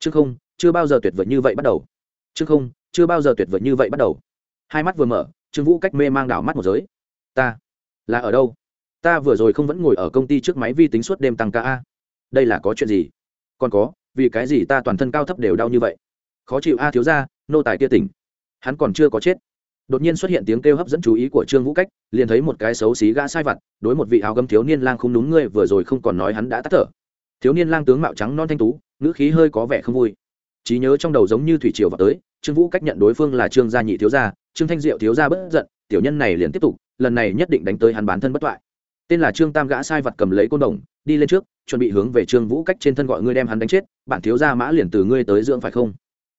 chương không, chưa bao giờ tuyệt vời như vậy bắt đầu. Chương không, chưa bao giờ tuyệt vời như vậy bắt đầu. Hai mắt vừa mở, trương vũ cách mê mang đảo mắt một giới. Ta là ở đâu? Ta vừa rồi không vẫn ngồi ở công ty trước máy vi tính suốt đêm tăng ca a. Đây là có chuyện gì? Còn có, vì cái gì ta toàn thân cao thấp đều đau như vậy? Khó chịu a thiếu ra nô tài kia tỉnh. Hắn còn chưa có chết. Đột nhiên xuất hiện tiếng kêu hấp dẫn chú ý của trương vũ cách, liền thấy một cái xấu xí gã sai vặt, đối một vị áo gấm thiếu niên lang không đúng ngươi vừa rồi không còn nói hắn đã tắt thở. Thiếu niên lang tướng mạo trắng non thanh tú ngữ khí hơi có vẻ không vui. Trí nhớ trong đầu giống như thủy triều vào tới, trương vũ cách nhận đối phương là trương gia nhị thiếu gia, trương thanh diệu thiếu gia bất giận, tiểu nhân này liền tiếp tục, lần này nhất định đánh tới hắn bán thân bất toại. Tên là trương tam gã sai vật cầm lấy côn đồng, đi lên trước, chuẩn bị hướng về trương vũ cách trên thân gọi ngươi đem hắn đánh chết bản thiếu gia mã liền từ ngươi tới dưỡng phải không?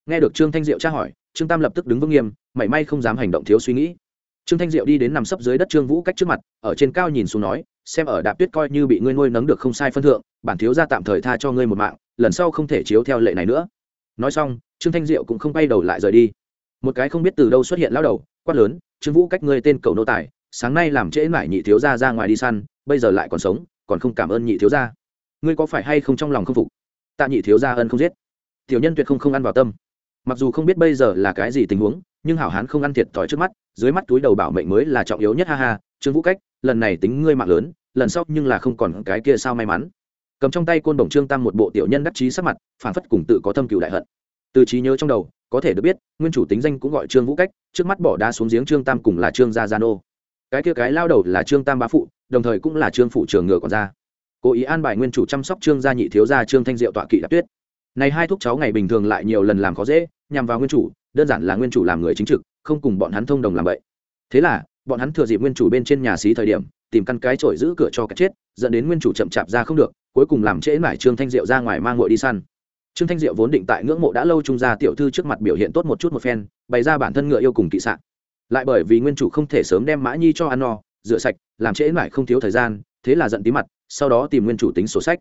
Nghe được trương thanh diệu tra hỏi, trương tam lập tức đứng vững nghiêm, mảy may không dám hành động thiếu suy nghĩ. Trương thanh diệu đi đến nằm sấp dưới đất trương vũ cách trước mặt, ở trên cao nhìn xuống nói, xem ở đạp tuyết coi như bị ngươi nuôi nấng được không sai phân thượng bản thiếu gia tạm thời tha cho ngươi một mạng lần sau không thể chiếu theo lệ này nữa. Nói xong, trương thanh diệu cũng không bay đầu lại rời đi. Một cái không biết từ đâu xuất hiện lao đầu, quát lớn, trương vũ, cách ngươi tên cầu nô tài, sáng nay làm trễ mãi nhị thiếu gia ra ngoài đi săn, bây giờ lại còn sống, còn không cảm ơn nhị thiếu gia. Ngươi có phải hay không trong lòng không phục? Tạ nhị thiếu gia ân không giết. Tiểu nhân tuyệt không không ăn vào tâm. Mặc dù không biết bây giờ là cái gì tình huống, nhưng hảo hán không ăn thiệt thòi trước mắt, dưới mắt túi đầu bảo mệnh mới là trọng yếu nhất, ha ha. Trương vũ, cách, lần này tính ngươi mạng lớn, lần sau nhưng là không còn cái kia sao may mắn cầm trong tay côn đồng trương tam một bộ tiểu nhân đắc chí sắc mặt, phản phất cùng tự có thâm cựu đại hận. Từ trí nhớ trong đầu, có thể được biết, nguyên chủ tính danh cũng gọi trương vũ cách, trước mắt bỏ đá xuống giếng trương tam cùng là trương gia gia nô. Cái kia cái lao đầu là trương tam bá phụ, đồng thời cũng là trương phụ trường ngựa còn ra cố ý an bài nguyên chủ chăm sóc trương gia nhị thiếu gia trương thanh diệu tọa kỵ đạp tuyết. Này hai thúc cháu ngày bình thường lại nhiều lần làm khó dễ, nhằm vào nguyên chủ, đơn giản là nguyên chủ làm người chính trực, không cùng bọn hắn thông đồng làm vậy thế là, bọn hắn thừa dịp nguyên chủ bên trên nhà xí thời điểm, tìm căn cái trội giữ cửa cho cái chết dẫn đến nguyên chủ chậm chạp ra không được, cuối cùng làm trễ mải trương thanh diệu ra ngoài mang ngội đi săn. Trương thanh diệu vốn định tại ngưỡng mộ đã lâu trung gia tiểu thư trước mặt biểu hiện tốt một chút một phen, bày ra bản thân ngựa yêu cùng kỵ sạn lại bởi vì nguyên chủ không thể sớm đem mã nhi cho ăn no, rửa sạch, làm trễ mải không thiếu thời gian, thế là giận tí mặt, sau đó tìm nguyên chủ tính sổ sách.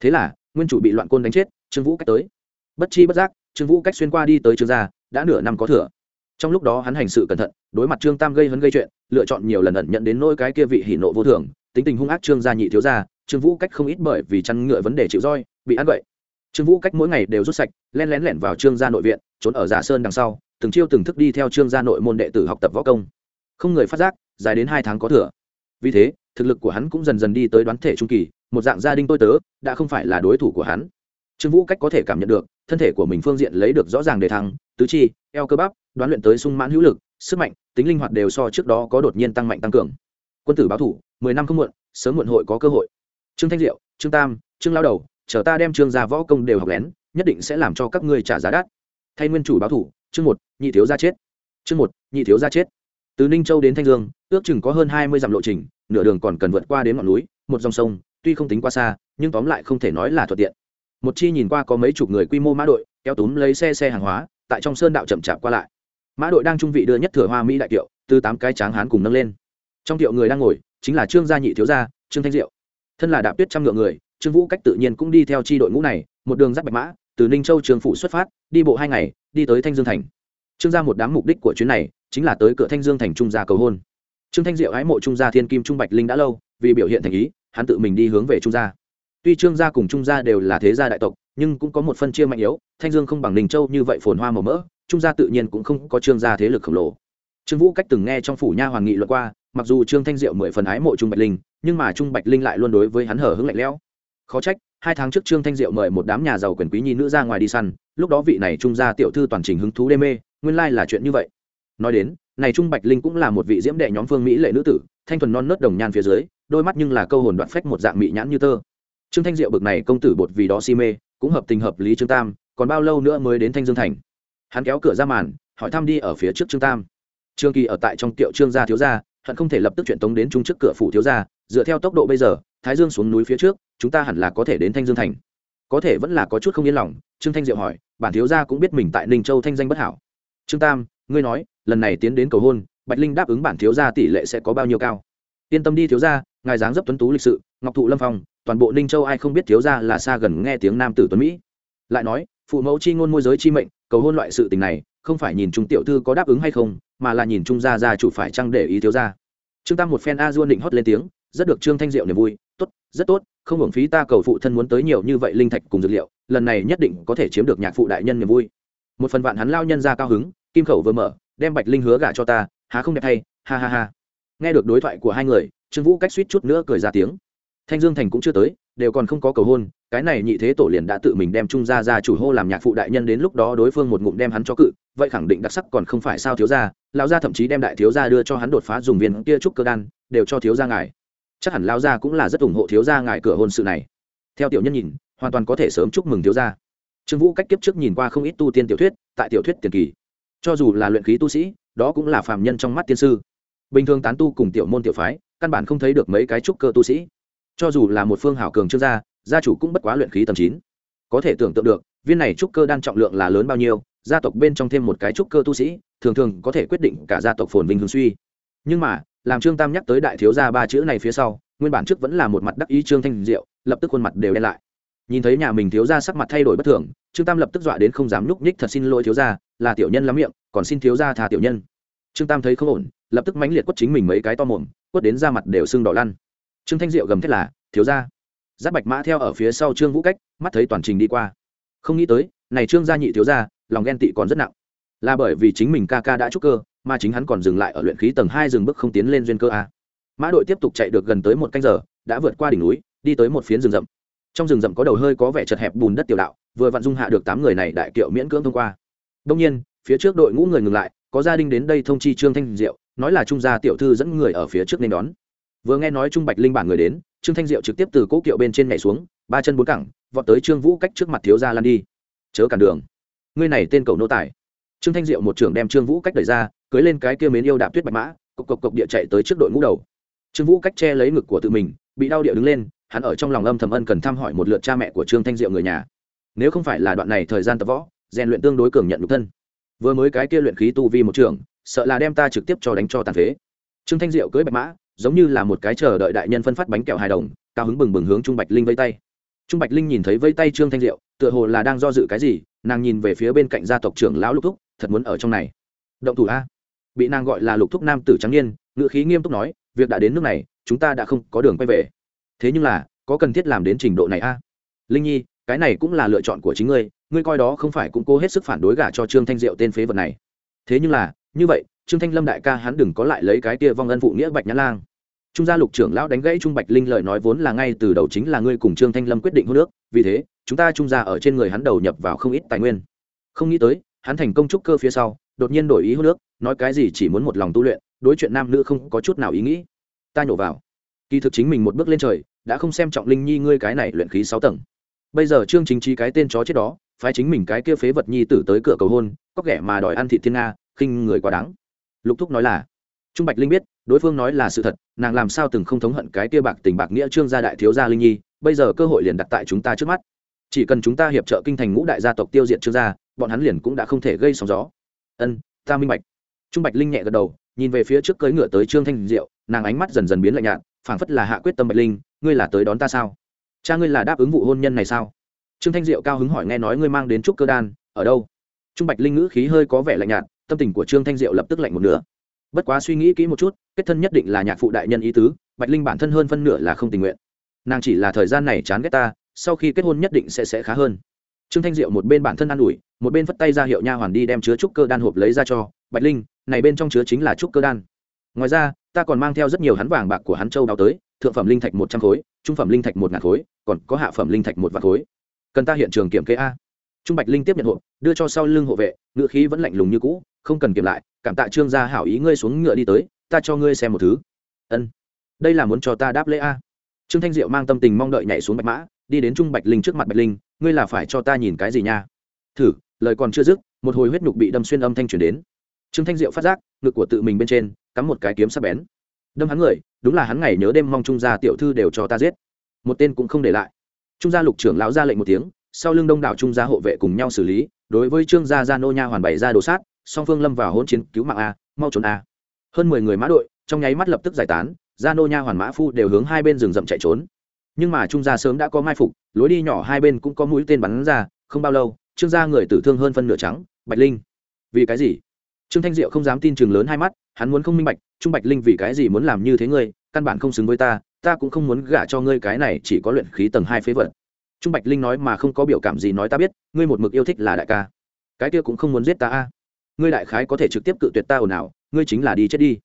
Thế là, nguyên chủ bị loạn côn đánh chết, trương vũ cách tới. Bất chi bất giác, trương vũ cách xuyên qua đi tới trương gia, đã nửa năm có thừa. Trong lúc đó hắn hành sự cẩn thận, đối mặt trương tam gây hấn gây chuyện, lựa chọn nhiều lần ẩn nhận đến nỗi cái kia vị hỉ nộ vô thường tính tình hung ác trương gia nhị thiếu gia, trương vũ cách không ít bởi vì chăn ngựa vấn đề chịu roi, bị ăn vậy trương vũ cách mỗi ngày đều rút sạch, len lén lẻn vào trương gia nội viện, trốn ở giả sơn đằng sau, từng chiêu từng thức đi theo trương gia nội môn đệ tử học tập võ công. Không người phát giác, dài đến hai tháng có thừa. Vì thế, thực lực của hắn cũng dần dần đi tới đoán thể trung kỳ, một dạng gia đình tôi tớ, đã không phải là đối thủ của hắn. Trương vũ cách có thể cảm nhận được, thân thể của mình phương diện lấy được rõ ràng đề thăng, tứ chi, eo cơ bắp, đoán luyện tới sung mãn hữu lực, sức mạnh, tính linh hoạt đều so trước đó có đột nhiên tăng mạnh tăng cường quân tử báo thủ, mười năm không muộn, sớm muộn hội có cơ hội. Trương thanh diệu, trương tam, trương lao đầu, chờ ta đem trương gia võ công đều học lén, nhất định sẽ làm cho các ngươi trả giá đắt. Thay nguyên chủ báo thủ, chương một, nhị thiếu gia chết. Chương một, nhị thiếu gia chết. Từ ninh châu đến thanh dương, ước chừng có hơn hai mươi dặm lộ trình, nửa đường còn cần vượt qua đến ngọn núi, một dòng sông, tuy không tính quá xa, nhưng tóm lại không thể nói là thuận tiện. Một chi nhìn qua có mấy chục người quy mô mã đội, kéo túm lấy xe xe hàng hóa, tại trong sơn đạo chậm chạp qua lại. Mã đội đang trung vị đưa nhất thừa hoa mỹ đại kiệu, từ tám cái tráng hán cùng nâng lên trong tiệu người đang ngồi, chính là trương gia nhị thiếu gia, trương thanh diệu. Thân là đạp tuyết trăm ngựa người, trương vũ cách tự nhiên cũng đi theo chi đội ngũ này, một đường dắt bạch mã, từ ninh châu trường phủ xuất phát, đi bộ hai ngày, đi tới thanh dương thành. Trương gia một đám mục đích của chuyến này, chính là tới cửa thanh dương thành trung gia cầu hôn. Trương thanh diệu ái mộ trung gia thiên kim trung bạch linh đã lâu, vì biểu hiện thành ý, hắn tự mình đi hướng về trung gia. Tuy trương gia cùng trung gia đều là thế gia đại tộc, nhưng cũng có một phân chia mạnh yếu, thanh dương không bằng ninh châu như vậy phồn hoa màu mỡ, trung gia tự nhiên cũng không có trương gia thế lực khổng lồ. Trương vũ cách từng nghe trong phủ nha hoàng nghị luận qua mặc dù trương thanh diệu mười phần ái mộ trung bạch linh, nhưng mà trung bạch linh lại luôn đối với hắn hở hứng lạnh lẽo. Khó trách, hai tháng trước trương thanh diệu mời một đám nhà giàu quyền quý nhi nữ ra ngoài đi săn, lúc đó vị này trung gia tiểu thư toàn trình hứng thú đê mê, nguyên lai là chuyện như vậy. Nói đến, này trung bạch linh cũng là một vị diễm đệ nhóm phương mỹ lệ nữ tử, thanh thuần non nớt đồng nhan phía dưới, đôi mắt nhưng là câu hồn đoạn phách một dạng mỹ nhãn như tơ. Trương thanh diệu bực này công tử bột vì đó si mê, cũng hợp tình hợp lý trương tam, còn bao lâu nữa mới đến thanh dương thành? Hắn kéo cửa ra màn, hỏi thăm đi ở phía trước trương tam. Trương kỳ ở tại trong tiệu trương gia thiếu gia hận không thể lập tức chuyển tống đến trung trước cửa phủ thiếu gia, dựa theo tốc độ bây giờ, thái dương xuống núi phía trước, chúng ta hẳn là có thể đến thanh dương thành. Có thể vẫn là có chút không yên lòng, trương thanh diệu hỏi, bản thiếu gia cũng biết mình tại ninh châu thanh danh bất hảo. Trương tam, ngươi nói, lần này tiến đến cầu hôn, bạch linh đáp ứng bản thiếu gia tỷ lệ sẽ có bao nhiêu cao? Yên tâm đi thiếu gia, ngài dáng dấp tuấn tú lịch sự, ngọc thụ lâm phong, toàn bộ ninh châu ai không biết thiếu gia là xa gần nghe tiếng nam tử tuấn mỹ. Lại nói, phụ mẫu chi ngôn môi giới chi mệnh, cầu hôn loại sự tình này, không phải nhìn chúng tiểu thư có đáp ứng hay không mà là nhìn trung gia gia chủ phải chăng để ý thiếu gia. Trương tam một phen a duôn định hót lên tiếng, rất được trương thanh diệu niềm vui, tốt, rất tốt, không hưởng phí ta cầu phụ thân muốn tới nhiều như vậy linh thạch cùng dược liệu, lần này nhất định có thể chiếm được nhạc phụ đại nhân niềm vui. Một phần vạn hắn lao nhân ra cao hứng, kim khẩu vừa mở, đem bạch linh hứa gả cho ta, há không đẹp thay ha ha ha. Nghe được đối thoại của hai người, trương vũ cách suýt chút nữa cười ra tiếng. Thanh dương thành cũng chưa tới, đều còn không có cầu hôn, cái này nhị thế tổ liền đã tự mình đem trung gia gia chủ hô làm nhạc phụ đại nhân đến lúc đó đối phương một ngụm đem hắn cho cự vậy khẳng định đặc sắc còn không phải sao thiếu gia, lão gia thậm chí đem đại thiếu gia đưa cho hắn đột phá dùng viên kia trúc cơ đan, đều cho thiếu gia ngài. Chắc hẳn lão gia cũng là rất ủng hộ thiếu gia ngài cửa hôn sự này. Theo tiểu nhân nhìn, hoàn toàn có thể sớm chúc mừng thiếu gia. Trương vũ cách kiếp trước nhìn qua không ít tu tiên tiểu thuyết, tại tiểu thuyết tiền kỳ. Cho dù là luyện khí tu sĩ, đó cũng là phàm nhân trong mắt tiên sư. Bình thường tán tu cùng tiểu môn tiểu phái, căn bản không thấy được mấy cái trúc cơ tu sĩ. Cho dù là một phương hảo cường trương gia gia chủ cũng bất quá luyện khí tầm chín. Có thể tưởng tượng được viên này trúc cơ đan trọng lượng là lớn bao nhiêu, gia tộc bên trong thêm một cái trúc cơ tu sĩ, thường thường có thể quyết định cả gia tộc phồn vinh hương suy. Nhưng mà, làm trương tam nhắc tới đại thiếu gia ba chữ này phía sau, nguyên bản trước vẫn là một mặt đắc ý trương thanh diệu, lập tức khuôn mặt đều đen lại. Nhìn thấy nhà mình thiếu gia sắc mặt thay đổi bất thường, trương tam lập tức dọa đến không dám nhúc nhích thật xin lỗi thiếu gia, là tiểu nhân lắm miệng, còn xin thiếu gia thà tiểu nhân. Trương tam thấy không ổn, lập tức mãnh liệt quất chính mình mấy cái to mồm, quất đến da mặt đều sưng đỏ lăn. Trương thanh diệu gầm thét là, thiếu gia. Giáp bạch mã theo ở phía sau trương vũ cách, mắt thấy toàn trình đi qua không nghĩ tới, này trương gia nhị thiếu gia, lòng ghen tị còn rất nặng. Là bởi vì chính mình ca ca đã trúc cơ, mà chính hắn còn dừng lại ở luyện khí tầng hai dừng bước không tiến lên duyên cơ a. Mã đội tiếp tục chạy được gần tới một canh giờ, đã vượt qua đỉnh núi, đi tới một phiến rừng rậm. Trong rừng rậm có đầu hơi có vẻ chật hẹp bùn đất tiểu đạo, vừa vặn dung hạ được tám người này đại kiệu miễn cưỡng thông qua. Đông nhiên, phía trước đội ngũ người ngừng lại, có gia đình đến đây thông chi trương thanh diệu, nói là trung gia tiểu thư dẫn người ở phía trước nên đón. Vừa nghe nói trung bạch linh bản người đến, trương thanh diệu trực tiếp từ cỗ kiệu bên trên nhảy xuống, ba chân bốn cẳng vọt tới trương vũ cách trước mặt thiếu gia lan đi. Chớ cản đường. Ngươi này tên cầu nô tài. Trương thanh diệu một trưởng đem trương vũ cách đẩy ra, cưới lên cái kia mến yêu đạp tuyết bạch mã, cộc cộc cộc địa chạy tới trước đội ngũ đầu. Trương vũ cách che lấy ngực của tự mình, bị đau địa đứng lên, hắn ở trong lòng âm thầm ân cần thăm hỏi một lượt cha mẹ của trương thanh diệu người nhà. Nếu không phải là đoạn này thời gian tập võ, rèn luyện tương đối cường nhận nhục thân. Vừa mới cái kia luyện khí tu vi một trường sợ là đem ta trực tiếp cho đánh cho tàn phế. Trương thanh diệu cưới bạch mã, giống như là một cái chờ đợi đại nhân phân phát bánh kẹo hài đồng, cao hứng bừng bừng hướng trung bạch linh vây tay trung bạch linh nhìn thấy vây tay trương thanh diệu, tựa hồ là đang do dự cái gì, nàng nhìn về phía bên cạnh gia tộc trưởng lão lục thúc, thật muốn ở trong này. Động thủ a. Bị nàng gọi là lục thúc nam tử trắng niên ngự khí nghiêm túc nói, việc đã đến nước này, chúng ta đã không có đường quay về. Thế nhưng là, có cần thiết làm đến trình độ này a? Linh nhi, cái này cũng là lựa chọn của chính ngươi ngươi coi đó không phải cũng cố hết sức phản đối gả cho trương thanh diệu tên phế vật này. Thế nhưng là, như vậy, trương thanh lâm đại ca hắn đừng có lại lấy cái kia vong ân phụ nghĩa bạch nhã lang trung gia lục trưởng lão đánh gãy trung bạch linh lời nói vốn là ngay từ đầu chính là ngươi cùng trương thanh lâm quyết định hô nước vì thế, chúng ta trung gia ở trên người hắn đầu nhập vào không ít tài nguyên. Không nghĩ tới, hắn thành công trúc cơ phía sau, đột nhiên đổi ý hô nước nói cái gì chỉ muốn một lòng tu luyện, đối chuyện nam nữ không có chút nào ý nghĩ. Ta nhổ vào. Kỳ thực chính mình một bước lên trời, đã không xem trọng linh nhi ngươi cái này luyện khí sáu tầng. Bây giờ trương chính trí cái tên chó chết đó, phái chính mình cái kia phế vật nhi tử tới cửa cầu hôn, có ghẻ mà đòi ăn thị thiên nga, khinh người quá đáng. Lục thúc nói là trung bạch linh biết, đối phương nói là sự thật, nàng làm sao từng không thống hận cái kia bạc tình bạc nghĩa trương gia đại thiếu gia linh nhi, bây giờ cơ hội liền đặt tại chúng ta trước mắt. Chỉ cần chúng ta hiệp trợ kinh thành ngũ đại gia tộc tiêu diệt trương gia, bọn hắn liền cũng đã không thể gây sóng gió. Ân, ta minh bạch. Trung bạch linh nhẹ gật đầu, nhìn về phía trước cưỡi ngựa tới trương thanh diệu, nàng ánh mắt dần dần biến lạnh nhạt, phảng phất là hạ quyết tâm bạch linh, ngươi là tới đón ta sao? Cha ngươi là đáp ứng vụ hôn nhân này sao? Trương thanh diệu cao hứng hỏi nghe nói ngươi mang đến trúc cơ đan, ở đâu? Trung bạch linh ngữ khí hơi có vẻ lạnh nhạt, tâm tình của trương thanh diệu lập tức lạnh một nửa bất quá suy nghĩ kỹ một chút, kết thân nhất định là nhạc phụ đại nhân ý tứ, bạch linh bản thân hơn phân nửa là không tình nguyện. Nàng chỉ là thời gian này chán ghét ta, sau khi kết hôn nhất định sẽ sẽ khá hơn. Trương thanh diệu một bên bản thân an ủi, một bên phất tay ra hiệu nha hoàn đi đem chứa trúc cơ đan hộp lấy ra cho, bạch linh, này bên trong chứa chính là trúc cơ đan. Ngoài ra, ta còn mang theo rất nhiều hắn vàng bạc của hắn châu đào tới, thượng phẩm linh thạch một trăm khối, trung phẩm linh thạch một ngàn khối, còn có hạ phẩm linh thạch một vạn khối. Cần ta hiện trường kiểm kê a? Trung bạch linh tiếp nhận hộp, đưa cho sau lưng hộ vệ ngựa khí vẫn lạnh lùng như cũ không cần kiểm lại, cảm tạ trương gia hảo ý ngươi xuống ngựa đi tới, ta cho ngươi xem một thứ. Ân. Đây là muốn cho ta đáp lễ a. Trương thanh diệu mang tâm tình mong đợi nhảy xuống bạch mã, đi đến trung bạch linh trước mặt bạch linh, ngươi là phải cho ta nhìn cái gì nha? Thử, lời còn chưa dứt, một hồi huyết nhục bị đâm xuyên âm thanh truyền đến. Trương thanh diệu phát giác, ngực của tự mình bên trên, cắm một cái kiếm sắc bén. Đâm hắn người, đúng là hắn ngày nhớ đêm mong trung gia tiểu thư đều cho ta giết. Một tên cũng không để lại. Trung gia lục trưởng lão ra lệnh một tiếng, sau lưng đông đảo trung gia hộ vệ cùng nhau xử lý, đối với trương gia gia nô nha hoàn bày ra đồ sát song phương lâm vào hỗn chiến, cứu mạng a, mau trốn a. Hơn mười người mã đội, trong nháy mắt lập tức giải tán, gia nô nha, hoàn mã phu đều hướng hai bên rừng rậm chạy trốn. Nhưng mà trung gia sớm đã có mai phục, lối đi nhỏ hai bên cũng có mũi tên bắn ra, không bao lâu, trương gia người tử thương hơn phân nửa trắng, bạch linh. Vì cái gì? Trương thanh diệu không dám tin chừng lớn hai mắt, hắn muốn không minh bạch, trung bạch linh vì cái gì muốn làm như thế ngươi, căn bản không xứng với ta ta cũng không muốn gả cho ngươi, cái này chỉ có luyện khí tầng hai phế vật. Trung bạch linh nói mà không có biểu cảm gì nói ta biết, ngươi một mực yêu thích là đại ca. Cái kia cũng không muốn giết ta a ngươi đại khái có thể trực tiếp cự tuyệt ta ồn ào, ngươi chính là đi chết đi.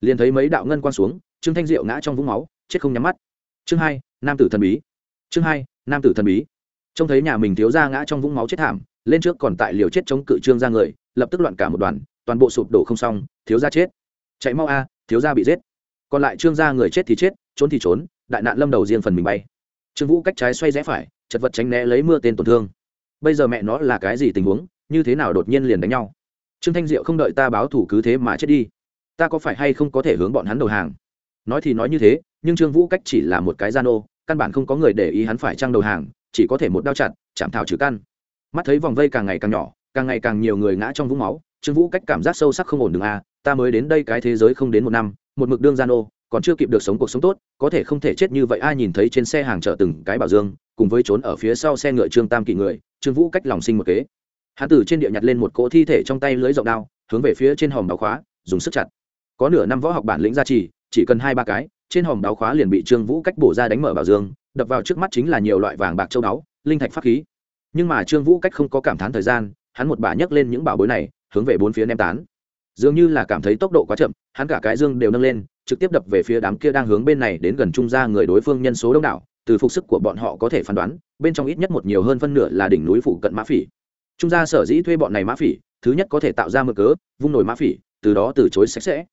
Liền thấy mấy đạo ngân quang xuống, trương thanh diệu ngã trong vũng máu, chết không nhắm mắt. Chương hai, nam tử thần bí. Chương hai, nam tử thần bí. Trông thấy nhà mình thiếu ra ngã trong vũng máu chết thảm, lên trước còn tại liều chết chống cự trương ra người, lập tức loạn cả một đoàn, toàn bộ sụp đổ không xong, thiếu ra chết. Chạy mau a, thiếu ra bị giết. Còn lại trương gia người chết thì chết, trốn thì trốn, đại nạn lâm đầu riêng phần mình bay. Trương vũ cách trái xoay rẽ phải, chật vật tránh né lấy mưa tên tổn thương. Bây giờ mẹ nó là cái gì tình huống, như thế nào đột nhiên liền đánh nhau? Trương thanh diệu không đợi ta báo thủ cứ thế mà chết đi. Ta có phải hay không có thể hướng bọn hắn đầu hàng? Nói thì nói như thế, nhưng trương vũ cách chỉ là một cái gian ô, căn bản không có người để ý hắn phải trăng đầu hàng, chỉ có thể một đao chặt, chạm thảo trừ căn. Mắt thấy vòng vây càng ngày càng nhỏ, càng ngày càng nhiều người ngã trong vũng máu, trương vũ cách cảm giác sâu sắc không ổn đường a, ta mới đến đây cái thế giới không đến một năm, một mực đương gian ô, còn chưa kịp được sống cuộc sống tốt, có thể không thể chết như vậy ai nhìn thấy trên xe hàng chở từng cái bảo dương, cùng với trốn ở phía sau xe ngựa trương tam kỵ người, trương vũ cách lòng sinh một kế hắn từ trên địa nhặt lên một cỗ thi thể trong tay lưới rộng đao, hướng về phía trên hòm đào khóa, dùng sức chặt. Có nửa năm võ học bản lĩnh gia trì, chỉ cần hai ba cái, trên hòm đáo khóa liền bị trương vũ cách bổ ra đánh mở bảo dương, đập vào trước mắt chính là nhiều loại vàng bạc châu đáo, linh thạch pháp khí. Nhưng mà trương vũ cách không có cảm thán thời gian, hắn một bà nhấc lên những bảo bối này, hướng về bốn phía ném tán. Dường như là cảm thấy tốc độ quá chậm, hắn cả cái dương đều nâng lên, trực tiếp đập về phía đám kia đang hướng bên này đến gần trung ra người đối phương nhân số đông đảo, từ phục sức của bọn họ có thể phán đoán, bên trong ít nhất một nhiều hơn phân nửa là đỉnh núi phụ cận mã phỉ trung gia sở dĩ thuê bọn này mã phỉ, thứ nhất có thể tạo ra mực cớ, vung nổi mã phỉ, từ đó từ chối sạch sẽ.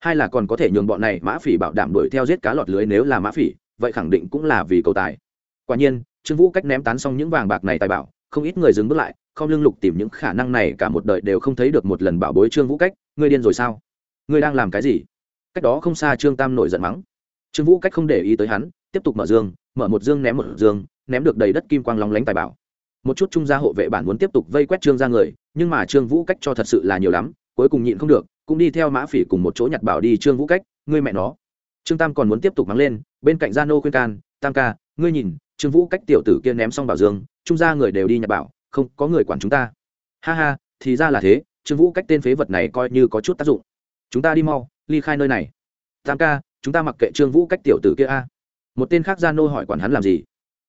Hai là còn có thể nhường bọn này mã phỉ bảo đảm đuổi theo giết cá lọt lưới nếu là mã phỉ, vậy khẳng định cũng là vì cầu tài. Quả nhiên, trương vũ cách ném tán xong những vàng bạc này tài bảo, không ít người dừng bước lại, không lương lục tìm những khả năng này cả một đời đều không thấy được một lần bảo bối trương vũ cách, ngươi điên rồi sao? Ngươi đang làm cái gì? Cách đó không xa trương tam nổi giận mắng. Trương vũ cách không để ý tới hắn, tiếp tục mở dương, mở một dương ném một dương, ném được đầy đất kim quang lóng lánh tài bảo một chút trung gia hộ vệ bản muốn tiếp tục vây quét trương ra người, nhưng mà trương vũ cách cho thật sự là nhiều lắm, cuối cùng nhịn không được, cũng đi theo mã phỉ cùng một chỗ nhặt bảo đi trương vũ cách, ngươi mẹ nó. Trương tam còn muốn tiếp tục mắng lên, bên cạnh gia nô khuyên can, tam ca, ngươi nhìn, trương vũ cách tiểu tử kia ném xong bảo dương, trung gia người đều đi nhặt bảo, không có người quản chúng ta. Ha ha, thì ra là thế, trương vũ cách tên phế vật này coi như có chút tác dụng. Chúng ta đi mau, ly khai nơi này. Tam ca, chúng ta mặc kệ trương vũ cách tiểu tử kia a. Một tên khác gia nô hỏi quản hắn làm gì?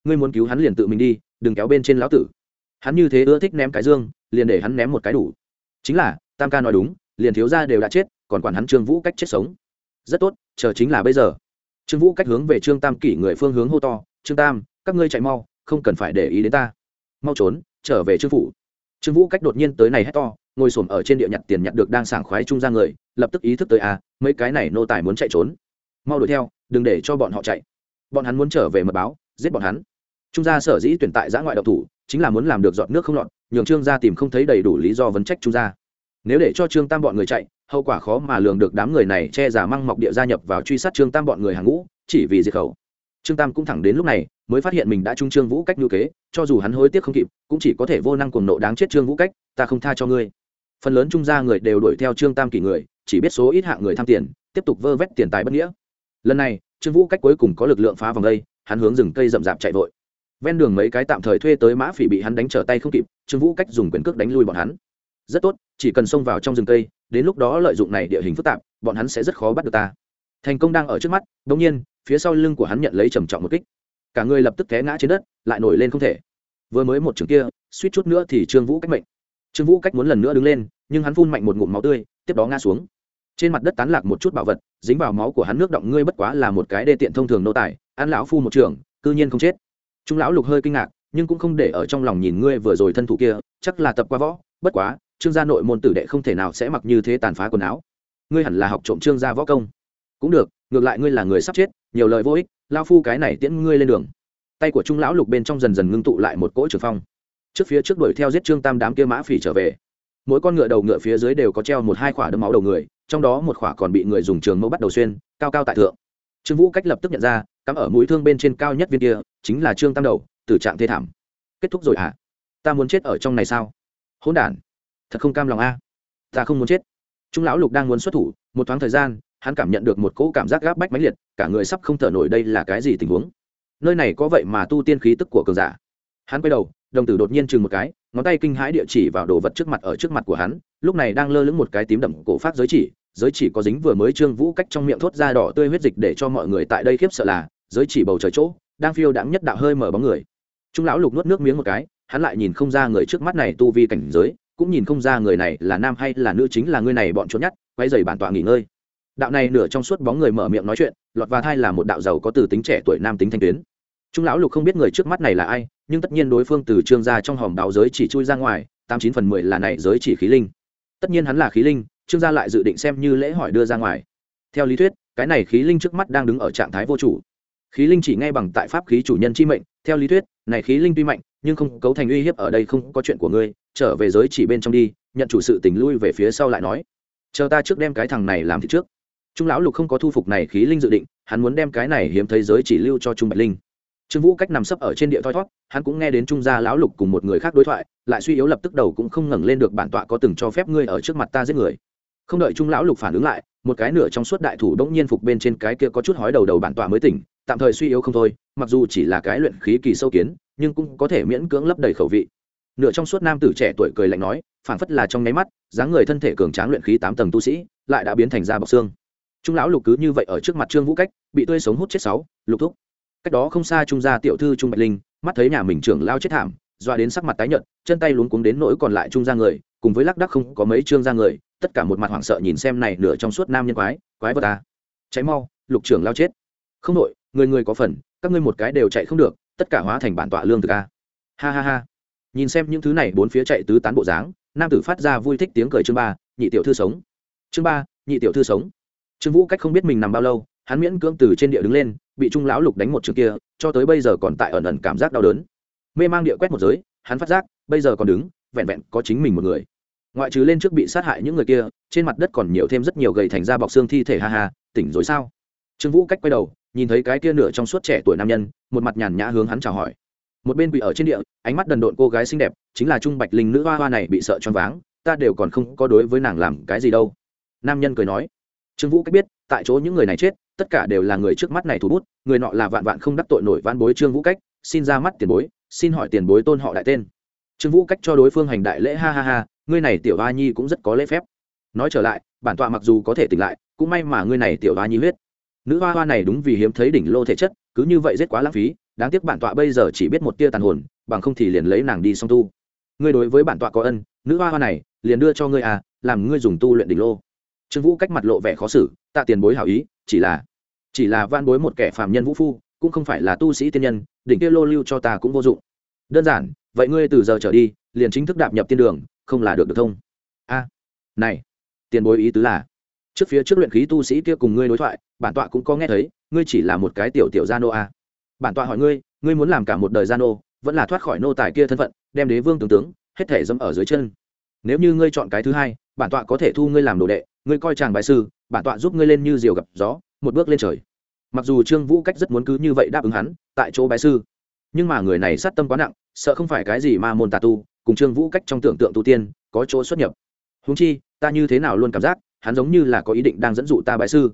Ngươi muốn cứu hắn liền tự mình đi, đừng kéo bên trên lão tử. Hắn như thế ưa thích ném cái dương, liền để hắn ném một cái đủ. Chính là, tam ca nói đúng, liền thiếu gia đều đã chết, còn quản hắn trương vũ cách chết sống. Rất tốt, chờ chính là bây giờ. Trương vũ cách hướng về trương tam kỷ người phương hướng hô to, trương tam, các ngươi chạy mau, không cần phải để ý đến ta. Mau trốn, trở về trương phủ. Trương vũ cách đột nhiên tới này hét to, ngồi xổm ở trên địa nhặt tiền nhặt được đang sảng khoái trung ra người, lập tức ý thức tới à mấy cái này nô tài muốn chạy trốn. Mau đuổi theo, đừng để cho bọn họ chạy. Bọn hắn muốn trở về mật báo, giết bọn hắn trung gia sở dĩ tuyển tại giã ngoại độc thủ, chính là muốn làm được dọn nước không lọt, nhường trương gia tìm không thấy đầy đủ lý do vấn trách trung gia. Nếu để cho trương tam bọn người chạy, hậu quả khó mà lường được đám người này che giả măng mọc địa gia nhập vào truy sát trương tam bọn người hàng ngũ, chỉ vì diệt khẩu. Trương tam cũng thẳng đến lúc này, mới phát hiện mình đã trung trương vũ cách như kế, cho dù hắn hối tiếc không kịp, cũng chỉ có thể vô năng cuồng nộ đáng chết trương vũ cách, ta không tha cho ngươi. Phần lớn trung gia người đều đuổi theo trương tam kỷ người, chỉ biết số ít hạng người tham tiền, tiếp tục vơ vét tiền tài bất nghĩa. Lần này, trương vũ cách cuối cùng có lực lượng phá vòng đây, hắn hướng rừng cây rậm rạp chạy vội ven đường mấy cái tạm thời thuê tới mã phỉ bị hắn đánh trở tay không kịp, trương vũ cách dùng quyền cước đánh lui bọn hắn. Rất tốt, chỉ cần xông vào trong rừng cây, đến lúc đó lợi dụng này địa hình phức tạp, bọn hắn sẽ rất khó bắt được ta. Thành công đang ở trước mắt đ ỗ n g nhiên, phía sau lưng của hắn nhận lấy trầm trọng một kích. Cả người lập tức té ngã trên đất, lại nổi lên không thể. Vừa mới một trường kia, suýt chút nữa thì trương vũ cách mệnh. Trương vũ cách muốn lần nữa đứng lên, nhưng hắn phun mạnh một ngụm máu tươi, tiếp đó ngã xuống. Trên mặt đất tán lạc một chút bảo vật, dính vào máu của hắn nước động ngươi bất quá là một cái đê tiện thông thường nô tài ăn lão phu một trường, cư nhiên không chết trung lão lục hơi kinh ngạc, nhưng cũng không để ở trong lòng nhìn ngươi vừa rồi thân thủ kia, chắc là tập qua võ, bất quá, trương gia nội môn tử đệ không thể nào sẽ mặc như thế tàn phá quần áo. Ngươi hẳn là học trộm trương gia võ công. Cũng được, ngược lại ngươi là người sắp chết, nhiều lời vô ích, lão phu cái này tiễn ngươi lên đường. Tay của trung lão lục bên trong dần dần ngưng tụ lại một cỗ trường phong. Trước phía trước đuổi theo giết trương tam đám kia mã phỉ trở về. Mỗi con ngựa đầu ngựa phía dưới đều có treo một hai khỏa đấm máu đầu người, trong đó một khỏa còn bị người dùng trường mẫu bắt đầu xuyên, cao cao tại thượng. Trương vũ cách lập tức nhận ra, cắm ở mũi thương bên trên cao nhất viên kia chính là trương tam đầu, tử trạng thê thảm. Kết thúc rồi à? ta muốn chết ở trong này sao? Hỗn đản. Thật không cam lòng a. Ta không muốn chết. Trung lão lục đang muốn xuất thủ, một thoáng thời gian, hắn cảm nhận được một cỗ cảm giác gáp bách mãnh liệt, cả người sắp không thở nổi đây là cái gì tình huống? Nơi này có vậy mà tu tiên khí tức của cường giả. Hắn quay đầu, đồng tử đột nhiên chừng một cái, ngón tay kinh hãi địa chỉ vào đồ vật trước mặt ở trước mặt của hắn, lúc này đang lơ lửng một cái tím đậm cổ phát giới chỉ giới chỉ có dính vừa mới trương vũ cách trong miệng thốt ra đỏ tươi huyết dịch để cho mọi người tại đây khiếp sợ là, giới chỉ bầu trời chỗ đang phiêu đãng nhất đạo hơi mở bóng người. Trung lão lục nuốt nước miếng một cái, hắn lại nhìn không ra người trước mắt này tu vi cảnh giới, cũng nhìn không ra người này là nam hay là nữ chính là người này bọn trốn nhất, quay dày bản tọa nghỉ ngơi. Đạo này nửa trong suốt bóng người mở miệng nói chuyện, lọt vào thai là một đạo giàu có từ tính trẻ tuổi nam tính thanh tuyến. Trung lão lục không biết người trước mắt này là ai, nhưng tất nhiên đối phương từ trương gia trong hòm báo giới chỉ chui ra ngoài, tám chín phần mười là này giới chỉ khí linh. Tất nhiên hắn là khí linh, trương gia lại dự định xem như lễ hỏi đưa ra ngoài. Theo lý thuyết, cái này khí linh trước mắt đang đứng ở trạng thái vô chủ khí linh chỉ ngay bằng tại pháp khí chủ nhân chi mệnh, theo lý thuyết, này khí linh tuy mạnh, nhưng không cấu thành uy hiếp ở đây không có chuyện của ngươi, trở về giới chỉ bên trong đi, nhận chủ sự tình lui về phía sau lại nói. Chờ ta trước đem cái thằng này làm thì trước. Trung lão lục không có thu phục này khí linh dự định, hắn muốn đem cái này hiếm thấy giới chỉ lưu cho trung bạch linh. Trương vũ cách nằm sấp ở trên địa thoi thót hắn cũng nghe đến trung gia lão lục cùng một người khác đối thoại, lại suy yếu lập tức đầu cũng không ngẩng lên được bản tọa có từng cho phép ngươi ở trước mặt ta giết người. Không đợi trung lão lục phản ứng lại, một cái nửa trong suốt đại thủ bỗng nhiên phục bên trên cái kia có chút hói đầu đầu bản tọa mới tỉnh tạm thời suy yếu không thôi, mặc dù chỉ là cái luyện khí kỳ sâu kiến, nhưng cũng có thể miễn cưỡng lấp đầy khẩu vị. Nửa trong suốt nam tử trẻ tuổi cười lạnh nói, phảng phất là trong nháy mắt, dáng người thân thể cường tráng luyện khí tám tầng tu sĩ, lại đã biến thành da bọc xương. Trung lão lục cứ như vậy ở trước mặt trương vũ cách, bị tươi sống hút chết sáu, lục thúc. Cách đó không xa trung gia tiểu thư trung bạch linh, mắt thấy nhà mình trưởng lao chết thảm doa đến sắc mặt tái nhợt, chân tay luống cuống đến nỗi còn lại trung gia người, cùng với lác đắc không có mấy trương gia người, tất cả một mặt hoảng sợ nhìn xem này nửa trong suốt nam nhân quái quái vật ta. Cháy mau, lục trưởng lao chết. Không nội người người có phần, các ngươi một cái đều chạy không được, tất cả hóa thành bản tọa lương thực a. Ha ha ha. Nhìn xem những thứ này, bốn phía chạy tứ tán bộ dáng, nam tử phát ra vui thích tiếng cười chương ba, nhị tiểu thư sống. Chương ba, nhị tiểu thư sống. Trương vũ cách không biết mình nằm bao lâu, hắn miễn cưỡng từ trên địa đứng lên, bị trung lão lục đánh một trường kia, cho tới bây giờ còn tại ẩn ẩn cảm giác đau đớn. Mê mang địa quét một giới, hắn phát giác, bây giờ còn đứng, vẹn vẹn có chính mình một người. Ngoại trừ lên trước bị sát hại những người kia, trên mặt đất còn nhiều thêm rất nhiều gầy thành ra bọc xương thi thể ha ha, tỉnh rồi sao? Trương vũ cách quay đầu nhìn thấy cái kia nửa trong suốt trẻ tuổi nam nhân, một mặt nhàn nhã hướng hắn chào hỏi. Một bên bị ở trên địa, ánh mắt đần độn cô gái xinh đẹp, chính là trung bạch linh nữ hoa hoa này bị sợ choáng váng, ta đều còn không có đối với nàng làm cái gì đâu. Nam nhân cười nói, trương vũ cách biết, tại chỗ những người này chết, tất cả đều là người trước mắt này thủ bút, người nọ là vạn vạn không đắc tội nổi van bối trương vũ cách, xin ra mắt tiền bối, xin hỏi tiền bối tôn họ đại tên. Trương vũ cách cho đối phương hành đại lễ ha ha ha, ngươi này tiểu hoa nhi cũng rất có lễ phép. Nói trở lại, bản tọa mặc dù có thể tỉnh lại, cũng may mà ngươi này tiểu hoa nhi huyết nữ hoa hoa này đúng vì hiếm thấy đỉnh lô thể chất, cứ như vậy rất quá lãng phí, đáng tiếc bản tọa bây giờ chỉ biết một tia tàn hồn, bằng không thì liền lấy nàng đi song tu. Ngươi đối với bản tọa có ân, nữ hoa hoa này, liền đưa cho ngươi à làm ngươi dùng tu luyện đỉnh lô. Trương vũ cách mặt lộ vẻ khó xử, tạ tiền bối hảo ý, chỉ là chỉ là van bối một kẻ phàm nhân vũ phu, cũng không phải là tu sĩ tiên nhân, đỉnh kia lô lưu cho ta cũng vô dụng. Đơn giản, vậy ngươi từ giờ trở đi, liền chính thức đạp nhập tiên đường, không là được được thông. A, này, tiền bối ý tứ là trước phía trước luyện khí tu sĩ kia cùng ngươi đối thoại, bản tọa cũng có nghe thấy, ngươi chỉ là một cái tiểu tiểu gia nô a bản tọa hỏi ngươi ngươi muốn làm cả một đời gia nô, vẫn là thoát khỏi nô tài kia thân phận, đem đế vương tướng tướng hết thể dẫm ở dưới chân. Nếu như ngươi chọn cái thứ hai, bản tọa có thể thu ngươi làm đồ đệ, ngươi coi chàng bài sư, bản tọa giúp ngươi lên như diều gặp gió, một bước lên trời. Mặc dù trương vũ cách rất muốn cứ như vậy đáp ứng hắn, tại chỗ bài sư, nhưng mà người này sát tâm quá nặng, sợ không phải cái gì mà môn tà tu, cùng trương vũ cách trong tưởng tượng tu tiên, có chỗ xuất nhập. Húng chi, ta như thế nào luôn cảm giác hắn giống như là có ý định đang dẫn dụ ta bái sư.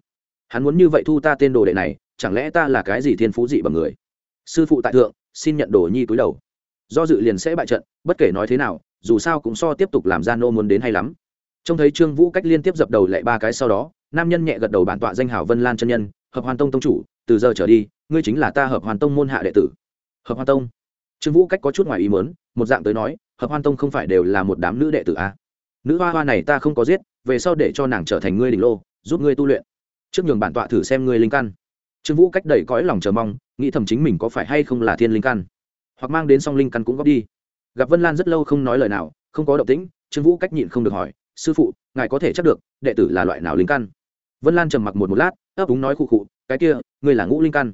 Hắn muốn như vậy thu ta tên đồ đệ này, chẳng lẽ ta là cái gì thiên phú dị bằng người? Sư phụ tại thượng, xin nhận đồ nhi túi đầu. Do dự liền sẽ bại trận, bất kể nói thế nào, dù sao cũng so tiếp tục làm ra nô muốn đến hay lắm. Trông thấy trương vũ cách liên tiếp dập đầu lại ba cái sau đó, nam nhân nhẹ gật đầu bản tọa danh hảo vân lan chân nhân, hợp hoàn tông tông chủ, từ giờ trở đi, ngươi chính là ta hợp hoàn tông môn hạ đệ tử. Hợp hoàn tông? Trương vũ cách có chút ngoài ý mớn một dạng tới nói, hợp hoàn tông không phải đều là một đám nữ đệ tử à? nữ hoa hoa này ta không có giết về sau để cho nàng trở thành ngươi đỉnh lô, giúp ngươi tu luyện. Trước nhường bản tọa thử xem ngươi linh căn. Trương vũ cách đầy cõi lòng chờ mong, nghĩ thầm chính mình có phải hay không là thiên linh căn. Hoặc mang đến song linh căn cũng góp đi. Gặp vân lan rất lâu không nói lời nào, không có động tĩnh, trương vũ cách nhịn không được hỏi, sư phụ, ngài có thể chắc được đệ tử là loại nào linh căn? Vân lan trầm mặc một một lát, ấp úng nói khụ khụ, cái kia, ngươi là ngũ linh căn.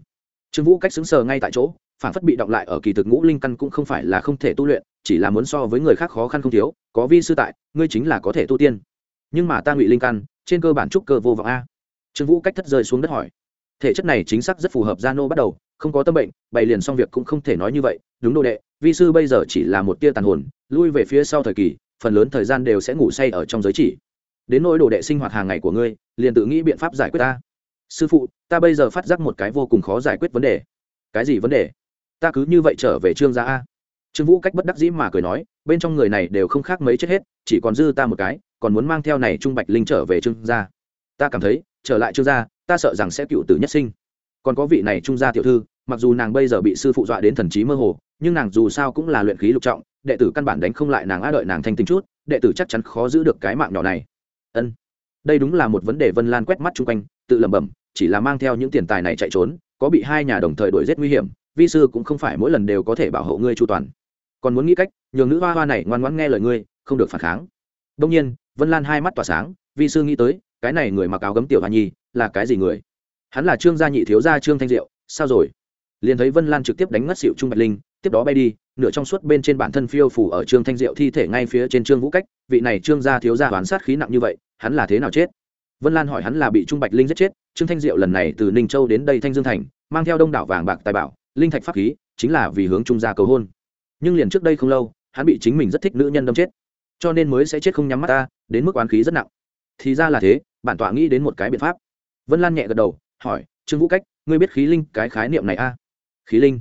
Trương vũ cách xứng sờ ngay tại chỗ, phản phất bị động lại ở kỳ thực ngũ linh căn cũng không phải là không thể tu luyện, chỉ là muốn so với người khác khó khăn không thiếu, có vi sư tại, ngươi chính là có thể tu tiên nhưng mà ta ngụy linh căn, trên cơ bản trúc cơ vô vọng a. Trương vũ cách thất rơi xuống đất hỏi. Thể chất này chính xác rất phù hợp gia nô bắt đầu, không có tâm bệnh, bày liền xong việc cũng không thể nói như vậy. Đúng đồ đệ, vi sư bây giờ chỉ là một tia tàn hồn, lui về phía sau thời kỳ, phần lớn thời gian đều sẽ ngủ say ở trong giới chỉ. Đến nỗi đồ đệ sinh hoạt hàng ngày của ngươi, liền tự nghĩ biện pháp giải quyết ta. Sư phụ, ta bây giờ phát giác một cái vô cùng khó giải quyết vấn đề. Cái gì vấn đề? Ta cứ như vậy trở về trương gia a. Trương vũ cách bất đắc dĩ mà cười nói bên trong người này đều không khác mấy chết hết, chỉ còn dư ta một cái, còn muốn mang theo này trung bạch linh trở về trương gia. Ta cảm thấy, trở lại trương gia, ta sợ rằng sẽ cựu tử nhất sinh. Còn có vị này trung gia tiểu thư, mặc dù nàng bây giờ bị sư phụ dọa đến thần trí mơ hồ, nhưng nàng dù sao cũng là luyện khí lục trọng, đệ tử căn bản đánh không lại nàng á đợi nàng thanh tính chút, đệ tử chắc chắn khó giữ được cái mạng nhỏ này. Ân. Đây đúng là một vấn đề vân lan quét mắt chung quanh, tự lẩm bẩm, chỉ là mang theo những tiền tài này chạy trốn, có bị hai nhà đồng thời đuổi giết nguy hiểm, vi sư cũng không phải mỗi lần đều có thể bảo hộ ngươi chu toàn còn muốn nghĩ cách nhường nữ hoa hoa này ngoan ngoãn nghe lời ngươi, không được phản kháng. Đông nhiên, vân lan hai mắt tỏa sáng vi sư nghĩ tới, cái này người mặc áo gấm tiểu hoa nhi là cái gì người? Hắn là trương gia nhị thiếu gia trương thanh diệu, sao rồi? Liền thấy vân lan trực tiếp đánh ngất xịu trung bạch linh, tiếp đó bay đi, nửa trong suốt bên trên bản thân phiêu phủ ở trương thanh diệu thi thể ngay phía trên trương vũ cách, vị này trương gia thiếu gia hoán sát khí nặng như vậy, hắn là thế nào chết? Vân lan hỏi hắn là bị trung bạch linh giết chết, trương thanh diệu lần này từ ninh châu đến đây thanh dương thành, mang theo đông đảo vàng bạc tài bảo, linh thạch pháp khí, chính là vì hướng trung gia cầu hôn nhưng liền trước đây không lâu, hắn bị chính mình rất thích nữ nhân đâm chết. Cho nên mới sẽ chết không nhắm mắt ta, đến mức oán khí rất nặng. Thì ra là thế, bản tọa nghĩ đến một cái biện pháp. Vân lan nhẹ gật đầu, hỏi, trương vũ cách, ngươi biết khí linh cái khái niệm này a khí linh?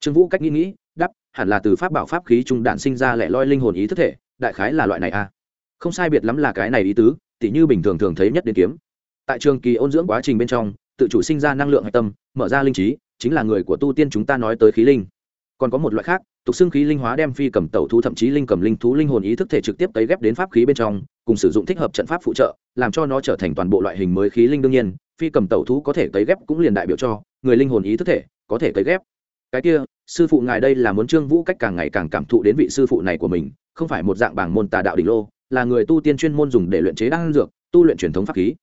Trương vũ cách nghĩ nghĩ đắp hẳn là từ pháp bảo pháp khí trung đạn sinh ra lẻ loi linh hồn ý thức thể, đại khái là loại này a không sai biệt lắm là cái này ý tứ, tỉ như bình thường thường thấy nhất đến kiếm. Tại trường kỳ ôn dưỡng quá trình bên trong, tự chủ sinh ra năng lượng hạch tâm, mở ra linh trí, chính là người của tu tiên chúng ta nói tới khí linh. Còn có một loại khác tục xương khí linh hóa đem phi cầm tẩu thú, thậm chí linh cầm linh thú, linh hồn ý thức thể trực tiếp tấy ghép đến pháp khí bên trong, cùng sử dụng thích hợp trận pháp phụ trợ, làm cho nó trở thành toàn bộ loại hình mới khí linh đương nhiên, phi cầm tẩu thú có thể tấy ghép cũng liền đại biểu cho, người linh hồn ý thức thể có thể tấy ghép. Cái kia, sư phụ ngài đây là muốn trương vũ cách càng ngày càng cảm thụ đến vị sư phụ này của mình, không phải một dạng bảng môn tà đạo đỉnh lô, là người tu tiên chuyên môn dùng để luyện chế đan dược, tu luyện truyền thống pháp khí.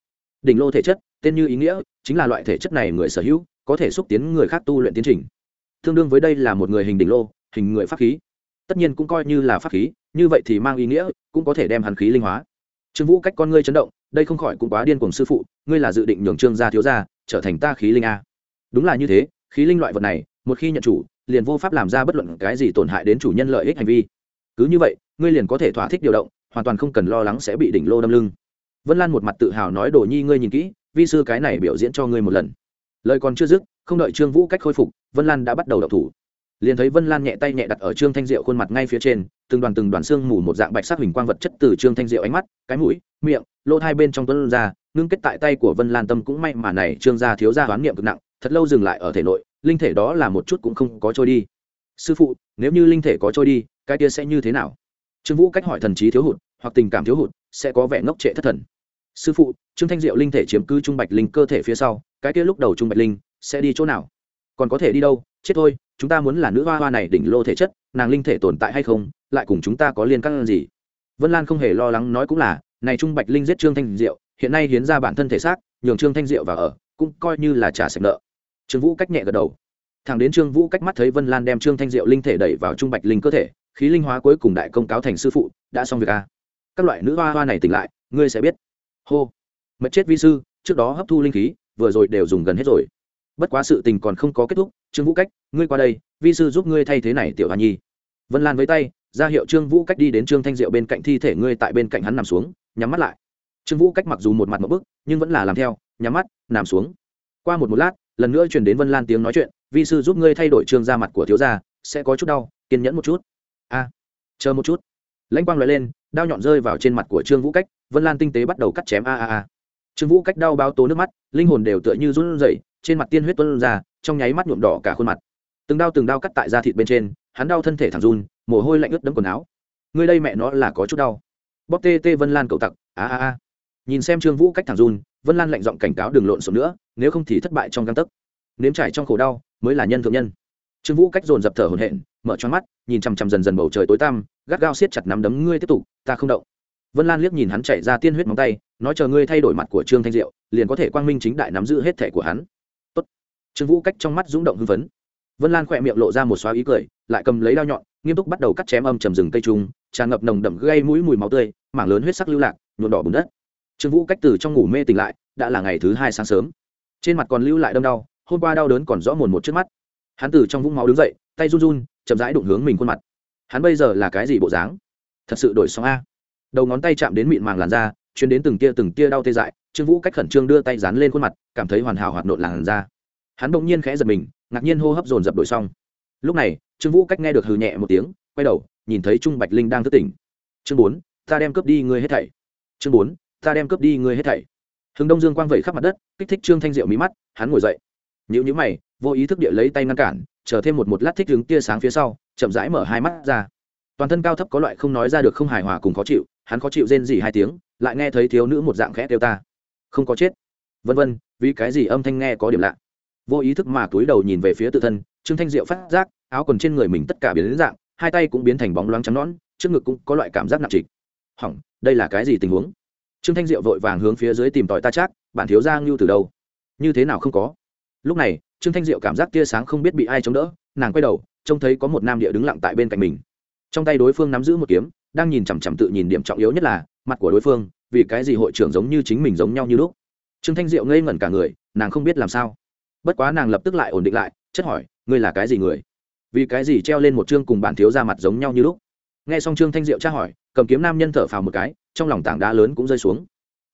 Đỉnh lô thể chất, tên như ý nghĩa, chính là loại thể chất này người sở hữu, có thể xúc tiến người khác tu luyện tiến trình. Tương đương với đây là một người hình đỉnh lô hình người pháp khí. Tất nhiên cũng coi như là pháp khí, như vậy thì mang ý nghĩa, cũng có thể đem hàn khí linh hóa. Trương vũ cách con ngươi chấn động, đây không khỏi cũng quá điên cùng sư phụ, ngươi là dự định nhường trương gia thiếu gia trở thành ta khí linh a. Đúng là như thế, khí linh loại vật này, một khi nhận chủ, liền vô pháp làm ra bất luận cái gì tổn hại đến chủ nhân lợi ích hành vi. Cứ như vậy, ngươi liền có thể thỏa thích điều động, hoàn toàn không cần lo lắng sẽ bị đỉnh lô đâm lưng. Vân lan một mặt tự hào nói, đồ nhi, ngươi nhìn kỹ, vi sư cái này biểu diễn cho ngươi một lần. Lời còn chưa dứt, không đợi trương vũ cách khôi phục, vân lan đã bắt đầu đọc thủ liền thấy vân lan nhẹ tay nhẹ đặt ở trương thanh diệu khuôn mặt ngay phía trên, từng đoàn từng đoàn xương mù một dạng bạch sắc hình quang vật chất từ trương thanh diệu ánh mắt, cái mũi, miệng, lỗ hai bên trong tuấn ra, ngưng kết tại tay của vân lan tâm cũng may mà này trương gia thiếu gia hoán niệm cực nặng, thật lâu dừng lại ở thể nội, linh thể đó là một chút cũng không có trôi đi. Sư phụ, nếu như linh thể có trôi đi, cái kia sẽ như thế nào? Trương vũ cách hỏi thần trí thiếu hụt, hoặc tình cảm thiếu hụt, sẽ có vẻ ngốc trệ thất thần. Sư phụ, trương thanh diệu linh thể chiếm cứ trung bạch linh cơ thể phía sau, cái kia lúc đầu trung bạch linh sẽ đi chỗ nào? Còn có thể đi đâu? Chết thôi chúng ta muốn là nữ hoa hoa này đỉnh lô thể chất, nàng linh thể tồn tại hay không, lại cùng chúng ta có liên căn gì? Vân lan không hề lo lắng nói cũng là, này trung bạch linh giết trương thanh diệu, hiện nay hiến ra bản thân thể xác, nhường trương thanh diệu vào ở, cũng coi như là trả sạch nợ. Trương vũ cách nhẹ gật đầu. Thằng đến trương vũ cách mắt thấy vân lan đem trương thanh diệu linh thể đẩy vào trung bạch linh cơ thể, khí linh hóa cuối cùng đại công cáo thành sư phụ, đã xong việc a. Các loại nữ hoa hoa này tỉnh lại, ngươi sẽ biết. Hô. Mật chết vi sư, trước đó hấp thu linh khí, vừa rồi đều dùng gần hết rồi bất quá sự tình còn không có kết thúc, trương vũ cách, ngươi qua đây, vi sư giúp ngươi thay thế này tiểu hoa nhi. Vân lan với tay, ra hiệu trương vũ cách đi đến trương thanh diệu bên cạnh thi thể ngươi tại bên cạnh hắn nằm xuống, nhắm mắt lại. Trương vũ cách mặc dù một mặt một bức, nhưng vẫn là làm theo, nhắm mắt, nằm xuống. Qua một một lát, lần nữa truyền đến vân lan tiếng nói chuyện, vi sư giúp ngươi thay đổi trương ra mặt của thiếu gia, sẽ có chút đau, kiên nhẫn một chút. A, chờ một chút. Lãnh quang loại lên, đao nhọn rơi vào trên mặt của trương vũ cách, vân lan tinh tế bắt đầu cắt chém a a a. Trương vũ cách đau bao tố nước mắt, linh hồn đều tựa như run rẩy trên mặt tiên huyết tuôn ra, trong nháy mắt nhuộm đỏ cả khuôn mặt. Từng đao từng đao cắt tại da thịt bên trên, hắn đau thân thể thẳng run, mồ hôi lạnh ướt đẫm quần áo. Ngươi đây mẹ nó là có chút đau. Bóp tê tê vân lan cậu tặc, a a a. Nhìn xem trương vũ cách thẳng run, vân lan lạnh giọng cảnh cáo đừng lộn xộn nữa, nếu không thì thất bại trong găng tấc. Nếm trải trong khổ đau, mới là nhân thượng nhân. Trương vũ cách dồn dập thở hổn hển, mở choáng mắt, nhìn chằm chằm dần dần bầu trời tối tăm, gắt gao siết chặt nắm đấm, ngươi tiếp tục, ta không động. Vân lan liếc nhìn hắn chạy ra tiên huyết móng tay, nói, chờ ngươi thay đổi mặt của trương thanh diệu, liền có thể quang minh chính đại nắm giữ hết thẻ của hắn trương vũ cách trong mắt rúng động hưng phấn. Vân lan khỏe miệng lộ ra một xóa ý cười, lại cầm lấy dao nhọn, nghiêm túc bắt đầu cắt chém âm trầm rừng cây trung tràn ngập nồng đậm gây mũi mùi máu tươi, mảng lớn huyết sắc lưu lạc, nhuộm đỏ bùn đất. Trương vũ cách từ trong ngủ mê tỉnh lại, đã là ngày thứ hai sáng sớm. Trên mặt còn lưu lại đâm đau, hôm qua đau đớn còn rõ mồn một trước mắt. Hắn từ trong vũng máu đứng dậy, tay run run, chậm rãi đụng hướng mình khuôn mặt. Hắn bây giờ là cái gì bộ dáng? Thật sự đổi sóng a. Đầu ngón tay chạm đến mịn màng làn da chuyến đến từng tia từng tia đau tê dại, trương vũ cách khẩn trương đưa tay dán lên khuôn mặt, cảm thấy hoàn hảo hoạt nộn làn da hắn bỗng nhiên khẽ giật mình, ngạc nhiên hô hấp dồn dập đổi xong. Lúc này, trương vũ cách nghe được hừ nhẹ một tiếng, quay đầu, nhìn thấy trung bạch linh đang thức tỉnh. Chương bốn, ta đem cướp đi ngươi hết thảy. Chương bốn, ta đem cướp đi ngươi hết thảy. Hừng đông dương quang vẩy khắp mặt đất, kích thích trương thanh diệu mí mắt, hắn ngồi dậy. Nhữ nhữ mày, vô ý thức địa lấy tay ngăn cản, chờ thêm một một lát thích đứng tia sáng phía sau, chậm rãi mở hai mắt ra. Toàn thân cao thấp có loại không nói ra được không hài hòa cùng khó chịu, hắn khó chịu rên gì hai tiếng, lại nghe thấy thiếu nữ một dạng khẽ kêu ta. Không có chết. Vân vân, vì cái gì âm thanh nghe có điểm lạ? Vô ý thức mà túi đầu nhìn về phía tự thân trương thanh diệu phát giác áo quần trên người mình tất cả biến đến dạng hai tay cũng biến thành bóng loáng trắng nón, trước ngực cũng có loại cảm giác nặng trịch. Hỏng đây là cái gì tình huống? Trương thanh diệu vội vàng hướng phía dưới tìm tòi ta chắc bản thiếu ra ngưu từ đâu? Như thế nào không có? Lúc này trương thanh diệu cảm giác tia sáng không biết bị ai chống đỡ nàng quay đầu trông thấy có một nam địa đứng lặng tại bên cạnh mình. Trong tay đối phương nắm giữ một kiếm đang nhìn chằm chằm tự nhìn điểm trọng yếu nhất là mặt của đối phương vì cái gì hội trưởng giống như chính mình giống nhau như lúc? Trương thanh diệu ngây ngẩn cả người nàng không biết làm sao bất quá nàng lập tức lại ổn định lại, chất hỏi, ngươi là cái gì người? Vì cái gì treo lên một chương cùng bản thiếu ra mặt giống nhau như lúc? Nghe xong trương thanh diệu tra hỏi, cầm kiếm nam nhân thở phào một cái, trong lòng tảng đá lớn cũng rơi xuống.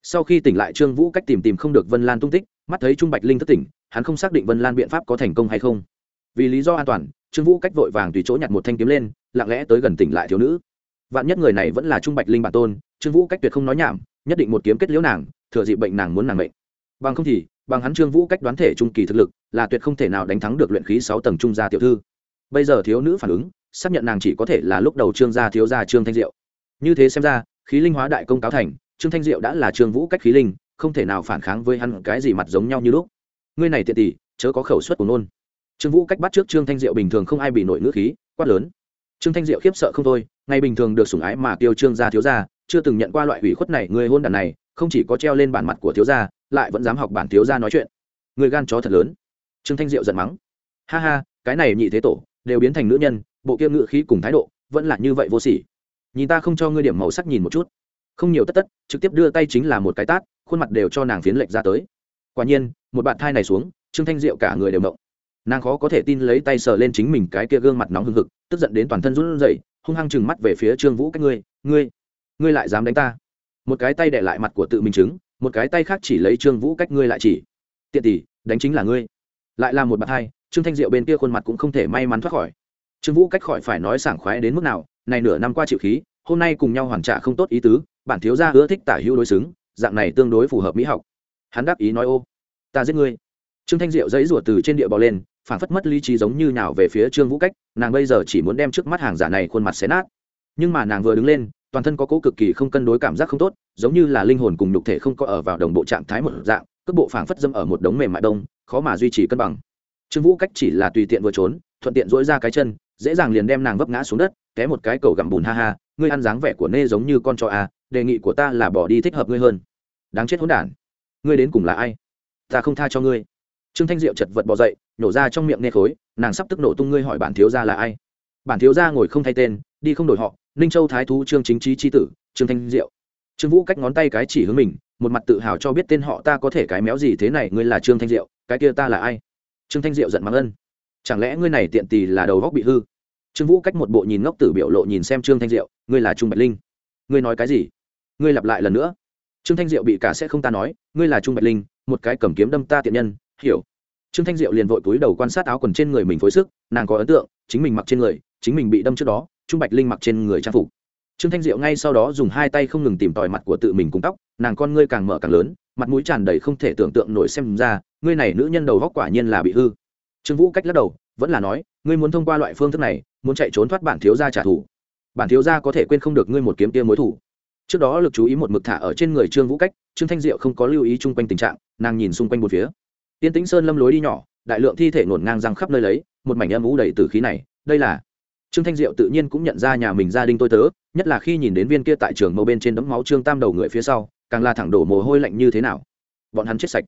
Sau khi tỉnh lại, trương vũ cách tìm tìm không được vân lan tung tích, mắt thấy trung bạch linh thất tỉnh, hắn không xác định vân lan biện pháp có thành công hay không. Vì lý do an toàn, trương vũ cách vội vàng tùy chỗ nhặt một thanh kiếm lên, lặng lẽ tới gần tỉnh lại thiếu nữ. Vạn nhất người này vẫn là trung bạch linh bản tôn, trương vũ cách tuyệt không nói nhảm, nhất định một kiếm kết liễu nàng, thừa dịp bệnh nàng muốn nàng bệnh bằng không thì bằng hắn trương vũ cách đoán thể trung kỳ thực lực, là tuyệt không thể nào đánh thắng được luyện khí sáu tầng trung gia tiểu thư. Bây giờ thiếu nữ phản ứng, xác nhận nàng chỉ có thể là lúc đầu trương gia thiếu gia trương thanh diệu. Như thế xem ra, khí linh hóa đại công cáo thành, trương thanh diệu đã là trương vũ cách khí linh, không thể nào phản kháng với hắn cái gì mặt giống nhau như lúc. Ngươi này tiện tỷ, chớ có khẩu suất của nôn. Trương vũ cách bắt trước trương thanh diệu bình thường không ai bị nổi ngữ khí, quát lớn. Trương thanh diệu khiếp sợ không thôi, ngày bình thường được sủng ái mà tiêu trương gia thiếu gia, chưa từng nhận qua loại ủy khuất này, người hôn đàn này, không chỉ có treo lên bản mặt của thiếu gia lại vẫn dám học bản thiếu gia nói chuyện. Người gan chó thật lớn. Trương thanh diệu giận mắng. Ha ha, cái này nhị thế tổ, đều biến thành nữ nhân, bộ kia ngự khí cùng thái độ, vẫn là như vậy vô sỉ. Nhìn ta không cho ngươi điểm màu sắc nhìn một chút. Không nhiều tất tất, trực tiếp đưa tay chính là một cái tát, khuôn mặt đều cho nàng phiến lệch ra tới. Quả nhiên, một bạn thai này xuống, trương thanh diệu cả người đều động. nàng khó có thể tin lấy tay sờ lên chính mình cái kia gương mặt nóng hừng hực, tức giận đến toàn thân run rẩy, hung hăng chừng mắt về phía trương vũ cách ngươi ngươi ngươi lại dám đánh ta? Một cái tay để lại mặt của tự mình chứng một cái tay khác chỉ lấy trương vũ cách ngươi lại chỉ. Tiện tỷ, đánh chính là ngươi. Lại là một bạt hai, trương thanh diệu bên kia khuôn mặt cũng không thể may mắn thoát khỏi. Trương vũ cách khỏi phải nói sảng khoái đến mức nào, này nửa năm qua chịu khí, hôm nay cùng nhau hoàn trả không tốt ý tứ, bản thiếu gia ưa thích tả hữu đối xứng, dạng này tương đối phù hợp mỹ học. Hắn đáp ý nói ô, ta giết ngươi. Trương thanh diệu dãy rủa từ trên địa bò lên phản phất mất lý trí giống như nào về phía trương vũ cách, nàng bây giờ chỉ muốn đem trước mắt hàng giả này khuôn mặt xé nát. Nhưng mà nàng vừa đứng lên toàn thân có cố cực kỳ không cân đối cảm giác không tốt, giống như là linh hồn cùng nhục thể không có ở vào đồng bộ trạng thái một dạng, cước bộ phảng phất dâm ở một đống mềm mại đông, khó mà duy trì cân bằng. Trương vũ cách chỉ là tùy tiện vừa trốn, thuận tiện dỗi ra cái chân, dễ dàng liền đem nàng vấp ngã xuống đất, té một cái cầu gặm bùn ha ha, ngươi ăn dáng vẻ của nê giống như con cho a à, đề nghị của ta là bỏ đi thích hợp ngươi hơn. Đáng chết hỗn đản. Ngươi đến cùng là ai? Ta không tha cho ngươi. Trương thanh diệu chật vật bỏ dậy, nổ ra trong miệng nê khối, nàng sắp tức nổ tung ngươi hỏi bản thiếu gia là ai? Bản thiếu gia ngồi không thay tên đi không đổi họ, ninh châu thái thú trương chính trí Chi tử, trương thanh diệu. Trương vũ cách ngón tay cái chỉ hướng mình, một mặt tự hào cho biết tên họ ta có thể cái méo gì thế này, ngươi là trương thanh diệu, cái kia ta là ai? Trương thanh diệu giận mắng ân. Chẳng lẽ ngươi này tiện tì là đầu góc bị hư? Trương vũ cách một bộ nhìn ngốc tử biểu lộ nhìn xem trương thanh diệu, ngươi là trung bạch linh. Ngươi nói cái gì? Ngươi lặp lại lần nữa. Trương thanh diệu bị cả sẽ không ta nói, ngươi là trung bạch linh, một cái cầm kiếm đâm ta tiện nhân, hiểu. Trương thanh diệu liền vội túi đầu quan sát áo quần trên người mình phối sức, nàng có ấn tượng, chính mình mặc trên người, chính mình bị đâm trước đó trung bạch linh mặc trên người trang phục. Trương thanh diệu ngay sau đó dùng hai tay không ngừng tìm tòi mặt của tự mình cùng tóc, nàng con ngươi càng mở càng lớn, mặt mũi tràn đầy không thể tưởng tượng nổi xem ra, ngươi này nữ nhân đầu góc quả nhiên là bị hư. Trương vũ cách lắc đầu, vẫn là nói, ngươi muốn thông qua loại phương thức này, muốn chạy trốn thoát bản thiếu gia trả thù. Bản thiếu gia có thể quên không được ngươi một kiếm kia mối thủ. Trước đó lực chú ý một mực thả ở trên người trương vũ cách, trương thanh diệu không có lưu ý chung quanh tình trạng, nàng nhìn xung quanh một phía. Tiên tĩnh sơn lâm lối đi nhỏ, đại lượng thi thể ngổn ngang răng khắp nơi lấy, một mảnh âm ú đầy từ khí này, đây là trương thanh diệu tự nhiên cũng nhận ra nhà mình gia đình tôi tớ, nhất là khi nhìn đến viên kia tại trường mâu bên trên đấm máu trương tam đầu người phía sau, càng là thẳng đổ mồ hôi lạnh như thế nào. Bọn hắn chết sạch.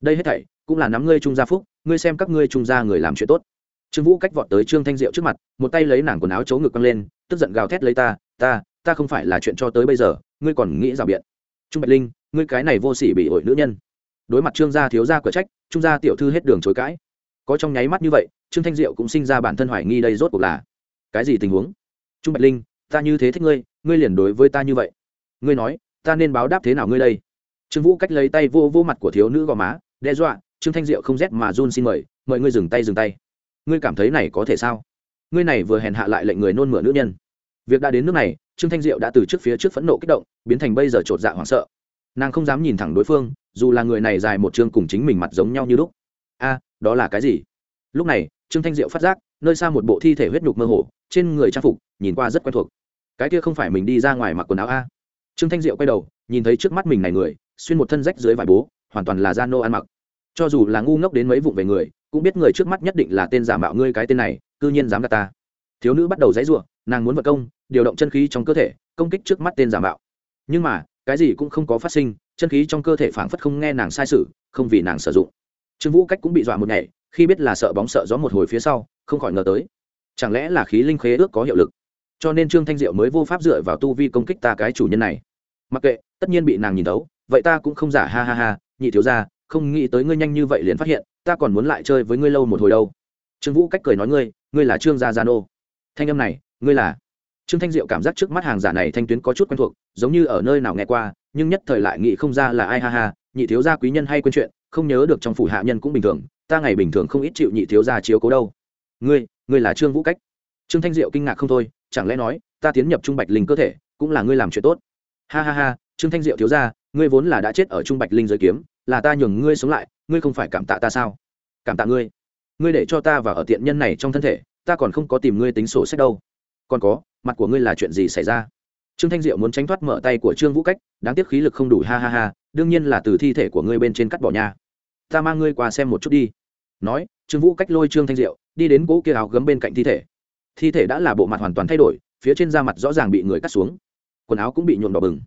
Đây hết thảy, cũng là nắm ngươi trung gia phúc, ngươi xem các ngươi trung gia người làm chuyện tốt. Trương vũ cách vọt tới trương thanh diệu trước mặt, một tay lấy nàng quần áo chấu ngực căng lên, tức giận gào thét lấy ta ta ta không phải là chuyện cho tới bây giờ, ngươi còn nghĩ rào biện. Trung bạch linh, ngươi cái này vô sỉ bị ổi nữ nhân. Đối mặt trương gia thiếu gia cửa trách, trung gia tiểu thư hết đường chối cãi. Có trong nháy mắt như vậy, trương thanh diệu cũng sinh ra bản thân hoài nghi đây rốt cuộc là cái gì tình huống? Trung bạch linh, ta như thế thích ngươi ngươi liền đối với ta như vậy. Ngươi nói, ta nên báo đáp thế nào ngươi đây? Trương vũ cách lấy tay vô vô mặt của thiếu nữ gò má, đe dọa, trương thanh diệu không rét mà run xin mời mời ngươi dừng tay dừng tay. Ngươi cảm thấy này có thể sao? Ngươi này vừa hèn hạ lại lệnh người nôn mửa nữ nhân. Việc đã đến nước này, trương thanh diệu đã từ trước phía trước phẫn nộ kích động, biến thành bây giờ chột dạ hoảng sợ. Nàng không dám nhìn thẳng đối phương, dù là người này dài một chương cùng chính mình mặt giống nhau như lúc. A, đó là cái gì? Lúc này trương thanh diệu phát giác, nơi xa một bộ thi thể huyết nhục mơ hồ, trên người trang phục, nhìn qua rất quen thuộc. Cái kia không phải mình đi ra ngoài mặc quần áo a? Trương thanh diệu quay đầu, nhìn thấy trước mắt mình này người, xuyên một thân rách dưới vải bố, hoàn toàn là da nô ăn mặc. Cho dù là ngu ngốc đến mấy vụng về người, cũng biết người trước mắt nhất định là tên giả mạo ngươi cái tên này, cư nhiên dám gạt ta. Thiếu nữ bắt đầu dãy ruộng nàng muốn vật công, điều động chân khí trong cơ thể, công kích trước mắt tên giả mạo. Nhưng mà, cái gì cũng không có phát sinh, chân khí trong cơ thể phảng phất không nghe nàng sai sự, không vì nàng sử dụng. Trương vũ cách cũng bị dọa một ngày khi biết là sợ bóng sợ gió một hồi phía sau, không khỏi ngờ tới. Chẳng lẽ là khí linh khế ước có hiệu lực? Cho nên trương thanh diệu mới vô pháp dựa vào tu vi công kích ta cái chủ nhân này. Mặc kệ, tất nhiên bị nàng nhìn tấu vậy ta cũng không giả ha ha ha, nhị thiếu ra không nghĩ tới ngươi nhanh như vậy liền phát hiện, ta còn muốn lại chơi với ngươi lâu một hồi đâu. Trương vũ cách cười nói ngươi ngươi là trương gia gia nô. Thanh âm này, ngươi là? Trương thanh diệu cảm giác trước mắt hàng giả này thanh tuyến có chút quen thuộc, giống như ở nơi nào nghe qua, nhưng nhất thời lại nghĩ không ra là ai ha ha, nhị thiếu gia quý nhân hay quên chuyện, không nhớ được trong phủ hạ nhân cũng bình thường ta ngày bình thường không ít chịu nhị thiếu gia chiếu cố đâu. Ngươi ngươi là trương vũ cách. Trương thanh diệu kinh ngạc không thôi, chẳng lẽ nói, ta tiến nhập trung bạch linh cơ thể, cũng là ngươi làm chuyện tốt? Ha ha ha, trương thanh diệu thiếu gia, ngươi vốn là đã chết ở trung bạch linh giới kiếm, là ta nhường ngươi sống lại, ngươi không phải cảm tạ ta sao? Cảm tạ ngươi. Ngươi để cho ta vào ở tiện nhân này trong thân thể, ta còn không có tìm ngươi tính sổ sách đâu. Còn có, mặt của ngươi là chuyện gì xảy ra? Trương thanh diệu muốn tránh thoát mở tay của trương vũ cách, đáng tiếc khí lực không đủ, ha ha ha, đương nhiên là từ thi thể của ngươi bên trên cắt bỏ nha ta mang ngươi qua xem một chút đi. Nói, trương vũ cách lôi trương thanh diệu, đi đến cỗ kia áo gấm bên cạnh thi thể. Thi thể đã là bộ mặt hoàn toàn thay đổi, phía trên da mặt rõ ràng bị người cắt xuống. Quần áo cũng bị nhuộm đỏ bừng.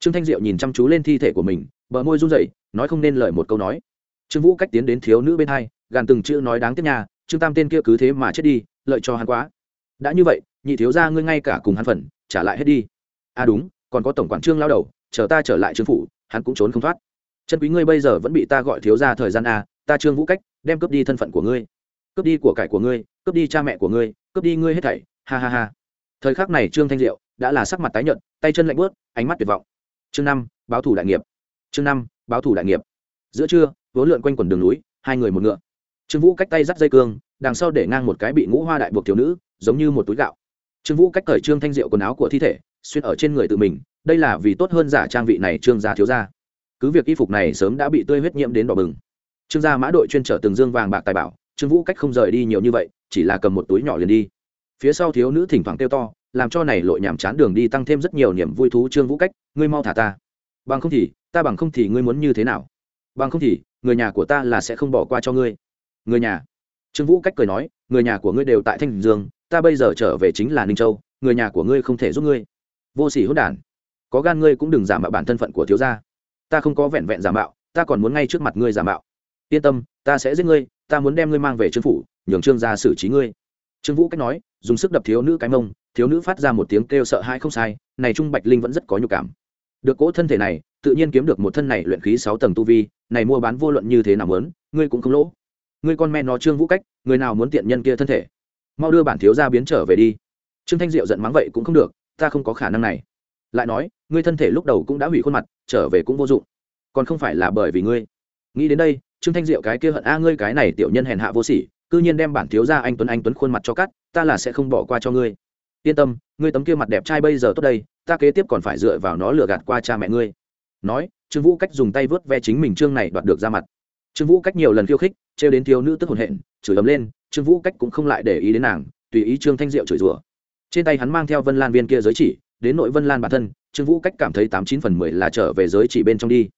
Trương thanh diệu nhìn chăm chú lên thi thể của mình, bờ môi run rẩy, nói không nên lời một câu nói. Trương vũ cách tiến đến thiếu nữ bên hai, gàn từng chữ nói đáng tiếc nhà trương tam tên kia cứ thế mà chết đi, lợi cho hắn quá. Đã như vậy, nhị thiếu ra ngươi ngay cả cùng hắn phần, trả lại hết đi. À đúng, còn có tổng quản trương lao đầu, chờ ta trở lại trương phủ, hắn cũng trốn không thoát chân quý ngươi bây giờ vẫn bị ta gọi thiếu ra thời gian a, ta trương vũ cách, đem cướp đi thân phận của ngươi, cướp đi của cải của ngươi, cướp đi cha mẹ của ngươi, cướp đi ngươi hết thảy. Ha ha ha. Thời khắc này trương thanh diệu đã là sắc mặt tái nhợt, tay chân lạnh bớt ánh mắt tuyệt vọng. Chương năm, báo thủ đại nghiệp. Chương năm, báo thủ đại nghiệp. Giữa trưa, vốn lượn quanh quần đường núi, hai người một ngựa. Trương vũ cách tay dắt dây cương, đằng sau để ngang một cái bị ngũ hoa đại buộc thiếu nữ, giống như một túi gạo. Trương vũ cách cởi trương thanh diệu quần áo của thi thể, xuyên ở trên người tự mình, đây là vì tốt hơn giả trang vị này trương gia thiếu gia cứ việc y phục này sớm đã bị tươi huyết nhiễm đến đỏ bừng. Trương gia mã đội chuyên trở từng dương vàng bạc tài bảo, trương vũ cách không rời đi nhiều như vậy, chỉ là cầm một túi nhỏ liền đi. Phía sau thiếu nữ thỉnh thoảng kêu to, làm cho này lội nhàm chán đường đi tăng thêm rất nhiều niềm vui thú trương vũ cách, ngươi mau thả ta. Bằng không thì, ta bằng không thì ngươi muốn như thế nào? Bằng không thì, người nhà của ta là sẽ không bỏ qua cho ngươi. Người nhà? Trương vũ cách cười nói, người nhà của ngươi đều tại thanh dương, ta bây giờ trở về chính là ninh châu, người nhà của ngươi không thể giúp ngươi. Vô sỉ hốt đản, có gan ngươi cũng đừng giảm mạo bản thân phận của thiếu gia ta không có vẹn vẹn giả mạo, ta còn muốn ngay trước mặt ngươi giả mạo. Yên tâm, ta sẽ giết ngươi, ta muốn đem ngươi mang về trương phủ, nhường trương gia xử trí ngươi. Trương vũ cách nói, dùng sức đập thiếu nữ cái mông, thiếu nữ phát ra một tiếng kêu sợ hãi không sai, này trung bạch linh vẫn rất có nhục cảm. Được cỗ thân thể này, tự nhiên kiếm được một thân này luyện khí sáu tầng tu vi, này mua bán vô luận như thế nào muốn, ngươi cũng không lỗ. Ngươi con mẹ nó trương vũ cách, người nào muốn tiện nhân kia thân thể? Mau đưa bản thiếu gia biến trở về đi. Trương thanh diệu giận mắng vậy cũng không được, ta không có khả năng này lại nói, ngươi thân thể lúc đầu cũng đã hủy khuôn mặt, trở về cũng vô dụng. Còn không phải là bởi vì ngươi. Nghĩ đến đây, trương thanh diệu cái kia hận a, ngươi cái này tiểu nhân hèn hạ vô sỉ, cư nhiên đem bản thiếu gia anh tuấn anh tuấn khuôn mặt cho cắt, ta là sẽ không bỏ qua cho ngươi. Yên tâm, ngươi tấm kia mặt đẹp trai bây giờ tốt đây, ta kế tiếp còn phải dựa vào nó lừa gạt qua cha mẹ ngươi. Nói, trương vũ cách dùng tay vớt ve chính mình trương này đoạt được ra mặt. Trương vũ cách nhiều lần khiêu khích, trêu đến thiếu nữ tức hồn hện, chửi ấm lên, trương vũ cách cũng không lại để ý đến nàng, tùy ý trương thanh diệu chửi rủa. Trên tay hắn mang theo vân lan viên kia giới chỉ đến nội vân lan bản thân trương vũ cách cảm thấy tám chín phần mười là trở về giới chỉ bên trong đi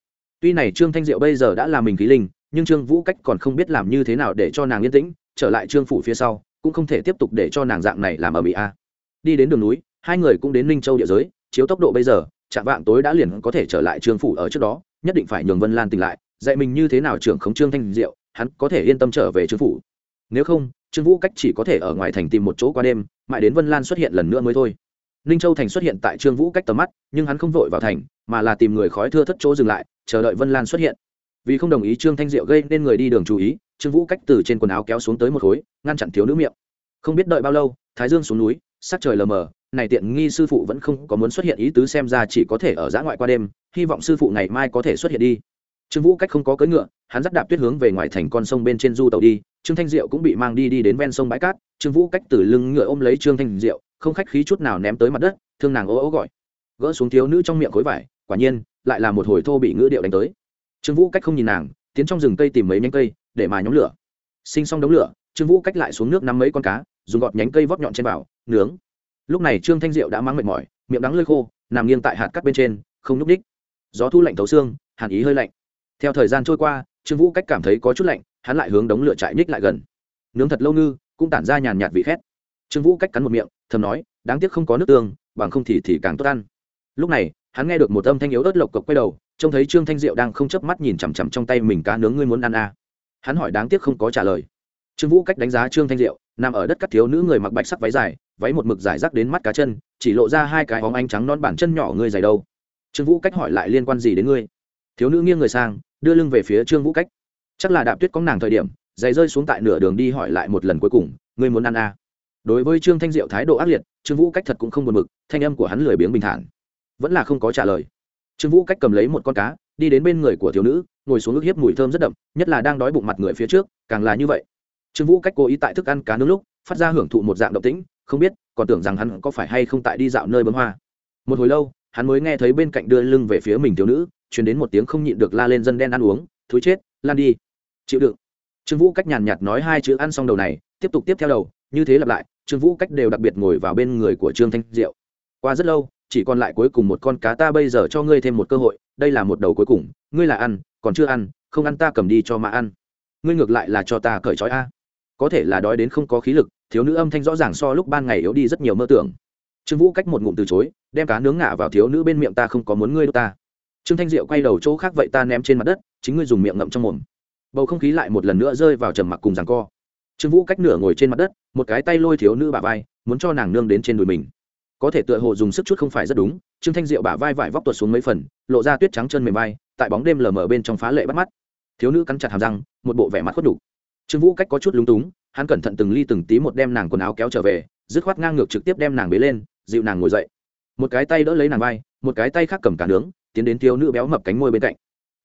tuy này trương thanh diệu bây giờ đã là mình khí linh nhưng trương vũ cách còn không biết làm như thế nào để cho nàng yên tĩnh trở lại trương phủ phía sau cũng không thể tiếp tục để cho nàng dạng này làm ở mỹ a đi đến đường núi hai người cũng đến ninh châu địa giới chiếu tốc độ bây giờ chạm vạn tối đã liền có thể trở lại trương phủ ở trước đó nhất định phải nhường vân lan tỉnh lại dạy mình như thế nào trưởng khống trương thanh diệu hắn có thể yên tâm trở về trương phủ nếu không trương vũ cách chỉ có thể ở ngoài thành tìm một chỗ qua đêm mãi đến vân lan xuất hiện lần nữa mới thôi ninh châu thành xuất hiện tại trương vũ cách tầm mắt, nhưng hắn không vội vào thành, mà là tìm người khói thưa thất chỗ dừng lại, chờ đợi vân lan xuất hiện. Vì không đồng ý trương thanh diệu gây nên người đi đường chú ý, trương vũ cách từ trên quần áo kéo xuống tới một khối, ngăn chặn thiếu nữ miệng. Không biết đợi bao lâu, thái dương xuống núi, sắc trời lờ mờ, này tiện nghi sư phụ vẫn không có muốn xuất hiện ý tứ xem ra chỉ có thể ở giã ngoại qua đêm, hy vọng sư phụ ngày mai có thể xuất hiện đi. Trương vũ cách không có cưỡi ngựa, hắn dắt đạp tuyết hướng về ngoài thành con sông bên trên du tàu đi, trương thanh diệu cũng bị mang đi đi đến ven sông bãi cát, trương vũ cách từ lưng ngựa ôm lấy trương thanh diệu không khách khí chút nào ném tới mặt đất thương nàng ố ố gọi. Gỡ xuống thiếu nữ trong miệng khối vải quả nhiên lại là một hồi thô bị ngữ điệu đánh tới. Trương vũ cách không nhìn nàng tiến trong rừng cây tìm mấy nhánh cây để mà nhóm lửa. Sinh xong đống lửa trương vũ cách lại xuống nước nắm mấy con cá dùng gọt nhánh cây vót nhọn trên vào, nướng. Lúc này trương thanh diệu đã mắng mệt mỏi miệng đắng lơi khô nằm nghiêng tại hạt cắt bên trên không nhúc ních gió thu lạnh thấu xương hàn ý hơi lạnh. Theo thời gian trôi qua trương vũ cách cảm thấy có chút lạnh hắn lại hướng đống lửa chạy ních lại gần. Nướng thật lâu ngư cũng tản ra nhàn nhạt vị khét trương vũ cách cắn một miệng, thầm nói, đáng tiếc không có nước tương, bằng không thì thì càng tốt ăn. Lúc này, hắn nghe được một âm thanh yếu ớt lộc cộc quay đầu, trông thấy trương thanh diệu đang không chớp mắt nhìn chằm chằm trong tay mình cá nướng ngươi muốn ăn à. hắn hỏi đáng tiếc không có trả lời. Trương vũ cách đánh giá trương thanh diệu, nằm ở đất cắt thiếu nữ người mặc bạch sắc váy dài, váy một mực dài rác đến mắt cá chân, chỉ lộ ra hai cái hóng ánh trắng non bản chân nhỏ ngươi dày đâu. Trương vũ cách hỏi lại liên quan gì đến ngươi? Thiếu nữ nghiêng người sang, đưa lưng về phía trương vũ cách. Chắc là đạp tuyết có nàng thời điểm, giày rơi xuống tại nửa đường đi hỏi lại một lần cuối cùng, ngươi muốn ăn à đối với trương thanh diệu thái độ ác liệt, trương vũ cách thật cũng không buồn mực thanh âm của hắn lười biếng bình thản. Vẫn là không có trả lời. Trương vũ cách cầm lấy một con cá, đi đến bên người của thiếu nữ, ngồi xuống ức hiếp mùi thơm rất đậm, nhất là đang đói bụng mặt người phía trước, càng là như vậy. Trương vũ cách cố ý tại thức ăn cá nướng lúc, phát ra hưởng thụ một dạng động tĩnh, không biết, còn tưởng rằng hắn có phải hay không tại đi dạo nơi bấm hoa. Một hồi lâu, hắn mới nghe thấy bên cạnh đưa lưng về phía mình thiếu nữ chuyển đến một tiếng không nhịn được la lên dân đen ăn uống thúi chết, lan đi. Chịu đựng. Trương vũ cách nhàn nhạt nói hai chữ ăn xong đầu này, tiếp tục tiếp theo đầu, như thế lặp lại trương vũ cách đều đặc biệt ngồi vào bên người của trương thanh diệu. Qua rất lâu, chỉ còn lại cuối cùng một con cá ta bây giờ cho ngươi thêm một cơ hội, đây là một đầu cuối cùng, ngươi là ăn, còn chưa ăn, không ăn ta cầm đi cho mà ăn. Ngươi ngược lại là cho ta cởi trói a. Có thể là đói đến không có khí lực, thiếu nữ âm thanh rõ ràng so lúc ban ngày yếu đi rất nhiều mơ tưởng. Trương vũ cách một ngụm từ chối, đem cá nướng ngả vào thiếu nữ bên miệng ta không có muốn ngươi đâu ta. Trương thanh diệu quay đầu chỗ khác vậy ta ném trên mặt đất, chính ngươi dùng miệng ngậm trong mồm. Bầu không khí lại một lần nữa rơi vào trầm mặc cùng rằng co trương vũ cách nửa ngồi trên mặt đất, một cái tay lôi thiếu nữ bà vai, muốn cho nàng nương đến trên đùi mình. Có thể tựa hồ dùng sức chút không phải rất đúng, trương thanh diệu bả vai vải vóc tuột xuống mấy phần, lộ ra tuyết trắng chân mềm vai, tại bóng đêm lờ mờ bên trong phá lệ bắt mắt. Thiếu nữ cắn chặt hàm răng, một bộ vẻ mặt khuất đủ. trương vũ cách có chút lúng túng, hắn cẩn thận từng ly từng tí một đem nàng quần áo kéo trở về, dứt khoát ngang ngược trực tiếp đem nàng bế lên, dịu nàng ngồi dậy. Một cái tay đỡ lấy nàng vai, một cái tay khác cầm cả nướng, tiến đến thiếu nữ béo mập cánh môi bên cạnh.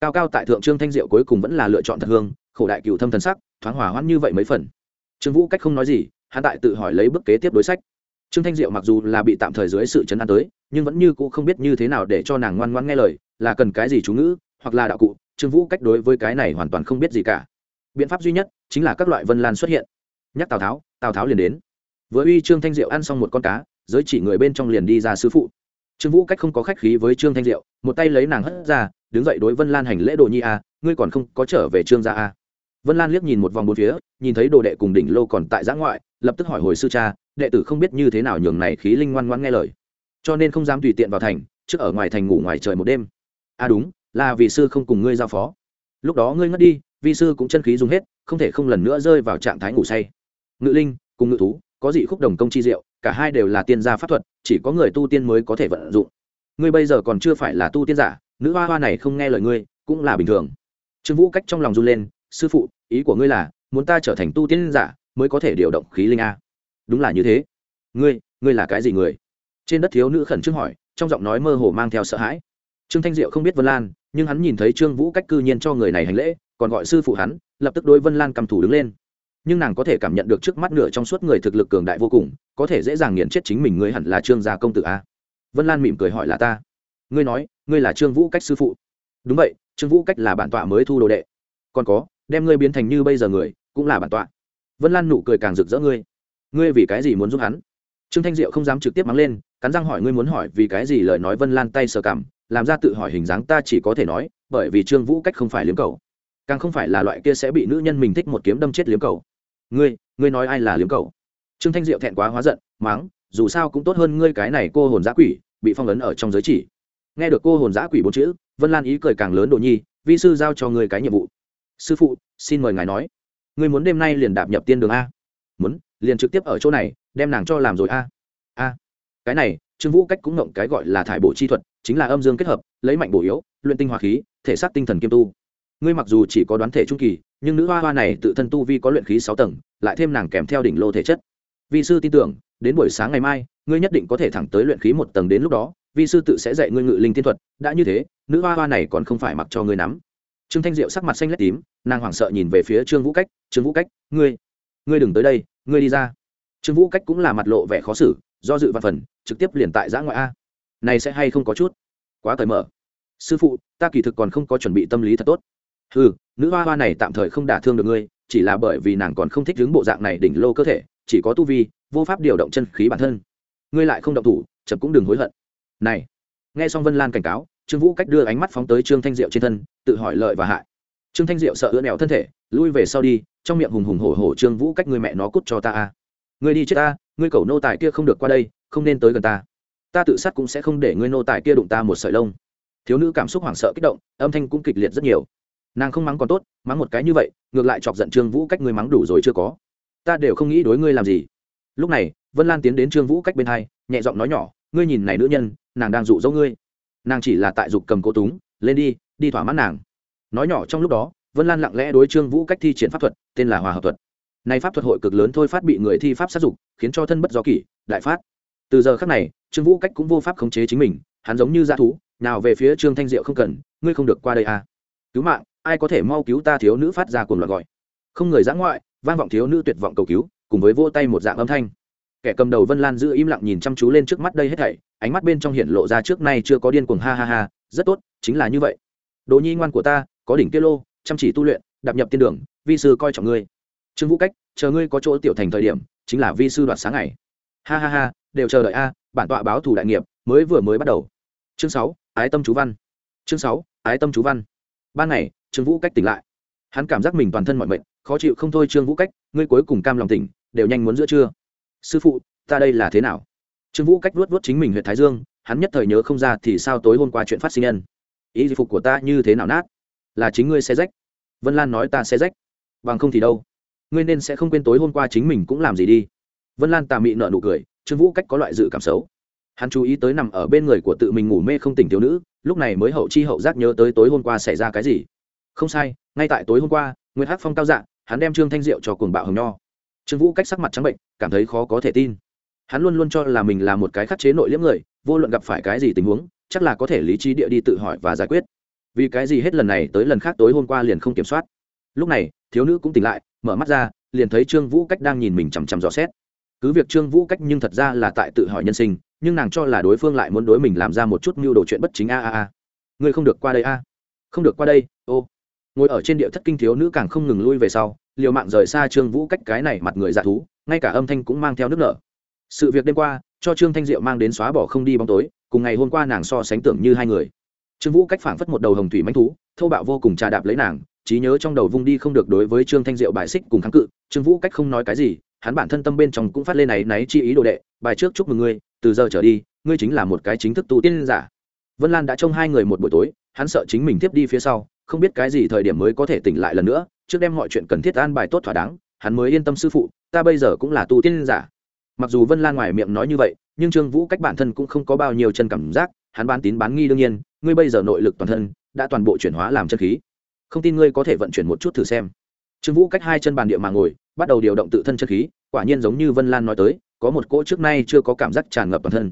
Cao cao tại thượng trương thanh diệu cuối cùng vẫn là lựa chọn thật hương, khổ đại cựu thâm thần sắc, thoáng hòa hoãn như vậy mấy phần trương vũ cách không nói gì, hắn tại tự hỏi lấy bước kế tiếp đối sách. Trương thanh diệu mặc dù là bị tạm thời dưới sự chấn an tới, nhưng vẫn như cũ không biết như thế nào để cho nàng ngoan ngoan nghe lời, là cần cái gì chú ngữ, hoặc là đạo cụ, trương vũ cách đối với cái này hoàn toàn không biết gì cả. Biện pháp duy nhất chính là các loại vân lan xuất hiện. Nhắc tào tháo tào tháo liền đến. Vừa uy trương thanh diệu ăn xong một con cá, giới chỉ người bên trong liền đi ra sư phụ. Trương vũ cách không có khách khí với trương thanh diệu, một tay lấy nàng hất ra, đứng dậy đối vân lan hành lễ đồ nhi a, ngươi còn không có trở về trương gia a vân lan liếc nhìn một vòng bốn phía, nhìn thấy đồ đệ cùng đỉnh lô còn tại giã ngoại, lập tức hỏi hồi sư cha, đệ tử không biết như thế nào nhường này khí linh ngoan ngoan nghe lời. Cho nên không dám tùy tiện vào thành, trước ở ngoài thành ngủ ngoài trời một đêm. À đúng, là vì sư không cùng ngươi giao phó. Lúc đó ngươi ngất đi, vi sư cũng chân khí dùng hết, không thể không lần nữa rơi vào trạng thái ngủ say. Ngự linh, cùng ngự thú, có dị khúc đồng công chi diệu, cả hai đều là tiên gia pháp thuật, chỉ có người tu tiên mới có thể vận dụng. Ngươi bây giờ còn chưa phải là tu tiên giả, nữ hoa hoa này không nghe lời ngươi, cũng là bình thường. Trương vũ cách trong lòng run lên sư phụ, ý của ngươi là, muốn ta trở thành tu tiên giả mới có thể điều động khí linh a? Đúng là như thế. Ngươi ngươi là cái gì người? Trên đất thiếu nữ khẩn trương hỏi, trong giọng nói mơ hồ mang theo sợ hãi. Trương thanh diệu không biết vân lan, nhưng hắn nhìn thấy trương vũ cách cư nhiên cho người này hành lễ, còn gọi sư phụ hắn, lập tức đôi vân lan cầm thủ đứng lên. Nhưng nàng có thể cảm nhận được trước mắt nửa trong suốt người thực lực cường đại vô cùng, có thể dễ dàng nghiền chết chính mình ngươi hẳn là trương gia công tử a. Vân lan mỉm cười hỏi là ta. Ngươi nói, ngươi là trương vũ cách sư phụ. Đúng vậy, trương vũ cách là bản tọa mới thu đồ đệ. Còn có đem ngươi biến thành như bây giờ người, cũng là bản tọa. Vân lan nụ cười càng rực rỡ ngươi. Ngươi vì cái gì muốn giúp hắn? Trương thanh diệu không dám trực tiếp mắng lên, cắn răng hỏi ngươi muốn hỏi vì cái gì lời nói vân lan tay sờ cảm làm ra tự hỏi hình dáng ta chỉ có thể nói, bởi vì trương vũ cách không phải liếm cầu. Càng không phải là loại kia sẽ bị nữ nhân mình thích một kiếm đâm chết liếm cầu. Ngươi ngươi nói ai là liếm cầu? Trương thanh diệu thẹn quá hóa giận, mắng, dù sao cũng tốt hơn ngươi cái này cô hồn giã quỷ, bị phong ấn ở trong giới chỉ. Nghe được cô hồn giã quỷ bốn chữ, vân lan ý cười càng lớn đồ nhi, vi sư giao cho ngươi cái nhiệm vụ sư phụ, xin mời ngài nói. Ngươi muốn đêm nay liền đạp nhập tiên đường a? Muốn, liền trực tiếp ở chỗ này, đem nàng cho làm rồi a? A. Cái này, trương vũ cách cũng ngộng cái gọi là thải bộ chi thuật, chính là âm dương kết hợp, lấy mạnh bổ yếu, luyện tinh hoa khí, thể xác tinh thần kiêm tu. Ngươi mặc dù chỉ có đoán thể trung kỳ, nhưng nữ hoa hoa này tự thân tu vi có luyện khí sáu tầng, lại thêm nàng kèm theo đỉnh lô thể chất. Vi sư tin tưởng, đến buổi sáng ngày mai, ngươi nhất định có thể thẳng tới luyện khí một tầng đến lúc đó vi sư tự sẽ dạy ngươi ngự linh tiên thuật, đã như thế, nữ hoa hoa này còn không phải mặc cho ngươi nắm trương thanh diệu sắc mặt xanh lét tím, nàng hoảng sợ nhìn về phía trương vũ cách, trương vũ cách, ngươi ngươi đừng tới đây, ngươi đi ra. Trương vũ cách cũng là mặt lộ vẻ khó xử, do dự văn phần, trực tiếp liền tại giã ngoại a. Này sẽ hay không có chút? Quá cởi mở. Sư phụ, ta kỳ thực còn không có chuẩn bị tâm lý thật tốt. Ừ nữ hoa hoa này tạm thời không đả thương được ngươi, chỉ là bởi vì nàng còn không thích đứng bộ dạng này đỉnh lô cơ thể, chỉ có tu vi, vô pháp điều động chân khí bản thân. Ngươi lại không động thủ, chậm cũng đừng hối hận. Này. Nghe xong vân lan cảnh cáo trương vũ cách đưa ánh mắt phóng tới trương thanh diệu trên thân, tự hỏi lợi và hại. Trương thanh diệu sợ ưỡn nẹo thân thể, lui về sau đi, trong miệng hùng hùng hổ hổ trương vũ cách người mẹ nó cút cho ta a ngươi đi chết ta, ngươi cầu nô tài kia không được qua đây, không nên tới gần ta. Ta tự sát cũng sẽ không để ngươi nô tài kia đụng ta một sợi lông. Thiếu nữ cảm xúc hoảng sợ kích động, âm thanh cũng kịch liệt rất nhiều. Nàng không mắng còn tốt, mắng một cái như vậy, ngược lại chọc giận trương vũ cách ngươi mắng đủ rồi chưa có. Ta đều không nghĩ đối ngươi làm gì. Lúc này, vân lan tiến đến trương vũ cách bên hai, nhẹ giọng nói nhỏ, ngươi nhìn này nữ nhân, nàng đang dụ dỗ ngươi nàng chỉ là tại dục cầm cố túng, lên đi đi thỏa mãn nàng. Nói nhỏ trong lúc đó, vân lan lặng lẽ đối trương vũ cách thi triển pháp thuật, tên là hòa hợp thuật. Nay pháp thuật hội cực lớn thôi phát bị người thi pháp sát dục, khiến cho thân bất do kỷ, đại phát. Từ giờ khác này, trương vũ cách cũng vô pháp khống chế chính mình, hắn giống như dã thú, nào về phía trương thanh diệu không cần, ngươi không được qua đây à. Cứu mạng, ai có thể mau cứu ta thiếu nữ phát ra cùng loạn gọi. Không người giã ngoại, vang vọng thiếu nữ tuyệt vọng cầu cứu, cùng với vô tay một dạng âm thanh kẻ cầm đầu vân lan giữ im lặng nhìn chăm chú lên trước mắt đây hết thảy, ánh mắt bên trong hiện lộ ra trước nay chưa có điên cuồng, ha ha ha, rất tốt, chính là như vậy. Đồ nhi ngoan của ta, có đỉnh tiết lô, chăm chỉ tu luyện, đạp nhập tiên đường, vi sư coi trọng ngươi. Trương vũ cách, chờ ngươi có chỗ tiểu thành thời điểm, chính là vi sư đoạt sáng ngày. Ha ha ha, đều chờ đợi a, bản tọa báo thủ đại nghiệp, mới vừa mới bắt đầu. Chương sáu, ái tâm chú văn. Chương sáu, ái tâm chú văn. Ban ngày, trương vũ cách tỉnh lại. Hắn cảm giác mình toàn thân mọi mệnh khó chịu không thôi trương vũ cách, ngươi cuối cùng cam lòng tỉnh, đều nhanh muốn giữa trưa sư phụ, ta đây là thế nào? Trương vũ cách luốt luốt chính mình huyện thái dương, hắn nhất thời nhớ không ra thì sao tối hôm qua chuyện phát sinh nhân. Ý phục của ta như thế nào nát? Là chính ngươi xe rách. Vân lan nói ta xe rách. Bằng không thì đâu? Ngươi nên sẽ không quên tối hôm qua chính mình cũng làm gì đi. Vân lan tà mị nợ nụ cười, trương vũ cách có loại dự cảm xấu. Hắn chú ý tới nằm ở bên người của tự mình ngủ mê không tỉnh thiếu nữ, lúc này mới hậu chi hậu giác nhớ tới tối hôm qua xảy ra cái gì. Không sai, ngay tại tối hôm qua nguyễn hắc phong cao dạng hắn đem trương thanh diệu cho cuồng bạo hồng nho trương vũ cách sắc mặt trắng bệnh, cảm thấy khó có thể tin. Hắn luôn luôn cho là mình là một cái khắc chế nội liễm người, vô luận gặp phải cái gì tình huống, chắc là có thể lý trí địa đi tự hỏi và giải quyết. Vì cái gì hết lần này tới lần khác tối hôm qua liền không kiểm soát. Lúc này, thiếu nữ cũng tỉnh lại, mở mắt ra, liền thấy trương vũ cách đang nhìn mình chằm chằm dò xét. Cứ việc trương vũ cách nhưng thật ra là tại tự hỏi nhân sinh, nhưng nàng cho là đối phương lại muốn đối mình làm ra một chút mưu đồ chuyện bất chính a a a. Ngươi không được qua đây a. Không được qua đây, ô. Ngồi ở trên địa thất kinh thiếu nữ càng không ngừng lui về sau liều mạng rời xa trương vũ cách cái này mặt người dạ thú, ngay cả âm thanh cũng mang theo nước nở. Sự việc đêm qua, cho trương thanh diệu mang đến xóa bỏ không đi bóng tối, cùng ngày hôm qua nàng so sánh tưởng như hai người. Trương vũ cách phảng phất một đầu hồng thủy manh thú, thô bạo vô cùng trà đạp lấy nàng, trí nhớ trong đầu vung đi không được đối với trương thanh diệu bài xích cùng kháng cự, trương vũ cách không nói cái gì, hắn bản thân tâm bên trong cũng phát lên này náy chi ý đồ đệ, bài trước chúc mừng ngươi, từ giờ trở đi, ngươi chính là một cái chính thức tu tiên giả. Vân lan đã trông hai người một buổi tối, hắn sợ chính mình tiếp đi phía sau, không biết cái gì thời điểm mới có thể tỉnh lại lần nữa trước đem mọi chuyện cần thiết an bài tốt thỏa đáng, hắn mới yên tâm sư phụ, ta bây giờ cũng là tu tiên giả. Mặc dù vân lan ngoài miệng nói như vậy, nhưng trương vũ cách bản thân cũng không có bao nhiêu chân cảm giác, hắn bán tín bán nghi đương nhiên, ngươi bây giờ nội lực toàn thân đã toàn bộ chuyển hóa làm chân khí. Không tin ngươi có thể vận chuyển một chút thử xem. Trương vũ cách hai chân bàn địa mà ngồi, bắt đầu điều động tự thân chân khí, quả nhiên giống như vân lan nói tới, có một cỗ trước nay chưa có cảm giác tràn ngập toàn thân.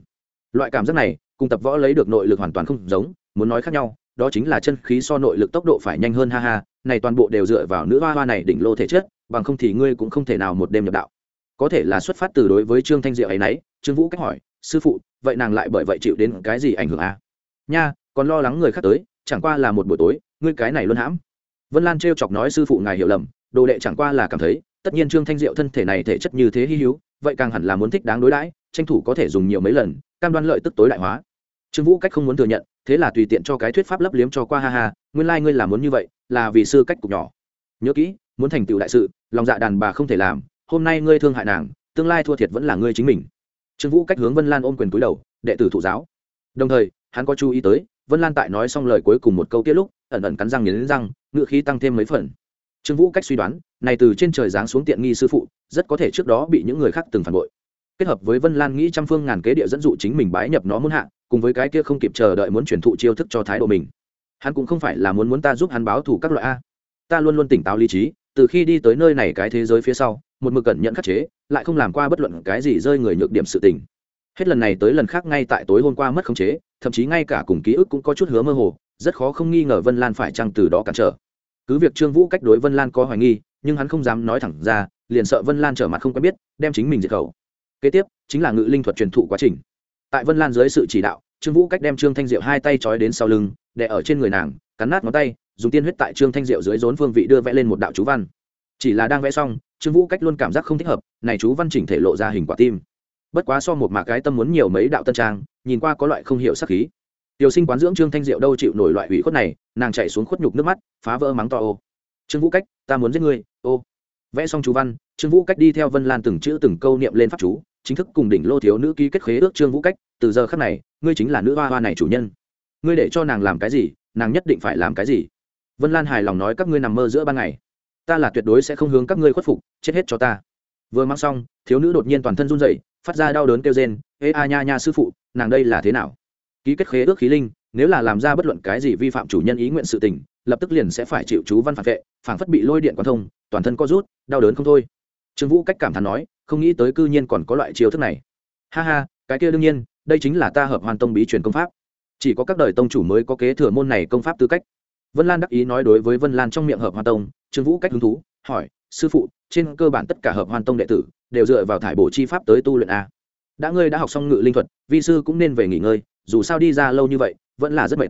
Loại cảm giác này, cùng tập võ lấy được nội lực hoàn toàn không giống, muốn nói khác nhau đó chính là chân khí so nội lực tốc độ phải nhanh hơn, ha ha, này toàn bộ đều dựa vào nữ hoa hoa này đỉnh lô thể chất, bằng không thì ngươi cũng không thể nào một đêm nhập đạo. Có thể là xuất phát từ đối với trương thanh diệu ấy nấy, trương vũ cách hỏi, sư phụ, vậy nàng lại bởi vậy chịu đến cái gì ảnh hưởng à? nha, còn lo lắng người khác tới, chẳng qua là một buổi tối, ngươi cái này luôn hãm. Vân lan trêu chọc nói, sư phụ ngài hiểu lầm, đồ đệ chẳng qua là cảm thấy, tất nhiên trương thanh diệu thân thể này thể chất như thế hy hữu, vậy càng hẳn là muốn thích đáng đối đãi, tranh thủ có thể dùng nhiều mấy lần, cam đoan lợi tức tối đại hóa. Trương vũ cách không muốn thừa nhận thế là tùy tiện cho cái thuyết pháp lấp liếm cho qua ha ha, nguyên lai、like、ngươi làm muốn như vậy, là vì sư cách cục nhỏ. Nhớ kỹ, muốn thành tựu đại sự, lòng dạ đàn bà không thể làm, hôm nay ngươi thương hại nàng, tương lai thua thiệt vẫn là ngươi chính mình. Trương vũ cách hướng vân lan ôm quyền cúi đầu, đệ tử thụ giáo. Đồng thời, hắn có chú ý tới, vân lan tại nói xong lời cuối cùng một câu tiết lúc, ẩn ẩn cắn răng nghiến răng, ngựa khí tăng thêm mấy phần. Trương vũ cách suy đoán, này từ trên trời giáng xuống tiện nghi sư phụ, rất có thể trước đó bị những người khác từng phản bội. Kết hợp với vân lan nghĩ trăm phương ngàn kế địa dẫn dụ chính mình bái nhập nó muốn hạ cùng với cái kia không kịp chờ đợi muốn truyền thụ chiêu thức cho thái độ mình. Hắn cũng không phải là muốn muốn ta giúp hắn báo thù các loại a. Ta luôn luôn tỉnh táo lý trí, từ khi đi tới nơi này cái thế giới phía sau, một mực cẩn nhận khắc chế, lại không làm qua bất luận cái gì rơi người nhược điểm sự tình. Hết lần này tới lần khác ngay tại tối hôm qua mất khống chế, thậm chí ngay cả cùng ký ức cũng có chút hứa mơ hồ, rất khó không nghi ngờ vân lan phải chăng từ đó cản trở. Cứ việc trương vũ cách đối vân lan có hoài nghi, nhưng hắn không dám nói thẳng ra, liền sợ vân lan trở mặt không quen biết, đem chính mình diệt khẩu. Kế tiếp, chính là ngự linh thuật truyền thụ quá trình tại vân lan dưới sự chỉ đạo, trương vũ cách đem trương thanh diệu hai tay trói đến sau lưng, đè ở trên người nàng, cắn nát ngón tay, dùng tiên huyết tại trương thanh diệu dưới rốn phương vị đưa vẽ lên một đạo chú văn. Chỉ là đang vẽ xong, trương vũ cách luôn cảm giác không thích hợp, này chú văn chỉnh thể lộ ra hình quả tim. Bất quá so một mạc cái tâm muốn nhiều mấy đạo tân trang, nhìn qua có loại không hiểu sắc khí. Tiểu sinh quán dưỡng trương thanh diệu đâu chịu nổi loại ủy khuất này, nàng chạy xuống khuất nhục nước mắt, phá vỡ mắng to, ô, trương vũ cách, ta muốn giết ngươi, ô. Vẽ xong chú văn, trương vũ cách đi theo vân lan từng chữ từng câu niệm lên pháp chú chính thức cùng đỉnh lô thiếu nữ ký kết khế ước trương vũ cách, từ giờ khắc này, ngươi chính là nữ hoa hoa này chủ nhân. Ngươi để cho nàng làm cái gì, nàng nhất định phải làm cái gì? Vân lan hài lòng nói các ngươi nằm mơ giữa ban ngày. Ta là tuyệt đối sẽ không hướng các ngươi khuất phục, chết hết cho ta. Vừa mang xong, thiếu nữ đột nhiên toàn thân run rẩy, phát ra đau đớn kêu rên, ê, a nha nha sư phụ, nàng đây là thế nào? Ký kết khế ước khí linh, nếu là làm ra bất luận cái gì vi phạm chủ nhân ý nguyện sự tình, lập tức liền sẽ phải chịu chú văn phản vệ phản phất bị lôi điện quan thông, toàn thân co rút, đau đớn không thôi. Trương vũ cách cảm thán nói không nghĩ tới cư nhiên còn có loại chiêu thức này. Ha ha, cái kia đương nhiên, đây chính là ta hợp hoàn tông bí truyền công pháp. Chỉ có các đời tông chủ mới có kế thừa môn này công pháp tư cách. Vân lan đắc ý nói đối với vân lan trong miệng hợp hoàn tông, trương vũ cách hứng thú, hỏi, sư phụ, trên cơ bản tất cả hợp hoàn tông đệ tử đều dựa vào thải bổ chi pháp tới tu luyện a đã ngươi đã học xong ngự linh thuật, vi sư cũng nên về nghỉ ngơi, dù sao đi ra lâu như vậy, vẫn là rất mệt.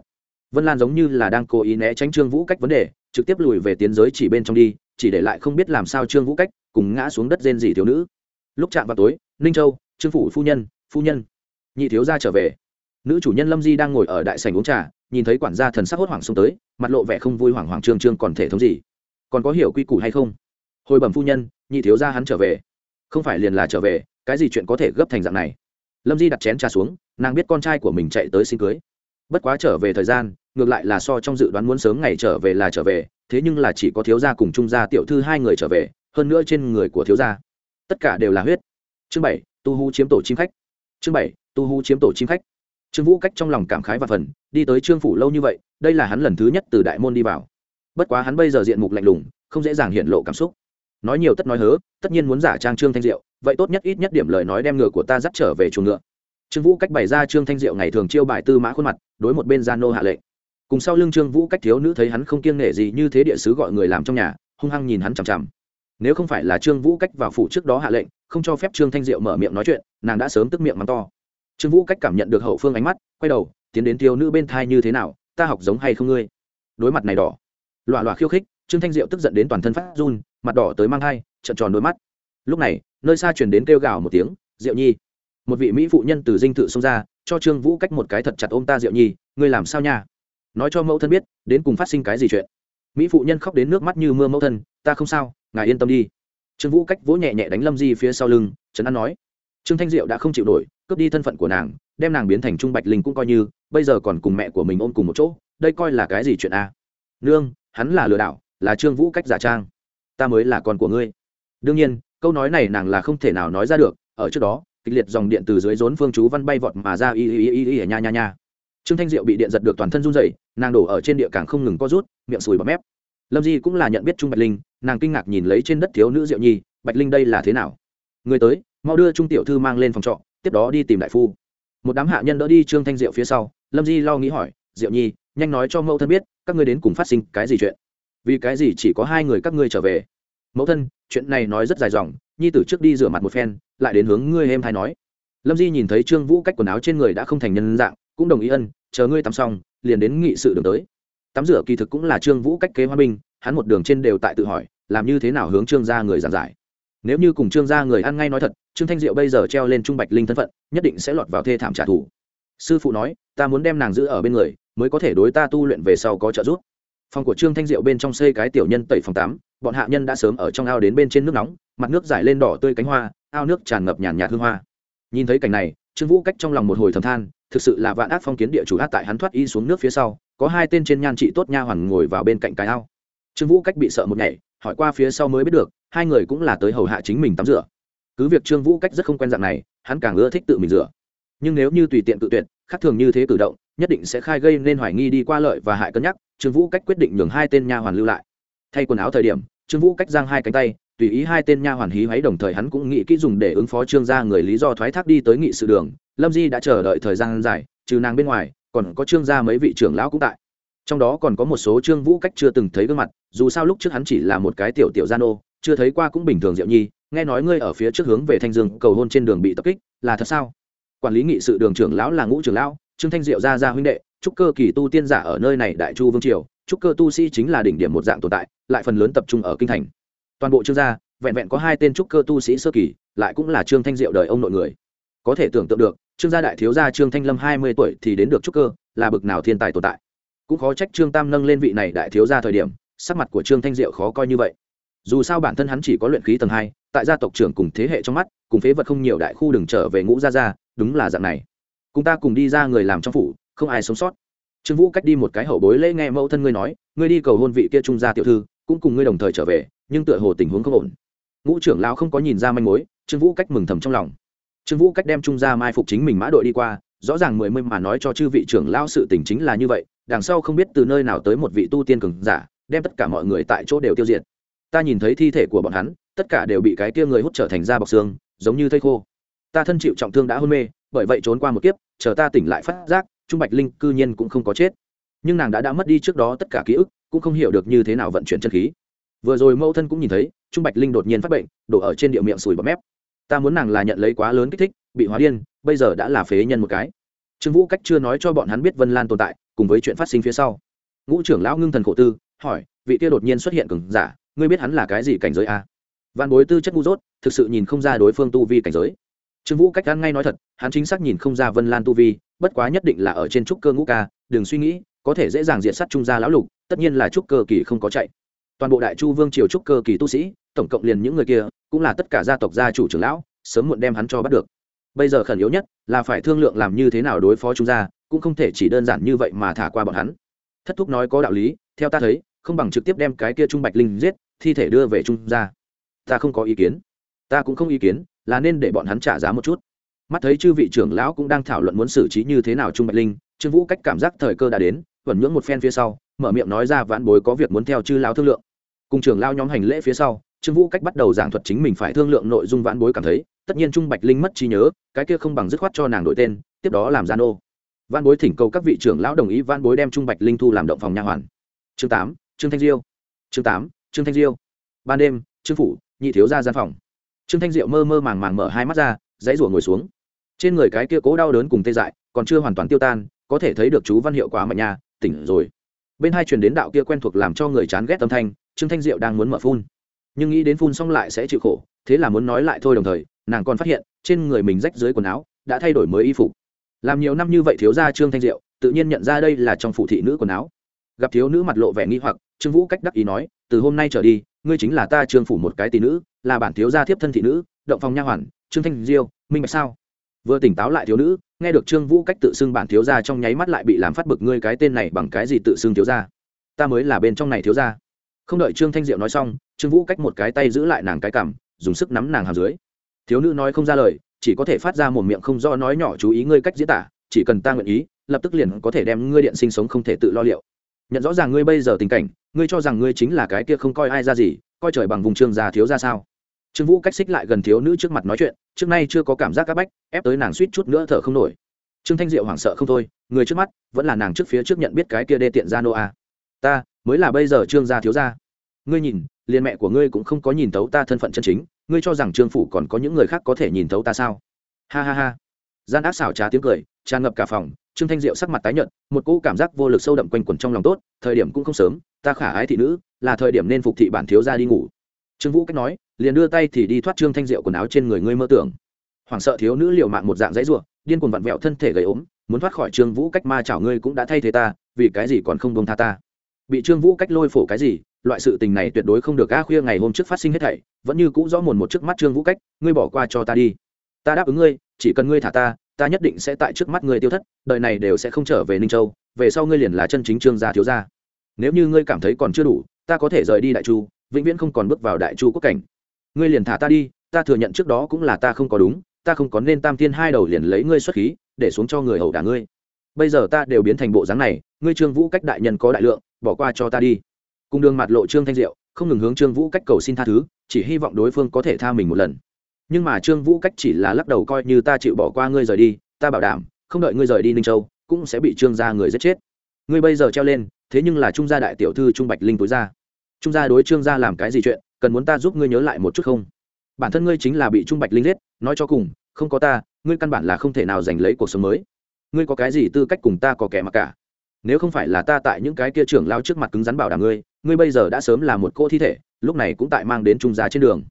Vân lan giống như là đang cố ý né tránh trương vũ cách vấn đề, trực tiếp lùi về tiến giới chỉ bên trong đi, chỉ để lại không biết làm sao trương vũ cách cùng ngã xuống đất rên dỉ thiếu nữ lúc chạm vào tối, ninh châu, trương phủ phu nhân phu nhân. Nhị thiếu gia trở về. Nữ chủ nhân lâm di đang ngồi ở đại sảnh uống trà, nhìn thấy quản gia thần sắc hốt hoảng xông tới, mặt lộ vẻ không vui hoảng hoảng trương trương còn thể thống gì? Còn có hiểu quy củ hay không? Hồi bẩm phu nhân, nhị thiếu gia hắn trở về. Không phải liền là trở về, cái gì chuyện có thể gấp thành dạng này? Lâm di đặt chén trà xuống, nàng biết con trai của mình chạy tới xin cưới. Bất quá trở về thời gian, ngược lại là so trong dự đoán muốn sớm ngày trở về là trở về, thế nhưng là chỉ có thiếu gia cùng trung gia tiểu thư hai người trở về, hơn nữa trên người của thiếu gia tất cả đều là huyết. Chương bảy, tu hú chiếm tổ chim khách. Chương bảy, tu hú chiếm tổ chim khách. Trương vũ cách trong lòng cảm khái và phần, đi tới trương phủ lâu như vậy, đây là hắn lần thứ nhất từ đại môn đi vào. Bất quá hắn bây giờ diện mục lạnh lùng, không dễ dàng hiện lộ cảm xúc. Nói nhiều tất nói hớ, tất nhiên muốn giả trang trương thanh diệu, vậy tốt nhất ít nhất điểm lời nói đem ngựa của ta dắt trở về chuồng ngựa. Trương vũ cách bày ra trương thanh diệu ngày thường chiêu bài tư mã khuôn mặt, đối một bên gia nô hạ lệnh. Cùng sau lưng trương vũ cách thiếu nữ thấy hắn không kiêng nể gì như thế địa sứ gọi người làm trong nhà, hung hăng nhìn hắn chằm chằm nếu không phải là trương vũ cách vào phủ trước đó hạ lệnh, không cho phép trương thanh diệu mở miệng nói chuyện, nàng đã sớm tức miệng mắng to. Trương vũ cách cảm nhận được hậu phương ánh mắt, quay đầu, tiến đến thiếu nữ bên thai như thế nào, ta học giống hay không ngươi? Đối mặt này đỏ. Loạ loạ khiêu khích, trương thanh diệu tức giận đến toàn thân phát run, mặt đỏ tới mang thai trận tròn đôi mắt. Lúc này, nơi xa truyền đến kêu gào một tiếng, diệu nhi. Một vị mỹ phụ nhân từ dinh thự xông ra, cho trương vũ cách một cái thật chặt ôm ta, diệu nhi, ngươi làm sao nha? Nói cho mẫu thân biết, đến cùng phát sinh cái gì chuyện. Mỹ phụ nhân khóc đến nước mắt như mưa mẫu thân, ta không sao ngài yên tâm đi. Trương vũ cách vỗ nhẹ nhẹ đánh lâm di phía sau lưng, trấn an nói, trương thanh diệu đã không chịu nổi, cướp đi thân phận của nàng, đem nàng biến thành trung bạch linh cũng coi như, bây giờ còn cùng mẹ của mình ôm cùng một chỗ, đây coi là cái gì chuyện a? Nương, hắn là lừa đảo, là trương vũ cách giả trang. Ta mới là con của ngươi. Đương nhiên, câu nói này nàng là không thể nào nói ra được, ở trước đó, kịch liệt dòng điện từ dưới rốn phương chú văn bay vọt mà ra y y y y nha nha nha. Trương thanh diệu bị điện giật được toàn thân run rẩy, nàng đổ ở trên địa càng không ngừng co rút, miệng sùi bọt mép lâm di cũng là nhận biết trung bạch linh, nàng kinh ngạc nhìn lấy trên đất thiếu nữ diệu nhi, bạch linh đây là thế nào? Người tới, mau đưa trung tiểu thư mang lên phòng trọ, tiếp đó đi tìm đại phu. Một đám hạ nhân đỡ đi trương thanh diệu phía sau, lâm di lo nghĩ hỏi, diệu nhi, nhanh nói cho mẫu thân biết, các ngươi đến cùng phát sinh cái gì chuyện? Vì cái gì chỉ có hai người các ngươi trở về? Mẫu thân, chuyện này nói rất dài dòng, nhi tử trước đi rửa mặt một phen, lại đến hướng ngươi em thay nói. Lâm di nhìn thấy trương vũ cách quần áo trên người đã không thành nhân dạng, cũng đồng ý ân, chờ ngươi tắm xong, liền đến nghị sự đường tới tắm rửa kỳ thực cũng là trương vũ cách kế hoa binh, hắn một đường trên đều tại tự hỏi, làm như thế nào hướng trương gia người giàn giải. Nếu như cùng trương gia người ăn ngay nói thật, trương thanh diệu bây giờ treo lên trung bạch linh thân phận, nhất định sẽ lọt vào thê thảm trả thù. Sư phụ nói, ta muốn đem nàng giữ ở bên người, mới có thể đối ta tu luyện về sau có trợ giúp. Phòng của trương thanh diệu bên trong xây cái tiểu nhân tẩy phòng tám bọn hạ nhân đã sớm ở trong ao đến bên trên nước nóng, mặt nước giải lên đỏ tươi cánh hoa, ao nước tràn ngập nhàn nhạt hương hoa. Nhìn thấy cảnh này, trương vũ cách trong lòng một hồi thầm than, thực sự là vạn ác phong kiến địa chủ ác tại hắn thoát y xuống nước phía sau có hai tên trên nhan trị tốt nha hoàn ngồi vào bên cạnh cái ao. Trương vũ cách bị sợ một ngày hỏi qua phía sau mới biết được, hai người cũng là tới hầu hạ chính mình tắm rửa. Cứ việc trương vũ cách rất không quen dạng này, hắn càng ưa thích tự mình rửa. Nhưng nếu như tùy tiện tự tuyệt, khác thường như thế cử động, nhất định sẽ khai gây nên hoài nghi đi qua lợi và hại cân nhắc, trương vũ cách quyết định nhường hai tên nha hoàn lưu lại. Thay quần áo thời điểm, trương vũ cách giang hai cánh tay, tùy ý hai tên nha hoàn hí hoáy đồng thời hắn cũng nghĩ kỹ dùng để ứng phó trương gia người lý do thoái thác đi tới nghị sự đường. Lâm di đã chờ đợi thời gian dài, trừ nàng bên ngoài còn có trương gia mấy vị trưởng lão cũng tại. Trong đó còn có một số trương vũ cách chưa từng thấy gương mặt, dù sao lúc trước hắn chỉ là một cái tiểu tiểu gian ô chưa thấy qua cũng bình thường diệu nhi, nghe nói ngươi ở phía trước hướng về thanh dương cầu hôn trên đường bị tập kích, là thật sao? Quản lý nghị sự đường trưởng lão là ngũ trưởng lão, trương thanh diệu gia gia huynh đệ trúc cơ kỳ tu tiên giả ở nơi này đại chu vương triều trúc cơ tu sĩ chính là đỉnh điểm một dạng tồn tại, lại phần lớn tập trung ở kinh thành. Toàn bộ trương gia, vẹn vẹn có hai tên trúc cơ tu sĩ sơ kỳ, lại cũng là trương thanh diệu đời ông nội người. Có thể tưởng tượng được trương gia đại thiếu gia trương thanh lâm hai mươi tuổi thì đến được trúc cơ, là bực nào thiên tài tồn tại. Cũng khó trách trương tam nâng lên vị này đại thiếu gia thời điểm, sắc mặt của trương thanh diệu khó coi như vậy. Dù sao bản thân hắn chỉ có luyện khí tầng hai, tại gia tộc trưởng cùng thế hệ trong mắt, cùng phế vật không nhiều đại khu đừng trở về ngũ gia gia, đúng là dạng này. Cùng ta cùng đi ra người làm trong phủ, không ai sống sót. Trương vũ cách đi một cái hậu bối lễ nghe mẫu thân ngươi nói, ngươi đi cầu hôn vị kia trung gia tiểu thư, cũng cùng ngươi đồng thời trở về, nhưng tựa hồ tình huống không ổn. Ngũ trưởng lão không có nhìn ra manh mối, trương vũ cách mừng thầm trong lòng trương vũ cách đem trung gia mai phục chính mình mã đội đi qua, rõ ràng mười mươi mà nói cho chư vị trưởng lão sự tình chính là như vậy, đằng sau không biết từ nơi nào tới một vị tu tiên cường giả, đem tất cả mọi người tại chỗ đều tiêu diệt. Ta nhìn thấy thi thể của bọn hắn, tất cả đều bị cái kia người hút trở thành da bọc xương, giống như thây khô. Ta thân chịu trọng thương đã hôn mê, bởi vậy trốn qua một kiếp, chờ ta tỉnh lại phát giác, trung bạch linh cư nhiên cũng không có chết. Nhưng nàng đã đã mất đi trước đó tất cả ký ức, cũng không hiểu được như thế nào vận chuyển chân khí. Vừa rồi mẫu thân cũng nhìn thấy, trung bạch linh đột nhiên phát bệnh, đổ ở trên địa miệng sùi bọt mép ta muốn nàng là nhận lấy quá lớn kích thích, bị hóa điên, bây giờ đã là phế nhân một cái. Trương vũ cách chưa nói cho bọn hắn biết vân lan tồn tại, cùng với chuyện phát sinh phía sau. Ngũ trưởng lão ngưng thần khổ tư, hỏi, vị kia đột nhiên xuất hiện cường giả, ngươi biết hắn là cái gì cảnh giới a? À? văn bối tư chất ngu dốt, thực sự nhìn không ra đối phương tu vi cảnh giới. Trương vũ cách ăn ngay nói thật, hắn chính xác nhìn không ra vân lan tu vi, bất quá nhất định là ở trên trúc cơ ngũ ca, đừng suy nghĩ, có thể dễ dàng diện sát trung gia lão lục, tất nhiên là trúc cơ kỳ không có chạy. Toàn bộ đại chu vương triều trúc cơ kỳ tu sĩ tổng cộng liền những người kia, cũng là tất cả gia tộc gia chủ trưởng lão, sớm muộn đem hắn cho bắt được. Bây giờ khẩn yếu nhất là phải thương lượng làm như thế nào đối phó chúng gia, cũng không thể chỉ đơn giản như vậy mà thả qua bọn hắn. Thất thúc nói có đạo lý, theo ta thấy, không bằng trực tiếp đem cái kia trung bạch linh giết, thi thể đưa về trung gia. Ta không có ý kiến. Ta cũng không ý kiến, là nên để bọn hắn trả giá một chút. Mắt thấy chư vị trưởng lão cũng đang thảo luận muốn xử trí như thế nào trung bạch linh, trương vũ cách cảm giác thời cơ đã đến vẩn nhưỡng một phen phía sau, mở miệng nói ra vãn bối có việc muốn theo chư lão thương lượng. Cùng trưởng lao nhóm hành lễ phía sau trương vũ cách bắt đầu giảng thuật chính mình phải thương lượng nội dung vãn bối cảm thấy, tất nhiên trung bạch linh mất trí nhớ, cái kia không bằng dứt khoát cho nàng đổi tên, tiếp đó làm gian ô. Văn bối thỉnh cầu các vị trưởng lão đồng ý văn bối đem trung bạch linh thu làm động phòng nha hoàn. Chương tám, trương thanh diêu. Chương tám, trương thanh diêu. Ban đêm, trương phủ, nhị thiếu ra gian phòng. Trương thanh diệu mơ mơ màng màng mở hai mắt ra, dãy rủa ngồi xuống. Trên người cái kia cố đau đớn cùng tê dại, còn chưa hoàn toàn tiêu tan, có thể thấy được chú văn hiệu quả mạnh nhà tỉnh rồi. Bên hai truyền đến đạo kia quen thuộc làm cho người chán ghét âm thanh, trương thanh diệu đang muốn mở phun nhưng nghĩ đến phun xong lại sẽ chịu khổ, thế là muốn nói lại thôi đồng thời, nàng còn phát hiện, trên người mình rách dưới quần áo, đã thay đổi mới y phục. Làm nhiều năm như vậy thiếu gia trương thanh diệu, tự nhiên nhận ra đây là trong phụ thị nữ quần áo. Gặp thiếu nữ mặt lộ vẻ nghi hoặc, trương vũ cách đắc ý nói, từ hôm nay trở đi, ngươi chính là ta trương phủ một cái tỷ nữ, là bản thiếu gia thiếp thân thị nữ, động phòng nha hoàn, trương thanh diêu, minh bạch sao? Vừa tỉnh táo lại thiếu nữ, nghe được trương vũ cách tự xưng bản thiếu gia trong nháy mắt lại bị làm phát bực ngươi cái tên này bằng cái gì tự xưng thiếu gia? Ta mới là bên trong này thiếu gia không đợi trương thanh diệu nói xong, trương vũ cách một cái tay giữ lại nàng cái cằm, dùng sức nắm nàng hàm dưới. Thiếu nữ nói không ra lời, chỉ có thể phát ra một miệng không do nói nhỏ chú ý ngươi cách diễn tả, chỉ cần ta nguyện ý, lập tức liền có thể đem ngươi điện sinh sống không thể tự lo liệu. Nhận rõ ràng ngươi bây giờ tình cảnh, ngươi cho rằng ngươi chính là cái kia không coi ai ra gì, coi trời bằng vùng trương già thiếu ra sao? Trương vũ cách xích lại gần thiếu nữ trước mặt nói chuyện, trước nay chưa có cảm giác c áp bách, ép tới nàng suýt chút nữa thở không nổi. Trương thanh diệu hoảng sợ không thôi, người trước mắt vẫn là nàng trước phía trước nhận biết cái kia đê tiện ra nô a ta mới là bây giờ trương gia thiếu gia. Ngươi nhìn, liền mẹ của ngươi cũng không có nhìn thấu ta thân phận chân chính, ngươi cho rằng trương phủ còn có những người khác có thể nhìn thấu ta sao? Ha ha ha. Gian ác xảo trá tiếng cười, tràn ngập cả phòng, trương thanh diệu sắc mặt tái nhợt, một cỗ cảm giác vô lực sâu đậm quanh quẩn trong lòng tốt, thời điểm cũng không sớm, ta khả ái thị nữ, là thời điểm nên phục thị bản thiếu gia đi ngủ. Trương vũ cách nói, liền đưa tay thì đi thoát trương thanh diệu quần áo trên người ngươi mơ tưởng. Hoảng sợ thiếu nữ liều mạng một dạng dãy ruộng điên cuồng vặn vẹo thân thể gầy ốm, muốn thoát khỏi trương vũ cách ma chảo ngươi cũng đã thay thế ta, vì cái gì còn không bông tha ta? Bị trương vũ cách lôi phổ cái gì, loại sự tình này tuyệt đối không được a khuya ngày hôm trước phát sinh hết thảy, vẫn như cũ rõ mồn một trước mắt trương vũ cách, ngươi bỏ qua cho ta đi. Ta đáp ứng ngươi, chỉ cần ngươi thả ta ta nhất định sẽ tại trước mắt ngươi tiêu thất, đời này đều sẽ không trở về ninh châu, về sau ngươi liền là chân chính trương gia thiếu gia. Nếu như ngươi cảm thấy còn chưa đủ, ta có thể rời đi đại chu, vĩnh viễn không còn bước vào đại chu quốc cảnh. Ngươi liền thả ta đi, ta thừa nhận trước đó cũng là ta không có đúng, ta không có nên tam thiên hai đầu liền lấy ngươi xuất khí, để xuống cho người hầu đả ngươi bây giờ ta đều biến thành bộ dáng này ngươi trương vũ cách đại nhân có đại lượng bỏ qua cho ta đi. Cùng đường mặt lộ trương thanh diệu không ngừng hướng trương vũ cách cầu xin tha thứ chỉ hy vọng đối phương có thể tha mình một lần. Nhưng mà trương vũ cách chỉ là lắc đầu coi như ta chịu bỏ qua ngươi rời đi ta bảo đảm không đợi ngươi rời đi ninh châu cũng sẽ bị trương gia người giết chết. Ngươi bây giờ treo lên thế nhưng là trung gia đại tiểu thư trung bạch linh tối ra, trung gia đối trương gia làm cái gì chuyện cần muốn ta giúp ngươi nhớ lại một chút không? Bản thân ngươi chính là bị trung bạch linh giết nói cho cùng không có ta ngươi căn bản là không thể nào giành lấy cuộc sống mới ngươi có cái gì tư cách cùng ta có kẻ mặc cả? Nếu không phải là ta tại những cái kia trưởng lao trước mặt cứng rắn bảo đảm ngươi ngươi bây giờ đã sớm là một cô thi thể, lúc này cũng tại mang đến trung gia trên đường.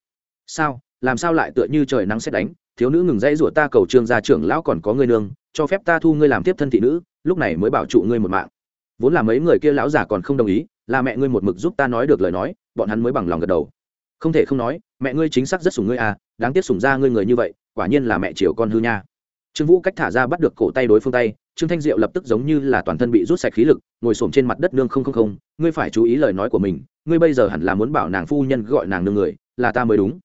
Sao? Làm sao lại tựa như trời nắng xét đánh, thiếu nữ ngừng dãy rủa ta cầu trương gia trưởng lão còn có ngươi nương, cho phép ta thu ngươi làm tiếp thân thị nữ, lúc này mới bảo trụ ngươi một mạng. Vốn là mấy người kia lão già còn không đồng ý, là mẹ ngươi một mực giúp ta nói được lời nói, bọn hắn mới bằng lòng gật đầu. Không thể không nói, mẹ ngươi chính xác rất sủng ngươi à đáng tiếc sủng ra ngươi người như vậy, quả nhiên là mẹ chiều con hư nha trương vũ cách thả ra bắt được cổ tay đối phương tay trương thanh diệu lập tức giống như là toàn thân bị rút sạch khí lực ngồi s trên mặt đất nương không không không ngươi phải chú ý lời nói của mình ngươi bây giờ hẳn là muốn bảo nàng phu nhân gọi nàng nương người là ta mới đúng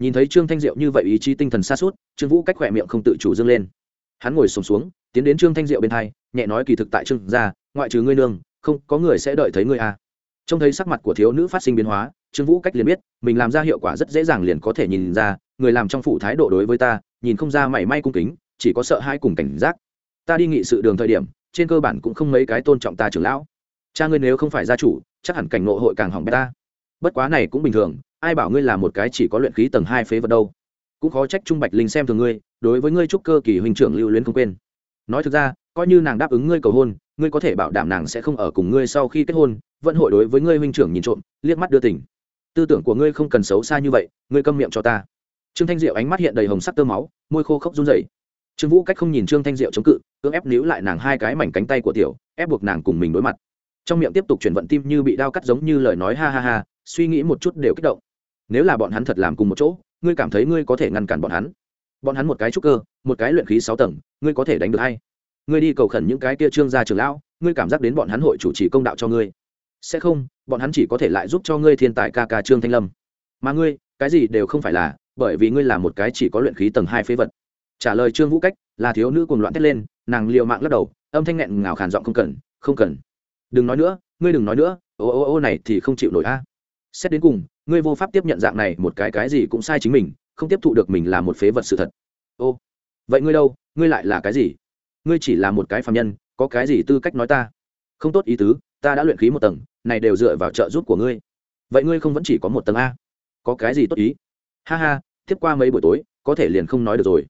nhìn thấy trương thanh diệu như vậy ý chí tinh thần xa suốt trương vũ cách khỏe miệng không tự chủ dâng lên hắn ngồi sùng xuống, xuống tiến đến trương thanh diệu bên hai nhẹ nói kỳ thực tại trương gia ngoại trừ ngươi nương không có người sẽ đợi thấy ngươi à. trông thấy sắc mặt của thiếu nữ phát sinh biến hóa trương vũ cách liền biết mình làm ra hiệu quả rất dễ dàng liền có thể nhìn ra người làm trong phủ thái độ đối với ta nhìn không ra mảy may cung kính chỉ có sợ hai cùng cảnh giác. Ta đi nghị sự đường thời điểm, trên cơ bản cũng không mấy cái tôn trọng ta trưởng lão. Cha ngươi nếu không phải gia chủ, chắc hẳn cảnh ngộ hội càng hỏng bé ta. Bất quá này cũng bình thường, ai bảo ngươi là một cái chỉ có luyện khí tầng hai phế vật đâu. Cũng khó trách trung bạch linh xem thường ngươi, đối với ngươi trúc cơ kỳ huynh trưởng lưu luyến không quên. Nói thực ra, coi như nàng đáp ứng ngươi cầu hôn, ngươi có thể bảo đảm nàng sẽ không ở cùng ngươi sau khi kết hôn, vẫn hội đối với ngươi huynh trưởng nhìn trộm, liếc mắt đưa tỉnh tư tưởng của ngươi không cần xấu xa như vậy, ngươi câm miệng cho ta. Trương thanh diệu ánh mắt hiện đầy hồng sắc tơ máu, môi khô khốc run rẩy trương vũ cách không nhìn trương thanh diệu chống cự, cưỡng ép níu lại nàng hai cái mảnh cánh tay của tiểu, ép buộc nàng cùng mình đối mặt. Trong miệng tiếp tục chuyển vận tim như bị đau cắt giống như lời nói ha ha ha, suy nghĩ một chút đều kích động. Nếu là bọn hắn thật làm cùng một chỗ, ngươi cảm thấy ngươi có thể ngăn cản bọn hắn? Bọn hắn một cái trúc cơ, một cái luyện khí sáu tầng, ngươi có thể đánh được hay? Ngươi đi cầu khẩn những cái kia trương gia trường lão, ngươi cảm giác đến bọn hắn hội chủ trì công đạo cho ngươi. Sẽ không, bọn hắn chỉ có thể lại giúp cho ngươi thiên tài ca ca trương thanh lâm. Mà ngươi, cái gì đều không phải là, bởi vì ngươi là một cái chỉ có luyện khí tầng hai phế vật trả lời trương vũ cách, là thiếu nữ cuồng loạn thét lên, nàng liều mạng lắc đầu, âm thanh nghẹn ngào khàn giọng không cần không cần. Đừng nói nữa, ngươi đừng nói nữa, ô ô ô này thì không chịu nổi a. Xét đến cùng, ngươi vô pháp tiếp nhận dạng này một cái cái gì cũng sai chính mình, không tiếp thụ được mình là một phế vật sự thật. Ô, vậy ngươi đâu, ngươi lại là cái gì? Ngươi chỉ là một cái phạm nhân, có cái gì tư cách nói ta? Không tốt ý tứ, ta đã luyện khí một tầng, này đều dựa vào trợ giúp của ngươi. Vậy ngươi không vẫn chỉ có một tầng a? Có cái gì tốt ý? Ha ha, tiếp qua mấy buổi tối, có thể liền không nói được rồi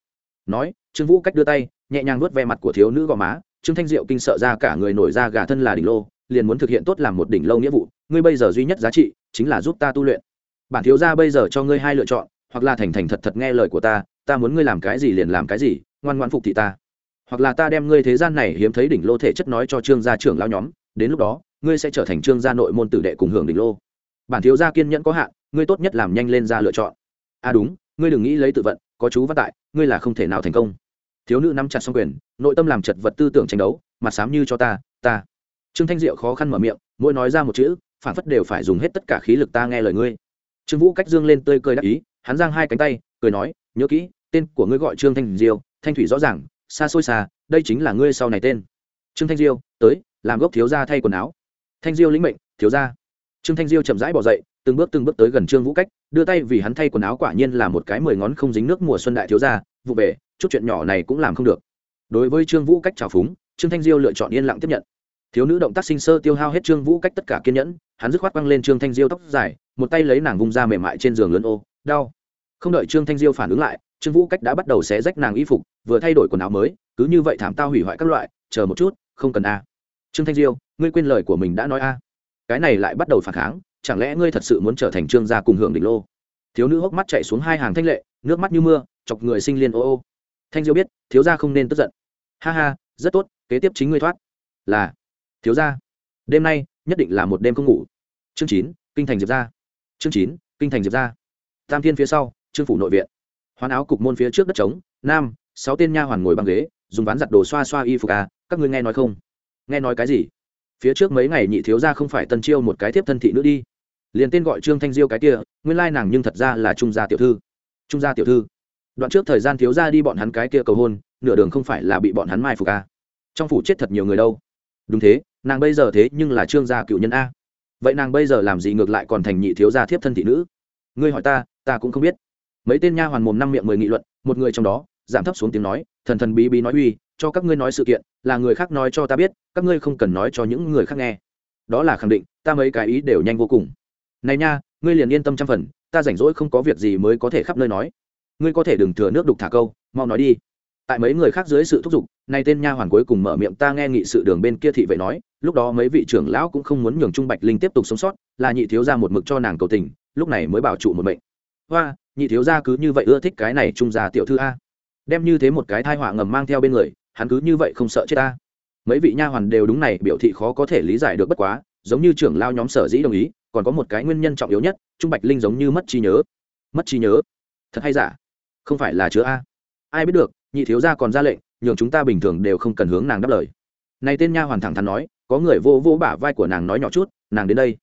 nói, trương vũ cách đưa tay, nhẹ nhàng nuốt ve mặt của thiếu nữ gò má, trương thanh diệu kinh sợ ra cả người nổi ra gà thân là đỉnh lô, liền muốn thực hiện tốt làm một đỉnh lâu nghĩa vụ, ngươi bây giờ duy nhất giá trị, chính là giúp ta tu luyện. Bản thiếu gia bây giờ cho ngươi hai lựa chọn, hoặc là thành thành thật thật nghe lời của ta ta muốn ngươi làm cái gì liền làm cái gì, ngoan ngoan phục thị ta. Hoặc là ta đem ngươi thế gian này hiếm thấy đỉnh lô thể chất nói cho trương gia trưởng lao nhóm, đến lúc đó, ngươi sẽ trở thành trương gia nội môn tử đệ cùng hưởng đỉnh lô. Bản thiếu gia kiên nhẫn có hạn, ngươi tốt nhất làm nhanh lên ra lựa chọn. À đúng, ngươi đừng nghĩ lấy tự vận có chú văn tại, ngươi là không thể nào thành công. Thiếu nữ nắm chặt xong quyền, nội tâm làm chật vật tư tưởng tranh đấu, mặt sám như cho ta ta. Trương thanh diệu khó khăn mở miệng, mỗi nói ra một chữ phản phất đều phải dùng hết tất cả khí lực ta nghe lời ngươi. Trương vũ cách dương lên tươi cười đắc ý, hắn giang hai cánh tay, cười nói, nhớ kỹ, tên của ngươi gọi trương thanh diêu thanh thủy rõ ràng, xa xôi xa, đây chính là ngươi sau này tên. Trương thanh diêu tới, làm gốc thiếu gia thay quần áo. Thanh diêu lĩnh mệnh, thiếu gia. Trương thanh diêu chậm rãi bỏ dậy từng bước từng bước tới gần trương vũ cách, đưa tay vì hắn thay quần áo quả nhiên là một cái mười ngón không dính nước mùa xuân đại thiếu gia, vụ về, chút chuyện nhỏ này cũng làm không được. Đối với trương vũ cách trào phúng, trương thanh diêu lựa chọn yên lặng tiếp nhận. Thiếu nữ động tác sinh sơ tiêu hao hết trương vũ cách tất cả kiên nhẫn, hắn dứt khoát băng lên trương thanh diêu tóc dài, một tay lấy nàng vung ra mềm mại trên giường lớn ô, đau. Không đợi trương thanh diêu phản ứng lại, trương vũ cách đã bắt đầu xé rách nàng y phục, vừa thay đổi quần áo mới, cứ như vậy thảm tao hủy hoại các loại, chờ một chút, không cần a. Trương thanh diêu, ngươi quên lời của mình đã nói a. Cái này lại bắt đầu phản kháng chẳng lẽ ngươi thật sự muốn trở thành trương gia cùng hưởng đỉnh lô? Thiếu nữ hốc mắt chạy xuống hai hàng thanh lệ, nước mắt như mưa, chọc người sinh liên ô ô. Thanh diêu biết, thiếu gia không nên tức giận. Ha ha, rất tốt, kế tiếp chính ngươi thoát. Là, thiếu gia. Đêm nay, nhất định là một đêm không ngủ. Chương chín, kinh thành diệp gia. Chương chín, kinh thành diệp gia. Tam thiên phía sau, trương phủ nội viện. Hoàn áo cục môn phía trước đất trống, nam, sáu tên nha hoàn ngồi băng ghế, dùng ván giặt đồ xoa xoa y phục à các ngươi nghe nói không? Nghe nói cái gì? Phía trước mấy ngày nhị thiếu gia không phải tân chiêu một cái thiếp thân thị nữ đi liền tên gọi trương thanh diêu cái kia, nguyên lai nàng nhưng thật ra là trung gia tiểu thư. Trung gia tiểu thư. Đoạn trước thời gian thiếu gia đi bọn hắn cái kia cầu hôn, nửa đường không phải là bị bọn hắn mai phục à. trong phủ chết thật nhiều người đâu. Đúng thế, nàng bây giờ thế nhưng là trương gia cựu nhân a. Vậy nàng bây giờ làm gì ngược lại còn thành nhị thiếu gia thiếp thân thị nữ? Ngươi hỏi ta ta cũng không biết. Mấy tên nha hoàn mồm năm miệng mười nghị luận, một người trong đó, giảm thấp xuống tiếng nói, thần thần bí bí nói uy, cho các ngươi nói sự kiện, là người khác nói cho ta biết, các ngươi không cần nói cho những người khác nghe. Đó là khẳng định, ta mấy cái ý đều nhanh vô cùng này nha, ngươi liền yên tâm trăm phần, ta rảnh rỗi không có việc gì mới có thể khắp nơi nói. Ngươi có thể đừng thừa nước đục thả câu, mau nói đi. Tại mấy người khác dưới sự thúc giục nay tên nha hoàn cuối cùng mở miệng ta nghe nghị sự đường bên kia thị vệ nói, lúc đó mấy vị trưởng lão cũng không muốn nhường trung bạch linh tiếp tục sống sót, là nhị thiếu gia một mực cho nàng cầu tình, lúc này mới bảo trụ một mệnh. Hoa, nhị thiếu gia cứ như vậy ưa thích cái này trung gia tiểu thư a. Đem như thế một cái thai họa ngầm mang theo bên người, hắn cứ như vậy không sợ chết ta. Mấy vị nha hoàn đều đúng này, biểu thị khó có thể lý giải được bất quá, giống như trưởng lao nhóm sở dĩ đồng ý còn có một cái nguyên nhân trọng yếu nhất, trung bạch linh giống như mất trí nhớ. Mất trí nhớ? Thật hay giả? Không phải là chứa a. Ai biết được, nhị thiếu gia còn ra lệnh, nhường chúng ta bình thường đều không cần hướng nàng đáp lời. Này tên nha hoàn thẳng thắn nói, có người vô vô bả vai của nàng nói nhỏ chút, nàng đến đây.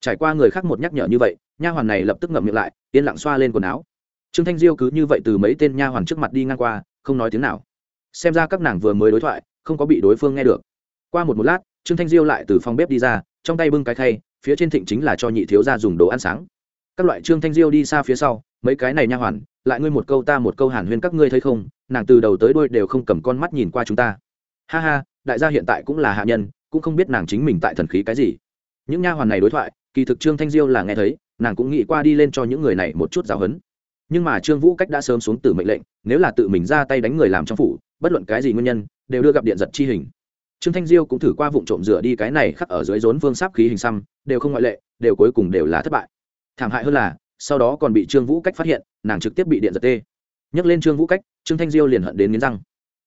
Trải qua người khác một nhắc nhở như vậy, nha hoàn này lập tức ngậm miệng lại, yên lặng xoa lên quần áo. Trương thanh diêu cứ như vậy từ mấy tên nha hoàn trước mặt đi ngang qua, không nói tiếng nào. Xem ra các nàng vừa mới đối thoại, không có bị đối phương nghe được. Qua một một lát, trương thanh diêu lại từ phòng bếp đi ra, trong tay bưng cái khay phía trên thịnh chính là cho nhị thiếu gia dùng đồ ăn sáng. Các loại trương thanh diêu đi xa phía sau, mấy cái này nha hoàn, lại ngươi một câu ta một câu hàn huyên các ngươi thấy không, nàng từ đầu tới đuôi đều không cầm con mắt nhìn qua chúng ta. Ha ha, đại gia hiện tại cũng là hạ nhân, cũng không biết nàng chính mình tại thần khí cái gì. Những nha hoàn này đối thoại, kỳ thực trương thanh diêu là nghe thấy, nàng cũng nghĩ qua đi lên cho những người này một chút giáo huấn. Nhưng mà trương vũ cách đã sớm xuống từ mệnh lệnh, nếu là tự mình ra tay đánh người làm trong phủ, bất luận cái gì nguyên nhân, đều đưa gặp điện giật chi hình trương thanh diêu cũng thử qua vụ trộm rửa đi cái này khắc ở dưới rốn vương sáp khí hình xăm, đều không ngoại lệ, đều cuối cùng đều là thất bại. Thảm hại hơn là, sau đó còn bị trương vũ cách phát hiện, nàng trực tiếp bị điện giật tê. Nhắc lên trương vũ cách, trương thanh diêu liền hận đến nghiến răng.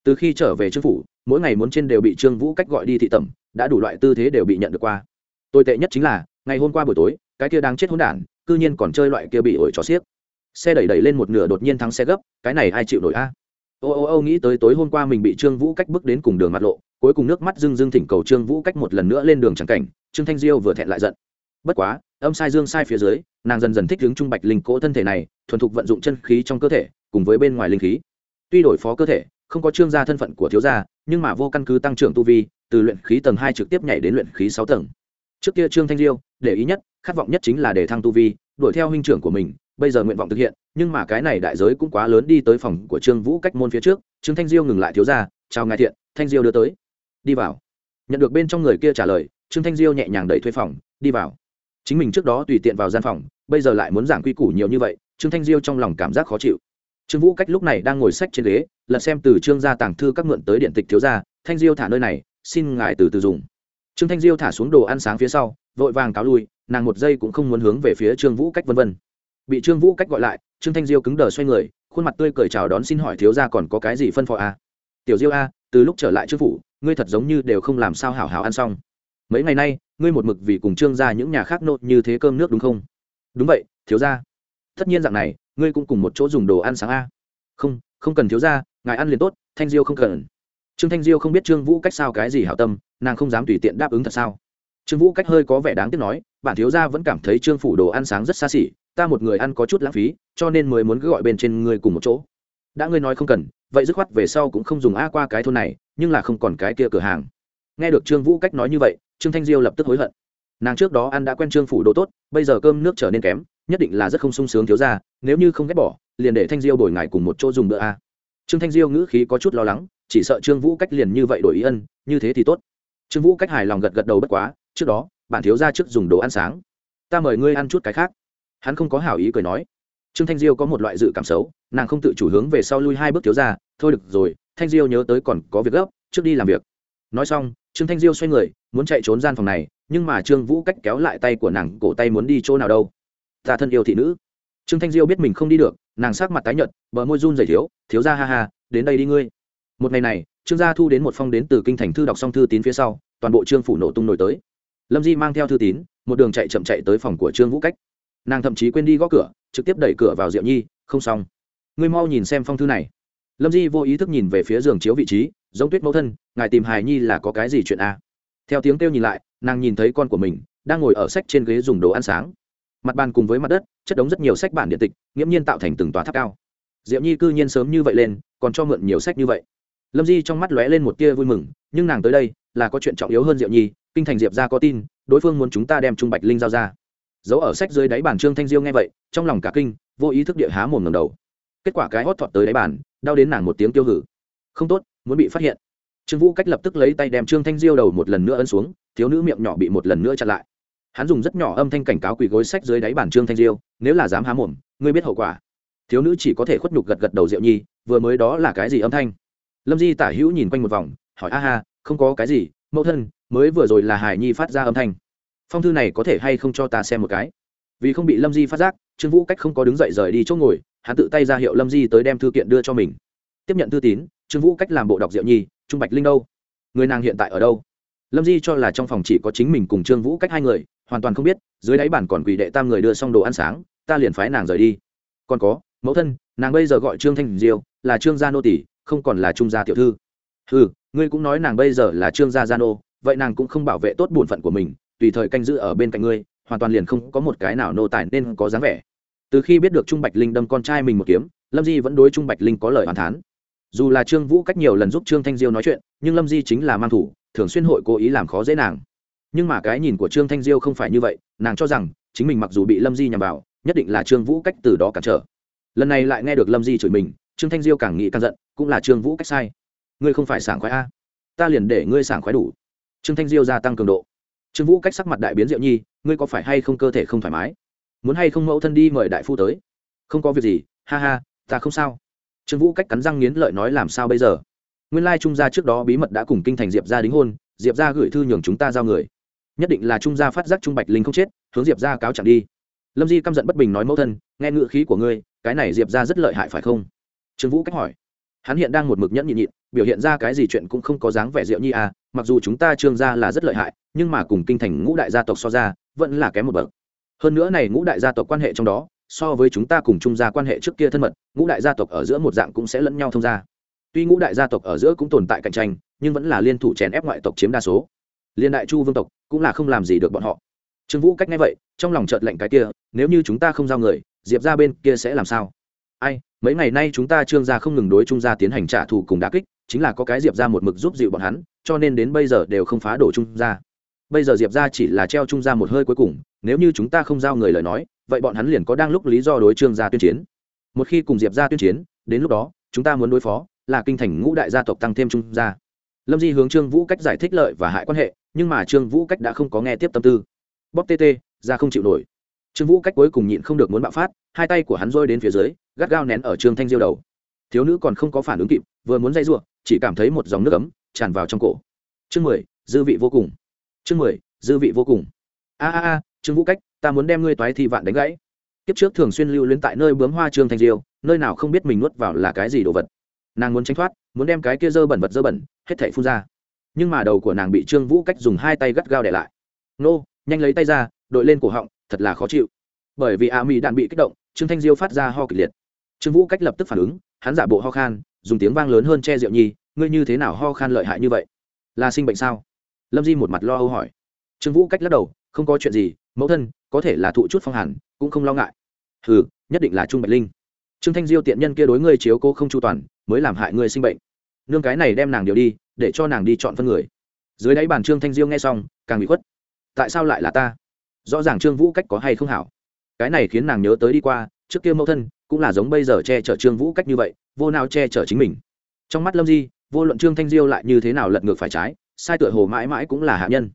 Từ khi trở về trương phủ, mỗi ngày muốn trên đều bị trương vũ cách gọi đi thị tẩm, đã đủ loại tư thế đều bị nhận được qua. Tồi tệ nhất chính là, ngày hôm qua buổi tối, cái kia đang chết hỗn đản, cư nhiên còn chơi loại kia bị ổi cho xiếc. Xe đẩy đẩy lên một nửa đột nhiên thắng xe gấp, cái này ai chịu nổi a? Ô ô ô nghĩ tới tối hôm qua mình bị trương vũ cách bước đến cùng đường mặt lộ, cuối cùng nước mắt dưng dưng thỉnh cầu trương vũ cách một lần nữa lên đường trắng cảnh, trương thanh diêu vừa thẹn lại giận. Bất quá, âm sai dương sai phía dưới, nàng dần dần thích hướng trung bạch linh cỗ thân thể này, thuần thục vận dụng chân khí trong cơ thể, cùng với bên ngoài linh khí. Tuy đổi phó cơ thể, không có trương gia thân phận của thiếu gia, nhưng mà vô căn cứ tăng trưởng tu vi, từ luyện khí tầng hai trực tiếp nhảy đến luyện khí sáu tầng. Trước kia trương thanh diêu, để ý nhất, khát vọng nhất chính là để thăng tu vi, đuổi theo huynh trưởng của mình, bây giờ nguyện vọng thực hiện nhưng mà cái này đại giới cũng quá lớn đi tới phòng của trương vũ cách môn phía trước, trương thanh diêu ngừng lại thiếu gia chào ngài thiện, thanh diêu đưa tới. Đi vào. Nhận được bên trong người kia trả lời, trương thanh diêu nhẹ nhàng đẩy thuê phòng, đi vào. Chính mình trước đó tùy tiện vào gian phòng, bây giờ lại muốn giảng quy củ nhiều như vậy, trương thanh diêu trong lòng cảm giác khó chịu. Trương vũ cách lúc này đang ngồi sách trên ghế, lật xem từ trương gia tàng thư các mượn tới điện tịch thiếu gia, thanh diêu thả nơi này, xin ngài từ từ dùng. Trương thanh diêu thả xuống đồ ăn sáng phía sau, vội vàng cáo lui, nàng một giây cũng không muốn hướng về phía trương vũ cách vân vân bị trương vũ cách gọi lại, trương thanh diêu cứng đờ xoay người, khuôn mặt tươi cười chào đón xin hỏi thiếu gia còn có cái gì phân phó a à? tiểu diêu a, từ lúc trở lại trương phủ, ngươi thật giống như đều không làm sao hảo hảo ăn xong. Mấy ngày nay, ngươi một mực vì cùng trương gia những nhà khác nộn như thế cơm nước đúng không? Đúng vậy, thiếu gia. Tất nhiên dạng này, ngươi cũng cùng một chỗ dùng đồ ăn sáng a. Không không cần thiếu gia, ngài ăn liền tốt, thanh diêu không cần. Trương thanh diêu không biết trương vũ cách sao cái gì hảo tâm, nàng không dám tùy tiện đáp ứng thật sao. Trương vũ cách hơi có vẻ đáng tiếc nói, bản thiếu gia vẫn cảm thấy trương phủ đồ ăn sáng rất xa xỉ ta một người ăn có chút lãng phí, cho nên mới muốn cứ gọi bên trên ngươi cùng một chỗ. Đã ngươi nói không cần, vậy dứt khoát về sau cũng không dùng a qua cái thôn này, nhưng là không còn cái kia cửa hàng. Nghe được trương vũ cách nói như vậy, trương thanh diêu lập tức hối hận. Nàng trước đó ăn đã quen trương phủ đồ tốt, bây giờ cơm nước trở nên kém, nhất định là rất không sung sướng thiếu ra nếu như không ghét bỏ, liền để thanh diêu đổi ngài cùng một chỗ dùng bữa a. Trương thanh diêu ngữ khí có chút lo lắng, chỉ sợ trương vũ cách liền như vậy đổi ý ân, như thế thì tốt. Trương vũ cách hài lòng gật gật đầu bất quá, trước đó bạn thiếu ra trước dùng đồ ăn sáng. Ta mời ngươi ăn chút cái khác hắn không có hảo ý cười nói. Trương thanh diêu có một loại dự cảm xấu, nàng không tự chủ hướng về sau lui hai bước thiếu ra, thôi được rồi, thanh diêu nhớ tới còn có việc gấp, trước đi làm việc. Nói xong, trương thanh diêu xoay người, muốn chạy trốn gian phòng này, nhưng mà trương vũ cách kéo lại tay của nàng, cổ tay muốn đi chỗ nào đâu. Ta thân yêu thị nữ. Trương thanh diêu biết mình không đi được, nàng sắc mặt tái nhợt, bờ môi run rẩy thiếu thiếu ra ha ha, đến đây đi ngươi. Một ngày này, trương gia thu đến một phong đến từ kinh thành thư đọc xong thư tín phía sau, toàn bộ trương phủ nổ tung nổi tới. Lâm di mang theo thư tín, một đường chạy chậm chạy tới phòng của trương vũ cách nàng thậm chí quên đi gõ cửa, trực tiếp đẩy cửa vào diệu nhi, không xong. Ngươi mau nhìn xem phong thư này. Lâm di vô ý thức nhìn về phía giường chiếu vị trí, giống tuyết mẫu thân, ngài tìm hài nhi là có cái gì chuyện à? theo tiếng kêu nhìn lại, nàng nhìn thấy con của mình đang ngồi ở sách trên ghế dùng đồ ăn sáng. Mặt bàn cùng với mặt đất, chất đống rất nhiều sách bản điện tịch, nghiễm nhiên tạo thành từng tòa tháp cao. Diệu nhi cư nhiên sớm như vậy lên, còn cho mượn nhiều sách như vậy. Lâm di trong mắt lóe lên một tia vui mừng, nhưng nàng tới đây là có chuyện trọng yếu hơn diệu nhi, kinh thành diệp ra có tin, đối phương muốn chúng ta đem trung bạch linh giao ra giấu ở sách dưới đáy bàn trương thanh diêu nghe vậy, trong lòng cả kinh, vô ý thức địa há mồm ngầm đầu. Kết quả cái hót thọt tới đáy bàn, đau đến nàng một tiếng tiêu hử. Không tốt, muốn bị phát hiện. Trương vũ cách lập tức lấy tay đem trương thanh diêu đầu một lần nữa ấn xuống, thiếu nữ miệng nhỏ bị một lần nữa chặn lại. Hắn dùng rất nhỏ âm thanh cảnh cáo quỳ gối sách dưới đáy bàn trương thanh diêu, nếu là dám há mồm, ngươi biết hậu quả. Thiếu nữ chỉ có thể khuất nhục gật gật đầu diệu nhi, vừa mới đó là cái gì âm thanh? Lâm di tả hữu nhìn quanh một vòng, hỏi, a ha, không có cái gì, mẫu thân, mới vừa rồi là hải nhi phát ra âm thanh phong thư này có thể hay không cho ta xem một cái? Vì không bị lâm di phát giác, trương vũ cách không có đứng dậy rời đi chỗ ngồi, hắn tự tay ra hiệu lâm di tới đem thư kiện đưa cho mình. Tiếp nhận thư tín, trương vũ cách làm bộ đọc diệu nhi, trung bạch linh đâu? Người nàng hiện tại ở đâu? Lâm di cho là trong phòng chỉ có chính mình cùng trương vũ cách hai người, hoàn toàn không biết, dưới đáy bản còn quỷ đệ tam người đưa xong đồ ăn sáng, ta liền phái nàng rời đi. Còn có, mẫu thân, nàng bây giờ gọi trương thanh diêu, là trương gia nô tỷ, không còn là trung gia tiểu thư. Ừ ngươi cũng nói nàng bây giờ là trương gia gia nô, vậy nàng cũng không bảo vệ tốt bổn phận của mình tùy thời canh giữ ở bên cạnh ngươi, hoàn toàn liền không có một cái nào nô tài nên có dáng vẻ. Từ khi biết được trung bạch linh đâm con trai mình một kiếm, lâm di vẫn đối trung bạch linh có lời hoàn thán. Dù là trương vũ cách nhiều lần giúp trương thanh diêu nói chuyện, nhưng lâm di chính là mang thủ, thường xuyên hội cố ý làm khó dễ nàng. Nhưng mà cái nhìn của trương thanh diêu không phải như vậy, nàng cho rằng, chính mình mặc dù bị lâm di nhằm vào, nhất định là trương vũ cách từ đó cản trở. Lần này lại nghe được lâm di chửi mình, trương thanh diêu càng nghĩ càng giận, cũng là trương vũ cách sai. Ngươi không phải sảng khoái a. Ta liền để ngươi sảng khoái đủ. Trương thanh diêu gia tăng cường độ trương vũ cách sắc mặt đại biến diệu nhi, ngươi có phải hay không cơ thể không thoải mái? Muốn hay không mẫu thân đi mời đại phu tới? Không có việc gì, ha ha, ta không sao. Trương vũ cách cắn răng nghiến lợi nói làm sao bây giờ? Nguyên lai trung gia trước đó bí mật đã cùng kinh thành diệp ra đính hôn, diệp ra gửi thư nhường chúng ta giao người. Nhất định là trung gia phát giác trung bạch linh không chết, hướng diệp ra cáo chẳng đi. Lâm di căm giận bất bình nói mẫu thân, nghe ngựa khí của ngươi, cái này diệp ra rất lợi hại phải không? Trương vũ cách hỏi hắn hiện đang một mực nhẫn nhịn nhịn, biểu hiện ra cái gì chuyện cũng không có dáng vẻ diệu nhi à mặc dù chúng ta trương gia là rất lợi hại, nhưng mà cùng kinh thành ngũ đại gia tộc so ra, vẫn là kém một bậc. Hơn nữa này ngũ đại gia tộc quan hệ trong đó, so với chúng ta cùng trung gia quan hệ trước kia thân mật, ngũ đại gia tộc ở giữa một dạng cũng sẽ lẫn nhau thông gia. Tuy ngũ đại gia tộc ở giữa cũng tồn tại cạnh tranh, nhưng vẫn là liên thủ chèn ép ngoại tộc chiếm đa số. Liên đại chu vương tộc cũng là không làm gì được bọn họ. Trương vũ cách nghe vậy, trong lòng chợt lệnh cái kia, nếu như chúng ta không giao người, diệp ra bên kia sẽ làm sao? Ai, mấy ngày nay chúng ta trương gia không ngừng đối trung gia tiến hành trả thù cùng đá kích, chính là có cái diệp ra một mực giúp dịu bọn hắn, cho nên đến bây giờ đều không phá đổ trung gia. Bây giờ diệp ra chỉ là treo trung gia một hơi cuối cùng, nếu như chúng ta không giao người lời nói, vậy bọn hắn liền có đang lúc lý do đối trương gia tuyên chiến. Một khi cùng diệp ra tuyên chiến, đến lúc đó, chúng ta muốn đối phó là kinh thành ngũ đại gia tộc tăng thêm trung gia. Lâm di hướng trương vũ cách giải thích lợi và hại quan hệ, nhưng mà trương vũ cách đã không có nghe tiếp tâm tư. Bóp tê tê, ra không chịu nổi trương vũ cách cuối cùng nhịn không được muốn bạo phát, hai tay của hắn rôi đến phía dưới, gắt gao nén ở trương thanh diêu đầu. Thiếu nữ còn không có phản ứng kịp, vừa muốn dây r u ộ chỉ cảm thấy một dòng nước ấm tràn vào trong cổ. Chương mười, dư vị vô cùng. Chương mười, dư vị vô cùng. A a a, trương vũ cách, ta muốn đem ngươi toái thi vạn đánh gãy. Kiếp trước thường xuyên lưu luyến tại nơi bướm hoa trương thanh diêu, nơi nào không biết mình nuốt vào là cái gì đồ vật. Nàng muốn tránh thoát, muốn đem cái kia dơ bẩn vật dơ bẩn, hết thảy phun ra. Nhưng mà đầu của nàng bị trương vũ cách dùng hai tay gắt gao để lại. Nô, nhanh lấy tay ra, đội lên cổ họng thật là khó chịu. Bởi vì a mỹ đạn bị kích động, trương thanh diêu phát ra ho kịch liệt. Trương vũ cách lập tức phản ứng, hắn giả bộ ho khan, dùng tiếng vang lớn hơn che rượu nhi, ngươi như thế nào ho khan lợi hại như vậy? Là sinh bệnh sao? Lâm di một mặt lo âu hỏi. Trương vũ cách lắc đầu, không có chuyện gì, mẫu thân, có thể là thụ chút phong hàn, cũng không lo ngại. Ừ nhất định là trung bạch linh. Trương thanh diêu tiện nhân kia đối ngươi chiếu cô không chu toàn, mới làm hại ngươi sinh bệnh. Nương cái này đem nàng điều đi, để cho nàng đi chọn phân người. Dưới đáy bàn trương thanh diêu nghe xong, càng bị khuất. Tại sao lại là ta? Rõ ràng trương vũ cách có hay không hảo. Cái này khiến nàng nhớ tới đi qua trước kia mẫu thân cũng là giống bây giờ che chở trương vũ cách như vậy vô nào che chở chính mình. Trong mắt lâm di vô luận trương thanh diêu lại như thế nào lật ngược phải trái sai tựa hồ mãi mãi cũng là hạ nhân.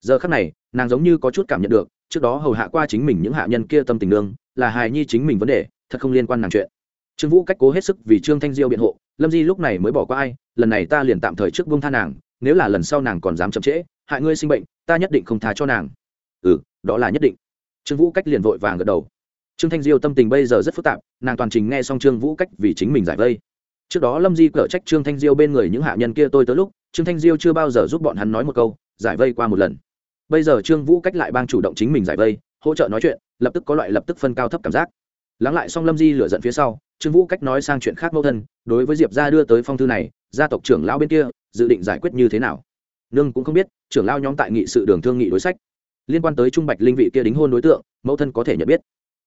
Giờ khắc này nàng giống như có chút cảm nhận được trước đó hầu hạ qua chính mình những hạ nhân kia tâm tình lương, là hài nhi chính mình vấn đề thật không liên quan nàng chuyện. Trương vũ cách cố hết sức vì trương thanh diêu biện hộ lâm di lúc này mới bỏ qua ai lần này ta liền tạm thời trước bông tha nàng nếu là lần sau nàng còn dám chậm trễ hại ngươi sinh bệnh ta nhất định không tha cho nàng. Ừ đó là nhất định. Trương vũ cách liền vội vàng gật đầu. Trương thanh diêu tâm tình bây giờ rất phức tạp, nàng toàn trình nghe xong trương vũ cách vì chính mình giải vây. Trước đó lâm di cở trách trương thanh diêu bên người những hạ nhân kia tôi tới lúc, trương thanh diêu chưa bao giờ giúp bọn hắn nói một câu, giải vây qua một lần. Bây giờ trương vũ cách lại bang chủ động chính mình giải vây, hỗ trợ nói chuyện, lập tức có loại lập tức phân cao thấp cảm giác. Lắng lại xong lâm di lựa giận phía sau, trương vũ cách nói sang chuyện khác mẫu thân, đối với diệp gia đưa tới phong thư này, gia tộc trưởng lão bên kia, dự định giải quyết như thế nào? Nương cũng không biết, trưởng lao nhóm tại nghị sự đường thương nghị đối sách liên quan tới trung bạch linh vị kia đính hôn đối tượng, mẫu thân có thể nhận biết.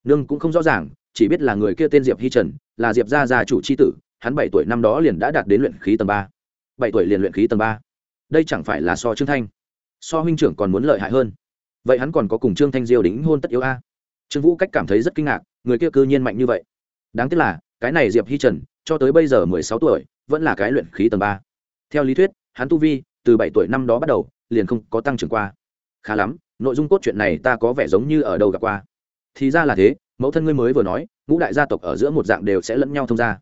Nương cũng không rõ ràng, chỉ biết là người kia tên diệp hi trần, là diệp gia gia chủ c h i tử, hắn bảy tuổi năm đó liền đã đạt đến luyện khí tầng ba. Bảy tuổi liền luyện khí tầng ba. Đây chẳng phải là so trương thanh, so huynh trưởng còn muốn lợi hại hơn. Vậy hắn còn có cùng trương thanh diêu đính hôn tất yếu a? Trương vũ cách cảm thấy rất kinh ngạc, người kia cư nhiên mạnh như vậy. Đáng tiếc là, cái này diệp hi trần, cho tới bây giờ mười sáu tuổi, vẫn là cái luyện khí tầng ba. Theo lý thuyết, hắn tu vi, từ bảy tuổi năm đó bắt đầu, liền không có tăng trưởng qua. Khá lắm nội dung cốt truyện này ta có vẻ giống như ở đâu gặp qua. Thì ra là thế mẫu thân ngươi mới vừa nói ngũ đại gia tộc ở giữa một dạng đều sẽ lẫn nhau thông gia,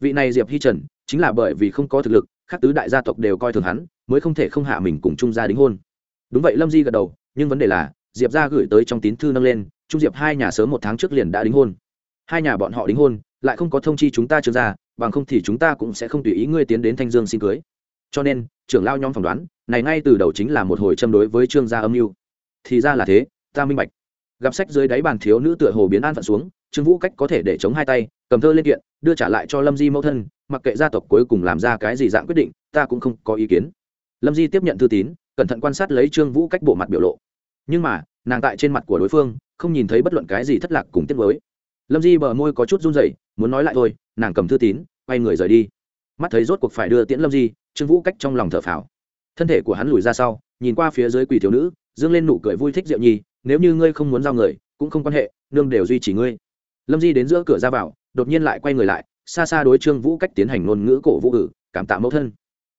vị này diệp hi trần chính là bởi vì không có thực lực các tứ đại gia tộc đều coi thường hắn mới không thể không hạ mình cùng trung gia đính hôn. Đúng vậy lâm di gật đầu nhưng vấn đề là diệp gia gửi tới trong tín thư nâng lên trung diệp hai nhà sớm một tháng trước liền đã đính hôn. Hai nhà bọn họ đính hôn lại không có thông chi chúng ta trương gia bằng không thì chúng ta cũng sẽ không tùy ý ngươi tiến đến thanh dương xin cưới. Cho nên trưởng lao nhóm phỏng đoán này ngay từ đầu chính là một hồi châm đối với trương gia âm mưu thì ra là thế, ta minh bạch. Gặp sách dưới đáy bàn thiếu nữ tựa hồ biến an phận xuống, trương vũ cách có thể để chống hai tay, cầm thơ lên kiện, đưa trả lại cho lâm di mẫu thân, mặc kệ gia tộc cuối cùng làm ra cái gì dạng quyết định, ta cũng không có ý kiến. Lâm di tiếp nhận thư tín, cẩn thận quan sát lấy trương vũ cách bộ mặt biểu lộ. Nhưng mà, nàng tại trên mặt của đối phương, không nhìn thấy bất luận cái gì thất lạc cùng tiết mới lâm di bờ môi có chút run rẩy, muốn nói lại thôi, nàng cầm thư tín, quay người rời đi. Mắt thấy rốt cuộc phải đưa tiễn lâm di, trương vũ cách trong lòng thở phào. Thân thể của hắn lùi ra sau, nhìn qua phía dưới quỳ thiếu nữ dương lên nụ cười vui thích diệu nhi, nếu như ngươi không muốn giao người, cũng không quan hệ, nương đều duy trì ngươi. Lâm di đến giữa cửa ra vào, đột nhiên lại quay người lại, xa xa đối trương vũ cách tiến hành ngôn ngữ cổ vũ ử cảm tạ mẫu thân.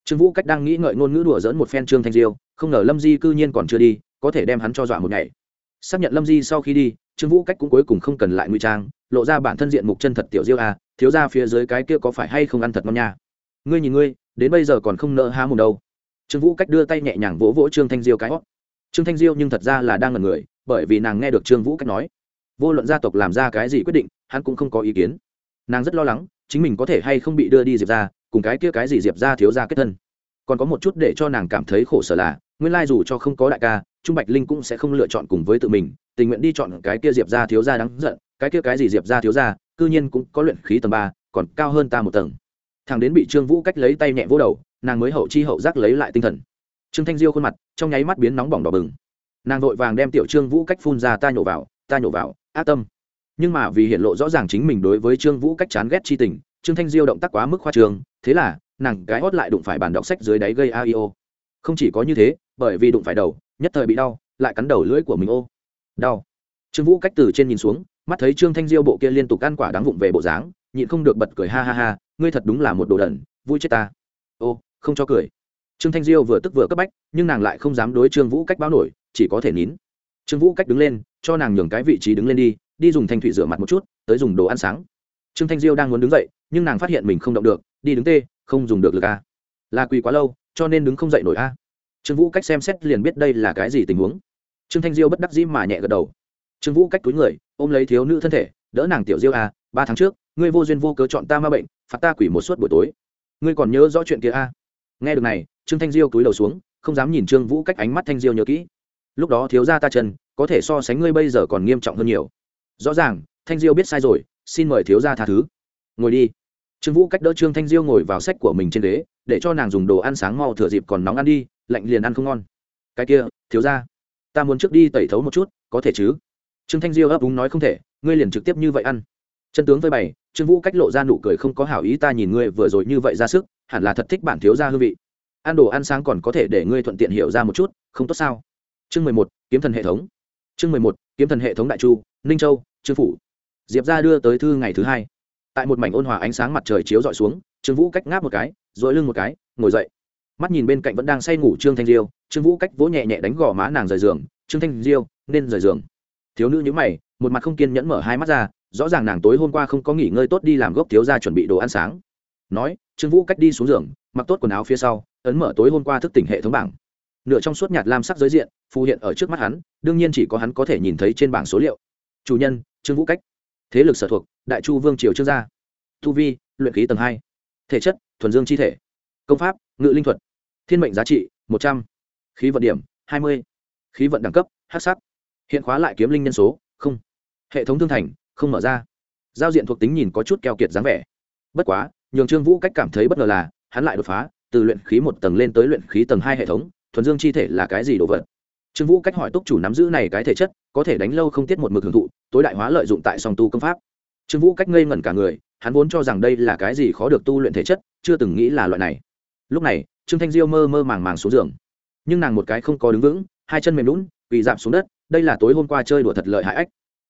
Trương vũ cách đang nghĩ ngợi ngôn ngữ đùa dỡn một phen trương thanh diêu, không ngờ lâm di cư nhiên còn chưa đi, có thể đem hắn cho dọa một ngày. Xác nhận lâm di sau khi đi, trương vũ cách cũng cuối cùng không cần lại ngụy trang, lộ ra bản thân diện mục chân thật tiểu diêu a thiếu ra phía dưới cái kia có phải hay không ăn thật ngon nha? Ngươi nhìn ngươi, đến bây giờ còn không nợ há mồm đâu. Trương vũ cách đưa tay nhẹ nhàng vỗ vỗ trương thanh diêu cái hót trương thanh diêu nhưng thật ra là đang ngần người, bởi vì nàng nghe được trương vũ cách nói. Vô luận gia tộc làm ra cái gì quyết định, hắn cũng không có ý kiến. Nàng rất lo lắng, chính mình có thể hay không bị đưa đi diệp ra cùng cái kia cái gì diệp ra thiếu ra kết thân. Còn có một chút để cho nàng cảm thấy khổ sở là, nguyên lai dù cho không có đại ca, trung bạch linh cũng sẽ không lựa chọn cùng với tự mình, tình nguyện đi chọn cái kia diệp ra thiếu ra đáng giận, cái kia cái gì diệp ra thiếu ra cư nhiên cũng có luyện khí tầng ba, còn cao hơn ta một tầng. Thằng đến bị trương vũ cách lấy tay nhẹ vỗ đầu, nàng mới hậu chi hậu giác lấy lại tinh thần trương thanh diêu khuôn mặt, trong nháy mắt biến nóng bỏng đỏ bừng. Nàng vội vàng đem tiểu trương vũ cách phun ra ta nhổ vào, ta nhổ vào, ác tâm. Nhưng mà vì hiện lộ rõ ràng chính mình đối với trương vũ cách chán ghét chi tình, trương thanh diêu động tác quá mức khoa trường thế là, nàng gái hót lại đụng phải bàn đọc sách dưới đáy gây aio không chỉ có như thế, bởi vì đụng phải đầu, nhất thời bị đau, lại cắn đầu lưỡi của mình ô. Đau. Trương vũ cách từ trên nhìn xuống, mắt thấy trương thanh diêu bộ kia liên tục ăn quả đáng vụng về bộ dáng, nhịn không được bật cười ha ha ha, ngươi thật đúng là một đồ đẩn vui chết ta. Ô, không cho cười trương thanh diêu vừa tức vừa cấp bách, nhưng nàng lại không dám đối trương vũ cách báo nổi, chỉ có thể nín. Trương vũ cách đứng lên, cho nàng nhường cái vị trí đứng lên đi đi dùng thanh thủy rửa mặt một chút, tới dùng đồ ăn sáng. Trương thanh diêu đang muốn đứng dậy, nhưng nàng phát hiện mình không động được, đi đứng tê, không dùng được lực a. Là quỳ quá lâu, cho nên đứng không dậy nổi a. Trương vũ cách xem xét liền biết đây là cái gì tình huống. Trương thanh diêu bất đắc dĩ mà nhẹ gật đầu. Trương vũ cách túi người, ôm lấy thiếu nữ thân thể, đỡ nàng tiểu diêu a, ba tháng trước, ngươi vô duyên vô cớ chọn ta ma bệnh, phạt ta quỷ một suốt buổi tối. Ngươi còn nhớ rõ chuyện kia a? Nghe được này trương thanh diêu túi đầu xuống, không dám nhìn trương vũ cách ánh mắt thanh diêu nhớ kỹ. Lúc đó thiếu ra ta chân có thể so sánh ngươi bây giờ còn nghiêm trọng hơn nhiều. Rõ ràng, thanh diêu biết sai rồi, xin mời thiếu ra tha thứ. Ngồi đi. Trương vũ cách đỡ trương thanh diêu ngồi vào sách của mình trên ghế, để cho nàng dùng đồ ăn sáng mau thừa dịp còn nóng ăn đi, lạnh liền ăn không ngon. Cái kia, thiếu ra ta muốn trước đi tẩy thấu một chút, có thể chứ? Trương thanh diêu ấp úng nói không thể, ngươi liền trực tiếp như vậy ăn. Chân tướng với bày, trương vũ cách lộ ra nụ cười không có hảo ý ta nhìn ngươi vừa rồi như vậy ra sức, hẳn là thật thích bản thiếu gia hương vị ăn đồ ăn sáng còn có thể để ngươi thuận tiện hiểu ra một chút, không tốt sao? Chương mười một, kiếm thần hệ thống. Chương mười một, kiếm thần hệ thống đại chu, ninh châu, trương phủ. Diệp ra đưa tới thư ngày thứ hai. Tại một mảnh ôn hòa ánh sáng mặt trời chiếu d ọ i xuống, trương vũ cách ngáp một cái dội lưng một cái, ngồi dậy. Mắt nhìn bên cạnh vẫn đang say ngủ trương thanh diêu, trương vũ cách vỗ nhẹ nhẹ đánh gò má nàng rời giường, trương thanh diêu, nên rời giường. Thiếu nữ nhữ mày, một mặt không kiên nhẫn mở hai mắt ra, rõ ràng nàng tối hôm qua không có nghỉ ngơi tốt đi làm gốc thiếu ra chuẩn bị đồ ăn sáng. Nói, trương vũ cách đi xuống giường, mặc tốt quần áo phía sau ấn mở tối hôm qua thức tỉnh hệ thống bảng. Nửa trong suốt nhạt lam sắc giới diện, phù hiện ở trước mắt hắn, đương nhiên chỉ có hắn có thể nhìn thấy trên bảng số liệu. Chủ nhân, trương vũ cách. Thế lực sở thuộc, đại chu vương triều trương gia. Thu vi, luyện khí tầng hai. Thể chất, thuần dương chi thể. Công pháp, ngự linh thuật. Thiên mệnh giá trị, một trăm. Khí vận điểm, hai mươi. Khí vận đẳng cấp hát sắc. Hiện khóa lại kiếm linh nhân số, không. Hệ thống thương thành, không mở ra. Giao diện thuộc tính nhìn có chút keo kiệt dáng vẻ. Bất quá, nhường trương vũ cách cảm thấy bất ngờ là, hắn lại đột phá từ luyện khí một tầng lên tới luyện khí tầng hai hệ thống, thuần dương chi thể là cái gì đồ vật? Trương vũ cách hỏi túc chủ nắm giữ này cái thể chất, có thể đánh lâu không tiết một mực hưởng thụ, tối đại hóa lợi dụng tại song tu công pháp. Trương vũ cách ngây ngẩn cả người, hắn vốn cho rằng đây là cái gì khó được tu luyện thể chất, chưa từng nghĩ là loại này. Lúc này, trương thanh diêu mơ mơ màng màng xuống giường. Nhưng nàng một cái không có đứng vững, hai chân mềm lún vì giảm xuống đất, đây là tối hôm qua chơi đùa thật lợi hại ách.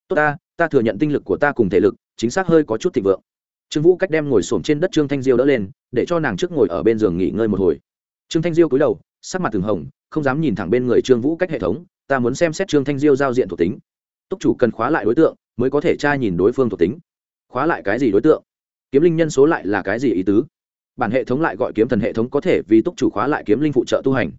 Tốt ta ta thừa nhận tinh lực của ta cùng thể lực, chính xác hơi có chút thịnh vượng trương vũ cách đem ngồi s trên đất trương thanh diêu đỡ lên, để cho nàng trước ngồi ở bên giường nghỉ ngơi một hồi. Trương thanh diêu cúi đầu, sắc mặt từng hồng, không dám nhìn thẳng bên người trương vũ cách hệ thống, ta muốn xem xét trương thanh diêu giao diện thuộc tính. Túc chủ cần khóa lại đối tượng, mới có thể tra nhìn đối phương thuộc tính. Khóa lại cái gì đối tượng? Kiếm linh nhân số lại là cái gì ý tứ? Bản hệ thống lại gọi kiếm thần hệ thống có thể vì túc chủ khóa lại kiếm linh phụ trợ tu hành.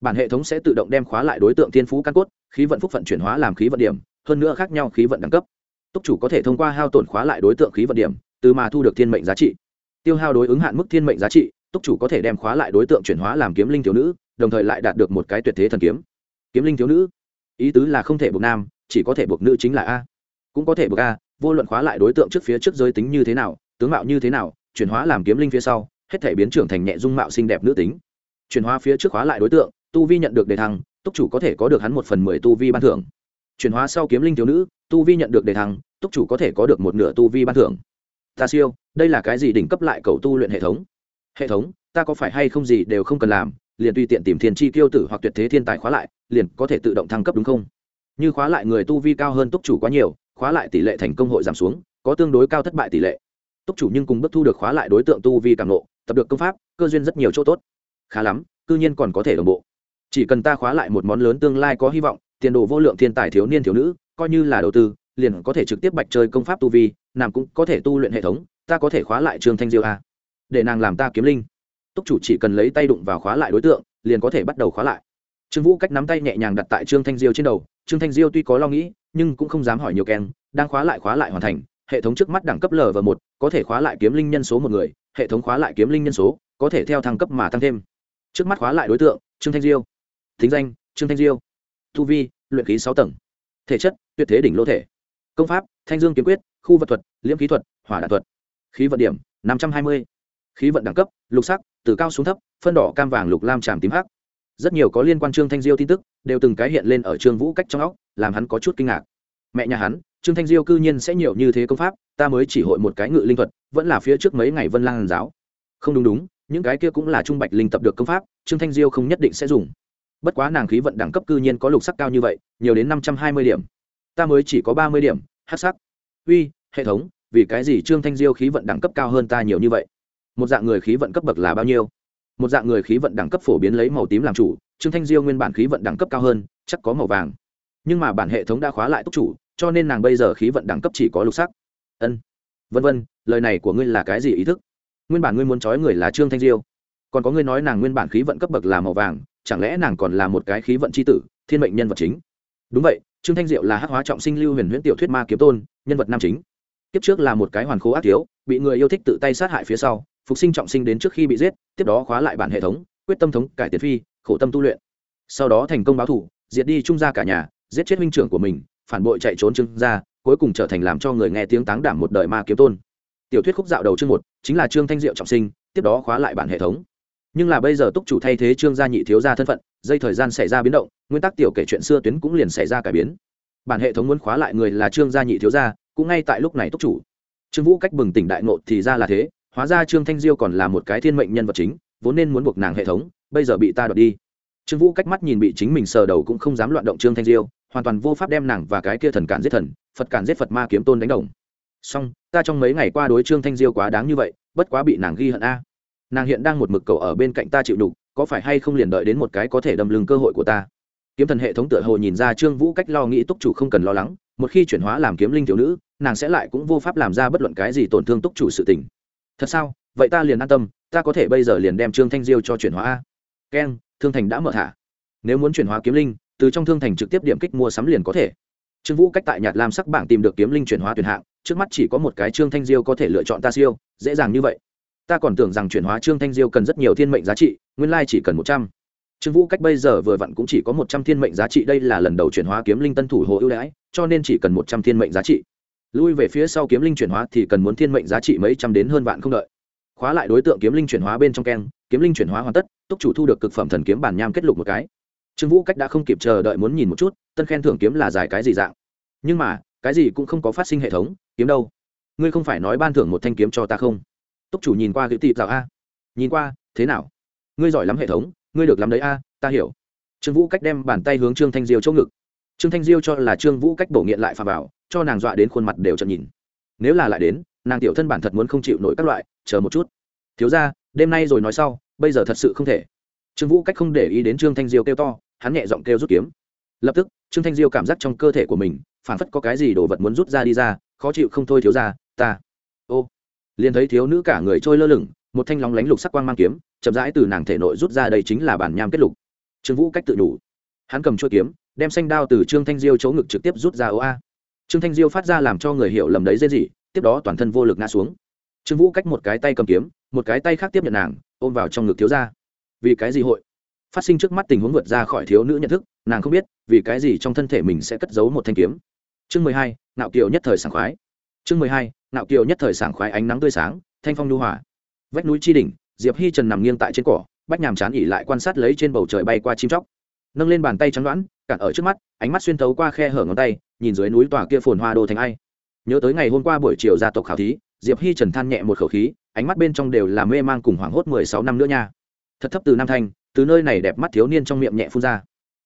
Bản hệ thống sẽ tự động đem khóa lại đối tượng thiên phú căn cốt, khí vận phúc phận chuyển hóa làm khí vận điểm, hơn nữa khác nhau khí vận đẳng cấp. Túc chủ có thể thông qua hao tổn khóa lại đối tượng khí vận điểm từ mà thu được thiên mệnh giá trị. Tiêu hao đối ứng hạn mức thiên mệnh giá trị, túc chủ có thể đem khóa lại đối tượng chuyển hóa làm kiếm linh thiếu nữ, đồng thời lại đạt được một cái tuyệt thế thần kiếm. Kiếm linh thiếu nữ, ý tứ là không thể buộc nam, chỉ có thể buộc nữ chính là a. Cũng có thể buộc a, vô luận khóa lại đối tượng trước phía trước giới tính như thế nào, tướng mạo như thế nào, chuyển hóa làm kiếm linh phía sau, hết thể biến trưởng thành nhẹ dung mạo xinh đẹp nữ tính. Chuyển hóa phía trước khóa lại đối tượng, tu vi nhận được đề thăng, túc chủ có thể có được hắn một phần mười tu vi ban thưởng. Chuyển hóa sau kiếm linh thiếu nữ, tu vi nhận được đề thăng, túc chủ có thể có được một nửa tu vi ban thưởng ta siêu, đây là cái gì đỉnh cấp lại cầu tu luyện hệ thống? Hệ thống, ta có phải hay không gì đều không cần làm, liền tùy tiện tìm thiên chi tiêu tử hoặc tuyệt thế thiên tài khóa lại, liền có thể tự động thăng cấp đúng không? Như khóa lại người tu vi cao hơn túc chủ quá nhiều, khóa lại tỷ lệ thành công hội giảm xuống, có tương đối cao thất bại tỷ lệ. Túc chủ nhưng cùng bức thu được khóa lại đối tượng tu vi càng nộ tập được công pháp, cơ duyên rất nhiều chỗ tốt. Khá lắm, cư nhiên còn có thể đồng bộ. Chỉ cần ta khóa lại một món lớn tương lai có hy vọng, tiền đồ vô lượng thiên tài thiếu niên thiếu nữ, coi như là đầu tư, liền có thể trực tiếp bạch chơi công pháp tu vi nàng cũng có thể tu luyện hệ thống, ta có thể khóa lại trương thanh diêu a. Để nàng làm ta kiếm linh. Túc chủ chỉ cần lấy tay đụng vào khóa lại đối tượng, liền có thể bắt đầu khóa lại. Trương vũ cách nắm tay nhẹ nhàng đặt tại trương thanh diêu trên đầu. Trương thanh diêu tuy có lo nghĩ, nhưng cũng không dám hỏi nhiều keng, đang khóa lại khóa lại hoàn thành, hệ thống trước mắt đẳng cấp lv một, có thể khóa lại kiếm linh nhân số một người, hệ thống khóa lại kiếm linh nhân số, có thể theo thăng cấp mà tăng thêm. Trước mắt khóa lại đối tượng, trương thanh diêu. Thính danh, trương thanh diêu. Thu vi, luyện khí sáu tầng. Thể chất, tuyệt thế đỉnh lô thể. Công pháp, thanh dương kiếm quyết khu vật thuật, liễm khí thuật, hỏa đạn thuật. Khí vận điểm, năm trăm hai mươi. Khí vận đẳng cấp, lục sắc, từ cao xuống thấp, phân đỏ, cam vàng, lục lam, tràm tím hắc. Rất nhiều có liên quan trương thanh diêu tin tức, đều từng cái hiện lên ở trương vũ cách trong óc, làm hắn có chút kinh ngạc. Mẹ nhà hắn, trương thanh diêu cư nhiên sẽ nhiều như thế công pháp, ta mới chỉ hội một cái ngự linh thuật, vẫn là phía trước mấy ngày vân lang giáo. Không đúng đúng, những cái kia cũng là trung bạch linh tập được công pháp, trương thanh diêu không nhất định sẽ dùng. Bất quá nàng khí vận đẳng cấp cư nhiên có lục sắc cao như vậy, nhiều đến năm trăm hai mươi điểm. Ta mới chỉ có ba mươi điểm hát sắc uy, hệ thống, vì cái gì trương thanh diêu khí vận đẳng cấp cao hơn ta nhiều như vậy? Một dạng người khí vận cấp bậc là bao nhiêu? Một dạng người khí vận đẳng cấp phổ biến lấy màu tím làm chủ, trương thanh diêu nguyên bản khí vận đẳng cấp cao hơn, chắc có màu vàng. Nhưng mà bản hệ thống đã khóa lại túc chủ, cho nên nàng bây giờ khí vận đẳng cấp chỉ có lục sắc. Ân. Vân vân, lời này của ngươi là cái gì ý thức? Nguyên bản ngươi muốn trói người là trương thanh diêu. Còn có ngươi nói nàng nguyên bản khí vận cấp bậc là màu vàng, chẳng lẽ nàng còn là một cái khí vận c h i tử, thiên mệnh nhân vật chính? Đúng vậy trương thanh diệu là hắc hóa trọng sinh lưu huyền huyễn tiểu thuyết ma kiếm tôn, nhân vật nam chính. Kiếp trước là một cái hoàn khố ác thiếu, bị người yêu thích tự tay sát hại phía sau, phục sinh trọng sinh đến trước khi bị giết, tiếp đó khóa lại bản hệ thống, quyết tâm thống cải tiến phi, khổ tâm tu luyện. Sau đó thành công báo thủ, diệt đi trung gia cả nhà, giết chết huynh trưởng của mình, phản bội chạy trốn trương gia, cuối cùng trở thành làm cho người nghe tiếng táng đảm một đời ma kiếm tôn. Tiểu thuyết khúc dạo đầu chương một, chính là trương thanh diệu trọng sinh, tiếp đó khóa lại bản hệ thống nhưng là bây giờ túc chủ thay thế trương gia nhị thiếu gia thân phận, dây thời gian xảy ra biến động, nguyên tắc tiểu kể chuyện xưa tuyến cũng liền xảy ra cải biến. Bản hệ thống muốn khóa lại người là trương gia nhị thiếu gia, cũng ngay tại lúc này túc chủ. Trương vũ cách bừng tỉnh đại ngộ thì ra là thế, hóa ra trương thanh diêu còn là một cái thiên mệnh nhân vật chính, vốn nên muốn buộc nàng hệ thống, bây giờ bị ta đoạt đi. Trương vũ cách mắt nhìn bị chính mình sờ đầu cũng không dám loạn động trương thanh diêu, hoàn toàn vô pháp đem nàng và cái kia thần cản giết thần, phật cản giết phật ma kiếm tôn đánh đồng. Song ta trong mấy ngày qua đối trương thanh diêu quá đáng như vậy, bất quá bị nàng ghi hận a nàng hiện đang một mực cầu ở bên cạnh ta chịu đục, có phải hay không liền đợi đến một cái có thể đâm lưng cơ hội của ta? Kiếm thần hệ thống tựa hồ nhìn ra trương vũ cách lo nghĩ túc chủ không cần lo lắng, một khi chuyển hóa làm kiếm linh thiếu nữ, nàng sẽ lại cũng vô pháp làm ra bất luận cái gì tổn thương túc chủ sự tình. Thật sao? Vậy ta liền an tâm, ta có thể bây giờ liền đem trương thanh diêu cho chuyển hóa a. Keng thương thành đã mở thả. Nếu muốn chuyển hóa kiếm linh, từ trong thương thành trực tiếp điểm kích mua sắm liền có thể. Trương vũ cách tại nhạt lam sắc bảng tìm được kiếm linh chuyển hóa tuyển hạng, trước mắt chỉ có một cái trương thanh diêu có thể lựa chọn ta siêu, dễ dàng như vậy ta còn tưởng rằng chuyển hóa trương thanh diêu cần rất nhiều thiên mệnh giá trị, nguyên lai chỉ cần một trăm. Trương vũ cách bây giờ vừa vặn cũng chỉ có một trăm thiên mệnh giá trị, đây là lần đầu chuyển hóa kiếm linh tân thủ hồ ưu đãi, cho nên chỉ cần một trăm thiên mệnh giá trị. Lui về phía sau kiếm linh chuyển hóa thì cần muốn thiên mệnh giá trị mấy trăm đến hơn vạn không đợi. Khóa lại đối tượng kiếm linh chuyển hóa bên trong keng, kiếm linh chuyển hóa hoàn tất, túc chủ thu được cực phẩm thần kiếm bản nham kết lục một cái. Trương vũ cách đã không kịp chờ đợi muốn nhìn một chút, tân khen thưởng kiếm là dài cái gì dạng. Nhưng mà, cái gì cũng không có phát sinh hệ thống, kiếm đâu. Ngươi không phải nói ban thưởng một thanh kiếm cho ta không? Túc chủ nhìn qua cái tịp rào a. Nhìn qua, thế nào? Ngươi giỏi lắm hệ thống, ngươi được lắm đấy a, ta hiểu. Trương vũ cách đem bàn tay hướng trương thanh diêu chỗ ngực. Trương thanh diêu cho là trương vũ cách bổ nghiện lại phà vào, cho nàng dọa đến khuôn mặt đều chậm nhìn. Nếu là lại đến, nàng tiểu thân bản thật muốn không chịu nổi các loại, chờ một chút. Thiếu ra đêm nay rồi nói sau, bây giờ thật sự không thể. Trương vũ cách không để ý đến trương thanh diêu kêu to, hắn nhẹ giọng kêu rút kiếm. Lập tức, trương thanh diêu cảm giác trong cơ thể của mình phản phất có cái gì đồ vật muốn rút ra đi ra, khó chịu không thôi thiếu ra ta liền thấy thiếu nữ cả người trôi lơ lửng, một thanh lóng lánh lục sắc quang mang kiếm, chậm rãi từ nàng thể nội rút ra đây chính là bản nham kết lục. Trương vũ cách tự đủ. Hắn cầm chuôi kiếm, đem xanh đao từ trương thanh diêu chỗ ngực trực tiếp rút ra ô a. Trương thanh diêu phát ra làm cho người hiểu lầm đấy dễ gì tiếp đó toàn thân vô lực ngã xuống. Trương vũ cách một cái tay cầm kiếm, một cái tay khác tiếp nhận nàng, ôm vào trong ngực thiếu ra vì cái gì hội? Phát sinh trước mắt tình huống vượt ra khỏi thiếu nữ nhận thức, nàng không biết, vì cái gì trong thân thể mình sẽ cất giấu một thanh kiếm. Chương mười hai, nạo kiều nhất thời sảng khoái. Chương mười hai nạo kiều nhất thời sảng khoái ánh nắng tươi sáng, thanh phong lưu hòa. Vách núi tri đỉnh, diệp hi trần nằm nghiêng tại trên cỏ, bách nhàm chán ỉ lại quan sát lấy trên bầu trời bay qua chim chóc. Nâng lên bàn tay trắng đoãn cản ở trước mắt, ánh mắt xuyên thấu qua khe hở ngón tay, nhìn dưới núi tòa kia phồn hoa đô thành ai. Nhớ tới ngày hôm qua buổi chiều gia tộc khảo thí, diệp hi trần than nhẹ một khẩu khí, ánh mắt bên trong đều là mê mang cùng hoảng hốt mười sáu năm nữa nha. Thật thấp từ nam thanh từ nơi này đẹp mắt thiếu niên trong miệng nhẹ phun ra.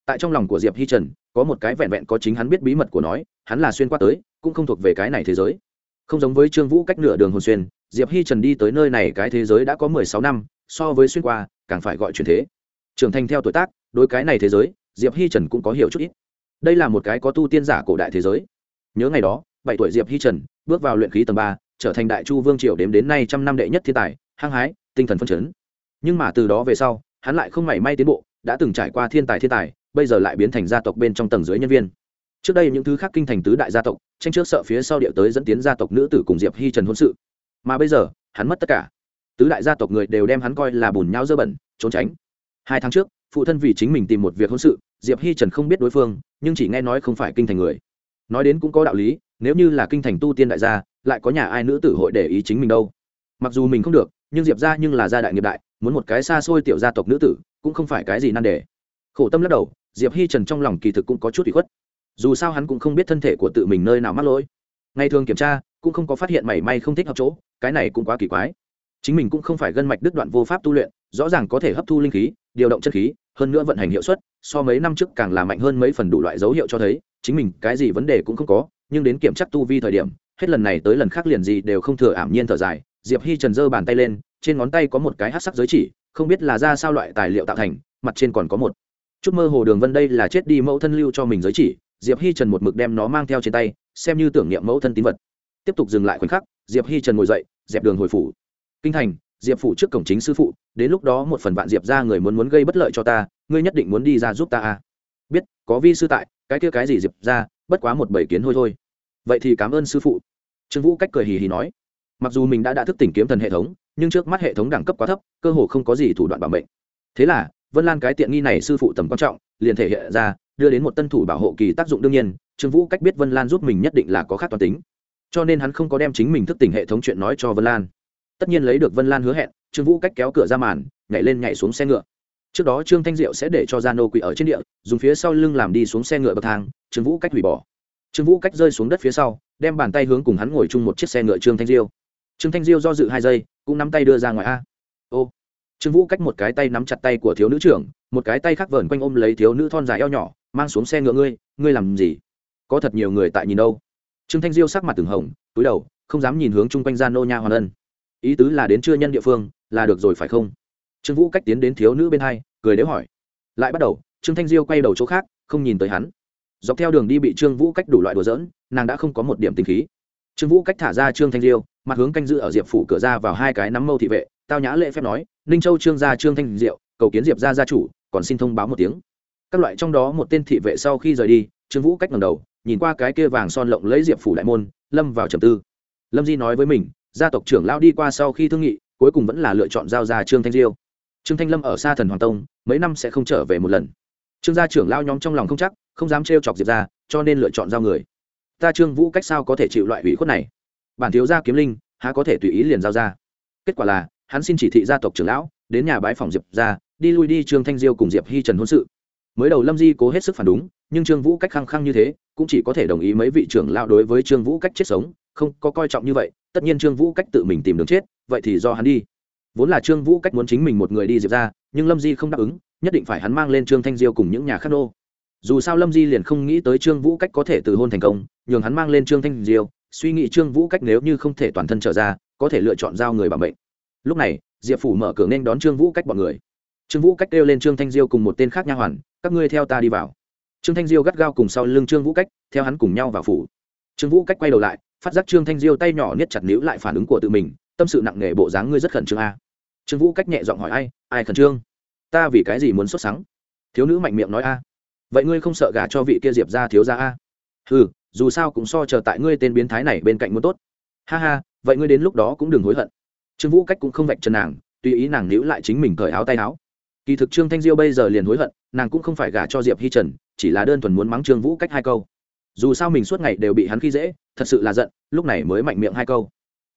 Tại trong lòng của diệp hi trần, có một cái vẹn vẹn có chính hắn biết bí mật của nói, hắn là xuyên qua tới, cũng không thuộc về cái này thế giới không giống với trương vũ cách nửa đường hồn xuyên, diệp hi trần đi tới nơi này cái thế giới đã có mười sáu năm, so với xuyên qua, càng phải gọi truyền thế. Trưởng thành theo tuổi tác, đối cái này thế giới, diệp hi trần cũng có hiểu chút ít. Đây là một cái có tu tiên giả cổ đại thế giới. Nhớ ngày đó, bảy tuổi diệp hi trần bước vào luyện khí tầng ba, trở thành đại chu vương triều đếm đến nay trăm năm đệ nhất thiên tài, hăng hái, tinh thần phân chấn. Nhưng mà từ đó về sau, hắn lại không mảy may tiến bộ, đã từng trải qua thiên tài thiên tài, bây giờ lại biến thành gia tộc bên trong tầng dưới nhân viên trước đây những thứ khác kinh thành tứ đại gia tộc, tranh trước sợ phía sau điệu tới dẫn tiến gia tộc nữ tử cùng diệp hi trần hôn sự. Mà bây giờ, hắn mất tất cả. Tứ đại gia tộc người đều đem hắn coi là bùn nhau dơ bẩn, trốn tránh. Hai tháng trước, phụ thân vì chính mình tìm một việc hôn sự, diệp hi trần không biết đối phương, nhưng chỉ nghe nói không phải kinh thành người. Nói đến cũng có đạo lý, nếu như là kinh thành tu tiên đại gia, lại có nhà ai nữ tử hội để ý chính mình đâu. Mặc dù mình không được, nhưng diệp ra nhưng là gia đại nghiệp đại, muốn một cái xa xôi tiểu gia tộc nữ tử, cũng không phải cái gì nan đề. Khổ tâm lắc đầu, diệp hi trần trong lòng kỳ thực cũng có chút bị khuất dù sao hắn cũng không biết thân thể của tự mình nơi nào mắc lỗi. Ngày thường kiểm tra, cũng không có phát hiện mảy may không thích hợp chỗ, cái này cũng quá kỳ quái. Chính mình cũng không phải gân mạch đứt đoạn vô pháp tu luyện, rõ ràng có thể hấp thu linh khí, điều động chất khí, hơn nữa vận hành hiệu suất, so mấy năm trước càng là mạnh hơn mấy phần đủ loại dấu hiệu cho thấy, chính mình cái gì vấn đề cũng không có, nhưng đến kiểm tra tu vi thời điểm, hết lần này tới lần khác liền gì đều không thừa ảm nhiên thở dài, diệp hi trần giơ bàn tay lên, trên ngón tay có một cái hát sắc giới chỉ, không biết là ra sao loại tài liệu tạo thành, mặt trên còn có một. Chút mơ hồ đường vân đây là chết đi mẫu thân lưu cho mình giới chỉ diệp hi trần một mực đem nó mang theo trên tay, xem như tưởng niệm mẫu thân tín vật. Tiếp tục dừng lại khoảnh khắc, diệp hi trần ngồi dậy, dẹp đường hồi phủ. Kinh thành, diệp phủ trước cổng chính sư phụ, đến lúc đó một phần vạn diệp ra người muốn muốn gây bất lợi cho ta, ngươi nhất định muốn đi ra giúp ta à. Biết, có vi sư tại, cái kia cái gì diệp ra bất quá một bảy kiến thôi thôi. Vậy thì cảm ơn sư phụ. Trương vũ cách cười hì hì nói. Mặc dù mình đã đã thức tỉnh kiếm thần hệ thống, nhưng trước mắt hệ thống đẳng cấp quá thấp, cơ hồ không có gì thủ đoạn bảo mệnh. Thế là, vân lan cái tiện nghi này sư phụ tầm quan trọng, liền thể hiện ra đưa đến một tân thủ bảo hộ kỳ tác dụng đương nhiên, trương vũ cách biết vân lan giúp mình nhất định là có khác toàn tính. Cho nên hắn không có đem chính mình thức tỉnh hệ thống chuyện nói cho vân lan. Tất nhiên lấy được vân lan hứa hẹn, trương vũ cách kéo cửa ra màn, nhảy lên nhảy xuống xe ngựa. Trước đó trương thanh diệu sẽ để cho gia nô quỷ ở trên địa, dùng phía sau lưng làm đi xuống xe ngựa bậc thang, trương vũ cách hủy bỏ. Trương vũ cách rơi xuống đất phía sau, đem bàn tay hướng cùng hắn ngồi chung một chiếc xe ngựa trương thanh diêu. Trương thanh diêu do dự hai giây, cũng nắm tay đưa ra ngoài a. Ô. Trương vũ cách một cái tay nắm chặt tay của thiếu nữ trưởng, một cái tay khác vờn quanh ôm lấy thiếu nữ thon dài eo nhỏ mang xuống xe ngựa ngươi ngươi làm gì? Có thật nhiều người tại nhìn đâu? Trương thanh diêu sắc mặt từng hồng, túi đầu, không dám nhìn hướng chung quanh gian nô nha hoàn ân. Ý tứ là đến chưa nhân địa phương, là được rồi phải không? Trương vũ cách tiến đến thiếu nữ bên hai, cười đếu hỏi. Lại bắt đầu, trương thanh diêu quay đầu chỗ khác, không nhìn tới hắn. Dọc theo đường đi bị trương vũ cách đủ loại đùa dỡn nàng đã không có một điểm tình khí. Trương vũ cách thả ra trương thanh diêu, mặt hướng canh giữ ở diệp phủ cửa ra vào hai cái nắm mâu thị vệ, tao nhã lễ phép nói, ninh châu trương gia trương thanh diệu, cầu kiến diệp gia gia chủ, còn xin thông báo một tiếng các loại trong đó một tên thị vệ sau khi rời đi, trương vũ cách ngầm đầu, nhìn qua cái kia vàng son lộng lấy diệp phủ đại môn, lâm vào trầm tư. Lâm di nói với mình, gia tộc trưởng lao đi qua sau khi thương nghị, cuối cùng vẫn là lựa chọn giao ra trương thanh diêu. Trương thanh lâm ở xa thần hoàng tông, mấy năm sẽ không trở về một lần. Trương gia trưởng lao nhóm trong lòng không chắc, không dám trêu chọc diệp ra cho nên lựa chọn giao người. Ta trương vũ cách sao có thể chịu loại ủy khuất này? Bản thiếu gia kiếm linh, há có thể tùy ý liền giao ra? Kết quả là, hắn xin chỉ thị gia tộc trưởng lão, đến nhà bái phòng diệp ra đi lui đi trương thanh diêu cùng diệp hi trần hôn sự mới đầu lâm di cố hết sức phản đúng, nhưng trương vũ cách khăng khăng như thế, cũng chỉ có thể đồng ý mấy vị trưởng lao đối với trương vũ cách chết sống, không có coi trọng như vậy, tất nhiên trương vũ cách tự mình tìm đường chết, vậy thì do hắn đi. Vốn là trương vũ cách muốn chính mình một người đi diệp ra, nhưng lâm di không đáp ứng, nhất định phải hắn mang lên trương thanh diêu cùng những nhà khắc nô. Dù sao lâm di liền không nghĩ tới trương vũ cách có thể từ hôn thành công, nhường hắn mang lên trương thanh diêu, suy nghĩ trương vũ cách nếu như không thể toàn thân trở ra, có thể lựa chọn giao người bằng bệnh lúc này, diệp phủ mở cửa nên đón trương vũ cách bọn người. Trương vũ cách kêu lên trương thanh diêu cùng một tên khác nha hoàn các ngươi theo ta đi vào. Trương thanh diêu gắt gao cùng sau lưng trương vũ cách, theo hắn cùng nhau vào phủ. Trương vũ cách quay đầu lại, phát giác trương thanh diêu tay nhỏ niết chặt níu lại phản ứng của tự mình, tâm sự nặng nề bộ dáng ngươi rất khẩn trương a. Trương vũ cách nhẹ giọng hỏi, ai ai khẩn trương? Ta vì cái gì muốn xuất sáng thiếu nữ mạnh miệng nói, a, vậy ngươi không sợ gả cho vị kia diệp ra thiếu ra a? Ừ dù sao cũng so chờ tại ngươi tên biến thái này bên cạnh muốn tốt. Ha ha, vậy ngươi đến lúc đó cũng đừng hối hận. Trương vũ cách cũng không vạch trần nàng, tùy ý nàng níu lại chính mình cởi áo tay áo kỳ thực trương thanh diêu bây giờ liền hối hận, nàng cũng không phải gả cho diệp hi trần, chỉ là đơn thuần muốn mắng trương vũ cách hai câu. Dù sao mình suốt ngày đều bị hắn khi dễ, thật sự là giận, lúc này mới mạnh miệng hai câu.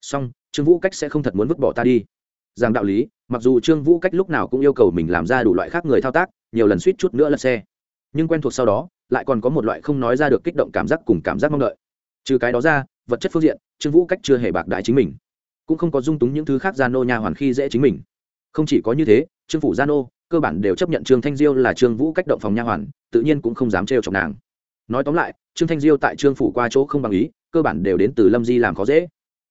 Song trương vũ cách sẽ không thật muốn vứt bỏ ta đi. Rằng đạo lý, mặc dù trương vũ cách lúc nào cũng yêu cầu mình làm ra đủ loại khác người thao tác, nhiều lần suýt chút nữa lật xe. Nhưng quen thuộc sau đó, lại còn có một loại không nói ra được kích động cảm giác cùng cảm giác mong đợi. Trừ cái đó ra, vật chất phương diện, trương vũ cách chưa hề bạc đại chính mình. Cũng không có dung túng những thứ khác gia nô nha hoàn khi dễ chính mình. Không chỉ có như thế, trương phủ gia nô cơ bản đều chấp nhận trương thanh diêu là trương vũ cách động phòng nha hoàn, tự nhiên cũng không dám trêu chọc nàng. Nói tóm lại, trương thanh diêu tại trương phủ qua chỗ không bằng ý, cơ bản đều đến từ lâm di làm khó dễ.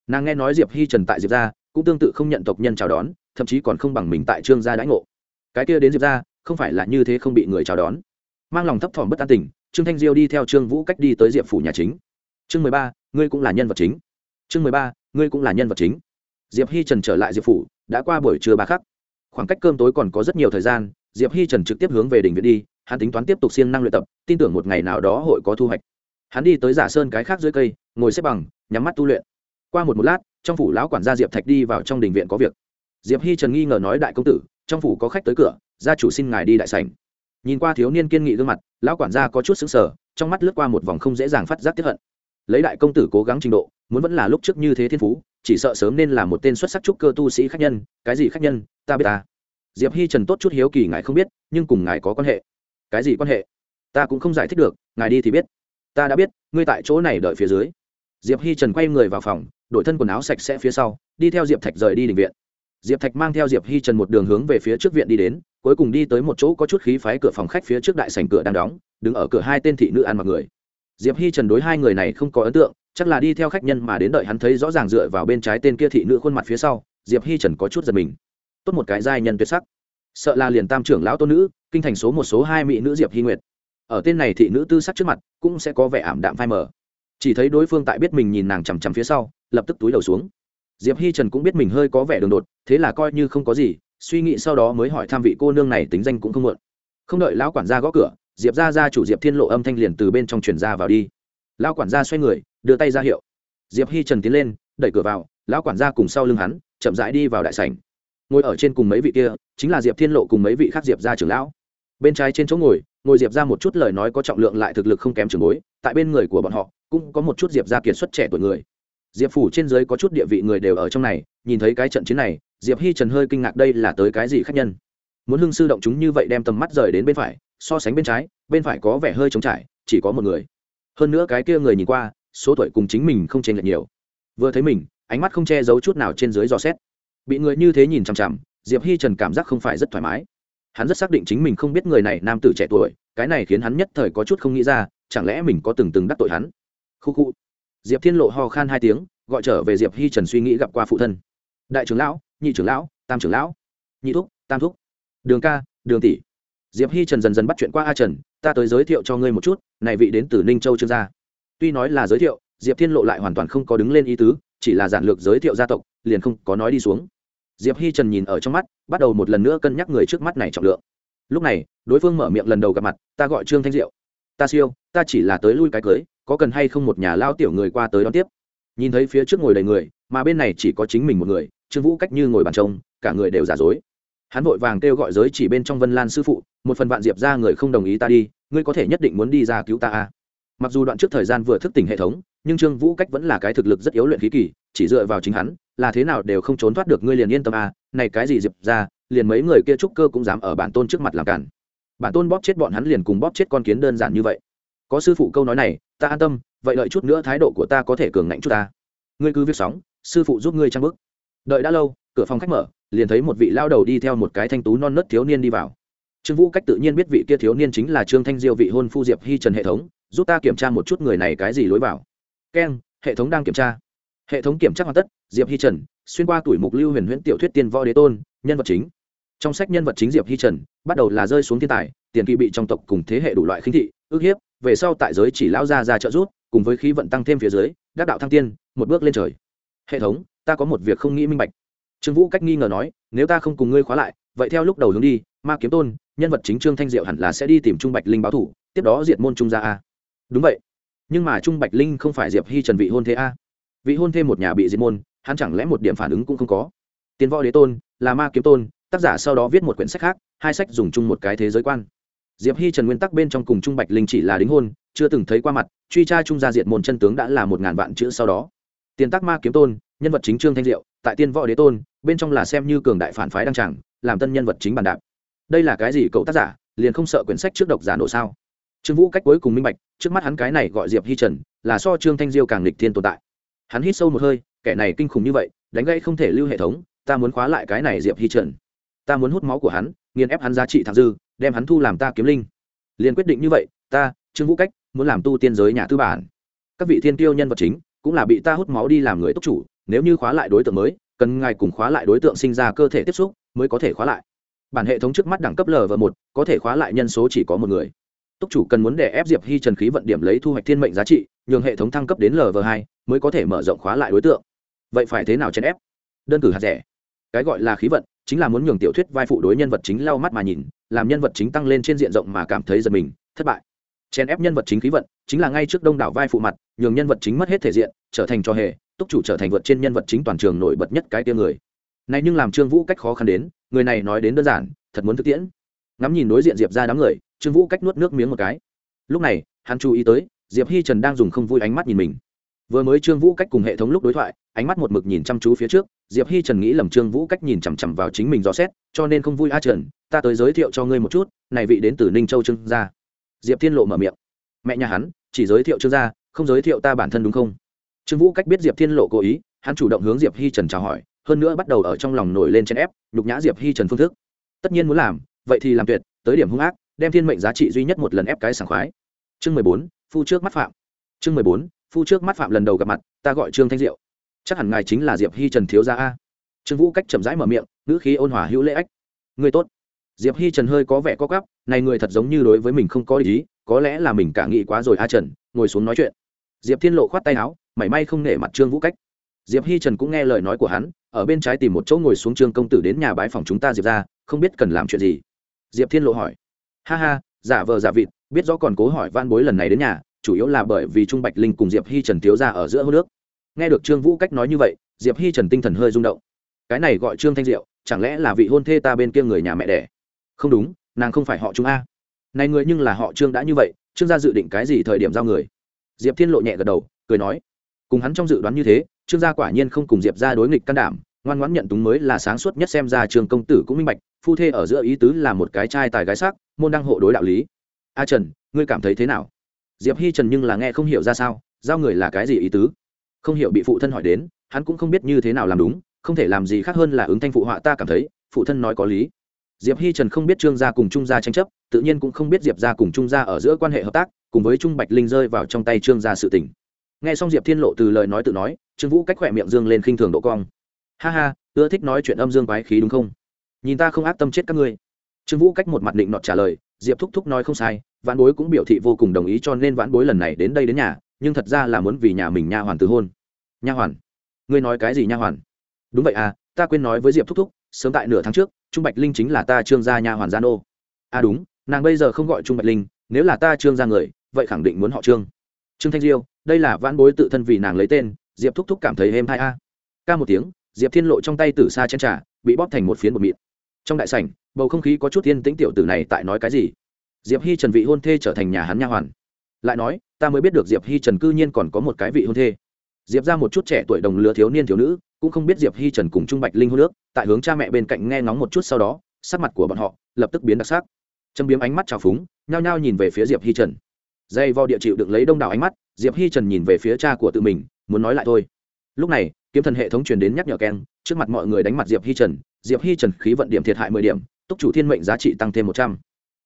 Nàng nghe nói diệp hi trần tại diệp gia, cũng tương tự không nhận tộc nhân chào đón, thậm chí còn không bằng mình tại trương gia đãi ngộ. Cái kia đến diệp gia, không phải là như thế không bị người chào đón. Mang lòng thấp thỏm bất an tình, trương thanh diêu đi theo trương vũ cách đi tới diệp phủ nhà chính. Chương mười ba, ngươi cũng là nhân vật chính. Chương mười ba, ngươi cũng là nhân vật chính. Diệp hi trần trở lại diệp phủ, đã qua buổi trưa ba khắc khoảng cách cơm tối còn có rất nhiều thời gian, diệp hi trần trực tiếp hướng về đỉnh viện đi, hắn tính toán tiếp tục siêng năng luyện tập, tin tưởng một ngày nào đó hội có thu hoạch. Hắn đi tới giả sơn cái khác dưới cây, ngồi xếp bằng, nhắm mắt tu luyện. Qua một một lát, trong phủ lão quản gia diệp thạch đi vào trong đình viện có việc. Diệp hi trần nghi ngờ nói đại công tử, trong phủ có khách tới cửa, gia chủ xin ngài đi đại sảnh. Nhìn qua thiếu niên kiên nghị gương mặt, lão quản gia có chút xứng sở trong mắt lướt qua một vòng không dễ dàng phát giác tiếp hận. Lấy đại công tử cố gắng trình độ, muốn vẫn là lúc trước như thế thiên phú chỉ sợ sớm nên là một tên xuất sắc trúc cơ tu sĩ khách nhân, cái gì khách nhân, ta biết ta. Diệp hi trần tốt chút hiếu kỳ ngài không biết, nhưng cùng ngài có quan hệ. Cái gì quan hệ? Ta cũng không giải thích được, ngài đi thì biết. Ta đã biết, ngươi tại chỗ này đợi phía dưới. Diệp hi trần quay người vào phòng, đổi thân quần áo sạch sẽ phía sau, đi theo diệp thạch rời đi định viện. Diệp thạch mang theo diệp hi trần một đường hướng về phía trước viện đi đến, cuối cùng đi tới một chỗ có chút khí phái cửa phòng khách phía trước đại sảnh cửa đang đóng, đứng ở cửa hai tên thị nữ ăn mặc người. Diệp hi trần đối hai người này không có ấn tượng chắc là đi theo khách nhân mà đến đợi hắn thấy rõ ràng dựa vào bên trái tên kia thị nữ khuôn mặt phía sau, diệp hi trần có chút giật mình. Tốt một cái giai nhân tuyệt sắc. Sợ là liền tam trưởng lão tôn nữ, kinh thành số một số hai mỹ nữ diệp hi nguyệt. Ở tên này thị nữ tư sắc trước mặt, cũng sẽ có vẻ ảm đạm phai mờ. Chỉ thấy đối phương tại biết mình nhìn nàng chằm chằm phía sau, lập tức túi đầu xuống. Diệp hi trần cũng biết mình hơi có vẻ đường đột, thế là coi như không có gì, suy nghĩ sau đó mới hỏi tham vị cô nương này tính danh cũng không muộn. Không đợi lão quản gia gõ cửa, diệp ra ra chủ diệp thiên lộ âm thanh liền từ bên trong truyền ra vào đi. Lão quản gia xoay người đưa tay ra hiệu. Diệp hi trần tiến lên, đẩy cửa vào, lão quản gia cùng sau lưng hắn, chậm rãi đi vào đại sảnh. Ngồi ở trên cùng mấy vị kia, chính là diệp thiên lộ cùng mấy vị khác diệp gia trưởng lão. Bên trái trên chỗ ngồi ngồi diệp ra một chút lời nói có trọng lượng lại thực lực không kém trường bối, tại bên người của bọn họ, cũng có một chút diệp ra kiệt xuất trẻ tuổi người. Diệp phủ trên dưới có chút địa vị người đều ở trong này, nhìn thấy cái trận chiến này, diệp hi trần hơi kinh ngạc đây là tới cái gì khác nhân. Muốn hưng sư động chúng như vậy đem tầm mắt rời đến bên phải, so sánh bên trái, bên phải có vẻ hơi trống trải, chỉ có một người. Hơn nữa cái kia người nhìn qua số tuổi cùng chính mình không chênh lệch nhiều. Vừa thấy mình, ánh mắt không che giấu chút nào trên dưới dò xét. Bị người như thế nhìn chằm chằm, diệp hi trần cảm giác không phải rất thoải mái. Hắn rất xác định chính mình không biết người này nam tử trẻ tuổi, cái này khiến hắn nhất thời có chút không nghĩ ra, chẳng lẽ mình có từng từng đắc tội hắn? Khu khu. Diệp thiên lộ ho khan hai tiếng, gọi trở về diệp hi trần suy nghĩ gặp qua phụ thân. Đại trưởng lão, nhị trưởng lão, tam trưởng lão. Nhị thúc, tam thúc. Đường ca, đường tỷ. Diệp hi trần dần dần bắt chuyện qua a trần, ta tới giới thiệu cho ngươi một chút, này vị đến từ ninh châu trương gia tuy nói là giới thiệu, diệp thiên lộ lại hoàn toàn không có đứng lên ý tứ, chỉ là giản lược giới thiệu gia tộc, liền không có nói đi xuống. Diệp hi trần nhìn ở trong mắt, bắt đầu một lần nữa cân nhắc người trước mắt này trọng lượng. Lúc này, đối phương mở miệng lần đầu gặp mặt, ta gọi trương thanh diệu. Ta siêu, ta chỉ là tới lui cái cưới, có cần hay không một nhà lao tiểu người qua tới đón tiếp? Nhìn thấy phía trước ngồi đầy người, mà bên này chỉ có chính mình một người, trương vũ cách như ngồi bàn trông, cả người đều giả dối. Hắn vội vàng kêu gọi giới chỉ bên trong vân lan sư phụ, một phần vạn diệp ra người không đồng ý ta đi, ngươi có thể nhất định muốn đi ra cứu ta à mặc dù đoạn trước thời gian vừa thức tỉnh hệ thống nhưng trương vũ cách vẫn là cái thực lực rất yếu luyện khí kỳ chỉ dựa vào chính hắn là thế nào đều không trốn thoát được ngươi liền yên tâm à, này cái gì diệp ra liền mấy người kia trúc cơ cũng dám ở bản tôn trước mặt làm cản. Bản tôn bóp chết bọn hắn liền cùng bóp chết con kiến đơn giản như vậy. Có sư phụ câu nói này ta an tâm vậy đợi chút nữa thái độ của ta có thể cường ngạnh chút ta. Ngươi cứ việc sóng sư phụ giúp ngươi trang bức đợi đã lâu cửa phòng khách mở liền thấy một vị lao đầu đi theo một cái thanh tú non nớt thiếu niên đi vào. Trương vũ cách tự nhiên biết vị kia thiếu niên chính là trương thanh diêu vị hôn phu diệp hi trần hệ thống giúp ta kiểm tra một chút người này cái gì lối vào. Keng, hệ thống đang kiểm tra. Hệ thống kiểm tra hoàn tất, diệp hi trần, xuyên qua tuổi mục lưu huyền huyễn tiểu thuyết tiên võ đế tôn, nhân vật chính. Trong sách nhân vật chính diệp hi trần, bắt đầu là rơi xuống thiên tài, tiền kỳ bị trong tộc cùng thế hệ đủ loại khinh thị ước hiếp, về sau tại giới chỉ lão ra ra trợ rút cùng với khí vận tăng thêm phía dưới, đắc đạo thăng tiên, một bước lên trời. Hệ thống, ta có một việc không nghĩ minh bạch. Trương vũ cách nghi ngờ nói, nếu ta không cùng ngươi khóa lại, vậy theo lúc đầu hướng đi, ma kiếm tôn, nhân vật chính trương thanh diệu hẳn là sẽ đi tìm trung bạch linh báo thủ, tiếp đó diệt môn trung gia a đúng vậy. Nhưng mà trung bạch linh không phải diệp hi trần vị hôn thế a. Vị hôn thêm một nhà bị diệt môn, hắn chẳng lẽ một điểm phản ứng cũng không có? Tiến võ đế tôn, là ma kiếm tôn, tác giả sau đó viết một quyển sách khác, hai sách dùng chung một cái thế giới quan. Diệp hi trần nguyên tắc bên trong cùng trung bạch linh chỉ là đính hôn, chưa từng thấy qua mặt, truy tra trung gia diệt môn chân tướng đã là một ngàn vạn chữ sau đó. Tiền tác ma kiếm tôn, nhân vật chính trương thanh diệu, tại tiên võ đế tôn, bên trong là xem như cường đại phản phái đăng trảng làm tân nhân vật chính bàn đạp. Đây là cái gì cậu tác giả, liền không sợ quyển sách trước độc giả nổ sao? Trương vũ cách cuối cùng minh bạch, trước mắt hắn cái này gọi diệp hi trần, là so trương thanh diêu càng lịch thiên tồn tại. Hắn hít sâu một hơi, kẻ này kinh khủng như vậy, đánh gây không thể lưu hệ thống, ta muốn khóa lại cái này diệp hi trần. Ta muốn hút máu của hắn, nghiền ép hắn giá trị thẳng dư, đem hắn thu làm ta kiếm linh. Liền quyết định như vậy, ta, trương vũ cách, muốn làm tu tiên giới nhà tư bản. Các vị thiên tiêu nhân vật chính, cũng là bị ta hút máu đi làm người tốc chủ, nếu như khóa lại đối tượng mới, cần ngài cùng khóa lại đối tượng sinh ra cơ thể tiếp xúc, mới có thể khóa lại. Bản hệ thống trước mắt đẳng cấp lv một, có thể khóa lại nhân số chỉ có một người túc chủ cần muốn để ép diệp hy trần khí vận điểm lấy thu hoạch thiên mệnh giá trị, nhường hệ thống thăng cấp đến lv hai mới có thể mở rộng khóa lại đối tượng. Vậy phải thế nào chèn ép? Đơn cử hạt rẻ. Cái gọi là khí vận chính là muốn nhường tiểu thuyết vai phụ đối nhân vật chính lau mắt mà nhìn, làm nhân vật chính tăng lên trên diện rộng mà cảm thấy giật mình, thất bại. Chèn ép nhân vật chính khí vận chính là ngay trước đông đảo vai phụ mặt, nhường nhân vật chính mất hết thể diện, trở thành cho hề, túc chủ trở thành vượt trên nhân vật chính toàn trường nổi bật nhất cái tia người. Này nhưng làm trương vũ cách khó khăn đến, người này nói đến đơn giản, thật muốn thực tiễn. Ngắm nhìn đối diện diệp ra đám người trương vũ cách nuốt nước miếng một cái. Lúc này, hắn chú ý tới, diệp hi trần đang dùng không vui ánh mắt nhìn mình. Vừa mới trương vũ cách cùng hệ thống lúc đối thoại, ánh mắt một mực nhìn chăm chú phía trước, diệp hi trần nghĩ lầm trương vũ cách nhìn chằm chằm vào chính mình dò xét, cho nên không vui a trần, ta tới giới thiệu cho ngươi một chút, này vị đến từ ninh châu trương gia. Diệp thiên lộ mở miệng. Mẹ nhà hắn, chỉ giới thiệu trương gia, không giới thiệu ta bản thân đúng không? Trương vũ cách biết diệp thiên lộ cố ý, hắn chủ động hướng diệp hi trần chào hỏi, hơn nữa bắt đầu ở trong lòng nổi lên chen ép, nhục nhã diệp hi trần phương thức. Tất nhiên muốn làm, vậy thì làm tuyệt, tới điểm hung ác đem thiên mệnh giá trị duy nhất một lần ép cái sảng khoái. Chương mười bốn, phu trước mắt phạm. Chương mười bốn, phu trước mắt phạm lần đầu gặp mặt, ta gọi trương thanh diệu. Chắc hẳn ngài chính là diệp hi trần thiếu gia a. Trương vũ cách chậm rãi mở miệng, ngữ khí ôn hòa hữu lễ ách. Người tốt. Diệp hi trần hơi có vẻ có gắp này người thật giống như đối với mình không có ý, có lẽ là mình cả nghĩ quá rồi a trần, ngồi xuống nói chuyện. Diệp thiên lộ khoát tay áo, mảy may không nể mặt trương vũ cách. Diệp hi trần cũng nghe lời nói của hắn, ở bên trái tìm một chỗ ngồi xuống trương công tử đến nhà bái phòng chúng ta diệp ra không biết cần làm chuyện gì. Diệp thiên lộ hỏi ha ha, giả vờ giả vịt, biết rõ còn cố hỏi van bối lần này đến nhà, chủ yếu là bởi vì trung bạch linh cùng diệp hi trần thiếu ra ở giữa hô nước. Nghe được trương vũ cách nói như vậy, diệp hi trần tinh thần hơi rung động. Cái này gọi trương thanh diệu, chẳng lẽ là vị hôn thê ta bên kia người nhà mẹ đẻ? Không đúng, nàng không phải họ chúng a. Này người nhưng là họ trương đã như vậy, trương gia dự định cái gì thời điểm giao người? Diệp thiên lộ nhẹ gật đầu, cười nói. Cùng hắn trong dự đoán như thế, trương gia quả nhiên không cùng diệp ra đối nghịch can đảm, ngoan ngoãn nhận túng mới là sáng suốt nhất xem ra trường công tử cũng minh bạch phu thê ở giữa ý tứ là một cái trai tài gái sắc, môn đăng hộ đối đạo lý. A trần, ngươi cảm thấy thế nào? Diệp hi trần nhưng là nghe không hiểu ra sao, giao người là cái gì ý tứ? Không hiểu bị phụ thân hỏi đến, hắn cũng không biết như thế nào làm đúng, không thể làm gì khác hơn là ứng thanh phụ họa ta cảm thấy, phụ thân nói có lý. Diệp hi trần không biết trương gia cùng trung gia tranh chấp, tự nhiên cũng không biết diệp gia cùng trung gia ở giữa quan hệ hợp tác, cùng với trung bạch linh rơi vào trong tay trương gia sự tình. nghe xong diệp thiên lộ từ lời nói tự nói, trương vũ cách khỏe miệng dương lên khinh thường độ cong. Ha ha, ưa thích nói chuyện âm dương quái khí đúng không? Nhìn ta không ác tâm chết các ngươi. Trương vũ cách một mặt định nọt trả lời, diệp thúc thúc nói không sai, vãn bối cũng biểu thị vô cùng đồng ý cho nên vãn bối lần này đến đây đến nhà, nhưng thật ra là muốn vì nhà mình nha hoàn từ hôn. Nha hoàn? Ngươi nói cái gì nha hoàn? Đúng vậy à ta quên nói với diệp thúc thúc, sớm tại nửa tháng trước, trung bạch linh chính là ta trương gia nha hoàn gia nô à đúng, nàng bây giờ không gọi trung bạch linh, nếu là ta trương gia người, vậy khẳng định muốn họ trương. Trương thanh diêu, đây là vãn bối tự thân vì nàng lấy tên, diệp thúc thúc cảm thấy êm hai a. Ca một tiếng, diệp thiên lộ trong tay từ xa chen trả bị bóp thành một phiến bột mịn trong đại sảnh, bầu không khí có chút yên tĩnh tiểu tử này tại nói cái gì? Diệp hi trần vị hôn thê trở thành nhà hắn nha hoàn. Lại nói, ta mới biết được diệp hi trần cư nhiên còn có một cái vị hôn thê. Diệp ra một chút trẻ tuổi đồng lứa thiếu niên thiếu nữ, cũng không biết diệp hi trần cùng trung bạch linh hôn nước tại hướng cha mẹ bên cạnh nghe ngóng một chút sau đó, sắc mặt của bọn họ lập tức biến đặc sắc. Châm biếm ánh mắt trào phúng, nhao nhao nhìn về phía diệp hi trần. Dây vo địa chịu được lấy đông đảo ánh mắt, diệp hi trần nhìn về phía cha của tự mình, muốn nói lại thôi. Lúc này, kiếm thần hệ thống truyền đến nhắc nhở keng, trước mặt mọi người đánh mặt diệp hi trần diệp hi trần khí vận điểm thiệt hại mười điểm, túc chủ thiên mệnh giá trị tăng thêm một trăm.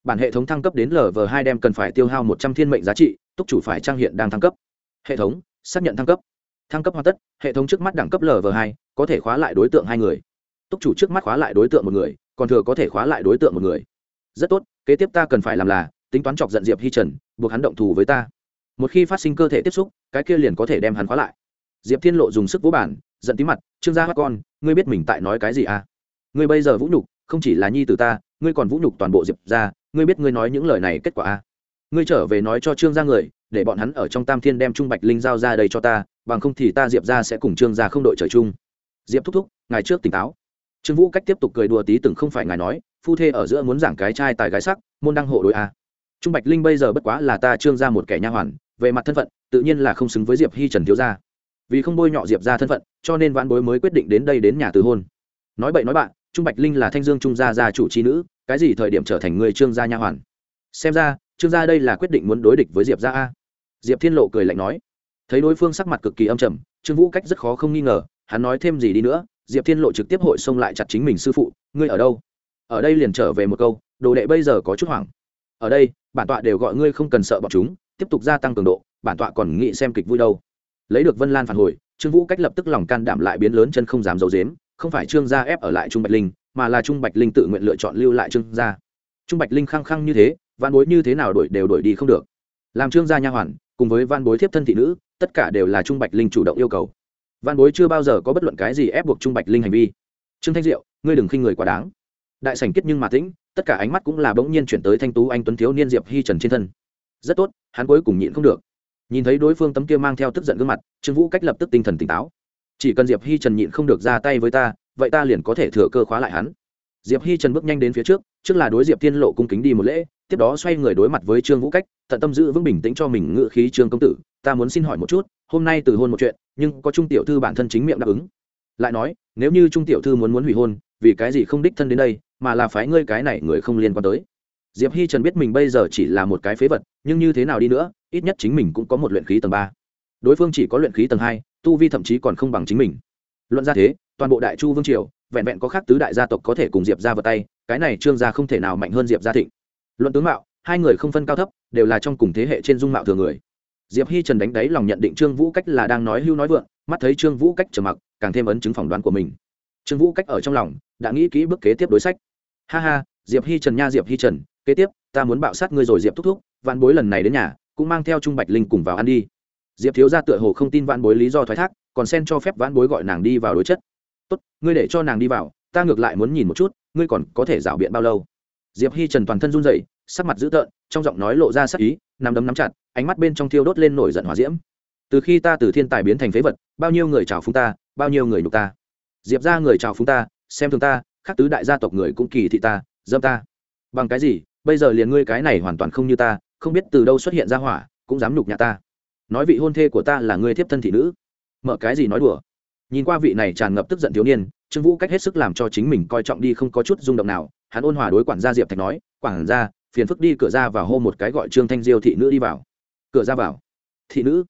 Bản hệ thống thăng cấp đến lv hai đem cần phải tiêu hao một trăm thiên mệnh giá trị, túc chủ phải trang hiện đang thăng cấp. Hệ thống, xác nhận thăng cấp. Thăng cấp hoàn tất, hệ thống trước mắt đẳng cấp lv hai, có thể khóa lại đối tượng hai người. Túc chủ trước mắt khóa lại đối tượng một người, còn thừa có thể khóa lại đối tượng một người. Rất tốt, kế tiếp ta cần phải làm là, tính toán chọc giận diệp hi trần, buộc hắn động thù với ta. Một khi phát sinh cơ thể tiếp xúc, cái kia liền có thể đem hắn khóa lại. Diệp thiên lộ dùng sức vũ bản giận tí mặt, trương gia hát con, ngươi biết mình tại nói cái gì à? Ngươi bây giờ vũ nhục, không chỉ là nhi từ ta, ngươi còn vũ nhục toàn bộ diệp ra ngươi biết ngươi nói những lời này kết quả à ngươi trở về nói cho trương gia người, để bọn hắn ở trong tam thiên đem trung bạch linh giao ra đây cho ta, bằng không thì ta diệp ra sẽ cùng trương gia không đội trời chung. Diệp thúc thúc ngày trước tỉnh táo. Trương vũ cách tiếp tục cười đùa tí từng không phải ngài nói, phu thê ở giữa muốn giảng cái trai tài gái sắc, môn đăng hộ đội a. Trung bạch linh bây giờ bất quá là ta trương ra một kẻ nha hoàn, về mặt thân phận, tự nhiên là không xứng với diệp hi trần thiếu gia. Vì không bôi nhọ diệp ra thân phận, cho nên vãn bối mới quyết định đến đây đến nhà từ hôn. Nói bậy nói bạn trung bạch linh là thanh dương trung gia gia chủ c h i nữ, cái gì thời điểm trở thành người trương gia nha hoàn? Xem ra, trương gia đây là quyết định muốn đối địch với diệp gia a. Diệp thiên lộ cười lạnh nói. Thấy đối phương sắc mặt cực kỳ âm trầm, trương vũ cách rất khó không nghi ngờ, hắn nói thêm gì đi nữa, diệp thiên lộ trực tiếp hội xông lại chặt chính mình sư phụ, ngươi ở đâu? Ở đây liền trở về một câu, đồ đệ bây giờ có chút hoảng. Ở đây, bản tọa đều gọi ngươi không cần sợ bọn chúng, tiếp tục gia tăng cường độ, bản tọa còn nghĩ xem kịch vui đâu. Lấy được vân lan phản hồi, trương vũ cách lập tức lòng can đảm lại biến lớn chân không dám giấu dếm không phải trương gia ép ở lại trung bạch linh, mà là trung bạch linh tự nguyện lựa chọn lưu lại trương gia. Trung bạch linh khăng khăng như thế văn bối như thế nào đổi đều đổi đi không được. Làm trương gia nha hoàn, cùng với văn bối thiếp thân thị nữ, tất cả đều là trung bạch linh chủ động yêu cầu. Văn bối chưa bao giờ có bất luận cái gì ép buộc trung bạch linh hành vi. Trương thanh diệu, ngươi đừng khinh người quá đáng. Đại sảnh kết nhưng mà tĩnh, tất cả ánh mắt cũng là bỗng nhiên chuyển tới thanh tú anh tuấn thiếu niên diệp hi trần trên thân. Rất tốt, hắn cuối cùng nhịn không được. Nhìn thấy đối phương tấm kia mang theo tức giận gương mặt, trương vũ cách lập tức tinh thần tỉnh táo chỉ cần diệp hi trần nhịn không được ra tay với ta, vậy ta liền có thể thừa cơ khóa lại hắn. Diệp hi trần bước nhanh đến phía trước trước là đối diệp thiên lộ cung kính đi một lễ, tiếp đó xoay người đối mặt với trương vũ cách, tận tâm giữ vững bình tĩnh cho mình ngự khí trương công tử, ta muốn xin hỏi một chút, hôm nay từ hôn một chuyện, nhưng có trung tiểu thư bản thân chính miệng đáp ứng. Lại nói, nếu như trung tiểu thư muốn muốn hủy hôn, vì cái gì không đích thân đến đây, mà là phái ngươi cái này người không liên quan tới? Diệp hi trần biết mình bây giờ chỉ là một cái phế vật, nhưng như thế nào đi nữa, ít nhất chính mình cũng có một luyện khí tầng ba. Đối phương chỉ có luyện khí tầng hai tu vi thậm chí còn không bằng chính mình. Luận ra thế, toàn bộ đại chu vương triều, vẹn vẹn có khác tứ đại gia tộc có thể cùng diệp ra vượt tay, cái này trương gia không thể nào mạnh hơn diệp gia thịnh. Luận tướng mạo, hai người không phân cao thấp, đều là trong cùng thế hệ trên dung mạo thường người. Diệp hi trần đánh đáy lòng nhận định trương vũ cách là đang nói hưu nói vượng, mắt thấy trương vũ cách trầm mặc, càng thêm ấn chứng phỏng đoán của mình. Trương vũ cách ở trong lòng, đã nghĩ kỹ bước kế tiếp đối sách. Ha ha, diệp hi trần nha diệp hi trần, kế tiếp, ta muốn bạo sát ngươi rồi diệp thúc thúc, vạn bối lần này đến nhà, cũng mang theo trung bạch linh cùng vào ăn đi diệp thiếu gia tựa hồ không tin vãn bối lý do thoái thác, còn xen cho phép vãn bối gọi nàng đi vào đối chất. Tốt, ngươi để cho nàng đi vào, ta ngược lại muốn nhìn một chút, ngươi còn có thể rảo biện bao lâu? Diệp hi trần toàn thân run rẩy, sắc mặt dữ tợn, trong giọng nói lộ ra sắc ý nằm đấm nắm chặt, ánh mắt bên trong thiêu đốt lên nổi giận hỏa diễm. Từ khi ta từ thiên tài biến thành phế vật, bao nhiêu người chào phúng ta, bao nhiêu người nhục ta. Diệp ra người chào phúng ta, xem thường ta khắc tứ đại gia tộc người cũng kỳ thị ta, dâm ta. Bằng cái gì, bây giờ liền ngươi cái này hoàn toàn không như ta, không biết từ đâu xuất hiện ra hỏa, cũng dám nhục nhà ta nói vị hôn thê của ta là ngươi thiếp thân thị nữ. Mở cái gì nói đùa? Nhìn qua vị này tràn ngập tức giận thiếu niên, trương vũ cách hết sức làm cho chính mình coi trọng đi không có chút rung động nào. Hắn ôn hòa đối quản gia diệp thạch nói, quản gia, phiền phức đi cửa ra và hô một cái gọi trương thanh diêu thị nữ đi vào. Cửa ra vào? Thị nữ?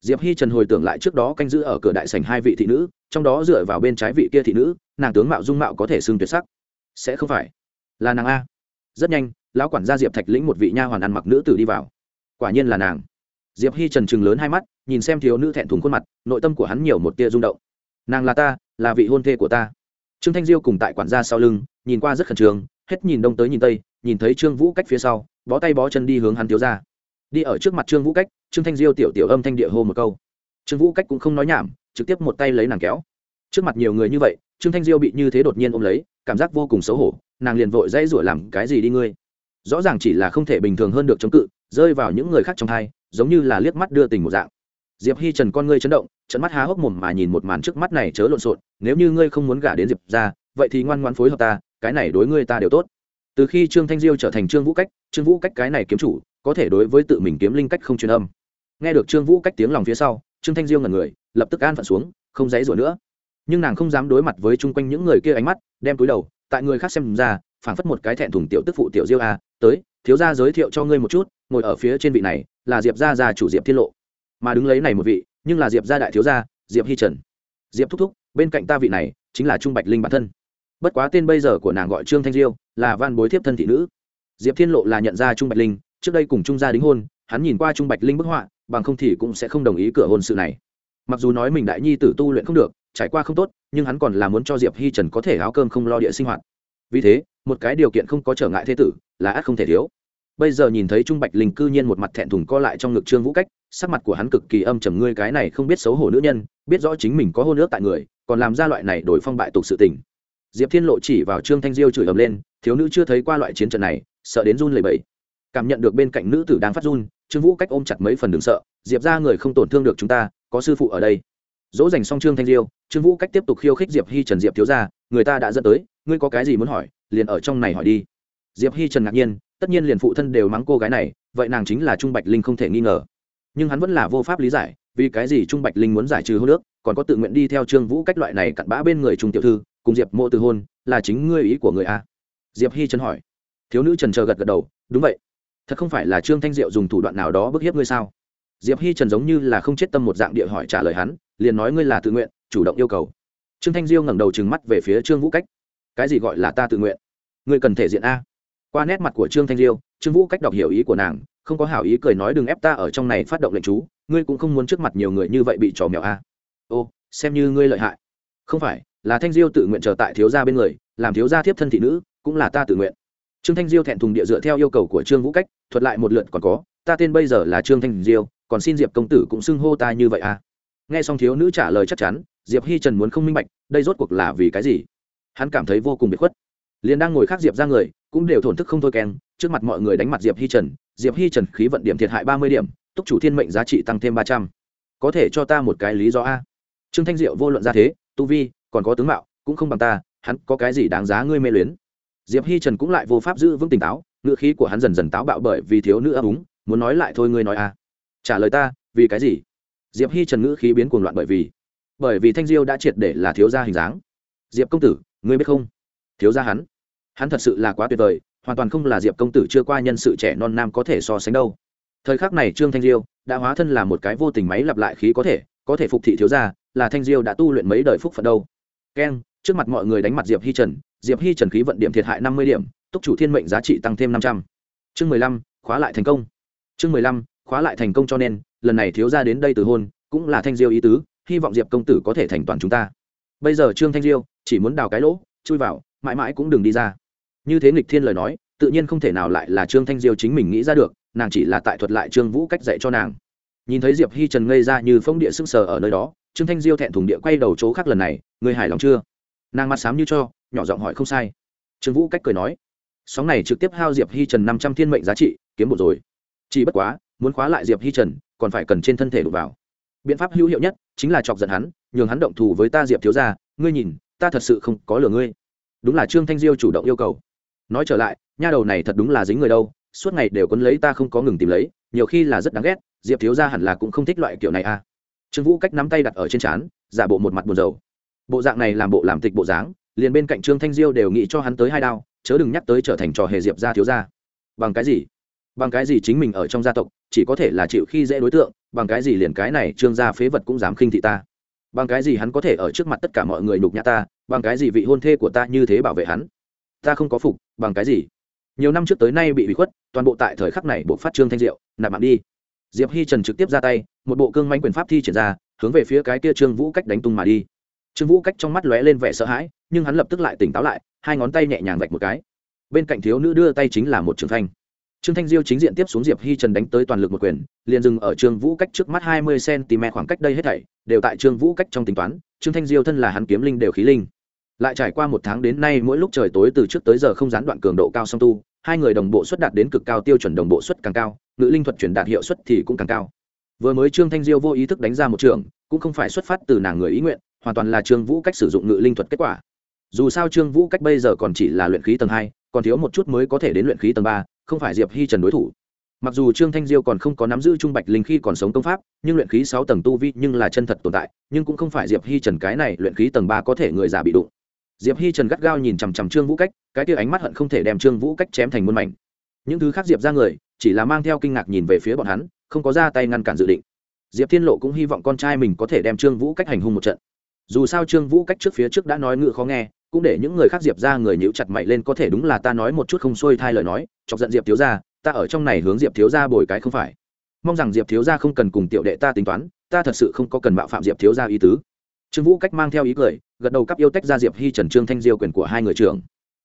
Diệp hi trần hồi tưởng lại trước đó canh giữ ở cửa đại sảnh hai vị thị nữ, trong đó dựa vào bên trái vị kia thị nữ, nàng tướng mạo dung mạo có thể xưng tuyệt sắc. Sẽ không phải. Là nàng a. Rất nhanh, lão quản gia diệp thạch lĩnh một vị nha hoàn ăn mặc nữ tử đi vào. Quả nhiên là nàng diệp hi trần chừng lớn hai mắt, nhìn xem thiếu nữ thẹn thùng khuôn mặt, nội tâm của hắn nhiều một tia rung động. Nàng là ta, là vị hôn thê của ta. Trương thanh diêu cùng tại quản gia sau lưng, nhìn qua rất khẩn trương, hết nhìn đông tới nhìn tây, nhìn thấy trương vũ cách phía sau, bó tay bó chân đi hướng hắn thiếu ra đi ở trước mặt trương vũ cách, trương thanh diêu tiểu tiểu âm thanh địa hô một câu. Trương vũ cách cũng không nói nhảm, trực tiếp một tay lấy nàng kéo. Trước mặt nhiều người như vậy, trương thanh diêu bị như thế đột nhiên ôm lấy, cảm giác vô cùng xấu hổ, nàng liền vội dãy rủa làm cái gì đi ngươi. Rõ ràng chỉ là không thể bình thường hơn được chống cự, rơi vào những người khác trong thai giống như là liếc mắt đưa tình một dạng. Diệp hi trần con ngươi chấn động trận mắt há hốc mồm mà nhìn một màn trước mắt này chớ lộn xộn, nếu như ngươi không muốn gả đến diệp ra vậy thì ngoan ngoan phối hợp ta, cái này đối ngươi ta đều tốt. Từ khi trương thanh diêu trở thành trương vũ cách, trương vũ cách cái này kiếm chủ, có thể đối với tự mình kiếm linh cách không truyền âm. Nghe được trương vũ cách tiếng lòng phía sau, trương thanh diêu ngần người, lập tức an phận xuống, không dãy rủa nữa. Nhưng nàng không dám đối mặt với chung quanh những người kia ánh mắt, đem túi đầu, tại người khác xem ra, phảng phất một cái thẹn thùng tiểu tức phụ tiểu diêu a, tới, thiếu gia giới thiệu cho ngươi một chút, ngồi ở phía trên vị này là diệp gia gia chủ diệp thiên lộ. Mà đứng lấy này một vị, nhưng là diệp gia đại thiếu gia, diệp hi trần. Diệp thúc thúc, bên cạnh ta vị này, chính là trung bạch linh bản thân. Bất quá tên bây giờ của nàng gọi trương thanh diêu, là van bối thiếp thân thị nữ. Diệp thiên lộ là nhận ra trung bạch linh, trước đây cùng trung gia đính hôn, hắn nhìn qua trung bạch linh bức họa, bằng không thì cũng sẽ không đồng ý cửa hôn sự này. Mặc dù nói mình đại nhi tử tu luyện không được, trải qua không tốt, nhưng hắn còn là muốn cho diệp hi trần có thể áo cơm không lo địa sinh hoạt. Vì thế, một cái điều kiện không có trở ngại thế tử, là ắt không thể thiếu bây giờ nhìn thấy trung bạch linh cư nhiên một mặt thẹn thùng co lại trong ngực trương vũ cách, sắc mặt của hắn cực kỳ âm trầm, ngươi cái này không biết xấu hổ nữ nhân, biết rõ chính mình có hôn ước tại người, còn làm ra loại này đổi phong bại tục sự tình. Diệp thiên lộ chỉ vào trương thanh diêu chửi ầm lên, thiếu nữ chưa thấy qua loại chiến trận này, sợ đến run lẩy bẩy. Cảm nhận được bên cạnh nữ tử đang phát run, trương vũ cách ôm chặt mấy phần đường sợ, diệp ra người không tổn thương được chúng ta, có sư phụ ở đây. Dỗ dành xong trương thanh diêu, trương vũ cách tiếp tục khiêu khích diệp hi trần diệp thiếu ra người ta đã dẫn tới, ngươi có cái gì muốn hỏi, liền ở trong này hỏi đi diệp hi trần ngạc nhiên, tất nhiên liền phụ thân đều mắng cô gái này, vậy nàng chính là trung bạch linh không thể nghi ngờ. Nhưng hắn vẫn là vô pháp lý giải, vì cái gì trung bạch linh muốn giải trừ hô nước còn có tự nguyện đi theo trương vũ cách loại này cặn bã bên người trung tiểu thư, cùng diệp mộ từ hôn, là chính ngươi ý của người a diệp hi trần hỏi. Thiếu nữ trần chờ gật gật đầu, đúng vậy. Thật không phải là trương thanh diệu dùng thủ đoạn nào đó bức hiếp ngươi sao? Diệp hi trần giống như là không chết tâm một dạng địa hỏi trả lời hắn, liền nói ngươi là tự nguyện, chủ động yêu cầu. Trương thanh diêu ngẩng đầu trừng mắt về phía trương vũ cách. Cái gì gọi là ta tự nguyện? Ngươi cần thể diện a? Qua nét mặt của trương thanh diêu trương vũ cách đọc hiểu ý của nàng không có hảo ý cười nói đừng ép ta ở trong này phát động lệnh chú ngươi cũng không muốn trước mặt nhiều người như vậy bị trò mèo a ô xem như ngươi lợi hại không phải là thanh diêu tự nguyện chờ tại thiếu gia bên người làm thiếu gia thiếp thân thị nữ cũng là ta tự nguyện trương thanh diêu thẹn thùng địa dựa theo yêu cầu của trương vũ cách thuật lại một lượt còn có ta tên bây giờ là trương thanh diêu còn xin diệp công tử cũng xưng hô ta như vậy à nghe xong thiếu nữ trả lời chắc chắn diệp hi trần muốn không minh bạch đây rốt cuộc là vì cái gì hắn cảm thấy vô cùng bị khuất liền đang ngồi khác diệp ra người cũng đều thổn thức không thôi keng, trước mặt mọi người đánh mặt diệp hi trần, diệp hi trần khí vận điểm thiệt hại ba mươi điểm, túc chủ thiên mệnh giá trị tăng thêm ba trăm. Có thể cho ta một cái lý do a? Trương thanh diệu vô luận ra thế, tu vi, còn có tướng mạo, cũng không bằng ta, hắn có cái gì đáng giá ngươi mê luyến? Diệp hi trần cũng lại vô pháp giữ vững tỉnh táo, ngựa khí của hắn dần dần táo bạo bởi vì thiếu nữ ấp úng, muốn nói lại thôi ngươi nói a. Trả lời ta, vì cái gì? Diệp hi trần ngữ khí biến cuồng loạn bởi vì bởi vì thanh diêu đã triệt để là thiếu gia hình dáng. Diệp công tử, ngươi biết không? Thiếu gia hắn hắn thật sự là quá tuyệt vời, hoàn toàn không là diệp công tử chưa qua nhân sự trẻ non nam có thể so sánh đâu. Thời khắc này trương thanh diêu đã hóa thân là một cái vô tình máy lặp lại khí có thể có thể phục thị thiếu gia, là thanh diêu đã tu luyện mấy đời phúc phận đâu. Keng trước mặt mọi người đánh mặt diệp hi trần, diệp hi trần khí vận điểm thiệt hại năm mươi điểm, túc chủ thiên mệnh giá trị tăng thêm năm trăm. Chương mười lăm, khóa lại thành công. Chương mười lăm, khóa lại thành công cho nên, lần này thiếu gia đến đây từ hôn, cũng là thanh diêu ý tứ, hy vọng diệp công tử có thể thành toàn chúng ta. Bây giờ trương thanh diêu chỉ muốn đào cái lỗ, chui vào, mãi mãi cũng đừng đi ra như thế nghịch thiên lời nói, tự nhiên không thể nào lại là trương thanh diêu chính mình nghĩ ra được, nàng chỉ là tại thuật lại trương vũ cách dạy cho nàng. Nhìn thấy diệp hi trần ngây ra như phong địa sưng sờ ở nơi đó, trương thanh diêu thẹn thùng địa quay đầu chỗ khác lần này người hài lòng chưa? Nàng mặt sám như cho, nhỏ giọng hỏi không sai. Trương vũ cách cười nói, sóng này trực tiếp hao diệp hi trần năm trăm thiên mệnh giá trị, kiếm một rồi. Chỉ bất quá, muốn khóa lại diệp hi trần, còn phải cần trên thân thể đụt vào. Biện pháp hữu hiệu nhất chính là chọc giận hắn, nhường hắn động thù với ta diệp thiếu ra ngươi nhìn, ta thật sự không có lừa ngươi. Đúng là trương thanh diêu chủ động yêu cầu nói trở lại, nha đầu này thật đúng là dính người đâu, suốt ngày đều quấn lấy ta không có ngừng tìm lấy, nhiều khi là rất đáng ghét, diệp thiếu ra hẳn là cũng không thích loại kiểu này à. Trương vũ cách nắm tay đặt ở trên trán, giả bộ một mặt buồn rầu. Bộ dạng này làm bộ làm tịch bộ dáng, liền bên cạnh trương thanh diêu đều nghĩ cho hắn tới hai đao, chớ đừng nhắc tới trở thành trò hề diệp ra thiếu ra bằng cái gì? Bằng cái gì chính mình ở trong gia tộc, chỉ có thể là chịu khi dễ đối tượng, bằng cái gì liền cái này trương gia phế vật cũng dám khinh thị ta. Bằng cái gì hắn có thể ở trước mặt tất cả mọi người nhục nhã ta, bằng cái gì vị hôn thê của ta như thế bảo vệ hắn? Ta không có phục, bằng cái gì? Nhiều năm trước tới nay bị bị khuất, toàn bộ tại thời khắc này buộc phát trương thanh diệu, nạp mạng đi. Diệp hi trần trực tiếp ra tay, một bộ cương manh quyền pháp thi triển ra, hướng về phía cái kia trương vũ cách đánh tung mà đi. Trương vũ cách trong mắt lóe lên vẻ sợ hãi, nhưng hắn lập tức lại tỉnh táo lại, hai ngón tay nhẹ nhàng vạch một cái. Bên cạnh thiếu nữ đưa tay chính là một trường thanh. Trương thanh diêu chính diện tiếp xuống diệp hi trần đánh tới toàn lực một quyền, liền dừng ở trương vũ cách trước mắt hai mươi cm khoảng cách đây hết thảy, đều tại trương vũ cách trong tính toán, trương thanh diêu thân là hắn kiếm linh đều khí linh lại trải qua một tháng đến nay, mỗi lúc trời tối từ trước tới giờ không gián đoạn cường độ cao song tu, hai người đồng bộ suất đạt đến cực cao, tiêu chuẩn đồng bộ suất càng cao, ngữ linh thuật truyền đạt hiệu suất thì cũng càng cao. Vừa mới trương thanh diêu vô ý thức đánh ra một trường, cũng không phải xuất phát từ nàng người ý nguyện, hoàn toàn là trương vũ cách sử dụng ngự linh thuật kết quả. Dù sao trương vũ cách bây giờ còn chỉ là luyện khí tầng hai, còn thiếu một chút mới có thể đến luyện khí tầng ba, không phải diệp hi trần đối thủ. Mặc dù trương thanh diêu còn không có nắm giữ trung bạch linh khi còn sống công pháp, nhưng luyện khí sáu tầng tu vi nhưng là chân thật tồn tại, nhưng cũng không phải diệp hi trần cái này luyện khí tầng ba có thể người già bị đụng diệp hi trần gắt gao nhìn chằm chằm trương vũ cách cái tia ánh mắt hận không thể đem trương vũ cách chém thành muôn mảnh. Những thứ khác diệp ra người chỉ là mang theo kinh ngạc nhìn về phía bọn hắn không có ra tay ngăn cản dự định. Diệp thiên lộ cũng hy vọng con trai mình có thể đem trương vũ cách hành hung một trận. Dù sao trương vũ cách trước phía trước đã nói ngự khó nghe cũng để những người khác diệp ra người nhíu chặt mày lên có thể đúng là ta nói một chút không xuôi thai lời nói chọc giận diệp thiếu gia, ta ở trong này hướng diệp thiếu gia bồi cái không phải. Mong rằng diệp thiếu gia không cần cùng tiểu đệ ta tính toán ta thật sự không có cần mạo phạm diệp thiếu gia ý tứ. Trương vũ cách mang theo ý cười gật đầu cắp yêu tách ra diệp hi trần trương thanh diêu quyền của hai người trưởng.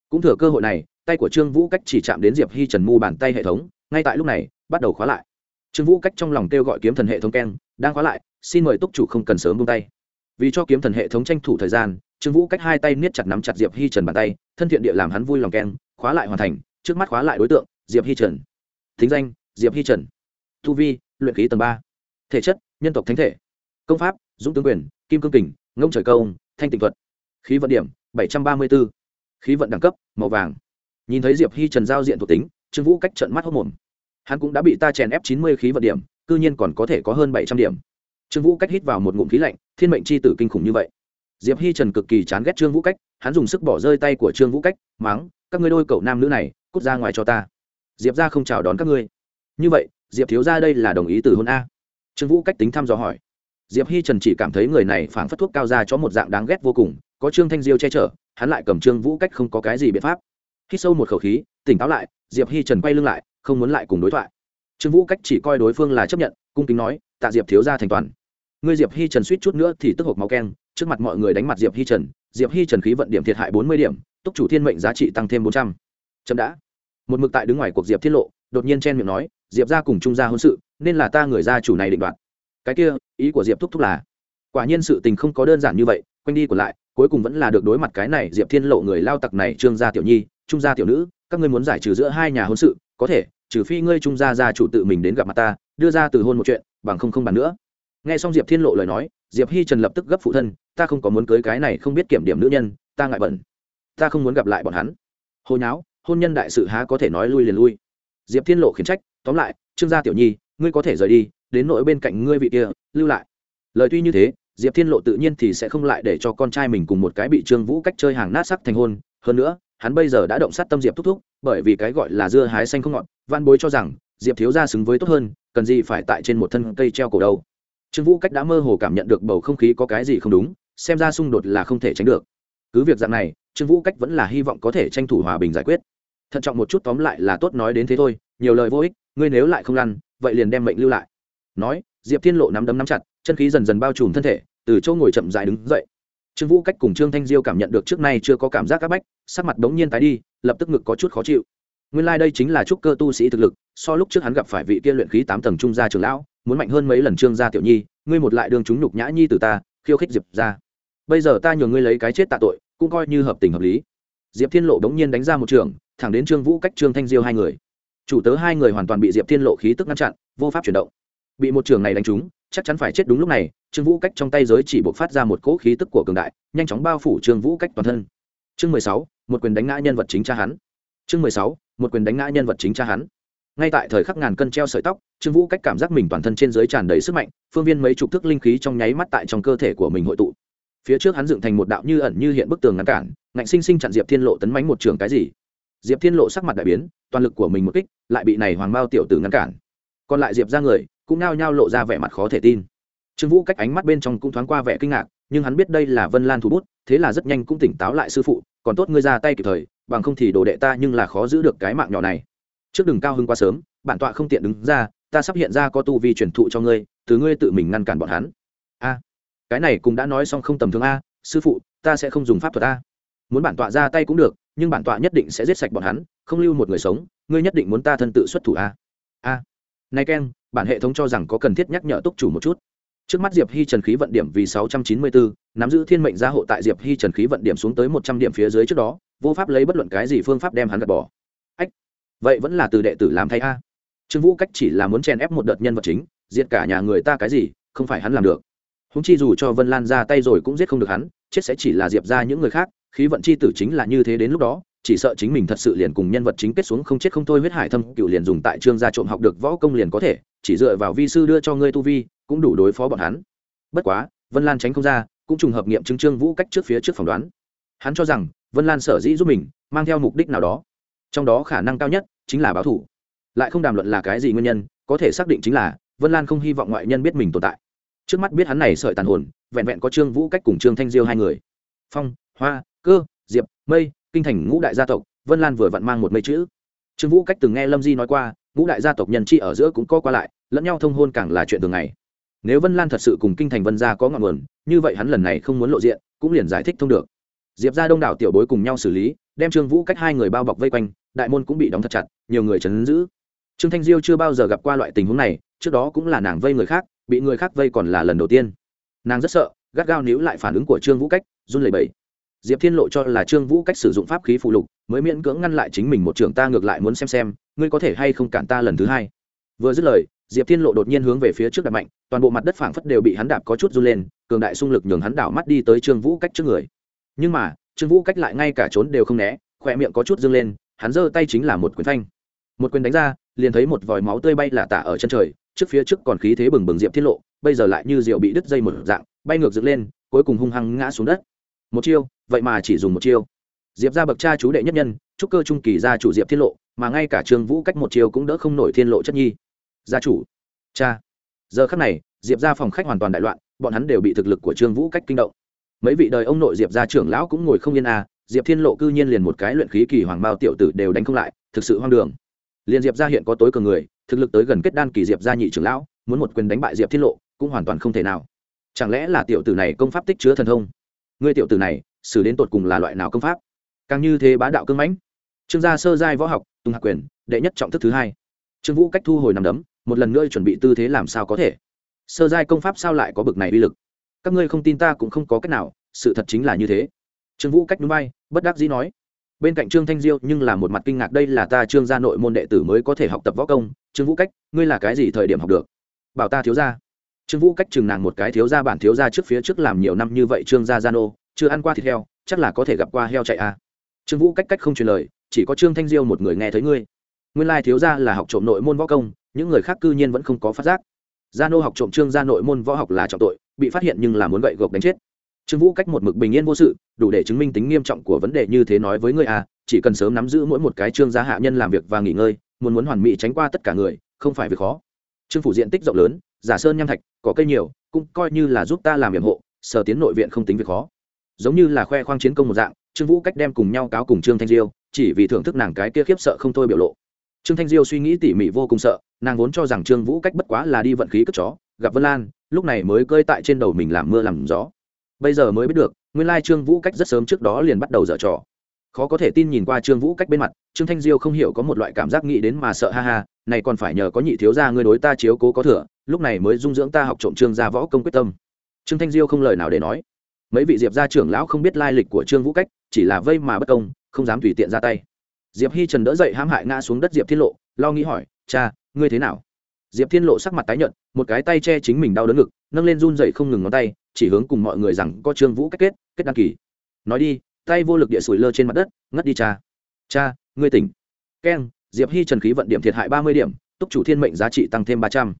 Cũng thừa cơ hội này, tay của trương vũ cách chỉ chạm đến diệp hi trần mu bàn tay hệ thống, ngay tại lúc này, bắt đầu khóa lại. Trương vũ cách trong lòng kêu gọi kiếm thần hệ thống keng, đang khóa lại, xin mời túc chủ không cần sớm buông tay. Vì cho kiếm thần hệ thống tranh thủ thời gian, trương vũ cách hai tay niết chặt nắm chặt diệp hi trần bàn tay, thân thiện địa làm hắn vui lòng keng, khóa lại hoàn thành, trước mắt khóa lại đối tượng, diệp hi trần. Thính danh, diệp hi trần. Thu vi, luyện khí tầng ba. Thể chất, nhân tộc thánh thể. Công pháp, dũng tướng quyền, kim cương kình, ngông trời công thanh tịnh thuật. Khí vận điểm, bảy trăm ba mươi b ố khí vận đẳng cấp, màu vàng. Nhìn thấy diệp hi trần giao diện thuộc tính, trương vũ cách trận mắt hốc mồm. Hắn cũng đã bị ta chèn ép chín mươi khí vận điểm, cư nhiên còn có thể có hơn bảy trăm điểm. Trương vũ cách hít vào một ngụm khí lạnh, thiên mệnh c h i tử kinh khủng như vậy. Diệp hi trần cực kỳ chán ghét trương vũ cách, hắn dùng sức bỏ rơi tay của trương vũ cách máng các ngươi đôi cậu nam nữ này, cút ra ngoài cho ta. Diệp ra không chào đón các ngươi. Như vậy, diệp thiếu ra đây là đồng ý từ hôn a. Trương vũ cách tính thăm dò hỏi diệp hi trần chỉ cảm thấy người này phảng phất thuốc cao ra cho một dạng đáng ghét vô cùng, có trương thanh diêu che chở, hắn lại cầm trương vũ cách không có cái gì biện pháp. Khi sâu một khẩu khí, tỉnh táo lại, diệp hi trần quay lưng lại, không muốn lại cùng đối thoại. Trương vũ cách chỉ coi đối phương là chấp nhận, cung kính nói, tạ diệp thiếu ra thành toàn. Ngươi diệp hi trần suýt chút nữa thì tức hộp máu keng, trước mặt mọi người đánh mặt diệp hi trần, diệp hi trần khí vận điểm thiệt hại bốn mươi điểm, túc chủ thiên mệnh giá trị tăng thêm bốn trăm. Chậm đã. Một mực tại đứng ngoài cuộc diệp tiết lộ, đột nhiên chen miệng nói, diệp ra cùng trung gia hôn sự, nên là ta người gia chủ này định đoạt cái kia, ý của diệp thúc thúc là, quả nhiên sự tình không có đơn giản như vậy, quanh đi còn lại, cuối cùng vẫn là được đối mặt cái này diệp thiên lộ người lao tặc này trương gia tiểu nhi, trung gia tiểu nữ, các ngươi muốn giải trừ giữa hai nhà hôn sự, có thể, trừ phi ngươi trung gia gia chủ tự mình đến gặp mặt ta, đưa ra từ hôn một chuyện, bằng không không bàn nữa. Nghe xong diệp thiên lộ lời nói, diệp hi trần lập tức gấp phụ thân, ta không có muốn cưới cái này không biết kiểm điểm nữ nhân, ta ngại bẩn ta không muốn gặp lại bọn hắn. Hồi nháo, hôn nhân đại sự há có thể nói lui liền lui. Diệp thiên lộ khiển trách, tóm lại, trương gia tiểu nhi, ngươi có thể rời đi đến nỗi bên cạnh ngươi vị kia, lưu lại. Lời tuy như thế, diệp thiên lộ tự nhiên thì sẽ không lại để cho con trai mình cùng một cái bị trương vũ cách chơi hàng nát sắc thành hôn. Hơn nữa, hắn bây giờ đã động sát tâm diệp thúc thúc, bởi vì cái gọi là dưa hái xanh không ngọt Van bối cho rằng, diệp thiếu gia xứng với tốt hơn, cần gì phải tại trên một thân cây treo cổ đâu. Trương vũ cách đã mơ hồ cảm nhận được bầu không khí có cái gì không đúng, xem ra xung đột là không thể tránh được. Cứ việc dạng này, trương vũ cách vẫn là hy vọng có thể tranh thủ hòa bình giải quyết. Thận trọng một chút tóm lại là tốt nói đến thế thôi, nhiều lời vô ích, ngươi nếu lại không lăn, vậy liền đem mệnh lưu lại nói, diệp thiên lộ nắm đấm nắm chặt, chân khí dần dần bao trùm thân thể, từ chỗ ngồi chậm dại đứng dậy. Trương vũ cách cùng trương thanh diêu cảm nhận được trước nay chưa có cảm giác áp bách, sắc mặt đống nhiên tái đi, lập tức ngực có chút khó chịu. Nguyên lai、like、đây chính là trúc cơ tu sĩ thực lực, so lúc trước hắn gặp phải vị kia luyện khí tám tầng trung gia trường lão, muốn mạnh hơn mấy lần trương gia tiểu nhi, ngươi một lại đường chúng nhục nhã nhi từ ta, khiêu khích diệp ra bây giờ ta nhường ngươi lấy cái chết tạ tội, cũng coi như hợp tình hợp lý. Diệp thiên lộ đống nhiên đánh ra một trường, thẳng đến trương vũ cách, trương thanh diêu hai người. Chủ tớ hai người hoàn toàn bị diệp thiên lộ khí tức ngăn chặn, vô pháp chuyển động bị một trường này đánh trúng, chắc chắn phải chết đúng lúc này, trương vũ cách trong tay giới chỉ buộc phát ra một cỗ khí tức của cường đại, nhanh chóng bao phủ trương vũ cách toàn thân. Chương mười sáu, một quyền đánh ngã nhân vật chính cha hắn. Chương mười sáu, một quyền đánh ngã nhân vật chính cha hắn. Ngay tại thời khắc ngàn cân treo sợi tóc, trương vũ cách cảm giác mình toàn thân trên giới tràn đầy sức mạnh, phương viên mấy chục thức linh khí trong nháy mắt tại trong cơ thể của mình hội tụ. Phía trước hắn dựng thành một đạo như ẩn như hiện bức tường ngăn cản, ngạnh sinh sinh chặn diệp thiên lộ tấn mánh một trường cái gì. Diệp thiên lộ sắc mặt đại biến, toàn lực của mình một kích, lại bị này hoàng bao tiểu tử ngăn cản. Còn lại diệp ra người cũng nao nhao lộ ra vẻ mặt khó thể tin. Trương vũ cách ánh mắt bên trong cũng thoáng qua vẻ kinh ngạc, nhưng hắn biết đây là vân lan thủ bút, thế là rất nhanh cũng tỉnh táo lại sư phụ, còn tốt ngươi ra tay kịp thời, bằng không thì đồ đệ ta nhưng là khó giữ được cái mạng nhỏ này. Trước đừng cao hưng quá sớm, bản tọa không tiện đứng ra, ta sắp hiện ra có tu vi truyền thụ cho ngươi, từ ngươi tự mình ngăn cản bọn hắn. A, cái này cũng đã nói xong không tầm thường a, sư phụ, ta sẽ không dùng pháp thuật a. Muốn bản tọa ra tay cũng được, nhưng bản tọa nhất định sẽ giết sạch bọn hắn, không lưu một người sống, ngươi nhất định muốn ta thân tự xuất thủ a. A nay keng, bản hệ thống cho rằng có cần thiết nhắc nhở túc chủ một chút. Trước mắt diệp hi trần khí vận điểm vì sáu trăm chín mươi bốn nắm giữ thiên mệnh gia hộ tại diệp hi trần khí vận điểm xuống tới một trăm điểm phía dưới trước đó vô pháp lấy bất luận cái gì phương pháp đem hắn gạt bỏ. Ách vậy vẫn là từ đệ tử làm thay a. Trương vũ cách chỉ là muốn chèn ép một đợt nhân vật chính diệt cả nhà người ta cái gì không phải hắn làm được. Húng chi dù cho vân lan ra tay rồi cũng giết không được hắn chết sẽ chỉ là diệp ra những người khác khí vận c h i tử chính là như thế đến lúc đó chỉ sợ chính mình thật sự liền cùng nhân vật chính kết xuống không chết không thôi huyết hải thâm cựu liền dùng tại trương gia trộm học được võ công liền có thể, chỉ dựa vào vi sư đưa cho ngươi tu vi, cũng đủ đối phó bọn hắn. Bất quá, vân lan tránh không ra, cũng trùng hợp nghiệm chứng trương vũ cách trước phía trước phỏng đoán. Hắn cho rằng, vân lan sở dĩ giúp mình, mang theo mục đích nào đó. Trong đó khả năng cao nhất chính là báo thủ. Lại không đàm luận là cái gì nguyên nhân, có thể xác định chính là, vân lan không hy vọng ngoại nhân biết mình tồn tại. Trước mắt biết hắn này sợi tàn hồn, vẹn vẹn có trương vũ cách cùng trương thanh diêu hai người. Phong, hoa, cơ, diệp, mây kinh thành ngũ đại gia tộc, vân lan vừa vặn mang một mấy chữ. Trương vũ cách từng nghe lâm di nói qua, ngũ đại gia tộc nhân chi ở giữa cũng có qua lại, lẫn nhau thông hôn càng là chuyện thường ngày. Nếu vân lan thật sự cùng kinh thành vân gia có ngọn nguồn, như vậy hắn lần này không muốn lộ diện, cũng liền giải thích thông được. Diệp ra đông đảo tiểu bối cùng nhau xử lý, đem trương vũ cách hai người bao bọc vây quanh, đại môn cũng bị đóng thật chặt, nhiều người chấn giữ. Trương thanh diêu chưa bao giờ gặp qua loại tình huống này, trước đó cũng là nàng vây người khác, bị người khác vây còn là lần đầu tiên. Nàng rất sợ, gắt gao níu lại phản ứng của trương vũ cách, run lẩy bẩy diệp thiên lộ cho là trương vũ cách sử dụng pháp khí phụ lục, mới miễn cưỡng ngăn lại chính mình một trường ta ngược lại muốn xem xem, ngươi có thể hay không cản ta lần thứ hai. Vừa dứt lời, diệp thiên lộ đột nhiên hướng về phía trước đạp mạnh, toàn bộ mặt đất phảng phất đều bị hắn đạp có chút run lên, cường đại xung lực nhường hắn đảo mắt đi tới trương vũ cách trước người. Nhưng mà, trương vũ cách lại ngay cả trốn đều không né, khỏe miệng có chút dâng lên, hắn giơ tay chính là một quyền thanh một quyền đánh ra, liền thấy một vòi máu tươi bay là tả ở chân trời, trước phía trước còn khí thế bừng bừng diệp tiết lộ, bây giờ lại như rượu bị đứt dây một dạng, bay ngược dựng lên, cuối cùng hung hăng ngã xuống đất. Một chiêu vậy mà chỉ dùng một chiêu. Diệp ra bậc cha chú đệ nhất nhân, trúc cơ trung kỳ gia chủ diệp thiên lộ, mà ngay cả trương vũ cách một chiêu cũng đỡ không nổi thiên lộ chất nhi. Gia chủ, cha. Giờ khắc này, diệp ra phòng khách hoàn toàn đại loạn, bọn hắn đều bị thực lực của trương vũ cách kinh động. Mấy vị đời ông nội diệp ra trưởng lão cũng ngồi không yên à diệp thiên lộ cư nhiên liền một cái luyện khí kỳ hoàng bao tiểu tử đều đánh không lại, thực sự hoang đường. Liền diệp ra hiện có tối cường người, thực lực tới gần kết đan kỳ diệp gia nhị trưởng lão, muốn một quyền đánh bại diệp thiên lộ, cũng hoàn toàn không thể nào. Chẳng lẽ là tiểu tử này công pháp tích chứa thần thông? Ngươi tiểu tử này xử đến tột cùng là loại nào công pháp. Càng như thế bá đạo cưng mãnh. Trương gia sơ giai võ học tung hạc quyền, đệ nhất trọng thức thứ hai. Trương vũ cách thu hồi nằm đấm, một lần nữa chuẩn bị tư thế làm sao có thể. Sơ giai công pháp sao lại có bực này uy lực? Các ngươi không tin ta cũng không có cách nào, sự thật chính là như thế. Trương vũ cách núi bay, bất đắc dĩ nói. Bên cạnh trương thanh diêu nhưng là một mặt kinh ngạc, đây là ta trương gia nội môn đệ tử mới có thể học tập võ công. Trương vũ cách, ngươi là cái gì thời điểm học được? Bảo ta thiếu gia. Trương vũ cách chừng nàng một cái, thiếu gia bản thiếu gia trước phía trước làm nhiều năm như vậy, trương gia gia nô chưa ăn qua thịt heo, chắc là có thể gặp qua heo chạy à. trương vũ cách cách không truyền lời, chỉ có trương thanh diêu một người nghe thấy ngươi. Nguyên lai thiếu gia là học trộm nội môn võ công, những người khác cư nhiên vẫn không có phát giác. Gia nô học trộm trương gia nội môn võ học là trọng tội, bị phát hiện nhưng là muốn gậy gộc đánh chết. Trương vũ cách một mực bình yên vô sự, đủ để chứng minh tính nghiêm trọng của vấn đề như thế nói với ngươi à chỉ cần sớm nắm giữ mỗi một cái trương gia hạ nhân làm việc và nghỉ ngơi, muốn muốn hoàn mỹ tránh qua tất cả người, không phải việc khó. Trương phủ diện tích rộng lớn, giả sơn nham thạch có cây nhiều, cũng coi như là giúp ta làm nhiệm hộ, sở tiến nội viện không tính việc khó giống như là khoe khoang chiến công một dạng, trương vũ cách đem cùng nhau cáo cùng trương thanh diêu, chỉ vì thưởng thức nàng cái kia khiếp sợ không thôi biểu lộ. Trương thanh diêu suy nghĩ tỉ mỉ vô cùng sợ, nàng vốn cho rằng trương vũ cách bất quá là đi vận khí cất chó, gặp vân lan, lúc này mới cơi tại trên đầu mình làm mưa làm gió. Bây giờ mới biết được, nguyên lai trương vũ cách rất sớm trước đó liền bắt đầu dở trò. Khó có thể tin nhìn qua trương vũ cách bên mặt, trương thanh diêu không hiểu có một loại cảm giác nghĩ đến mà sợ ha ha, này còn phải nhờ có nhị thiếu gia ngươi đối ta chiếu cố có thừa, lúc này mới dung dưỡng ta học trộm trương gia võ công quyết tâm. Trương thanh diêu không lời nào để nói mấy vị diệp gia trưởng lão không biết lai lịch của trương vũ cách, chỉ là vây mà bất công, không dám tùy tiện ra tay. Diệp hi trần đỡ dậy hãm hại ngã xuống đất diệp thiên lộ, lo nghĩ hỏi, cha, ngươi thế nào? Diệp thiên lộ sắc mặt tái nhợt, một cái tay che chính mình đau đớn ngực, nâng lên run dậy không ngừng ngón tay, chỉ hướng cùng mọi người rằng, có trương vũ cách kết kết đăng kỳ nói đi, tay vô lực địa sủi lơ trên mặt đất, ngất đi, cha. Cha, ngươi tỉnh. Keng, diệp hi trần khí vận điểm thiệt hại ba mươi điểm, túc chủ thiên mệnh giá trị tăng thêm ba trăm.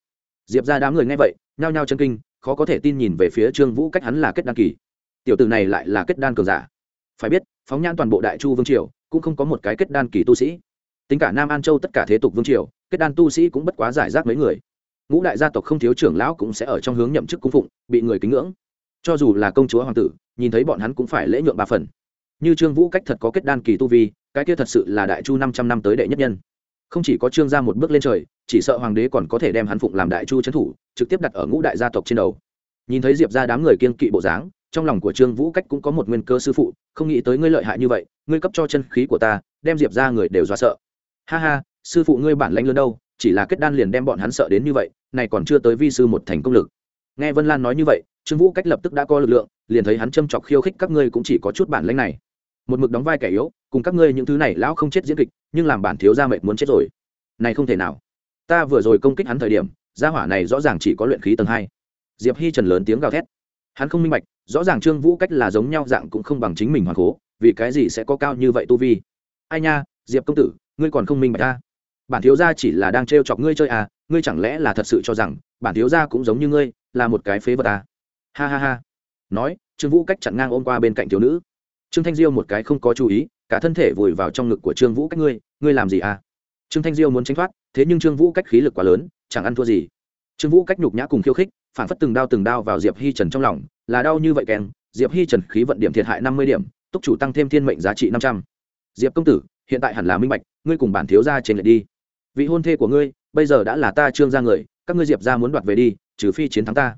Diệp ra đám người nghe vậy, nhao nhao chân kinh, khó có thể tin nhìn về phía trương vũ cách hắn là kết đăng kỳ tiểu tử này lại là kết đan cường giả. Phải biết, phóng nhãn toàn bộ đại chu vương triều cũng không có một cái kết đan kỳ tu sĩ. Tính cả nam an châu tất cả thế tục vương triều, kết đan tu sĩ cũng bất quá giải rác mấy người. Ngũ đại gia tộc không thiếu trưởng lão cũng sẽ ở trong hướng nhậm chức cung phụng, bị người kính ngưỡng. Cho dù là công chúa hoàng tử, nhìn thấy bọn hắn cũng phải lễ nhượng ba phần. Như trương vũ cách thật có kết đan kỳ tu vi, cái kia thật sự là đại chu năm trăm năm tới đệ nhất nhân. Không chỉ có trương gia một bước lên trời, chỉ sợ hoàng đế còn có thể đem hắn phụng làm đại chu trấn thủ, trực tiếp đặt ở ngũ đại gia tộc trên đầu. Nhìn thấy diệp ra đám người kiên kỵ bộ dáng trong lòng của trương vũ cách cũng có một nguyên cơ sư phụ, không nghĩ tới ngươi lợi hại như vậy, ngươi cấp cho chân khí của ta, đem diệp ra người đều do sợ. Ha ha, sư phụ ngươi bản lãnh lớn đâu, chỉ là kết đan liền đem bọn hắn sợ đến như vậy, này còn chưa tới vi sư một thành công lực. Nghe vân lan nói như vậy, trương vũ cách lập tức đã có lực lượng, liền thấy hắn châm chọc khiêu khích các ngươi cũng chỉ có chút bản lãnh này. Một mực đóng vai kẻ yếu, cùng các ngươi những thứ này lão không chết diễn kịch, nhưng làm bản thiếu gia mệt muốn chết rồi. Này không thể nào. Ta vừa rồi công kích hắn thời điểm, gia hỏa này rõ ràng chỉ có luyện khí tầng hai. Diệp hi trần lớn tiếng gào thét. Hắn không minh bạch rõ ràng trương vũ cách là giống nhau dạng cũng không bằng chính mình hoàng cố, vì cái gì sẽ có cao như vậy tu vi? Ai nha, diệp công tử, ngươi còn không minh bạch ta. Bản thiếu gia chỉ là đang trêu chọc ngươi chơi à ngươi chẳng lẽ là thật sự cho rằng bản thiếu gia cũng giống như ngươi, là một cái phế vật à? Ha ha ha. Nói, trương vũ cách chặn ngang ôm qua bên cạnh thiếu nữ. Trương thanh diêu một cái không có chú ý, cả thân thể vùi vào trong ngực của trương vũ cách ngươi ngươi làm gì à? Trương thanh diêu muốn tránh thoát, thế nhưng trương vũ cách khí lực quá lớn, chẳng ăn thua gì trương vũ cách nhục nhã cùng khiêu khích, phản phất từng đao từng đao vào diệp hi trần trong lòng, là đau như vậy kèn diệp hi trần khí vận điểm thiệt hại năm mươi điểm, túc chủ tăng thêm thiên mệnh giá trị năm trăm. Diệp công tử, hiện tại hẳn là minh bạch, ngươi cùng bản thiếu gia trên lệ đi. Vị hôn thê của ngươi, bây giờ đã là ta trương gia người, các ngươi diệp gia muốn đoạt về đi, trừ phi chiến thắng ta.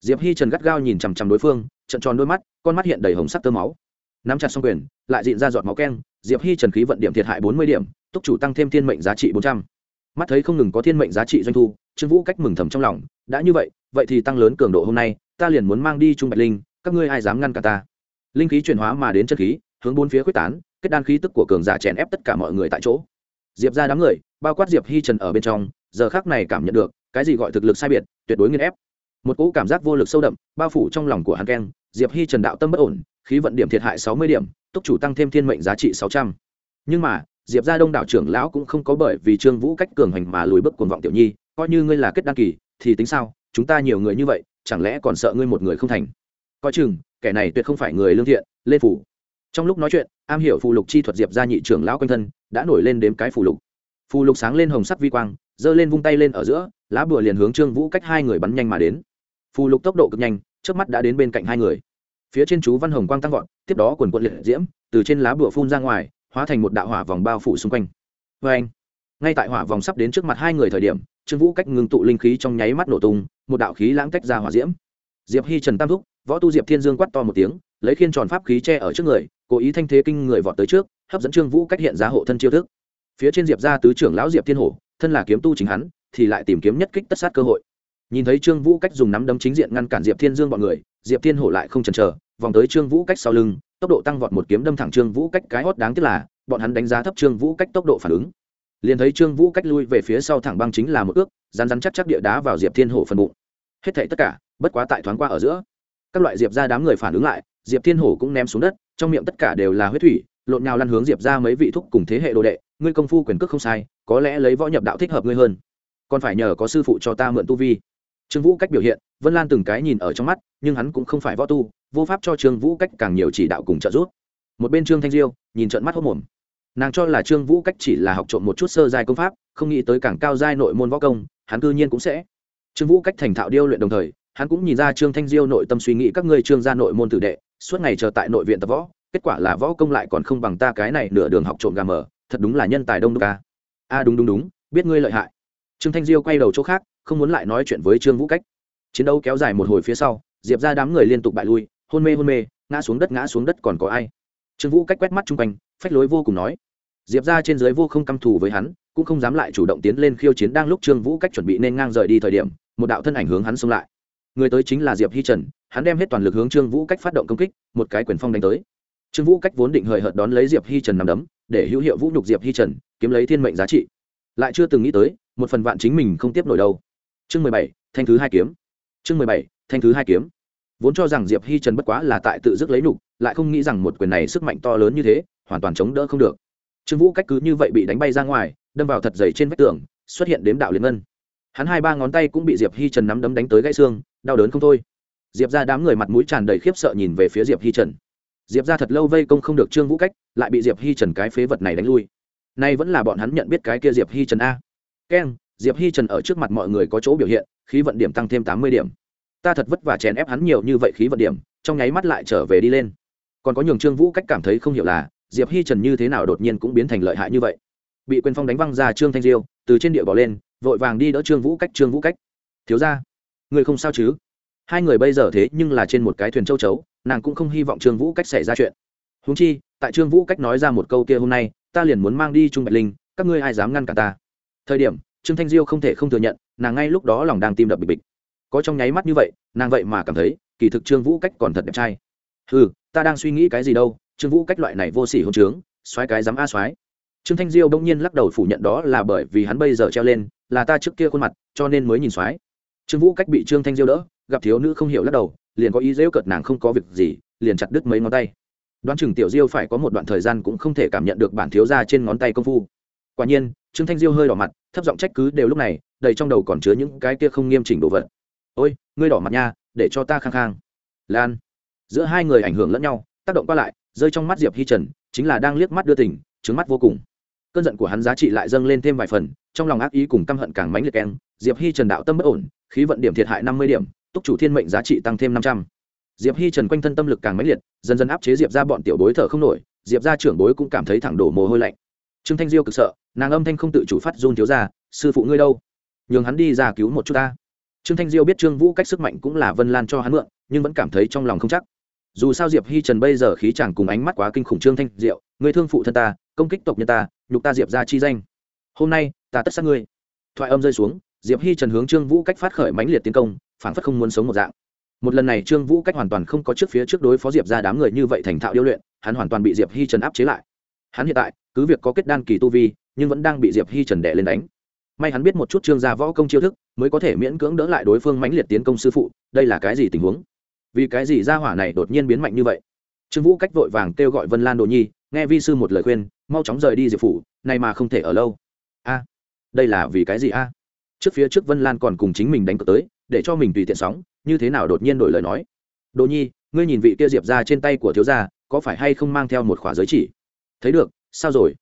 Diệp hi trần gắt gao nhìn chằm chằm đối phương trận tròn đôi mắt, con mắt hiện đầy hồng sắc tơ máu. Nắm chặt xong quyền, lại dịn ra giọt máu keng, diệp hi trần khí vận điểm thiệt hại bốn mươi điểm, túc chủ tăng thêm thiên mệnh giá trị bốn trăm mắt thấy không ngừng có thiên mệnh giá trị doanh thu, trương vũ cách mừng thầm trong lòng, đã như vậy vậy thì tăng lớn cường độ hôm nay, ta liền muốn mang đi trung bạch linh, các ngươi ai dám ngăn cả ta? Linh khí chuyển hóa mà đến chân khí, hướng bốn phía quyết tán, kết đan khí tức của cường giả chèn ép tất cả mọi người tại chỗ. Diệp ra đám người, bao quát diệp hi trần ở bên trong, giờ khác này cảm nhận được, cái gì gọi thực lực sai biệt, tuyệt đối nghiên ép. Một cỗ cảm giác vô lực sâu đậm, bao phủ trong lòng của hắn keng, diệp hi trần đạo tâm bất ổn, khí vận điểm thiệt hại sáu mươi điểm túc chủ tăng thêm thiên mệnh giá trị sáu trăm. Nhưng mà diệp ra đông đảo trưởng lão cũng không có bởi vì trương vũ cách cường hành mà lùi bước cuồng vọng tiểu nhi, coi như ngươi là kết đăng kỳ, thì tính sao? Chúng ta nhiều người như vậy, chẳng lẽ còn sợ ngươi một người không thành? Coi chừng, kẻ này tuyệt không phải người lương thiện, lên phủ. Trong lúc nói chuyện, am hiểu phù lục chi thuật diệp ra nhị trưởng lão quanh thân, đã nổi lên đếm cái phù lục. Phù lục sáng lên hồng sắc vi quang, giơ lên vung tay lên ở giữa, lá bùa liền hướng trương vũ cách hai người bắn nhanh mà đến. Phù lục tốc độ cực nhanh trước mắt đã đến bên cạnh hai người. Phía trên chú văn hồng quang tăng vọt, tiếp đó quần quận liệt diễm, từ trên lá bùa phun ra ngoài hóa thành một đạo hỏa vòng bao phủ xung quanh. Vê anh, ngay tại hỏa vòng sắp đến trước mặt hai người thời điểm, trương vũ cách ngưng tụ linh khí trong nháy mắt nổ tung, một đạo khí lãng tách ra hỏa diễm. Diệp hi, trần tam thúc, võ tu diệp thiên dương quát to một tiếng, lấy khiên tròn pháp khí che ở trước người, cố ý thanh thế kinh người vọt tới trước, hấp dẫn trương vũ cách hiện ra hộ thân chiêu thức. Phía trên diệp ra tứ trưởng lão diệp thiên hổ, thân là kiếm tu chính hắn, thì lại tìm kiếm nhất kích tất sát cơ hội. Nhìn thấy trương vũ cách dùng nắm đấm chính diện ngăn cản diệp thiên dương bọn người, diệp thiên hổ lại không chần chờ, vòng tới trương vũ cách sau lưng tốc độ tăng vọt một kiếm đâm thẳng trương vũ cách cái hót đáng tiếc là, bọn hắn đánh giá thấp trương vũ cách tốc độ phản ứng. Liền thấy trương vũ cách lui về phía sau thẳng băng chính là một ước rán rán chắc chắc địa đá vào diệp thiên hổ phần bụng. Hết thảy tất cả, bất quá tại thoáng qua ở giữa. Các loại diệp ra đám người phản ứng lại, diệp thiên hổ cũng ném xuống đất, trong miệng tất cả đều là huyết thủy, lộn nhào lăn hướng diệp ra mấy vị thúc cùng thế hệ đồ đệ, ngươi công phu quyền cước không sai, có lẽ lấy võ nhập đạo thích hợp ngươi hơn. Còn phải nhờ có sư phụ cho ta mượn tu vi trương vũ cách biểu hiện, vân lan từng cái nhìn ở trong mắt, nhưng hắn cũng không phải võ tu, vô pháp cho trương vũ cách càng nhiều chỉ đạo cùng trợ giúp. Một bên trương thanh diêu, nhìn trận mắt hốc mồm. Nàng cho là trương vũ cách chỉ là học trộm một chút sơ giai công pháp, không nghĩ tới càng cao giai nội môn võ công, hắn cư nhiên cũng sẽ. Trương vũ cách thành thạo điêu luyện đồng thời, hắn cũng nhìn ra trương thanh diêu nội tâm suy nghĩ các ngươi trương gia nội môn tử đệ, suốt ngày chờ tại nội viện tập võ, kết quả là võ công lại còn không bằng ta cái này nửa đường học trộm gà mờ, thật đúng là nhân tài đông đô ca. A đúng đúng đúng, biết ngươi lợi hại. Trương thanh diêu quay đầu chỗ khác không muốn lại nói chuyện với trương vũ cách. Chiến đấu kéo dài một hồi phía sau, diệp ra đám người liên tục bại lui, hôn mê hôn mê, ngã xuống đất ngã xuống đất còn có ai? Trương vũ cách quét mắt chung quanh, phách lối vô cùng nói. Diệp ra trên dưới vô không căm thù với hắn, cũng không dám lại chủ động tiến lên khiêu chiến đang lúc trương vũ cách chuẩn bị nên ngang rời đi thời điểm, một đạo thân ảnh hướng hắn xông lại. Người tới chính là diệp hi trần, hắn đem hết toàn lực hướng trương vũ cách phát động công kích, một cái quyền phong đánh tới. Trương vũ cách vốn định hời hợt đón lấy diệp hi trần nằm đấm, để hữu hiệu vũ nhục diệp hi trần, kiếm lấy thiên mệnh giá trị. Lại chưa từng nghĩ tới, một phần vạn chính mình không tiếp nổi đâu chương mười bảy, thanh thứ hai kiếm. Chương mười bảy, thanh thứ hai kiếm. Vốn cho rằng diệp hi trần bất quá là tại tự dứt lấy nục lại không nghĩ rằng một quyền này sức mạnh to lớn như thế, hoàn toàn chống đỡ không được. Trương vũ cách cứ như vậy bị đánh bay ra ngoài, đâm vào thật dày trên vách tường, xuất hiện đếm đạo liên ngân. Hắn hai ba ngón tay cũng bị diệp hi trần nắm đấm đánh tới gãy xương, đau đớn không thôi. Diệp ra đám người mặt mũi tràn đầy khiếp sợ nhìn về phía diệp hi trần. Diệp ra thật lâu vây công không được trương vũ cách, lại bị diệp hi trần cái phế vật này đánh lui. Nay vẫn là bọn hắn nhận biết cái kia diệp hi trần a. Keng diệp hi trần ở trước mặt mọi người có chỗ biểu hiện, khí vận điểm tăng thêm tám mươi điểm. Ta thật vất vả chèn ép hắn nhiều như vậy khí vận điểm, trong nháy mắt lại trở về đi lên. Còn có nhường trương vũ cách cảm thấy không hiểu là, diệp hi trần như thế nào đột nhiên cũng biến thành lợi hại như vậy. Bị quyền phong đánh văng ra trương thanh diêu, từ trên địa bỏ lên, vội vàng đi đỡ trương vũ cách, trương vũ cách. Thiếu ra người không sao chứ? Hai người bây giờ thế nhưng là trên một cái thuyền châu chấu, nàng cũng không hy vọng trương vũ cách xảy ra chuyện. Húng chi, tại trương vũ cách nói ra một câu kia hôm nay, ta liền muốn mang đi trung bạch linh, các ngươi ai dám ngăn cả ta? Thời điểm trương thanh diêu không thể không thừa nhận, nàng ngay lúc đó lòng đang tim đập bịch bịch. Có trong nháy mắt như vậy, nàng vậy mà cảm thấy, kỳ thực trương vũ cách còn thật đẹp trai. Ừ ta đang suy nghĩ cái gì đâu, trương vũ cách loại này vô sỉ hôn trướng xoáy cái dám a xoáy trương thanh diêu bỗng nhiên lắc đầu phủ nhận đó là bởi vì hắn bây giờ treo lên, là ta trước kia khuôn mặt, cho nên mới nhìn xoáy trương vũ cách bị trương thanh diêu đỡ, gặp thiếu nữ không hiểu lắc đầu, liền có ý dễu cợt nàng không có việc gì, liền chặt đứt mấy ngón tay. Đoán chừng tiểu diêu phải có một đoạn thời gian cũng không thể cảm nhận được bản thiếu ra trên ngón tay công phu. Quả nhiên trương thanh diêu hơi đỏ mặt, thấp giọng trách cứ đều lúc này, đầy trong đầu còn chứa những cái kia không nghiêm chỉnh đồ vật. Ôi, ngươi đỏ mặt nha, để cho ta khang khang lan. Giữa hai người ảnh hưởng lẫn nhau, tác động qua lại, rơi trong mắt diệp hi trần, chính là đang liếc mắt đưa tình trứng mắt vô cùng. Cơn giận của hắn giá trị lại dâng lên thêm vài phần, trong lòng ác ý cùng căm hận càng mãnh liệt keng, diệp hi trần đạo tâm bất ổn, khí vận điểm thiệt hại năm mươi điểm, túc chủ thiên mệnh giá trị tăng thêm năm trăm. Diệp hi trần quanh thân tâm lực càng mãnh liệt, dần dần áp chế diệp ra bọn tiểu bối thở không nổi, diệp ra trưởng bối cũng cảm thấy thẳng đổ mồ hôi lạnh. Trương thanh diêu cực sợ nàng âm thanh không tự chủ phát run thiếu ra, sư phụ ngươi đâu? Nhường hắn đi ra cứu một chút ta. Trương thanh diêu biết trương vũ cách sức mạnh cũng là vân lan cho hắn mượn, nhưng vẫn cảm thấy trong lòng không chắc. Dù sao diệp hi trần bây giờ khí chàng cùng ánh mắt quá kinh khủng trương thanh diệu người thương phụ thân ta, công kích tộc nhân ta, nhục ta diệp ra chi danh. Hôm nay, ta tất sát ngươi. Thoại âm rơi xuống, diệp hi trần hướng trương vũ cách phát khởi mãnh liệt tiến công phản phất không muốn sống một dạng. Một lần này trương vũ cách hoàn toàn không có trước phía trước đối phó diệp ra đám người như vậy thành thạo điêu luyện, hắn hoàn toàn bị diệp hi trần áp chế lại. Hắn hiện tại, cứ việc có kết đan kỳ tu vi nhưng vẫn đang bị diệp hi trần đẻ lên đánh. May hắn biết một chút trương gia võ công chiêu thức, mới có thể miễn cưỡng đỡ lại đối phương mãnh liệt tiến công sư phụ, đây là cái gì tình huống? Vì cái gì gia hỏa này đột nhiên biến mạnh như vậy? Trương vũ cách vội vàng kêu gọi vân lan đồ nhi, nghe vi sư một lời khuyên, mau chóng rời đi diệp phủ, này mà không thể ở lâu. A, đây là vì cái gì a? Trước phía trước vân lan còn cùng chính mình đánh cược tới, để cho mình tùy tiện sóng, như thế nào đột nhiên đổi lời nói? Đồ nhi, ngươi nhìn vị kia diệp ra trên tay của thiếu gia, có phải hay không mang theo một khỏa giới chỉ? Thấy được, sao rồi?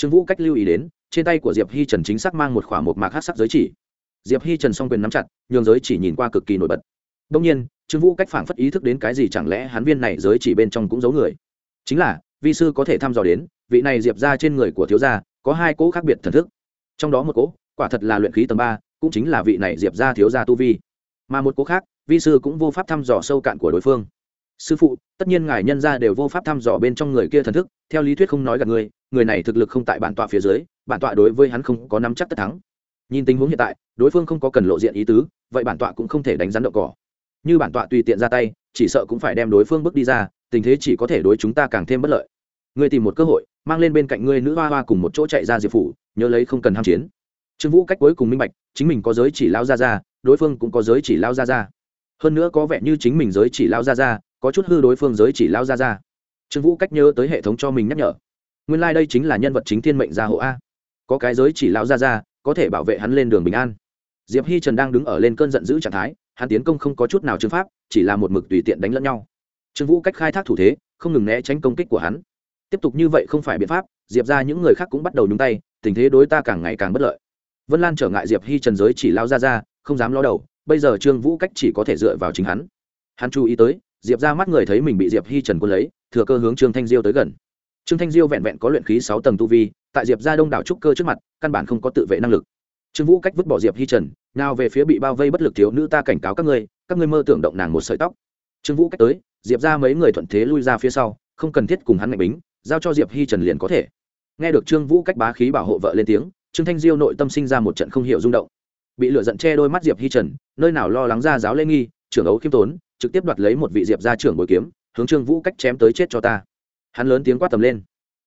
Trương vũ cách lưu ý đến, trên tay của diệp hi trần chính xác mang một khỏa một mạc hát sắc giới chỉ. Diệp hi trần s o n g quyền nắm chặt, nhường giới chỉ nhìn qua cực kỳ nổi bật. Đông nhiên, trương vũ cách phảng phất ý thức đến cái gì chẳng lẽ hắn viên này giới chỉ bên trong cũng giấu người. Chính là, vi sư có thể thăm dò đến, vị này diệp ra trên người của thiếu gia, có hai cỗ khác biệt thần thức. Trong đó một cỗ, quả thật là luyện khí tầng ba, cũng chính là vị này diệp ra thiếu gia tu vi. Mà một cỗ khác, vi sư cũng vô pháp thăm dò sâu cạn của đối phương sư phụ, tất nhiên ngài nhân ra đều vô pháp thăm dò bên trong người kia thần thức, theo lý thuyết không nói gặp người người này thực lực không tại bản tọa phía dưới, bản tọa đối với hắn không có nắm chắc tất thắng. Nhìn tình huống hiện tại, đối phương không có cần lộ diện ý tứ, vậy bản tọa cũng không thể đánh rắn đậu cỏ. Như bản tọa tùy tiện ra tay, chỉ sợ cũng phải đem đối phương bước đi ra, tình thế chỉ có thể đối chúng ta càng thêm bất lợi. Ngươi tìm một cơ hội, mang lên bên cạnh ngươi nữ hoa hoa cùng một chỗ chạy ra diệp phủ, nhớ lấy không cần ham chiến. Trương vũ cách cuối cùng minh bạch, chính mình có giới chỉ lao ra ra đối phương cũng có giới chỉ lao ra ra hơn nữa có vẻ như chính mình giới chỉ lao ra ra có chút hư đối phương giới chỉ lao ra ra. Trương vũ cách nhớ tới hệ thống cho mình nhắc nhở. Nguyên lai、like、đây chính là nhân vật chính thiên mệnh gia hộ a. Có cái giới chỉ lao ra ra, có thể bảo vệ hắn lên đường bình an. Diệp hi trần đang đứng ở lên cơn giận dữ trạng thái, hắn tiến công không có chút nào chứng pháp, chỉ là một mực tùy tiện đánh lẫn nhau. Trương vũ cách khai thác thủ thế, không ngừng né tránh công kích của hắn. Tiếp tục như vậy không phải biện pháp, diệp ra những người khác cũng bắt đầu nhúng tay, tình thế đối ta càng ngày càng bất lợi. Vân lan trở ngại diệp hi trần giới chỉ lao ra ra, không dám lo đầu, bây giờ trương vũ cách chỉ có thể dựa vào chính hắn. Hắn chú ý tới diệp ra mắt người thấy mình bị diệp hi trần quân lấy, thừa cơ hướng trương thanh diêu tới gần. Trương thanh diêu vẹn vẹn có luyện khí sáu tầng tu vi, tại diệp ra đông đảo trúc cơ trước mặt, căn bản không có tự vệ năng lực. Trương vũ cách vứt bỏ diệp hi trần, nào về phía bị bao vây bất lực thiếu nữ ta cảnh cáo các ngươi các ngươi mơ tưởng động nàng một sợi tóc. Trương vũ cách tới, diệp ra mấy người thuận thế lui ra phía sau, không cần thiết cùng hắn mạnh bính, giao cho diệp hi trần liền có thể. Nghe được trương vũ cách bá khí bảo hộ vợ lên tiếng, trương thanh diêu nội tâm sinh ra một trận không hiểu rung động. Bị lửa giận che đôi mắt diệp hi trần, nơi nào lo lắng ra giáo lê nghi, trưởng ấu khiêm tốn trực tiếp đoạt lấy một vị diệp ra trưởng bồi kiếm, hướng trương vũ cách chém tới chết cho ta. Hắn lớn tiếng quát tầm lên.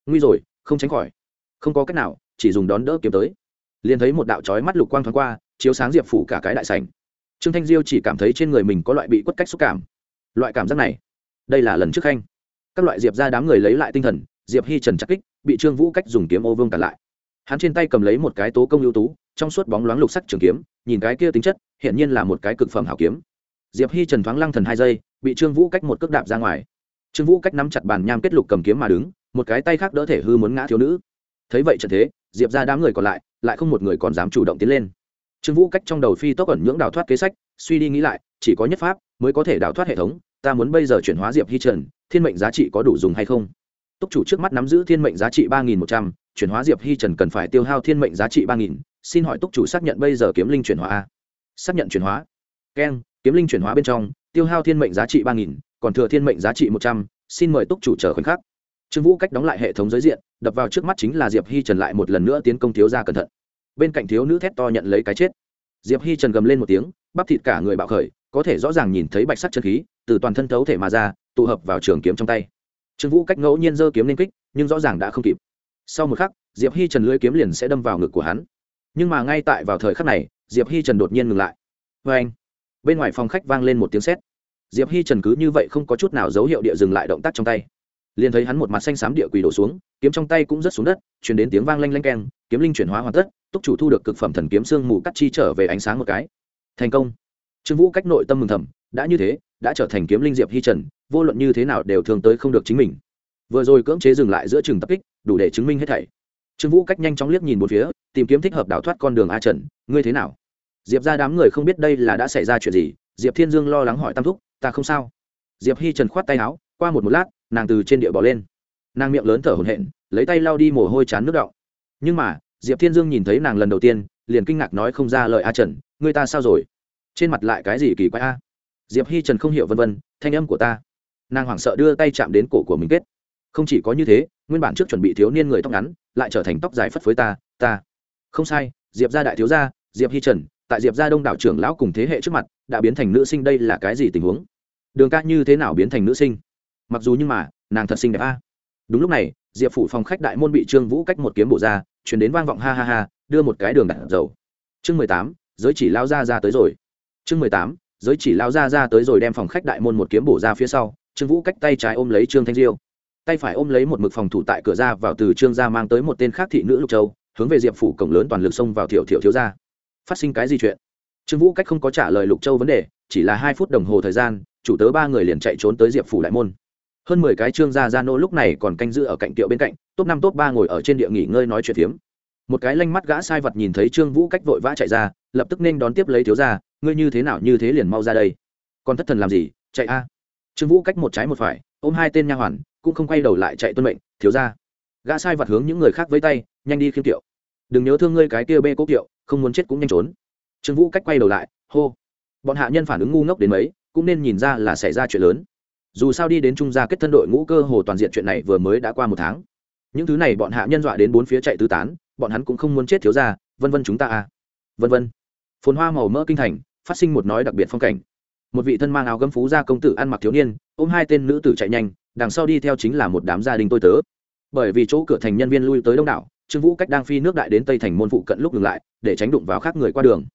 Nguy rồi, không tránh khỏi. Không có cách nào, chỉ dùng đón đỡ kiếm tới. Liền thấy một đạo trói mắt lục quang thoáng qua, chiếu sáng diệp phủ cả cái đại sảnh. Trương thanh diêu chỉ cảm thấy trên người mình có loại bị quất cách xúc cảm. Loại cảm giác này, đây là lần trước khanh. Các loại diệp ra đám người lấy lại tinh thần, diệp hi trần chắc kích, bị trương vũ cách dùng kiếm ô vương cản lại. Hắn trên tay cầm lấy một cái tố công ưu tú, trong suốt bóng loáng lục sắc trường kiếm, nhìn cái kia tính chất hiện nhiên là một cái cực phẩm hảo kiếm diệp hi trần thoáng lăng thần hai giây, bị trương vũ cách một cước đạp ra ngoài. Trương vũ cách nắm chặt bàn nham kết lục cầm kiếm mà đứng, một cái tay khác đỡ thể hư muốn ngã thiếu nữ. Thấy vậy trận thế, diệp ra đám người còn lại lại không một người còn dám chủ động tiến lên. Trương vũ cách trong đầu phi tốc ẩn nhưỡng đào thoát kế sách, suy đi nghĩ lại, chỉ có nhất pháp mới có thể đào thoát hệ thống, ta muốn bây giờ chuyển hóa diệp hi trần, thiên mệnh giá trị có đủ dùng hay không? Túc chủ trước mắt nắm giữ thiên mệnh giá trị ba nghìn một trăm, chuyển hóa diệp hi trần cần phải tiêu hao thiên mệnh giá trị ba nghìn, xin hỏi túc chủ xác nhận bây giờ kiếm linh chuyển hóa a? Xác nhận chuyển hóa. Keng kiếm linh chuyển hóa bên trong, tiêu hao thiên mệnh giá trị ba nghìn, còn thừa thiên mệnh giá trị một trăm, xin mời túc chủ chờ khoảnh khắc. Trương vũ cách đóng lại hệ thống giới diện, đập vào trước mắt chính là diệp hi trần lại một lần nữa tiến công thiếu ra cẩn thận. Bên cạnh thiếu nữ thét to nhận lấy cái chết. Diệp hi trần gầm lên một tiếng, bắp thịt cả người bạo khởi, có thể rõ ràng nhìn thấy bạch sắc chân khí, từ toàn thân thấu thể mà ra, tụ hợp vào trường kiếm trong tay. Trương vũ cách ngẫu nhiên giơ kiếm lên kích, nhưng rõ ràng đã không kịp. Sau một khắc, diệp hi trần lưỡi kiếm liền sẽ đâm vào ngực của hắn. Nhưng mà ngay tại vào thời khắc này, diệp hi trần đột nhiên ngừng lại. Vê anh bên ngoài phòng khách vang lên một tiếng sét. Diệp hi trần cứ như vậy không có chút nào dấu hiệu địa dừng lại động tác trong tay. Liền thấy hắn một mặt xanh xám địa quỳ đổ xuống, kiếm trong tay cũng rất xuống đất chuyển đến tiếng vang lanh lanh keng, kiếm linh chuyển hóa hoàn tất, túc chủ thu được cực phẩm thần kiếm sương mù cắt chi trở về ánh sáng một cái. Thành công. Trương vũ cách nội tâm mừng thầm, đã như thế, đã trở thành kiếm linh diệp hi trần, vô luận như thế nào đều thường tới không được chính mình. Vừa rồi cưỡng chế dừng lại giữa trường tập kích, đủ để chứng minh hết thảy. Trương vũ cách nhanh chóng liếc nhìn một phía, tìm kiếm thích hợp đào thoát con đường a trần, ngươi thế nào? Diệp ra đám người không biết đây là đã xảy ra chuyện gì, diệp thiên dương lo lắng hỏi tam thúc, ta không sao. Diệp hi trần khoát tay áo, qua một một lát, nàng từ trên địa bỏ lên. Nàng miệng lớn thở hổn hển, lấy tay lau đi mồ hôi chán nước đọng. Nhưng mà, diệp thiên dương nhìn thấy nàng lần đầu tiên, liền kinh ngạc nói không ra lời a trần người ta sao rồi? Trên mặt lại cái gì kỳ quái a? Diệp hi trần không hiểu vân vân, thanh âm của ta. Nàng hoảng sợ đưa tay chạm đến cổ của mình kết. Không chỉ có như thế, nguyên bản trước chuẩn bị thiếu niên người tóc ngắn, lại trở thành tóc dài phất phới ta ta. Không sai, diệp gia đại thiếu gia, diệp hi trần tại diệp gia đông đảo trưởng lão cùng thế hệ trước mặt, đã biến thành nữ sinh đây là cái gì tình huống? Đường ca như thế nào biến thành nữ sinh? Mặc dù nhưng mà, nàng thật xinh đẹp a. Đúng lúc này, diệp phủ phòng khách đại môn bị trương vũ cách một kiếm bổ ra chuyển đến vang vọng ha ha ha, đưa một cái đường đặt dầu. Chương mười tám, giới chỉ lao ra ra tới rồi. Chương mười tám, giới chỉ lao ra ra tới rồi đem phòng khách đại môn một kiếm bổ ra phía sau, trương vũ cách tay trái ôm lấy trương thanh diêu. Tay phải ôm lấy một mực phòng thủ tại cửa ra vào từ trương gia mang tới một tên khác thị nữ lục châu, hướng về diệp phủ cổng lớn toàn lực xông vào thiểu thiểu thiếu gia phát sinh cái gì chuyện? Trương vũ cách không có trả lời lục châu vấn đề, chỉ là hai phút đồng hồ thời gian, chủ tớ ba người liền chạy trốn tới diệp phủ đại môn. Hơn mười cái trương gia gia nô lúc này còn canh giữ ở cạnh tiệu bên cạnh, top năm top ba ngồi ở trên địa nghỉ ngơi nói chuyện phiếm. Một cái lanh mắt gã sai vật nhìn thấy trương vũ cách vội vã chạy ra, lập tức nên đón tiếp lấy thiếu gia, ngươi như thế nào như thế liền mau ra đây? Còn thất thần làm gì? Chạy a. Trương vũ cách một trái một phải, ôm hai tên nha hoàn, cũng không quay đầu lại chạy tuân mệnh, thiếu gia. Gã sai vật hướng những người khác với tay, nhanh đi khiêm kiệu đừng nhớ thương ngươi cái kia bê cố kiệu không muốn chết cũng nhanh trốn. Trương vũ cách quay đầu lại, hô. Bọn hạ nhân phản ứng ngu ngốc đến mấy, cũng nên nhìn ra là xảy ra chuyện lớn. Dù sao đi đến trung gia kết thân đội ngũ cơ hồ toàn diện chuyện này vừa mới đã qua một tháng. Những thứ này bọn hạ nhân dọa đến bốn phía chạy tứ tán, bọn hắn cũng không muốn chết thiếu ra vân vân chúng ta à. Vân vân. Phồn hoa màu mỡ kinh thành, phát sinh một nói đặc biệt phong cảnh. Một vị thân mang áo gấm phú gia công tử ăn mặc thiếu niên, ôm hai tên nữ tử chạy nhanh, đằng sau đi theo chính là một đám gia đình tôi tớ. Bởi vì chỗ cửa thành nhân viên lui tới đông đảo trương vũ cách đang phi nước đại đến tây thành môn phụ cận lúc ngừng lại, để tránh đụng vào khác người qua đường.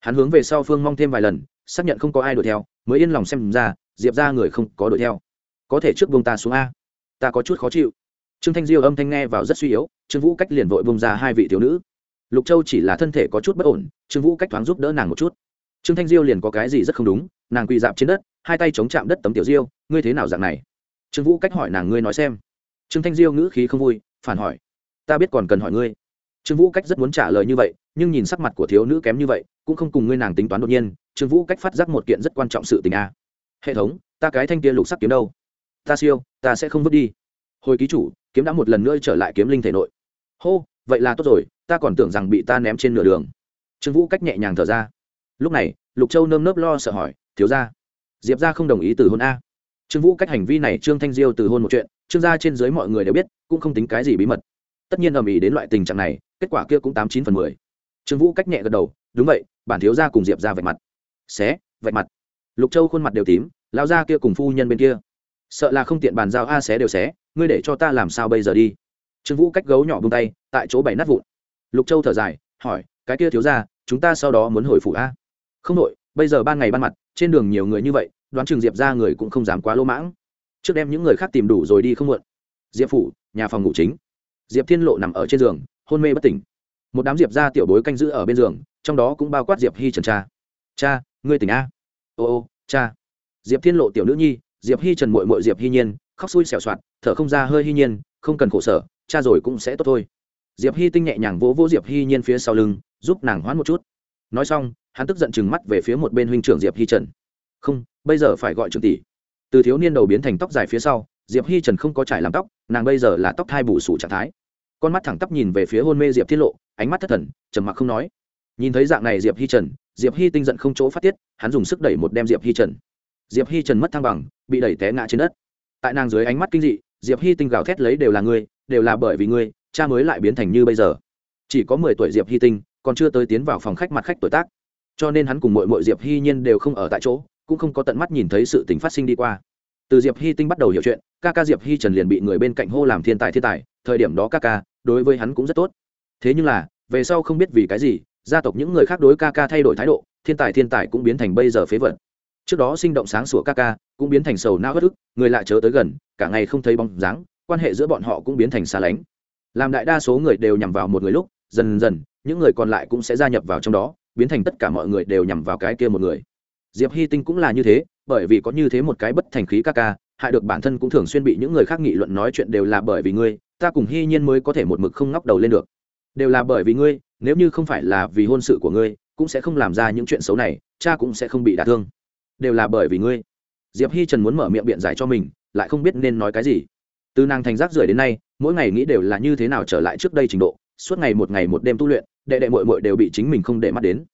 Hắn hướng về sau phương mong thêm vài lần, xác nhận không có ai đuổi theo, mới yên lòng xem ra, diệp ra người không có đuổi theo. Có thể trước bông ta xuống a. Ta có chút khó chịu. Trương thanh diêu âm thanh nghe vào rất suy yếu, trương vũ cách liền vội bông ra hai vị thiếu nữ. Lục châu chỉ là thân thể có chút bất ổn, trương vũ cách thoáng giúp đỡ nàng một chút. Trương thanh diêu liền có cái gì rất không đúng, nàng quỳ dạp trên đất, hai tay chống chạm đất tấm tiểu diêu, ngươi thế nào dạng này? Trương vũ cách hỏi nàng, ngươi nói xem. Trương thanh diêu ngữ khí không vui, phản hỏi ta biết còn cần hỏi ngươi. Trương vũ cách rất muốn trả lời như vậy, nhưng nhìn sắc mặt của thiếu nữ kém như vậy, cũng không cùng ngươi nàng tính toán đột nhiên, trương vũ cách phát giác một kiện rất quan trọng sự tình a. Hệ thống, ta cái thanh kia lục sắc kiếm đâu? Ta siêu, ta sẽ không vứt đi. Hồi ký chủ, kiếm đã một lần nữa trở lại kiếm linh thể nội. Hô, vậy là tốt rồi, ta còn tưởng rằng bị ta ném trên nửa đường. Trương vũ cách nhẹ nhàng thở ra. Lúc này, lục châu nơm nớp lo sợ hỏi, thiếu ra diệp ra không đồng ý từ hôn a? Trương vũ cách hành vi này trương thanh diêu từ hôn một chuyện, trương gia trên dưới mọi người đều biết, cũng không tính cái gì bí mật tất nhiên ầm ĩ đến loại tình trạng này, kết quả kia cũng tám chín phần mười. Trương vũ cách nhẹ gật đầu, đúng vậy, bản thiếu gia cùng diệp ra vạch mặt. Xé, vạch mặt. Lục châu khuôn mặt đều tím lao ra kia cùng phu nhân bên kia. Sợ là không tiện bàn giao, a, xé đều xé, ngươi để cho ta làm sao bây giờ đi? Trương vũ cách gấu nhỏ bông tay, tại chỗ bảy nát vụn. Lục châu thở dài, hỏi, cái kia thiếu ra chúng ta sau đó muốn hồi phủ a? Không đội, bây giờ ban ngày ban mặt, trên đường nhiều người như vậy, đoán trường diệp ra người cũng không dám quá lỗ mãng. Trước đem những người khác tìm đủ rồi đi không muộn. Diệp phủ, nhà phòng ngủ chính diệp thiên lộ nằm ở trên giường, hôn mê bất tỉnh. Một đám diệp ra tiểu bối canh giữ ở bên giường, trong đó cũng bao quát diệp hy trần cha. Cha, ngươi tỉnh a? Ô ô, cha. Diệp thiên lộ tiểu nữ nhi, diệp hy trần mội mội diệp hy nhiên, khóc xui xẻo soạt, thở không ra hơi hy nhiên, không cần khổ sở, cha rồi cũng sẽ tốt thôi. Diệp hy tinh nhẹ nhàng vỗ vỗ diệp hy nhiên phía sau lưng, giúp nàng hoãn một chút. Nói xong, hắn tức giận chừng mắt về phía một bên huynh trưởng diệp hy trần. Không, bây giờ phải gọi trưởng tỷ. Từ thiếu niên đầu biến thành tóc dài phía sau diệp Hi trần không có trải làm tóc, nàng bây giờ là tóc thai bù sủ trạng thái. Con mắt thẳng tắp nhìn về phía hôn mê diệp tiết lộ, ánh mắt thất thần, trầm mặc không nói. Nhìn thấy dạng này diệp Hi trần, diệp Hi tinh giận không chỗ phát tiết, hắn dùng sức đẩy một đem diệp Hi trần. Diệp Hi trần mất thăng bằng, bị đẩy té ngã trên đất. Tại nàng dưới ánh mắt kinh dị, diệp Hi tinh gào thét lấy đều là ngươi, đều là bởi vì ngươi, cha mới lại biến thành như bây giờ. Chỉ có mười tuổi diệp Hi tinh, còn chưa tới tiến vào phòng khách mặt khách tuổi tác. Cho nên hắn cùng mội mội diệp Hi nhiên đều không ở tại chỗ, cũng không có tận mắt nhìn thấy sự tình phát sinh đi qua từ diệp hy tinh bắt đầu hiểu chuyện, ca ca diệp hy trần liền bị người bên cạnh hô làm thiên tài thiên tài, thời điểm đó ca ca đối với hắn cũng rất tốt. Thế nhưng là, về sau không biết vì cái gì, gia tộc những người khác đối ca ca thay đổi thái độ, thiên tài thiên tài cũng biến thành bây giờ phế vật. Trước đó sinh động sáng sủa ca ca cũng biến thành sầu não bất ức, người lại chớ tới gần, cả ngày không thấy bóng dáng, quan hệ giữa bọn họ cũng biến thành xa lánh. Làm đại đa số người đều nhằm vào một người lúc, dần dần, những người còn lại cũng sẽ gia nhập vào trong đó, biến thành tất cả mọi người đều nhằm vào cái kia một người. Diệp hy tinh cũng là như thế bởi vì có như thế một cái bất thành khí ca ca, hại được bản thân cũng thường xuyên bị những người khác nghị luận nói chuyện đều là bởi vì ngươi, ta cùng hy nhiên mới có thể một mực không ngóc đầu lên được. Đều là bởi vì ngươi, nếu như không phải là vì hôn sự của ngươi, cũng sẽ không làm ra những chuyện xấu này, cha cũng sẽ không bị đả thương. Đều là bởi vì ngươi. Diệp hi trần muốn mở miệng biện giải cho mình, lại không biết nên nói cái gì. Từ nàng thành rác rưởi đến nay, mỗi ngày nghĩ đều là như thế nào trở lại trước đây trình độ, suốt ngày một ngày một đêm tu luyện, đệ đệ mội mội đều bị chính mình không để mắt đến.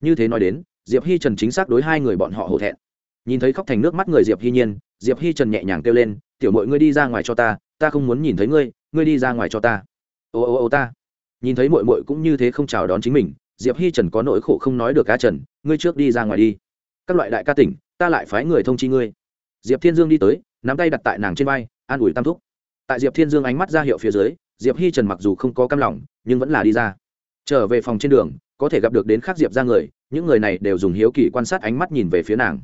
Như thế nói đến, diệp hi trần chính xác đối hai người bọn họ hổ thẹn nhìn thấy khóc thành nước mắt người diệp hi nhiên, diệp hi trần nhẹ nhàng kêu lên, tiểu mội ngươi đi ra ngoài cho ta ta không muốn nhìn thấy ngươi ngươi đi ra ngoài cho ta. Ô ô ô, ta. Nhìn thấy mội mội cũng như thế không chào đón chính mình, diệp hi trần có nỗi khổ không nói được cá trần, ngươi trước đi ra ngoài đi. Các loại đại ca tỉnh, ta lại phái người thông chi ngươi. Diệp thiên dương đi tới, nắm tay đặt tại nàng trên vai, an ủi tam thúc. Tại diệp thiên dương ánh mắt ra hiệu phía dưới, diệp hi trần mặc dù không có cam lòng, nhưng vẫn là đi ra. Trở về phòng trên đường, có thể gặp được đến khác diệp ra người, những người này đều dùng hiếu kỳ quan sát ánh mắt nhìn về phía nàng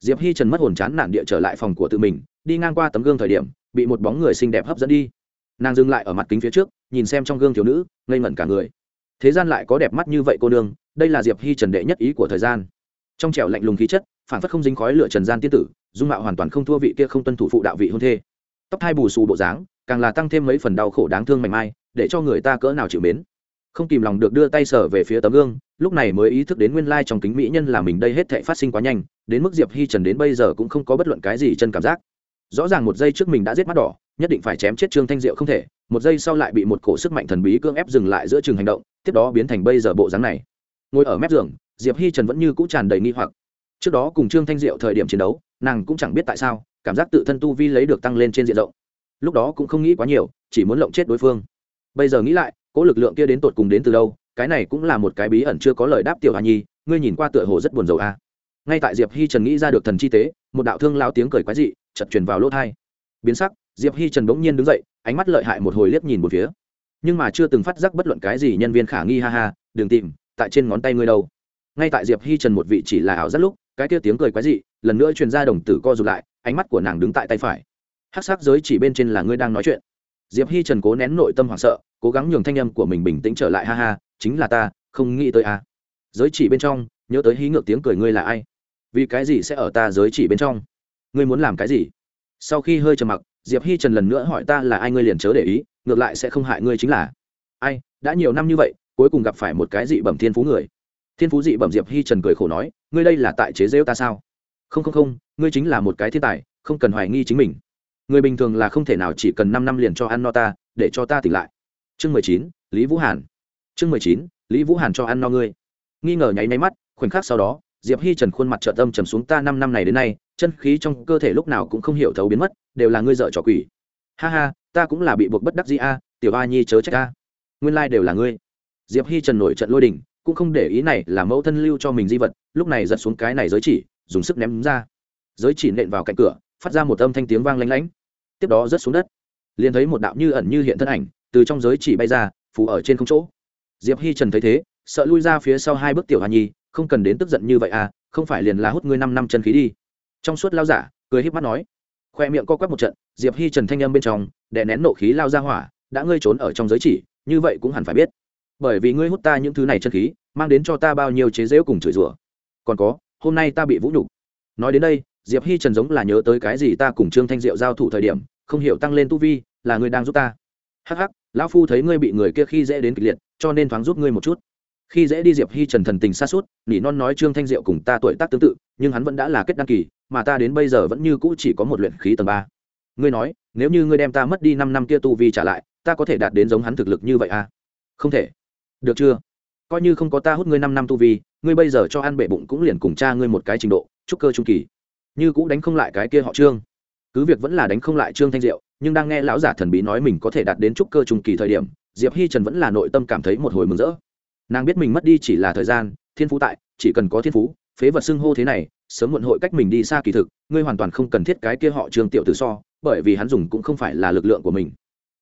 diệp hi trần mất hồn chán nản địa trở lại phòng của tự mình, đi ngang qua tấm gương thời điểm, bị một bóng người xinh đẹp hấp dẫn đi. Nàng dừng lại ở mặt kính phía trước, nhìn xem trong gương thiếu nữ, ngây ngẩn cả người. Thế gian lại có đẹp mắt như vậy cô nương, đây là diệp hi trần đệ nhất ý của thời gian. Trong trẻo lạnh lùng khí chất, phản phất không dính khói lửa trần gian tiên tử, dung mạo hoàn toàn không thua vị kia không tuân thủ phụ đạo vị hôn thê. Tóc hai bù xù bộ dáng, càng là tăng thêm mấy phần đau khổ đáng thương mảnh mai, để cho người ta cỡ nào chịu mến. Không kìm lòng được đưa tay sở về phía tấm gương lúc này mới ý thức đến nguyên lai trong kính mỹ nhân là mình đây hết thệ phát sinh quá nhanh, đến mức diệp hi trần đến bây giờ cũng không có bất luận cái gì chân cảm giác. Rõ ràng một giây trước mình đã giết mắt đỏ, nhất định phải chém chết trương thanh diệu không thể, một giây sau lại bị một cổ sức mạnh thần bí cưỡng ép dừng lại giữa trường hành động, tiếp đó biến thành bây giờ bộ dáng này. Ngồi ở mép giường, diệp hi trần vẫn như cũ tràn đầy nghi hoặc. Trước đó cùng trương thanh diệu thời điểm chiến đấu, nàng cũng chẳng biết tại sao, cảm giác tự thân tu vi lấy được tăng lên trên diện rộng. Lúc đó cũng không nghĩ quá nhiều, chỉ muốn lộng chết đối phương. Bây giờ nghĩ lại cỗ lực lượng kia đến tột cùng đến từ đâu cái này cũng là một cái bí ẩn chưa có lời đáp tiểu hà nhi, ngươi nhìn qua tựa hồ rất buồn rầu a. À. Ngay tại diệp hi trần nghĩ ra được thần chi tế, một đạo thương lao tiếng cười quái dị chật truyền vào lỗ thai biến sắc, diệp hi trần bỗng nhiên đứng dậy, ánh mắt lợi hại một hồi liếc nhìn một phía. Nhưng mà chưa từng phát giác bất luận cái gì nhân viên khả nghi ha ha, đừng tìm, tại trên ngón tay ngươi đâu. Ngay tại diệp hi trần một vị chỉ là ảo rất lúc, cái kia tiếng cười quái dị lần nữa truyền ra đồng tử co rụt lại, ánh mắt của nàng đứng tại tay phải. Hắc sắc giới chỉ bên trên là ngươi đang nói chuyện. Diệp hi trần cố nén nội tâm hoảng sợ, cố gắng nhường thanh âm của mình bình tĩnh trở lại ha ha chính là ta, không nghĩ tới à. giới chỉ bên trong, nhớ tới hí ngược tiếng cười ngươi là ai? Vì cái gì sẽ ở ta giới chỉ bên trong? Ngươi muốn làm cái gì? Sau khi hơi trầm mặc, diệp hi trần lần nữa hỏi ta là ai ngươi liền chớ để ý, ngược lại sẽ không hại ngươi chính là. Ai, đã nhiều năm như vậy, cuối cùng gặp phải một cái dị bẩm thiên phú người. Thiên phú dị bẩm diệp hi trần cười khổ nói, ngươi đây là tại chế rêu ta sao? Không không không, ngươi chính là một cái thiên tài, không cần hoài nghi chính mình. Người bình thường là không thể nào chỉ cần năm năm liền cho ăn no ta, để cho ta tỉnh lại. Chương mười chín, lý vũ hàn chương mười chín, lý vũ hàn cho ăn no ngươi. Nghi ngờ nháy máy mắt, khoảnh khắc sau đó, diệp hi trần khuôn mặt trợ tâm trầm xuống ta năm năm này đến nay, chân khí trong cơ thể lúc nào cũng không hiểu thấu biến mất, đều là ngươi dợ trò quỷ. Ha ha, ta cũng là bị buộc bất đắc dĩ a, tiểu a nhi chớ trách a nguyên lai đều là ngươi. Diệp hi trần nổi trận lôi đình, cũng không để ý này là mẫu thân lưu cho mình di vật, lúc này giật xuống cái này giới chỉ, dùng sức ném ra. Giới chỉ nện vào cạnh cửa, phát ra một âm thanh tiếng vang lanh lánh tiếp đó rớt xuống đất. Liền thấy một đạo như ẩn như hiện thân ảnh, từ trong giới chỉ bay ra phủ ở trên không chỗ diệp hi trần thấy thế, sợ lui ra phía sau hai bước tiểu hà nhi, không cần đến tức giận như vậy à không phải liền là hút ngươi năm năm chân khí đi. Trong suốt lao giả, cười híp mắt nói. Khoe miệng co quắp một trận, diệp hi trần thanh âm bên trong, đè nén nộ khí lao ra hỏa, đã ngươi trốn ở trong giới chỉ, như vậy cũng hẳn phải biết. Bởi vì ngươi hút ta những thứ này chân khí, mang đến cho ta bao nhiêu chế giễu cùng chửi rủa. Còn có, hôm nay ta bị vũ nhục. Nói đến đây, diệp hi trần giống là nhớ tới cái gì ta cùng trương thanh diệu giao thủ thời điểm, không hiểu tăng lên tu vi, là ngươi đang giúp ta. Hắc hắc lão phu thấy ngươi bị người kia khi dễ đến kịch liệt, cho nên thoáng giúp ngươi một chút. Khi dễ đi diệp hi trần thần tình xa suốt nỉ non nói trương thanh diệu cùng ta tuổi tác tương tự, nhưng hắn vẫn đã là kết đăng kỳ, mà ta đến bây giờ vẫn như cũ chỉ có một luyện khí tầng ba. Ngươi nói, nếu như ngươi đem ta mất đi năm năm kia tu vi trả lại, ta có thể đạt đến giống hắn thực lực như vậy à? Không thể. Được chưa? Coi như không có ta hút ngươi năm năm tu vi, ngươi bây giờ cho ăn bể bụng cũng liền cùng cha ngươi một cái trình độ, trúc cơ trung kỳ. Như cũ đánh không lại cái kia họ trương. Cứ việc vẫn là đánh không lại trương thanh diệu nhưng đang nghe lão giả thần bí nói mình có thể đạt đến trúc cơ trung kỳ thời điểm, diệp hi trần vẫn là nội tâm cảm thấy một hồi mừng rỡ. Nàng biết mình mất đi chỉ là thời gian, thiên phú tại, chỉ cần có thiên phú, phế vật xưng hô thế này, sớm muộn hội cách mình đi xa kỳ thực, ngươi hoàn toàn không cần thiết cái kia họ trương tiểu tử so, bởi vì hắn dùng cũng không phải là lực lượng của mình.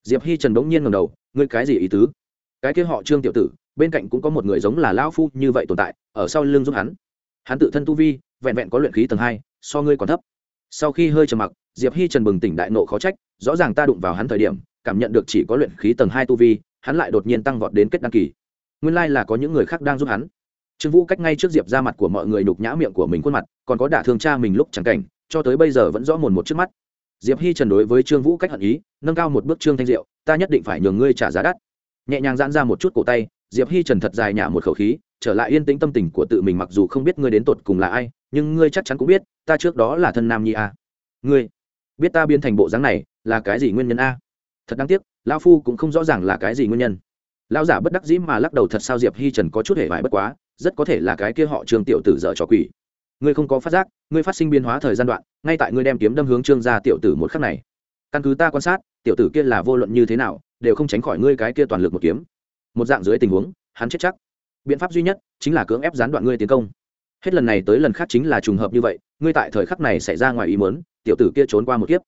Diệp hi trần bỗng nhiên ngầm đầu, ngươi cái gì ý tứ? Cái kia họ trương tiểu tử, bên cạnh cũng có một người giống là lão phu như vậy tồn tại, ở sau lưng giúp hắn. Hắn tự thân tu vi, vẹn vẹn có luyện khí tầng hai, so ngươi còn thấp. Sau khi hơi trầm mặc diệp hi trần bừng tỉnh đại nộ khó trách, rõ ràng ta đụng vào hắn thời điểm, cảm nhận được chỉ có luyện khí tầng hai tu vi, hắn lại đột nhiên tăng vọt đến kết đăng kỳ. Nguyên lai là có những người khác đang giúp hắn. Trương vũ cách ngay trước diệp ra mặt của mọi người nhục nhã miệng của mình khuôn mặt, còn có đả thương cha mình lúc chẳng cảnh, cho tới bây giờ vẫn rõ mồn một trước mắt. Diệp hi trần đối với trương vũ cách hận ý, nâng cao một bước trương thanh diệu, ta nhất định phải nhường ngươi trả giá đắt. Nhẹ nhàng giãn ra một chút cổ tay, diệp hi trần thật dài nhả một khẩu khí, trở lại yên tĩnh tâm tình của tự mình mặc dù không biết ngươi đến tột cùng là ai, nhưng ngươi chắc chắn cũng biết, ta trước đó là thân nam nhi a. Ngươi biết ta biến thành bộ dáng này là cái gì nguyên nhân a? Thật đáng tiếc, lão phu cũng không rõ ràng là cái gì nguyên nhân. Lão giả bất đắc dĩ mà lắc đầu thật sao diệp hi trần có chút hề vải bất quá, rất có thể là cái kia họ trương tiểu tử dở trò quỷ. Ngươi không có phát giác, ngươi phát sinh biến hóa thời gian đoạn, ngay tại ngươi đem kiếm đâm hướng trương gia tiểu tử một khắc này. Căn cứ ta quan sát, tiểu tử kia là vô luận như thế nào, đều không tránh khỏi ngươi cái kia toàn lực một kiếm. Một dạng dưới tình huống, hắn chết chắc. Biện pháp duy nhất chính là cưỡng ép gián đoạn ngươi tiến công. Hết lần này tới lần khác chính là trùng hợp như vậy, ngươi tại thời khắc này xảy ra ngoài ý muốn tiểu tử kia trốn qua một kiếp.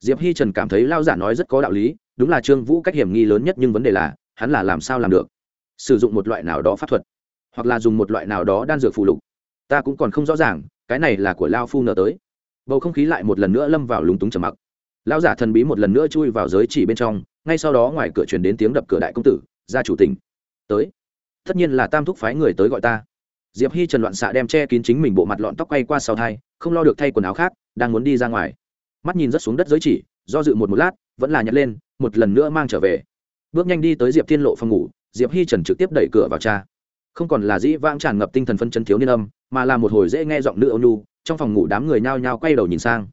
Diệp hi trần cảm thấy lao giả nói rất có đạo lý, đúng là trương vũ cách hiểm nghi lớn nhất nhưng vấn đề là, hắn là làm sao làm được? Sử dụng một loại nào đó pháp thuật, hoặc là dùng một loại nào đó đan dược phù lục. Ta cũng còn không rõ ràng, cái này là của lao phu nở tới. Bầu không khí lại một lần nữa lâm vào lúng túng trầm mặc. Lão giả thần bí một lần nữa chui vào giới chỉ bên trong, ngay sau đó ngoài cửa truyền đến tiếng đập cửa đại công tử, gia chủ tỉnh. Tới. Tất nhiên là tam thúc phái người tới gọi ta. Diệp hi trần loạn xạ đem che kín chính mình bộ mặt lọn tóc quay qua sau thai, không lo được thay quần áo khác đang muốn đi ra ngoài. Mắt nhìn rất xuống đất giới chỉ, do dự một một lát, vẫn là nhặt lên, một lần nữa mang trở về. Bước nhanh đi tới diệp thiên lộ phòng ngủ, diệp hi trần trực tiếp đẩy cửa vào cha. Không còn là dĩ vãng tràn ngập tinh thần phân chân thiếu niên âm, mà là một hồi dễ nghe giọng nữ ônu trong phòng ngủ đám người nhao nhao quay đầu nhìn sang.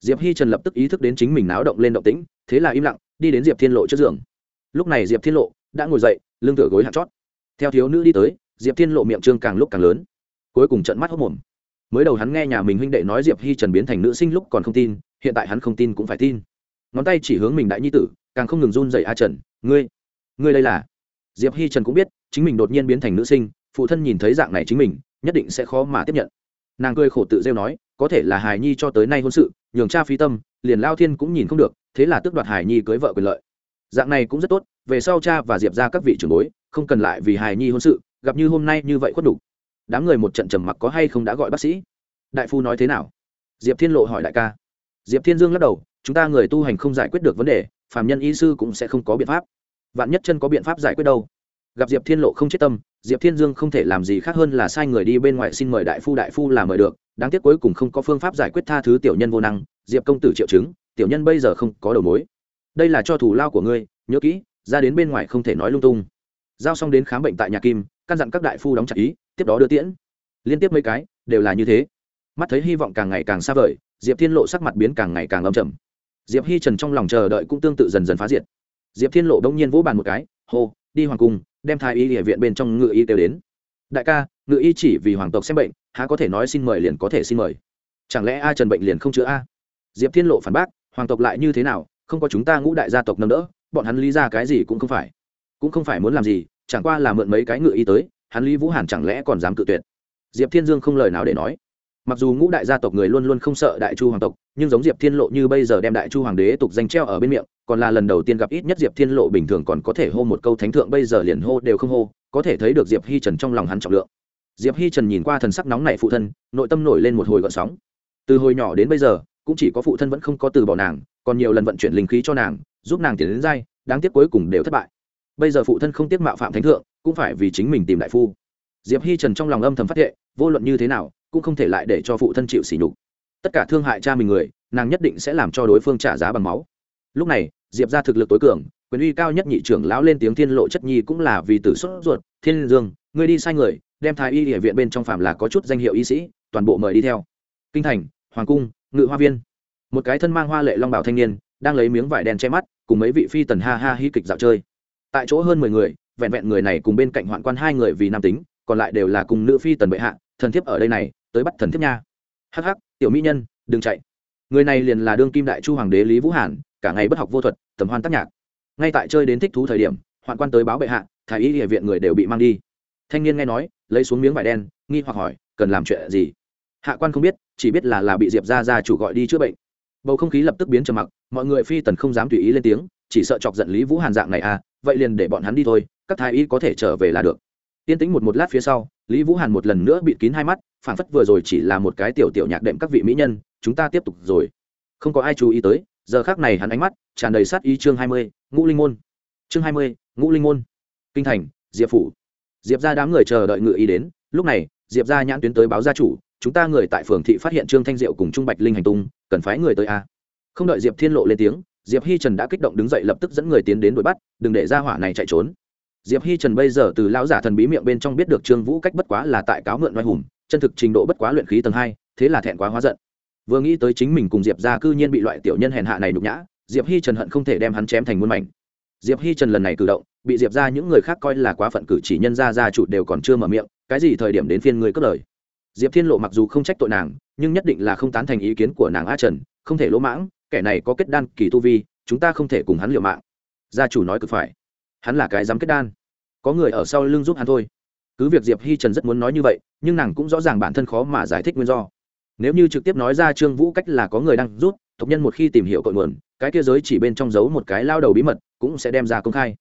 Diệp hi trần lập tức ý thức đến chính mình náo động lên động tĩnh, thế là im lặng, đi đến diệp thiên lộ trước giường. Lúc này diệp thiên lộ đã ngồi dậy, lưng tựa gối hạt chót. Theo thiếu nữ đi tới, diệp thiên lộ miệng trương càng lúc càng lớn. Cuối cùng trận mắt hốc mồm mới đầu hắn nghe nhà mình huynh đệ nói diệp hi trần biến thành nữ sinh lúc còn không tin, hiện tại hắn không tin cũng phải tin. Ngón tay chỉ hướng mình đại nhi tử, càng không ngừng run dậy a trần, ngươi ngươi đây là? Diệp hi trần cũng biết, chính mình đột nhiên biến thành nữ sinh, phụ thân nhìn thấy dạng này chính mình, nhất định sẽ khó mà tiếp nhận. Nàng cười khổ tự rêu nói, có thể là hài nhi cho tới nay hôn sự, nhường cha phi tâm, liền lao thiên cũng nhìn không được, thế là tước đoạt hài nhi cưới vợ quyền lợi. Dạng này cũng rất tốt, về sau cha và diệp ra các vị trưởng bối, không cần lại vì hài nhi hôn sự, gặp như hôm nay như vậy khuất đủ đám người một trận trầm mặc có hay không đã gọi bác sĩ? Đại phu nói thế nào? Diệp thiên lộ hỏi đại ca. Diệp thiên dương lắc đầu, chúng ta người tu hành không giải quyết được vấn đề, phàm nhân y sư cũng sẽ không có biện pháp. Vạn nhất chân có biện pháp giải quyết đâu? Gặp diệp thiên lộ không chết tâm, diệp thiên dương không thể làm gì khác hơn là sai người đi bên ngoài xin mời đại phu đại phu là mời được. Đáng tiếc cuối cùng không có phương pháp giải quyết tha thứ tiểu nhân vô năng. Diệp công tử triệu chứng, tiểu nhân bây giờ không có đầu mối. Đây là cho thủ lao của ngươi, nhớ kỹ, ra đến bên ngoài không thể nói lung tung. Giao xong đến khám bệnh tại nhà kim, căn dặn các đại phu đóng chặt ý tiếp đó đưa tiễn. Liên tiếp mấy cái, đều là như thế. Mắt thấy hy vọng càng ngày càng xa vời, diệp thiên lộ sắc mặt biến càng ngày càng âm trầm. Diệp hi trần trong lòng chờ đợi cũng tương tự dần dần phá diệt. Diệp thiên lộ đông nhiên vỗ bàn một cái, hô, đi hoàng cung, đem thái y địa viện bên trong ngự y kêu đến. Đại ca, ngự y chỉ vì hoàng tộc xem bệnh, há có thể nói xin mời liền có thể xin mời. Chẳng lẽ a trần bệnh liền không chữa a? Diệp thiên lộ phản bác, hoàng tộc lại như thế nào, không có chúng ta ngũ đại gia tộc nâng đỡ, bọn hắn lý ra cái gì cũng không phải. Cũng không phải muốn làm gì, chẳng qua là mượn mấy cái ngự y tới hắn lý vũ hàn chẳng lẽ còn dám cự tuyệt? Diệp thiên dương không lời nào để nói. Mặc dù ngũ đại gia tộc người luôn luôn không sợ đại chu hoàng tộc, nhưng giống diệp thiên lộ như bây giờ đem đại chu hoàng đế tục danh treo ở bên miệng, còn là lần đầu tiên gặp ít nhất diệp thiên lộ bình thường còn có thể hô một câu thánh thượng, bây giờ liền hô đều không hô, có thể thấy được diệp hi trần trong lòng hắn trọng lượng. Diệp hi trần nhìn qua thần sắc nóng này phụ thân, nội tâm nổi lên một hồi gợn sóng. Từ hồi nhỏ đến bây giờ, cũng chỉ có phụ thân vẫn không có từ bỏ nàng, còn nhiều lần vận chuyển linh khí cho nàng, giúp nàng tiến đến dai đáng tiếc cuối cùng đều thất bại. Bây giờ phụ thân không tiếc mạo phạm thánh thượng cũng phải vì chính mình tìm đại phu. Diệp hi trần trong lòng âm thầm phát hiện vô luận như thế nào, cũng không thể lại để cho phụ thân chịu sỉ nhục. Tất cả thương hại cha mình người, nàng nhất định sẽ làm cho đối phương trả giá bằng máu. Lúc này, diệp ra thực lực tối cường, quyền uy cao nhất nhị trưởng lão lên tiếng thiên lộ chất nhi cũng là vì tử xuất ruột, thiên dương, ngươi đi sai người, đem thái y địa viện bên trong phạm là có chút danh hiệu y sĩ, toàn bộ mời đi theo. Kinh thành, hoàng cung, ngự hoa viên. Một cái thân mang hoa lệ long bảo thanh niên, đang lấy miếng vải đen che mắt, cùng mấy vị phi tần ha ha hi kịch dạo chơi. Tại chỗ hơn mười người vẹn vẹn người này cùng bên cạnh hoạn quan hai người vì nam tính, còn lại đều là cùng nữ phi tần bệ hạ, thần thiếp ở đây này, tới bắt thần thiếp nha. Hắc hắc, tiểu mỹ nhân, đừng chạy. Người này liền là đương kim đại chu hoàng đế lý vũ hàn, cả ngày bất học vô thuật, tầm hoan tác nhạc. Ngay tại chơi đến thích thú thời điểm, hoạn quan tới báo bệ hạ, thái y địa viện người đều bị mang đi. Thanh niên nghe nói, lấy xuống miếng vải đen, nghi hoặc hỏi, cần làm chuyện gì? Hạ quan không biết, chỉ biết là là bị diệp ra ra chủ gọi đi chữa bệnh. Bầu không khí lập tức biến trầm mặc, mọi người phi tần không dám tùy ý lên tiếng, chỉ sợ chọc giận lý vũ hàn dạng này à vậy liền để bọn hắn đi thôi các thái y có thể trở về là được. Tiên tĩnh một một lát phía sau, lý vũ hàn một lần nữa bịt kín hai mắt, phản phất vừa rồi chỉ là một cái tiểu tiểu nhạc đệm các vị mỹ nhân, chúng ta tiếp tục rồi. Không có ai chú ý tới, giờ khác này hắn ánh mắt tràn đầy sát ý chương hai mươi, ngũ linh môn. Chương hai mươi, ngũ linh môn. Kinh thành, diệp phủ. Diệp ra đám người chờ đợi ngự ý đến, lúc này, diệp ra nhãn tuyến tới báo gia chủ, chúng ta người tại phường thị phát hiện trương thanh diệu cùng trung bạch linh hành tung, cần phái người tới a. Không đợi diệp thiên lộ lên tiếng, diệp hi trần đã kích động đứng dậy lập tức dẫn người tiến đến đuổi bắt, đừng để ra hỏa này chạy trốn diệp hi trần bây giờ từ lão giả thần bí miệng bên trong biết được trương vũ cách bất quá là tại cáo mượn oai hùng, chân thực trình độ bất quá luyện khí tầng hai, thế là thẹn quá hóa giận. Vừa nghĩ tới chính mình cùng diệp ra cư nhiên bị loại tiểu nhân hèn hạ này nhục nhã, diệp hi trần hận không thể đem hắn chém thành muôn mảnh. Diệp hi trần lần này cử động, bị diệp ra những người khác coi là quá phận cử chỉ nhân ra gia chủ đều còn chưa mở miệng, cái gì thời điểm đến phiên người cất lời. Diệp thiên lộ mặc dù không trách tội nàng, nhưng nhất định là không tán thành ý kiến của nàng a trần, không thể lỗ mãng, kẻ này có kết đan kỳ tu vi, chúng ta không thể cùng hắn liều mạng. Gia chủ nói cực phải hắn là cái dám kết đan. Có người ở sau lưng giúp hắn thôi. Cứ việc diệp hi trần rất muốn nói như vậy, nhưng nàng cũng rõ ràng bản thân khó mà giải thích nguyên do. Nếu như trực tiếp nói ra trương vũ cách là có người đang rút tộc nhân một khi tìm hiểu cội nguồn, cái kia giới chỉ bên trong giấu một cái lao đầu bí mật, cũng sẽ đem ra công khai.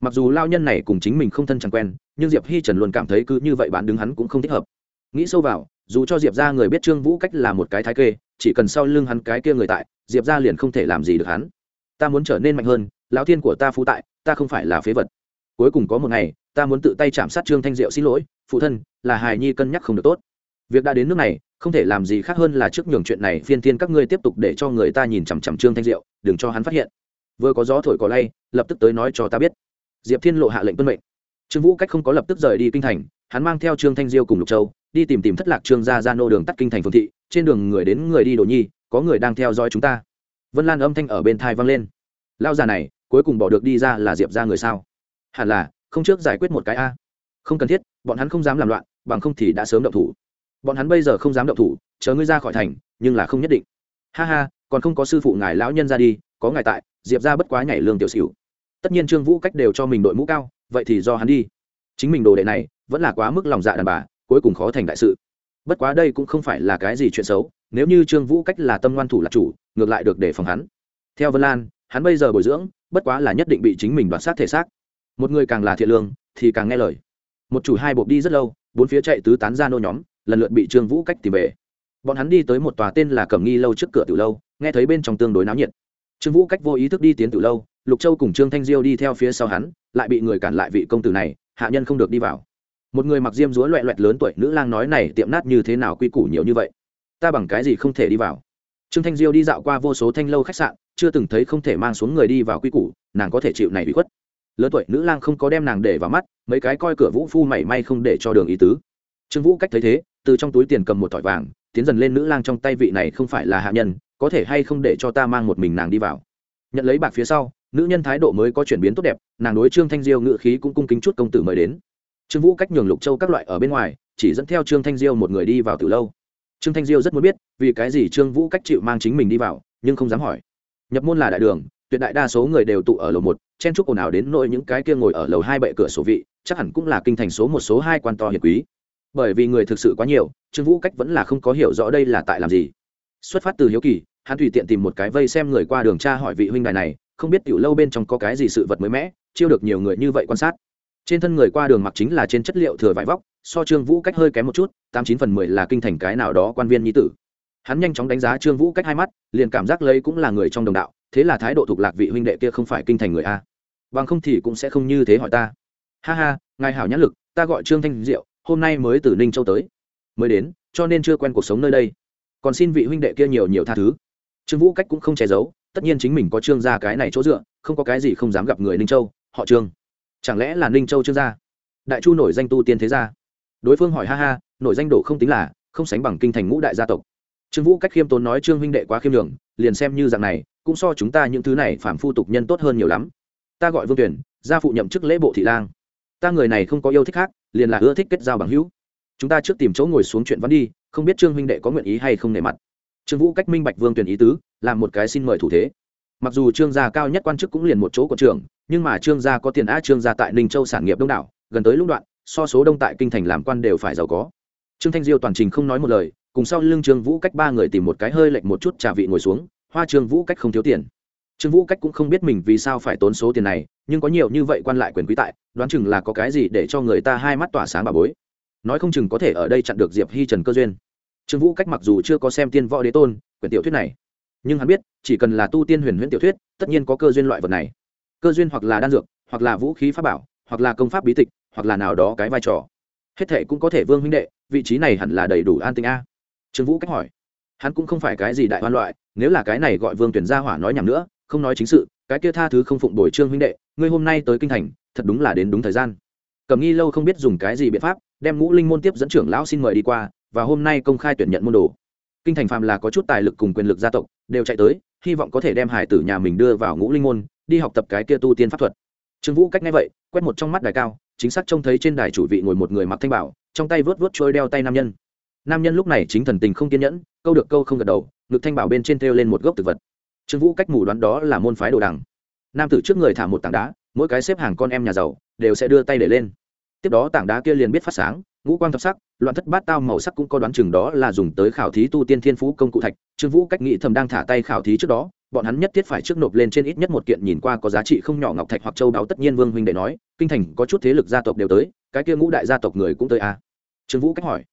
Mặc dù lao nhân này cùng chính mình không thân chẳng quen, nhưng diệp hi trần luôn cảm thấy cứ như vậy bán đứng hắn cũng không thích hợp. Nghĩ sâu vào, dù cho diệp ra người biết trương vũ cách là một cái thái kê, chỉ cần sau lưng hắn cái kia người tại, diệp ra liền không thể làm gì được hắn. Ta muốn trở nên mạnh hơn, lão thiên của ta phú tại ta không phải là phế vật. Cuối cùng có một ngày, ta muốn tự tay chạm sát trương thanh diệu xin lỗi, phụ thân, là hài nhi cân nhắc không được tốt. Việc đã đến nước này, không thể làm gì khác hơn là trước nhường chuyện này phiên thiên các ngươi tiếp tục để cho người ta nhìn chằm chằm trương thanh diệu, đừng cho hắn phát hiện. Vừa có gió thổi cỏ lay, lập tức tới nói cho ta biết. Diệp thiên lộ hạ lệnh tuân mệnh. Trương vũ cách không có lập tức rời đi kinh thành, hắn mang theo trương thanh diêu cùng lục châu, đi tìm tìm thất lạc trương gia gia nô đường tắt kinh thành phương thị, trên đường người đến người đi đồ nhi, có người đang theo dõi chúng ta. Vân lan âm thanh ở bên thai vang lên. Lao già này cuối cùng bỏ được đi ra là diệp ra người sao hẳn là không trước giải quyết một cái a không cần thiết bọn hắn không dám làm loạn bằng không thì đã sớm động thủ bọn hắn bây giờ không dám động thủ chờ ngươi ra khỏi thành nhưng là không nhất định ha ha còn không có sư phụ ngài lão nhân ra đi có ngài tại diệp ra bất quá nhảy lương tiểu xỉu tất nhiên trương vũ cách đều cho mình đội mũ cao vậy thì do hắn đi chính mình đồ đệ này vẫn là quá mức lòng dạ đàn bà cuối cùng khó thành đại sự bất quá đây cũng không phải là cái gì chuyện xấu nếu như trương vũ cách là tâm ngoan thủ là chủ ngược lại được để phòng hắn theo vân lan hắn bây giờ bồi dưỡng bất quá là nhất định bị chính mình đoạt sát thể xác. Một người càng là thiện lương, thì càng nghe lời. Một chủ hai bộ đi rất lâu, bốn phía chạy tứ tán ra nô nhóm, lần lượt bị trương vũ cách tìm về. Bọn hắn đi tới một tòa tên là cẩm nghi lâu trước cửa tiểu lâu, nghe thấy bên trong tương đối náo nhiệt. Trương vũ cách vô ý thức đi tiến tiểu lâu, lục châu cùng trương thanh diêu đi theo phía sau hắn, lại bị người cản lại vị công tử này, hạ nhân không được đi vào. Một người mặc diêm dúa loẹ loẹt lớn tuổi nữ lang nói này tiệm nát như thế nào quy củ nhiều như vậy? Ta bằng cái gì không thể đi vào? Trương thanh diêu đi dạo qua vô số thanh lâu khách sạn, chưa từng thấy không thể mang xuống người đi vào quy củ, nàng có thể chịu này bị khuất. Lớn tuổi nữ lang không có đem nàng để vào mắt, mấy cái coi cửa vũ phu mảy may không để cho đường ý tứ. Trương vũ cách thấy thế, từ trong túi tiền cầm một thỏi vàng, tiến dần lên nữ lang trong tay vị này không phải là hạ nhân, có thể hay không để cho ta mang một mình nàng đi vào. Nhận lấy bạc phía sau, nữ nhân thái độ mới có chuyển biến tốt đẹp, nàng đối trương thanh diêu ngự khí cũng cung kính chút công tử mời đến. Trương vũ cách nhường lục châu các loại ở bên ngoài, chỉ dẫn theo trương thanh diêu một người đi vào từ lâu trương thanh diêu rất muốn biết, vì cái gì trương vũ cách chịu mang chính mình đi vào, nhưng không dám hỏi. Nhập môn là đại đường, tuyệt đại đa số người đều tụ ở lầu một, chen chúc ồn ào đến nỗi những cái kia ngồi ở lầu hai bệ cửa sổ vị, chắc hẳn cũng là kinh thành số một, số hai quan to hiền quý. Bởi vì người thực sự quá nhiều, trương vũ cách vẫn là không có hiểu rõ đây là tại làm gì. Xuất phát từ hiếu kỳ, hắn tùy tiện tìm một cái vây xem người qua đường tra hỏi vị huynh đài này, không biết tiểu lâu bên trong có cái gì sự vật mới mẻ, chiêu được nhiều người như vậy quan sát. Trên thân người qua đường mặc chính là trên chất liệu thừa vải vóc so trương vũ cách hơi kém một chút, tám chín phần mười là kinh thành cái nào đó quan viên nhi tử. Hắn nhanh chóng đánh giá trương vũ cách hai mắt, liền cảm giác lấy cũng là người trong đồng đạo, thế là thái độ thuộc lạc vị huynh đệ kia không phải kinh thành người a. Bằng không thì cũng sẽ không như thế hỏi ta. Ha ha, ngài hảo nhãn lực, ta gọi trương thanh diệu, hôm nay mới từ ninh châu tới. Mới đến, cho nên chưa quen cuộc sống nơi đây. Còn xin vị huynh đệ kia nhiều nhiều tha thứ. Trương vũ cách cũng không che giấu, tất nhiên chính mình có trương gia cái này chỗ dựa, không có cái gì không dám gặp người ninh châu, họ trương. Chẳng lẽ là ninh châu trương gia? Đại chu nổi danh tu tiên thế gia đối phương hỏi ha ha nội danh độ không tính là, không sánh bằng kinh thành ngũ đại gia tộc. Trương vũ cách khiêm tốn nói trương huynh đệ quá khiêm đường liền xem như dạng này, cũng so chúng ta những thứ này phản phu tục nhân tốt hơn nhiều lắm. Ta gọi vương tuyển, gia phụ nhậm chức lễ bộ thị lang. Ta người này không có yêu thích khác, liền là ưa thích kết giao bằng hữu. Chúng ta trước tìm chỗ ngồi xuống chuyện văn đi, không biết trương huynh đệ có nguyện ý hay không nể mặt. Trương vũ cách minh bạch vương tuyển ý tứ, làm một cái xin mời thủ thế. Mặc dù trương gia cao nhất quan chức cũng liền một chỗ của trường nhưng mà trương gia có tiền á trương gia tại ninh châu sản nghiệp đông đảo, gần tới lúc đoạn so số đông tại kinh thành làm quan đều phải giàu có. Trương thanh diêu toàn trình không nói một lời, cùng sau lưng trương vũ cách ba người tìm một cái hơi lệch một chút trà vị ngồi xuống, hoa trương vũ cách không thiếu tiền. Trương vũ cách cũng không biết mình vì sao phải tốn số tiền này, nhưng có nhiều như vậy quan lại quyền quý tại, đoán chừng là có cái gì để cho người ta hai mắt tỏa sáng bà bối. Nói không chừng có thể ở đây chặn được diệp hi trần cơ duyên. Trương vũ cách mặc dù chưa có xem tiên võ đế tôn, quyển tiểu thuyết này, nhưng hắn biết, chỉ cần là tu tiên huyền huyễn tiểu thuyết, tất nhiên có cơ duyên loại vật này. Cơ duyên hoặc là đan dược, hoặc là vũ khí pháp bảo hoặc là công pháp bí tịch, hoặc là nào đó cái vai trò. Hết thệ cũng có thể vương huynh đệ, vị trí này hẳn là đầy đủ an tinh a. Trương vũ cách hỏi. Hắn cũng không phải cái gì đại hoan loại, nếu là cái này gọi vương tuyển gia hỏa nói nhầm nữa, không nói chính sự, cái kia tha thứ không phụng bồi trương huynh đệ, ngươi hôm nay tới kinh thành, thật đúng là đến đúng thời gian. Cầm nghi lâu không biết dùng cái gì biện pháp, đem ngũ linh môn tiếp dẫn trưởng lão xin mời đi qua, và hôm nay công khai tuyển nhận môn đồ. Kinh thành phàm là có chút tài lực cùng quyền lực gia tộc, đều chạy tới, hy vọng có thể đem hải tử nhà mình đưa vào ngũ linh môn, đi học tập cái kia tu tiên pháp thuật. Trương vũ cách ngay vậy quét một trong mắt đài cao, chính xác trông thấy trên đài chủ vị ngồi một người mặc thanh bảo, trong tay vớt vớt trôi đeo tay nam nhân. Nam nhân lúc này chính thần tình không kiên nhẫn, câu được câu không gật đầu, ngực thanh bảo bên trên thêu lên một gốc thực vật. Trương vũ cách mù đoán đó là môn phái đồ đằng. Nam tử trước người thả một tảng đá, mỗi cái xếp hàng con em nhà giàu đều sẽ đưa tay để lên. Tiếp đó tảng đá kia liền biết phát sáng, ngũ quang thập sắc, loạn thất bát tao màu sắc cũng có đoán chừng đó là dùng tới khảo thí tu tiên thiên phú công cụ thạch. Trương vũ cách nghĩ thầm đang thả tay khảo thí trước đó bọn hắn nhất thiết phải trước nộp lên trên ít nhất một kiện nhìn qua có giá trị không nhỏ ngọc thạch hoặc châu đáo tất nhiên vương huynh đệ nói, kinh thành có chút thế lực gia tộc đều tới, cái kia ngũ đại gia tộc người cũng tới à. trương vũ cách hỏi.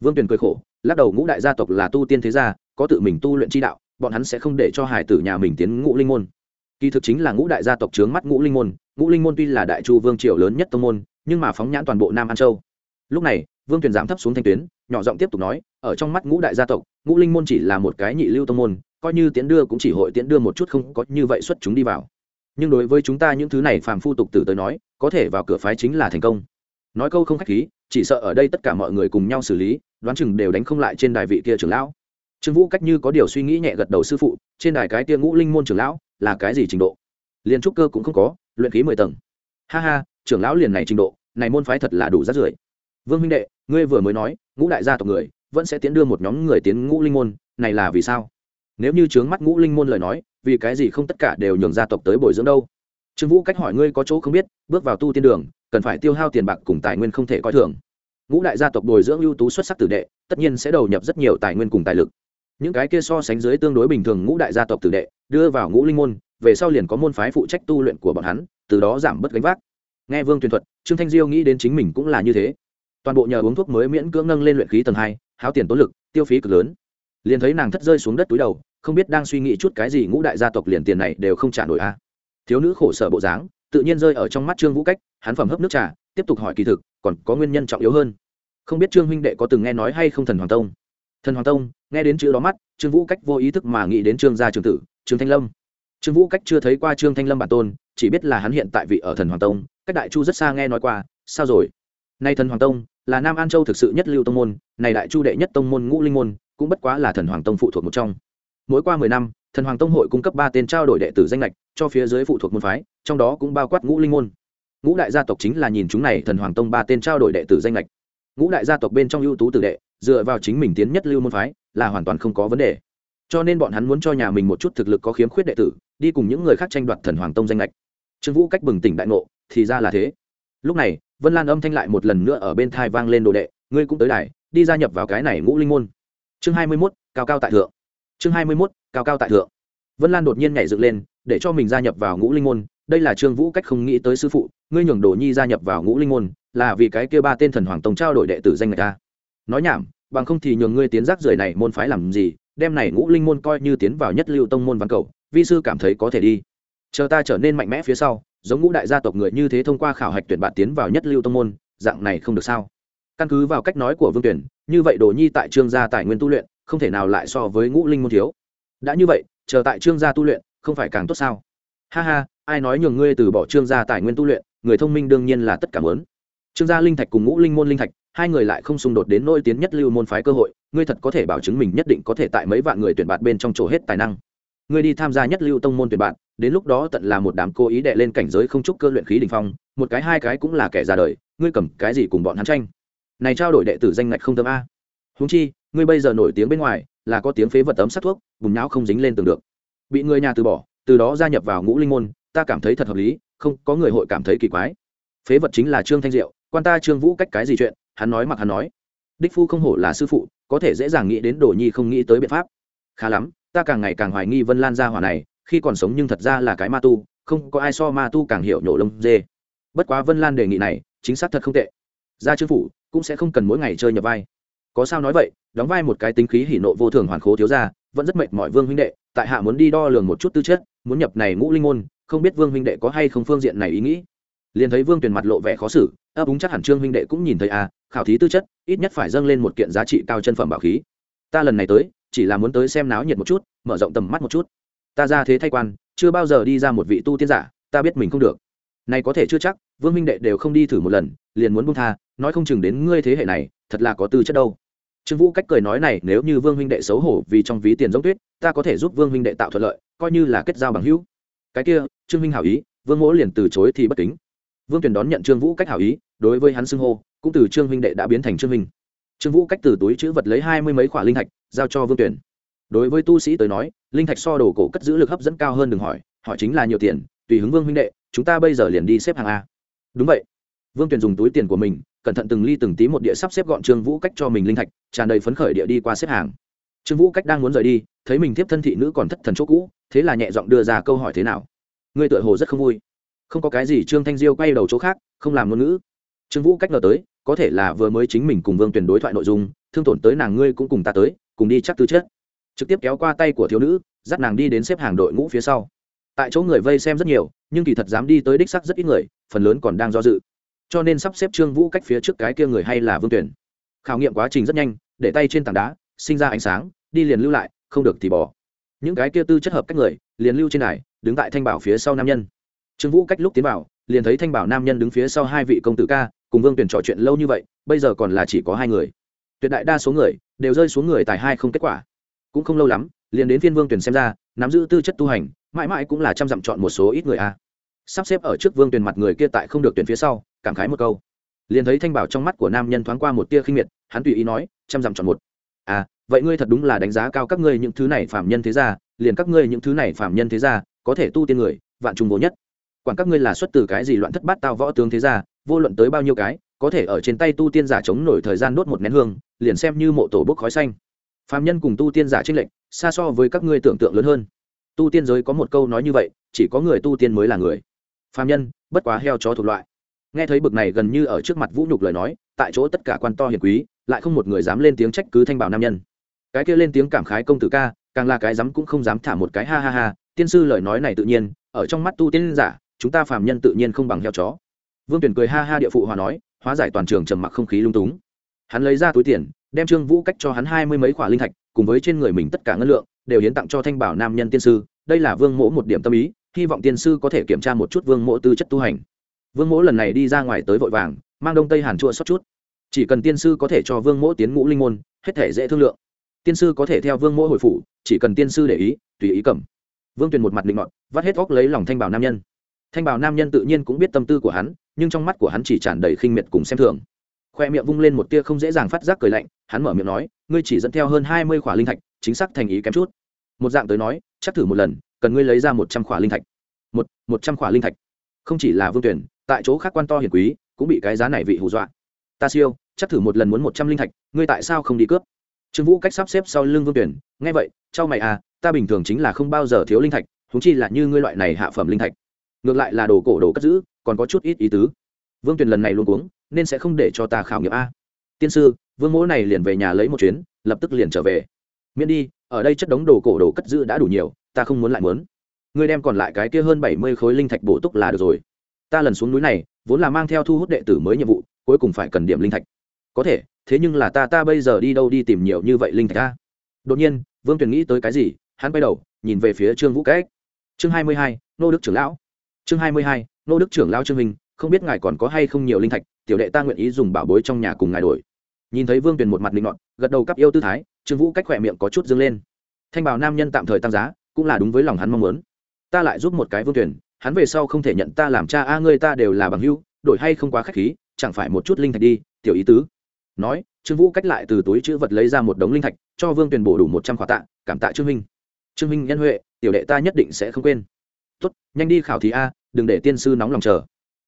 Vương tuyền cười khổ, lắc đầu ngũ đại gia tộc là tu tiên thế gia, có tự mình tu luyện chi đạo, bọn hắn sẽ không để cho hải tử nhà mình tiến ngũ linh môn. Kỳ thực chính là ngũ đại gia tộc trướng mắt ngũ linh môn, ngũ linh môn tuy là đại chu vương triều lớn nhất tông môn, nhưng mà phóng nhãn toàn bộ nam an châu. Lúc này, vương tuyền giảm thấp xuống thanh tuyến, nhỏ giọng tiếp tục nói, ở trong mắt ngũ đại gia tộc, ngũ linh môn chỉ là một cái nhị lưu tông môn coi như tiến đưa cũng chỉ hội tiến đưa một chút không có như vậy xuất chúng đi vào. Nhưng đối với chúng ta những thứ này phàm phu tục tử tới nói, có thể vào cửa phái chính là thành công. Nói câu không khách khí, chỉ sợ ở đây tất cả mọi người cùng nhau xử lý, đoán chừng đều đánh không lại trên đài vị kia trưởng lão. Trương vũ cách như có điều suy nghĩ nhẹ gật đầu sư phụ, trên đài cái kia ngũ linh môn trưởng lão là cái gì trình độ? Liền trúc cơ cũng không có, luyện khí mười tầng. Ha ha, trưởng lão liền này trình độ, này môn phái thật là đủ rát rưởi. Vương huynh đệ, ngươi vừa mới nói, ngũ đại gia tộc người, vẫn sẽ tiến đưa một nhóm người tiến ngũ linh môn, này là vì sao? Nếu như trướng mắt ngũ linh môn lời nói, vì cái gì không tất cả đều nhường gia tộc tới bồi dưỡng đâu? Trương vũ cách hỏi ngươi có chỗ không biết, bước vào tu tiên đường, cần phải tiêu hao tiền bạc cùng tài nguyên không thể coi thường. Ngũ đại gia tộc bồi dưỡng ưu tú xuất sắc tử đệ, tất nhiên sẽ đầu nhập rất nhiều tài nguyên cùng tài lực. Những cái kia so sánh dưới tương đối bình thường ngũ đại gia tộc tử đệ, đưa vào ngũ linh môn, về sau liền có môn phái phụ trách tu luyện của bọn hắn, từ đó giảm bớt gánh vác. Nghe vương tuyền thuật, trương thanh diêu nghĩ đến chính mình cũng là như thế. Toàn bộ nhờ uống thuốc mới miễn cưỡng nâng lên luyện khí tầng hai, háo tiền tốn lực, tiêu phí cực lớn. Liền thấy nàng thất rơi xuống đất túi đầu không biết đang suy nghĩ chút cái gì ngũ đại gia tộc liền tiền này đều không trả nổi a. Thiếu nữ khổ sở bộ dáng, tự nhiên rơi ở trong mắt trương vũ cách, hắn phẩm hấp nước trà, tiếp tục hỏi kỳ thực, còn có nguyên nhân trọng yếu hơn. Không biết trương huynh đệ có từng nghe nói hay không thần hoàng tông? Thần hoàng tông, nghe đến chữ đó mắt, trương vũ cách vô ý thức mà nghĩ đến trương gia trường tử, trương thanh lâm. Trương vũ cách chưa thấy qua trương thanh lâm bản tôn, chỉ biết là hắn hiện tại vị ở thần hoàng tông, cách đại chu rất xa nghe nói qua, sao rồi? Nay thần hoàng tông, là nam an châu thực sự nhất lưu tông môn, này đại chu đệ nhất tông môn ngũ linh môn, cũng bất quá là thần hoàng tông phụ thuộc một trong mỗi qua mười năm, thần hoàng tông hội cung cấp ba tên trao đổi đệ tử danh lệch cho phía dưới phụ thuộc môn phái, trong đó cũng bao quát ngũ linh môn. Ngũ đại gia tộc chính là nhìn chúng này thần hoàng tông ba tên trao đổi đệ tử danh lệch ngũ đại gia tộc bên trong ưu tú tử đệ, dựa vào chính mình tiến nhất lưu môn phái, là hoàn toàn không có vấn đề. Cho nên bọn hắn muốn cho nhà mình một chút thực lực có khiếm khuyết đệ tử, đi cùng những người khác tranh đoạt thần hoàng tông danh lệch trương vũ cách bừng tỉnh đại ngộ, thì ra là thế. Lúc này, vân lan âm thanh lại một lần nữa ở bên thai vang lên đồ đệ, ngươi cũng tới đài, đi gia nhập vào cái này ngũ linh môn. Chương hai mươi mốt, cao cao tại thượng chương hai mươi mốt, cao cao tại thượng. Vân lan đột nhiên nhảy dựng lên, để cho mình gia nhập vào ngũ linh môn. Đây là trương vũ cách không nghĩ tới sư phụ, ngươi nhường đồ nhi gia nhập vào ngũ linh môn, là vì cái kia ba tên thần hoàng tông trao đổi đệ tử danh người ta. Nói nhảm, bằng không thì nhường ngươi tiến rác rưởi này môn phái làm gì, đem này ngũ linh môn coi như tiến vào nhất lưu tông môn văn cầu, vi sư cảm thấy có thể đi. Chờ ta trở nên mạnh mẽ phía sau, giống ngũ đại gia tộc người như thế thông qua khảo hạch tuyển bạn tiến vào nhất lưu tông môn, dạng này không được sao? Căn cứ vào cách nói của vương tuyển, như vậy đồ nhi tại trương gia tài nguyên tu luyện không thể nào lại so với ngũ linh môn thiếu. Đã như vậy, chờ tại trương gia tu luyện, không phải càng tốt sao? Ha ha, ai nói nhường ngươi từ bỏ trương gia tài nguyên tu luyện, người thông minh đương nhiên là tất cả mớn trương gia linh thạch cùng ngũ linh môn linh thạch, hai người lại không xung đột đến nỗi tiến nhất lưu môn phái cơ hội, ngươi thật có thể bảo chứng mình nhất định có thể tại mấy vạn người tuyển bạn bên trong chỗ hết tài năng. Ngươi đi tham gia nhất lưu tông môn tuyển bạn đến lúc đó tận là một đám cố ý đệ lên cảnh giới không chúc cơ luyện khí đình phong, một cái hai cái cũng là kẻ ra đời, ngươi cầm cái gì cùng bọn hắn tranh? Này trao đổi đệ tử danh ngạch không tâm a húng chi, ngươi bây giờ nổi tiếng bên ngoài, là có tiếng phế vật ấm sát thuốc, bùn não không dính lên tường được. Bị người nhà từ bỏ, từ đó gia nhập vào ngũ linh môn, ta cảm thấy thật hợp lý, không, có người hội cảm thấy kỳ quái. Phế vật chính là trương thanh diệu, quan ta trương vũ cách cái gì chuyện, hắn nói mặc hắn nói. Đích phu không hổ là sư phụ, có thể dễ dàng nghĩ đến đồ nhi không nghĩ tới biện pháp. Khá lắm, ta càng ngày càng hoài nghi vân lan gia hỏa này, khi còn sống nhưng thật ra là cái ma tu, không có ai so ma tu càng hiểu nhổ lông dê. Bất quá vân lan đề nghị này, chính xác thật không tệ. Gia chư phủ cũng sẽ không cần mỗi ngày chơi nhập vai có sao nói vậy, đóng vai một cái tính khí hỉ nộ vô thường hoàn khố thiếu ra vẫn rất mệt mỏi vương huynh đệ, tại hạ muốn đi đo lường một chút tư chất, muốn nhập này ngũ linh môn, không biết vương huynh đệ có hay không phương diện này ý nghĩ. Liền thấy vương tuyền mặt lộ vẻ khó xử, ấp úng chắc hẳn trương huynh đệ cũng nhìn thấy à khảo thí tư chất, ít nhất phải dâng lên một kiện giá trị cao chân phẩm bảo khí. Ta lần này tới, chỉ là muốn tới xem náo nhiệt một chút, mở rộng tầm mắt một chút. Ta ra thế thay quan, chưa bao giờ đi ra một vị tu tiên giả, ta biết mình không được. Này có thể chưa chắc, vương minh đệ đều không đi thử một lần, liền muốn buông tha, nói không chừng đến ngươi thế hệ này, thật là có tư chất đâu trương vũ cách cười nói này, nếu như vương huynh đệ xấu hổ vì trong ví tiền giống tuyết, ta có thể giúp vương huynh đệ tạo thuận lợi, coi như là kết giao bằng hữu. Cái kia, trương huynh hảo ý, vương mỗ liền từ chối thì bất kính. Vương tuyền đón nhận trương vũ cách hảo ý, đối với hắn xưng hô, cũng từ trương huynh đệ đã biến thành trương huynh. Trương vũ cách từ túi chữ vật lấy hai mươi mấy khoả linh thạch, giao cho vương Tuyền. đối với tu sĩ tới nói, linh thạch so đồ cổ cất giữ lực hấp dẫn cao hơn đừng hỏi hỏi chính là nhiều tiền, tùy hứng vương huynh đệ, chúng ta bây giờ liền đi xếp hàng a. Đúng vậy. Vương Tuyền dùng túi tiền của mình cẩn thận từng ly từng tí một địa sắp xếp gọn trương vũ cách cho mình linh thạch, tràn đầy phấn khởi địa đi qua xếp hàng. Trương vũ cách đang muốn rời đi, thấy mình tiếp thân thị nữ còn thất thần chỗ cũ, thế là nhẹ giọng đưa ra câu hỏi thế nào. Ngươi tựa hồ rất không vui. Không có cái gì trương thanh diêu quay đầu chỗ khác, không làm ngôn ngữ. Trương vũ cách ngờ tới, có thể là vừa mới chính mình cùng vương tuyển đối thoại nội dung, thương tổn tới nàng ngươi cũng cùng ta tới, cùng đi chắc tư chất. Trực tiếp kéo qua tay của thiếu nữ, dắt nàng đi đến xếp hàng đội ngũ phía sau. Tại chỗ người vây xem rất nhiều, nhưng kỳ thật dám đi tới đích sắc rất ít người, phần lớn còn đang do dự cho nên sắp xếp trương vũ cách phía trước cái kia người hay là vương tuyển. Khảo nghiệm quá trình rất nhanh, để tay trên tảng đá, sinh ra ánh sáng, đi liền lưu lại, không được thì bỏ. Những cái kia tư chất hợp cách người, liền lưu trên đài, đứng tại thanh bảo phía sau nam nhân. Trương vũ cách lúc tiến vào, liền thấy thanh bảo nam nhân đứng phía sau hai vị công tử ca, cùng vương tuyển trò chuyện lâu như vậy, bây giờ còn là chỉ có hai người. Tuyệt đại đa số người, đều rơi xuống người tài hai không kết quả. Cũng không lâu lắm, liền đến phiên vương tuyển xem ra, nắm giữ tư chất tu hành, mãi mãi cũng là trăm dặm chọn một số ít người a sắp xếp ở trước vương tuyển mặt người kia tại không được tuyển phía sau, cảm khái một câu. Liền thấy thanh bảo trong mắt của nam nhân thoáng qua một tia khinh miệt, hắn tùy ý nói, trăm dặm chọn một. À vậy ngươi thật đúng là đánh giá cao các ngươi những thứ này phạm nhân thế gia, liền các ngươi những thứ này phạm nhân thế gia, có thể tu tiên người, vạn trùng vô nhất. Quản các ngươi là xuất từ cái gì loạn thất bát tao võ tướng thế gia, vô luận tới bao nhiêu cái, có thể ở trên tay tu tiên giả chống nổi thời gian đốt một nén hương, liền xem như mộ tổ bốc khói xanh. Phạm nhân cùng tu tiên giả trinh lệnh xa so với các ngươi tưởng tượng lớn hơn. Tu tiên giới có một câu nói như vậy, chỉ có người tu tiên mới là người. Phàm nhân, bất quá heo chó thuộc loại. Nghe thấy bực này gần như ở trước mặt vũ nhục lời nói, tại chỗ tất cả quan to hiền quý, lại không một người dám lên tiếng trách cứ thanh bảo nam nhân. Cái kia lên tiếng cảm khái công tử ca, càng là cái dám cũng không dám thả một cái ha ha ha, tiên sư lời nói này tự nhiên, ở trong mắt tu tiên giả, chúng ta phàm nhân tự nhiên không bằng heo chó. Vương tuyển cười ha ha địa phụ hòa nói, hóa giải toàn trường trầm mặc không khí lung túng. Hắn lấy ra túi tiền, đem trương vũ cách cho hắn hai mươi mấy khỏa linh thạch, cùng với trên người mình tất cả ngân lượng, đều hiến tặng cho thanh bảo nam nhân tiên sư, đây là vương mỗ một điểm tâm ý hy vọng tiên sư có thể kiểm tra một chút vương mỗ tư chất tu hành. Vương mỗ lần này đi ra ngoài tới vội vàng, mang đông tây hàn chua sót chút. Chỉ cần tiên sư có thể cho vương mỗ tiến ngũ linh môn, hết thể dễ thương lượng. Tiên sư có thể theo vương mỗ hồi phủ, chỉ cần tiên sư để ý, tùy ý cầm. Vương tuyền một mặt định ngọn vắt hết óc lấy lòng thanh bảo nam nhân. Thanh bảo nam nhân tự nhiên cũng biết tâm tư của hắn, nhưng trong mắt của hắn chỉ tràn đầy khinh miệt cùng xem thường. Khoe miệng vung lên một tia không dễ dàng phát giác cười lạnh, hắn mở miệng nói, ngươi chỉ dẫn theo hơn hai mươi khỏa linh thạch, chính xác thành ý kém chút. Một dạng tới nói, chắc thử một lần cần ngươi lấy ra một trăm khỏa linh thạch. Một một trăm khỏa linh thạch. Không chỉ là vương tuyển tại chỗ khác quan to hiền quý cũng bị cái giá này vị hù dọa. Ta siêu chắc thử một lần muốn một trăm linh thạch ngươi tại sao không đi cướp? Trương vũ cách sắp xếp sau lưng vương tuyển nghe vậy trao mày à ta bình thường chính là không bao giờ thiếu linh thạch thúng chi là như ngươi loại này hạ phẩm linh thạch. Ngược lại là đồ cổ đồ cất giữ còn có chút ít ý tứ. Vương tuyền lần này luôn cuống, nên sẽ không để cho ta khảo nghiệm a. Tiên sư vương mỗ này liền về nhà lấy một chuyến lập tức liền trở về. Miễn đi ở đây chất đống đồ cổ đồ cất giữ đã đủ nhiều ta không muốn lại muốn. Ngươi đem còn lại cái kia hơn bảy mươi khối linh thạch bổ túc là được rồi. Ta lần xuống núi này, vốn là mang theo thu hút đệ tử mới nhiệm vụ, cuối cùng phải cần điểm linh thạch. Có thể, thế nhưng là ta ta bây giờ đi đâu đi tìm nhiều như vậy linh thạch ta đột nhiên, vương tuyền nghĩ tới cái gì, hắn quay đầu, nhìn về phía trương vũ cách. Chương hai mươi hai, nô đức trưởng lão. Chương hai mươi hai, nô đức trưởng lão trương minh, không biết ngài còn có hay không nhiều linh thạch, tiểu đệ ta nguyện ý dùng bảo bối trong nhà cùng ngài đổi. Nhìn thấy vương tuyền một mặt linh ngọn gật đầu cắp yêu tư thái, trương vũ cách khỏe miệng có chút dâng lên. Thanh bảo nam nhân tạm thời tăng giá cũng là đúng với lòng hắn mong muốn. Ta lại giúp một cái vương tuyền hắn về sau không thể nhận ta làm cha, a, ngươi ta đều là bằng hữu, đổi hay không quá khách khí, chẳng phải một chút linh thạch đi, tiểu ý tứ. Nói, trương vũ cách lại từ túi chữ vật lấy ra một đống linh thạch, cho vương tuyền bổ đủ một trăm khỏa tạ, cảm tạ trương minh. Trương minh nhân huệ, tiểu đệ ta nhất định sẽ không quên. Tốt, nhanh đi khảo thí a, đừng để tiên sư nóng lòng chờ.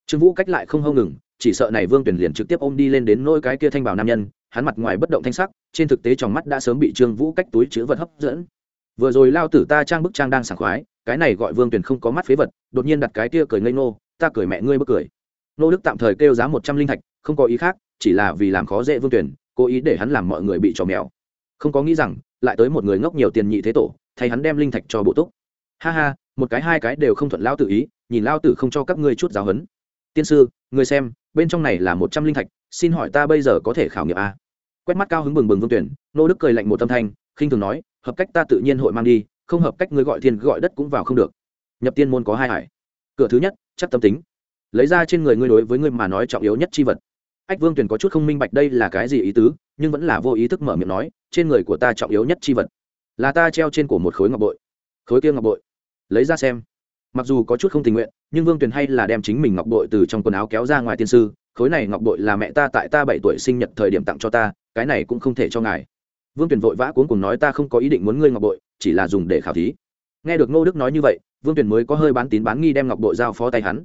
Trương vũ cách lại không hâu ngừng, chỉ sợ này vương tuyển liền trực tiếp ôm đi lên đến nôi cái kia thanh bảo nam nhân, hắn mặt ngoài bất động thanh sắc, trên thực tế trong mắt đã sớm bị trương vũ cách túi chữ vật hấp dẫn vừa rồi lao tử ta trang bức trang đang sảng khoái, cái này gọi vương tuyển không có mắt phế vật, đột nhiên đặt cái kia cười ngây nô ta cười mẹ ngươi bức cười. Nô đức tạm thời kêu giá một trăm linh thạch, không có ý khác, chỉ là vì làm khó dễ vương tuyển cố ý để hắn làm mọi người bị trò mèo. Không có nghĩ rằng, lại tới một người ngốc nhiều tiền nhị thế tổ, thay hắn đem linh thạch cho bộ túc. Ha ha, một cái hai cái đều không thuận lao tự ý, nhìn lao tử không cho các ngươi chút giáo huấn. Tiên sư người xem, bên trong này là một trăm linh thạch, xin hỏi ta bây giờ có thể khảo nghiệm a? Quét mắt cao hứng bừng bừng vương tuyển nô đức cười lạnh một tâm thanh, khinh thường nói hợp cách ta tự nhiên hội mang đi, không hợp cách ngươi gọi thiên gọi đất cũng vào không được. Nhập tiên môn có hai hải. Cửa thứ nhất, chắc tâm tính. Lấy ra trên người ngươi đối với ngươi mà nói trọng yếu nhất chi vật. Ách vương tuyển có chút không minh bạch đây là cái gì ý tứ, nhưng vẫn là vô ý thức mở miệng nói, trên người của ta trọng yếu nhất chi vật. Là ta treo trên cổ một khối ngọc bội. Khối kia ngọc bội. Lấy ra xem. Mặc dù có chút không tình nguyện, nhưng vương tuyền hay là đem chính mình ngọc bội từ trong quần áo kéo ra ngoài tiên sư, khối này ngọc bội là mẹ ta tại ta bảy tuổi sinh nhật thời điểm tặng cho ta, cái này cũng không thể cho ngài vương tuyền vội vã cuốn cùng nói, ta không có ý định muốn ngươi ngọc bội, chỉ là dùng để khảo thí. Nghe được ngô đức nói như vậy, vương tuyền mới có hơi bán tín bán nghi đem ngọc bội giao phó tay hắn.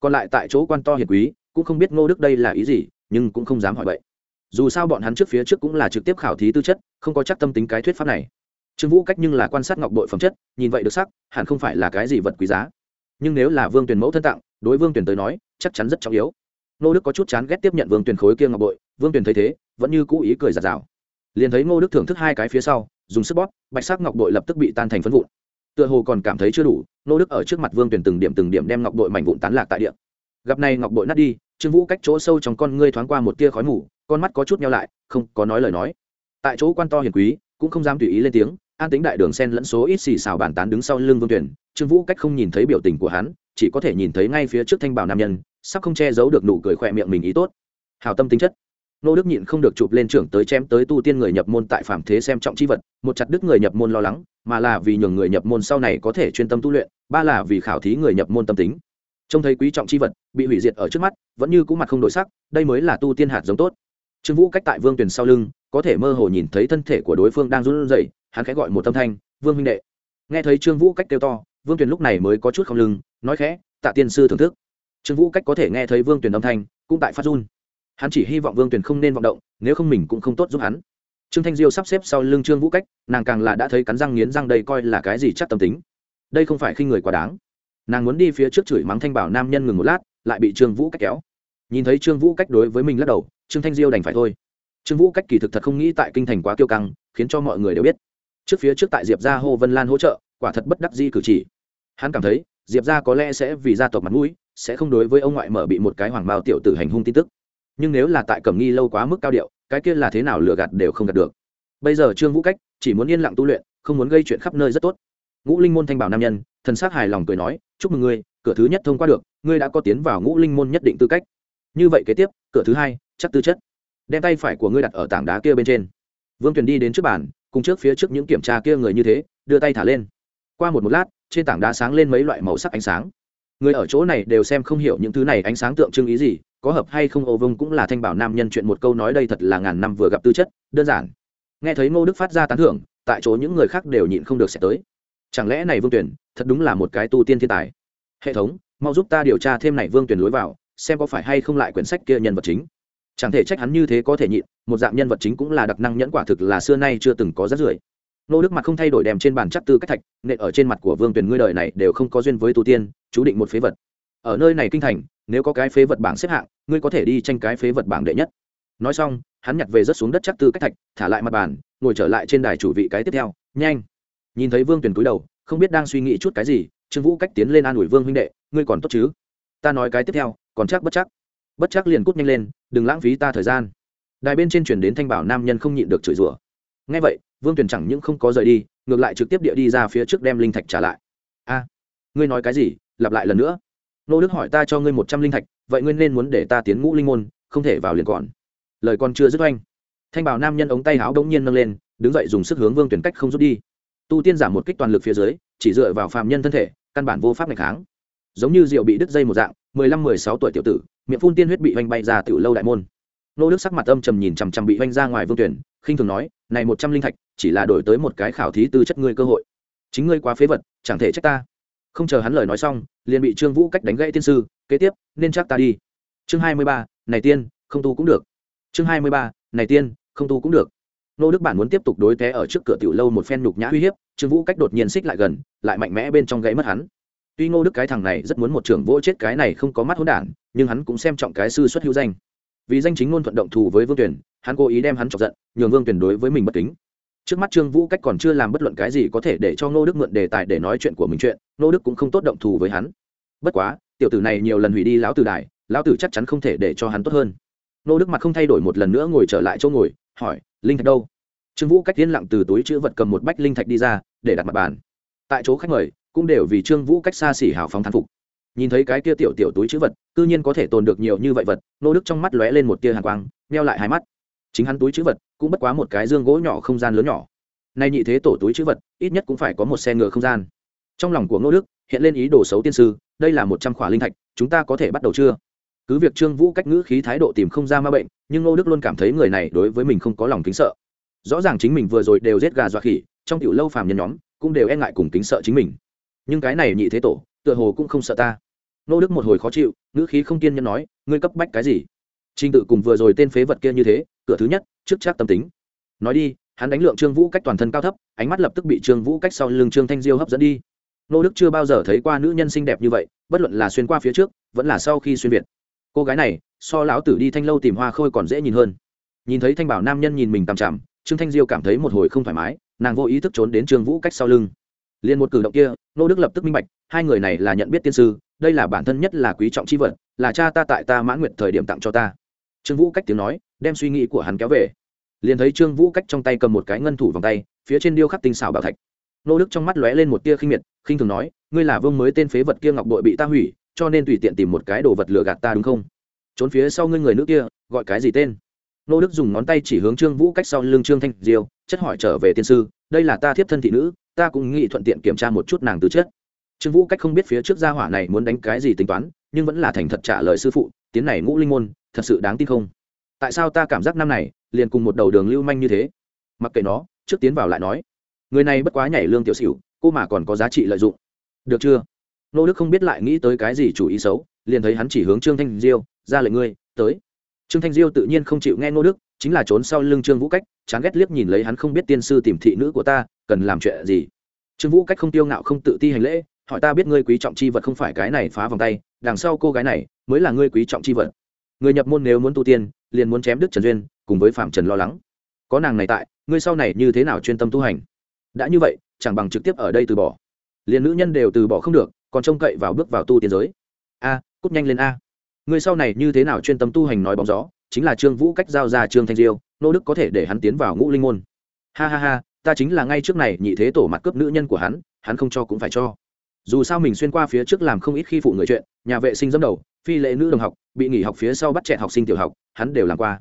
Còn lại tại chỗ quan to hiền quý, cũng không biết ngô đức đây là ý gì, nhưng cũng không dám hỏi vậy dù sao bọn hắn trước phía trước cũng là trực tiếp khảo thí tư chất, không có chắc tâm tính cái thuyết pháp này. Trương vũ cách nhưng là quan sát ngọc bội phẩm chất, nhìn vậy được sắc, hẳn không phải là cái gì vật quý giá. Nhưng nếu là vương tuyển mẫu thân tặng, đối vương tuyển tới nói, chắc chắn rất trọng yếu. Nô đức có chút chán ghét tiếp nhận vương tuyển khối kia ngọc bội, vương tuyển thấy thế, vẫn như cũ ý cười giạt rào liền thấy ngô đức thưởng thức hai cái phía sau dùng sức bóp bạch sắc ngọc bội lập tức bị tan thành phân vụn tựa hồ còn cảm thấy chưa đủ Ngô đức ở trước mặt vương tuyển từng điểm từng điểm đem ngọc bội mảnh vụn tán lạc tại địa gặp này ngọc bội nát đi trương vũ cách chỗ sâu trong con ngươi thoáng qua một tia khói mù con mắt có chút nhau lại không có nói lời nói tại chỗ quan to hiền quý cũng không dám tùy ý lên tiếng an tính đại đường sen lẫn số ít xì xào bàn tán đứng sau lưng vương tuyển trương vũ cách không nhìn thấy biểu tình của hắn chỉ có thể nhìn thấy ngay phía trước thanh bảo nam nhân sắp không che giấu được nụ cười khỏe miệng mình ý tốt hào tâm tính chất nô đức nhịn không được chụp lên trưởng tới chém tới tu tiên người nhập môn tại phạm thế xem trọng chi vật, một chặt đứt người nhập môn lo lắng, mà là vì nhường người nhập môn sau này có thể chuyên tâm tu luyện, ba là vì khảo thí người nhập môn tâm tính. Trông thấy quý trọng chi vật, bị hủy diệt ở trước mắt, vẫn như cũ mặt không đổi sắc, đây mới là tu tiên hạt giống tốt. Trương vũ cách tại vương tuyển sau lưng, có thể mơ hồ nhìn thấy thân thể của đối phương đang run rẩy, hắn khẽ gọi một tâm thanh, vương huynh đệ. Nghe thấy trương vũ cách kêu to, vương tuyển lúc này mới có chút không lưng, nói khẽ, tạ tiên sư thưởng thức. Trương vũ cách có thể nghe thấy vương tuyển âm thanh, cũng tại phát run hắn chỉ hy vọng vương Tuyền không nên vọng động, nếu không mình cũng không tốt giúp hắn. Trương thanh diêu sắp xếp sau lưng trương vũ cách, nàng càng là đã thấy cắn răng nghiến răng đây coi là cái gì chắc tâm tính. Đây không phải khi người quá đáng. Nàng muốn đi phía trước chửi mắng thanh bảo nam nhân ngừng một lát, lại bị trương vũ cách kéo. Nhìn thấy trương vũ cách đối với mình lắc đầu, trương thanh diêu đành phải thôi. Trương vũ cách kỳ thực thật không nghĩ tại kinh thành quá kiêu căng, khiến cho mọi người đều biết. Trước phía trước tại diệp gia hồ vân lan hỗ trợ, quả thật bất đắc di cử chỉ. Hắn cảm thấy, diệp gia có lẽ sẽ vì gia tộc mặt mũi, sẽ không đối với ông ngoại mở bị một cái hoàng bao tiểu tử hành hung tin tức nhưng nếu là tại cẩm nghi lâu quá mức cao điệu, cái kia là thế nào lừa gạt đều không gạt được. Bây giờ trương vũ cách chỉ muốn yên lặng tu luyện, không muốn gây chuyện khắp nơi rất tốt. Ngũ linh môn thanh bảo nam nhân, thần s á c hài lòng cười nói, chúc mừng ngươi, cửa thứ nhất thông qua được, ngươi đã có tiến vào ngũ linh môn nhất định tư cách. Như vậy kế tiếp, cửa thứ hai, chắc tư chất. Đem tay phải của ngươi đặt ở tảng đá kia bên trên. Vương tuyền đi đến trước bàn, cùng trước phía trước những kiểm tra kia người như thế, đưa tay thả lên. Qua một một lát, trên tảng đá sáng lên mấy loại màu sắc ánh sáng. Người ở chỗ này đều xem không hiểu những thứ này ánh sáng tượng trưng ý gì có hợp hay không ô vông cũng là thanh bảo nam nhân chuyện một câu nói đây thật là ngàn năm vừa gặp tư chất, đơn giản. Nghe thấy ngô đức phát ra tán thưởng, tại chỗ những người khác đều nhịn không được sẽ tới. Chẳng lẽ này vương tuyển thật đúng là một cái tu tiên thiên tài? Hệ thống, mau giúp ta điều tra thêm này vương tuyển lối vào, xem có phải hay không lại quyển sách kia nhân vật chính. Chẳng thể trách hắn như thế có thể nhịn, một dạng nhân vật chính cũng là đặc năng nhẫn quả thực là xưa nay chưa từng có rất rưởi. Nô đức mặt không thay đổi đem trên bàn chắc tư cách thạch nệ ở trên mặt của vương tuyển ngươi đời này đều không có duyên với tu tiên, chú định một phế vật ở nơi này kinh thành, nếu có cái phế vật bảng xếp hạng, ngươi có thể đi tranh cái phế vật bảng đệ nhất. Nói xong, hắn nhặt về rất xuống đất chắc tư cách thạch, thả lại mặt bàn, ngồi trở lại trên đài chủ vị cái tiếp theo. Nhanh. Nhìn thấy vương tuyển cúi đầu, không biết đang suy nghĩ chút cái gì, trương vũ cách tiến lên an ủi vương huynh đệ, ngươi còn tốt chứ? Ta nói cái tiếp theo, còn chắc bất chắc? Bất chắc liền cút nhanh lên, đừng lãng phí ta thời gian. Đài bên trên chuyển đến thanh bảo nam nhân không nhịn được chửi rủa. Ngay vậy, vương tuyển chẳng những không có rời đi, ngược lại trực tiếp địa đi ra phía trước đem linh thạch trả lại. A, ngươi nói cái gì? Lặp lại lần nữa nô đức hỏi ta cho ngươi một trăm linh thạch, vậy ngươi nên muốn để ta tiến ngũ linh môn, không thể vào liền còn. Lời còn chưa dứt oanh, thanh bảo nam nhân ống tay háo đ ố n g nhiên nâng lên, đứng dậy dùng sức hướng vương tuyển cách không rút đi. Tu tiên giảm một kích toàn lực phía dưới, chỉ dựa vào phạm nhân thân thể, căn bản vô pháp ngày kháng. Giống như rượu bị đứt dây một dạng, mười lăm, mười sáu tuổi tiểu tử, miệng phun tiên huyết bị oanh bay ra từ lâu đại môn. Nô đức sắc mặt âm trầm nhìn chằm chằm bị oanh ra ngoài vương tuyển, khinh thường nói, này một trăm linh thạch, chỉ là đổi tới một cái khảo thí tư chất ngươi cơ hội. Chính ngươi quá phế vật, chẳng thể trách ta không chờ hắn lời nói xong, liền bị trương vũ cách đánh gãy tiên sư, kế tiếp, nên chắc ta đi. Chương hai mươi ba, này tiên, không tu cũng được. Chương hai mươi ba, này tiên, không tu cũng được. Nô đức bản muốn tiếp tục đối té ở trước cửa tiểu lâu một phen nhục nhã uy hiếp, trương vũ cách đột nhiên xích lại gần, lại mạnh mẽ bên trong gãy mất hắn. Tuy ngô đức cái thằng này rất muốn một trưởng vỗ chết cái này không có mắt hỗn đản, nhưng hắn cũng xem trọng cái sư xuất hữu danh. Vì danh chính ngôn thuận động thù với vương tuyển, hắn cố ý đem hắn chọc giận, nhường vương tuyển đối với mình bất kính trước mắt trương vũ cách còn chưa làm bất luận cái gì có thể để cho ngô đức mượn đề tài để nói chuyện của mình chuyện, ngô đức cũng không tốt động thù với hắn. Bất quá, tiểu tử này nhiều lần hủy đi lão tử đài, lão tử chắc chắn không thể để cho hắn tốt hơn. Ngô đức mặt không thay đổi một lần nữa ngồi trở lại chỗ ngồi, hỏi, linh thạch đâu? Trương vũ cách yên lặng từ túi chữ vật cầm một bách linh thạch đi ra, để đặt mặt bàn. Tại chỗ khách mời, cũng đều vì trương vũ cách xa xỉ hào phóng thán phục. Nhìn thấy cái kia tiểu tiểu túi chữ vật, cư nhiên có thể tồn được nhiều như vậy vật nô đức trong mắt lóe lên một tia hàn quang neo lại hai mắt. Chính hắn túi chữ vật cũng bất quá một cái dương gỗ nhỏ không gian lớn nhỏ. Nay nhị thế tổ túi chữ vật, ít nhất cũng phải có một xe ngựa không gian. Trong lòng của ngô đức, hiện lên ý đồ xấu tiên sư, đây là một trăm khỏa linh thạch, chúng ta có thể bắt đầu chưa? Cứ việc trương vũ cách ngữ khí thái độ tìm không ra ma bệnh, nhưng ngô đức luôn cảm thấy người này đối với mình không có lòng kính sợ. Rõ ràng chính mình vừa rồi đều giết gà dọa khỉ, trong tiểu lâu phàm nhân nhóm cũng đều e ngại cùng kính sợ chính mình. Nhưng cái này nhị thế tổ, tựa hồ cũng không sợ ta. Ngô đức một hồi khó chịu, ngữ khí không kiên nhẫn nói, ngươi cấp bách cái gì? Trình tự cùng vừa rồi tên phế vật kia như thế cửa thứ nhất, trước chắc tâm tính. Nói đi, hắn đánh lượng trương vũ cách toàn thân cao thấp, ánh mắt lập tức bị trương vũ cách sau lưng trương thanh diêu hấp dẫn đi. Nô đức chưa bao giờ thấy qua nữ nhân xinh đẹp như vậy, bất luận là xuyên qua phía trước, vẫn là sau khi xuyên việt. Cô gái này, so lão tử đi thanh lâu tìm hoa khôi còn dễ nhìn hơn. Nhìn thấy thanh bảo nam nhân nhìn mình tằm chằm, trương thanh diêu cảm thấy một hồi không thoải mái, nàng vô ý thức trốn đến trương vũ cách sau lưng. Liền một cử động kia, nô đức lập tức minh bạch, hai người này là nhận biết tiên sư, đây là bản thân nhất là quý trọng c h i vật, là cha ta tại ta mãn nguyện thời điểm tặng cho ta trương vũ cách tiếng nói, đem suy nghĩ của hắn kéo về. Liền thấy trương vũ cách trong tay cầm một cái ngân thủ vòng tay, phía trên điêu khắc tinh xảo bảo thạch. Nô đức trong mắt lóe lên một tia khinh miệt, khinh thường nói, ngươi là vương mới tên phế vật kia ngọc bội bị ta hủy, cho nên tùy tiện tìm một cái đồ vật lừa gạt ta đúng không? Trốn phía sau ngươi người nữ kia, gọi cái gì tên? Nô đức dùng ngón tay chỉ hướng trương vũ cách sau lưng trương thanh diêu, chất hỏi trở về tiên sư, đây là ta thiếp thân thị nữ, ta cũng nghĩ thuận tiện kiểm tra một chút nàng từ chết trương vũ cách không biết phía trước gia hỏa này muốn đánh cái gì tính toán, nhưng vẫn là thành thật trả lời sư phụ, tiến này ngũ linh môn, thật sự đáng tin không? Tại sao ta cảm giác năm này, liền cùng một đầu đường lưu manh như thế? Mặc kệ nó, trước tiến vào lại nói, người này bất quá nhảy lương tiểu xỉu, cô mà còn có giá trị lợi dụng. Được chưa? Nô đức không biết lại nghĩ tới cái gì chủ ý xấu, liền thấy hắn chỉ hướng trương thanh diêu, ra lệnh ngươi, tới. Trương thanh diêu tự nhiên không chịu nghe nô đức, chính là trốn sau lưng trương vũ cách, chán ghét liếc nhìn lấy hắn không biết tiên sư tìm thị nữ của ta, cần làm chuyện gì? Trương vũ cách không tiêu ngạo không tự ti hành lễ hỏi ta biết ngươi quý trọng chi vật không phải cái này phá vòng tay, đằng sau cô gái này mới là ngươi quý trọng chi vật. Người nhập môn nếu muốn tu tiên, liền muốn chém đức trần duyên, cùng với phạm trần lo lắng. Có nàng này tại, ngươi sau này như thế nào chuyên tâm tu hành? Đã như vậy, chẳng bằng trực tiếp ở đây từ bỏ. Liền nữ nhân đều từ bỏ không được, còn trông cậy vào bước vào tu tiên giới. A, cút nhanh lên a. Ngươi sau này như thế nào chuyên tâm tu hành nói bóng gió, chính là trương vũ cách giao ra trương thanh diêu, nô đức có thể để hắn tiến vào ngũ linh môn. Ha ha ha, ta chính là ngay trước này nhị thế tổ mặt cướp nữ nhân của hắn hắn không cho cũng phải cho dù sao mình xuyên qua phía trước làm không ít khi phụ người chuyện, nhà vệ sinh dâm đầu, phi lệ nữ đồng học, bị nghỉ học phía sau bắt chẹt học sinh tiểu học, hắn đều làm qua.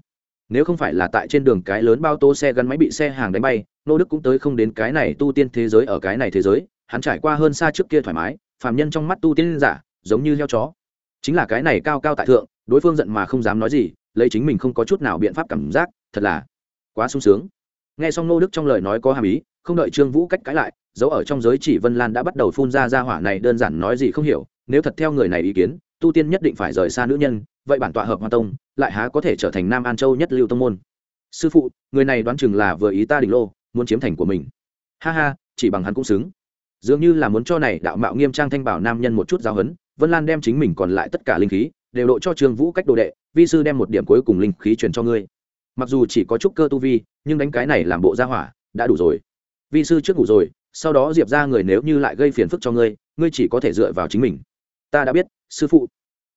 Nếu không phải là tại trên đường cái lớn bao tô xe gắn máy bị xe hàng đánh bay, nô đức cũng tới không đến cái này tu tiên thế giới ở cái này thế giới, hắn trải qua hơn xa trước kia thoải mái, phàm nhân trong mắt tu tiên giả, giống như heo chó. Chính là cái này cao cao tại thượng, đối phương giận mà không dám nói gì, lấy chính mình không có chút nào biện pháp cảm giác, thật là quá sung sướng. Nghe xong nô đức trong lời nói có hàm ý không đợi trương vũ cách cãi lại, dấu ở trong giới chỉ vân lan đã bắt đầu phun ra ra hỏa này đơn giản nói gì không hiểu, nếu thật theo người này ý kiến, tu tiên nhất định phải rời xa nữ nhân, vậy bản tọa hợp hoa tông, lại há có thể trở thành nam an châu nhất lưu tông môn? Sư phụ, người này đoán chừng là vừa ý ta đỉnh lô, muốn chiếm thành của mình. Ha ha, chỉ bằng hắn cũng xứng. Dường như là muốn cho này đạo mạo nghiêm trang thanh bảo nam nhân một chút giáo hấn vân lan đem chính mình còn lại tất cả linh khí, đều độ cho trương vũ cách đồ đệ, vi sư đem một điểm cuối cùng linh khí truyền cho ngươi. Mặc dù chỉ có chút cơ tu vi, nhưng đánh cái này làm bộ ra hỏa, đã đủ rồi vi sư trước ngủ rồi, sau đó diệp ra người nếu như lại gây phiền phức cho ngươi ngươi chỉ có thể dựa vào chính mình. Ta đã biết, sư phụ.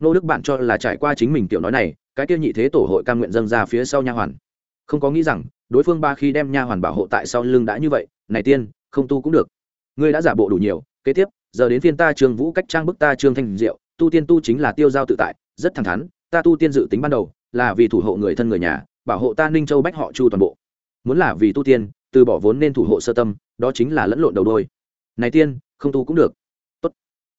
Nô đức bạn cho là trải qua chính mình tiểu nói này, cái tiêu nhị thế tổ hội cam nguyện dâng ra phía sau nha hoàn. Không có nghĩ rằng, đối phương ba khi đem nha hoàn bảo hộ tại sau lưng đã như vậy, này tiên, không tu cũng được. Ngươi đã giả bộ đủ nhiều, kế tiếp, giờ đến phiên ta trương vũ cách trang bức ta trương thanh diệu, tu tiên tu chính là tiêu giao tự tại, rất thẳng thắn, ta tu tiên dự tính ban đầu là vì thủ hộ người thân người nhà, bảo hộ ta ninh châu bách họ chu toàn bộ. Muốn là vì tu tiên từ bỏ vốn nên thủ hộ sơ tâm, đó chính là lẫn lộn đầu đôi. Này tiên, không tu cũng được. Tốt.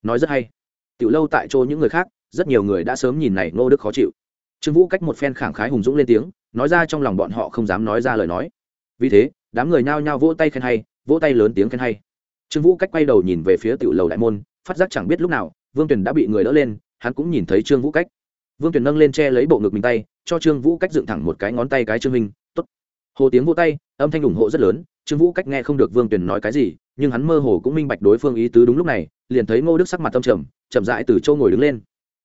Nói rất hay. Tiểu lâu tại chỗ những người khác, rất nhiều người đã sớm nhìn này ngô đức khó chịu. Trương vũ cách một phen khẳng khái hùng dũng lên tiếng, nói ra trong lòng bọn họ không dám nói ra lời nói. Vì thế, đám người nhao nhao vỗ tay khen hay, vỗ tay lớn tiếng khen hay. Trương vũ cách quay đầu nhìn về phía tiểu lầu đại môn, phát giác chẳng biết lúc nào, vương tuyền đã bị người đỡ lên, hắn cũng nhìn thấy trương vũ cách. Vương tuyền nâng lên che lấy bộ ngực mình tay, cho trương vũ cách dựng thẳng một cái ngón tay cái trương minh t ố t hồ tiếng vô tay âm thanh ủng hộ rất lớn, trương vũ cách nghe không được vương tuyền nói cái gì, nhưng hắn mơ hồ cũng minh bạch đối phương ý tứ đúng lúc này, liền thấy ngô đức sắc mặt tâm trầm, chậm dại từ châu ngồi đứng lên.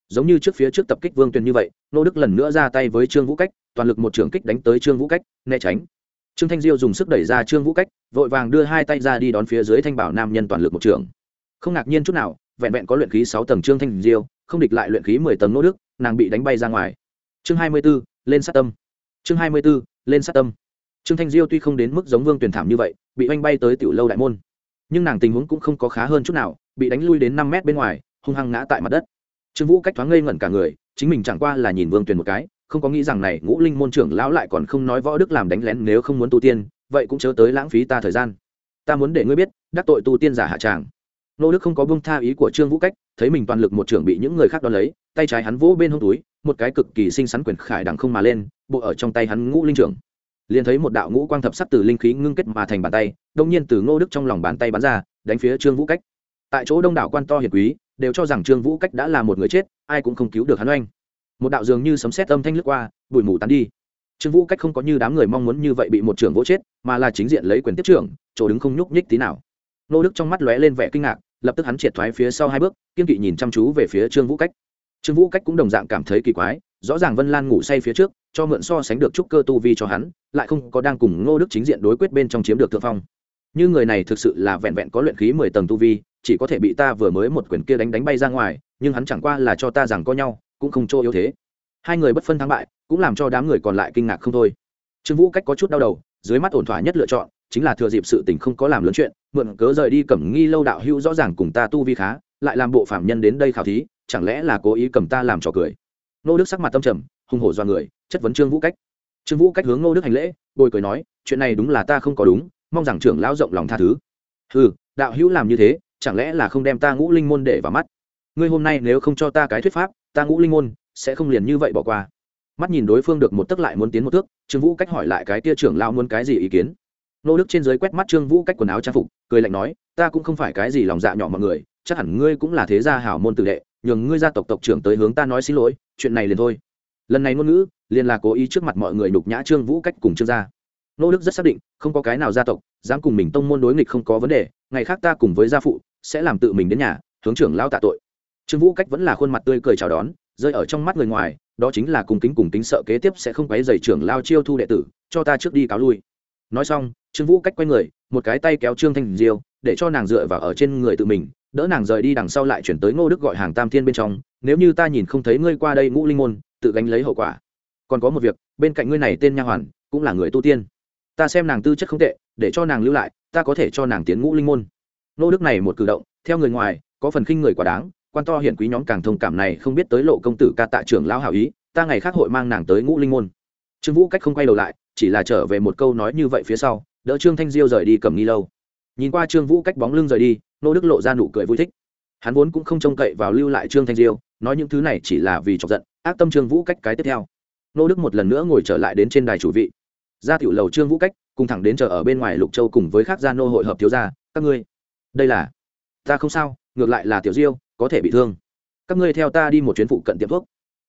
Giống như trước phía trước tập kích vương tuyền như vậy, ngô đức lần nữa ra tay với trương vũ cách, toàn lực một trường kích đánh tới trương vũ cách, né tránh. Trương thanh diêu dùng sức đẩy ra trương vũ cách, vội vàng đưa hai tay ra đi đón phía dưới thanh bảo nam nhân toàn lực một trường không ngạc nhiên chút nào, vẹn vẹn có luyện khí sáu tầng trương thanh diêu, không địch lại luyện khí mười tầng ngô đức, nàng bị đánh bay ra ngoài. Chương hai mươi b ố lên sát tâm. Chương hai mươi b ố lên sát tâm trương thanh diêu tuy không đến mức giống vương tuyển thảm như vậy, bị oanh bay tới tiểu lâu đại môn. Nhưng nàng tình huống cũng không có khá hơn chút nào, bị đánh lui đến năm mét bên ngoài, hung hăng ngã tại mặt đất. Trương vũ cách thoáng ngây ngẩn cả người, chính mình chẳng qua là nhìn vương tuyển một cái, không có nghĩ rằng này ngũ linh môn trưởng lão lại còn không nói võ đức làm đánh lén nếu không muốn tu tiên, vậy cũng chớ tới lãng phí ta thời gian. Ta muốn để ngươi biết, đắc tội tu tiên giả hạ tràng. Nô đức không có bông tha ý của trương vũ cách, thấy mình toàn lực một trưởng bị những người khác đo lấy, tay trái hắn vỗ bên hông túi, một cái cực kỳ xinh xắn quyền khải đằng không mà lên, bộ ở trong tay hắn ngũ linh trưởng liền thấy một đạo ngũ quang thập sắc từ linh khí ngưng kết mà thành bàn tay, đông nhiên từ ngô đức trong lòng bàn tay bắn ra, đánh phía trương vũ cách. Tại chỗ đông đảo quan to hiền quý đều cho rằng trương vũ cách đã là một người chết, ai cũng không cứu được hắn oanh. Một đạo dường như sấm sét âm thanh lướt qua, bụi mù tán đi. Trương vũ cách không có như đám người mong muốn như vậy bị một trưởng vỗ chết, mà là chính diện lấy quyền tiếp trưởng, chỗ đứng không nhúc nhích tí nào. Nô đức trong mắt lóe lên vẻ kinh ngạc, lập tức hắn triệt thoái phía sau hai bước, kiên kỵ nhìn chăm chú về phía trương vũ cách. Trương vũ cách cũng đồng dạng cảm thấy kỳ quái rõ ràng vân lan ngủ say phía trước, cho mượn so sánh được trúc cơ tu vi cho hắn, lại không có đang cùng ngô đức chính diện đối quyết bên trong chiếm được thượng phong. Như người này thực sự là vẹn vẹn có luyện khí mười tầng tu vi, chỉ có thể bị ta vừa mới một quyền kia đánh đánh bay ra ngoài, nhưng hắn chẳng qua là cho ta rằng có nhau, cũng không chỗ yếu thế. Hai người bất phân thắng bại, cũng làm cho đám người còn lại kinh ngạc không thôi. Trương vũ cách có chút đau đầu, dưới mắt ổn thỏa nhất lựa chọn, chính là thừa dịp sự tình không có làm lớn chuyện, mượn cớ rời đi cẩm nghi lâu đạo hữu rõ ràng cùng ta tu vi khá, lại làm bộ phạm nhân đến đây khảo thí, chẳng lẽ là cố ý cầm ta làm trò cười? Nô đức sắc mặt tâm trầm, hung hổ do người, chất vấn trương vũ cách. Trương vũ cách hướng nô đức hành lễ, bồi cười nói, chuyện này đúng là ta không có đúng, mong rằng trưởng lão rộng lòng tha thứ. Ừ đạo hữu làm như thế, chẳng lẽ là không đem ta ngũ linh môn để vào mắt? Ngươi hôm nay nếu không cho ta cái thuyết pháp, ta ngũ linh môn sẽ không liền như vậy bỏ qua. Mắt nhìn đối phương được một tấc lại muốn tiến một thước, trương vũ cách hỏi lại cái tia trưởng lão muốn cái gì ý kiến. Nô đức trên giới quét mắt trương vũ cách quần áo trang phục, cười lạnh nói, ta cũng không phải cái gì lòng dạ nhỏ mọi người, chắc hẳn ngươi cũng là thế gia hảo môn tử đệ nhường ngươi gia tộc tộc trưởng tới hướng ta nói xin lỗi, chuyện này liền thôi. Lần này ngôn ngữ, liền là cố ý trước mặt mọi người nhục nhã trương vũ cách cùng trương gia. Nô đức rất xác định, không có cái nào gia tộc dám cùng mình tông môn đối nghịch không có vấn đề, ngày khác ta cùng với gia phụ sẽ làm tự mình đến nhà, hướng trưởng lao tạ tội. Trương vũ cách vẫn là khuôn mặt tươi cười chào đón, rơi ở trong mắt người ngoài, đó chính là cùng kính cùng kính sợ kế tiếp sẽ không quấy dày trưởng lao chiêu thu đệ tử, cho ta trước đi cáo lui. Nói xong, trương vũ cách quay người, một cái tay kéo trương thanh diêu, để cho nàng dựa vào ở trên người tự mình đỡ nàng rời đi đằng sau lại chuyển tới ngô đức gọi hàng tam thiên bên trong, nếu như ta nhìn không thấy ngươi qua đây ngũ linh môn, tự gánh lấy hậu quả. Còn có một việc, bên cạnh ngươi này tên nha hoàn, cũng là người tu tiên. Ta xem nàng tư chất không tệ, để cho nàng lưu lại, ta có thể cho nàng tiến ngũ linh môn. Ngô đức này một cử động, theo người ngoài, có phần khinh người quá đáng, quan to hiển quý nhóm càng thông cảm này không biết tới lộ công tử ca tạ trưởng lão hảo ý, ta ngày khác hội mang nàng tới ngũ linh môn. Trương vũ cách không quay đầu lại, chỉ là trở về một câu nói như vậy phía sau, đỡ trương thanh diêu rời đi cầm nghi lâu. Nhìn qua trương vũ cách bóng lưng rời đi nô đức lộ ra nụ cười vui thích. Hắn vốn cũng không trông cậy vào lưu lại trương thanh diêu, nói những thứ này chỉ là vì chọc giận, ác tâm trương vũ cách cái tiếp theo. Nô đức một lần nữa ngồi trở lại đến trên đài chủ vị. Ra tiểu lầu trương vũ cách, cùng thẳng đến chờ ở bên ngoài lục châu cùng với khác gia nô hội hợp thiếu gia, các ngươi. Đây là, ta không sao, ngược lại là tiểu diêu, có thể bị thương. Các ngươi theo ta đi một chuyến phụ cận tiệm thuốc.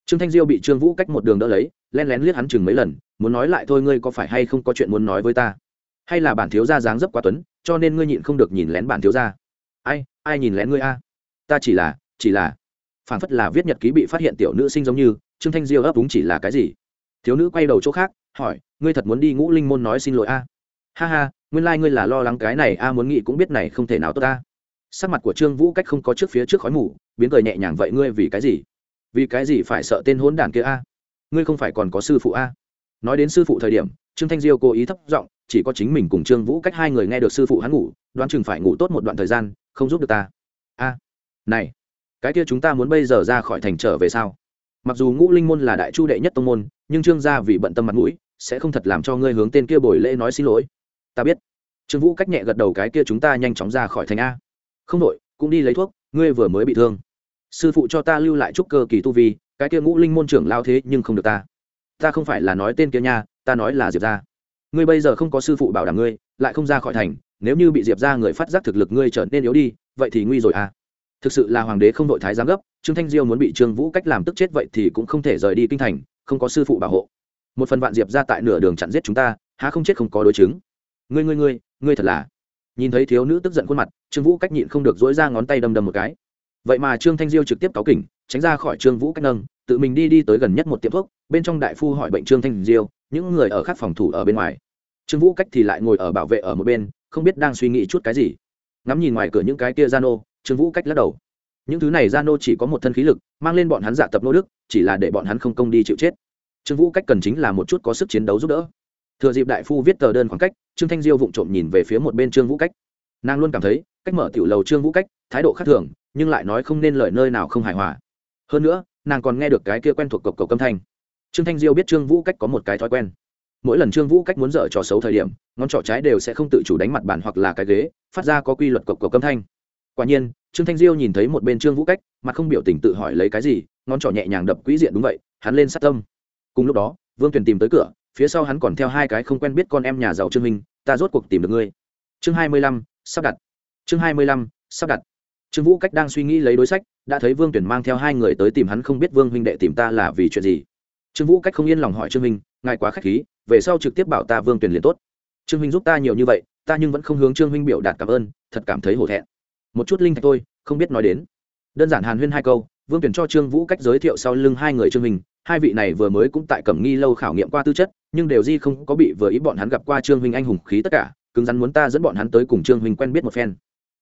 Trương thanh diêu bị trương vũ cách một đường đỡ lấy len lén liếc hắn chừng mấy lần, muốn nói lại thôi ngươi có phải hay không có chuyện muốn nói với ta? Hay là bản thiếu gia dáng dấp quá tuấn, cho nên ngươi nhịn không được nhìn lén bản thiếu gia? Ai ai nhìn lén ngươi a? Ta chỉ là chỉ là phản phất là viết nhật ký bị phát hiện tiểu nữ sinh giống như, trương thanh diêu ấp đúng chỉ là cái gì? Thiếu nữ quay đầu chỗ khác, hỏi, ngươi thật muốn đi ngũ linh môn nói xin lỗi a? Ha ha, nguyên lai、like、ngươi là lo lắng cái này a, muốn nghĩ cũng biết này không thể nào tốt ta. Sắc mặt của trương vũ cách không có trước phía trước khói mù, biến cười nhẹ nhàng, vậy ngươi vì cái gì? Vì cái gì phải sợ tên hốn đản kia a? Ngươi không phải còn có sư phụ a? Nói đến sư phụ thời điểm, trương thanh diêu cố ý thấp giọng chỉ có chính mình cùng trương vũ cách hai người nghe được sư phụ hắn ngủ, đoán chừng phải ngủ tốt một đoạn thời gian, không giúp được ta. A, này, cái kia chúng ta muốn bây giờ ra khỏi thành trở về sao? Mặc dù ngũ linh môn là đại chu đệ nhất tông môn, nhưng trương gia vì bận tâm mặt mũi, sẽ không thật làm cho ngươi hướng tên kia bồi lễ nói xin lỗi. Ta biết. Trương vũ cách nhẹ gật đầu cái kia chúng ta nhanh chóng ra khỏi thành a. Không đội cũng đi lấy thuốc, ngươi vừa mới bị thương. Sư phụ cho ta lưu lại chút cơ kỳ tu vi, cái kia ngũ linh môn trưởng lao thế nhưng không được ta. Ta không phải là nói tên kia nha, ta nói là diệp ra ngươi bây giờ không có sư phụ bảo đảm ngươi, lại không ra khỏi thành, nếu như bị diệp ra người phát giác thực lực ngươi trở nên yếu đi, vậy thì nguy rồi à. Thực sự là hoàng đế không đội thái giám gấp, trương thanh diêu muốn bị trương vũ cách làm tức chết vậy thì cũng không thể rời đi kinh thành, không có sư phụ bảo hộ. Một phần vạn diệp ra tại nửa đường chặn giết chúng ta, há không chết không có đối chứng. Ngươi ngươi ngươi ngươi thật là. Nhìn thấy thiếu nữ tức giận khuôn mặt, trương vũ cách nhịn không được dối ra ngón tay đâm đâm một cái. Vậy mà trương thanh diêu trực tiếp cáo kỉnh, tránh ra khỏi trương vũ cách nâng, tự mình đi đi tới gần nhất một tiệm thuốc, bên trong đại phu hỏi bệnh trương thanh diêu, những người ở khác phòng thủ ở bên ngoài trương vũ cách thì lại ngồi ở bảo vệ ở một bên, không biết đang suy nghĩ chút cái gì. Ngắm nhìn ngoài cửa những cái kia gia nô trương vũ cách lắc đầu. Những thứ này gia nô chỉ có một thân khí lực, mang lên bọn hắn giả tập nô đức, chỉ là để bọn hắn không công đi chịu chết. Trương vũ cách cần chính là một chút có sức chiến đấu giúp đỡ. Thừa dịp đại phu viết tờ đơn khoảng cách, trương thanh diêu vụng trộm nhìn về phía một bên trương vũ cách. Nàng luôn cảm thấy, cách mở tiểu lầu trương vũ cách, thái độ khác thường, nhưng lại nói không nên lời nơi nào không hài hòa. Hơn nữa, nàng còn nghe được cái kia quen thuộc cộc cộc âm thanh. Trương thanh diêu biết trương vũ cách có một cái thói quen mỗi lần trương vũ cách muốn dở trò xấu thời điểm, ngón trỏ trái đều sẽ không tự chủ đánh mặt bàn hoặc là cái ghế, phát ra có quy luật cộc cộc âm thanh. Quả nhiên, trương thanh diêu nhìn thấy một bên trương vũ cách mà không biểu tình tự hỏi lấy cái gì, ngón trỏ nhẹ nhàng đập quỹ diện đúng vậy, hắn lên sát tâm. Cùng lúc đó, vương tuyền tìm tới cửa, phía sau hắn còn theo hai cái không quen biết con em nhà giàu trương minh, ta rốt cuộc tìm được ngươi. Chương hai mươi lăm, sắp đặt. Chương hai mươi lăm, sắp đặt. Trương vũ cách đang suy nghĩ lấy đối sách, đã thấy vương tuyển mang theo hai người tới tìm hắn không biết vương huynh đệ tìm ta là vì chuyện gì. Trương vũ cách không yên lòng hỏi trương minh, ngài quá k h á c h khí về sau trực tiếp bảo ta vương tuyển liền tốt. Trương huynh giúp ta nhiều như vậy, ta nhưng vẫn không hướng trương huynh biểu đạt cảm ơn, thật cảm thấy hổ thẹn. Một chút linh thạch tôi không biết nói đến. Đơn giản hàn huyên hai câu, vương tuyển cho trương vũ cách giới thiệu sau lưng hai người trương huynh, hai vị này vừa mới cũng tại cẩm nghi lâu khảo nghiệm qua tư chất, nhưng đều di không có bị vừa ý bọn hắn gặp qua trương huynh anh hùng khí tất cả, cứng rắn muốn ta dẫn bọn hắn tới cùng trương huynh quen biết một phen.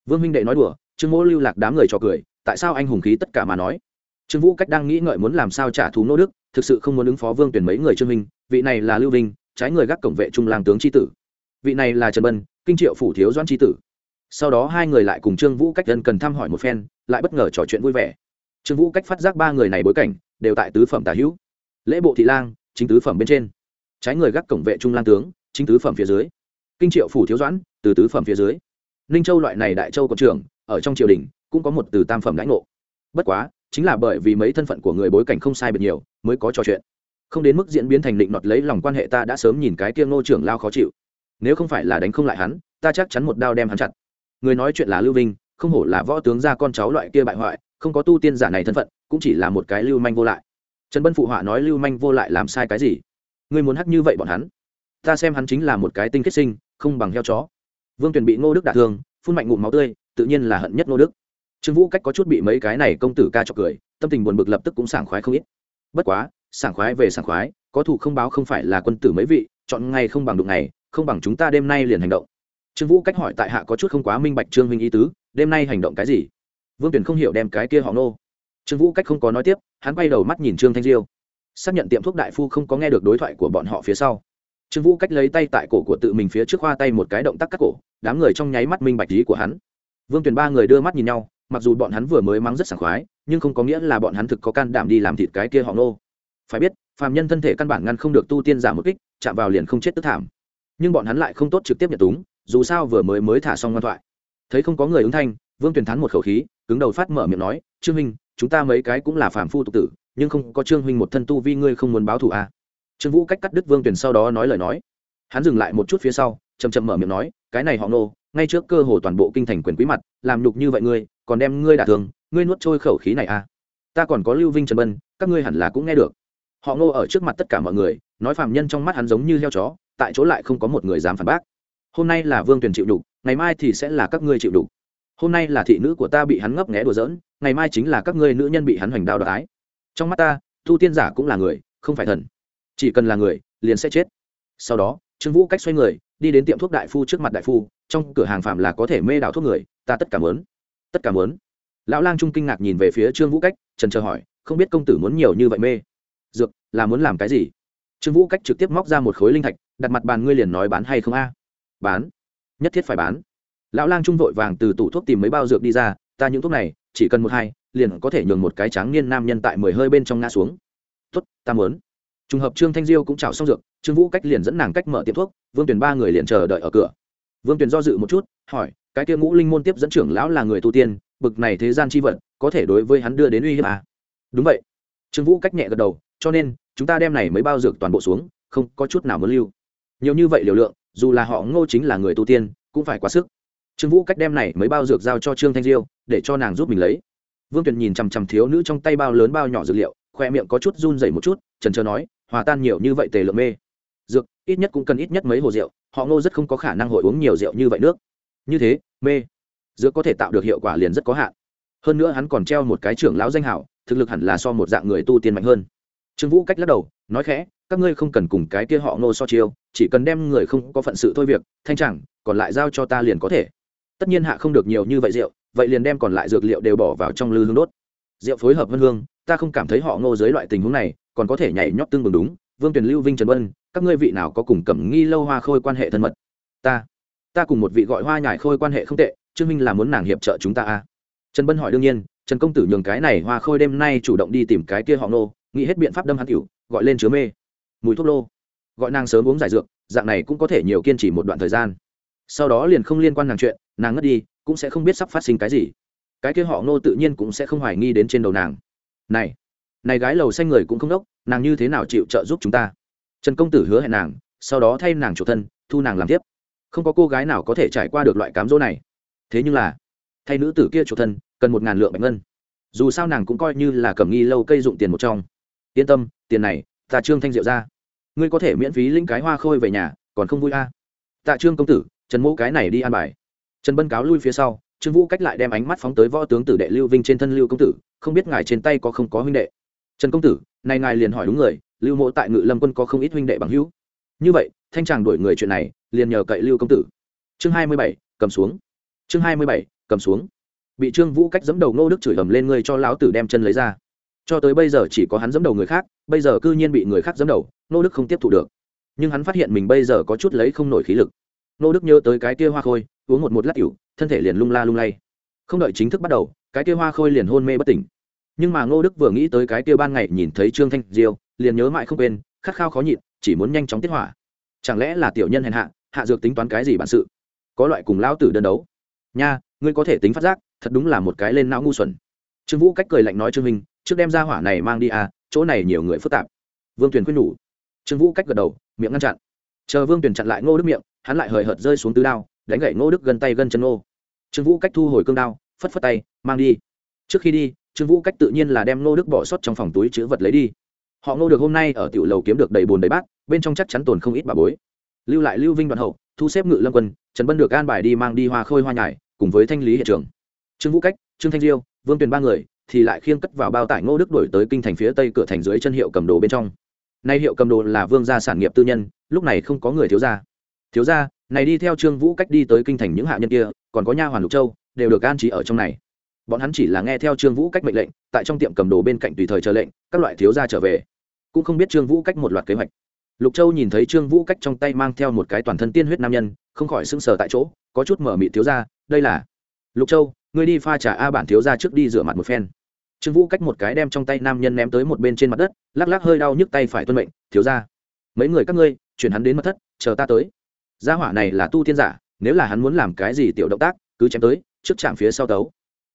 Vương huynh đệ nói đùa, trương mỗ lưu lạc đám người cho cười, tại sao anh hùng khí tất cả mà nói? Trương vũ cách đang nghĩ ngợi muốn làm sao trả thù nô đức, thực sự không muốn ứng phó vương tuyển mấy người trương huynh vị này là lưu vinh trái người gác cổng vệ trung lang tướng tri tử vị này là trần bân kinh triệu phủ thiếu doan tri tử sau đó hai người lại cùng trương vũ cách dân cần thăm hỏi một phen lại bất ngờ trò chuyện vui vẻ trương vũ cách phát giác ba người này bối cảnh đều tại tứ phẩm tả hữu lễ bộ thị lang chính tứ phẩm bên trên trái người gác cổng vệ trung lang tướng chính tứ phẩm phía dưới kinh triệu phủ thiếu doãn từ tứ phẩm phía dưới ninh châu loại này đại châu có trường ở trong triều đình cũng có một từ tam phẩm lãnh ngộ bất quá chính là bởi vì mấy thân phận của người bối cảnh không sai biệt nhiều mới có trò chuyện không đến mức diễn biến thành định nọt lấy lòng quan hệ ta đã sớm nhìn cái kia ngô trưởng lao khó chịu. Nếu không phải là đánh không lại hắn, ta chắc chắn một đao đem hắn chặt. Người nói chuyện là lưu vinh, không hổ là võ tướng gia con cháu loại kia bại hoại, không có tu tiên giả này thân phận, cũng chỉ là một cái lưu manh vô lại. Trần bân phụ họa nói lưu manh vô lại làm sai cái gì? Ngươi muốn hắc như vậy bọn hắn? Ta xem hắn chính là một cái tinh kết sinh, không bằng heo chó. Vương tuyền bị ngô đức đả thương, phun mạnh ngụm máu tươi, tự nhiên là hận nhất ngô đức. Trương vũ cách có chút bị mấy cái này công tử ca chọc cười, tâm tình buồn bực lập tức cũng sảng khoái không ít. Bất quá sảng khoái về sảng khoái, có thủ không báo không phải là quân tử mấy vị, chọn ngày không bằng đụng ngày, không bằng chúng ta đêm nay liền hành động. Trương vũ cách hỏi tại hạ có chút không quá minh bạch trương huynh ý tứ, đêm nay hành động cái gì? Vương tuyển không hiểu đem cái kia họ nô. Trương vũ cách không có nói tiếp, hắn quay đầu mắt nhìn trương thanh diêu. Xác nhận tiệm thuốc đại phu không có nghe được đối thoại của bọn họ phía sau. Trương vũ cách lấy tay tại cổ của tự mình phía trước khoa tay một cái động tác cắt cổ, đám người trong nháy mắt minh bạch ý của hắn. Vương tuyển ba người đưa mắt nhìn nhau, mặc dù bọn hắn vừa mới mắng rất sảng khoái, nhưng không có nghĩa là bọn hắn thực có can đảm đi làm thịt cái kia họ nô phải biết, phàm nhân thân thể căn bản ngăn không được tu tiên giả một kích, chạm vào liền không chết tức thảm. Nhưng bọn hắn lại không tốt trực tiếp nhận túng, dù sao vừa mới mới thả xong ngoan thoại. Thấy không có người ứng thanh, vương tuyền thắn một khẩu khí, cứng đầu phát mở miệng nói, trương huynh, chúng ta mấy cái cũng là phàm phu tục tử, nhưng không có trương huynh một thân tu vi ngươi không muốn báo thù à. trương vũ cách cắt đứt vương tuyền sau đó nói lời nói. Hắn dừng lại một chút phía sau chầm chậm mở miệng nói, cái này họ nô ngay trước cơ hồ toàn bộ kinh thành quyền quý mặt, làm nhục như vậy ngươi, còn đem ngươi đả thường ngươi nuốt trôi khẩu khí này à? Ta còn có lưu vinh trần bân, các ngươi hẳn là cũng nghe được họ ngô ở trước mặt tất cả mọi người, nói phạm nhân trong mắt hắn giống như heo chó, tại chỗ lại không có một người dám phản bác. Hôm nay là vương tuyền chịu đục, ngày mai thì sẽ là các ngươi chịu đục. Hôm nay là thị nữ của ta bị hắn ngấp nghẽ đùa giỡn, ngày mai chính là các ngươi nữ nhân bị hắn hoành đao đ ái. Trong mắt ta thu tiên giả cũng là người, không phải thần. Chỉ cần là người, liền sẽ chết. Sau đó, trương vũ cách xoay người, đi đến tiệm thuốc đại phu trước mặt đại phu, trong cửa hàng phạm là có thể mê đào thuốc người, ta tất cả muốn. Tất cả muốn. Lão lang trung kinh ngạc nhìn về phía trương vũ cách, trần chờ hỏi, không biết công tử muốn nhiều như vậy mê là muốn làm cái gì? Trương vũ cách trực tiếp móc ra một khối linh thạch, đặt mặt bàn, ngươi liền nói bán hay không a? Bán. Nhất thiết phải bán. Lão lang trung vội vàng từ tủ thuốc tìm mấy bao dược đi ra, ta những thuốc này, chỉ cần một hai, liền có thể nhường một cái tráng niên nam nhân tại mười hơi bên trong ngã xuống. Tuất ta muốn. Trùng hợp trương thanh diêu cũng chào xong dược, trương vũ cách liền dẫn nàng cách mở tiệm thuốc, vương tuyền ba người liền chờ đợi ở cửa. Vương tuyền do dự một chút, hỏi, cái kia ngũ linh môn tiếp dẫn trưởng lão là người tu tiên, bực này thế gian c h i vật, có thể đối với hắn đưa đến uy hiếp à? đúng vậy. Trương vũ cách nhẹ gật đầu, cho nên chúng ta đem này mới bao dược toàn bộ xuống, không có chút nào muốn lưu. Nhiều như vậy liều lượng, dù là họ ngô chính là người tu tiên, cũng phải quá sức. Trương vũ cách đem này mới bao dược giao cho trương thanh diêu, để cho nàng giúp mình lấy. Vương tuyền nhìn chằm chằm thiếu nữ trong tay bao lớn bao nhỏ dược liệu, khoe miệng có chút run dày một chút, trần trờ nói, hòa tan nhiều như vậy tề lượng mê. Dược, ít nhất cũng cần ít nhất mấy hồ rượu, họ ngô rất không có khả năng hội uống nhiều rượu như vậy nước. Như thế, mê. Dược có thể tạo được hiệu quả liền rất có hạn. Hơn nữa hắn còn treo một cái trưởng lão danh hảo, thực lực hẳn là so một dạng người tu tiên mạnh hơn trương vũ cách lắc đầu, nói khẽ, các ngươi không cần cùng cái kia họ ngô so chiêu, chỉ cần đem người không có phận sự thôi việc, thanh chẳng còn lại giao cho ta liền có thể. Tất nhiên hạ không được nhiều như vậy rượu, vậy liền đem còn lại dược liệu đều bỏ vào trong lư hương đốt. Rượu phối hợp vân hương, ta không cảm thấy họ ngô dưới loại tình huống này, còn có thể nhảy nhót tương bừng đúng, vương tuyền lưu vinh trần vân các ngươi vị nào có cùng cẩm nghi lâu hoa khôi quan hệ thân mật? Ta ta cùng một vị gọi hoa nhải khôi quan hệ không tệ, trương minh là muốn nàng hiệp trợ chúng ta à. trần bân hỏi đương nhiên, trần công tử nhường cái này hoa khôi đêm nay chủ động đi tìm cái kia họ nô nghĩ hết biện pháp đâm hắn cửu gọi lên chứa mê. Mùi thuốc lô. Gọi nàng sớm uống giải dược, dạng này cũng có thể nhiều kiên trì một đoạn thời gian. Sau đó liền không liên quan nàng chuyện, nàng ngất đi, cũng sẽ không biết sắp phát sinh cái gì. Cái kia họ nô tự nhiên cũng sẽ không hoài nghi đến trên đầu nàng. Này này gái lầu xanh người cũng không đốc, nàng như thế nào chịu trợ giúp chúng ta? Trần công tử hứa hẹn nàng, sau đó thay nàng chủ thân, thu nàng làm tiếp. Không có cô gái nào có thể trải qua được loại cám dỗ này. Thế nhưng là, thay nữ tử kia chủ thân, cần một ngàn lượng bạch ngân. Dù sao nàng cũng coi như là cầm nghi lâu cây dụng tiền một trong yên tâm, tiền này Tạ trương thanh diệu ra. Ngươi có thể miễn phí linh cái hoa khôi về nhà, còn không vui a? À. tạ trương công tử, trần mỗ cái này đi an bài. Trần bân cáo lui phía sau, trương vũ cách lại đem ánh mắt phóng tới võ tướng tử đệ lưu vinh trên thân lưu công tử, không biết ngài trên tay có không có huynh đệ. Trần công tử, này ngài liền hỏi đúng người, lưu mộ tại ngự lâm quân có không ít huynh đệ bằng hữu. Như vậy, thanh tràng đuổi người chuyện này, liền nhờ cậy lưu công tử. Chương hai mươi bảy, cầm xuống. Chương hai mươi bảy, cầm xuống. Bị trương vũ cách dẫm đầu ngô đức chửi ầm lên ngươi cho lão tử đem chân lấy ra cho tới bây giờ chỉ có hắn dẫm đầu người khác, bây giờ cư nhiên bị người khác dẫm đầu ngô đức không tiếp thụ được. Nhưng hắn phát hiện mình bây giờ có chút lấy không nổi khí lực. Ngô đức nhớ tới cái kia hoa khôi, uống một một lát cựu thân thể liền lung la lung lay. Không đợi chính thức bắt đầu, cái kia hoa khôi liền hôn mê bất tỉnh. Nhưng mà ngô đức vừa nghĩ tới cái kia ban ngày nhìn thấy trương thanh diêu, liền nhớ mãi không quên, khát khao khó nhịn, chỉ muốn nhanh chóng tiết hỏa. Chẳng lẽ là tiểu nhân hèn hạ hạ dược tính toán cái gì bản sự? Có loại cùng lão tử đơn đấu. Nha, ngươi có thể tính phát giác, thật đúng là một cái lên não ngu xuẩn. Trương vũ cách cười lạnh nói trương minh trước đem ra hỏa này mang đi à chỗ này nhiều người phức tạp. Vương tuyền khuyên nhủ. Trương vũ cách gật đầu, miệng ngăn chặn. Chờ vương tuyền chặn lại ngô đức miệng, hắn lại hời hợt rơi xuống tứ đao, đánh gậy ngô đức gần tay gân chân ngô. Trương vũ cách thu hồi cương đao, phất phất tay, mang đi. Trước khi đi, trương vũ cách tự nhiên là đem ngô đức bỏ sót trong phòng túi chữ vật lấy đi. Họ ngô được hôm nay ở tiểu lầu kiếm được đầy bồn đầy bát, bên trong chắc chắn tồn không ít bà bối. Lưu lại lưu vinh đoạn hậu, thu xếp ngự lâm quân, trần bân được an bài đi mang đi hoa khôi hoa nhải cùng với thanh lý hiện trường. Trương vũ cách, trương thanh diêu, vương tuyền ba người thì lại khiêng cất vào bao tải ngô đức đổi tới kinh thành phía tây cửa thành dưới chân hiệu cầm đồ bên trong. Nay hiệu cầm đồ là vương gia sản nghiệp tư nhân, lúc này không có người thiếu gia. Thiếu gia, này đi theo trương vũ cách đi tới kinh thành những hạ nhân kia, còn có nha hoàn lục châu, đều được an trí ở trong này. Bọn hắn chỉ là nghe theo trương vũ cách mệnh lệnh, tại trong tiệm cầm đồ bên cạnh tùy thời chờ lệnh, các loại thiếu gia trở về. Cũng không biết trương vũ cách một loạt kế hoạch. Lục châu nhìn thấy trương vũ cách trong tay mang theo một cái toàn thân tiên huyết nam nhân, không khỏi sững sờ tại chỗ, có chút mở mị thiếu gia, đây là lục châu ngươi đi pha trà a, bản thiếu gia trước đi rửa mặt một phen. Trương vũ cách một cái đem trong tay nam nhân ném tới một bên trên mặt đất, lắc lắc hơi đau nhức tay phải tuân mệnh, thiếu gia, mấy người các ngươi, chuyển hắn đến mật thất, chờ ta tới. Gia hỏa này là tu tiên giả, nếu là hắn muốn làm cái gì tiểu động tác, cứ chém tới, trước chạm phía sau tấu.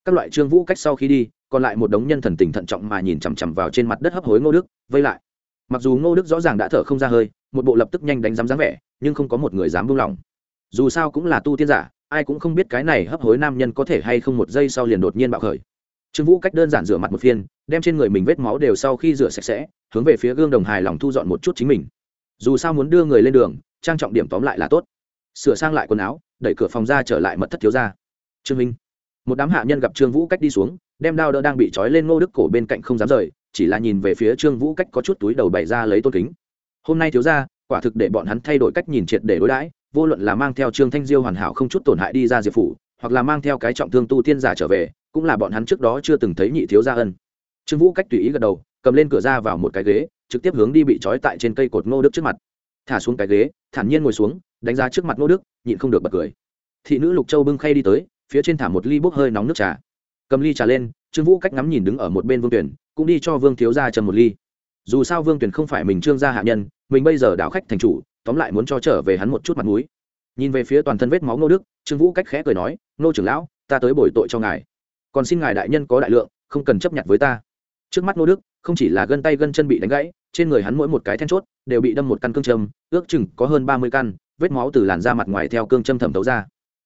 Các loại trương vũ cách sau khi đi, còn lại một đống nhân thần tình thận trọng mà nhìn chằm chằm vào trên mặt đất hấp hối ngô đức, vây lại. Mặc dù ngô đức rõ ràng đã thở không ra hơi, một bộ lập tức nhanh đánh giám dáng vẻ, nhưng không có một người dám buông lỏng. Dù sao cũng là tu tiên giả ai cũng không biết cái này hấp hối nam nhân có thể hay không một giây sau liền đột nhiên bạo khởi. Trương vũ cách đơn giản rửa mặt một phiên, đem trên người mình vết máu đều sau khi rửa sạch sẽ, hướng về phía gương đồng hài lòng thu dọn một chút chính mình. Dù sao muốn đưa người lên đường, trang trọng điểm tóm lại là tốt. Sửa sang lại quần áo, đẩy cửa phòng ra trở lại mật thất thiếu ra trương minh. Một đám hạ nhân gặp trương vũ cách đi xuống, đem đao đỡ đang bị trói lên ngô đức cổ bên cạnh không dám rời, chỉ là nhìn về phía trương vũ cách có chút túi đầu bày ra lấy tôn kính. Hôm nay thiếu ra quả thực để bọn hắn thay đổi cách nhìn triệt để đối đãi vô luận là mang theo trương thanh diêu hoàn hảo không chút tổn hại đi ra diệp phủ, hoặc là mang theo cái trọng thương tu tiên giả trở về, cũng là bọn hắn trước đó chưa từng thấy nhị thiếu gia ân. Trương vũ cách tùy ý gật đầu, cầm lên cửa ra vào một cái ghế, trực tiếp hướng đi bị trói tại trên cây cột ngô đức trước mặt. Thả xuống cái ghế, thản nhiên ngồi xuống, đánh giá trước mặt ngô đức, nhịn không được bật cười. Thị nữ lục châu bưng khay đi tới, phía trên thả một ly bốc hơi nóng nước trà. Cầm ly trà lên, trương vũ cách ngắm nhìn đứng ở một bên vương tuyển, cũng đi cho vương thiếu gia trầm một ly. Dù sao vương tuyển không phải mình trương gia hạ nhân, mình bây giờ đảo khách thành chủ tóm lại muốn cho trở về hắn một chút mặt mũi. Nhìn về phía toàn thân vết máu ngô đức, trương vũ cách khẽ cười nói, ngô trưởng lão, ta tới bồi tội cho ngài. Còn xin ngài đại nhân có đại lượng, không cần chấp nhận với ta. Trước mắt ngô đức, không chỉ là gân tay gân chân bị đánh gãy, trên người hắn mỗi một cái then chốt đều bị đâm một căn cương châm, ước chừng có hơn ba mươi căn, vết máu từ làn da mặt ngoài theo cương châm thẩm thấu ra.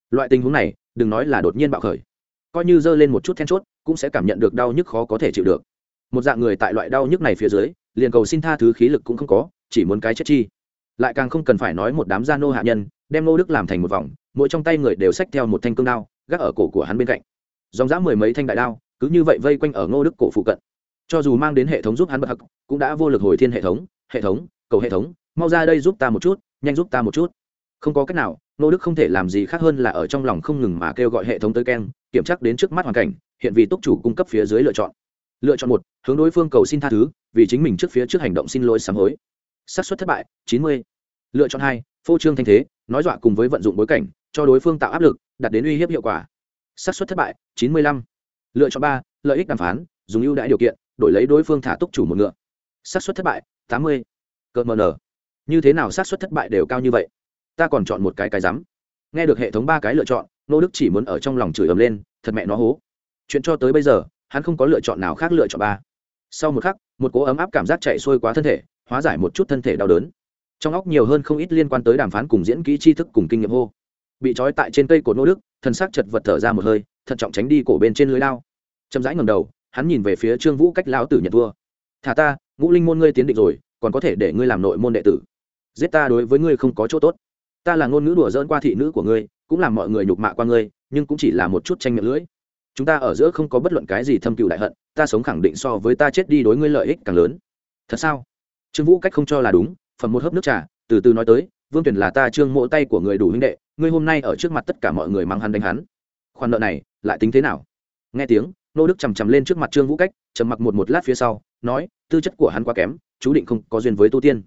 Loại tình huống này, đừng nói là đột nhiên bạo khởi. Coi như giơ lên một chút then chốt, cũng sẽ cảm nhận được đau nhức khó có thể chịu được. Một dạng người tại loại đau nhức này phía dưới, liền cầu xin tha thứ khí lực cũng không có, chỉ muốn cái chết chi lại càng không cần phải nói một đám gia nô hạ nhân, đem nô đức làm thành một vòng, mỗi trong tay người đều xách theo một thanh cương đao, gác ở cổ của hắn bên cạnh. Dòng dã mười mấy thanh đại đao, cứ như vậy vây quanh ở ngô đức cổ phụ cận. Cho dù mang đến hệ thống giúp hắn bật hặc cũng đã vô lực hồi thiên hệ thống hệ thống, cầu hệ thống, mau ra đây giúp ta một chút, nhanh giúp ta một chút. Không có cách nào nô đức không thể làm gì khác hơn là ở trong lòng không ngừng mà kêu gọi hệ thống tới keng, kiểm tra đến trước mắt hoàn cảnh, hiện vì túc chủ cung cấp phía dưới lựa chọn. Lựa chọn một, hướng đối phương cầu xin tha thứ, vì chính mình trước phía trước hành động xin lỗi sám hối. Xác suất thất bại, chín mươi lựa chọn hai, phô trương thanh thế, nói dọa cùng với vận dụng bối cảnh, cho đối phương tạo áp lực, đạt đến uy hiếp hiệu quả. Xác suất thất bại, chín mươi lăm. Lựa chọn ba, lợi ích đàm phán, dùng ưu đãi điều kiện, đổi lấy đối phương thả túc chủ một ngựa. Xác suất thất bại, tám mươi. Cợt mờ nở như thế nào xác suất thất bại đều cao như vậy? Ta còn chọn một cái cái rắm. Nghe được hệ thống ba cái lựa chọn, nô đức chỉ muốn ở trong lòng chửi ầm lên, thật mẹ nó hố. Chuyện cho tới bây giờ, hắn không có lựa chọn nào khác lựa chọn ba. Sau một khắc, một cỗ ấm áp cảm giác chạy xuôi quá thân thể, hóa giải một chút thân thể đau đớn trong óc nhiều hơn không ít liên quan tới đàm phán cùng diễn kỹ tri thức cùng kinh nghiệm hô. Bị trói tại trên cây của nô đức, thân xác chật vật thở ra một hơi, thận trọng tránh đi cổ bên trên lưới lao chậm rãi ngầm đầu, hắn nhìn về phía trương vũ cách lão tử nhật vua thả ta, ngũ linh môn ngươi tiến định rồi, còn có thể để ngươi làm nội môn đệ tử. Giết ta đối với ngươi không có chỗ tốt. Ta là ngôn ngữ đùa dỡn qua thị nữ của ngươi, cũng làm mọi người nhục mạ qua ngươi, nhưng cũng chỉ là một chút tranh miệng lưỡi. Chúng ta ở giữa không có bất luận cái gì thâm cựu đại hận, ta sống khẳng định so với ta chết đi đối ngươi lợi ích càng lớn. Thật sao? Trương vũ cách không cho là đúng phẩm một hớp nước trà, từ từ nói tới, vương tuyển là ta trương mộ tay của người đủ huynh đệ, ngươi hôm nay ở trước mặt tất cả mọi người mắng hắn đánh hắn. Khoản nợ này lại tính thế nào? Nghe tiếng, nô đức chằm chằm lên trước mặt trương vũ cách, trầm mặc một một lát phía sau, nói, tư chất của hắn quá kém, chú định không có duyên với tu tiên.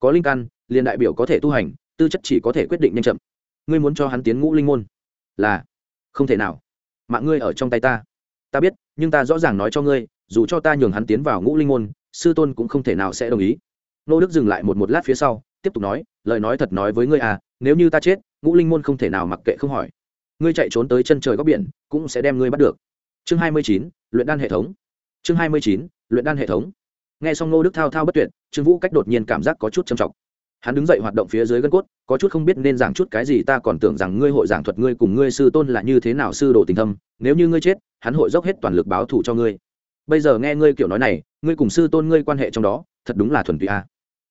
Có linh căn, liền đại biểu có thể tu hành, tư chất chỉ có thể quyết định nhanh chậm. Ngươi muốn cho hắn tiến ngũ linh môn là không thể nào. Mạng ngươi ở trong tay ta. Ta biết, nhưng ta rõ ràng nói cho ngươi, dù cho ta nhường hắn tiến vào ngũ linh môn, sư tôn cũng không thể nào sẽ đồng ý nô đức dừng lại một một lát phía sau, tiếp tục nói, lời nói thật nói với ngươi à nếu như ta chết, ngũ linh môn không thể nào mặc kệ không hỏi. Ngươi chạy trốn tới chân trời góc biển, cũng sẽ đem ngươi bắt được. Chương hai mươi chín, luyện đan hệ thống. Chương hai mươi chín, luyện đan hệ thống. Nghe xong nô đức thao thao bất tuyệt, trương vũ cách đột nhiên cảm giác có chút trầm trọng. Hắn đứng dậy hoạt động phía dưới gân cốt, có chút không biết nên giảng chút cái gì, ta còn tưởng rằng ngươi hội giảng thuật ngươi cùng ngươi sư tôn là như thế nào sư đồ tình thâm, nếu như ngươi chết, hắn hội dốc hết toàn lực báo thù cho ngươi. Bây giờ nghe ngươi kiểu nói này, ngươi cùng sư tôn ngươi quan hệ trong đó, thật đúng là thuần túy a à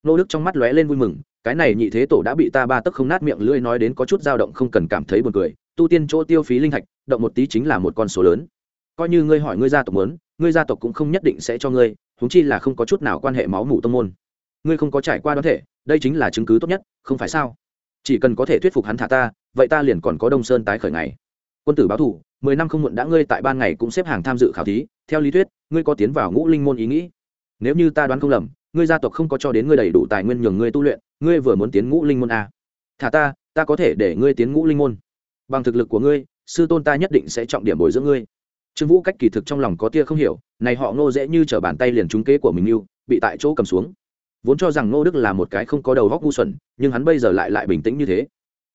nô đức trong mắt lóe lên vui mừng, cái này nhị thế tổ đã bị ta ba tấc không nát miệng lưỡi nói đến có chút dao động không cần cảm thấy buồn cười, tu tiên chỗ tiêu phí linh thạch, động một tí chính là một con số lớn. Coi như ngươi hỏi ngươi gia tộc muốn, ngươi gia tộc cũng không nhất định sẽ cho ngươi, huống chi là không có chút nào quan hệ máu mủ tông môn. Ngươi không có trải qua đó thể, đây chính là chứng cứ tốt nhất, không phải sao? Chỉ cần có thể thuyết phục hắn thả ta, vậy ta liền còn có đông sơn tái khởi ngày. Quân tử báo thủ, mười năm không muộn đã ngươi tại ban ngày cũng xếp hàng tham dự khảo thí, theo lý thuyết, ngươi có tiến vào ngũ linh môn ý nghĩ. Nếu như ta đoán không lầm ngươi gia tộc không có cho đến ngươi đầy đủ tài nguyên nhường ngươi tu luyện, ngươi vừa muốn tiến ngũ linh môn a thả ta ta có thể để ngươi tiến ngũ linh môn. Bằng thực lực của ngươi, sư tôn ta nhất định sẽ trọng điểm bồi dưỡng ngươi. Trương vũ cách kỳ thực trong lòng có tia không hiểu, này họ ngô dễ như t r ở bàn tay liền trúng kế của mình yêu bị tại chỗ cầm xuống. Vốn cho rằng ngô đức là một cái không có đầu góc ngu xuẩn, nhưng hắn bây giờ lại lại bình tĩnh như thế.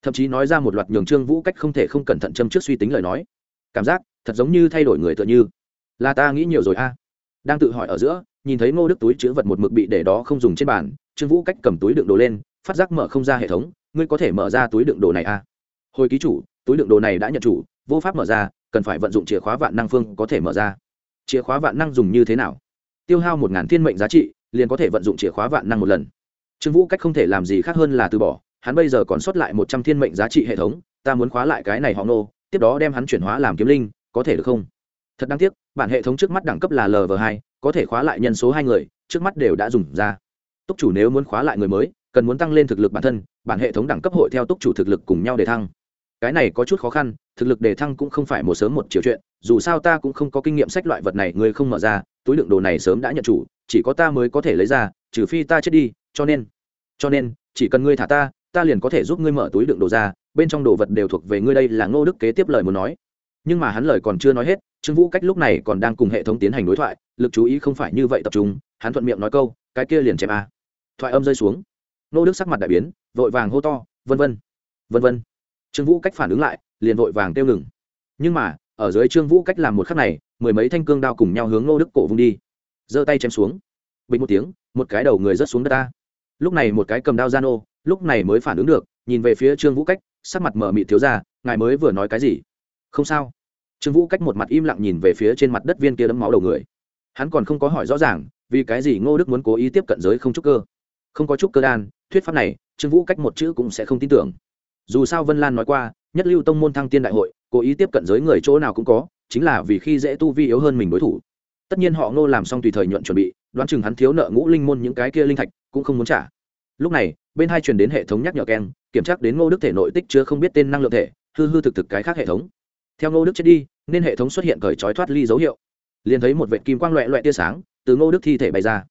Thậm chí nói ra một loạt nhường trương vũ cách không thể không cẩn thận châm trước suy tính lời nói. Cảm giác, thật giống như thay đổi người tựa như. Là ta nghĩ nhiều rồi a. Đang tự hỏi ở giữa nhìn thấy ngô đức túi chữ vật một mực bị để đó không dùng trên bàn, trương vũ cách cầm túi đựng đồ lên, phát giác mở không ra hệ thống, ngươi có thể mở ra túi đựng đồ này à? Hồi ký chủ, túi đựng đồ này đã nhận chủ, vô pháp mở ra, cần phải vận dụng chìa khóa vạn năng phương có thể mở ra. Chìa khóa vạn năng dùng như thế nào? Tiêu hao một ngàn thiên mệnh giá trị, liền có thể vận dụng chìa khóa vạn năng một lần. Trương vũ cách không thể làm gì khác hơn là từ bỏ, hắn bây giờ còn sót lại một trăm thiên mệnh giá trị hệ thống, ta muốn khóa lại cái này họ nô tiếp đó đem hắn chuyển hóa làm kiếm linh, có thể được không? Thật đáng tiếc, bản hệ thống trước mắt đẳng cấp là lv hai, có thể khóa lại nhân số hai người, trước mắt đều đã dùng ra. Túc chủ nếu muốn khóa lại người mới, cần muốn tăng lên thực lực bản thân, bản hệ thống đẳng cấp hội theo túc chủ thực lực cùng nhau để thăng. Cái này có chút khó khăn, thực lực để thăng cũng không phải một sớm một chiều chuyện, dù sao ta cũng không có kinh nghiệm sách loại vật này người không mở ra, túi đựng đồ này sớm đã nhận chủ, chỉ có ta mới có thể lấy ra, trừ phi ta chết đi, cho nên cho nên, chỉ cần ngươi thả ta ta liền có thể giúp ngươi mở túi đựng đồ ra, bên trong đồ vật đều thuộc về ngươi đây là ngô đức kế tiếp lời muốn nói. Nhưng mà hắn lời còn chưa nói hết trương vũ cách lúc này còn đang cùng hệ thống tiến hành đối thoại, lực chú ý không phải như vậy tập trung, hắn thuận miệng nói câu, cái kia liền chém a. Thoại âm rơi xuống. Ngô đức sắc mặt đại biến, vội vàng hô to, vân vân vân vân. Trương vũ cách phản ứng lại, liền vội vàng kêu ngừng. Nhưng mà, ở dưới trương vũ cách làm một khắc này, mười mấy thanh cương đao cùng nhau hướng ngô đức cổ vung đi. Giơ tay chém xuống. Bình một tiếng, một cái đầu người rớt xuống đất ta. Lúc này một cái cầm đao gian ô lúc này mới phản ứng được, nhìn về phía trương vũ cách, sắc mặt mở mị thiếu ra, ngài mới vừa nói cái gì? Không sao trương vũ cách một mặt im lặng nhìn về phía trên mặt đất viên kia đấm máu đầu người. Hắn còn không có hỏi rõ ràng, vì cái gì ngô đức muốn cố ý tiếp cận giới không trúc cơ. Không có trúc cơ đan, thuyết pháp này, trương vũ cách một chữ cũng sẽ không tin tưởng. Dù sao vân lan nói qua, nhất lưu tông môn thăng tiên đại hội, cố ý tiếp cận giới người chỗ nào cũng có, chính là vì khi dễ tu vi yếu hơn mình đối thủ. Tất nhiên họ ngô làm xong tùy thời nhuận chuẩn bị, đoán chừng hắn thiếu nợ ngũ linh môn những cái kia linh thạch, cũng không muốn trả. Lúc này, bên hai truyền đến hệ thống nhắc nhở keng, kiểm tra đến ngô đức thể nội tích chưa không biết tên năng lượng thể, hư hư thực thực cái khác hệ thống theo ngô đức chết đi, nên hệ thống xuất hiện cởi trói thoát ly dấu hiệu. Liền thấy một vệ kim quang loẹ loẹ tia sáng từ ngô đức thi thể bày ra.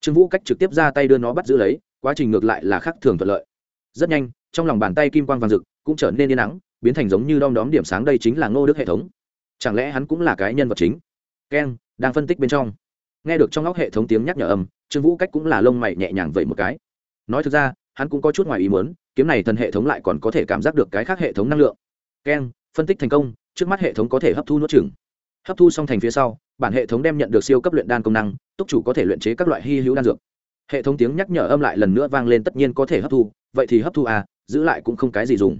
Trương vũ cách trực tiếp ra tay đưa nó bắt giữ lấy, quá trình ngược lại là khác thường thuận lợi. Rất nhanh, trong lòng bàn tay kim quang vàng rực cũng trở nên yên nắng biến thành giống như đom đóm điểm sáng đây chính là ngô đức hệ thống. Chẳng lẽ hắn cũng là cái nhân vật chính? Keng, đang phân tích bên trong. Nghe được trong óc hệ thống tiếng nhắc nhở âm, trương vũ cách cũng là lông mày nhẹ nhàng vậy một cái. Nói thực ra, hắn cũng có chút ngoài ý muốn, kiếm này thần hệ thống lại còn có thể cảm giác được cái khác hệ thống năng lượng. Keng, phân tích thành công trước mắt hệ thống có thể hấp thu nuốt chửng, hấp thu xong thành phía sau bản hệ thống đem nhận được siêu cấp luyện đan công năng túc chủ có thể luyện chế các loại hy hữu đan dược. Hệ thống tiếng nhắc nhở âm lại lần nữa vang lên tất nhiên có thể hấp thu vậy thì hấp thu à giữ lại cũng không cái gì dùng.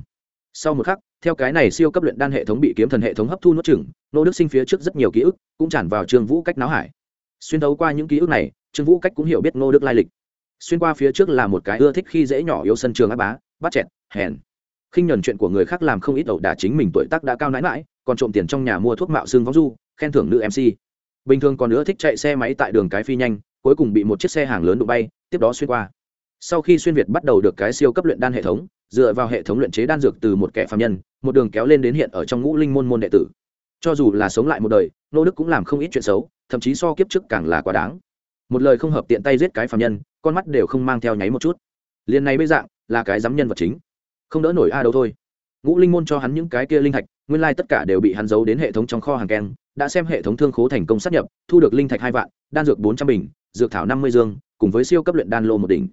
Sau một khắc theo cái này siêu cấp luyện đan hệ thống bị kiếm thần hệ thống hấp thu nuốt chửng nô đức sinh phía trước rất nhiều ký ức cũng tràn vào trương vũ cách náo hải. Xuyên thấu qua những ký ức này trương vũ cách cũng hiểu biết nô đức lai lịch. Xuyên qua phía trước là một cái ưa thích khi dễ nhỏ yếu sân trường á bá bắt chẹt hèn khinh nhuần chuyện của người khác làm không ít ẩu đả chính mình tuổi tác đã cao nãi mãi còn trộm tiền trong nhà mua thuốc mạo xương vóng du, khen thưởng nữ mc bình thường còn nữa thích chạy xe máy tại đường cái phi nhanh, cuối cùng bị một chiếc xe hàng lớn đụng bay, tiếp đó xuyên qua. Sau khi xuyên việt bắt đầu được cái siêu cấp luyện đan hệ thống, dựa vào hệ thống luyện chế đan dược từ một kẻ phạm nhân, một đường kéo lên đến hiện ở trong ngũ linh môn môn đệ tử. Cho dù là sống lại một đời, nô đức cũng làm không ít chuyện xấu, thậm chí so kiếp trước càng là quá đáng. Một lời không hợp tiện tay giết cái phạm nhân, con mắt đều không mang theo nháy một chút. Liền này bây dạng, là cái dám nhân vật chính không đỡ nổi a đâu thôi. Ngũ linh môn cho hắn những cái kia linh thạch, nguyên lai tất cả đều bị hắn giấu đến hệ thống trong kho hàng keng, đã xem hệ thống thương khố thành công sát nhập, thu được linh thạch hai vạn, đan dược bốn trăm bình, dược thảo năm mươi dương, cùng với siêu cấp luyện đan lô một đỉnh.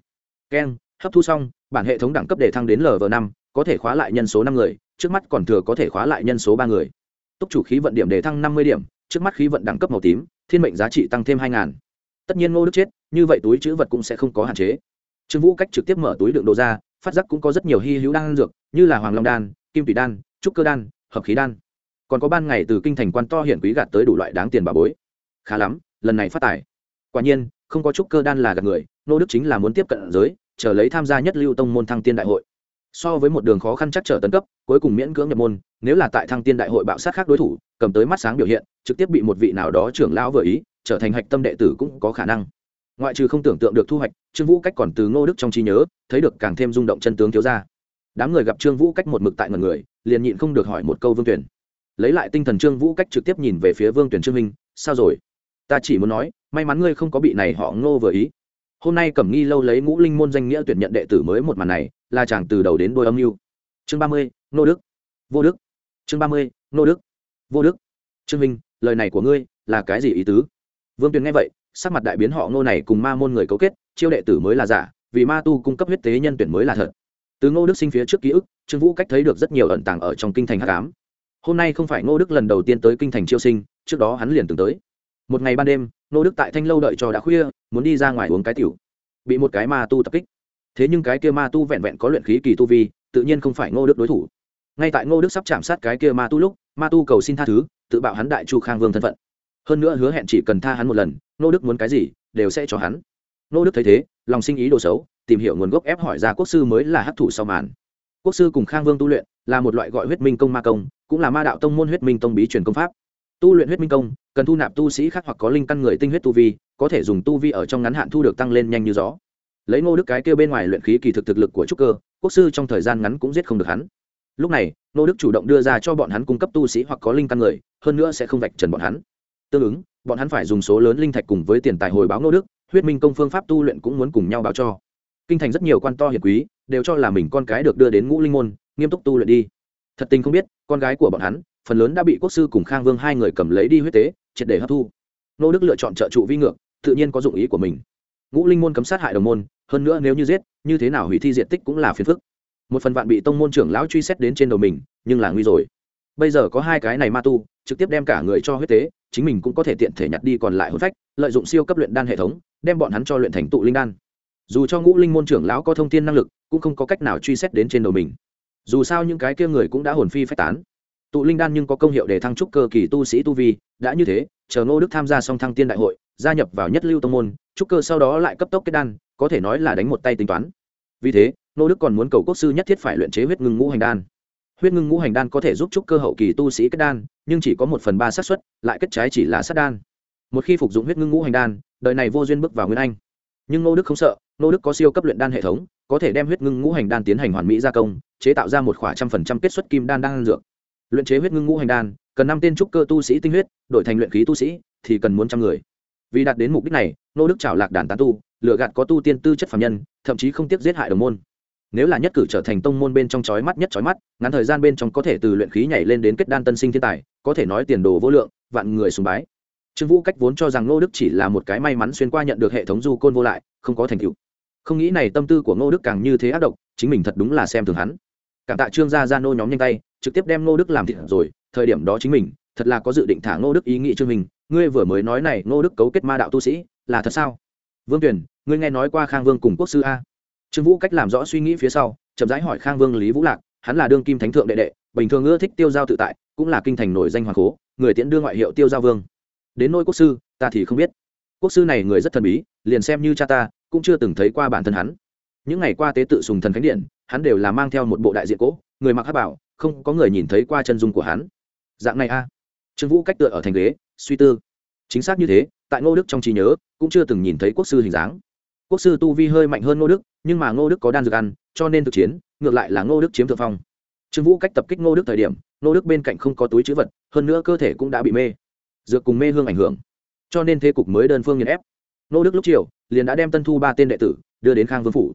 Keng, hấp thu xong, bản hệ thống đẳng cấp để thăng đến lv năm, có thể khóa lại nhân số năm người, trước mắt còn thừa có thể khóa lại nhân số ba người. Túc chủ khí vận điểm để thăng năm mươi điểm, trước mắt khí vận đẳng cấp màu tím, thiên mệnh giá trị tăng thêm hai ngàn. Tất nhiên ngô đức chết, như vậy túi chữ vật cũng sẽ không có hạn chế. Trương vũ cách trực tiếp mở túi đựng đồ ra phát giác cũng có rất nhiều hy hữu đan dược, như là hoàng long đan, kim tùy đan, trúc cơ đan, hợp khí đan. Còn có ban ngày từ kinh thành quan to hiển quý gạt tới đủ loại đáng tiền bà bối. Khá lắm, lần này phát tài. Quả nhiên, không có trúc cơ đan là gạt người, nô đức chính là muốn tiếp cận giới, chờ lấy tham gia nhất lưu tông môn thăng tiên đại hội. So với một đường khó khăn chắc trở tấn cấp, cuối cùng miễn cưỡng nhập môn, nếu là tại thăng tiên đại hội bạo sát khác đối thủ, cầm tới mắt sáng biểu hiện, trực tiếp bị một vị nào đó trưởng lão vừa ý, trở thành hạch tâm đệ tử cũng có khả năng ngoại trừ không tưởng tượng được thu hoạch, trương vũ cách còn từ ngô đức trong trí nhớ, thấy được càng thêm rung động chân tướng thiếu ra đám người gặp trương vũ cách một mực tại ngần người, liền nhịn không được hỏi một câu vương tuyển. Lấy lại tinh thần trương vũ cách trực tiếp nhìn về phía vương tuyển trương minh, sao rồi? Ta chỉ muốn nói, may mắn ngươi không có bị này họ ngô vừa ý. Hôm nay cẩm nghi lâu lấy ngũ linh môn danh nghĩa tuyển nhận đệ tử mới một màn này, là chàng từ đầu đến đôi âm mưu. Chương ba mươi, ngô đức. Vô đức. Chương ba mươi, ngô đức. Vô đức. Trương minh, lời này của ngươi là cái gì ý tứ? Vương tuyền nghe vậy sắc mặt đại biến họ ngô này cùng ma môn người cấu kết, chiêu đệ tử mới là giả, vì ma tu cung cấp huyết tế nhân tuyển mới là thật. Từ ngô đức sinh phía trước ký ức, trương vũ cách thấy được rất nhiều ẩn tàng ở trong kinh thành hát cám hôm nay không phải ngô đức lần đầu tiên tới kinh thành chiêu sinh, trước đó hắn liền từng tới. Một ngày ban đêm, ngô đức tại thanh lâu đợi cho đã khuya, muốn đi ra ngoài uống cái tiểu. Bị một cái ma tu tập kích. Thế nhưng cái kia ma tu vẹn vẹn có luyện khí kỳ tu vi, tự nhiên không phải ngô đức đối thủ. Ngay tại ngô đức sắp chạm sát cái kia ma tu lúc, ma tu cầu xin tha thứ, tự bạo hắn đại chu khang vương thân phận hơn nữa hứa hẹn chỉ cần tha hắn một lần, nô đức muốn cái gì, đều sẽ cho hắn. Nô đức thấy thế, lòng sinh ý đồ xấu, tìm hiểu nguồn gốc ép hỏi ra quốc sư mới là hấp thụ sau màn. Quốc sư cùng khang vương tu luyện, là một loại gọi huyết minh công ma công, cũng là ma đạo tông môn huyết minh tông bí truyền công pháp. Tu luyện huyết minh công, cần thu nạp tu sĩ khác hoặc có linh căn người tinh huyết tu vi, có thể dùng tu vi ở trong ngắn hạn thu được tăng lên nhanh như gió. Lấy ngô đức cái kêu bên ngoài luyện khí kỳ thực thực lực của trúc cơ, quốc sư trong thời gian ngắn cũng giết không được hắn. Lúc này ngô đức chủ động đưa ra cho bọn hắn cung cấp tu sĩ hoặc có linh căn người, hơn nữa sẽ không vạch trần bọn hắn tương ứng, bọn hắn phải dùng số lớn linh thạch cùng với tiền tài hồi báo nô đức, huyết minh công phương pháp tu luyện cũng muốn cùng nhau báo cho. Kinh thành rất nhiều quan to hiền quý, đều cho là mình con cái được đưa đến ngũ linh môn, nghiêm túc tu luyện đi. Thật tình không biết, con gái của bọn hắn, phần lớn đã bị quốc sư cùng khang vương hai người cầm lấy đi huyết tế, triệt để hấp thu. Nô đức lựa chọn trợ trụ vi ngược, tự nhiên có dụng ý của mình. Ngũ linh môn cấm sát hại đồng môn, hơn nữa nếu như giết, như thế nào hủy thi diện tích cũng là phiền phức. Một phần vạn bị tông môn trưởng lão truy xét đến trên đầu mình, nhưng là nguy rồi. Bây giờ có hai cái này ma tu, trực tiếp đem cả người cho huyết tế chính mình cũng có thể tiện thể nhặt đi còn lại hồn phách, lợi dụng siêu cấp luyện đan hệ thống, đem bọn hắn cho luyện thành tụ linh đan. Dù cho ngũ linh môn trưởng lão có thông tin năng lực, cũng không có cách nào truy xét đến trên đầu mình. Dù sao những cái kia người cũng đã hồn phi phách tán. Tụ linh đan nhưng có công hiệu để thăng trúc cơ kỳ tu sĩ tu vi, đã như thế, chờ ngô đức tham gia song thăng tiên đại hội, gia nhập vào nhất lưu tông môn, trúc cơ sau đó lại cấp tốc kết đan, có thể nói là đánh một tay tính toán. Vì thế, ngô đức còn muốn cầu quốc sư nhất thiết phải luyện chế huyết ngưng ngũ hành đan huyết ngưng ngũ hành đan có thể giúp trúc cơ hậu kỳ tu sĩ kết đan, nhưng chỉ có một phần ba xác suất, lại kết trái chỉ là sát đan. Một khi phục dụng huyết ngưng ngũ hành đan, đời này vô duyên bước vào nguyên anh. Nhưng ngô đức không sợ, ngô đức có siêu cấp luyện đan hệ thống, có thể đem huyết ngưng ngũ hành đan tiến hành hoàn mỹ gia công, chế tạo ra một khoảng trăm phần trăm kết xuất kim đan đan dược. Luyện chế huyết ngưng ngũ hành đan, cần năm tên trúc cơ tu sĩ tinh huyết, đổi thành luyện khí tu sĩ, thì cần muốn trăm người. Vì đạt đến mục đích này, Ngô đức trảo lạc đàn tán tu lựa gạt có tu tiên tư chất phạm nhân, thậm chí không tiếc giết hại đồng môn nếu là nhất cử trở thành tông môn bên trong chói mắt nhất chói mắt, ngắn thời gian bên trong có thể từ luyện khí nhảy lên đến kết đan tân sinh thiên tài, có thể nói tiền đồ vô lượng, vạn người sùng bái. Trương vũ cách vốn cho rằng ngô đức chỉ là một cái may mắn xuyên qua nhận được hệ thống du côn vô lại, không có thành tựu. Không nghĩ này tâm tư của ngô đức càng như thế ác độc, chính mình thật đúng là xem thường hắn. Cảm tạ trương gia gia nô nhóm nhanh tay, trực tiếp đem ngô đức làm thịt rồi, thời điểm đó chính mình, thật là có dự định thả ngô đức ý nghĩ trương mình, ngươi vừa mới nói này, ngô đức cấu kết ma đạo tu sĩ, là thật sao? Vương tuyển ngươi nghe nói qua khang vương cùng quốc sư a trương vũ cách làm rõ suy nghĩ phía sau, chậm rãi hỏi khang vương lý vũ lạc, hắn là đương kim thánh thượng đệ đệ, bình thường ưa thích tiêu giao tự tại, cũng là kinh thành nổi danh hoàng cố người tiễn đưa ngoại hiệu tiêu giao vương. Đến nôi quốc sư, ta thì không biết. Quốc sư này người rất thần bí, liền xem như cha ta, cũng chưa từng thấy qua bản thân hắn. Những ngày qua tế tự sùng thần khánh điện, hắn đều là mang theo một bộ đại diện cỗ, người mặc hát bảo, không có người nhìn thấy qua chân dung của hắn. Dạng này a. Trương vũ cách tựa ở thành ghế, suy tư. Chính xác như thế, tại ngô đức trong trí nhớ, cũng chưa từng nhìn thấy quốc sư hình dáng quốc sư tu vi hơi mạnh hơn ngô đức, nhưng mà ngô đức có đan dược ăn, cho nên thực chiến, ngược lại là ngô đức chiếm thượng phong. Trương vũ cách tập kích ngô đức thời điểm, ngô đức bên cạnh không có túi chữ vật, hơn nữa cơ thể cũng đã bị mê. Dược cùng mê hương ảnh hưởng. Cho nên thế cục mới đơn phương nghiền ép. Ngô đức lúc chiều, liền đã đem tân thu ba tên đệ tử, đưa đến khang vương phủ.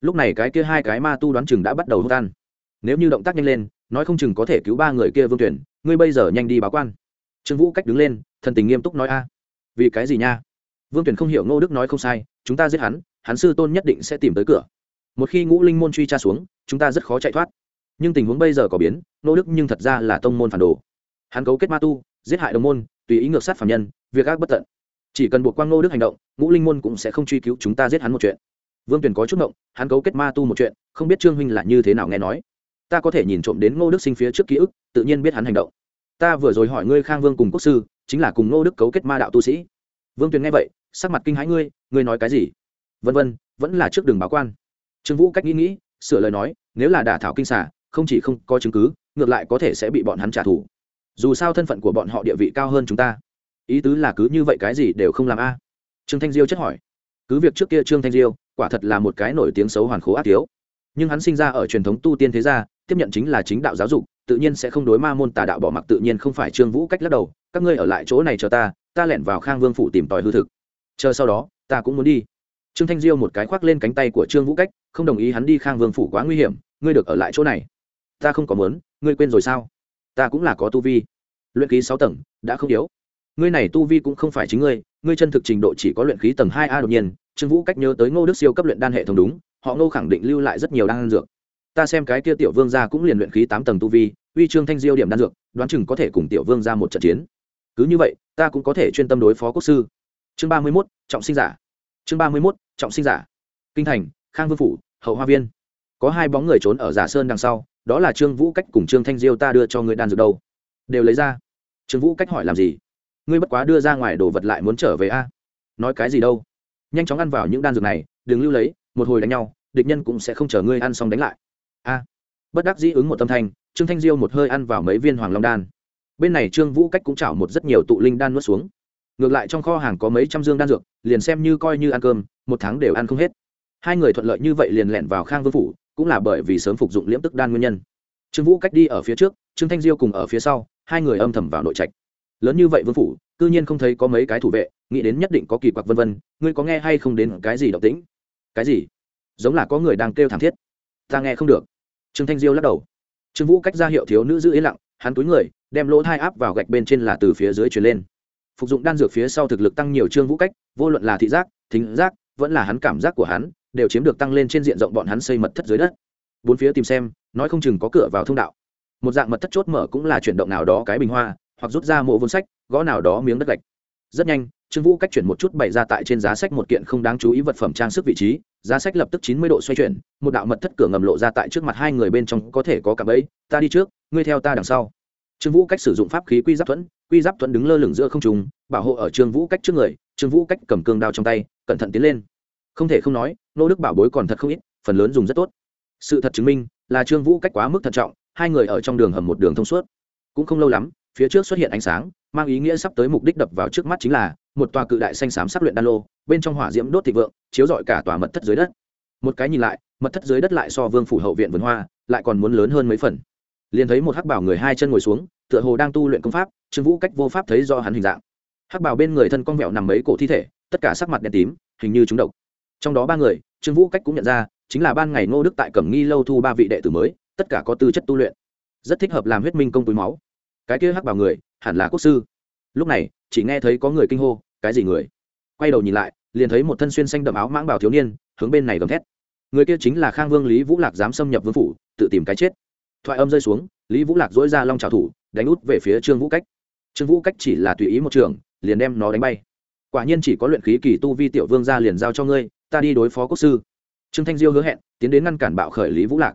Lúc này cái kia hai cái ma tu đoán chừng đã bắt đầu hô tan nếu như động tác nhanh lên, nói không chừng có thể cứu ba người kia vương tuyển, ngươi bây giờ nhanh đi báo quan. Trương vũ cách đứng lên, thần tình nghiêm túc nói a. Vì cái gì nha? Vương tuyển không hiểu ngô đức nói không sai chúng ta giết hắn hắn sư tôn nhất định sẽ tìm tới cửa. Một khi ngũ linh môn truy tra xuống chúng ta rất khó chạy thoát. Nhưng tình huống bây giờ có biến ngô đức nhưng thật ra là tông môn phản đồ. Hắn cấu kết ma tu giết hại đồng môn tùy ý ngược sát phạm nhân việc ác bất tận. Chỉ cần buộc quang ngô đức hành động ngũ linh môn cũng sẽ không truy cứu chúng ta giết hắn một chuyện. Vương tuyển có chút mộng, hắn cấu kết ma tu một chuyện không biết trương huynh là như thế nào nghe nói. Ta có thể nhìn trộm đến ngô đức sinh phía trước ký ức tự nhiên biết hắn hành động. Ta vừa rồi hỏi ngươi khang vương cùng quốc sư chính là cùng ngô đức cấu kết ma đạo tu sĩ. Vương tuyền nghe vậy sắc mặt kinh hãi ngươi ngươi nói cái gì? Vân vân, vẫn là trước đường báo quan. Trương vũ cách nghĩ nghĩ, sửa lời nói, nếu là đả thảo kinh xả không chỉ không có chứng cứ, ngược lại có thể sẽ bị bọn hắn trả thù. Dù sao thân phận của bọn họ địa vị cao hơn chúng ta. Ý tứ là cứ như vậy cái gì đều không làm a. Trương thanh diêu chất hỏi. Cứ việc trước kia trương thanh diêu, quả thật là một cái nổi tiếng xấu hoàn khố ác thiếu. Nhưng hắn sinh ra ở truyền thống tu tiên thế gia, tiếp nhận chính là chính đạo giáo dục, tự nhiên sẽ không đối ma môn tà đạo bỏ mặc tự nhiên không phải trương vũ cách lắc đầu. Các ngươi ở lại chỗ này chờ ta ta lẻn vào khang vương phủ tìm tòi hư thực chờ sau đó, ta cũng muốn đi. Trương thanh diêu một cái khoác lên cánh tay của trương vũ cách, không đồng ý hắn đi khang vương phủ quá nguy hiểm, ngươi được ở lại chỗ này. Ta không có muốn, ngươi quên rồi sao? Ta cũng là có tu vi. Luyện khí sáu tầng, đã không yếu. Ngươi này tu vi cũng không phải chính ngươi ngươi chân thực trình độ chỉ có luyện khí tầng hai a đột nhiên, trương vũ cách nhớ tới ngô đức siêu cấp luyện đan hệ thống đúng, họ ngô khẳng định lưu lại rất nhiều đan dược. Ta xem cái kia tiểu vương gia cũng liền luyện khí tám tầng tu vi, uy trương thanh diêu điểm đan dược, đoán chừng có thể cùng tiểu vương ra một trận chiến. Cứ như vậy, ta cũng có thể chuyên tâm đối phó quốc sư chương ba mươi mốt, trọng sinh giả. Chương ba mươi mốt, trọng sinh giả. Kinh thành, khang vương phủ, hậu hoa viên. Có hai bóng người trốn ở giả sơn đằng sau, đó là trương vũ cách cùng trương thanh diêu ta đưa cho người đan dược đâu? Đều lấy ra. Trương vũ cách hỏi làm gì? Ngươi bất quá đưa ra ngoài đồ vật lại muốn trở về a. Nói cái gì đâu? Nhanh chóng ăn vào những đan dược này, đừng lưu lấy, một hồi đánh nhau, địch nhân cũng sẽ không chờ ngươi ăn xong đánh lại. A. Bất đắc dĩ ứng một tâm thanh, trương thanh diêu một hơi ăn vào mấy viên hoàng long đan. Bên này trương vũ cách cũng chảo một rất nhiều tụ linh đan nuốt xuống ngược lại trong kho hàng có mấy trăm dương đan dược, liền xem như coi như ăn cơm, một tháng đều ăn không hết. Hai người thuận lợi như vậy liền lẹn vào khang vương phủ, cũng là bởi vì sớm phục dụng liễm tức đan nguyên nhân. Trương vũ cách đi ở phía trước, trương thanh diêu cùng ở phía sau, hai người âm thầm vào nội trạch. Lớn như vậy vương phủ, cư nhiên không thấy có mấy cái thủ vệ, nghĩ đến nhất định có kỳ quặc vân vân, ngươi có nghe hay không đến cái gì động tĩnh? Cái gì? Giống là có người đang kêu thảm thiết. Ta nghe không được. Trương thanh diêu lắc đầu. Trương vũ cách ra hiệu thiếu nữ giữ yên lặng, hắn túi người, đem lỗ thai áp vào gạch bên trên là từ phía dưới truyền lên phục dụng đan dược phía sau thực lực tăng nhiều trương vũ cách, vô luận là thị giác, thính giác, vẫn là hắn cảm giác của hắn, đều chiếm được tăng lên trên diện rộng bọn hắn xây mật thất dưới đất. Bốn phía tìm xem, nói không chừng có cửa vào thông đạo. Một dạng mật thất chốt mở cũng là chuyển động nào đó cái bình hoa, hoặc rút ra mộ vốn sách, gõ nào đó miếng đất gạch. Rất nhanh, trương vũ cách chuyển một chút bày ra tại trên giá sách một kiện không đáng chú ý vật phẩm trang sức vị trí, giá sách lập tức chín mươi độ xoay chuyển, một đạo mật thất cửa ngầm lộ ra tại trước mặt hai người bên trong, có thể có cả bẫy, ta đi trước, ngươi theo ta đằng sau. Trương vũ cách sử dụng pháp khí quy giáp thuẫn quy giáp thuẫn đứng lơ lửng giữa không trùng bảo hộ ở trương vũ cách trước người, trương vũ cách cầm cương đao trong tay, cẩn thận tiến lên. Không thể không nói, nô đức bảo bối còn thật không ít, phần lớn dùng rất tốt. Sự thật chứng minh là trương vũ cách quá mức thận trọng, hai người ở trong đường hầm một đường thông suốt. Cũng không lâu lắm, phía trước xuất hiện ánh sáng, mang ý nghĩa sắp tới mục đích đập vào trước mắt chính là một tòa cự đại xanh xám sắc luyện đan lô, bên trong hỏa diễm đốt thịnh vượng, chiếu rọi cả tòa mật thất dưới đất. Một cái nhìn lại, mật thất dưới đất lại so vương phủ hậu viện vườn hoa, lại còn muốn lớn hơn mấy phần liền thấy một hắc bảo người hai chân ngồi xuống, tựa hồ đang tu luyện công pháp, trương vũ cách vô pháp thấy do hắn hình dạng. Hắc bảo bên người thân con vẹo nằm mấy cổ thi thể, tất cả sắc mặt đen tím, hình như chúng độc. Trong đó ba người, trương vũ cách cũng nhận ra, chính là ban ngày ngô đức tại cẩm nghi lâu thu ba vị đệ tử mới, tất cả có tư chất tu luyện. Rất thích hợp làm huyết minh công túi máu. Cái kia hắc bảo người, hẳn là quốc sư. Lúc này, chỉ nghe thấy có người kinh hô, cái gì người? Quay đầu nhìn lại, liền thấy một thân xuyên xanh đậm áo mãng bảo thiếu niên, hướng bên này gầm thét. Người kia chính là khang vương lý vũ lạc dám xâm nhập vương phủ, tự tìm cái chết thoại âm rơi xuống, lý vũ lạc dỗi ra long trào thủ, đánh út về phía trương vũ cách. Trương vũ cách chỉ là tùy ý một trường, liền đem nó đánh bay. Quả nhiên chỉ có luyện khí kỳ tu vi tiểu vương ra liền giao cho ngươi, ta đi đối phó quốc sư. Trương thanh diêu hứa hẹn, tiến đến ngăn cản bạo khởi lý vũ lạc.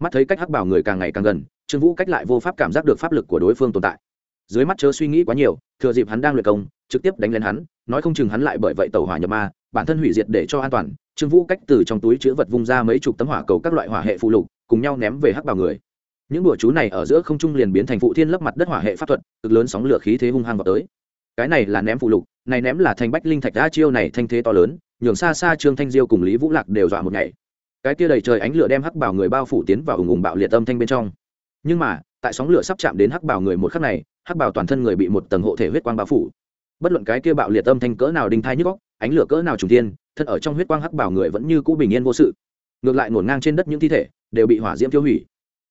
Mắt thấy cách hắc bảo người càng ngày càng gần, trương vũ cách lại vô pháp cảm giác được pháp lực của đối phương tồn tại. Dưới mắt chớ suy nghĩ quá nhiều, thừa dịp hắn đang luyện công, trực tiếp đánh lên hắn, nói không chừng hắn lại bởi vậy tàu hỏa nhập ma, bản thân hủy diệt để cho an toàn. Trương vũ cách từ trong túi chứa vật vung ra mấy chục tấm hỏa cầu các loại hỏa hệ phụ lục, cùng nhau ném về hắc bảo người những bùa chú này ở giữa không trung liền biến thành phụ thiên lấp mặt đất hỏa hệ pháp thuật, cực lớn sóng lửa khí thế hung hăng vào tới. Cái này là ném phụ lục, này ném là thành bách linh thạch đa chiêu này thanh thế to lớn, nhường xa xa trương thanh diêu cùng lý vũ lạc đều dọa một ngày. Cái kia đầy trời ánh lửa đem hắc bảo người bao phủ tiến vào ủng ủng bạo liệt âm thanh bên trong. Nhưng mà, tại sóng lửa sắp chạm đến hắc bảo người một khắc này, hắc bảo toàn thân người bị một tầng hộ thể huyết quang bao phủ. Bất luận cái kia bạo liệt âm thanh cỡ nào đinh thai nhức góc ánh lửa cỡ nào trùng tiên thân ở trong huyết quang hắc bảo người vẫn như cũ bình yên vô sự. Ngược lại ngổn ngang trên đất những thi thể, đều bị hỏa diễm tiêu hủy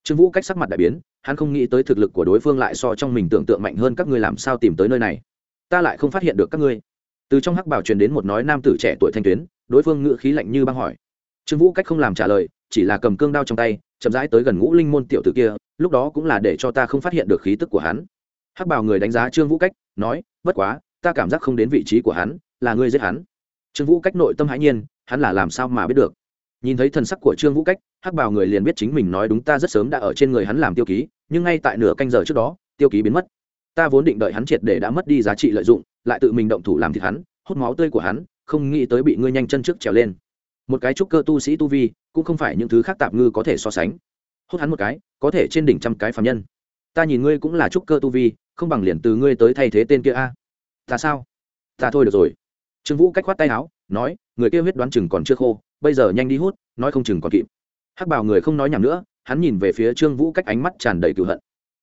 trương vũ cách sắc mặt đại biến, hắn không nghĩ tới thực lực của đối phương lại so trong mình tưởng tượng mạnh hơn các ngươi làm sao tìm tới nơi này. Ta lại không phát hiện được các ngươi. Từ trong hắc bảo truyền đến một nói nam tử trẻ tuổi thanh tuyến, đối phương ngữ khí lạnh như băng hỏi. Trương vũ cách không làm trả lời, chỉ là cầm cương đao trong tay, chậm rãi tới gần ngũ linh môn tiểu tử kia, lúc đó cũng là để cho ta không phát hiện được khí tức của hắn. Hắc bảo người đánh giá trương vũ cách, nói, bất quá, ta cảm giác không đến vị trí của hắn, là ngươi giết hắn. Trương vũ cách nội tâm hãi nhiên, hắn là làm sao mà biết được? Nhìn thấy thần sắc của trương vũ cách, hắc bảo người liền biết chính mình nói đúng ta rất sớm đã ở trên người hắn làm tiêu ký, nhưng ngay tại nửa canh giờ trước đó, tiêu ký biến mất. Ta vốn định đợi hắn triệt để đã mất đi giá trị lợi dụng, lại tự mình động thủ làm thịt hắn, hút máu tươi của hắn, không nghĩ tới bị ngươi nhanh chân trước trèo lên. Một cái trúc cơ tu sĩ tu vi, cũng không phải những thứ khác tạp ngư có thể so sánh. Hút hắn một cái, có thể trên đỉnh trăm cái phạm nhân. Ta nhìn ngươi cũng là trúc cơ tu vi, không bằng liền từ ngươi tới thay thế tên kia a. Ta sao? Ta thôi được rồi. Trương vũ cách khoát tay áo, nói, người kia huyết đoán chừng còn chưa khô bây giờ nhanh đi hút, nói không chừng còn kịp. Hắc bảo người không nói nhầm nữa, hắn nhìn về phía trương vũ cách ánh mắt tràn đầy cựu hận.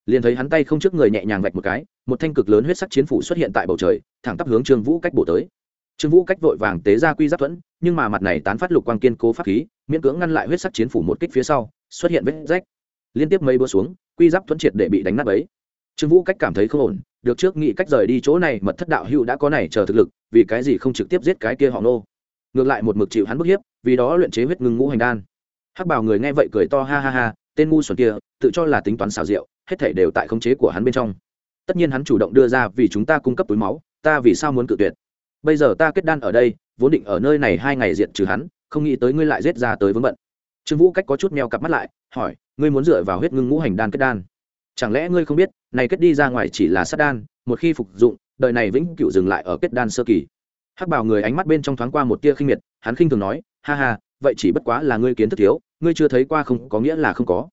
Liền thấy hắn tay không trước người nhẹ nhàng vạch một cái, một thanh cực lớn huyết sắc chiến phủ xuất hiện tại bầu trời, thẳng tắp hướng trương vũ cách bổ tới. Trương vũ cách vội vàng tế ra quy giáp thuẫn, nhưng mà mặt này tán phát lục quang kiên cố pháp khí, miễn cưỡng ngăn lại huyết sắc chiến phủ một kích phía sau, xuất hiện vết rách. Liên tiếp mấy bữa xuống, quy giáp thuẫn triệt để bị đánh nát ấy trương vũ cách cảm thấy không ổn, được trước nghĩ cách rời đi chỗ này, mật thất đạo hữu đã có này chờ thực lực, vì cái gì không trực tiếp giết cái kia họ nô? Ngược lại một mực chịu hắn bức hiếp vì đó luyện chế huyết ngưng ngũ hành đan. Hắc bảo người nghe vậy cười to, ha ha ha, tên ngu xuẩn kia, tự cho là tính toán xảo diệu, hết thể đều tại khống chế của hắn bên trong. Tất nhiên hắn chủ động đưa ra vì chúng ta cung cấp túi máu, ta vì sao muốn cự tuyệt? Bây giờ ta kết đan ở đây, vốn định ở nơi này hai ngày diệt trừ hắn, không nghĩ tới ngươi lại giết ra tới vướng bận. Trương vũ cách có chút meo cặp mắt lại, hỏi, ngươi muốn dựa vào huyết ngưng ngũ hành đan kết đan? Chẳng lẽ ngươi không biết, này kết đi ra ngoài chỉ là sát đan, một khi phục dụng, đời này vĩnh cửu dừng lại ở kết đan sơ kỳ. Hắc bảo người ánh mắt bên trong thoáng qua một tia khinh miệt, hắn khinh thường nói ha ha, vậy chỉ bất quá là ngươi kiến thức thiếu, ngươi chưa thấy qua không, có nghĩa là không có.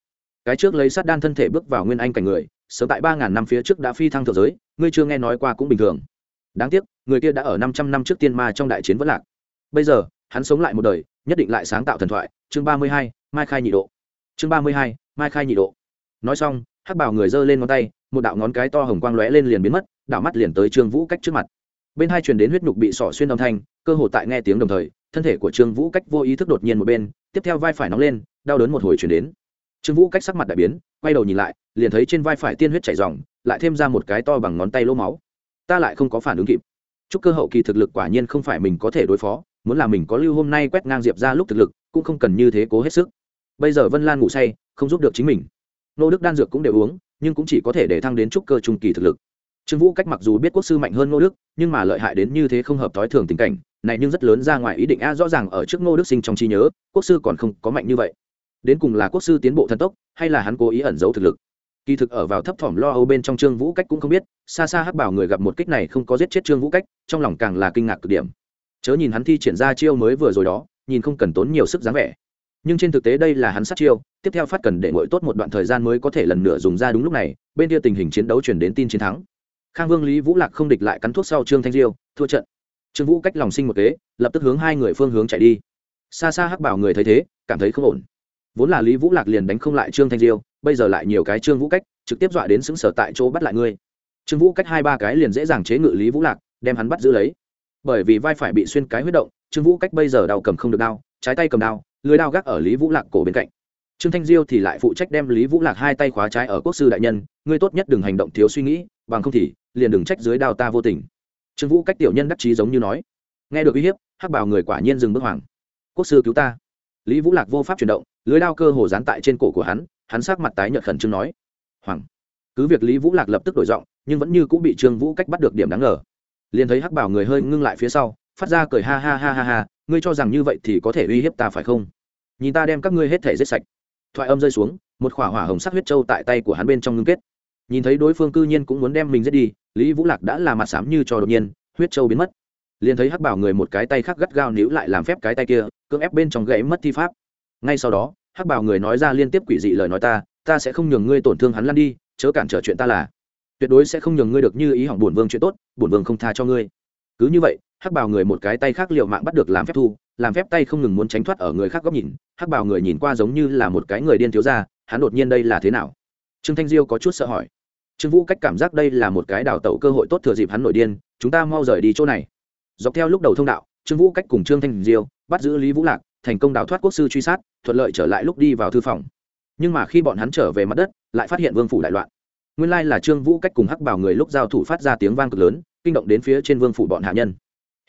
Cái trước lấy sát đan thân thể bước vào nguyên anh cảnh người, sớm tại ba ngàn năm phía trước đã phi thăng thượng giới, ngươi chưa nghe nói qua cũng bình thường. Đáng tiếc, người kia đã ở năm trăm năm trước tiên ma trong đại chiến vẫn lạc. Bây giờ, hắn sống lại một đời, nhất định lại sáng tạo thần thoại. Chương ba mươi hai, mai khai nhị độ. Chương ba mươi hai, mai khai nhị độ. Nói xong, hắc bảo người giơ lên ngón tay, một đạo ngón cái to hồng quang lóe lên liền biến mất đạo mắt liền tới trương vũ cách trước mặt. Bên hai truyền đến huyết nhục bị sỏ xuyên âm thanh, cơ hồ tại nghe tiếng đồng thời thân thể của trương vũ cách vô ý thức đột nhiên một bên, tiếp theo vai phải nóng lên, đau đớn một hồi chuyển đến. Trương vũ cách sắc mặt đại biến, quay đầu nhìn lại, liền thấy trên vai phải tiên huyết chảy r lại thêm ra một cái to bằng ngón tay lỗ máu. Ta lại không có phản ứng kịp. Chúc cơ hậu kỳ thực lực quả nhiên không phải mình có thể đối phó, muốn là mình có lưu hôm nay quét ngang diệp ra lúc thực lực, cũng không cần như thế cố hết sức. Bây giờ vân lan ngủ say, không giúp được chính mình. Nô đức đan dược cũng đều uống, nhưng cũng chỉ có thể để thăng đến trúc cơ trung kỳ thực lực. Trương vũ cách mặc dù biết quốc sư mạnh hơn nô đức, nhưng mà lợi hại đến như thế không hợp thói thường tình cảnh này nhưng rất lớn ra ngoài ý định a, rõ ràng ở trước Ngô đức sinh trong trí nhớ, quốc sư còn không có mạnh như vậy. Đến cùng là quốc sư tiến bộ thần tốc, hay là hắn cố ý ẩn giấu thực lực? Kỳ thực ở vào thấp thỏm lo âu bên trong trương vũ cách cũng không biết, xa xa hắc bảo người gặp một kích này không có giết chết trương vũ cách, trong lòng càng là kinh ngạc cực điểm. Chớ nhìn hắn thi triển ra chiêu mới vừa rồi đó, nhìn không cần tốn nhiều sức dáng vẻ. Nhưng trên thực tế đây là hắn sát chiêu, tiếp theo phát cần để ngồi tốt một đoạn thời gian mới có thể lần nữa dùng ra đúng lúc này, bên kia tình hình chiến đấu chuyển đến tin chiến thắng. Khang vương lý vũ lạc không địch lại cắn thuốc sau trương thanh diêu, thua trận trương vũ cách lòng sinh một kế, lập tức hướng hai người phương hướng chạy đi. Xa xa hắc bảo người thấy thế, cảm thấy không ổn. Vốn là lý vũ lạc liền đánh không lại trương thanh diêu, bây giờ lại nhiều cái trương vũ cách, trực tiếp dọa đến xứng sở tại chỗ bắt lại ngươi. Trương vũ cách hai ba cái liền dễ dàng chế ngự lý vũ lạc, đem hắn bắt giữ lấy. Bởi vì vai phải bị xuyên cái huyết động, trương vũ cách bây giờ đau cầm không được đau, trái tay cầm đau lưới đao gác ở lý vũ lạc cổ bên cạnh. Trương thanh diêu thì lại phụ trách đem lý vũ lạc hai tay khóa trái ở quốc sư đại nhân, ngươi tốt nhất đừng hành động thiếu suy nghĩ, bằng không thì liền đừng trách dưới đao ta vô tình trương vũ cách tiểu nhân đắc chí giống như nói. Nghe được uy hiếp, hắc bảo người quả nhiên dừng bước hoàng quốc sư cứu ta. Lý vũ lạc vô pháp chuyển động, lưới đao cơ hồ dán tại trên cổ của hắn hắn sắc mặt tái nhợt khẩn trương nói. Hoàng cứ việc lý vũ lạc lập tức đổi giọng, nhưng vẫn như cũng bị trương vũ cách bắt được điểm đáng ngờ. Liền thấy hắc bảo người hơi ngưng lại phía sau, phát ra cười ha ha ha ha ha, ngươi cho rằng như vậy thì có thể uy hiếp ta phải không? Nhìn ta đem các ngươi hết thể giết sạch. Thoại âm rơi xuống, một khỏa hỏa hồng sắc huyết trâu tại tay của hắn bên trong ngưng kết. Nhìn thấy đối phương cư nhiên cũng muốn đem mình giết đi lý vũ lạc đã là mặt sám như cho đột nhiên, huyết châu biến mất. Liền thấy hắc bảo người một cái tay khác gắt gao níu lại làm phép cái tay kia, cưỡng ép bên trong gãy mất thi pháp. Ngay sau đó, hắc bảo người nói ra liên tiếp quỷ dị lời nói ta ta sẽ không nhường ngươi tổn thương hắn lăn đi, chớ cản trở chuyện ta là. Tuyệt đối sẽ không nhường ngươi được như ý hỏng bổn vương chuyện tốt, bổn vương không tha cho ngươi. Cứ như vậy, hắc bảo người một cái tay khác liệu mạng bắt được làm phép thu, làm phép tay không ngừng muốn tránh thoát ở người khác góc nhìn, hắc bảo người nhìn qua giống như là một cái người điên thiếu ra hắn đột nhiên đây là thế nào? Trương thanh diêu có chút sợ hỏi trương vũ cách cảm giác đây là một cái đào tẩu cơ hội tốt thừa dịp hắn nổi điên, chúng ta mau rời đi chỗ này. Dọc theo lúc đầu thông đạo, trương vũ cách cùng trương thanh diêu bắt giữ lý vũ lạc, thành công đào thoát quốc sư truy sát, thuận lợi trở lại lúc đi vào thư phòng. Nhưng mà khi bọn hắn trở về mặt đất, lại phát hiện vương phủ đại loạn. Nguyên lai là trương vũ cách cùng hắc bảo người lúc giao thủ phát ra tiếng vang cực lớn, kinh động đến phía trên vương phủ bọn hạ nhân.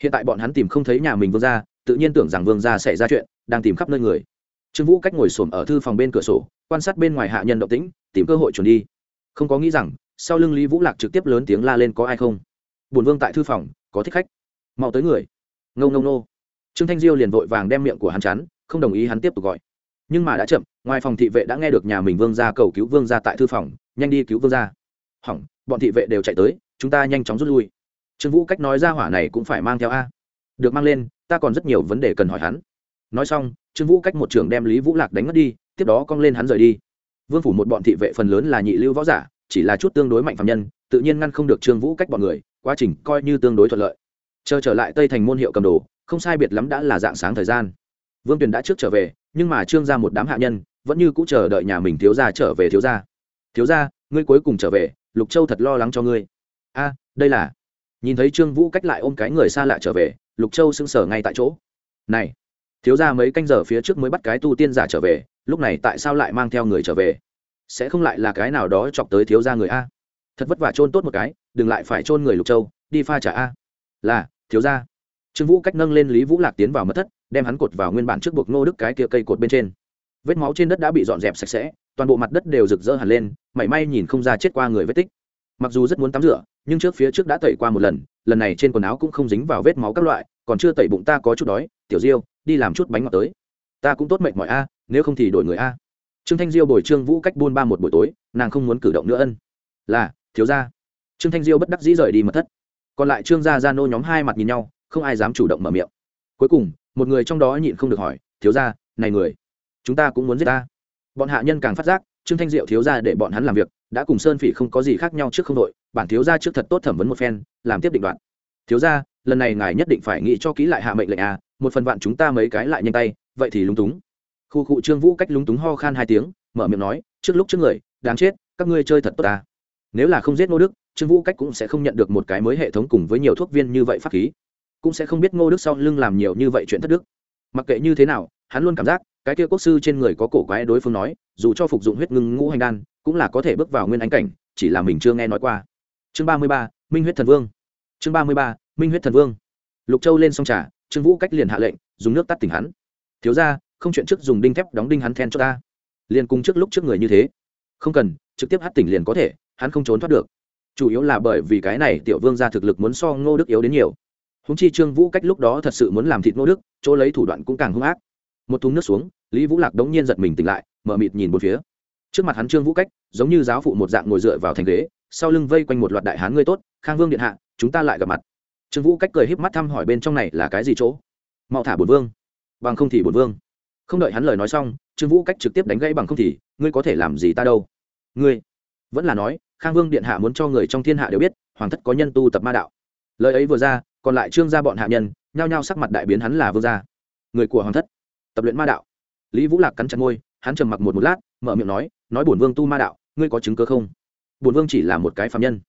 Hiện tại bọn hắn tìm không thấy nhà mình vương gia, tự nhiên tưởng rằng vương gia sẽ ra chuyện, đang tìm khắp nơi người. Trương vũ cách ngồi xổm ở thư phòng bên cửa sổ, quan sát bên ngoài hạ nhân động tĩnh, tìm cơ hội chuẩn đi không có nghĩ rằng, sau lưng lý vũ lạc trực tiếp lớn tiếng la lên có ai không? Bùn vương tại thư phòng, có thích khách. Mau tới người. Ngâu ngâu nô. Trương thanh diêu liền vội vàng đem miệng của hắn chắn không đồng ý hắn tiếp tục gọi. Nhưng mà đã chậm, ngoài phòng thị vệ đã nghe được nhà mình vương gia cầu cứu vương gia tại thư phòng, nhanh đi cứu vương gia. Hỏng, bọn thị vệ đều chạy tới, chúng ta nhanh chóng rút lui. Trương vũ cách nói ra hỏa này cũng phải mang theo a. Được mang lên, ta còn rất nhiều vấn đề cần hỏi hắn. Nói xong, trương vũ cách một trường đem lý vũ lạc đánh mất đi, tiếp đó cong lên hắn rời đi vương phủ một bọn thị vệ phần lớn là nhị lưu võ giả, chỉ là chút tương đối mạnh phạm nhân, tự nhiên ngăn không được trương vũ cách bọn người, quá trình coi như tương đối thuận lợi. Chờ trở lại tây thành môn hiệu cầm đồ, không sai biệt lắm đã là dạng sáng thời gian. Vương tuyền đã trước trở về, nhưng mà trương ra một đám hạ nhân, vẫn như cũ chờ đợi nhà mình thiếu gia trở về thiếu gia. Thiếu gia, ngươi cuối cùng trở về, lục châu thật lo lắng cho ngươi. A, đây là nhìn thấy trương vũ cách lại ôm cái người xa lạ trở về, lục châu sững sờ ngay tại chỗ. Này, thiếu gia mấy canh giờ phía trước mới bắt cái tu tiên giả trở về lúc này tại sao lại mang theo người trở về? Sẽ không lại là cái nào đó chọc tới thiếu gia người a? Thật vất vả chôn tốt một cái, đừng lại phải chôn người lục châu, đi pha trả a. Là, thiếu gia. Trương vũ cách nâng lên lý vũ lạc tiến vào mất thất, đem hắn cột vào nguyên bản trước buộc nô đức cái kia cây cột bên trên. Vết máu trên đất đã bị dọn dẹp sạch sẽ, toàn bộ mặt đất đều rực rỡ hẳn lên, mảy may nhìn không ra chết qua người vết tích. Mặc dù rất muốn tắm rửa, nhưng trước phía trước đã tẩy qua một lần lần này trên quần áo cũng không dính vào vết máu các loại, còn chưa tẩy bụng ta có chút đói, tiểu diêu, đi làm chút bánh ngọt tới. Ta cũng tốt mệt mỏi a nếu không thì đổi người a. Trương thanh diêu bồi trương vũ cách buôn ba một buổi tối, nàng không muốn cử động nữa ân. Là, thiếu gia. Trương thanh diêu bất đắc dĩ rời đi mật thất. Còn lại trương gia gia nô nhóm hai mặt nhìn nhau, không ai dám chủ động mở miệng. Cuối cùng, một người trong đó nhịn không được hỏi, thiếu gia, này người, chúng ta cũng muốn giết ta? Bọn hạ nhân càng phát giác, trương thanh diệu thiếu gia để bọn hắn làm việc, đã cùng sơn phỉ không có gì khác nhau trước không đội, bản thiếu gia trước thật tốt thẩm vấn một phen, làm tiếp định đoạn. Thiếu gia, lần này ngài nhất định phải nghĩ cho kỹ lại hạ mệnh lệnh à một phần vạn chúng ta mấy cái lại nhanh tay, vậy thì lúng túng khu cụ trương vũ cách lúng túng ho khan hai tiếng, mở miệng nói, trước lúc trước người, đáng chết, các ngươi chơi thật tốt ta. Nếu là không giết ngô đức, trương vũ cách cũng sẽ không nhận được một cái mới hệ thống cùng với nhiều thuốc viên như vậy pháp khí. Cũng sẽ không biết ngô đức sau lưng làm nhiều như vậy chuyện thất đức. Mặc kệ như thế nào, hắn luôn cảm giác, cái kia quốc sư trên người có cổ quái đối phương nói, dù cho phục dụng huyết ngưng ngũ hành đan, cũng là có thể bước vào nguyên ánh cảnh, chỉ là mình chưa nghe nói qua. Chương ba mươi ba, minh huyết thần vương. Chương ba mươi ba, minh huyết thần vương. Lục châu lên sông trà, trương vũ cách liền hạ lệnh, dùng nước tắt tỉnh hắn. Thiếu ra không chuyện trước dùng đinh thép đóng đinh hắn then cho ta. Liền cùng trước lúc trước người như thế. Không cần, trực tiếp hát tỉnh liền có thể, hắn không trốn thoát được. Chủ yếu là bởi vì cái này tiểu vương ra thực lực muốn so ngô đức yếu đến nhiều. Húng chi trương vũ cách lúc đó thật sự muốn làm thịt ngô đức, chỗ lấy thủ đoạn cũng càng hung ác. Một thúng nước xuống, lý vũ lạc đống nhiên giật mình tỉnh lại, mở mịt nhìn một phía. Trước mặt hắn trương vũ cách, giống như giáo phụ một dạng ngồi dựa vào thành ghế, sau lưng vây quanh một loạt đại hán ngươi tốt, khang vương điện hạ, chúng ta lại gặp mặt. Trương vũ cách cười híp mắt thăm hỏi bên trong này là cái gì chỗ? Mau thả bổn vương. Bằng không thì bổn vương không đợi hắn lời nói xong, trương vũ cách trực tiếp đánh gãy bằng không thì, ngươi có thể làm gì ta đâu? Ngươi? Vẫn là nói, khang vương điện hạ muốn cho người trong thiên hạ đều biết, hoàng thất có nhân tu tập ma đạo. Lời ấy vừa ra, còn lại trương gia bọn hạ nhân, nhao nhao sắc mặt đại biến hắn là vương gia. Người của hoàng thất, tập luyện ma đạo. Lý vũ lạc cắn chặt môi, hắn trầm mặc một một lát, mở miệng nói nói bổn vương tu ma đạo, ngươi có chứng cơ không? Bổn vương chỉ là một cái phạm nhân.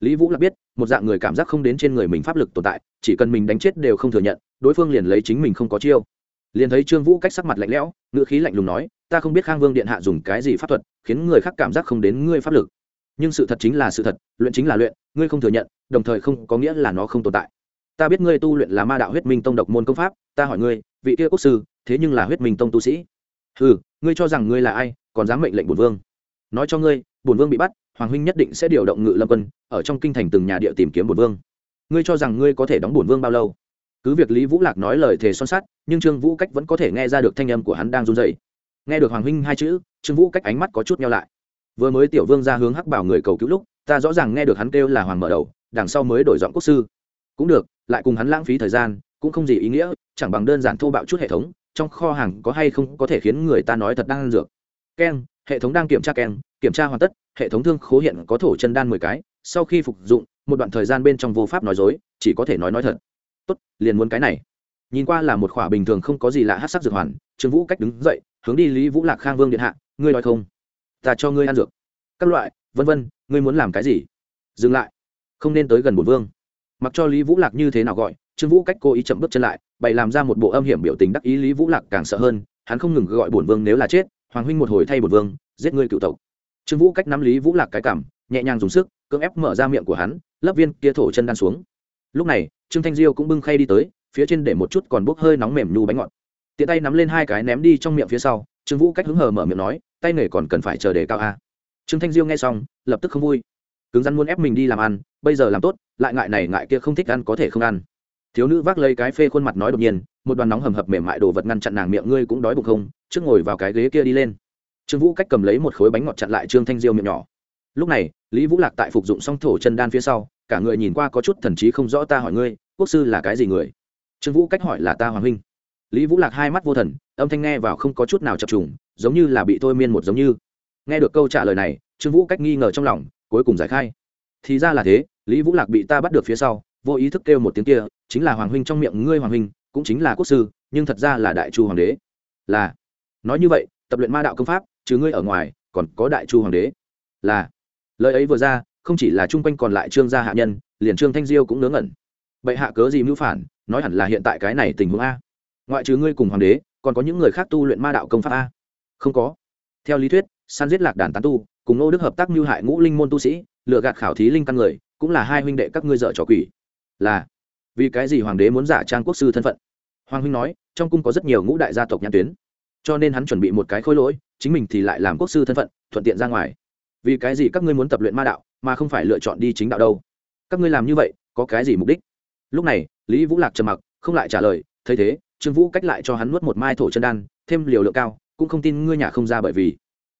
Lý vũ lạc biết, một dạng người cảm giác không đến trên người mình pháp lực tồn tại, chỉ cần mình đánh chết đều không thừa nhận, đối phương liền lấy chính mình không có chiêu liền thấy trương vũ cách sắc mặt lạnh lẽo, ngữ khí lạnh lùng nói, ta không biết khang vương điện hạ dùng cái gì pháp thuật, khiến người khác cảm giác không đến ngươi pháp lực. Nhưng sự thật chính là sự thật, luyện chính là luyện, ngươi không thừa nhận, đồng thời không có nghĩa là nó không tồn tại. Ta biết ngươi tu luyện là ma đạo huyết minh tông độc môn công pháp, ta hỏi ngươi, vị kia quốc sư, thế nhưng là huyết minh tông tu sĩ? Ừ ngươi cho rằng ngươi là ai, còn dám mệnh lệnh bổn vương? Nói cho ngươi, bổn vương bị bắt, hoàng huynh nhất định sẽ điều động ngự lâm quân, ở trong kinh thành từng nhà địa tìm kiếm bổn vương. Ngươi cho rằng ngươi có thể đóng bổn vương bao lâu? Cứ việc lý vũ lạc nói lời thề son sắt, nhưng trương vũ cách vẫn có thể nghe ra được thanh âm của hắn đang run dậy nghe được hoàng huynh hai chữ, trương vũ cách ánh mắt có chút nhau lại. Vừa mới tiểu vương ra hướng hắc bảo người cầu cứu lúc, ta rõ ràng nghe được hắn kêu là hoàng mở đầu, đằng sau mới đổi giọng quốc sư. Cũng được, lại cùng hắn lãng phí thời gian, cũng không gì ý nghĩa, chẳng bằng đơn giản thô bạo chút hệ thống, trong kho hàng có hay không có thể khiến người ta nói thật đang ăn dược. Keng, hệ thống đang kiểm tra keng, kiểm tra hoàn tất, hệ thống thương khố hiện có thổ chân đan mười cái, sau khi phục dụng, một đoạn thời gian bên trong vô pháp nói dối, chỉ có thể nói nói thật tốt, liền muốn cái này. Nhìn qua là một khỏa bình thường không có gì lạ hát sắc dược hoàn, trương vũ cách đứng dậy, hướng đi lý vũ lạc khang vương điện hạ, ngươi nói không? Ta cho ngươi ăn dược. Các loại, vân vân, ngươi muốn làm cái gì? Dừng lại, không nên tới gần bổn vương. Mặc cho lý vũ lạc như thế nào gọi, trương vũ cách cố ý chậm bước chân lại, bày làm ra một bộ âm hiểm biểu tình đắc ý lý vũ lạc càng sợ hơn, hắn không ngừng gọi bổn vương nếu là chết, hoàng huynh một hồi thay bổn vương, giết ngươi cựu tộc. Trương vũ cách nắm lý vũ lạc cái cảm nhẹ nhàng dùng sức, cưỡng ép mở ra miệng của hắn lấp viên kia thổ chân đan xuống. Lúc này trương thanh diêu cũng bưng khay đi tới, phía trên để một chút còn bốc hơi nóng mềm nhu bánh ngọt. Tiện tay nắm lên hai cái ném đi trong miệng phía sau, trương vũ cách hứng hờ mở miệng nói, tay nghề còn cần phải chờ để cao a trương thanh diêu nghe xong, lập tức không vui. Cứng rắn muốn ép mình đi làm ăn, bây giờ làm tốt, lại ngại này ngại kia không thích ăn có thể không ăn. Thiếu nữ vác lấy cái phê khuôn mặt nói đột nhiên, một đoàn nóng hầm hập mềm mại đồ vật ngăn chặn nàng miệng ngươi cũng đói bụng không? Trước ngồi vào cái ghế kia đi lên. Trương vũ cách cầm lấy một khối bánh ngọt chặn lại trương thanh diêu miệng nhỏ. Lúc này, lý vũ lạc tại phục dụng xong thổ chân đan phía sau cả người nhìn qua có chút thần trí không rõ ta hỏi ngươi, quốc sư là cái gì người? Trương vũ cách hỏi là ta hoàng huynh. Lý vũ lạc hai mắt vô thần, âm thanh nghe vào không có chút nào chập trùng, giống như là bị thôi miên một giống như. Nghe được câu trả lời này, trương vũ cách nghi ngờ trong lòng, cuối cùng giải khai. Thì ra là thế, lý vũ lạc bị ta bắt được phía sau, vô ý thức kêu một tiếng kia, chính là hoàng huynh trong miệng ngươi hoàng huynh, cũng chính là quốc sư, nhưng thật ra là đại chu hoàng đế. Là. Nói như vậy, tập luyện ma đạo công pháp chứ ngươi ở ngoài, còn có đại chu hoàng đế. Là. Lời ấy vừa ra không chỉ là chung quanh còn lại trương gia hạ nhân, liền trương thanh diêu cũng ngớ ngẩn. Bệ hạ cớ gì mưu phản, nói hẳn là hiện tại cái này tình huống a. Ngoại trừ ngươi cùng hoàng đế, còn có những người khác tu luyện ma đạo công pháp a. Không có. Theo lý thuyết, săn giết lạc đàn tán tu, cùng nô đức hợp tác mưu hại ngũ linh môn tu sĩ lựa gạt khảo thí linh căn người, cũng là hai huynh đệ các ngươi dợ trò quỷ. Là, vì cái gì hoàng đế muốn giả trang quốc sư thân phận? Hoàng huynh nói, trong cung có rất nhiều ngũ đại gia tộc nhãn tuyến. Cho nên hắn chuẩn bị một cái khối lỗi, chính mình thì lại làm quốc sư thân phận, thuận tiện ra ngoài. Vì cái gì các ngươi muốn tập luyện ma đạo mà không phải lựa chọn đi chính đạo đâu. Các ngươi làm như vậy, có cái gì mục đích? Lúc này, lý vũ lạc trầm mặc, không lại trả lời, thấy thế, trương vũ cách lại cho hắn nuốt một mai thổ chân đan, thêm liều lượng cao, cũng không tin ngươi nhà không ra bởi vì.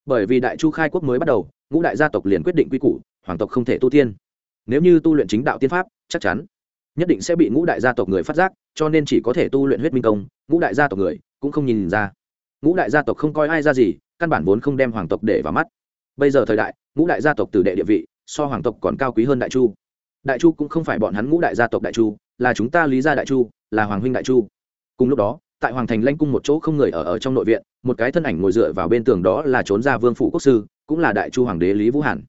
Bởi vì đại chu khai quốc mới bắt đầu, ngũ đại gia tộc liền quyết định quy củ, hoàng tộc không thể tu tiên. Nếu như tu luyện chính đạo tiên pháp, chắc chắn nhất định sẽ bị ngũ đại gia tộc người phát giác, cho nên chỉ có thể tu luyện huyết minh công, ngũ đại gia tộc người cũng không nhìn ra. Ngũ đại gia tộc không coi ai ra gì, căn bản vốn không đem hoàng tộc để vào mắt. Bây giờ thời đại, ngũ đại gia tộc từ đệ địa vị so hoàng tộc còn cao quý hơn đại chu. Đại chu cũng không phải bọn hắn ngũ đại gia tộc đại chu, là chúng ta lý gia đại chu, là hoàng huynh đại chu. Cùng lúc đó, tại hoàng thành lanh cung một chỗ không người ở ở trong nội viện, một cái thân ảnh ngồi dựa vào bên tường đó là trốn ra vương phủ quốc sư, cũng là đại chu hoàng đế lý vũ hàn.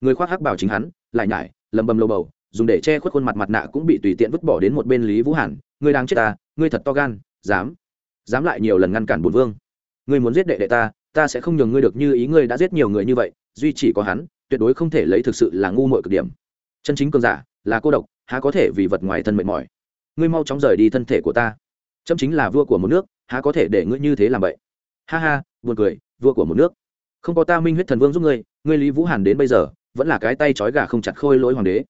Người khoác hắc bảo chính hắn, lại nhải, lầm bầm lâu bầu, dùng để che khuất khuôn mặt mặt nạ cũng bị tùy tiện vứt bỏ đến một bên lý vũ hàn. Ngươi đang chết ta, ngươi thật to gan, dám dám lại nhiều lần ngăn cản bổn vương. Ngươi muốn giết đệ đệ ta ta sẽ không nhường ngươi được như ý, ngươi đã giết nhiều người như vậy, duy chỉ có hắn tuyệt đối không thể lấy thực sự là ngu muội cực điểm. Chân chính cường giả là cô độc, há có thể vì vật ngoài thân mệt mỏi. Ngươi mau chóng rời đi thân thể của ta. Chấm chính là vua của một nước, há có thể để ngươi như thế làm vậy? Ha ha, buồn cười, vua của một nước. Không có ta minh huyết thần vương giúp ngươi ngươi lý vũ hàn đến bây giờ, vẫn là cái tay trói gà không chặt khôi lỗi hoàng đế.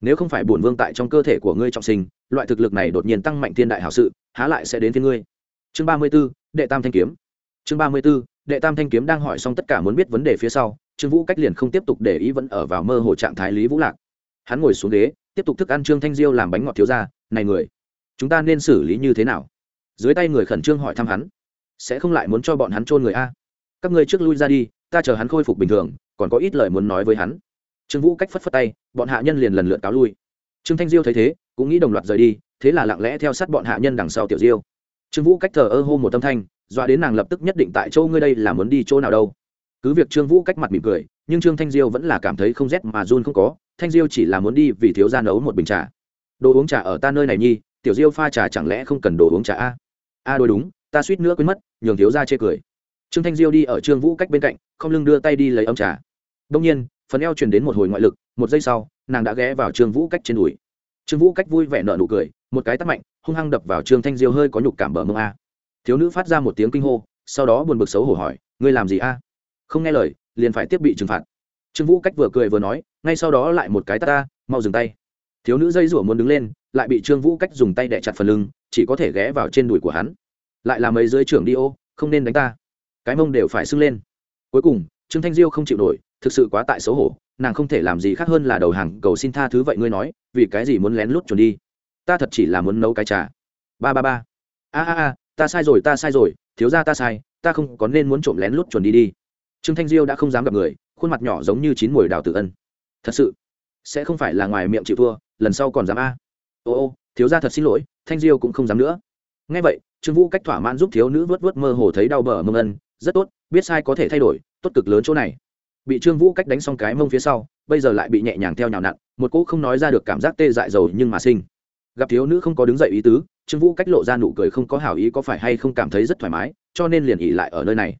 Nếu không phải bổn vương tại trong cơ thể của ngươi trọng sinh, loại thực lực này đột nhiên tăng mạnh thiên đại hảo sự, há lại sẽ đến thiên ngươi. Chương ba mươi b ố đệ tam thanh kiếm. Chương ba mươi b ố đệ tam thanh kiếm đang hỏi xong tất cả muốn biết vấn đề phía sau, trương vũ cách liền không tiếp tục để ý vẫn ở vào mơ hồ trạng thái lý vũ lạc. Hắn ngồi xuống ghế, tiếp tục thức ăn trương thanh diêu làm bánh ngọt thiếu ra này người, chúng ta nên xử lý như thế nào? Dưới tay người khẩn trương hỏi thăm hắn, sẽ không lại muốn cho bọn hắn trôn người a? Các ngươi trước lui ra đi, ta chờ hắn khôi phục bình thường, còn có ít lời muốn nói với hắn. Trương vũ cách phất phất tay, bọn hạ nhân liền lần lượt cáo lui. Trương thanh diêu thấy thế, cũng nghĩ đồng loạt rời đi, thế là lặng lẽ theo sát bọn hạ nhân đằng sau tiểu diêu. Trương vũ cách thờ ơ hô một tâm thanh dọa đến nàng lập tức nhất định tại chỗ ngươi đây là muốn đi chỗ nào đâu. Cứ việc trương vũ cách mặt mỉm cười, nhưng trương thanh diêu vẫn là cảm thấy không rét mà run không có, thanh diêu chỉ là muốn đi vì thiếu gia nấu một bình trà. Đồ uống trà ở ta nơi này nhi, tiểu diêu pha trà chẳng lẽ không cần đồ uống trà a? A đôi đúng, ta suýt nữa quên mất, nhường thiếu gia chê cười. Trương thanh diêu đi ở trương vũ cách bên cạnh, không lưng đưa tay đi lấy ấm trà. Đông nhiên, phần eo truyền đến một hồi ngoại lực, một giây sau, nàng đã ghé vào trương vũ cách trên đùi. Trương vũ cách vui vẻ nở nụ cười, một cái tắt mạnh, hung hăng đập vào trương thanh diêu hơi có nhục cảm bờ mông a thiếu nữ phát ra một tiếng kinh hô, sau đó buồn bực xấu hổ hỏi, ngươi làm gì a? Không nghe lời, liền phải tiếp bị trừng phạt. Trương vũ cách vừa cười vừa nói, ngay sau đó lại một cái tắt ta, mau dừng tay. Thiếu nữ dây rủa muốn đứng lên, lại bị trương vũ cách dùng tay đẻ chặt phần lưng, chỉ có thể ghé vào trên đùi của hắn. Lại là mấy dưới trưởng đi ô, không nên đánh ta. Cái mông đều phải sưng lên. Cuối cùng, trương thanh diêu không chịu nổi, thực sự quá tại xấu hổ, nàng không thể làm gì khác hơn là đầu hàng cầu xin tha thứ vậy ngươi nói, vì cái gì muốn lén lút trốn đi? Ta thật chỉ là muốn nấu cái trà. Ba ba ba. A a a ta sai rồi, ta sai rồi, thiếu ra ta sai, ta không có nên muốn trộm lén lút chuẩn đi đi. Trương thanh diêu đã không dám gặp người, khuôn mặt nhỏ giống như chín mồi đào tử ân. Thật sự, sẽ không phải là ngoài miệng chịu thua, lần sau còn dám a. Ô ô, thiếu ra thật xin lỗi, thanh diêu cũng không dám nữa. Ngay vậy, trương vũ cách thỏa mãn giúp thiếu nữ vớt vớt mơ hồ thấy đau bờ mông ân, rất tốt, biết sai có thể thay đổi, tốt cực lớn chỗ này. Bị trương vũ cách đánh xong cái mông phía sau, bây giờ lại bị nhẹ nhàng theo nhào nặn, một cỗ không nói ra được cảm giác tê dại dầu nhưng mà sinh. Gặp thiếu nữ không có đứng dậy ý tứ trương vũ cách lộ ra nụ cười không có hảo ý có phải hay không cảm thấy rất thoải mái, cho nên liền ỉ lại ở nơi này.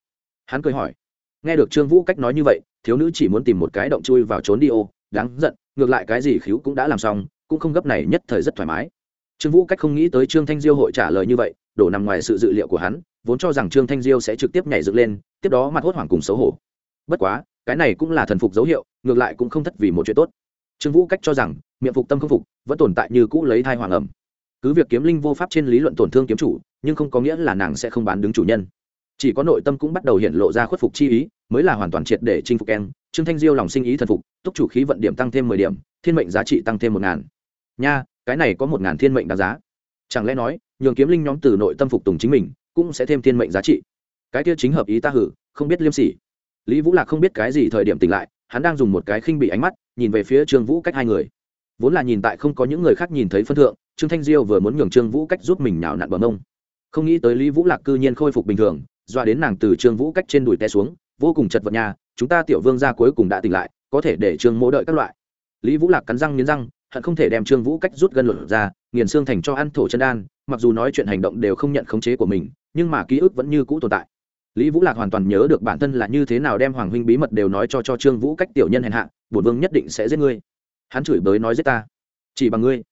Hắn cười hỏi, nghe được trương vũ cách nói như vậy, thiếu nữ chỉ muốn tìm một cái động chui vào trốn đi ô, đáng giận, ngược lại cái gì khiếu cũng đã làm xong, cũng không gấp này nhất thời rất thoải mái. Trương vũ cách không nghĩ tới trương thanh diêu hội trả lời như vậy, đổ nằm ngoài sự dự liệu của hắn, vốn cho rằng trương thanh diêu sẽ trực tiếp nhảy dựng lên, tiếp đó mặt hốt hoảng cùng xấu hổ. Bất quá, cái này cũng là thần phục dấu hiệu, ngược lại cũng không thất vì một chuyện tốt. Trương vũ cách cho rằng, miệng phục tâm không phục, vẫn tồn tại như cũ lấy thai hoàng ẩm cứ việc kiếm linh vô pháp trên lý luận tổn thương kiếm chủ, nhưng không có nghĩa là nàng sẽ không bán đứng chủ nhân. Chỉ có nội tâm cũng bắt đầu hiện lộ ra khuất phục chi ý, mới là hoàn toàn triệt để chinh phục keng trương thanh diêu lòng sinh ý thần phục, túc chủ khí vận điểm tăng thêm mười điểm, thiên mệnh giá trị tăng thêm một ngàn. Nha, cái này có một ngàn thiên mệnh đáng giá. Chẳng lẽ nói, nhường kiếm linh nhóm từ nội tâm phục tùng chính mình, cũng sẽ thêm thiên mệnh giá trị? Cái kia chính hợp ý ta hử, không biết liêm sỉ. Lý vũ lạc không biết cái gì thời điểm tỉnh lại, hắn đang dùng một cái khinh bị ánh mắt, nhìn về phía trương vũ cách hai người. Vốn là nhìn tại không có những người khác nhìn thấy phân thượng trương thanh diêu vừa muốn nhường trương vũ cách giúp mình nhào nặn bờ mông. Không nghĩ tới lý vũ lạc cư nhiên khôi phục bình thường, dọa đến nàng từ trương vũ cách trên đùi té xuống, vô cùng chật vật nhà chúng ta tiểu vương ra cuối cùng đã tỉnh lại, có thể để trương mỗ đợi các loại. Lý vũ lạc cắn răng nghiến răng, hận không thể đem trương vũ cách rút gân luận ra, nghiền xương thành cho ăn thổ chân đan, mặc dù nói chuyện hành động đều không nhận khống chế của mình, nhưng mà ký ức vẫn như cũ tồn tại. Lý vũ lạc hoàn toàn nhớ được bản thân là như thế nào đem hoàng huynh bí mật đều nói cho cho trương vũ cách tiểu nhân hèn hạ, bổn vương nhất định sẽ giết ngươi. Hắn chửi bới nói giết ta. Chỉ bằng ngươi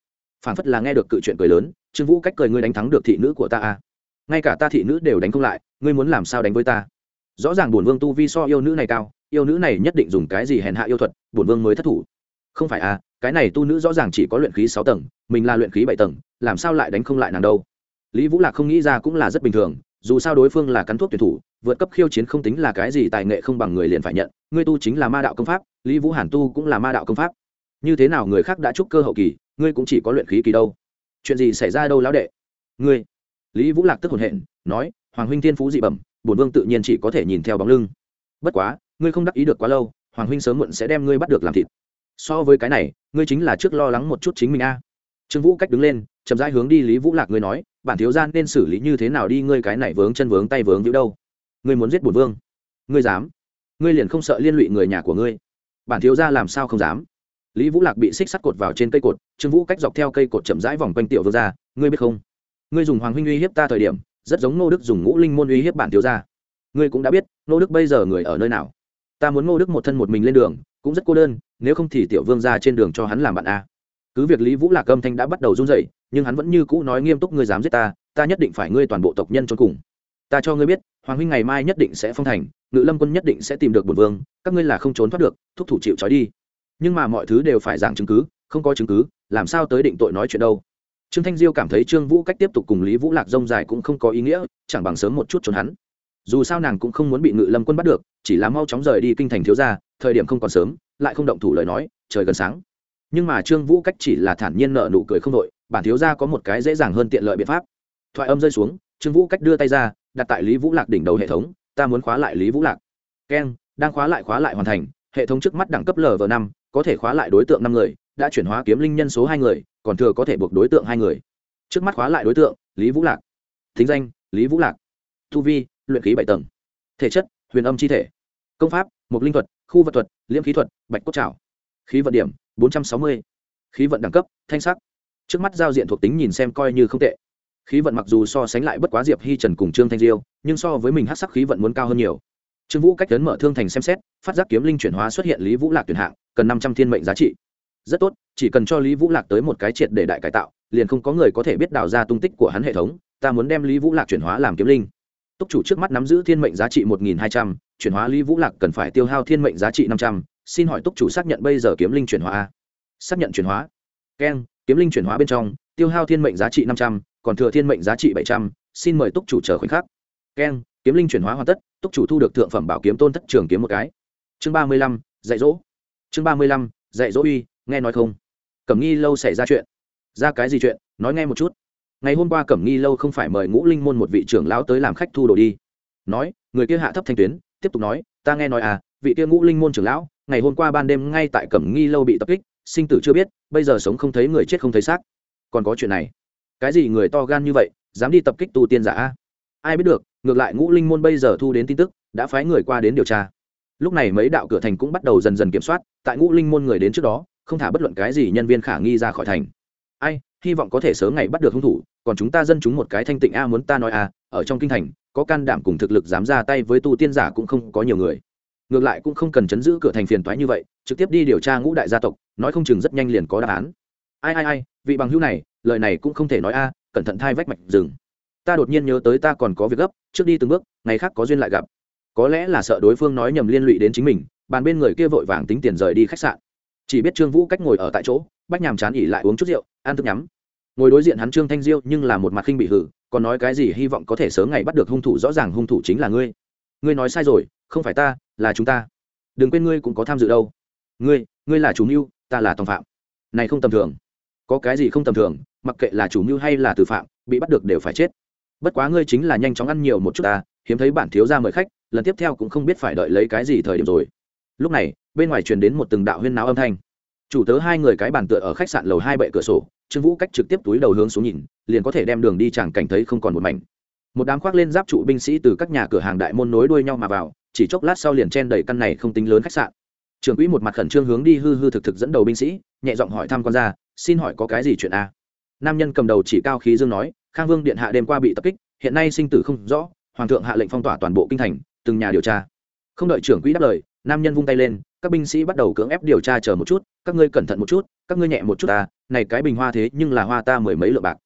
phản phất là nghe được cự chuyện cười lớn, trương vũ, cách cười ngươi đánh thắng được thị nữ của ta à? Ngay cả ta thị nữ đều đánh không lại, ngươi muốn làm sao đánh với ta? Rõ ràng bổn vương tu vi so yêu nữ này cao, yêu nữ này nhất định dùng cái gì hèn hạ yêu thuật, bổn vương mới thất thủ. Không phải à cái này tu nữ rõ ràng chỉ có luyện khí sáu tầng, mình là luyện khí bảy tầng, làm sao lại đánh không lại nàng đâu? Lý vũ lạc không nghĩ ra cũng là rất bình thường, dù sao đối phương là cắn thuốc tuyển thủ, vượt cấp khiêu chiến không tính là cái gì tài nghệ không bằng người liền phải nhận, ngươi tu chính là ma đạo công pháp, lý vũ hàn tu cũng là ma đạo công pháp. Như thế nào người khác đã trúc cơ hậu kỳ ngươi cũng chỉ có luyện khí kỳ đâu. Chuyện gì xảy ra đâu lão đệ? Ngươi. Lý vũ lạc tức hồn hện, nói, hoàng huynh thiên phú dị bẩm, bổn vương tự nhiên chỉ có thể nhìn theo bóng lưng. Bất quá, ngươi không đắc ý được quá lâu, hoàng huynh sớm muộn sẽ đem ngươi bắt được làm thịt. So với cái này, ngươi chính là trước lo lắng một chút chính mình a. Trương vũ cách đứng lên, chậm rãi hướng đi lý vũ lạc ngươi nói, bản thiếu gian nên xử lý như thế nào đi ngươi cái này vướng chân vướng tay vướng víu đâu. Ngươi muốn giết bổn vương? Ngươi dám? Ngươi liền không sợ liên lụy người nhà của ngươi? Bản thiếu gia làm sao không dám? Lý vũ lạc bị xích sắt cột vào trên cây cột, trương vũ cách dọc theo cây cột chậm rãi vòng quanh tiểu vương gia, ngươi biết không? Ngươi dùng hoàng huynh uy hiếp ta thời điểm, rất giống ngô đức dùng ngũ linh môn uy hiếp bản thiếu gia. Ngươi cũng đã biết, ngô đức bây giờ người ở nơi nào. Ta muốn ngô đức một thân một mình lên đường, cũng rất cô đơn, nếu không thì tiểu vương ra trên đường cho hắn làm bạn a. Cứ việc lý vũ lạc âm thanh đã bắt đầu run rẩy, nhưng hắn vẫn như cũ nói nghiêm túc, ngươi dám giết ta ta nhất định phải ngươi toàn bộ tộc nhân cho cùng. Ta cho ngươi biết, hoàng huynh ngày mai nhất định sẽ phong thành, ngự lâm quân nhất định sẽ tìm được bổn vương, các ngươi là không trốn thoát được, thúc thủ chịu trói đi nhưng mà mọi thứ đều phải giảng chứng cứ, không có chứng cứ, làm sao tới định tội nói chuyện đâu? Trương thanh diêu cảm thấy trương vũ cách tiếp tục cùng lý vũ lạc rông dài cũng không có ý nghĩa, chẳng bằng sớm một chút trốn hắn. Dù sao nàng cũng không muốn bị ngự lâm quân bắt được, chỉ là mau chóng rời đi kinh thành thiếu gia, thời điểm không còn sớm, lại không động thủ lời nói, trời gần sáng. Nhưng mà trương vũ cách chỉ là thản nhiên nợ nụ cười không đội bản thiếu gia có một cái dễ dàng hơn tiện lợi biện pháp. Thoại âm rơi xuống, trương vũ cách đưa tay ra, đặt tại lý vũ lạc đỉnh đầu hệ thống, ta muốn khóa lại lý vũ lạc. Keng, đang khóa lại khóa lại hoàn thành, hệ thống trước mắt đẳng cấp lv năm có thể khóa lại đối tượng năm người, đã chuyển hóa kiếm linh nhân số hai người, còn thừa có thể buộc đối tượng hai người. Trước mắt khóa lại đối tượng, lý vũ lạc. Thính danh, lý vũ lạc. Thu vi, luyện khí bảy tầng. Thể chất, huyền âm chi thể. Công pháp, mục linh thuật, khu vật thuật, liễm khí thuật, bạch cốt trào khí vận điểm, bốn trăm sáu mươi. Khí vận đẳng cấp, thanh sắc. Trước mắt giao diện thuộc tính nhìn xem coi như không tệ. Khí vận mặc dù so sánh lại bất quá diệp hi trần cùng trương thanh diêu, nhưng so với mình hát sắc khí vận muốn cao hơn nhiều trương vũ cách lớn mở thương thành xem xét, phát giác kiếm linh chuyển hóa xuất hiện lý vũ lạc tuyển hạng, cần năm trăm thiên mệnh giá trị. Rất tốt, chỉ cần cho lý vũ lạc tới một cái triệt để đại cải tạo, liền không có người có thể biết đào ra tung tích của hắn hệ thống, ta muốn đem lý vũ lạc chuyển hóa làm kiếm linh. Túc chủ trước mắt nắm giữ thiên mệnh giá trị một nghìn hai trăm, chuyển hóa lý vũ lạc cần phải tiêu hao thiên mệnh giá trị năm trăm, xin hỏi túc chủ xác nhận bây giờ kiếm linh chuyển hóa a. Xác nhận chuyển hóa. Keng, kiếm linh chuyển hóa bên trong, tiêu hao thiên mệnh giá trị năm trăm, còn thừa thiên mệnh giá trị bảy trăm, xin mời túc chủ chờ khoảnh khắc keng, kiếm linh chuyển hóa hoàn tất, túc chủ thu được thượng phẩm bảo kiếm tôn thất trường kiếm một cái. Chương ba mươi lăm, dạy dỗ. Chương ba mươi lăm, dạy dỗ uy, nghe nói không? Cẩm nghi lâu xảy ra chuyện. Ra cái gì chuyện? Nói nghe một chút. Ngày hôm qua cẩm nghi lâu không phải mời ngũ linh môn một vị trưởng lão tới làm khách thu đồ đi. Nói, người kia hạ thấp thanh tuyến, tiếp tục nói, ta nghe nói à vị kia ngũ linh môn trưởng lão, ngày hôm qua ban đêm ngay tại cẩm nghi lâu bị tập kích, sinh tử chưa biết, bây giờ sống không thấy người chết không thấy xác. Còn có chuyện này. Cái gì người to gan như vậy, dám đi tập kích tu tiên giả a? Ai biết được ngược lại ngũ linh môn bây giờ thu đến tin tức, đã phái người qua đến điều tra. Lúc này mấy đạo cửa thành cũng bắt đầu dần dần kiểm soát, tại ngũ linh môn người đến trước đó, không thả bất luận cái gì nhân viên khả nghi ra khỏi thành. Ai, hy vọng có thể sớm ngày bắt được hung thủ, còn chúng ta dân chúng một cái thanh tịnh a muốn ta nói a ở trong kinh thành, có can đảm cùng thực lực dám ra tay với tu tiên giả cũng không có nhiều người. Ngược lại cũng không cần chấn giữ cửa thành phiền toái như vậy, trực tiếp đi điều tra ngũ đại gia tộc, nói không chừng rất nhanh liền có đáp án. Ai ai ai, vị bằng hữu này, lời này cũng không thể nói a, cẩn thận thai vách mạch rừng ta đột nhiên nhớ tới ta còn có việc gấp, trước đi từng bước, ngày khác có duyên lại gặp. Có lẽ là sợ đối phương nói nhầm liên lụy đến chính mình, bàn bên người kia vội vàng tính tiền rời đi khách sạn. Chỉ biết trương vũ cách ngồi ở tại chỗ, bách nhàm chán ỉ lại uống chút rượu, ăn thức nhắm. Ngồi đối diện hắn trương thanh diêu nhưng là một mặt khinh bị hử, còn nói cái gì hy vọng có thể sớm ngày bắt được hung thủ, rõ ràng hung thủ chính là ngươi. Ngươi nói sai rồi, không phải ta, là chúng ta. Đừng quên ngươi cũng có tham dự đâu. Ngươi ngươi là chủ mưu, ta là tòng phạm. Này không tầm thường. Có cái gì không tầm thường, mặc kệ là chủ mưu hay là tử phạm, bị bắt được đều phải chết bất quá ngươi chính là nhanh chóng ăn nhiều một chút ta, hiếm thấy bản thiếu ra mời khách, lần tiếp theo cũng không biết phải đợi lấy cái gì thời điểm rồi. Lúc này, bên ngoài truyền đến một từng đạo huyên náo âm thanh. Chủ tớ hai người cái bàn tựa ở khách sạn lầu hai bệ cửa sổ, trương vũ cách trực tiếp túi đầu hướng xuống nhìn, liền có thể đem đường đi chẳng cảnh thấy không còn một mảnh. Một đám khoác lên giáp trụ binh sĩ từ các nhà cửa hàng đại môn nối đuôi nhau mà vào, chỉ chốc lát sau liền chen đầy căn này không tính lớn khách sạn. Trưởng quỹ một mặt khẩn trương hướng đi hư hư thực thực dẫn đầu binh sĩ, nhẹ giọng hỏi thăm con ra xin hỏi có cái gì chuyện a? Nam nhân cầm đầu chỉ cao khí dương nói khang vương điện hạ đêm qua bị tập kích, hiện nay sinh tử không rõ, hoàng thượng hạ lệnh phong tỏa toàn bộ kinh thành, từng nhà điều tra. Không đợi trưởng quỹ đáp lời, nam nhân vung tay lên, các binh sĩ bắt đầu cưỡng ép điều tra chờ một chút, các ngươi cẩn thận một chút, các ngươi nhẹ một chút ta, này cái bình hoa thế nhưng là hoa ta mười mấy lượng bạc.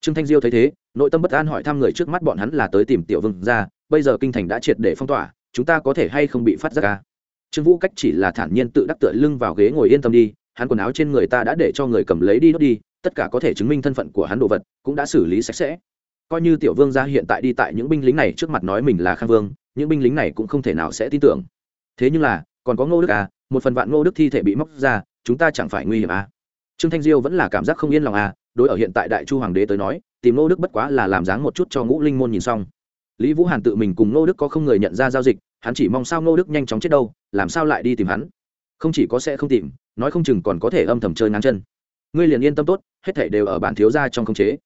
Trương thanh diêu thấy thế, nội tâm bất an hỏi thăm người trước mắt bọn hắn là tới tìm tiểu vương ra bây giờ kinh thành đã triệt để phong tỏa, chúng ta có thể hay không bị phát giác ca trương vũ cách chỉ là thản nhiên tự đắc tựa lưng vào ghế ngồi yên tâm đi, hắn quần áo trên người ta đã để cho người cầm lấy đi đốt đi tất cả có thể chứng minh thân phận của hắn đồ vật, cũng đã xử lý sạch sẽ. Coi như tiểu vương gia hiện tại đi tại những binh lính này trước mặt nói mình là khang vương, những binh lính này cũng không thể nào sẽ tin tưởng. Thế nhưng là, còn có ngô đức à một phần vạn ngô đức thi thể bị móc ra, chúng ta chẳng phải nguy hiểm à. Trương thanh diêu vẫn là cảm giác không yên lòng à đối ở hiện tại đại chu hoàng đế tới nói, tìm ngô đức bất quá là làm dáng một chút cho ngũ linh môn nhìn xong. Lý vũ hàn tự mình cùng ngô đức có không người nhận ra giao dịch, hắn chỉ mong sao ngô đức nhanh chóng chết đâu, làm sao lại đi tìm hắn? Không chỉ có sẽ không tìm, nói không chừng còn có thể âm thầm chơi ngang chân ngươi liền yên tâm tốt, hết thảy đều ở bản thiếu gia trong khống chế.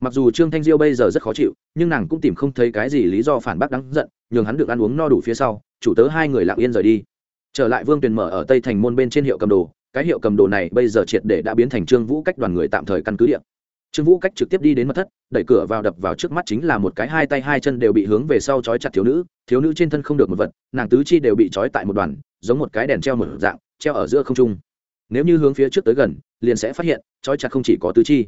Mặc dù trương thanh diêu bây giờ rất khó chịu, nhưng nàng cũng tìm không thấy cái gì lý do phản bác đáng giận, nhường hắn được ăn uống no đủ phía sau, chủ tớ hai người lặng yên rời đi. Trở lại vương tuyền mở ở tây thành môn bên trên hiệu cầm đồ, cái hiệu cầm đồ này bây giờ triệt để đã biến thành trương vũ cách đoàn người tạm thời căn cứ địa. Trương vũ cách trực tiếp đi đến mật thất, đẩy cửa vào đập vào trước mắt chính là một cái hai tay hai chân đều bị hướng về sau trói chặt thiếu nữ thiếu nữ trên thân không được một vật, nàng tứ chi đều bị trói tại một đoàn, giống một cái đèn treo một dạng, treo ở giữa không trung nếu như hướng phía trước tới gần, liền sẽ phát hiện, trói chặt không chỉ có tứ chi.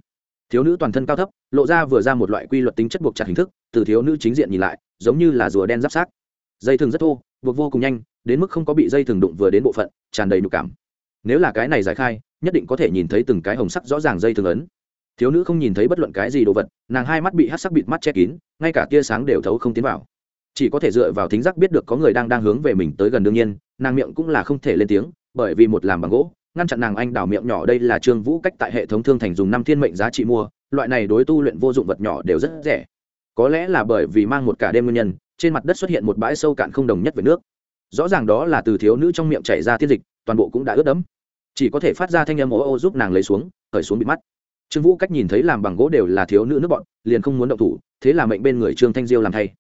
Thiếu nữ toàn thân cao thấp, lộ ra vừa ra một loại quy luật tính chất buộc chặt hình thức, từ thiếu nữ chính diện nhìn lại, giống như là rùa đen giáp sát. Dây thừng rất thô, buộc vô cùng nhanh, đến mức không có bị dây thừng đụng vừa đến bộ phận, tràn đầy nhục cảm. Nếu là cái này giải khai, nhất định có thể nhìn thấy từng cái hồng sắc rõ ràng dây thừng ấn. Thiếu nữ không nhìn thấy bất luận cái gì đồ vật, nàng hai mắt bị hát sắc bịt mắt che kín, ngay cả tia sáng đều thấu không tiến vào. Chỉ có thể dựa vào thính giác biết được có người đang đang hướng về mình tới gần đương nhiên, nàng miệng cũng là không thể lên tiếng, bởi vì một làm bằng gỗ ngăn chặn nàng anh đào miệng nhỏ đây là trương vũ cách tại hệ thống thương thành dùng năm thiên mệnh giá trị mua, loại này đối tu luyện vô dụng vật nhỏ đều rất rẻ. Có lẽ là bởi vì mang một cả đêm nguyên nhân, trên mặt đất xuất hiện một bãi sâu cạn không đồng nhất với nước. Rõ ràng đó là từ thiếu nữ trong miệng chảy ra tiết dịch, toàn bộ cũng đã ướt đẫm. Chỉ có thể phát ra thanh âm ô ô giúp nàng lấy xuống khởi xuống bị mắt. Trương vũ cách nhìn thấy làm bằng gỗ đều là thiếu nữ nước bọn, liền không muốn động thủ, thế là mệnh bên người trương thanh diêu làm thay.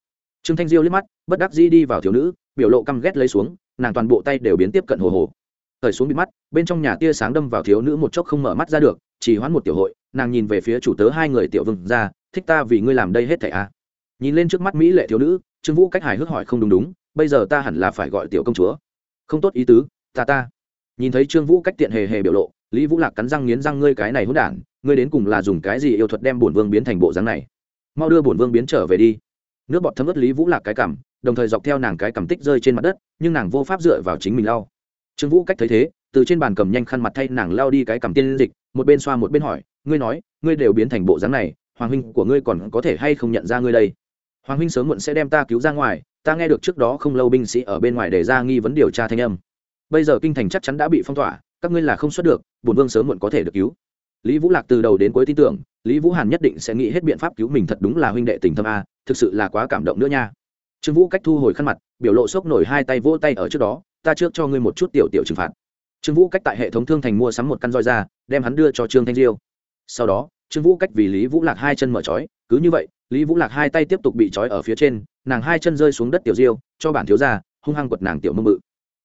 Trương thanh diêu liếc mắt, bất đắc dĩ đi vào thiếu nữ, biểu lộ căm ghét lấy xuống, nàng toàn bộ tay đều biến tiếp cận hồ hồ thời xuống bị mắt, bên trong nhà tia sáng đâm vào thiếu nữ một chốc không mở mắt ra được, chỉ hoãn một tiểu hội, nàng nhìn về phía chủ tớ hai người tiểu vương ra thích ta vì ngươi làm đây hết thảy à. nhìn lên trước mắt mỹ lệ thiếu nữ, trương vũ cách hài hước hỏi không đúng đúng, bây giờ ta hẳn là phải gọi tiểu công chúa. Không tốt ý tứ, ta ta. Nhìn thấy trương vũ cách tiện hề hề biểu lộ, lý vũ lạc cắn răng nghiến răng, ngươi cái này hỗn đản, ngươi đến cùng là dùng cái gì yêu thuật đem bổn vương biến thành bộ dáng này? Mau đưa bổn vương biến trở về đi. Nước bọt thấm ướt lý vũ lạc cái cảm đồng thời dọc theo nàng cái cảm tích rơi trên mặt đất, nhưng nàng vô pháp dựa vào chính mình lau trương vũ cách thấy thế, từ trên bàn cầm nhanh khăn mặt thay nàng lao đi cái cầm tiên dịch, một bên xoa một bên hỏi, ngươi nói, ngươi đều biến thành bộ dáng này, hoàng huynh của ngươi còn có thể hay không nhận ra ngươi đây? Hoàng huynh sớm muộn sẽ đem ta cứu ra ngoài, ta nghe được trước đó không lâu binh sĩ ở bên ngoài để ra nghi vấn điều tra thanh âm. Bây giờ kinh thành chắc chắn đã bị phong tỏa, các ngươi là không xuất được, bổn vương sớm muộn có thể được cứu. Lý vũ lạc từ đầu đến cuối tin tưởng, lý vũ hàn nhất định sẽ nghĩ hết biện pháp cứu mình thật đúng là huynh đệ tình thâm a, thực sự là quá cảm động nữa nha. Trương vũ cách thu hồi khăn mặt, biểu lộ sốc nổi hai tay vỗ tay ở trước đó ta trước cho ngươi một chút tiểu tiểu trừng phạt. Trương vũ cách tại hệ thống thương thành mua sắm một căn roi ra, đem hắn đưa cho trương thanh diêu. Sau đó, trương vũ cách vì lý vũ lạc hai chân mở trói, cứ như vậy, lý vũ lạc hai tay tiếp tục bị trói ở phía trên, nàng hai chân rơi xuống đất tiểu diêu, cho bản thiếu gia hung hăng quật nàng tiểu mông mự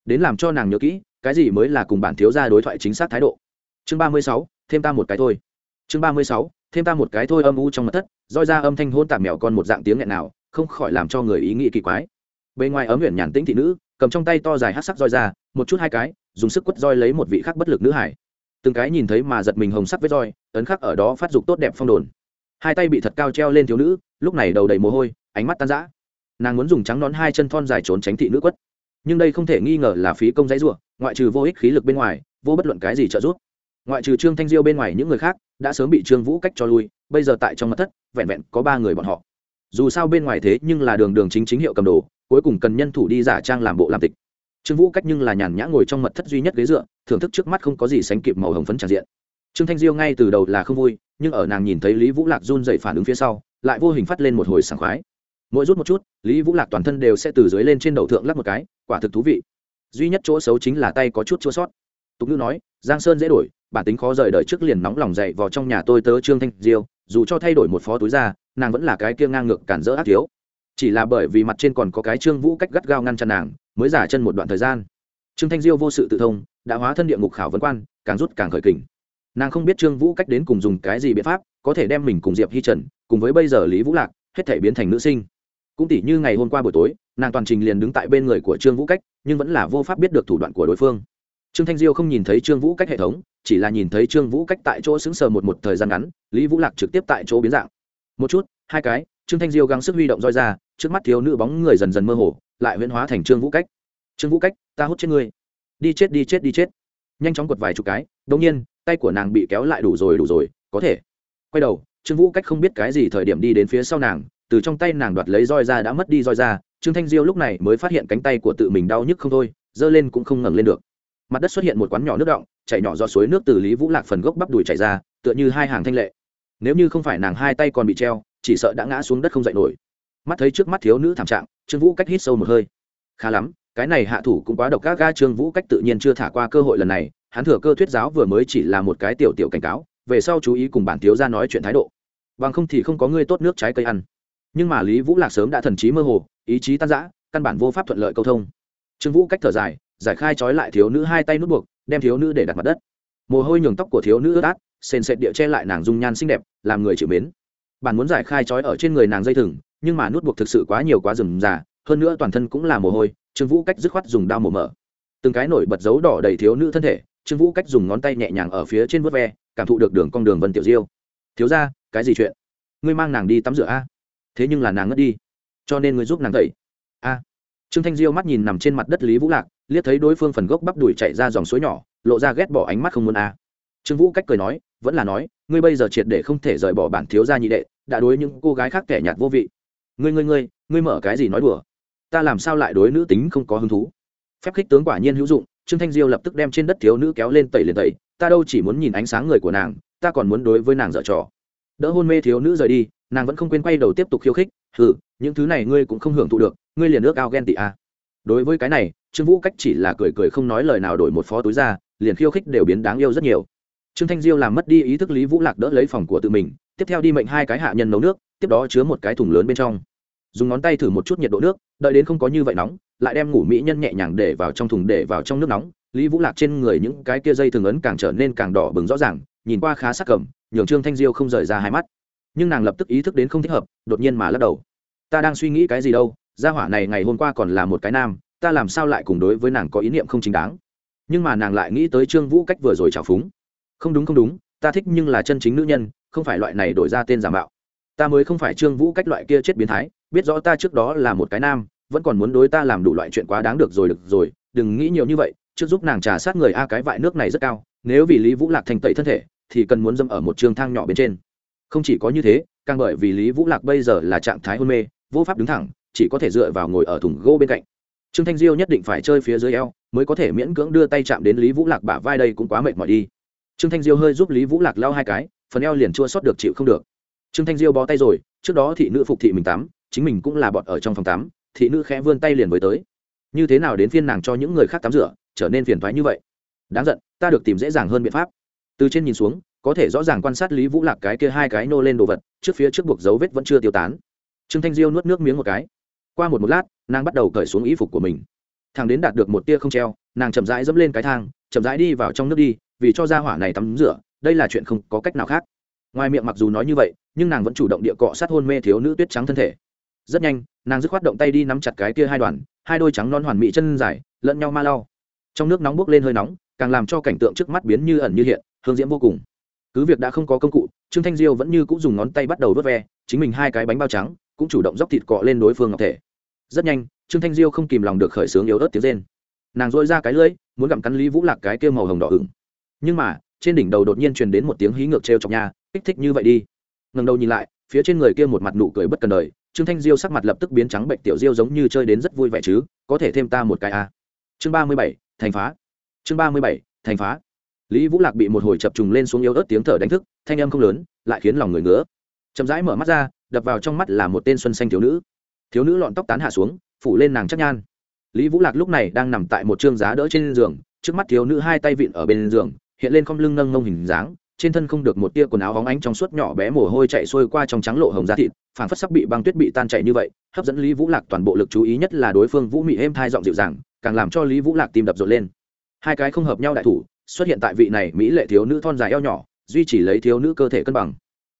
đến làm cho nàng nhớ kỹ, cái gì mới là cùng bản thiếu gia đối thoại chính xác thái độ. Chương ba mươi sáu, thêm ta một cái thôi. Chương ba mươi sáu, thêm ta một cái thôi âm u trong mặt thất, roi ra âm thanh hôn tạp mèo con một dạng tiếng nghẹn nào, không khỏi làm cho người ý nghĩ kỳ quái. Bên ngoài ấm huyện nhàn tĩnh thị nữ cầm trong tay to dài hát sắc roi ra, một chút hai cái, dùng sức quất roi lấy một vị khắc bất lực nữ hải. Từng cái nhìn thấy mà giật mình hồng sắc với roi, ấn khắc ở đó phát dục tốt đẹp phong đồn. Hai tay bị thật cao treo lên thiếu nữ, lúc này đầu đầy mồ hôi, ánh mắt tan rã. Nàng muốn dùng trắng nón hai chân thon dài trốn tránh thị nữ quất. Nhưng đây không thể nghi ngờ là phí công dãy ruộng ngoại trừ vô ích khí lực bên ngoài, vô bất luận cái gì trợ giúp. Ngoại trừ trương thanh diêu bên ngoài những người khác, đã sớm bị trương vũ cách cho lui, bây giờ tại trong mặt thất, vẹn vẹn có ba người bọn họ. Dù sao bên ngoài thế nhưng là đường đường chính chính hiệu cầm đồ cuối cùng cần nhân thủ đi giả trang làm bộ làm tịch. Trương vũ cách nhưng là nhàn nhã ngồi trong mật thất duy nhất ghế dựa, thưởng thức trước mắt không có gì sánh kịp màu hồng phấn tràn diện. Trương thanh diêu ngay từ đầu là không vui, nhưng ở nàng nhìn thấy lý vũ lạc run dậy phản ứng phía sau, lại vô hình phát lên một hồi sảng khoái. Mỗi rút một chút, lý vũ lạc toàn thân đều sẽ từ dưới lên trên đầu thượng lắp một cái, quả thực thú vị. Duy nhất chỗ xấu chính là tay có chút chua sót. Tục ngữ nói, giang sơn dễ đổi, bản tính khó rời đời trước liền nóng lòng dậy vào trong nhà tôi tớ trương thanh diêu, dù cho thay đổi một phó túi ra, nàng vẫn là cái kia ngang ngược cản rỡ ác thiếu chỉ là bởi vì mặt trên còn có cái trương vũ cách gắt gao ngăn chặn nàng, mới giả chân một đoạn thời gian. Trương thanh diêu vô sự tự thông, đã hóa thân địa ngục khảo vấn quan, càng rút càng khởi kình. Nàng không biết trương vũ cách đến cùng dùng cái gì biện pháp, có thể đem mình cùng diệp hi trần, cùng với bây giờ lý vũ lạc, hết thể biến thành nữ sinh. Cũng tỷ như ngày hôm qua buổi tối, nàng toàn trình liền đứng tại bên người của trương vũ cách, nhưng vẫn là vô pháp biết được thủ đoạn của đối phương. Trương thanh diêu không nhìn thấy trương vũ cách hệ thống, chỉ là nhìn thấy trương vũ cách tại chỗ xứng sờ một một thời gian ngắn, lý vũ lạc trực tiếp tại chỗ biến dạng. Một chút, hai cái trương thanh diêu gắng sức huy động roi ra, trước mắt thiếu nữ bóng người dần dần mơ hồ, lại huyễn hóa thành trương vũ cách. Trương vũ cách, ta hút chết ngươi. Đi chết đi chết đi chết. Nhanh chóng quật vài chục cái đ nhiên, tay của nàng bị kéo lại đủ rồi đủ rồi, có thể. Quay đầu, trương vũ cách không biết cái gì thời điểm đi đến phía sau nàng, từ trong tay nàng đoạt lấy roi ra đã mất đi roi ra, trương thanh diêu lúc này mới phát hiện cánh tay của tự mình đau nhức không thôi, giơ lên cũng không ngẩng lên được. Mặt đất xuất hiện một quán nhỏ nước động, chảy nhỏ do suối nước từ lý vũ lạc phần gốc bắp đùi chảy ra, tựa như hai hàng thanh lệ. Nếu như không phải nàng hai tay còn bị treo chỉ sợ đã ngã xuống đất không dậy nổi. Mắt thấy trước mắt thiếu nữ thảm trạng, trương vũ cách hít sâu một hơi. Khá lắm, cái này hạ thủ cũng quá độc các ga, trương vũ cách tự nhiên chưa thả qua cơ hội lần này, hắn thừa cơ thuyết giáo vừa mới chỉ là một cái tiểu tiểu cảnh cáo, về sau chú ý cùng bản thiếu ra nói chuyện thái độ. Bằng không thì không có ngươi tốt nước trái cây ăn. Nhưng mà lý vũ lạc sớm đã thần trí mơ hồ, ý chí tan giã căn bản vô pháp thuận lợi câu thông. Trương vũ cách thở dài, giải khai trói lại thiếu nữ hai tay nút buộc, đem thiếu nữ để đặt mặt đất. Mồ hôi nhường tóc của thiếu nữ ướt át, sền sệt địa che lại nàng dung nhan xinh đẹp, làm người chịu mến bạn muốn giải khai trói ở trên người nàng dây thừng, nhưng mà nút buộc thực sự quá nhiều quá rườm rà, hơn nữa toàn thân cũng là mồ hôi, trương vũ cách dứt khoát dùng dao mổ mở. Từng cái nổi bật dấu đỏ đầy thiếu nữ thân thể, trương vũ cách dùng ngón tay nhẹ nhàng ở phía trên vớt ve, cảm thụ được đường con đường vân tiểu diêu. Thiếu ra cái gì chuyện? Ngươi mang nàng đi tắm rửa a. Thế nhưng là nàng ngất đi, cho nên ngươi giúp nàng tẩy. A. Trương thanh diêu mắt nhìn nằm trên mặt đất lý vũ lạc, liếc thấy đối phương phần gốc bắp đùi chạy ra dòng suối nhỏ, lộ ra ghét bỏ ánh mắt không muốn a. Trương vũ cách cười nói, vẫn là nói, ngươi bây giờ triệt để không thể rời bỏ bản thiếu gia nhị đệ đã đối những cô gái khác kẻ nhạt vô vị. Ngươi ngươi ngươi ngươi mở cái gì nói đùa? Ta làm sao lại đối nữ tính không có hứng thú? Phép khích tướng quả nhiên hữu dụng, trương thanh diêu lập tức đem trên đất thiếu nữ kéo lên tẩy liền tẩy, ta đâu chỉ muốn nhìn ánh sáng người của nàng, ta còn muốn đối với nàng dở trò. Đỡ hôn mê thiếu nữ rời đi, nàng vẫn không quên quay đầu tiếp tục khiêu khích, hừ, những thứ này ngươi cũng không hưởng thụ được, ngươi liền ước ao ghen tị à. đối với cái này, trương vũ cách chỉ là cười cười không nói lời nào đổi một phó túi ra, liền khiêu khích đều biến đáng yêu rất nhiều trương thanh diêu làm mất đi ý thức lý vũ lạc đỡ lấy phòng của tự mình, tiếp theo đi mệnh hai cái hạ nhân nấu nước, tiếp đó chứa một cái thùng lớn bên trong. Dùng ngón tay thử một chút nhiệt độ nước, đợi đến không có như vậy nóng, lại đem ngủ mỹ nhân nhẹ nhàng để vào trong thùng để vào trong nước nóng. Lý vũ lạc trên người những cái kia dây thường ấn càng trở nên càng đỏ bừng rõ ràng, nhìn qua khá sắc cầm, nhường trương thanh diêu không rời ra hai mắt. Nhưng nàng lập tức ý thức đến không thích hợp, đột nhiên mà lắc đầu. Ta đang suy nghĩ cái gì đâu, gia hỏa này ngày hôm qua còn là một cái nam, ta làm sao lại cùng đối với nàng có ý niệm không chính đáng? Nhưng mà nàng lại nghĩ tới trương vũ cách vừa rồi trào phúng không đúng không đúng, ta thích nhưng là chân chính nữ nhân, không phải loại này đổi ra tên giả mạo. Ta mới không phải trương vũ cách loại kia chết biến thái, biết rõ ta trước đó là một cái nam, vẫn còn muốn đối ta làm đủ loại chuyện quá đáng được rồi được rồi, đừng nghĩ nhiều như vậy, trước giúp nàng trà sát người a, cái vại nước này rất cao, nếu vì lý vũ lạc thành tẩy thân thể, thì cần muốn dâm ở một trường thang nhỏ bên trên. Không chỉ có như thế, càng bởi vì lý vũ lạc bây giờ là trạng thái hôn mê, vô pháp đứng thẳng, chỉ có thể dựa vào ngồi ở thùng gỗ bên cạnh. Trương thanh diêu nhất định phải chơi phía dưới eo, mới có thể miễn cưỡng đưa tay chạm đến lý vũ lạc bả vai đây cũng quá mệt mỏi đi trương thanh diêu hơi giúp lý vũ lạc lao hai cái, phần eo liền chua sót được chịu không được. Trương thanh diêu bó tay rồi, trước đó thị nữ phục thị mình tắm chính mình cũng là bọt ở trong phòng tắm thị nữ khẽ vươn tay liền với tới. Như thế nào đến phiên nàng cho những người khác tắm rửa, trở nên phiền thoái như vậy? Đáng giận, ta được tìm dễ dàng hơn biện pháp. Từ trên nhìn xuống, có thể rõ ràng quan sát lý vũ lạc cái kia hai cái nô lên đồ vật, trước phía trước buộc dấu vết vẫn chưa tiêu tán. Trương thanh diêu nuốt nước miếng một cái. Qua một một lát, nàng bắt đầu cởi xuống y phục của mình. Thằng đến đạt được một tia không treo, nàng chậm rãi dẫm lên cái thang, chậm rãi đi vào trong nước đi vì cho gia hỏa này tắm rửa, đây là chuyện không có cách nào khác. Ngoài miệng mặc dù nói như vậy, nhưng nàng vẫn chủ động địa cọ sát hôn mê thiếu nữ tuyết trắng thân thể. Rất nhanh, nàng dứt khoát động tay đi nắm chặt cái kia hai đoàn, hai đôi trắng non hoàn mỹ chân dài, lẫn nhau ma lau. Trong nước nóng bốc lên hơi nóng, càng làm cho cảnh tượng trước mắt biến như ẩn như hiện, hương diễm vô cùng. Cứ việc đã không có công cụ, trương thanh diêu vẫn như cũng dùng ngón tay bắt đầu vớt ve, chính mình hai cái bánh bao trắng, cũng chủ động dốc thịt cọ lên đối phương ngọc thể. Rất nhanh, trương thanh diêu không kìm lòng được khởi sướng yếu ớt tiếng rên. Nàng dội ra cái lưỡi, muốn gặm cắn lý vũ lạc cái kia màu hồng đỏ ửng nhưng mà, trên đỉnh đầu đột nhiên truyền đến một tiếng hí ngược t r e o chọc nha, kích thích như vậy đi. Ngần đầu nhìn lại, phía trên người kia một mặt nụ cười bất cần đời, trương thanh diêu sắc mặt lập tức biến trắng bệnh tiểu diêu giống như chơi đến rất vui vẻ chứ, có thể thêm ta một cái a à. chương ba mươi bảy, thành phá. Chương ba mươi bảy, thành phá. Lý vũ lạc bị một hồi chập trùng lên xuống yếu ớt tiếng thở đánh thức, thanh âm không lớn, lại khiến lòng người ngứa. Chậm rãi mở mắt ra, đập vào trong mắt là một tên xuân xanh thiếu nữ. Thiếu nữ lọn tóc tán hạ xuống, phủ lên nàng chắc nhan. Lý vũ lạc lúc này đang nằm tại một chương giá đỡ trên giường, trước mắt thiếu nữ hai tay vịn ở bên giường hiện lên không lưng nâng nông hình dáng, trên thân không được một tia quần áo hóng ánh trong suốt nhỏ bé mồ hôi chạy xuôi qua trong trắng lộ hồng da thịt, phảng phất sắc bị băng tuyết bị tan chảy như vậy, hấp dẫn lý vũ lạc toàn bộ lực chú ý nhất là đối phương vũ mị êm thai giọng dịu dàng, càng làm cho lý vũ lạc tim đập rộn lên. Hai cái không hợp nhau đại thủ, xuất hiện tại vị này mỹ lệ thiếu nữ thon dài eo nhỏ, duy trì lấy thiếu nữ cơ thể cân bằng.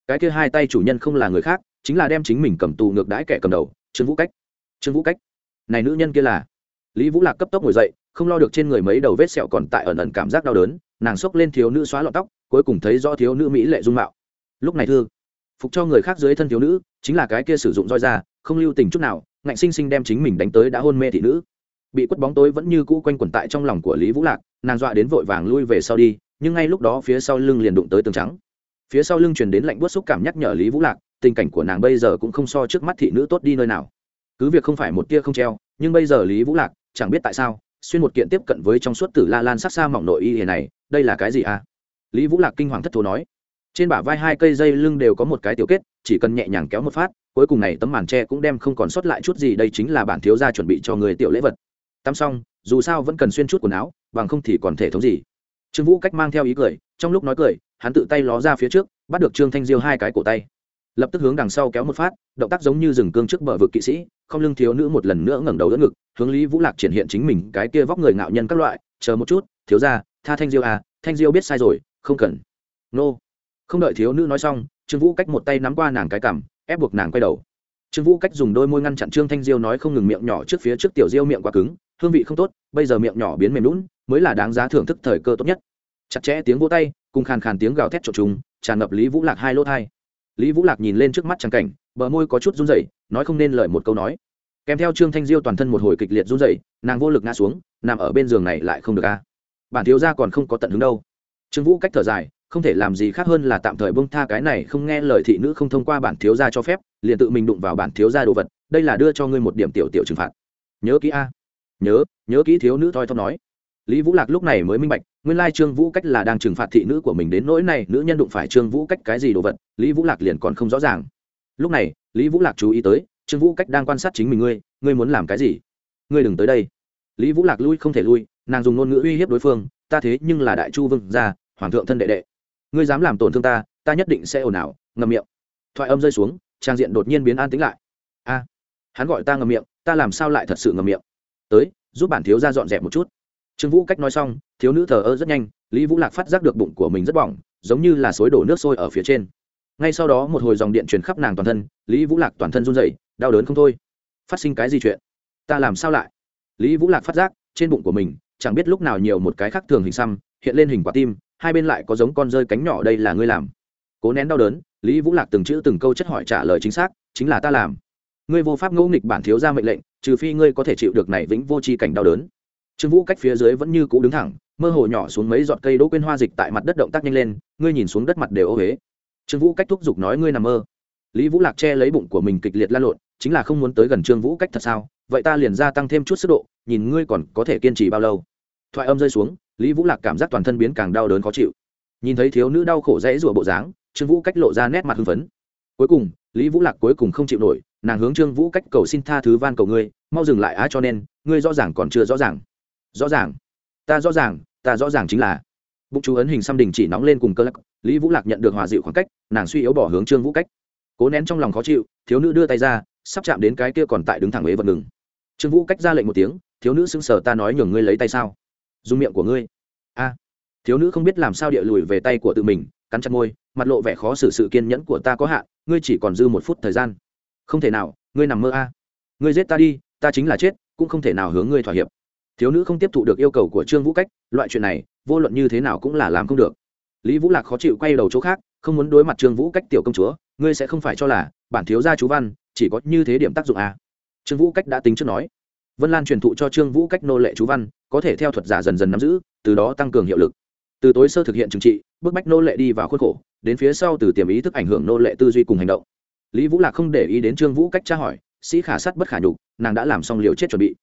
Cái kia hai tay chủ nhân không là người khác, chính là đem chính mình cầm tù ngược đãi kẻ cầm đầu, trương vũ cách. Trương vũ cách. Này nữ nhân kia là? Lý vũ lạc cấp tốc ngồi dậy không lo được trên người mấy đầu vết sẹo còn tại ẩn ẩn cảm giác đau đớn, nàng xốc lên thiếu nữ xóa lọn tóc, cuối cùng thấy rõ thiếu nữ mỹ lệ dung mạo. Lúc này thư, phục cho người khác dưới thân thiếu nữ, chính là cái kia sử dụng roi ra, không lưu tình chút nào, ngạnh sinh sinh đem chính mình đánh tới đã hôn mê thị nữ. Bị quất bóng tối vẫn như cũ quanh quẩn tại trong lòng của lý vũ lạc, nàng dọa đến vội vàng lui về sau đi, nhưng ngay lúc đó phía sau lưng liền đụng tới tường trắng. Phía sau lưng truyền đến lạnh buốt xúc cảm nhắc nhở lý vũ lạc, tình cảnh của nàng bây giờ cũng không so trước mắt thị nữ tốt đi nơi nào. Cứ việc không phải một tia không treo, nhưng bây giờ lý vũ lạc chẳng biết tại sao xuyên một kiện tiếp cận với trong suốt tử la lan sắc xa mỏng nội y hề này, đây là cái gì à? Lý vũ lạc kinh hoàng thất thố nói. Trên bả vai hai cây dây lưng đều có một cái tiểu kết, chỉ cần nhẹ nhàng kéo một phát, cuối cùng này tấm màn tre cũng đem không còn sót lại chút gì, đây chính là bản thiếu gia chuẩn bị cho người tiểu lễ vật. Tắm xong, dù sao vẫn cần xuyên chút quần áo, bằng không thì còn thể thống gì. Trương vũ cách mang theo ý cười, trong lúc nói cười, hắn tự tay ló ra phía trước, bắt được trương thanh diêu hai cái cổ tay. Lập tức hướng đằng sau kéo một phát, động tác giống như rừng cương trước bờ vực kỵ sĩ không lưng thiếu nữ một lần nữa ngẩng đầu đỡ ngực, hướng lý vũ lạc triển hiện chính mình cái kia vóc người ngạo nhân các loại, chờ một chút, thiếu ra tha thanh diêu à thanh diêu biết sai rồi, không cần. Nô. Không đợi thiếu nữ nói xong, trương vũ cách một tay nắm qua nàng cái cằm, ép buộc nàng quay đầu. Trương vũ cách dùng đôi môi ngăn chặn trương thanh diêu nói không ngừng miệng nhỏ trước phía trước tiểu diêu miệng quá cứng, hương vị không tốt, bây giờ miệng nhỏ biến mềm lún mới là đáng giá thưởng thức thời cơ tốt nhất. Chặt chẽ tiếng vỗ tay, cùng khàn khàn tiếng gào thét trộn trùng, tràn ngập lý vũ lạc hai lỗ thai lý vũ lạc nhìn lên trước mắt trắng cảnh, bờ môi có chút run rẩy, nói không nên lời một câu nói. Kèm theo trương thanh diêu toàn thân một hồi kịch liệt run rẩy, nàng vô lực ngã xuống, nằm ở bên giường này lại không được a. Bản thiếu gia còn không có tận hứng đâu. Trương vũ cách thở dài, không thể làm gì khác hơn là tạm thời bông tha cái này không nghe lời thị nữ không thông qua bản thiếu gia cho phép, liền tự mình đụng vào bản thiếu gia đồ vật, đây là đưa cho ngươi một điểm tiểu tiểu trừng phạt. Nhớ kỹ a. Nhớ nhớ kỹ thiếu nữ thoi thóp nói. Lý vũ lạc lúc này mới minh bạch nguyên lai trương vũ cách là đang trừng phạt thị nữ của mình đến nỗi này, nữ nhân đụng phải trương vũ cách cái gì đồ vật, lý vũ lạc liền còn không rõ ràng. Lúc này, lý vũ lạc chú ý tới, trương vũ cách đang quan sát chính mình ngươi ngươi muốn làm cái gì? Ngươi đừng tới đây. Lý vũ lạc lui không thể lui, nàng dùng ngôn ngữ uy hiếp đối phương, ta thế nhưng là đại chu vương gia, hoàng thượng thân đệ đệ. Ngươi dám làm tổn thương ta ta nhất định sẽ ồn ào ngầm miệng. Thoại âm rơi xuống, trang diện đột nhiên biến an tĩnh lại. A, hắn gọi ta ngầm miệng, ta làm sao lại thật sự ngầm miệng? Tới, giúp bản thiếu ra dọn dẹp một chút trương vũ cách nói xong, thiếu nữ thờ ơ rất nhanh, lý vũ lạc phát giác được bụng của mình rất bỏng, giống như là xối đổ nước sôi ở phía trên. Ngay sau đó một hồi dòng điện truyền khắp nàng toàn thân, lý vũ lạc toàn thân run rẩy, đau đớn không thôi. Phát sinh cái gì chuyện? Ta làm sao lại? Lý vũ lạc phát giác, trên bụng của mình, chẳng biết lúc nào nhiều một cái khác thường hình xăm, hiện lên hình quả tim, hai bên lại có giống con rơi cánh nhỏ đây là ngươi làm. Cố nén đau đớn, lý vũ lạc từng chữ từng câu chất hỏi trả lời chính xác, chính là ta làm. Ngươi vô pháp ngẫu nghịch bản thiếu ra mệnh lệnh, trừ phi ngươi có thể chịu được này vĩnh vô tri cảnh đau đớn trương vũ cách phía dưới vẫn như cũ đứng thẳng, mơ hồ nhỏ xuống mấy giọt cây đỗ quên hoa dịch tại mặt đất động tác nhanh lên, ngươi nhìn xuống đất mặt đều ô huế trương vũ cách thúc giục nói ngươi nằm mơ. Lý vũ lạc che lấy bụng của mình kịch liệt la lộn, chính là không muốn tới gần trương vũ cách thật sao? Vậy ta liền gia tăng thêm chút sức độ, nhìn ngươi còn có thể kiên trì bao lâu? Thoại âm rơi xuống, lý vũ lạc cảm giác toàn thân biến càng đau đớn khó chịu. Nhìn thấy thiếu nữ đau khổ dãy rủa bộ dáng, trương vũ cách lộ ra nét mặt hưng phấn. Cuối cùng, lý vũ lạc cuối cùng không chịu nổi, nàng hướng trương vũ cách cầu xin tha thứ van cầu ngươi, mau dừng lại á cho nên, ngươi rõ ràng còn chưa rõ ràng rõ ràng. Ta rõ ràng, ta rõ ràng chính là. Bụng chú ấn hình xăm đình chỉ nóng lên cùng cơ lắc. Lý vũ lạc nhận được hòa dịu khoảng cách, nàng suy yếu bỏ hướng trương vũ cách. Cố nén trong lòng khó chịu, thiếu nữ đưa tay ra, sắp chạm đến cái kia còn tại đứng thẳng ế vật ngừng. Trương vũ cách ra lệnh một tiếng, thiếu nữ sững sờ ta nói nhường ngươi lấy tay sao? Dùng miệng của ngươi. A. Thiếu nữ không biết làm sao địa lùi về tay của tự mình, cắn chặt môi, mặt lộ vẻ khó xử sự kiên nhẫn của ta có hạn, ngươi chỉ còn dư một phút thời gian. Không thể nào, ngươi nằm mơ a. Ngươi giết ta đi, ta chính là chết, cũng không thể nào hướng ngươi thỏa hiệp thiếu nữ không tiếp thụ được yêu cầu của trương vũ cách, loại chuyện này, vô luận như thế nào cũng là làm không được. Lý vũ lạc khó chịu quay đầu chỗ khác, không muốn đối mặt trương vũ cách tiểu công chúa, ngươi sẽ không phải cho là, bản thiếu gia chú văn, chỉ có như thế điểm tác dụng à. trương vũ cách đã tính trước nói. Vân lan truyền thụ cho trương vũ cách nô lệ chú văn, có thể theo thuật giả dần dần nắm giữ, từ đó tăng cường hiệu lực. Từ tối sơ thực hiện trừng trị, bức bách nô lệ đi vào khuôn khổ, đến phía sau từ tiềm ý thức ảnh hưởng nô lệ tư duy cùng hành động. Lý vũ lạc không để ý đến trương vũ cách tra hỏi, sĩ khả sát bất khả nhục, nàng đã làm xong liều chết chuẩn bị.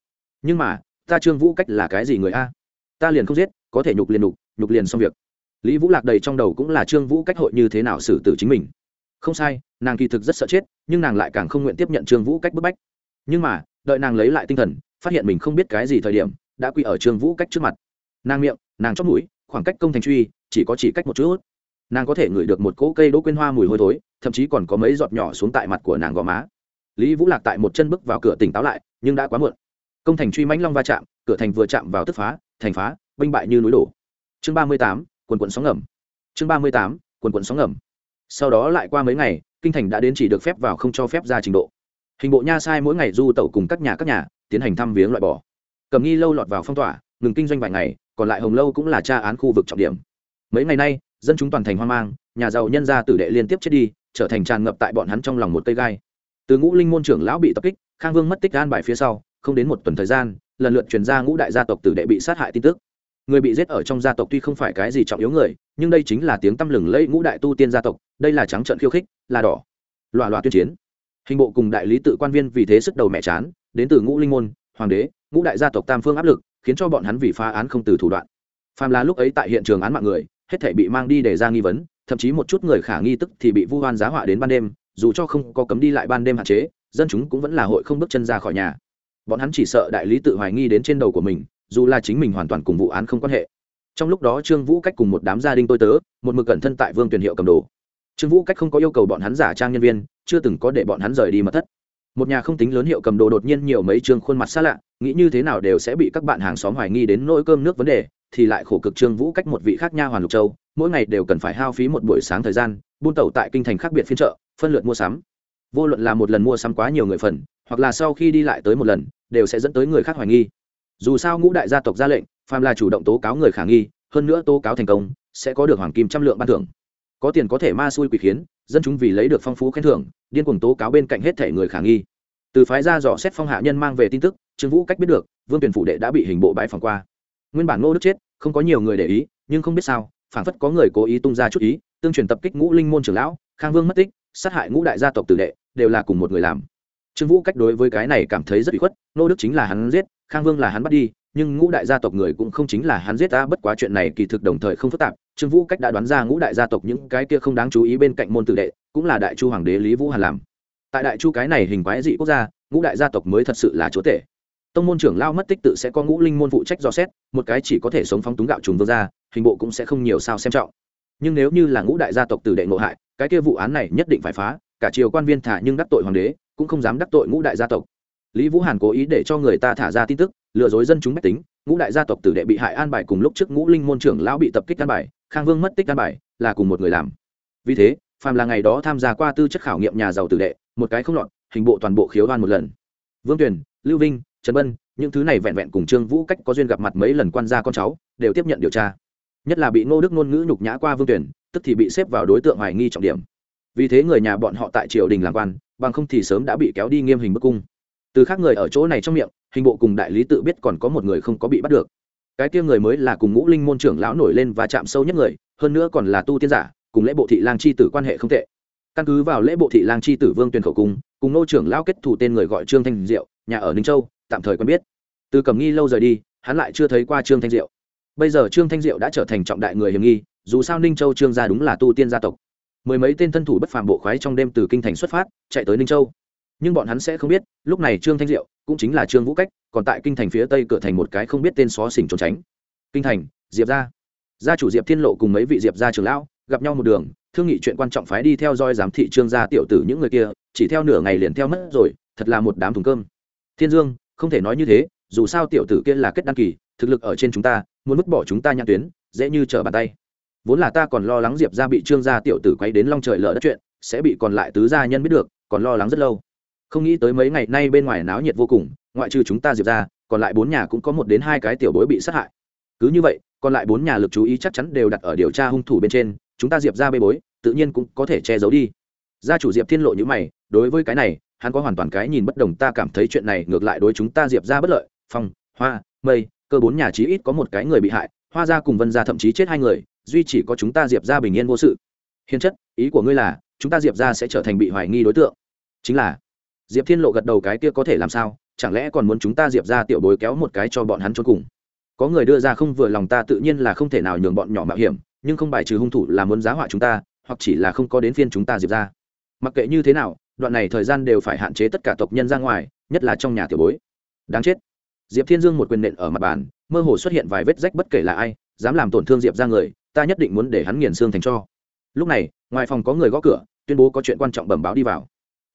Nhưng mà ta trương vũ cách là cái gì người a? Ta liền không giết, có thể nhục liền nhục nhục liền xong việc. Lý vũ lạc đầy trong đầu cũng là trương vũ cách hội như thế nào xử tử chính mình. Không sai, nàng kỳ thực rất sợ chết, nhưng nàng lại càng không nguyện tiếp nhận trương vũ cách bức bách. Nhưng mà, đợi nàng lấy lại tinh thần, phát hiện mình không biết cái gì thời điểm, đã quy ở trương vũ cách trước mặt. Nàng miệng, nàng chót mũi, khoảng cách công thành truy, chỉ có chỉ cách một chút. Nàng có thể ngửi được một cỗ cây đỗ quên hoa mùi hôi thối, thậm chí còn có mấy giọt nhỏ xuống tại mặt của nàng gò má. Lý vũ lạc tại một chân bước vào cửa tỉnh táo lại, nhưng đã quá muộn công thành truy mãnh long va chạm, cửa thành vừa chạm vào tức phá, thành phá, binh bại như núi đổ. Chương ba mươi tám, quần quận sóng ngầm. Chương ba mươi tám, quần quận sóng ngầm. Sau đó lại qua mấy ngày, kinh thành đã đến chỉ được phép vào không cho phép ra trình độ. Hình bộ nha sai mỗi ngày du tẩu cùng các nhà các nhà, tiến hành thăm viếng loại bỏ. Cầm nghi lâu lọt vào phong tỏa, ngừng kinh doanh vài ngày, còn lại hồng lâu cũng là tra án khu vực trọng điểm. Mấy ngày nay, dân chúng toàn thành hoang mang, nhà giàu nhân gia tử đệ liên tiếp chết đi, trở thành tràn ngập tại bọn hắn trong lòng một cây gai. Từ ngũ linh môn trưởng lão bị tập kích khang vương mất tích an bài phía sau, không đến một tuần thời gian, lần lượt chuyển ra ngũ đại gia tộc tử đệ bị sát hại tin tức. Người bị giết ở trong gia tộc tuy không phải cái gì trọng yếu người, nhưng đây chính là tiếng tăm lừng lẫy ngũ đại tu tiên gia tộc, đây là trắng trận khiêu khích, là đỏ. Loà loà tuyên chiến. Hình bộ cùng đại lý tự quan viên vì thế sức đầu mẹ chán, đến từ ngũ linh môn, hoàng đế, ngũ đại gia tộc tam phương áp lực, khiến cho bọn hắn vì phá án không từ thủ đoạn. Phàm là lúc ấy tại hiện trường án mạng người, hết thể bị mang đi để ra nghi vấn, thậm chí một chút người khả nghi tức thì bị vu hoan giá họa đến ban đêm, dù cho không có cấm đi lại ban đêm hạn chế dân chúng cũng vẫn là hội không bước chân ra khỏi nhà. Bọn hắn chỉ sợ đại lý tự hoài nghi đến trên đầu của mình, dù là chính mình hoàn toàn cùng vụ án không quan hệ. Trong lúc đó trương vũ cách cùng một đám gia đình tôi tớ, một mực cẩn thân tại vương tuyển hiệu cầm đồ. Trương vũ cách không có yêu cầu bọn hắn giả trang nhân viên, chưa từng có để bọn hắn rời đi mật thất. Một nhà không tính lớn hiệu cầm đồ đột nhiên nhiều mấy trương khuôn mặt xa lạ, nghĩ như thế nào đều sẽ bị các bạn hàng xóm hoài nghi đến nỗi cơm nước vấn đề, thì lại khổ cực trương vũ cách một vị khác nha hoàn lục châu, mỗi ngày đều cần phải hao phí một buổi sáng thời gian, buôn tẩu tại kinh thành khác biệt phiên chợ, phân lượt mua sắm vô luận là một lần mua sắm quá nhiều người phần, hoặc là sau khi đi lại tới một lần, đều sẽ dẫn tới người khác hoài nghi. Dù sao ngũ đại gia tộc ra lệnh, phàm là chủ động tố cáo người khả nghi, hơn nữa tố cáo thành công, sẽ có được hoàng kim trăm lượng ban thưởng. Có tiền có thể ma xui quỷ khiến, dân chúng vì lấy được phong phú khen thưởng, điên cuồng tố cáo bên cạnh hết thể người khả nghi. Từ phái ra dò xét phong hạ nhân mang về tin tức, trương vũ cách biết được, vương tuyển phủ đệ đã bị hình bộ bãi phòng qua. Nguyên bản ngô đức chết, không có nhiều người để ý, nhưng không biết sao phản phất có người cố ý tung ra chút ý, tương truyền tập kích ngũ linh môn trưởng lão, khang vương mất tích, sát hại ngũ đại gia tộc tử đệ đều là cùng một người làm. Trương vũ cách đối với cái này cảm thấy rất bị khuất, nô đức chính là hắn giết, khang vương là hắn bắt đi, nhưng ngũ đại gia tộc người cũng không chính là hắn giết ta, bất quá chuyện này kỳ thực đồng thời không phức tạp. Trương vũ cách đã đoán ra ngũ đại gia tộc những cái kia không đáng chú ý bên cạnh môn tử đệ, cũng là đại chu hoàng đế lý vũ hàn làm. Tại đại chu cái này hình quái dị quốc gia, ngũ đại gia tộc mới thật sự là chúa tể. Tông môn trưởng lao mất tích tự sẽ có ngũ linh môn phụ trách dò xét, một cái chỉ có thể sống phóng túng gạo trùng vương ra hình bộ cũng sẽ không nhiều sao xem trọng. Nhưng nếu như là ngũ đại gia tộc tử đệ ngộ hại, cái kia vụ án này nhất định phải phá cả triều quan viên thả nhưng đắc tội hoàng đế, cũng không dám đắc tội ngũ đại gia tộc. Lý vũ hàn cố ý để cho người ta thả ra tin tức, lừa dối dân chúng mách tính, ngũ đại gia tộc tử đệ bị hại an bài cùng lúc trước ngũ linh môn trưởng lão bị tập kích an bài, khang vương mất tích an bài, là cùng một người làm. Vì thế, phàm là ngày đó tham gia qua tư chất khảo nghiệm nhà giàu tử đệ, một cái không lọt, hình bộ toàn bộ khiếu đoan một lần. Vương tuyền, lưu vinh, trần bân, những thứ này vẹn vẹn cùng trương vũ cách có duyên gặp mặt mấy lần quan gia con cháu, đều tiếp nhận điều tra. Nhất là bị ngô đức ngôn ngữ nhục nhã qua vương tuyển tức thì bị xếp vào đối tượng hoài nghi trọng điểm vì thế người nhà bọn họ tại triều đình làm quan, bằng không thì sớm đã bị kéo đi nghiêm hình bức cung. Từ khác người ở chỗ này trong miệng, hình bộ cùng đại lý tự biết còn có một người không có bị bắt được. Cái kia người mới là cùng ngũ linh môn trưởng lão nổi lên và chạm sâu nhất người, hơn nữa còn là tu tiên giả, cùng lễ bộ thị lang chi tử quan hệ không tệ. Căn cứ vào lễ bộ thị lang chi tử vương tuyển khẩu cung, cùng nô trưởng lão kết thủ tên người gọi trương thanh diệu, nhà ở ninh châu, tạm thời quen biết. Từ cầm nghi lâu rời đi, hắn lại chưa thấy qua trương thanh diệu. Bây giờ trương thanh diệu đã trở thành trọng đại người hiểm nghi, dù sao ninh châu trương gia đúng là tu tiên gia tộc mười mấy tên thân thủ bất phàm bộ khoái trong đêm từ kinh thành xuất phát, chạy tới ninh châu. Nhưng bọn hắn sẽ không biết, lúc này trương thanh diệu cũng chính là trương vũ cách, còn tại kinh thành phía tây cửa thành một cái không biết tên xó xỉnh trốn tránh. Kinh thành, diệp gia. Gia chủ diệp thiên lộ cùng mấy vị diệp gia trưởng lão gặp nhau một đường, thương nghị chuyện quan trọng phái đi theo dõi giám thị trương gia tiểu tử những người kia, chỉ theo nửa ngày liền theo mất rồi, thật là một đám thùng cơm. Thiên dương, không thể nói như thế, dù sao tiểu tử kia là kết đăng kỳ, thực lực ở trên chúng ta, muốn vứt bỏ chúng ta nhãn tuyến, dễ như trở bàn tay vốn là ta còn lo lắng diệp gia bị trương gia tiểu tử quay đến long trời lỡ đất chuyện, sẽ bị còn lại tứ gia nhân biết được, còn lo lắng rất lâu. Không nghĩ tới mấy ngày nay bên ngoài náo nhiệt vô cùng, ngoại trừ chúng ta diệp ra còn lại bốn nhà cũng có một đến hai cái tiểu bối bị sát hại. Cứ như vậy, còn lại bốn nhà lực chú ý chắc chắn đều đặt ở điều tra hung thủ bên trên, chúng ta diệp ra bê bối, tự nhiên cũng có thể che giấu đi. Gia chủ diệp thiên lộ như mày, đối với cái này, hắn có hoàn toàn cái nhìn bất đồng, ta cảm thấy chuyện này ngược lại đối chúng ta diệp ra bất lợi. Phong, hoa, mây, cơ bốn nhà chí ít có một cái người bị hại, hoa gia cùng vân gia thậm chí chết hai người duy chỉ có chúng ta diệp ra bình yên vô sự. Hiền chất, ý của ngươi là, chúng ta diệp ra sẽ trở thành bị hoài nghi đối tượng. Chính là, diệp thiên lộ gật đầu cái kia có thể làm sao, chẳng lẽ còn muốn chúng ta diệp ra tiểu bối kéo một cái cho bọn hắn cho cùng? Có người đưa ra không vừa lòng ta tự nhiên là không thể nào nhường bọn nhỏ mạo hiểm, nhưng không bài trừ hung thủ là muốn giá họa chúng ta, hoặc chỉ là không có đến phiên chúng ta diệp ra. Mặc kệ như thế nào, đoạn này thời gian đều phải hạn chế tất cả tộc nhân ra ngoài, nhất là trong nhà tiểu bối. Đáng chết. Diệp thiên dương một quyền nện ở mặt bàn, mơ hồ xuất hiện vài vết rách bất kể là ai, dám làm tổn thương diệp ra người ta nhất định muốn để hắn nghiền xương thành cho. Lúc này, ngoài phòng có người gõ cửa, tuyên bố có chuyện quan trọng bẩm báo đi vào.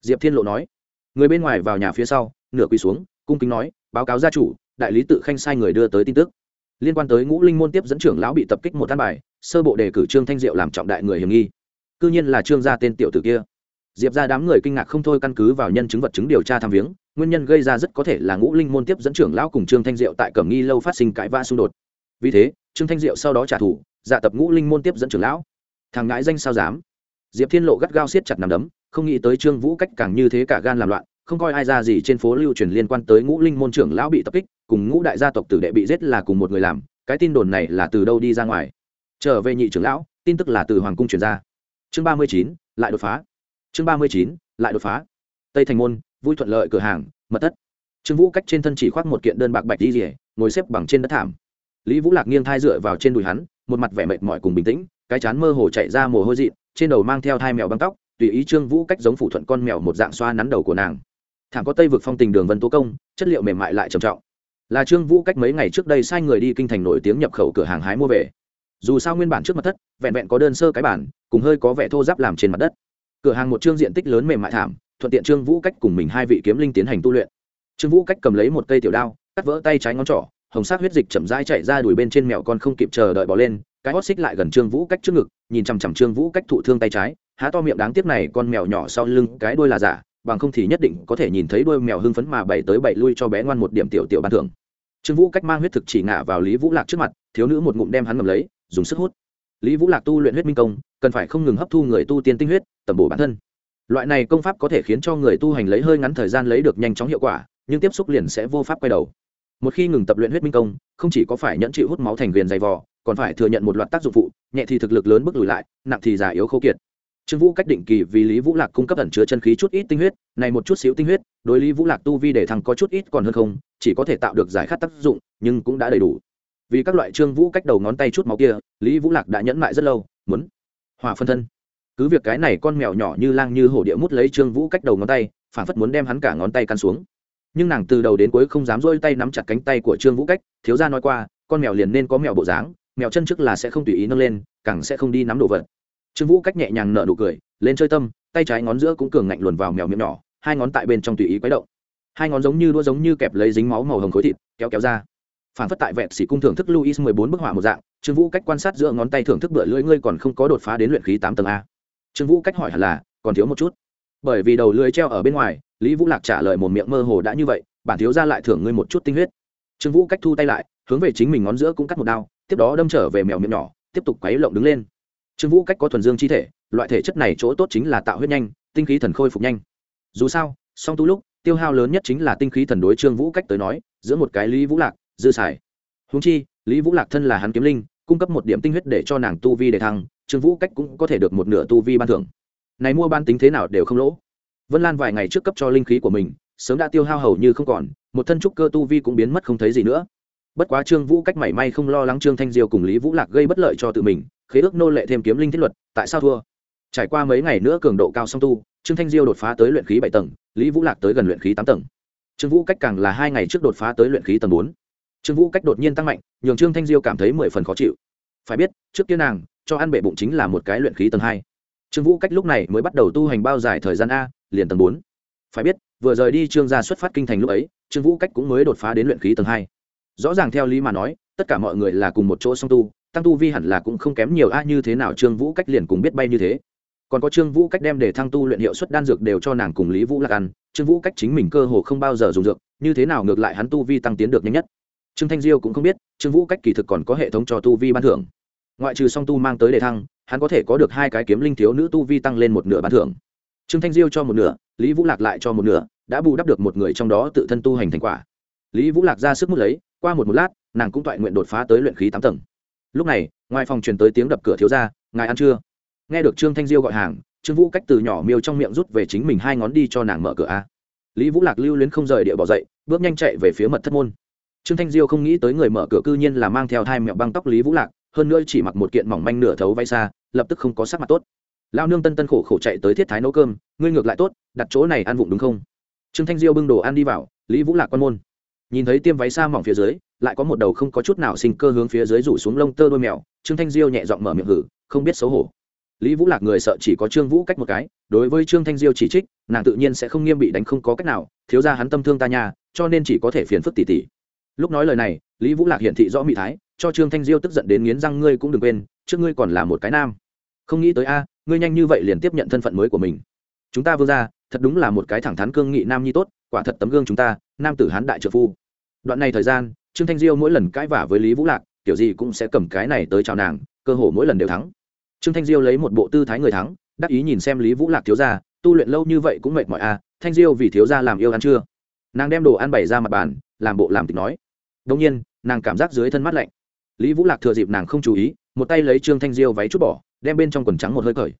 Diệp thiên lộ nói. Người bên ngoài vào nhà phía sau, nửa quỳ xuống, cung kính nói, báo cáo gia chủ, đại lý tự khanh sai người đưa tới tin tức. Liên quan tới ngũ linh môn tiếp dẫn trưởng lão bị tập kích một tan bài, sơ bộ đề cử trương thanh diệu làm trọng đại người hiểm nghi. Cư nhiên là trương gia tên tiểu tử kia. Diệp ra đám người kinh ngạc không thôi căn cứ vào nhân chứng vật chứng điều tra tham viếng, nguyên nhân gây ra rất có thể là ngũ linh môn tiếp dẫn trưởng lão cùng trương thanh diệu tại cẩm nghi lâu phát sinh cãi vã xung đột. Vì thế, trương thanh diệu sau đó trả thù dạ tập ngũ linh môn tiếp dẫn trưởng lão. Thằng ngãi danh sao dám? Diệp thiên lộ gắt gao siết chặt nằm đấm, không nghĩ tới trương vũ cách càng như thế cả gan làm loạn, không coi ai ra gì trên phố lưu truyền liên quan tới ngũ linh môn trưởng lão bị tập kích, cùng ngũ đại gia tộc tử đệ bị giết là cùng một người làm, cái tin đồn này là từ đâu đi ra ngoài? Trở về nhị trưởng lão, tin tức là từ hoàng cung truyền ra. Chương ba mươi chín, lại đột phá. Chương ba mươi chín, lại đột phá. Tây thành môn, vui thuận lợi cửa hàng, mật thất. Trương vũ cách trên thân chỉ khoác một kiện đơn bạc bạch đi rỉa ngồi xếp bằng trên đất thảm. Lý vũ lạc nghiêng thai dựa vào trên đùi hắn một mặt vẻ mệt mỏi cùng bình tĩnh, cái chán mơ hồ chạy ra mồ hôi dị, trên đầu mang theo hai mèo băng tóc, tùy ý trương vũ cách giống phủ thuận con mèo một dạng xoa nắn đầu của nàng. Thảm có tây vực phong tình đường vân tố công, chất liệu mềm mại lại trầm trọng. Là trương vũ cách mấy ngày trước đây sai người đi kinh thành nổi tiếng nhập khẩu cửa hàng hái mua về. Dù sao nguyên bản trước mặt thất, vẹn vẹn có đơn sơ cái bản, cùng hơi có vẻ thô giáp làm trên mặt đất. Cửa hàng một chương diện tích lớn mềm mại thảm, thuận tiện trương vũ cách cùng mình hai vị kiếm linh tiến hành tu luyện. Trương vũ cách cầm lấy một cây tiểu đao, cắt vỡ tay trái ngón trỏ hồng sắc huyết dịch chậm rãi chạy ra đùi bên trên mèo con không kịp chờ đợi bỏ lên, cái hót xích lại gần trương vũ cách trước ngực, nhìn chằm chằm trương vũ cách thụ thương tay trái, há to miệng đáng tiếc này, con mèo nhỏ sau lưng, cái đuôi là giả, bằng không thì nhất định có thể nhìn thấy đuôi mèo hưng phấn mà bảy tới bảy lui cho bé ngoan một điểm tiểu tiểu ban thưởng. Trương vũ cách mang huyết thực chỉ ngã vào lý vũ lạc trước mặt, thiếu nữ một ngụm đem hắn ngầm lấy, dùng sức hút. Lý vũ lạc tu luyện huyết minh công, cần phải không ngừng hấp thu người tu tiên tinh huyết, tẩm bổ bản thân. Loại này công pháp có thể khiến cho người tu hành lấy hơi ngắn thời gian lấy được nhanh chóng hiệu quả, nhưng tiếp xúc liền sẽ vô pháp quay đầu một khi ngừng tập luyện huyết minh công, không chỉ có phải nhẫn chịu hút máu thành viên dày vò, còn phải thừa nhận một loạt tác dụng phụ, nhẹ thì thực lực lớn bước lùi lại, nặng thì già yếu khô kiệt. Trương vũ cách định kỳ vì lý vũ lạc cung cấp ẩn chứa chân khí chút ít tinh huyết, này một chút xíu tinh huyết, đối lý vũ lạc tu vi để thăng có chút ít còn hơn không, chỉ có thể tạo được giải khát tác dụng, nhưng cũng đã đầy đủ. Vì các loại trương vũ cách đầu ngón tay chút máu kia, lý vũ lạc đã nhẫn mại rất lâu, muốn hòa phân thân. Cứ việc cái này con mèo nhỏ như lang như hổ địa mút lấy trương vũ cách đầu ngón tay, phản phất muốn đem hắn cả ngón tay căn xuống nhưng nàng từ đầu đến cuối không dám rỗi tay nắm chặt cánh tay của trương vũ cách, thiếu gia nói qua, con mèo liền nên có mèo bộ dáng, mèo chân trước là sẽ không tùy ý nâng lên, càng sẽ không đi nắm đồ vật. Trương vũ cách nhẹ nhàng nở nụ cười, lên chơi tâm, tay trái ngón giữa cũng cường ngạnh luồn vào mèo miệng nhỏ, hai ngón tại bên trong tùy ý quấy động. Hai ngón giống như đua giống như kẹp lấy dính máu màu hồng khối thịt, kéo kéo ra. Phản phất tại vẹn sĩ cung thưởng thức luis mười bốn bức họa một dạng, trương vũ cách quan sát giữa ngón tay thưởng thức bựa lưỡi ngươi còn không có đột phá đến luyện khí tám tầng a. Trương vũ cách hỏi hẳn là, còn thiếu một chút? Bởi vì đầu lưỡi treo ở bên ngoài, lý vũ lạc trả lời một miệng mơ hồ đã như vậy, bản thiếu ra lại thưởng ngươi một chút tinh huyết. Trương vũ cách thu tay lại, hướng về chính mình ngón giữa cũng cắt một đao, tiếp đó đâm trở về mèo miệng nhỏ, tiếp tục quấy lộng đứng lên. Trương vũ cách có thuần dương chi thể, loại thể chất này chỗ tốt chính là tạo huyết nhanh, tinh khí thần khôi phục nhanh. Dù sao, song tu lúc, tiêu hao lớn nhất chính là tinh khí thần đối trương vũ cách tới nói, giữa một cái lý vũ lạc, dư xài. Húng chi, lý vũ lạc thân là hắn kiếm linh, cung cấp một điểm tinh huyết để cho nàng tu vi để thăng, trương vũ cách cũng có thể được một nửa tu vi ban thưởng này mua ban tính thế nào đều không lỗ. Vân lan vài ngày trước cấp cho linh khí của mình, sớm đã tiêu hao hầu như không còn, một thân trúc cơ tu vi cũng biến mất không thấy gì nữa. Bất quá trương vũ cách mảy may không lo lắng trương thanh diêu cùng lý vũ lạc gây bất lợi cho tự mình, khế ước nô lệ thêm kiếm linh thiết luật, tại sao thua? Trải qua mấy ngày nữa cường độ cao song tu, trương thanh diêu đột phá tới luyện khí bảy tầng, lý vũ lạc tới gần luyện khí tám tầng. Trương vũ cách càng là hai ngày trước đột phá tới luyện khí tầng bốn. Trương vũ cách đột nhiên tăng mạnh, nhường trương thanh diêu cảm thấy mười phần khó chịu. Phải biết, trước kia nàng, cho ăn bệ bụng chính là một cái luyện khí tầng hai trương vũ cách lúc này mới bắt đầu tu hành bao dài thời gian a, liền tầng bốn. Phải biết, vừa rời đi trương gia xuất phát kinh thành lúc ấy, trương vũ cách cũng mới đột phá đến luyện khí tầng hai. Rõ ràng theo lý mà nói, tất cả mọi người là cùng một chỗ song tu, tăng tu vi hẳn là cũng không kém nhiều a, như thế nào trương vũ cách liền cùng biết bay như thế. Còn có trương vũ cách đem để thăng tu luyện hiệu suất đan dược đều cho nàng cùng lý vũ lạc ăn, trương vũ cách chính mình cơ hồ không bao giờ dùng dược, như thế nào ngược lại hắn tu vi tăng tiến được nhanh nhất. Trương thanh diêu cũng không biết, trương vũ cách kỳ thực còn có hệ thống cho tu vi ban thưởng. Ngoại trừ song tu mang tới đề thăng hắn có thể có được hai cái kiếm linh thiếu nữ tu vi tăng lên một nửa bán thưởng. Trương thanh diêu cho một nửa, lý vũ lạc lại cho một nửa, đã bù đắp được một người trong đó tự thân tu hành thành quả. Lý vũ lạc ra sức mút lấy, qua một một lát, nàng cũng toại nguyện đột phá tới luyện khí tám tầng. Lúc này, ngoài phòng truyền tới tiếng đập cửa thiếu ra ngài ăn chưa nghe được trương thanh diêu gọi hàng, trương vũ cách từ nhỏ miêu trong miệng rút về chính mình hai ngón đi cho nàng mở cửa a. Lý vũ lạc lưu luyến không rời địa bỏ dậy, bước nhanh chạy về phía mật thất môn. Trương thanh diêu không nghĩ tới người mở cửa cư nhiên là mang theo thai mẹo băng tóc lý vũ lạc, hơn nữa chỉ mặc một kiện mỏng manh nửa thấu vay xa lập tức không có sắc mặt tốt. Lao nương tân tân khổ khổ chạy tới thiết thái nấu cơm, ngươi ngược lại tốt, đặt chỗ này ăn vụng đúng không? Trương thanh diêu bưng đồ ăn đi vào, lý vũ lạc quan môn. Nhìn thấy tiêm váy xa mỏng phía dưới, lại có một đầu không có chút nào sinh cơ hướng phía dưới rủ xuống lông tơ đôi mèo, trương thanh diêu nhẹ giọng mở miệng hử, không biết xấu hổ. Lý vũ lạc người sợ chỉ có trương vũ cách một cái, đối với trương thanh diêu chỉ trích, nàng tự nhiên sẽ không nghiêm bị đánh không có cách nào, thiếu ra hắn tâm thương ta nhà cho nên chỉ có thể phiền phức tỉ tỉ. Lúc nói lời này, lý vũ lạc hiện thị rõ mỹ thái, cho trương thanh diêu tức giận đến nghiến răng, ngươi cũng đừng quên trước ngươi còn là một cái nam. Không nghĩ tới a, ngươi nhanh như vậy liền tiếp nhận thân phận mới của mình. Chúng ta vương ra thật đúng là một cái thẳng thắn cương nghị nam nhi tốt, quả thật tấm gương chúng ta, nam tử hán đại trợ phu. Đoạn này thời gian, trương thanh diêu mỗi lần cãi vả với lý vũ lạc, kiểu gì cũng sẽ cầm cái này tới chào nàng, cơ hồ mỗi lần đều thắng. Trương thanh diêu lấy một bộ tư thái người thắng, đắc ý nhìn xem lý vũ lạc thiếu gia, tu luyện lâu như vậy cũng mệt mỏi a, thanh diêu vì thiếu gia làm yêu ăn chưa nàng đem đồ ăn bày ra mặt bàn, làm bộ làm tịch nói. Đông nhiên, nàng cảm giác dưới thân mắt lạnh. Lý vũ lạc thừa dịp nàng không chú ý một tay lấy trương thanh diêu váy chút bỏ, đem bên trong quần trắng một hơi cởi.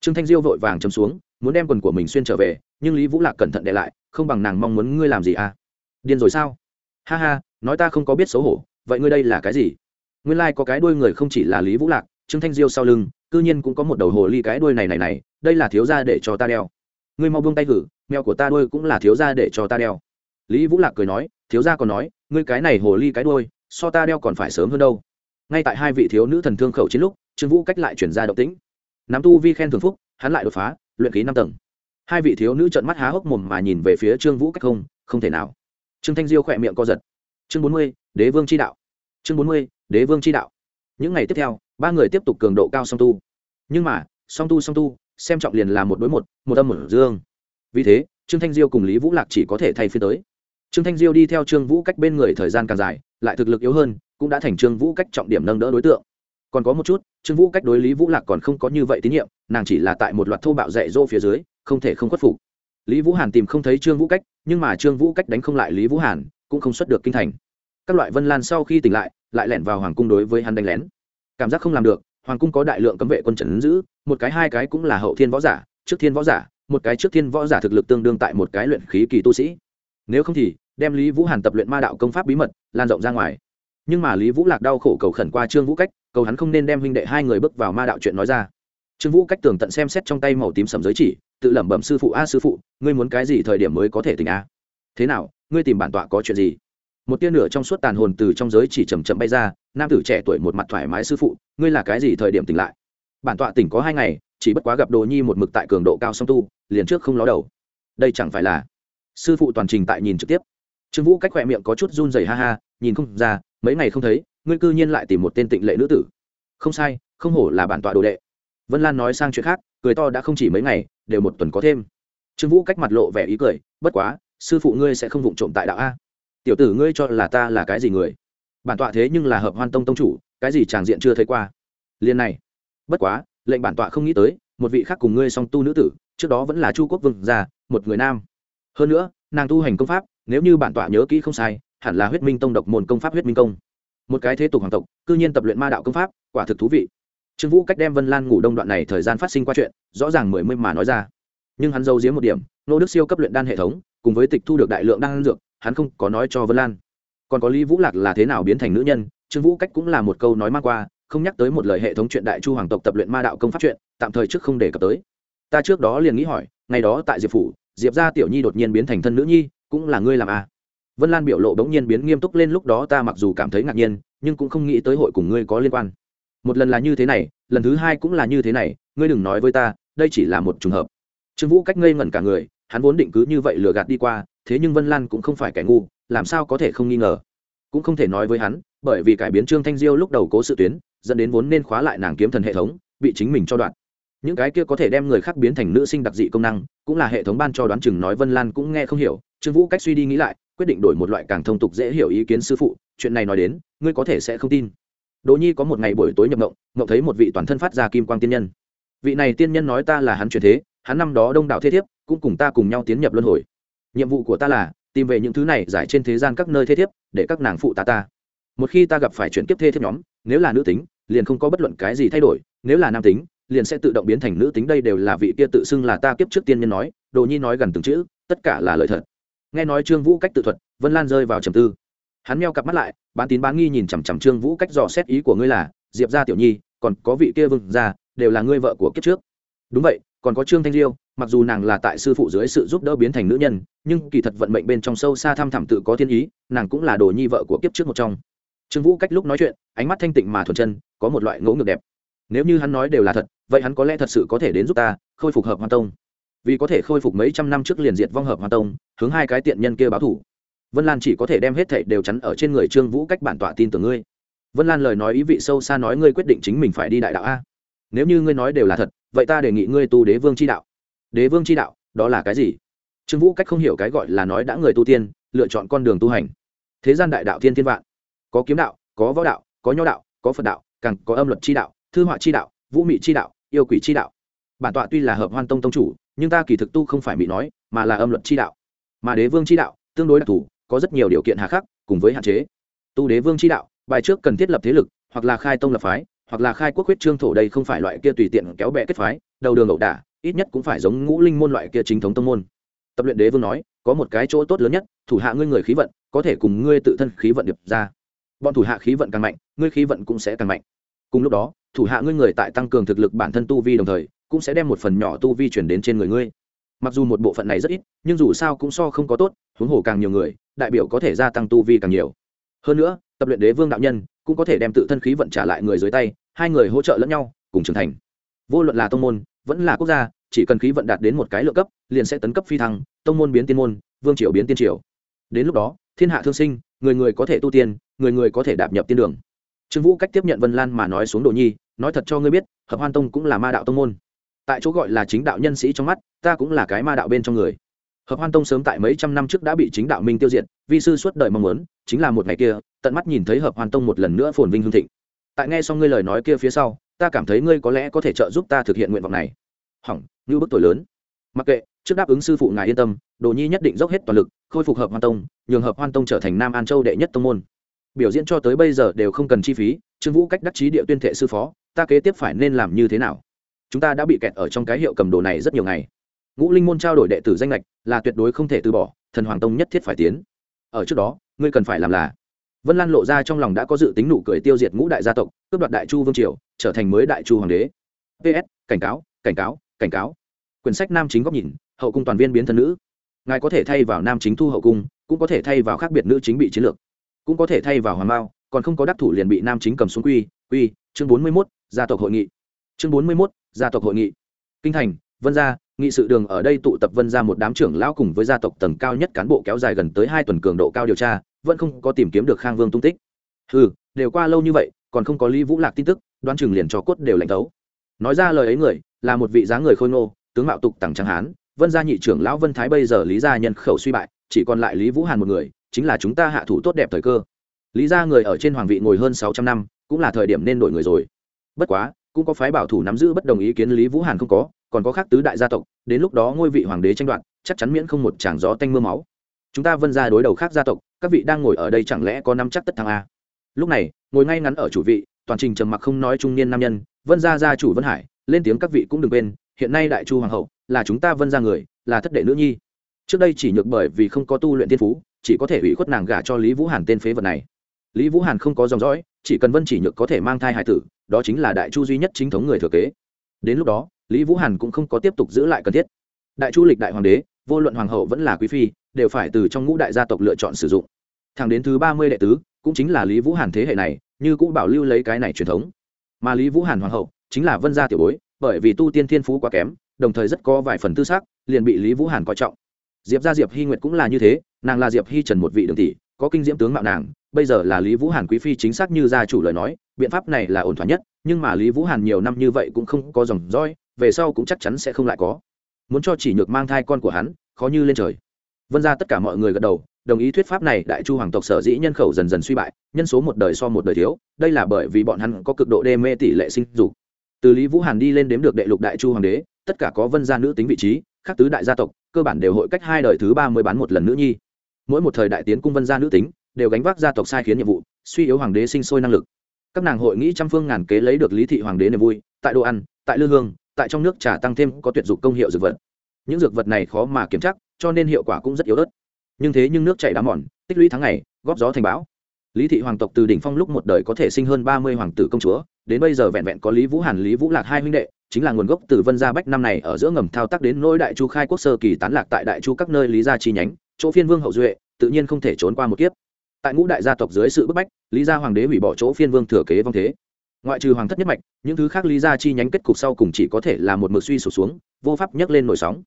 Trương thanh diêu vội vàng chấm xuống, muốn đem quần của mình xuyên trở về, nhưng lý vũ lạc cẩn thận để lại, không bằng nàng mong muốn ngươi làm gì à? Điên rồi sao? Ha ha, nói ta không có biết xấu hổ, vậy ngươi đây là cái gì? Nguyên lai、like、có cái đuôi người không chỉ là lý vũ lạc, trương thanh diêu sau lưng c ư nhiên cũng có một đầu hồ ly cái đuôi này này này, đây là thiếu ra để cho ta đeo. Ngươi mau buông tay hử mèo của ta đuôi cũng là thiếu ra để cho ta đeo. Lý vũ lạc cười nói, thiếu ra còn nói, ngươi cái này hồ ly cái đuôi, so ta đeo còn phải sớm hơn đâu ngay tại hai vị thiếu nữ thần thương khẩu chiến lúc, trương vũ cách lại chuyển ra động tĩnh. Nắm tu vi khen thường phúc, hắn lại đột phá, luyện ký năm tầng. Hai vị thiếu nữ trợn mắt há hốc mồm mà nhìn về phía trương vũ cách không không thể nào. Trương thanh diêu khỏe miệng co giật. Chương bốn mươi, đế vương chi đạo. Chương bốn mươi, đế vương chi đạo. Những ngày tiếp theo, ba người tiếp tục cường độ cao song tu. Nhưng mà, song tu song tu, xem trọng liền là một đối một một âm một dương. Vì thế, trương thanh diêu cùng lý vũ lạc chỉ có thể thay phiên tới. Trương thanh diêu đi theo trương vũ cách bên người thời gian càng dài, lại thực lực yếu hơn cũng đã thành trương vũ cách trọng điểm nâng đỡ đối tượng. Còn có một chút, trương vũ cách đối lý vũ lạc còn không có như vậy tín nhiệm, nàng chỉ là tại một loạt thô bạo dạy dỗ phía dưới, không thể không khuất phục. Lý vũ hàn tìm không thấy trương vũ cách, nhưng mà trương vũ cách đánh không lại lý vũ hàn, cũng không xuất được kinh thành. Các loại vân lan sau khi tỉnh lại lại lẻn vào hoàng cung đối với hắn đánh lén. Cảm giác không làm được, hoàng cung có đại lượng cấm vệ quân trần giữ, một cái hai cái cũng là hậu thiên võ giả, trước thiên võ giả, một cái trước thiên võ giả thực lực tương đương tại một cái luyện khí kỳ tu sĩ. Nếu không thì, đem lý vũ hàn tập luyện ma đạo công pháp bí mật, lan rộng ra ngoài nhưng mà lý vũ lạc đau khổ cầu khẩn qua trương vũ cách, cầu hắn không nên đem huynh đệ hai người bước vào ma đạo chuyện nói ra. Trương vũ cách tường tận xem xét trong tay màu tím sầm giới chỉ, tự lẩm bẩm sư phụ, a sư phụ, ngươi muốn cái gì thời điểm mới có thể tỉnh a? Thế nào, ngươi tìm bản tọa có chuyện gì? Một tia nửa trong suốt tàn hồn từ trong giới chỉ chầm chậm bay ra, nam tử trẻ tuổi một mặt thoải mái, sư phụ, ngươi là cái gì thời điểm tỉnh lại? Bản tọa tỉnh có hai ngày, chỉ bất quá gặp đồ nhi một mực tại cường độ cao song tu, liền trước không ló đầu. Đây chẳng phải là sư phụ toàn trình tại nhìn trực tiếp. Trương vũ cách khỏe miệng có chút run rẩy ha ha, nhìn không ra mấy ngày không thấy, ngươi cư nhiên lại tìm một tên tịnh lệ nữ tử. Không sai, không hổ là bản tọa đồ đệ. Vân lan nói sang chuyện khác, cười to đã không chỉ mấy ngày, đều một tuần có thêm. Trương vũ cách mặt lộ vẻ ý cười, bất quá, sư phụ ngươi sẽ không vụng trộm tại đạo a. Tiểu tử ngươi cho là ta là cái gì người? Bản tọa thế nhưng là hợp hoan tông tông chủ, cái gì tràng diện chưa thấy qua? Liên này, bất quá, lệnh bản tọa không nghĩ tới, một vị khác cùng ngươi song tu nữ tử, trước đó vẫn là chu quốc vương già một người nam. Hơn nữa, nàng tu hành công pháp, nếu như bản tọa nhớ kỹ không sai hẳn là huyết minh tông độc môn công pháp huyết minh công. Một cái thế tục hoàng tộc, cư nhiên tập luyện ma đạo công pháp, quả thực thú vị. Trương vũ cách đem vân lan ngủ đông đoạn này thời gian phát sinh qua chuyện, rõ ràng mười mươi mà nói ra. Nhưng hắn giấu giếm một điểm, nô đức siêu cấp luyện đan hệ thống, cùng với tịch thu được đại lượng đan dược, hắn không có nói cho vân lan. Còn có lý vũ lạc là thế nào biến thành nữ nhân, trương vũ cách cũng là một câu nói mang qua, không nhắc tới một lời hệ thống chuyện đại chu hoàng tộc tập luyện ma đạo công pháp chuyện, tạm thời trước không đề cập tới. Ta trước đó liền nghĩ hỏi, ngày đó tại diệp phủ, diệp gia tiểu nhi đột nhiên biến thành thân nữ nhi, cũng là ngươi làm à vân lan biểu lộ bỗng nhiên biến nghiêm túc lên lúc đó ta mặc dù cảm thấy ngạc nhiên, nhưng cũng không nghĩ tới hội cùng ngươi có liên quan. Một lần là như thế này, lần thứ hai cũng là như thế này, ngươi đừng nói với ta, đây chỉ là một trùng hợp. Trương vũ cách ngây ngẩn cả người, hắn vốn định cứ như vậy lừa gạt đi qua, thế nhưng vân lan cũng không phải kẻ ngu, làm sao có thể không nghi ngờ. Cũng không thể nói với hắn, bởi vì cải biến trương thanh diêu lúc đầu cố sự tuyến, dẫn đến vốn nên khóa lại nàng kiếm thần hệ thống, bị chính mình cho đoạn. Những cái kia có thể đem người khác biến thành nữ sinh đặc dị công năng, cũng là hệ thống ban cho đoán chừng nói vân lan cũng nghe không hiểu, trương vũ cách suy đi nghĩ lại quyết định đổi một loại càng thông tục dễ hiểu ý kiến sư phụ, chuyện này nói đến, ngươi có thể sẽ không tin. Đỗ nhi có một ngày buổi tối nhập ngộng ngộng thấy một vị toàn thân phát ra kim quang tiên nhân. Vị này tiên nhân nói ta là hắn truyền thế, hắn năm đó đông đảo thế thiếp, cũng cùng ta cùng nhau tiến nhập luân hồi. Nhiệm vụ của ta là, tìm về những thứ này giải trên thế gian các nơi thế thiếp, để các nàng phụ ta ta. Một khi ta gặp phải chuyển kiếp thê thiếp nhóm, nếu là nữ tính, liền không có bất luận cái gì thay đổi, nếu là nam tính, liền sẽ tự động biến thành nữ tính. Đây đều là vị kia tự xưng là ta kiếp trước tiên nhân nói đồ nhi nói gần từng chữ, tất cả là lời thật nghe nói trương vũ cách tự thuật, vân lan rơi vào trầm tư. Hắn meo cặp mắt lại, bán tín bán nghi nhìn chằm chằm trương vũ cách dò xét ý của ngươi là, diệp gia tiểu nhi, còn có vị kia vương gia, đều là ngươi vợ của kiếp trước. Đúng vậy, còn có trương thanh diêu, mặc dù nàng là tại sư phụ dưới sự giúp đỡ biến thành nữ nhân, nhưng kỳ thật vận mệnh bên trong sâu xa thăm thẳm tự có thiên ý, nàng cũng là đồ nhi vợ của kiếp trước một trong. Trương vũ cách lúc nói chuyện, ánh mắt thanh tịnh mà thuần chân, có một loại ngỗ ngược đẹp. Nếu như hắn nói đều là thật, vậy hắn có lẽ thật sự có thể đến giúp ta, khôi phục hợp hoa tông vì có thể khôi phục mấy trăm năm trước liền diệt vong hợp hoa tông, hướng hai cái tiện nhân kia báo thủ. Vân lan chỉ có thể đem hết thảy đều chắn ở trên người trương vũ cách bản tọa tin tưởng ngươi. Vân lan lời nói ý vị sâu xa nói ngươi quyết định chính mình phải đi đại đạo a. Nếu như ngươi nói đều là thật, vậy ta đề nghị ngươi tu đế vương c h i đạo. Đế vương c h i đạo, đó là cái gì? Trương vũ cách không hiểu cái gọi là nói đã người tu tiên, lựa chọn con đường tu hành. Thế gian đại đạo thiên thiên vạn. Có kiếm đạo, có võ đạo, có nho đạo, có phật đạo, càng có âm luật c h i đạo, thư họa c h i đạo, vũ mị c h i đạo, yêu quỷ c h i đạo bản tọa tuy là hợp hoan tông tông chủ, nhưng ta kỳ thực tu không phải bị nói, mà là âm luật chi đạo. Mà đế vương chi đạo, tương đối đặc thù, có rất nhiều điều kiện hà khắc, cùng với hạn chế. Tu đế vương chi đạo, bài trước cần thiết lập thế lực, hoặc là khai tông lập phái, hoặc là khai quốc huyết trương thổ đây không phải loại kia tùy tiện kéo bè kết phái, đầu đường ẩu đả, ít nhất cũng phải giống ngũ linh môn loại kia chính thống tông môn. Tập luyện đế vương nói, có một cái chỗ tốt lớn nhất, thủ hạ ngươi người khí vận, có thể cùng ngươi tự thân khí vận điệp ra. Bọn thủ hạ khí vận càng mạnh, ngươi khí vận cũng sẽ càng mạnh. Cùng lúc đó, thủ hạ ngươi người tại tăng cường thực lực bản thân tu vi đồng thời cũng sẽ đem một phần nhỏ tu vi chuyển đến trên người ngươi. Mặc dù một bộ phận này rất ít, nhưng dù sao cũng so không có tốt, huống hồ càng nhiều người, đại biểu có thể gia tăng tu vi càng nhiều. Hơn nữa, tập luyện đế vương đạo nhân cũng có thể đem tự thân khí vận trả lại người dưới tay, hai người hỗ trợ lẫn nhau, cùng trưởng thành. Vô luận là tông môn, vẫn là quốc gia, chỉ cần khí vận đạt đến một cái lượng cấp, liền sẽ tấn cấp phi thăng, tông môn biến tiên môn, vương triều biến tiên triều. Đến lúc đó, thiên hạ thương sinh, người người có thể tu tiên, người người có thể đạp nhập tiên đường. Trương vũ cách tiếp nhận vân lan mà nói xuống đồ nhi, nói thật cho ngươi biết, hợp hoan tông cũng là ma đạo tông môn tại chỗ gọi là chính đạo nhân sĩ trong mắt, ta cũng là cái ma đạo bên trong người. Hợp hoan tông sớm tại mấy trăm năm trước đã bị chính đạo minh tiêu diệt, vi sư suốt đời mong muốn, chính là một ngày kia, tận mắt nhìn thấy hợp hoan tông một lần nữa phồn vinh hương thịnh. Tại nghe xong ngươi lời nói kia phía sau, ta cảm thấy ngươi có lẽ có thể trợ giúp ta thực hiện nguyện vọng này. Hỏng, như bức tuổi lớn. Mặc kệ, trước đáp ứng sư phụ ngài yên tâm, đồ nhi nhất định dốc hết toàn lực, khôi phục hợp hoan tông, nhường hợp hoan tông trở thành nam an châu đệ nhất tông môn. Biểu diễn cho tới bây giờ đều không cần chi phí, trương vũ cách đắc chí địa tuyên thệ sư phó, ta kế tiếp phải nên làm như thế nào? Chúng ta đã bị kẹt ở trong cái hiệu cầm đồ này rất nhiều ngày. Ngũ linh môn trao đổi đệ tử danh lệch là tuyệt đối không thể từ bỏ, thần hoàng tông nhất thiết phải tiến. Ở trước đó, ngươi cần phải làm là, vân lan lộ ra trong lòng đã có dự tính nụ cười tiêu diệt ngũ đại gia tộc, cướp đoạt đại chu vương triều, trở thành mới đại chu hoàng đế. Ps cảnh cáo cảnh cáo cảnh cáo. Quyển sách nam chính góc nhìn, hậu cung toàn viên biến thân nữ. Ngài có thể thay vào nam chính thu hậu cung, cũng có thể thay vào khác biệt nữ chính bị chiến lược. Cũng có thể thay vào hoàng mao, còn không có đắc thủ liền bị nam chính cầm xuống quy quy, chương bốn mươi mốt, gia tộc hội nghị. Chương bốn mươi mốt gia tộc hội nghị. Kinh thành, vân gia, nghị sự đường ở đây tụ tập vân ra một đám trưởng lão cùng với gia tộc tầng cao nhất cán bộ kéo dài gần tới hai tuần cường độ cao điều tra, vẫn không có tìm kiếm được khang vương tung tích. Ừ đều qua lâu như vậy, còn không có lý vũ lạc tin tức đoan chừng liền cho cốt đều lạnh tấu. nói ra lời ấy người, là một vị dáng người khôi ngô, tướng mạo tục tằng trắng hán, vân gia nhị trưởng lão vân thái bây giờ lý gia nhân khẩu suy bại, chỉ còn lại lý vũ hàn một người, chính là chúng ta hạ thủ tốt đẹp thời cơ. Lý gia người ở trên hoàng vị ngồi hơn sáu trăm năm, cũng là thời điểm nên đổi người rồi. Bất quá cũng có phái bảo thủ nắm giữ bất đồng ý kiến lý vũ hàn không có, còn có khác tứ đại gia tộc, đến lúc đó ngôi vị hoàng đế tranh đoạt, chắc chắn miễn không một tràng gió tanh mưa máu. Chúng ta vân ra đối đầu khác gia tộc, các vị đang ngồi ở đây chẳng lẽ có năm chắc tất thăng a à? lúc này, ngồi ngay ngắn ở chủ vị, toàn trình trầm mặc không nói trung niên nam nhân, vân gia gia chủ vân hải, lên tiếng các vị cũng đừng quên, hiện nay đại chu hoàng hậu, là chúng ta vân gia người, là thất đệ nữ nhi. Trước đây chỉ nhược bởi vì không có tu luyện tiên phú, chỉ có thể ủy khuất nàng gả cho lý vũ hàn tên phế vật này. Lý vũ hàn không có dòng dõi chỉ cần vân chỉ nhược có thể mang thai hải tử, đó chính là đại chu duy nhất chính thống người thừa kế. Đến lúc đó, lý vũ hàn cũng không có tiếp tục giữ lại cần thiết. Đại chu lịch đại hoàng đế, vô luận hoàng hậu vẫn là quý phi, đều phải từ trong ngũ đại gia tộc lựa chọn sử dụng. Thẳng đến thứ ba mươi đệ tứ, cũng chính là lý vũ hàn thế hệ này, như cũng bảo lưu lấy cái này truyền thống. Mà lý vũ hàn hoàng hậu, chính là vân gia tiểu bối, bởi vì tu tiên thiên phú quá kém, đồng thời rất có vài phần tư xác liền bị lý vũ hàn coi trọng. Diệp gia diệp hy nguyệt cũng là như thế, nàng là diệp hy trần một vị đường tỷ, có kinh diễm tướng mạo nàng bây giờ là lý vũ hàn quý phi chính xác như gia chủ lời nói, biện pháp này là ổn thỏa nhất, nhưng mà lý vũ hàn nhiều năm như vậy cũng không có dòng roi về sau cũng chắc chắn sẽ không lại có. Muốn cho chỉ nhược mang thai con của hắn, khó như lên trời. Vân ra tất cả mọi người gật đầu, đồng ý thuyết pháp này, đại chu hoàng tộc sở dĩ nhân khẩu dần dần suy bại, nhân số một đời so một đời thiếu, đây là bởi vì bọn hắn có cực độ đê mê tỷ lệ sinh dục. Từ lý vũ hàn đi lên đếm được đệ lục đại chu hoàng đế, tất cả có vân gia nữ tính vị trí, khác tứ đại gia tộc, cơ bản đều hội cách hai đời thứ ba mươi bán một lần nữ nhi. Mỗi một thời đại tiến cung vân gia nữ tính đều gánh vác gia tộc sai khiến nhiệm vụ, suy yếu hoàng đế sinh sôi năng lực. Các nàng hội nghĩ trăm phương ngàn kế lấy được lý thị hoàng đế niềm vui, tại đồ ăn, tại lư hương, tại trong nước trà tăng thêm có tuyệt dụng công hiệu dược vật. Những dược vật này khó mà kiểm chắc, cho nên hiệu quả cũng rất yếu ớt. Nhưng thế nhưng nước chảy đá mòn, tích lũy tháng ngày, góp gió thành bão. Lý thị hoàng tộc từ đỉnh phong lúc một đời có thể sinh hơn ba mươi hoàng tử công chúa, đến bây giờ vẹn vẹn có lý vũ hàn, lý vũ lạc hai huynh đệ, chính là nguồn gốc từ vân gia bách năm này ở giữa ngầm thao tác đến nỗi đại chu khai quốc sơ kỳ tán lạc tại đại chu các nơi lý gia chi nhánh, chỗ phiên vương hậu duệ, tự nhiên không thể trốn qua một kiếp tại ngũ đại gia tộc dưới sự bức bách, lý gia hoàng đế hủy bỏ chỗ phiên vương thừa kế vong thế. Ngoại trừ hoàng thất nhất mạch, những thứ khác lý gia chi nhánh kết cục sau cùng chỉ có thể là một mực suy sụp xuống, vô pháp nhấc lên nổi sóng.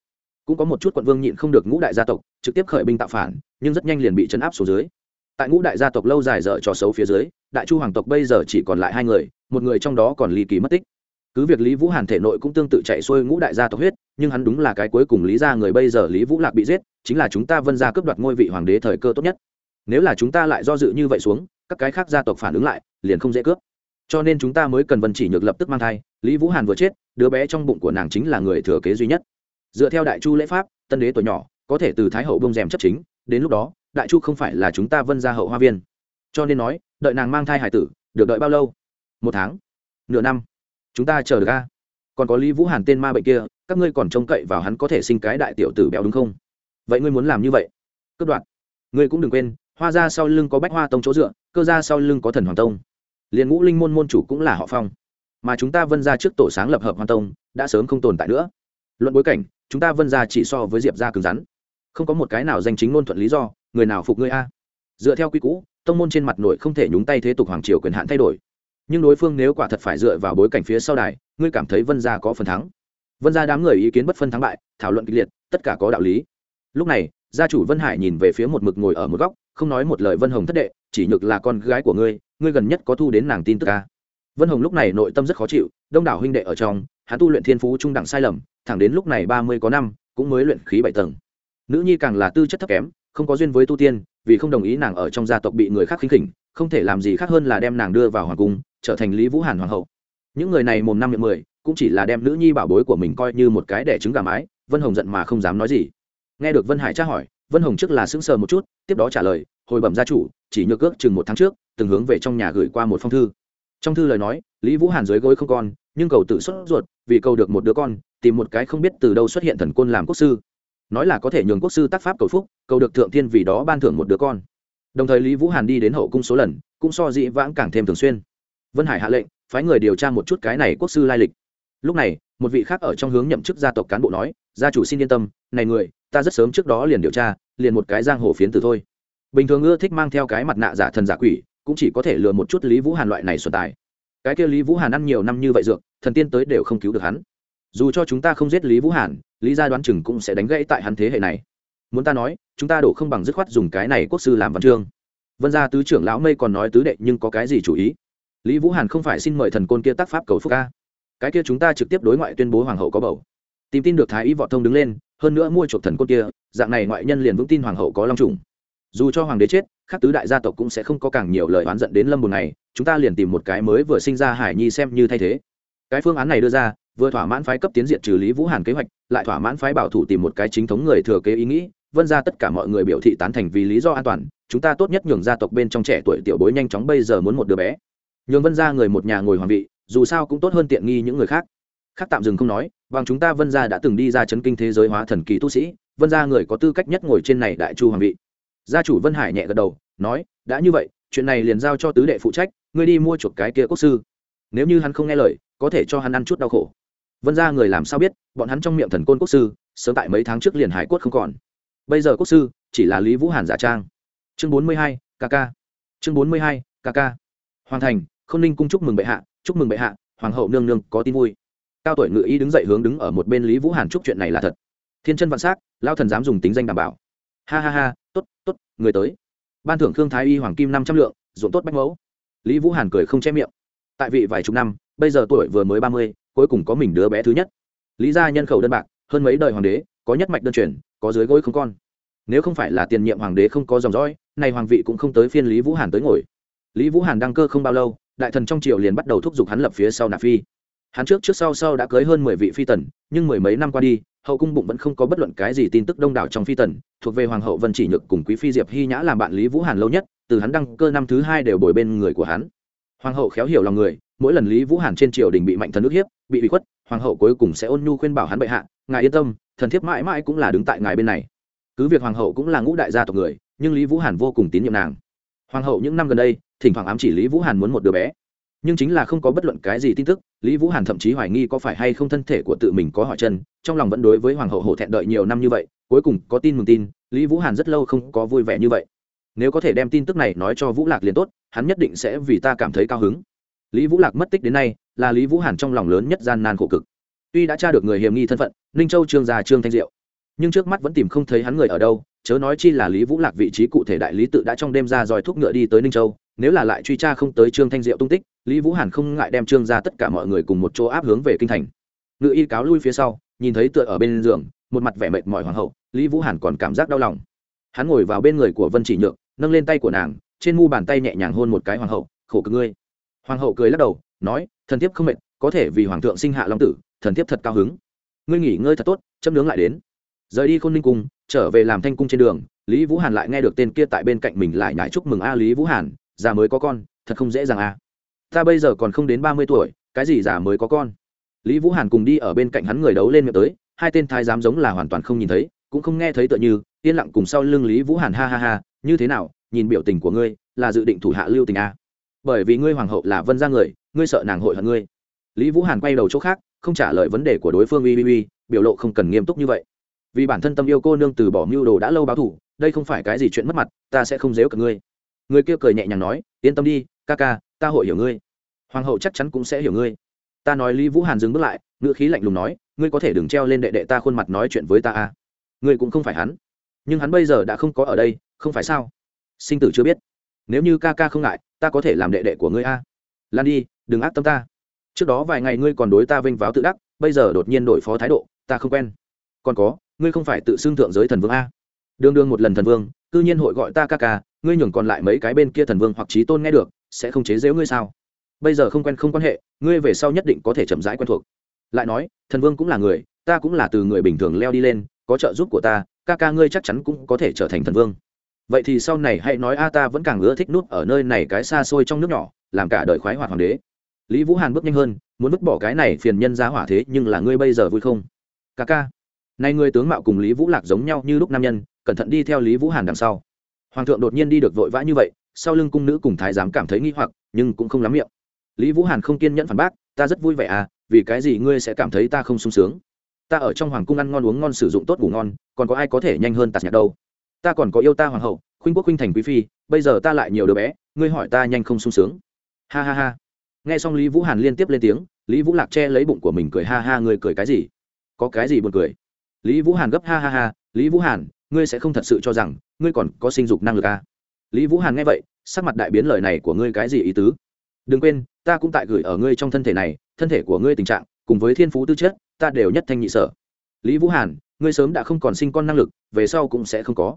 Cũng có một chút quận vương nhịn không được ngũ đại gia tộc, trực tiếp khởi binh tạo phản, nhưng rất nhanh liền bị chấn áp xuống dưới. Tại ngũ đại gia tộc lâu dài dở trò xấu phía dưới, đại chu hoàng tộc bây giờ chỉ còn lại hai người, một người trong đó còn ly kỳ mất tích. Cứ việc lý vũ hàn thể nội cũng tương tự chạy xuôi ngũ đại gia tộc huyết, nhưng hắn đúng là cái cuối cùng lý gia người bây giờ lý vũ lạc bị giết, chính là chúng ta vân gia cướp đoạt ngôi vị hoàng đế thời cơ tốt nhất nếu là chúng ta lại do dự như vậy xuống, các cái khác gia tộc phản ứng lại, liền không dễ cướp. Cho nên chúng ta mới cần vân chỉ nhược lập tức mang thai, lý vũ hàn vừa chết, đứa bé trong bụng của nàng chính là người thừa kế duy nhất. Dựa theo đại chu lễ pháp, tân đế tuổi nhỏ, có thể từ thái hậu bông rèm chấp chính, đến lúc đó, đại chu không phải là chúng ta vân gia hậu hoa viên. Cho nên nói, đợi nàng mang thai hải tử, được đợi bao lâu? Một tháng, nửa năm. Chúng ta chờ được a. Còn có lý vũ hàn tên ma bệnh kia, các ngươi còn trông cậy vào hắn có thể sinh cái đại tiểu tử béo đúng không? Vậy ngươi muốn làm như vậy? Cướp đoạt. Ngươi cũng đừng quên hoa ra sau lưng có bách hoa tông chỗ dựa, cơ ra sau lưng có thần hoàng tông. Liền ngũ linh môn môn chủ cũng là họ phong. Mà chúng ta vân ra trước tổ sáng lập hợp hoàng tông, đã sớm không tồn tại nữa. Luận bối cảnh, chúng ta vân ra chỉ so với diệp ra cứng rắn. Không có một cái nào danh chính ngôn thuận lý do, người nào phục ngươi a? Dựa theo quy cũ, tông môn trên mặt nội không thể nhúng tay thế tục hoàng triều quyền hạn thay đổi. Nhưng đối phương nếu quả thật phải dựa vào bối cảnh phía sau đài, ngươi cảm thấy vân gia có phần thắng. Vân gia đám người ý kiến bất phân thắng bại, thảo luận kịch liệt, tất cả có đạo lý. Lúc này, gia chủ vân hải nhìn về phía một mực ngồi ở một góc không nói một lời vân hồng thất đệ, chỉ nhược là con gái của ngươi ngươi gần nhất có thu đến nàng tin tức ca vân hồng lúc này nội tâm rất khó chịu, đông đảo huynh đệ ở trong, hắn tu luyện thiên phú trung đẳng sai lầm, thẳng đến lúc này ba mươi có năm, cũng mới luyện khí bảy tầng. Nữ nhi càng là tư chất thấp kém, không có duyên với tu tiên, vì không đồng ý nàng ở trong gia tộc bị người khác khinh khỉnh, không thể làm gì khác hơn là đem nàng đưa vào hoàng cung, trở thành lý vũ hàn hoàng hậu. Những người này mồm năm miệng mười, cũng chỉ là đem nữ nhi bảo bối của mình coi như một cái đẻ trứng gà mái, vân hồng giận mà không dám nói gì. Nghe được vân hải tra hỏi vân hồng trước là sững sờ một chút, tiếp đó trả lời, hồi bẩm gia chủ, chỉ nhược ước chừng một tháng trước, từng hướng về trong nhà gửi qua một phong thư. Trong thư lời nói, lý vũ hàn dưới gối không con nhưng cầu tự xuất ruột, vì cầu được một đứa con, tìm một cái không biết từ đâu xuất hiện thần côn làm quốc sư. Nói là có thể nhường quốc sư tác pháp cầu phúc, cầu được thượng thiên vì đó ban thưởng một đứa con. Đồng thời lý vũ hàn đi đến hậu cung số lần, cũng so dị vãng càng thêm thường xuyên. Vân hải hạ lệnh, phái người điều tra một chút cái này quốc sư lai lịch. Lúc này, một vị khác ở trong hướng nhậm chức gia tộc cán bộ nói gia chủ xin yên tâm, này người, ta rất sớm trước đó liền điều tra, liền một cái giang hồ phiến từ thôi. Bình thường ưa thích mang theo cái mặt nạ giả thần giả quỷ, cũng chỉ có thể lừa một chút lý vũ hàn loại này xuân tài. Cái kia lý vũ hàn ăn nhiều năm như vậy dược, thần tiên tới đều không cứu được hắn. Dù cho chúng ta không giết lý vũ hàn, lý gia đoán chừng cũng sẽ đánh gãy tại hắn thế hệ này. Muốn ta nói, chúng ta đổ không bằng dứt khoát dùng cái này quốc sư làm văn chương. Vân gia tứ trưởng lão mây còn nói tứ đệ, nhưng có cái gì chủ ý? Lý vũ hàn không phải xin mời thần côn kia tác pháp cầu phúc ca cái kia chúng ta trực tiếp đối ngoại tuyên bố hoàng hậu có bầu tìm tin được thái y võ thông đứng lên, hơn nữa mua chuộc thần côn kia, dạng này ngoại nhân liền vững tin hoàng hậu có long trùng. Dù cho hoàng đế chết các tứ đại gia tộc cũng sẽ không có càng nhiều lời oán giận đến lâm bùn này, chúng ta liền tìm một cái mới vừa sinh ra hải nhi xem như thay thế. Cái phương án này đưa ra, vừa thỏa mãn phái cấp tiến diện trừ lý vũ hàn kế hoạch, lại thỏa mãn phái bảo thủ tìm một cái chính thống người thừa kế ý nghĩ, vân ra tất cả mọi người biểu thị tán thành vì lý do an toàn, chúng ta tốt nhất nhường gia tộc bên trong trẻ tuổi tiểu bối nhanh chóng bây giờ muốn một đứa bé. Nhường vân ra người một nhà ngồi hoàng vị, dù sao cũng tốt hơn tiện nghi những người khác khác tạm dừng không nói, bằng chúng ta vân gia đã từng đi ra chấn kinh thế giới hóa thần kỳ tu sĩ, vân gia người có tư cách nhất ngồi trên này đại chu hoàng vị. Gia chủ vân hải nhẹ gật đầu, nói, đã như vậy, chuyện này liền giao cho tứ đệ phụ trách, ngươi đi mua chuộc cái kia quốc sư. Nếu như hắn không nghe lời, có thể cho hắn ăn chút đau khổ. Vân gia người làm sao biết, bọn hắn trong miệng thần côn quốc sư, sớm tại mấy tháng trước liền hải quất không còn. Bây giờ quốc sư, chỉ là lý vũ hàn giả trang. Chương bốn mươi hai kk chương bốn mươi hai kk hoàn thành không ninh cung chúc mừng bệ hạ, chúc mừng bệ hạ, hoàng hậu nương nương có tin vui cao tuổi ngự y đứng dậy hướng đứng ở một bên lý vũ hàn chúc chuyện này là thật thiên chân vạn s á c lao thần dám dùng tính danh đảm bảo ha ha ha t ố t t ố t người tới ban thưởng khương thái y hoàng kim năm trăm lượng ruộng tốt bách mẫu lý vũ hàn cười không che miệng tại vị vài chục năm bây giờ tuổi vừa mới ba mươi cuối cùng có mình đứa bé thứ nhất lý gia nhân khẩu đơn bạc hơn mấy đời hoàng đế có nhất mạch đơn truyền có dưới gối không con nếu không phải là tiền nhiệm hoàng đế không có dòng dõi này hoàng vị cũng không tới phiên lý vũ hàn tới ngồi lý vũ hàn đăng cơ không bao lâu đại thần trong triều liền bắt đầu thúc giục hắn lập phía sau nạp phi hắn trước trước sau sau đã cưới hơn mười vị phi tần, nhưng mười mấy năm qua đi, hậu cung bụng vẫn không có bất luận cái gì tin tức đông đảo trong phi tần, thuộc về hoàng hậu vân chỉ nhược cùng quý phi diệp hy nhã làm bạn lý vũ hàn lâu nhất, từ hắn đăng cơ năm thứ hai đều bồi bên người của hắn. Hoàng hậu khéo hiểu lòng người, mỗi lần lý vũ hàn trên triều đình bị mạnh thần ức hiếp, bị bị khuất, hoàng hậu cuối cùng sẽ ôn nhu khuyên bảo hắn bệ hạ, ngài yên tâm, thần thiếp mãi mãi cũng là đứng tại ngài bên này. Cứ việc hoàng hậu cũng là ngũ đại gia tộc người, nhưng lý vũ hàn vô cùng tín nhiệm nàng. Hoàng hậu những năm gần đây, thỉnh thoảng ám chỉ lý vũ hàn muốn một đứa bé nhưng chính là không có bất luận cái gì tin tức, lý vũ hàn thậm chí hoài nghi có phải hay không thân thể của tự mình có hỏi chân, trong lòng vẫn đối với hoàng hậu hổ thẹn đợi nhiều năm như vậy, cuối cùng có tin mừng tin, lý vũ hàn rất lâu không có vui vẻ như vậy. Nếu có thể đem tin tức này nói cho vũ lạc liền tốt, hắn nhất định sẽ vì ta cảm thấy cao hứng. Lý vũ lạc mất tích đến nay, là lý vũ hàn trong lòng lớn nhất gian nan khổ cực. Tuy đã tra được người hiểm nghi thân phận, ninh châu trương gia trương thanh diệu, nhưng trước mắt vẫn tìm không thấy hắn người ở đâu, chớ nói chi là lý vũ lạc vị trí cụ thể đại lý tự đã trong đêm ra dòi thuốc ngựa đi tới ninh châu nếu là lại truy tra không tới trương thanh diệu tung tích, lý vũ hàn không ngại đem trương ra tất cả mọi người cùng một chỗ áp hướng về kinh thành. Ngự y cáo lui phía sau, nhìn thấy tựa ở bên giường, một mặt vẻ mệt mỏi hoàng hậu, lý vũ hàn còn cảm giác đau lòng. Hắn ngồi vào bên người của vân chỉ nhượng nâng lên tay của nàng, trên mu bàn tay nhẹ nhàng hôn một cái hoàng hậu, khổ cực ngươi. Hoàng hậu cười lắc đầu, nói, thần thiếp không mệt, có thể vì hoàng thượng sinh hạ long tử, thần thiếp thật cao hứng. Ngươi nghỉ ngơi thật tốt châm nướng lại đến. Rời đi khôn ninh cung, trở về làm thanh cung trên đường, lý vũ hàn lại nghe được tên kia tại bên cạnh mình lại nhải chúc mừng a lý vũ hàn già mới có con, thật không dễ dàng à? ta bây giờ còn không đến ba mươi tuổi, cái gì già mới có con lý vũ hàn cùng đi ở bên cạnh hắn người đấu lên miệng tới, hai tên thái giám giống là hoàn toàn không nhìn thấy, cũng không nghe thấy tựa như, yên lặng cùng sau lưng lý vũ hàn ha ha ha, như thế nào, nhìn biểu tình của ngươi, là dự định thủ hạ lưu tình à? bởi vì ngươi hoàng hậu là vân ra người, ngươi sợ nàng hội hận ngươi lý vũ hàn quay đầu chỗ khác, không trả lời vấn đề của đối phương uy uy uy, biểu lộ không cần nghiêm túc như vậy vì bản thân tâm yêu cô nương từ bỏ mưu đồ đã lâu báo thủ, đây không phải cái gì chuyện mất mặt, ta sẽ không dếu cả ngươi người kia cười nhẹ nhàng nói, yên tâm đi, ca ca, ta hội hiểu ngươi. Hoàng hậu chắc chắn cũng sẽ hiểu ngươi. Ta nói lý vũ hàn dừng bước lại, ngữ khí lạnh lùng nói, ngươi có thể đừng treo lên đệ đệ ta khuôn mặt nói chuyện với ta à. Ngươi cũng không phải hắn. Nhưng hắn bây giờ đã không có ở đây, không phải sao? Sinh tử chưa biết. Nếu như ca ca không ngại, ta có thể làm đệ đệ của ngươi a à. lan đi, đừng ác tâm ta. Trước đó vài ngày ngươi còn đối ta vênh váo tự đắc, bây giờ đột nhiên đổi phó thái độ, ta không quen. Còn có, ngươi không phải tự xưng thượng giới thần vương à. a đương đương một lần thần vương cư nhiên hội gọi ta ca ca, ngươi nhường còn lại mấy cái bên kia thần vương hoặc trí tôn nghe được, sẽ không chế giễu ngươi sao? Bây giờ không quen không quan hệ, ngươi về sau nhất định có thể chậm rãi quen thuộc. Lại nói, thần vương cũng là người, ta cũng là từ người bình thường leo đi lên, có trợ giúp của ta, ca ca ngươi chắc chắn cũng có thể trở thành thần vương. Vậy thì sau này hãy nói a ta vẫn càng ưa thích nút ở nơi này cái xa xôi trong nước nhỏ, làm cả đời khoái hoạt hoàng đế. Lý vũ hàn bước nhanh hơn, muốn vứt bỏ cái này phiền nhân giá hỏa thế, nhưng là ngươi bây giờ vui không? Ca ca. Nay người tướng mạo cùng lý vũ lạc giống nhau như lúc nam nhân cẩn thận đi theo lý vũ hàn đằng sau. Hoàng thượng đột nhiên đi được vội vã như vậy, sau lưng cung nữ cùng thái giám cảm thấy nghi hoặc, nhưng cũng không lắm miệng. Lý vũ hàn không kiên nhẫn phản bác, ta rất vui vẻ à vì cái gì ngươi sẽ cảm thấy ta không sung sướng? Ta ở trong hoàng cung ăn ngon uống ngon sử dụng tốt ngủ ngon, còn có ai có thể nhanh hơn tạt nhạc đâu? Ta còn có yêu ta hoàng hậu, khuynh quốc khuynh thành quý phi, bây giờ ta lại nhiều đứa bé, ngươi hỏi ta nhanh không sung sướng? Ha ha ha. Nghe xong lý vũ hàn liên tiếp lên tiếng, lý vũ lạc che lấy bụng của mình cười ha ha, ngươi cười cái gì? Có cái gì buồn cười? Lý vũ hàn gấp ha ha ha, lý vũ hàn ngươi sẽ không thật sự cho rằng ngươi còn có sinh dục năng lực à? lý vũ hàn nghe vậy, sắc mặt đại biến lời này của ngươi cái gì ý tứ? Đừng quên, ta cũng tại gửi ở ngươi trong thân thể này, thân thể của ngươi tình trạng, cùng với thiên phú tư chất, ta đều nhất thanh nhị sở. Lý vũ hàn, ngươi sớm đã không còn sinh con năng lực, về sau cũng sẽ không có.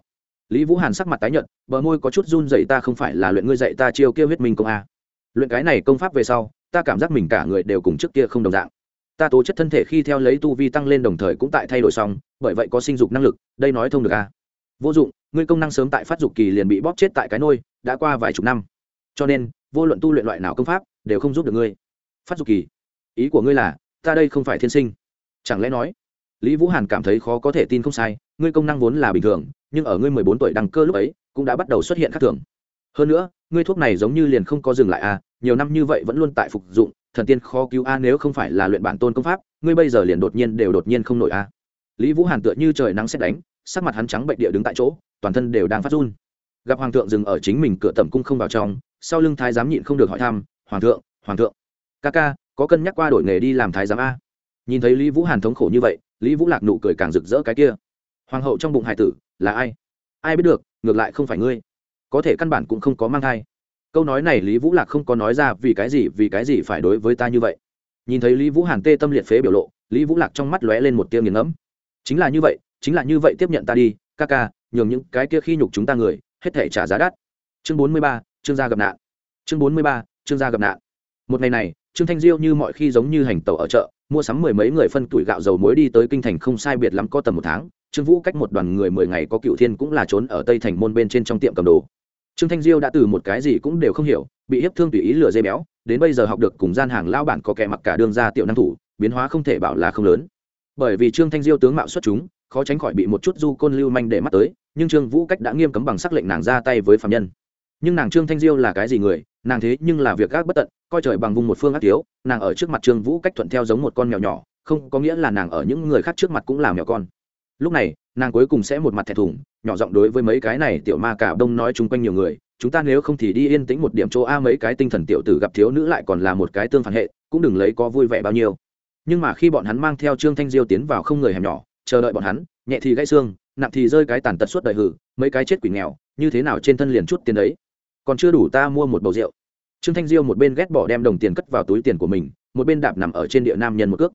Lý vũ hàn sắc mặt tái nhợt, bờ môi có chút run dậy ta không phải là luyện ngươi dạy ta chiêu kêu huyết minh công a luyện cái này công pháp về sau, ta cảm giác mình cả người đều cùng trước kia không đồng dạng ta tố chất thân thể khi theo lấy tu vi tăng lên đồng thời cũng tại thay đổi xong bởi vậy có sinh dục năng lực đây nói thông được à? vô dụng ngươi công năng sớm tại phát dục kỳ liền bị bóp chết tại cái nôi đã qua vài chục năm. Cho nên vô luận tu luyện loại nào công pháp đều không giúp được ngươi. Phát dục kỳ. Ý của ngươi là ta đây không phải thiên sinh. Chẳng lẽ nói lý vũ hàn cảm thấy khó có thể tin không sai ngươi công năng vốn là bình thường nhưng ở ngươi mười bốn tuổi đăng cơ lúc ấy cũng đã bắt đầu xuất hiện khác thường. Hơn nữa ngươi thuốc này giống như liền không có dừng lại a à, nhiều năm như vậy vẫn luôn tại phục dụng thần tiên khó cứu a, nếu không phải là luyện bản tôn công pháp, ngươi bây giờ liền đột nhiên đều đột nhiên không nổi a. Lý vũ hàn tựa như trời nắng xét đánh, sắc mặt hắn trắng bệnh địa đứng tại chỗ, toàn thân đều đang phát run. Gặp hoàng thượng dừng ở chính mình cửa tẩm cung không vào trong, sau lưng thái giám nhịn không được hỏi thăm, hoàng thượng hoàng thượng, ca ca, có cân nhắc qua đổi nghề đi làm thái giám a? Nhìn thấy lý vũ hàn thống khổ như vậy, lý vũ lạc nụ cười càng rực rỡ cái kia. Hoàng hậu trong bụng hải tử, là ai? Ai biết được, ngược lại không phải ngươi. Có thể căn bản cũng không có mang thai câu nói này lý vũ lạc không có nói ra vì cái gì, vì cái gì phải đối với ta như vậy. Nhìn thấy lý vũ hàn tê tâm liệt phế biểu lộ, lý vũ lạc trong mắt lóe lên một tiêu nghiền ngẫm. Chính là như vậy, chính là như vậy tiếp nhận ta đi, ca ca, nhường những cái kia khi nhục chúng ta người, hết thể trả giá đắt. Chương bốn mươi ba, trương gia gặp nạn. Chương bốn mươi ba, trương gia gặp nạn. Một ngày này, trương thanh diêu như mọi khi giống như hành tàu ở chợ, mua sắm mười mấy người phân tuổi gạo dầu muối đi tới kinh thành không sai biệt lắm có tầm một tháng. Trương vũ cách một đoàn người mười ngày có cựu thiên cũng là trốn ở tây thành môn bên trên trong tiệm cầm đồ trương thanh diêu đã từ một cái gì cũng đều không hiểu, bị hiếp thương tùy ý lừa dây béo, đến bây giờ học được cùng gian hàng lao bản có kẻ mặc cả đương ra tiểu năng thủ, biến hóa không thể bảo là không lớn. Bởi vì trương thanh diêu tướng mạo xuất chúng, khó tránh khỏi bị một chút du côn lưu manh để mắt tới, nhưng trương vũ cách đã nghiêm cấm bằng sắc lệnh nàng ra tay với phạm nhân. Nhưng nàng trương thanh diêu là cái gì người, nàng thế nhưng là việc gác bất tận, coi trời bằng vùng một phương ác thiếu, nàng ở trước mặt trương vũ cách thuận theo giống một con mèo nhỏ, không có nghĩa là nàng ở những người khác trước mặt cũng là mèo con lúc này, nàng cuối cùng sẽ một mặt thẹn thùng, nhỏ giọng đối với mấy cái này tiểu ma cả đông nói chung quanh nhiều người, chúng ta nếu không thì đi yên tĩnh một điểm chỗ a, mấy cái tinh thần tiểu tử gặp thiếu nữ lại còn là một cái tương phản hệ, cũng đừng lấy có vui vẻ bao nhiêu. Nhưng mà khi bọn hắn mang theo trương thanh diêu tiến vào không người hẻm nhỏ, chờ đợi bọn hắn, nhẹ thì gãy xương, nặng thì rơi cái tàn tật suốt đời hử, mấy cái chết quỷ nghèo, như thế nào trên thân liền chút tiền đấy? Còn chưa đủ ta mua một bầu rượu. Trương thanh diêu một bên ghét bỏ đem đồng tiền cất vào túi tiền của mình, một bên đạp nằm ở trên địa nam nhân một cước.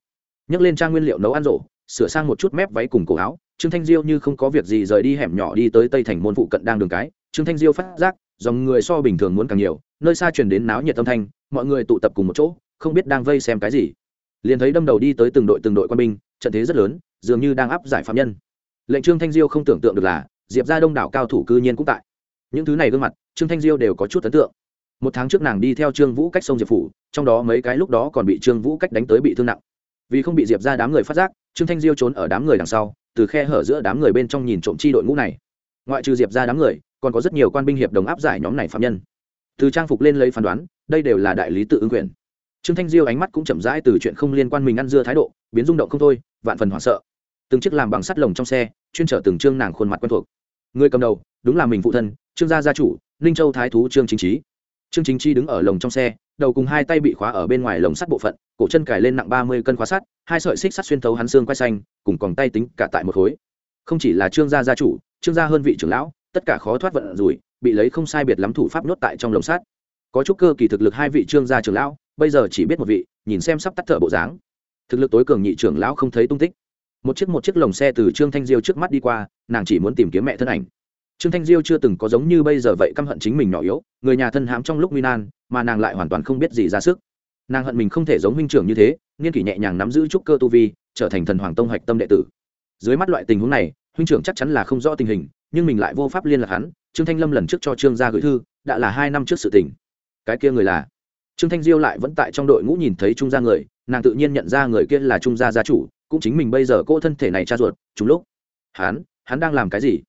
Nhấc lên trang nguyên liệu nấu ăn rổ sửa sang một chút mép váy cùng cổ áo, trương thanh diêu như không có việc gì rời đi hẻm nhỏ đi tới tây thành môn phụ cận đang đường cái, trương thanh diêu phát giác, dòng người so bình thường muốn càng nhiều, nơi xa truyền đến náo nhiệt âm thanh, mọi người tụ tập cùng một chỗ, không biết đang vây xem cái gì. Liền thấy đâm đầu đi tới từng đội từng đội quân binh, trận thế rất lớn, dường như đang áp giải phạm nhân. Lệnh trương thanh diêu không tưởng tượng được là, diệp ra đông đảo cao thủ cư nhiên cũng tại. Những thứ này gương mặt, trương thanh diêu đều có chút ấn tượng. Một tháng trước nàng đi theo trương vũ cách sông diệp phủ, trong đó mấy cái lúc đó còn bị trương vũ cách đánh tới bị thương nặng. Vì không bị diệp ra đám người phát giác trương thanh diêu trốn ở đám người đằng sau, từ khe hở giữa đám người bên trong nhìn trộm chi đội ngũ này. Ngoại trừ diệp ra đám người, còn có rất nhiều quan binh hiệp đồng áp giải nhóm này phạm nhân. Từ trang phục lên lấy phán đoán, đây đều là đại lý tự ứng quyền. Trương thanh diêu ánh mắt cũng chậm rãi từ chuyện không liên quan mình ăn dưa thái độ, biến rung động không thôi, vạn phần hoảng sợ. Từng chiếc làm bằng sắt lồng trong xe, chuyên trở từng trương nàng khuôn mặt quen thuộc. Người cầm đầu, đúng là mình phụ thân, trương gia gia chủ, ninh châu thái thú trương chính trí trương chính trí đứng ở lồng trong xe đầu cùng hai tay bị khóa ở bên ngoài lồng sắt bộ phận, cổ chân cài lên nặng ba mươi cân khóa sắt, hai sợi xích sắt xuyên thấu hắn xương quay xanh, cùng còn tay tính cả tại một khối. Không chỉ là trương gia gia chủ, trương gia hơn vị trưởng lão, tất cả khó thoát vận rủi, bị lấy không sai biệt lắm thủ pháp nhốt tại trong lồng sắt. Có chút cơ kỳ thực lực hai vị trương gia trưởng lão, bây giờ chỉ biết một vị, nhìn xem sắp tắt thở bộ dáng. Thực lực tối cường nhị trưởng lão không thấy tung tích. Một chiếc một chiếc lồng xe từ trương thanh diêu trước mắt đi qua, nàng chỉ muốn tìm kiếm mẹ thân ảnh trương thanh diêu chưa từng có giống như bây giờ vậy căm hận chính mình nhỏ yếu, người nhà thân hãm trong lúc nguy nan, mà nàng lại hoàn toàn không biết gì ra sức. Nàng hận mình không thể giống huynh trưởng như thế nghiên kỷ nhẹ nhàng nắm giữ trúc cơ tu vi, trở thành thần hoàng tông hạch tâm đệ tử. Dưới mắt loại tình huống này, huynh trưởng chắc chắn là không rõ tình hình, nhưng mình lại vô pháp liên lạc hắn. Trương thanh lâm lần trước cho trương gia gửi thư, đã là hai năm trước sự tình. Cái kia người là? Trương thanh diêu lại vẫn tại trong đội ngũ nhìn thấy trung gia người, nàng tự nhiên nhận ra người kia là trung gia gia chủ, cũng chính mình bây giờ cô thân thể này cha ruột chúng lúc. Hắn hắn đang làm cái gì?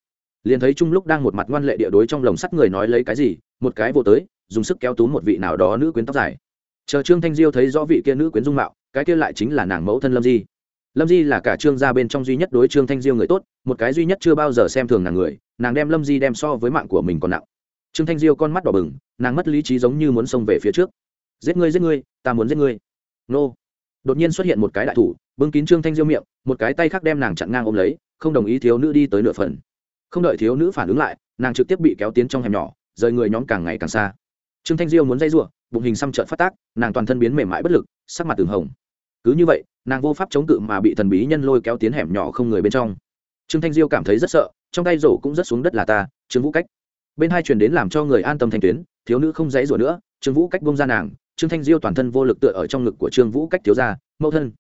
Liền thấy trung lúc đang một mặt ngoan lệ địa đối trong lồng sắt người nói lấy cái gì, một cái vô tới, dùng sức kéo túm một vị nào đó nữ quyến tóc dài. Chờ trương thanh diêu thấy rõ vị kia nữ quyến dung mạo, cái kia lại chính là nàng mẫu thân lâm di. Lâm di là cả trương gia bên trong duy nhất đối trương thanh diêu người tốt, một cái duy nhất chưa bao giờ xem thường nàng người, nàng đem lâm di đem so với mạng của mình còn nặng. Trương thanh diêu con mắt đỏ bừng, nàng mất lý trí giống như muốn xông về phía trước. Giết ngươi giết ngươi, ta muốn giết ngươi. Nô. Đột nhiên xuất hiện một cái đại thủ, bưng kín trương thanh diêu miệng, một cái tay khác đem nàng chặn ngang ôm lấy, không đồng ý thiếu nữ đi tới nửa phần không đợi thiếu nữ phản ứng lại, nàng trực tiếp bị kéo tiến trong hẻm nhỏ, rời người nhóm càng ngày càng xa. Trương thanh diêu muốn dây r u ộ bụng hình xăm trợn phát tác, nàng toàn thân biến mềm mại bất lực, sắc mặt từng hồng. Cứ như vậy, nàng vô pháp chống cự mà bị thần bí nhân lôi kéo tiến hẻm nhỏ không người bên trong. Trương thanh diêu cảm thấy rất sợ, trong tay rổ cũng rất xuống đất là ta, trương vũ cách. Bên hai truyền đến làm cho người an tâm thanh tuyến, thiếu nữ không dãy rủa nữa, trương vũ cách bông ra nàng, trương thanh diêu toàn thân vô lực tựa ở trong ngực của trương vũ cách thiếu ra mẫu thân.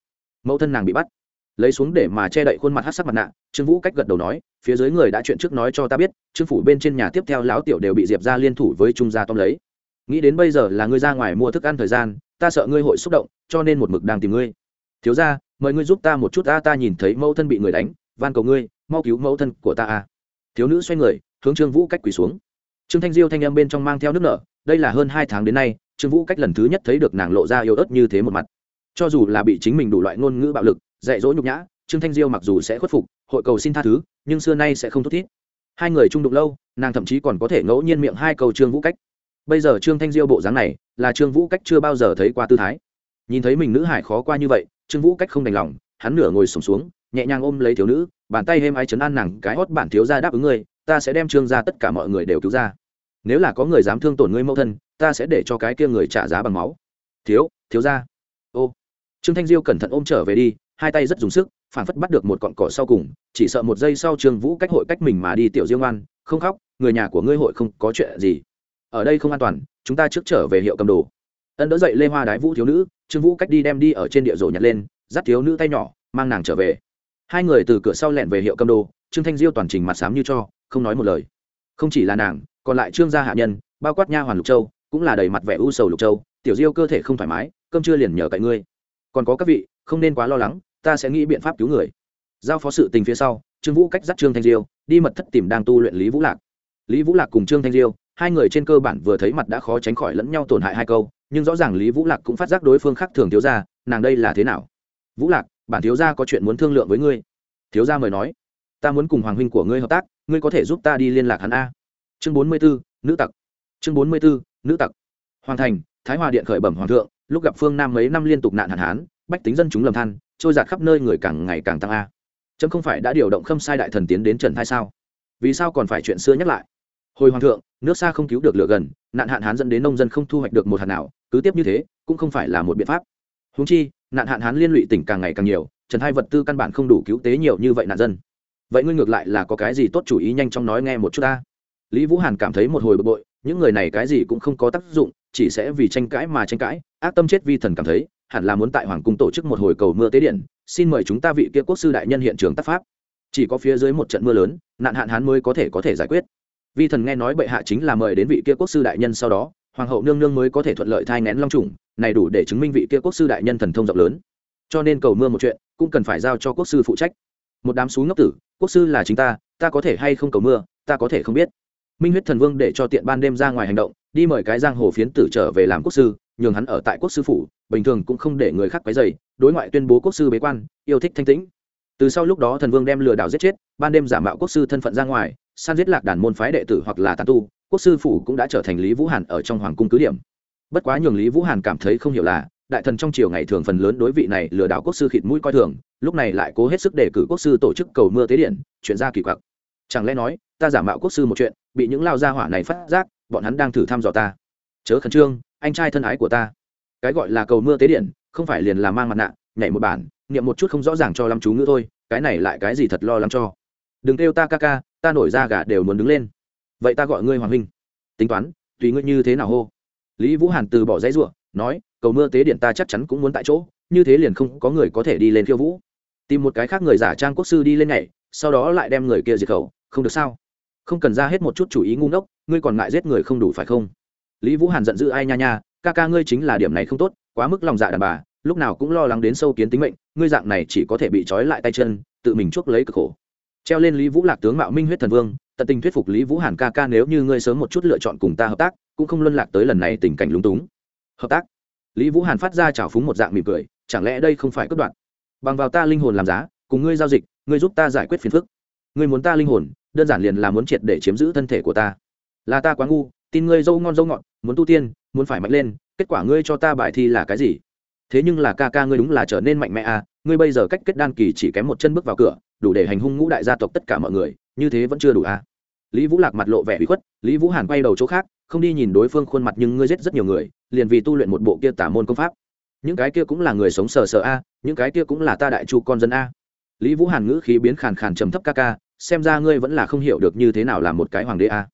Mẫu thân nàng bị bắt lấy xuống để mà che đậy khuôn mặt hát sắc mặt nạ, trương vũ cách gật đầu nói, phía dưới người đã chuyện trước nói cho ta biết, trương phủ bên trên nhà tiếp theo lão tiểu đều bị diệp ra liên thủ với trung gia tóm lấy. Nghĩ đến bây giờ là ngươi ra ngoài mua thức ăn thời gian, ta sợ ngươi hội xúc động, cho nên một mực đang tìm ngươi. Thiếu ra mời ngươi giúp ta một chút ta ta nhìn thấy mẫu thân bị người đánh, van cầu ngươi, mau cứu mẫu thân của ta, a. Thiếu nữ xoay người, hướng trương vũ cách quỳ xuống. Trương thanh diêu thanh em bên trong mang theo nước nở, đây là hơn hai tháng đến nay, trương vũ cách lần thứ nhất thấy được nàng lộ ra yêu ớt như thế một mặt. Cho dù là bị chính mình đủ loại ngôn ngữ bạo lực dạy dỗ nhục nhã trương thanh diêu mặc dù sẽ khuất phục hội cầu xin tha thứ nhưng xưa nay sẽ không thút thít. hai người chung đụng lâu nàng thậm chí còn có thể ngẫu nhiên miệng hai câu trương vũ cách. Bây giờ trương thanh diêu bộ dáng này là trương vũ cách chưa bao giờ thấy qua tư thái. Nhìn thấy mình nữ hải khó qua như vậy trương vũ cách không đành lòng hắn nửa ngồi sùng xuống, xuống nhẹ nhàng ôm lấy thiếu nữ bàn tay êm ai chấn an nàng cái hót bản thiếu ra đáp ứng ngươi ta sẽ đem trương ra tất cả mọi người đều cứu ra. Nếu là có người dám thương tổn ngươi mẫu thân ta sẽ để cho cái kia người trả giá bằng máu. Thiếu thiếu ra ô. Trương thanh diêu cẩn thận ôm trở về đi hai tay rất dùng sức phản phất bắt được một cọn cỏ sau cùng, chỉ sợ một giây sau trương vũ cách hội cách mình mà đi tiểu diêu ngoan, không khóc, người nhà của ngươi hội không có chuyện gì. Ở đây không an toàn, chúng ta trước trở về hiệu cầm đồ. Ân đỡ dậy lê hoa đái vũ thiếu nữ, trương vũ cách đi đem đi ở trên địa rổ nhặt lên, dắt thiếu nữ tay nhỏ, mang nàng trở về. Hai người từ cửa sau lẹn về hiệu cầm đồ, trương thanh diêu toàn trình mặt sám như cho, không nói một lời. Không chỉ là nàng, còn lại trương gia hạ nhân, bao quát nha hoàn lục châu, cũng là đầy mặt vẻ u sầu lục châu, tiểu diêu cơ thể không thoải mái, cơm chưa liền nhờ cậy ngươi. Còn có các vị không nên quá lo lắng, ta sẽ nghĩ biện pháp cứu người. Giao phó sự tình phía sau, trương vũ cách dắt trương thanh diêu, đi mật thất tìm đang tu luyện lý vũ lạc. Lý vũ lạc cùng trương thanh diêu, hai người trên cơ bản vừa thấy mặt đã khó tránh khỏi lẫn nhau tổn hại hai câu, nhưng rõ ràng lý vũ lạc cũng phát giác đối phương khác thường thiếu ra nàng đây là thế nào? Vũ lạc, bản thiếu gia có chuyện muốn thương lượng với ngươi. Thiếu gia mời nói. Ta muốn cùng hoàng huynh của ngươi hợp tác, ngươi có thể giúp ta đi liên lạc hắn a. Chương bốn mươi bốn nữ tặc. Chương bốn mươi bốn nữ tặc. Hoàng thành, thái hòa điện khởi bẩm hoàng thượng, lúc gặp phương nam mấy năm liên tục nạn hạn hán bách tính dân chúng lầm than, trôi giạt khắp nơi người càng ngày càng tăng a. Chấm không phải đã điều động khâm sai đại thần tiến đến trần thai sao? Vì sao còn phải chuyện xưa nhắc lại? Hồi hoàng thượng, nước xa không cứu được lửa gần, nạn hạn hán dẫn đến nông dân không thu hoạch được một hạt nào, cứ tiếp như thế, cũng không phải là một biện pháp. Húng chi, nạn hạn hán liên lụy tỉnh càng ngày càng nhiều, trần hai vật tư căn bản không đủ cứu tế nhiều như vậy nạn dân. Vậy ngươi ngược lại là có cái gì tốt chủ ý nhanh chóng nói nghe một chút ta? Lý vũ hàn cảm thấy một hồi bực bội, những người này cái gì cũng không có tác dụng, chỉ sẽ vì tranh cãi mà tranh cãi, ác tâm chết vi thần cảm thấy hẳn là muốn tại hoàng cung tổ chức một hồi cầu mưa tế điện, xin mời chúng ta vị kia quốc sư đại nhân hiện trường tác pháp. Chỉ có phía dưới một trận mưa lớn, nạn hạn hán mới có thể có thể giải quyết. Vi thần nghe nói bệ hạ chính là mời đến vị kia quốc sư đại nhân sau đó, hoàng hậu nương nương mới có thể thuận lợi thai ngén long trùng, này đủ để chứng minh vị kia quốc sư đại nhân thần thông rộng lớn. Cho nên cầu mưa một chuyện, cũng cần phải giao cho quốc sư phụ trách. Một đám xú ngốc tử, quốc sư là chính ta ta có thể hay không cầu mưa, ta có thể không biết. Minh huyết thần vương để cho tiện ban đêm ra ngoài hành động, đi mời cái giang hồ phiến tử trở về làm quốc sư nhường hắn ở tại quốc sư phủ, bình thường cũng không để người khác quấy dày đối ngoại tuyên bố quốc sư bế quan, yêu thích thanh tĩnh. Từ sau lúc đó thần vương đem lừa đảo giết chết, ban đêm giả mạo quốc sư thân phận ra ngoài, san giết lạc đàn môn phái đệ tử hoặc là tàn tu, quốc sư phủ cũng đã trở thành lý vũ hàn ở trong hoàng cung cứ điểm. Bất quá nhường lý vũ hàn cảm thấy không hiểu là, đại thần trong triều ngày thường phần lớn đối vị này lừa đảo quốc sư khịt mũi coi thường, lúc này lại cố hết sức để cử quốc sư tổ chức cầu mưa tế điện chuyện ra kỳ quặc. Chẳng lẽ nói, ta giả mạo quốc sư một chuyện, bị những lao gia hỏa này phát giác, bọn hắn đang thử thăm dò ta. Chớ khẩn trương anh trai thân ái của ta. Cái gọi là cầu mưa tế điện, không phải liền là mang mặt nạ, nhảy một bản, niệm một chút không rõ ràng cho lâm chú ngữ thôi, cái này lại cái gì thật lo lắng cho. Đừng kêu ta ca ca, ta nổi ra gà đều muốn đứng lên. Vậy ta gọi ngươi hoàng huynh. Tính toán, tùy ngươi như thế nào hô. Lý vũ hàn từ bỏ dãy ruộng, nói, cầu mưa tế điện ta chắc chắn cũng muốn tại chỗ, như thế liền không có người có thể đi lên khiêu vũ. Tìm một cái khác người giả trang quốc sư đi lên nhảy, sau đó lại đem người kia diệt khẩu, không được sao? Không cần ra hết một chút chủ ý ngu ngốc, ngươi còn ngại giết người không đủ phải không? Lý vũ hàn giận dữ, ai nha nha, ca ca ngươi chính là điểm này không tốt, quá mức lòng dạ đàn bà, lúc nào cũng lo lắng đến sâu kiến tính mệnh, ngươi dạng này chỉ có thể bị trói lại tay chân, tự mình chuốc lấy cực khổ. Treo lên lý vũ lạc tướng mạo minh huyết thần vương, tận tình thuyết phục lý vũ hàn ca ca nếu như ngươi sớm một chút lựa chọn cùng ta hợp tác, cũng không luân lạc tới lần này tình cảnh lúng túng. Hợp tác? Lý vũ hàn phát ra trào phúng một dạng mỉm cười, chẳng lẽ đây không phải cất đoạn bằng vào ta linh hồn làm giá, cùng ngươi giao dịch, ngươi giúp ta giải quyết phiền phức. Ngươi muốn ta linh hồn, đơn giản liền là muốn triệt để chiếm giữ thân thể của ta. Là ta quá ngu tin ngươi dâu ngon dâu ngọt, muốn tu tiên, muốn phải mạnh lên, kết quả ngươi cho ta bài thi là cái gì? Thế nhưng là ca ca ngươi đúng là trở nên mạnh mẽ à ngươi bây giờ cách kết đan kỳ chỉ kém một chân bước vào cửa, đủ để hành hung ngũ đại gia tộc tất cả mọi người, như thế vẫn chưa đủ à. Lý vũ lạc mặt lộ vẻ bị khuất, lý vũ hàn quay đầu chỗ khác, không đi nhìn đối phương khuôn mặt nhưng ngươi giết rất nhiều người, liền vì tu luyện một bộ kia tả môn công pháp. Những cái kia cũng là người sống sờ sờ a những cái kia cũng là ta đại chu con dân a lý vũ hàn ngữ khí biến khàn khàn trầm thấp ca ca, xem ra ngươi vẫn là không hiểu được như thế nào là một cái hoàng đế a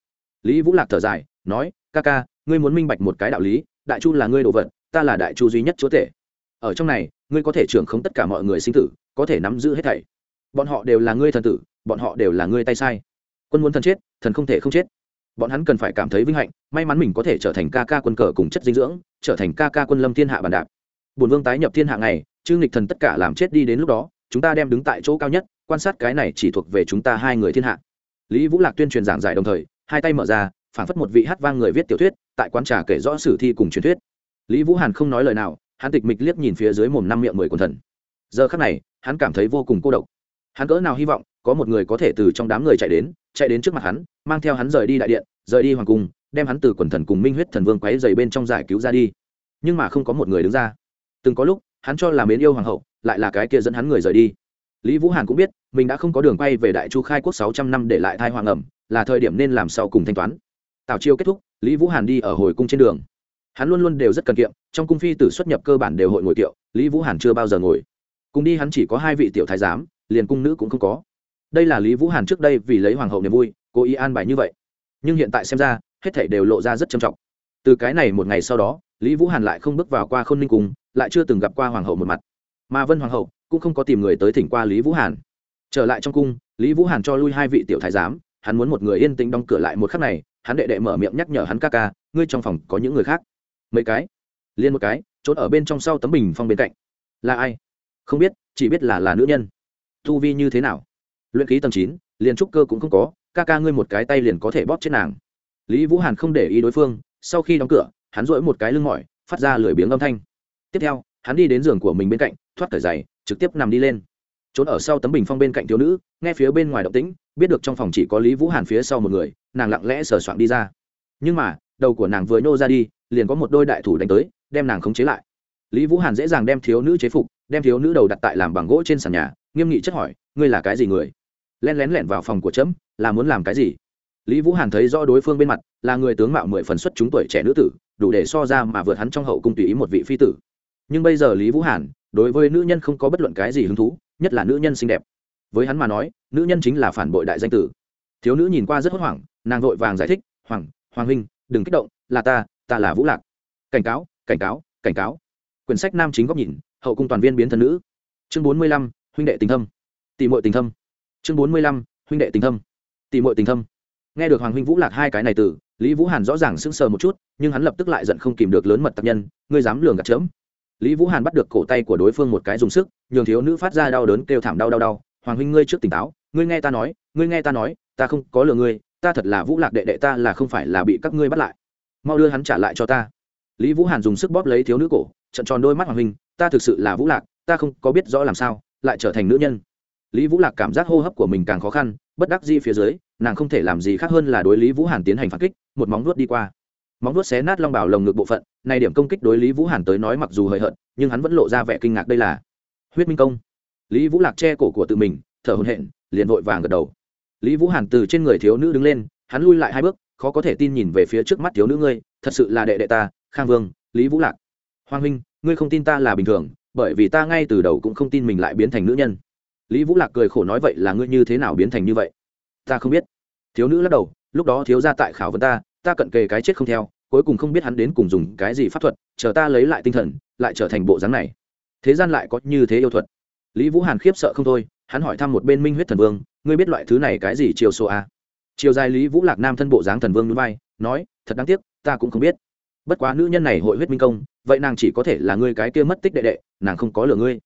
lý vũ lạc thở dài nói, ca ca, ngươi muốn minh bạch một cái đạo lý, đại chu là ngươi đồ vật, ta là đại chu duy nhất chúa tể. Ở trong này, ngươi có thể trưởng không tất cả mọi người sinh tử, có thể nắm giữ hết thảy. Bọn họ đều là ngươi thần tử, bọn họ đều là ngươi tay sai. Quân muốn thần chết, thần không thể không chết. Bọn hắn cần phải cảm thấy vinh hạnh, may mắn mình có thể trở thành ca ca quân cờ cùng chất dinh dưỡng, trở thành ca ca quân lâm thiên hạ bàn đạp. Bùn vương tái nhập thiên hạ này chư lịch thần tất cả làm chết đi đến lúc đó, chúng ta đem đứng tại chỗ cao nhất, quan sát cái này chỉ thuộc về chúng ta hai người thiên hạ. Lý vũ lạc tuyên truyền giảng giải đồng thời, hai tay mở ra phản phất một vị hát vang người viết tiểu thuyết, tại quán trà kể rõ sử thi cùng truyền thuyết. Lý vũ hàn không nói lời nào, hắn tịch mịch liếc nhìn phía dưới mồm năm miệng mười quần thần. Giờ khắc này, hắn cảm thấy vô cùng cô độc. Hắn cỡ nào hy vọng, có một người có thể từ trong đám người chạy đến chạy đến trước mặt hắn, mang theo hắn rời đi đại điện, rời đi hoàng cung, đem hắn từ quần thần cùng minh huyết thần vương quáy dày bên trong giải cứu ra đi. Nhưng mà không có một người đứng ra. Từng có lúc, hắn cho là mến yêu hoàng hậu, lại là cái kia dẫn hắn người rời đi. Lý vũ hàn cũng biết, mình đã không có đường quay về đại chu khai quốc sáu trăm năm để lại thai hoàng ẩm, là thời điểm nên làm sau cùng thanh toán tào chiêu kết thúc, lý vũ hàn đi ở hồi cung trên đường. Hắn luôn luôn đều rất cần kiệm, trong cung phi tử xuất nhập cơ bản đều hội ngồi kiệu, lý vũ hàn chưa bao giờ ngồi. Cùng đi hắn chỉ có hai vị tiểu thái giám, liền cung nữ cũng không có. Đây là lý vũ hàn trước đây vì lấy hoàng hậu niềm vui, cố ý an bài như vậy. Nhưng hiện tại xem ra, hết thảy đều lộ ra rất trầm trọng. Từ cái này một ngày sau đó, lý vũ hàn lại không bước vào qua k h ô n ninh cung, lại chưa từng gặp qua hoàng hậu một mặt. Mà vân hoàng hậu cũng không có tìm người tới thỉnh qua lý vũ hàn. Trở lại trong cung, lý vũ hàn cho lui hai vị tiểu thái giám, hắn muốn một người yên tĩnh đóng cửa lại một khắc này hắn đệ đệ mở miệng nhắc nhở hắn ca ca, ngươi trong phòng có những người khác? Mấy cái? Liên một cái, trốn ở bên trong sau tấm bình phong bên cạnh. Là ai? Không biết, chỉ biết là là nữ nhân. Thu vi như thế nào? Luyện ký tầng chín, liền trúc cơ cũng không có, ca ca ngươi một cái tay liền có thể bóp chết nàng. Lý vũ hàn không để ý đối phương, sau khi đóng cửa, hắn dỗi một cái lưng mỏi, phát ra lười biếng âm thanh. Tiếp theo, hắn đi đến giường của mình bên cạnh, thoát cởi giày trực tiếp nằm đi lên trốn ở sau tấm bình phong bên cạnh thiếu nữ, nghe phía bên ngoài động tĩnh, biết được trong phòng chỉ có lý vũ hàn phía sau một người, nàng lặng lẽ sờ soạn đi ra. Nhưng mà, đầu của nàng vừa nhô ra đi, liền có một đôi đại thủ đánh tới, đem nàng khống chế lại. Lý vũ hàn dễ dàng đem thiếu nữ chế phục, đem thiếu nữ đầu đặt tại làm bằng gỗ trên sàn nhà, nghiêm nghị chất hỏi, ngươi là cái gì người? Len lén lẻn vào phòng của trẫm là muốn làm cái gì? Lý vũ hàn thấy rõ đối phương bên mặt, là người tướng mạo mười phần xuất chúng tuổi trẻ nữ tử, đủ để so ra mà vượt hắn trong hậu cung tùy ý một vị phi tử. Nhưng bây giờ lý vũ hàn, đối với nữ nhân không có bất luận cái gì hứng thú nhất là nữ nhân xinh đẹp. Với hắn mà nói, nữ nhân chính là phản bội đại danh tử. Thiếu nữ nhìn qua rất hốt hoảng, nàng vội vàng giải thích, hoàng hoàng huynh, đừng kích động, là ta ta là vũ lạc. Cảnh cáo cảnh cáo cảnh cáo. Quyển sách nam chính góc nhìn, hậu cung toàn viên biến thân nữ. Chương bốn mươi lăm, huynh đệ tình thâm. Tỷ muội tình thâm. Chương bốn mươi lăm, huynh đệ tình thâm. Tỷ muội tình thâm. Nghe được hoàng huynh vũ lạc hai cái này từ, lý vũ hàn rõ ràng sững sờ một chút, nhưng hắn lập tức lại giận không kìm được lớn mật tập nhân, ngươi dám lường gạt chớm lý vũ hàn bắt được cổ tay của đối phương một cái dùng sức, nhường thiếu nữ phát ra đau đớn kêu thảm đau đau đau. Hoàng huynh ngươi trước tỉnh táo, ngươi nghe ta nói, ngươi nghe ta nói, ta không có lừa ngươi, ta thật là vũ lạc đệ đệ ta là không phải là bị các ngươi bắt lại. Mau đưa hắn trả lại cho ta. Lý vũ hàn dùng sức bóp lấy thiếu nữ cổ, trận tròn đôi mắt hoàng huynh, ta thực sự là vũ lạc, ta không có biết rõ làm sao, lại trở thành nữ nhân. Lý vũ lạc cảm giác hô hấp của mình càng khó khăn, bất đắc di phía dưới, nàng không thể làm gì khác hơn là đối lý vũ hàn tiến hành phản kích, một móng vuốt đi qua móng vuốt xé nát long bảo lồng ngực bộ phận, này điểm công kích đối lý vũ hàn tới nói mặc dù hời hợt, nhưng hắn vẫn lộ ra vẻ kinh ngạc đây là huyết minh công. Lý vũ lạc che cổ của tự mình, thở hồn hện liền vội vàng gật đầu. Lý vũ hàn từ trên người thiếu nữ đứng lên, hắn lui lại hai bước, khó có thể tin nhìn về phía trước mắt thiếu nữ ngươi, thật sự là đệ đệ ta, khang vương, lý vũ lạc. Hoàng huynh, ngươi không tin ta là bình thường, bởi vì ta ngay từ đầu cũng không tin mình lại biến thành nữ nhân. Lý vũ lạc cười khổ nói vậy là ngươi như thế nào biến thành như vậy? Ta không biết. Thiếu nữ lắc đầu, lúc đó thiếu ra tại khảo vấn ta ta cận kề cái chết không theo, cuối cùng không biết hắn đến cùng dùng cái gì pháp thuật, chờ ta lấy lại tinh thần, lại trở thành bộ dáng này. Thế gian lại có như thế yêu thuật. Lý vũ hàn khiếp sợ không thôi, hắn hỏi thăm một bên minh huyết thần vương, ngươi biết loại thứ này cái gì chiều số a? Chiều dài lý vũ lạc nam thân bộ dáng thần vương núi bay, nói, thật đáng tiếc, ta cũng không biết. Bất quá nữ nhân này hội huyết minh công, vậy nàng chỉ có thể là ngươi cái kia mất tích đệ đệ, nàng không có lửa ngươi.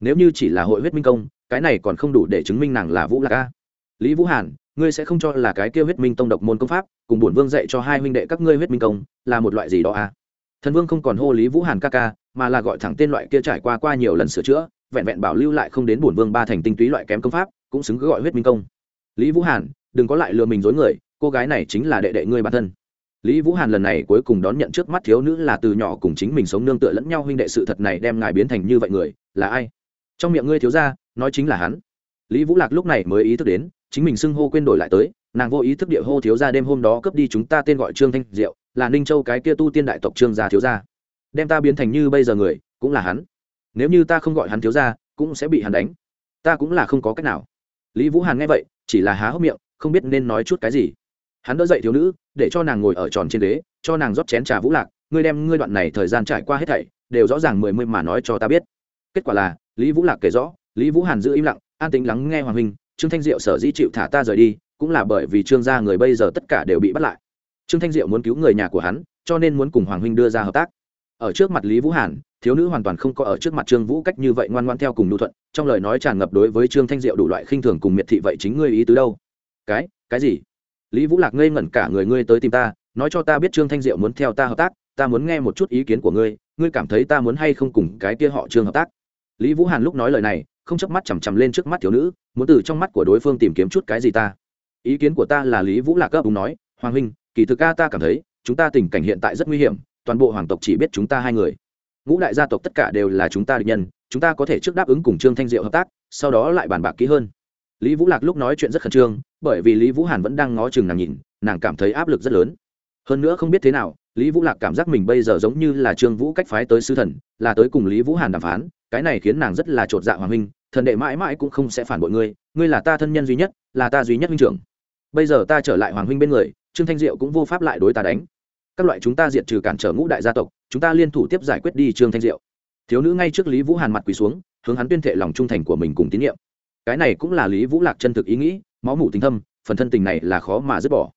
Nếu như chỉ là hội huyết minh công, cái này còn không đủ để chứng minh nàng là vũ lạc a. Lý vũ hàn ngươi sẽ không cho là cái kia huyết minh tông độc môn công pháp, cùng bổn vương dạy cho hai huynh đệ các ngươi huyết minh công, là một loại gì đó à? Thần vương không còn hô lý vũ hàn ca ca, mà là gọi thẳng tên loại kia trải qua qua nhiều lần sửa chữa, vẹn vẹn bảo lưu lại không đến bổn vương ba thành tinh túy loại kém công pháp, cũng xứng cứ gọi huyết minh công. Lý vũ hàn, đừng có lại lừa mình dối người, cô gái này chính là đệ đệ ngươi bản thân. Lý vũ hàn lần này cuối cùng đón nhận trước mắt thiếu nữ là từ nhỏ cùng chính mình sống nương tựa lẫn nhau huynh đệ sự thật này đem ngài biến thành như vậy người, là ai? Trong miệng ngươi thiếu ra nói chính là hắn. Lý vũ lạc lúc này mới ý thức đến chính mình xưng hô quên đổi lại tới, nàng vô ý thức địa hô thiếu gia đêm hôm đó cướp đi chúng ta tên gọi trương thanh diệu, là ninh châu cái kia tu tiên đại tộc trương gia thiếu gia. Đem ta biến thành như bây giờ người, cũng là hắn. Nếu như ta không gọi hắn thiếu gia, cũng sẽ bị hắn đánh. Ta cũng là không có cách nào. Lý vũ hàn nghe vậy, chỉ là há hốc miệng, không biết nên nói chút cái gì. Hắn đỡ dậy thiếu nữ, để cho nàng ngồi ở tròn trên ghế, cho nàng rót chén trà vũ lạc. Ngươi đem ngươi đoạn này thời gian trải qua hết thảy, đều rõ ràng mười mươi mà nói cho ta biết. Kết quả là, lý vũ lạc kể rõ, lý vũ hàn giữ im lặng, an tính lắng nghe hoàng huynh trương thanh diệu sở dĩ chịu thả ta rời đi, cũng là bởi vì trương gia người bây giờ tất cả đều bị bắt lại. Trương thanh diệu muốn cứu người nhà của hắn, cho nên muốn cùng hoàng huynh đưa ra hợp tác. Ở trước mặt lý vũ hàn, thiếu nữ hoàn toàn không có ở trước mặt trương vũ cách như vậy ngoan ngoan theo cùng nhu thuận, trong lời nói tràn ngập đối với trương thanh diệu đủ loại khinh thường cùng miệt thị vậy chính ngươi ý tứ đâu? Cái cái gì? Lý vũ lạc ngây ngẩn cả người, ngươi tới tìm ta, nói cho ta biết trương thanh diệu muốn theo ta hợp tác, ta muốn nghe một chút ý kiến của ngươi ngươi cảm thấy ta muốn hay không cùng cái kia họ trương hợp tác? Lý vũ hàn lúc nói lời này không chớp mắt chằm chằm lên trước mắt thiếu nữ, muốn từ trong mắt của đối phương tìm kiếm chút cái gì ta? Ý kiến của ta là lý vũ lạc gấp đúng nói, hoàng huynh, kỳ thực ca ta cảm thấy, chúng ta tình cảnh hiện tại rất nguy hiểm, toàn bộ hoàng tộc chỉ biết chúng ta hai người. Ngũ đại gia tộc tất cả đều là chúng ta địch nhân, chúng ta có thể trước đáp ứng cùng trương thanh diệu hợp tác, sau đó lại bàn bạc kỹ hơn. Lý vũ lạc lúc nói chuyện rất khẩn trương, bởi vì lý vũ hàn vẫn đang ngó chừng nàng nhìn, nàng cảm thấy áp lực rất lớn. Hơn nữa không biết thế nào lý vũ lạc cảm giác mình bây giờ giống như là trương vũ cách phái tới sư thần, là tới cùng lý vũ hàn đàm phán, cái này khiến nàng rất là t dạ hoàng huynh thần đệ mãi mãi cũng không sẽ phản bội ngươi ngươi là ta thân nhân duy nhất, là ta duy nhất huynh trưởng. Bây giờ ta trở lại hoàng huynh bên người, trương thanh diệu cũng vô pháp lại đối ta đánh. Các loại chúng ta diệt trừ cản trở ngũ đại gia tộc, chúng ta liên thủ tiếp giải quyết đi trương thanh diệu. Thiếu nữ ngay trước lý vũ hàn mặt quỳ xuống, hướng hắn tuyên thệ lòng trung thành của mình cùng tín nhiệm. Cái này cũng là lý vũ lạc chân thực ý nghĩ, máu mủ tình thâm, phần thân tình này là khó mà dứt bỏ.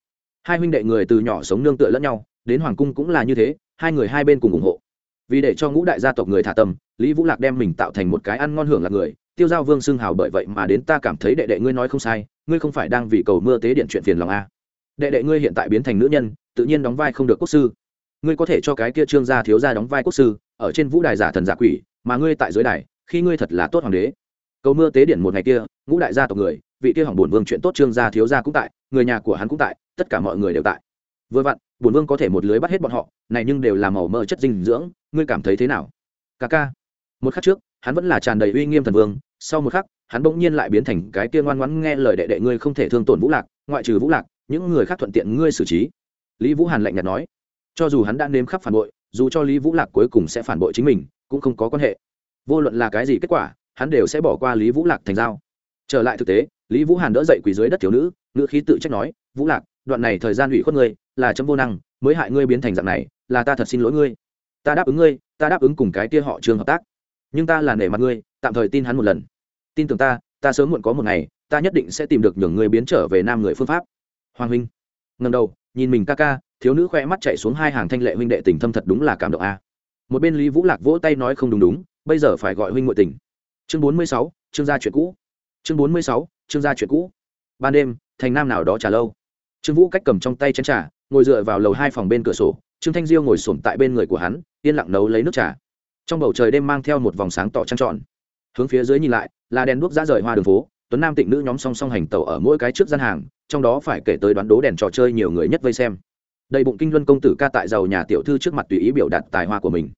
Hai huynh đệ người từ nhỏ sống nương tựa lẫn nhau đến hoàng cung cũng là như thế, hai người hai bên cùng ủng hộ. Vì để cho ngũ đại gia tộc người thả tâm, lý vũ lạc đem mình tạo thành một cái ăn ngon hưởng là người, tiêu giao vương xưng hào bởi vậy mà đến ta cảm thấy đệ đệ ngươi nói không sai, ngươi không phải đang vì cầu mưa tế điện chuyện phiền lòng a đệ đệ ngươi hiện tại biến thành nữ nhân, tự nhiên đóng vai không được quốc sư. Ngươi có thể cho cái kia trương gia thiếu gia đóng vai quốc sư, ở trên vũ đài giả thần giả quỷ, mà ngươi tại dưới đài, khi ngươi thật là tốt hoàng đế. Cầu mưa tế điện một ngày kia, ngũ đại gia tộc người, vị kia hỏng buồn vương chuyện tốt trương gia thiếu gia cũng tại, người nhà của hắn cũng tại, tất cả mọi người đều tại vừa vặn, bổn vương có thể một lưới bắt hết bọn họ, này nhưng đều là màu mỡ chất dinh dưỡng, ngươi cảm thấy thế nào? Ca ca. Một khắc trước, hắn vẫn là tràn đầy uy nghiêm thần vương, sau một khắc, hắn bỗng nhiên lại biến thành cái kia ngoan ngoãn nghe lời đệ đệ ngươi không thể thương tổn vũ lạc, ngoại trừ vũ lạc, những người khác thuận tiện ngươi xử trí. Lý vũ hàn lạnh nhạt nói, cho dù hắn đã nếm khắp phản bội, dù cho lý vũ lạc cuối cùng sẽ phản bội chính mình, cũng không có quan hệ. Vô luận là cái gì kết quả, hắn đều sẽ bỏ qua lý vũ lạc thành giao trở lại thực tế, lý vũ hàn đỡ dậy quỳ dưới đất thiếu nữ nữ khí tự trách nói, vũ lạc, đoạn này thời gian ủy khuất ngươi là chấm vô năng, mới hại ngươi biến thành dạng này, là ta thật xin lỗi ngươi. Ta đáp ứng ngươi, ta đáp ứng cùng cái kia họ trường hợp tác. Nhưng ta là nể mặt ngươi, tạm thời tin hắn một lần. Tin tưởng ta ta sớm muộn có một ngày, ta nhất định sẽ tìm được nhường ngươi biến trở về nam người phương pháp. Hoàng huynh ngầm đầu, nhìn mình ca ca, thiếu nữ khoe mắt chạy xuống hai hàng thanh lệ huynh đệ tình thâm thật đúng là cảm động a. Một bên lý vũ lạc vỗ tay nói không đúng đúng, bây giờ phải gọi huynh ngội tình. Chương bốn mươi sáu chương gia chuyện cũ. Chương bốn mươi sáu chương gia chuyện cũ. Ban đêm, thành nam nào đó trả lâu. Trương vũ cách cầm trong tay chén trà ngồi dựa vào lầu hai phòng bên cửa sổ, trương thanh diêu ngồi xổm tại bên người của hắn, yên lặng nấu lấy nước trà. Trong bầu trời đêm mang theo một vòng sáng tỏ trăng tròn. Hướng phía dưới nhìn lại, là đèn đuốc ra rời hoa đường phố, tuấn nam tịnh nữ nhóm song song hành tàu ở mỗi cái trước gian hàng, trong đó phải kể tới đoán đố đèn trò chơi nhiều người nhất vây xem. Đầy bụng kinh luân công tử ca tại giàu nhà tiểu thư trước mặt tùy ý biểu đạt tài hoa của mình.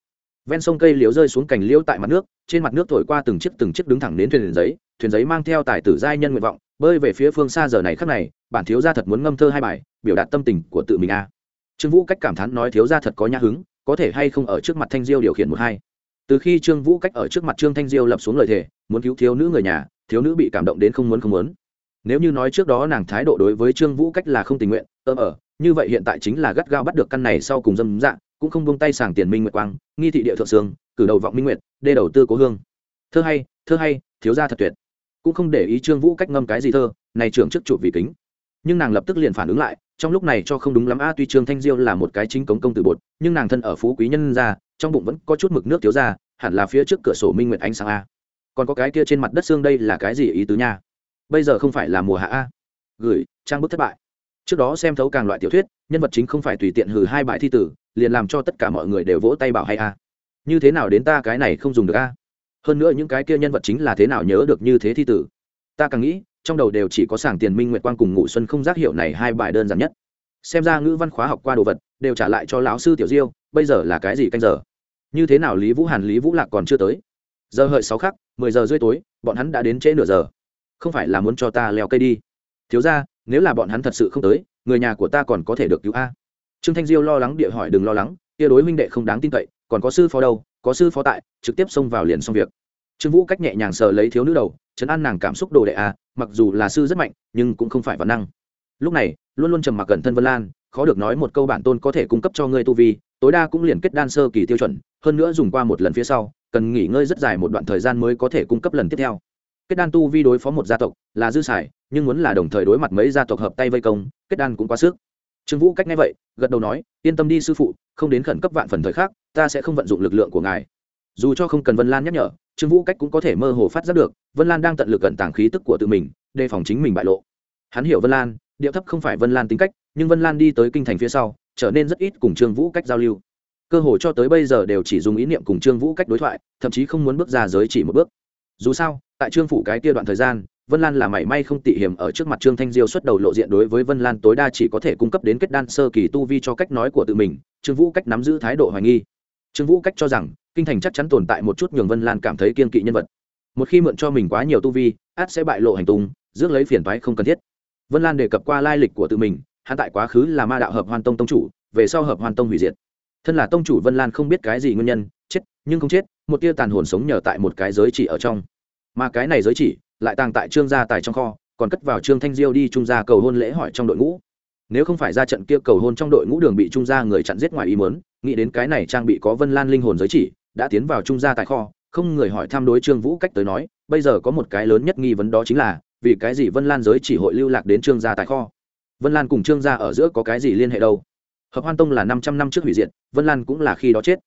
Ven sông cây liễu rơi xuống cành liễu tại mặt nước, trên mặt nước thổi qua từng chiếc từng chiếc đứng thẳng đến thuyền giấy thuyền giấy mang theo tài tử giai nhân nguyện vọng bơi về phía phương xa giờ này khắc này bản thiếu gia thật muốn ngâm thơ hai bài biểu đạt tâm tình của tự mình a trương vũ cách cảm thán nói thiếu gia thật có nhã hứng có thể hay không ở trước mặt thanh diêu điều khiển một hai. Từ khi trương vũ cách ở trước mặt trương thanh diêu lập xuống lời thề muốn cứu thiếu nữ người nhà thiếu nữ bị cảm động đến không muốn không muốn. Nếu như nói trước đó nàng thái độ đối với trương vũ cách là không tình nguyện ơ ờ, như vậy hiện tại chính là gắt gao bắt được căn này sau cùng dâm dạng cũng không buông tay sàng tiền minh nguyệt quang nghi thị địa thượng sương cử đầu vọng minh nguyệt đê đầu tư cố hương. Thơ hay thơ hay thiếu gia thật tuyệt cũng không để ý trương vũ cách ngâm cái gì thơ, này trưởng chức chụp vì kính. Nhưng nàng lập tức liền phản ứng lại, trong lúc này cho không đúng lắm, a, tuy trương thanh diêu là một cái chính cống công từ bột, nhưng nàng thân ở phú quý nhân ra trong bụng vẫn có chút mực nước thiếu ra, hẳn là phía trước cửa sổ minh nguyệt ánh sáng, a. Còn có cái kia trên mặt đất xương đây là cái gì ý tứ nha? Bây giờ không phải là mùa hạ, a. Gửi, trang bức thất bại. Trước đó xem thấu càng loại tiểu thuyết, nhân vật chính không phải tùy tiện hử hai bài thi tử, liền làm cho tất cả mọi người đều vỗ tay bảo hay, a. Như thế nào đến ta cái này không dùng được, a? Hơn nữa những cái kia nhân vật chính là thế nào nhớ được như thế thi tử? Ta càng nghĩ, trong đầu đều chỉ có sảng tiền minh nguyệt quang cùng ngụ xuân không giác hiệu này hai bài đơn giản nhất. Xem ra ngữ văn khóa học qua đồ vật, đều trả lại cho lão sư tiểu diêu, bây giờ là cái gì canh giờ? Như thế nào lý vũ hàn, lý vũ lạc còn chưa tới? Giờ hợi sáu khắc, mười giờ rưỡi tối, bọn hắn đã đến trễ nửa giờ. Không phải là muốn cho ta leo cây đi. Thiếu ra nếu là bọn hắn thật sự không tới, người nhà của ta còn có thể được cứu a. Trương thanh diêu lo lắng địa hỏi đừng lo lắng, kia đối minh đệ không đáng tin cậy, còn có sư phó đâu có sư phó tại, trực tiếp xông vào liền xong việc. Trương vũ cách nhẹ nhàng sờ lấy thiếu nữ đầu chấn an nàng cảm xúc đồ đệ à mặc dù là sư rất mạnh, nhưng cũng không phải văn năng. Lúc này, luôn luôn trầm mặc gần thân vân lan, khó được nói một câu bản tôn có thể cung cấp cho ngươi tu vi, tối đa cũng liền kết đan sơ kỳ tiêu chuẩn, hơn nữa dùng qua một lần phía sau, cần nghỉ ngơi rất dài một đoạn thời gian mới có thể cung cấp lần tiếp theo. Kết đan tu vi đối phó một gia tộc là dư xài, nhưng muốn là đồng thời đối mặt mấy gia tộc hợp tay vây công, kết đan cũng quá sức trương vũ cách nghe vậy gật đầu nói yên tâm đi sư phụ không đến khẩn cấp vạn phần thời khác, ta sẽ không vận dụng lực lượng của ngài. Dù cho không cần vân lan nhắc nhở trương vũ cách cũng có thể mơ hồ phát giác được vân lan đang tận lực cẩn tàng khí tức của tự mình đề phòng chính mình bại lộ. Hắn hiểu vân lan điệu thấp không phải vân lan tính cách nhưng vân lan đi tới kinh thành phía sau trở nên rất ít cùng trương vũ cách giao lưu. Cơ hội cho tới bây giờ đều chỉ dùng ý niệm cùng trương vũ cách đối thoại thậm chí không muốn bước ra giới chỉ một bước. Dù sao tại trương phủ cái kia đoạn thời gian vân lan là mảy may không tị hiểm ở trước mặt trương thanh diêu xuất đầu lộ diện đối với vân lan tối đa chỉ có thể cung cấp đến kết đan sơ kỳ tu vi cho cách nói của tự mình, trương vũ cách nắm giữ thái độ hoài nghi. Trương vũ cách cho rằng, kinh thành chắc chắn tồn tại một chút nhường vân lan cảm thấy kiên kỵ nhân vật. Một khi mượn cho mình quá nhiều tu vi át sẽ bại lộ hành tung, rước lấy phiền toái không cần thiết. Vân lan đề cập qua lai lịch của tự mình, hắn tại quá khứ là ma đạo hợp hoàn tông tông chủ, về sau hợp hoàn tông hủy diệt. Thân là tông chủ vân lan không biết cái gì nguyên nhân, chết, nhưng không chết, một tia tàn hồn sống nhờ tại một cái giới chỉ ở trong. Mà cái này giới chỉ lại tàng tại trương gia tài trong kho, còn cất vào trương thanh diêu đi trung gia cầu hôn lễ hỏi trong đội ngũ. Nếu không phải ra trận kia cầu hôn trong đội ngũ đường bị trung gia người chặn giết ngoài ý mớn nghĩ đến cái này trang bị có vân lan linh hồn giới chỉ, đã tiến vào trung gia tài kho, không người hỏi tham đối trương vũ cách tới nói, bây giờ có một cái lớn nhất nghi vấn đó chính là, vì cái gì vân lan giới chỉ hội lưu lạc đến trương gia tài kho? Vân lan cùng trương gia ở giữa có cái gì liên hệ đâu? Hợp hoan tông là năm trăm năm trước hủy diệt, vân lan cũng là khi đó chết.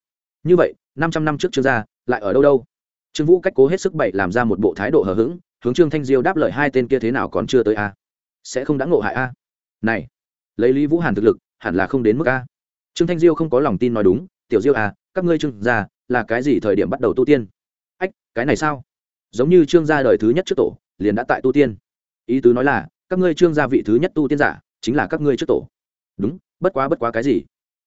Như vậy, năm trăm năm trước trương gia lại ở đâu đâu? Trương vũ cách cố hết sức bậy làm ra một bộ thái độ hờ hững hướng trương thanh diêu đáp lời hai tên kia thế nào còn chưa tới a? Sẽ không đã ngộ hại a? Này lấy lý vũ hàn thực lực hẳn là không đến mức a. Trương thanh diêu không có lòng tin nói đúng tiểu diêu à, các ngươi trương gia là cái gì thời điểm bắt đầu tu tiên? Ách cái này sao? Giống như trương gia đời thứ nhất trước tổ liền đã tại tu tiên. Ý tứ nói là các ngươi trương gia vị thứ nhất tu tiên giả chính là các ngươi trước tổ. Đúng bất quá bất quá cái gì?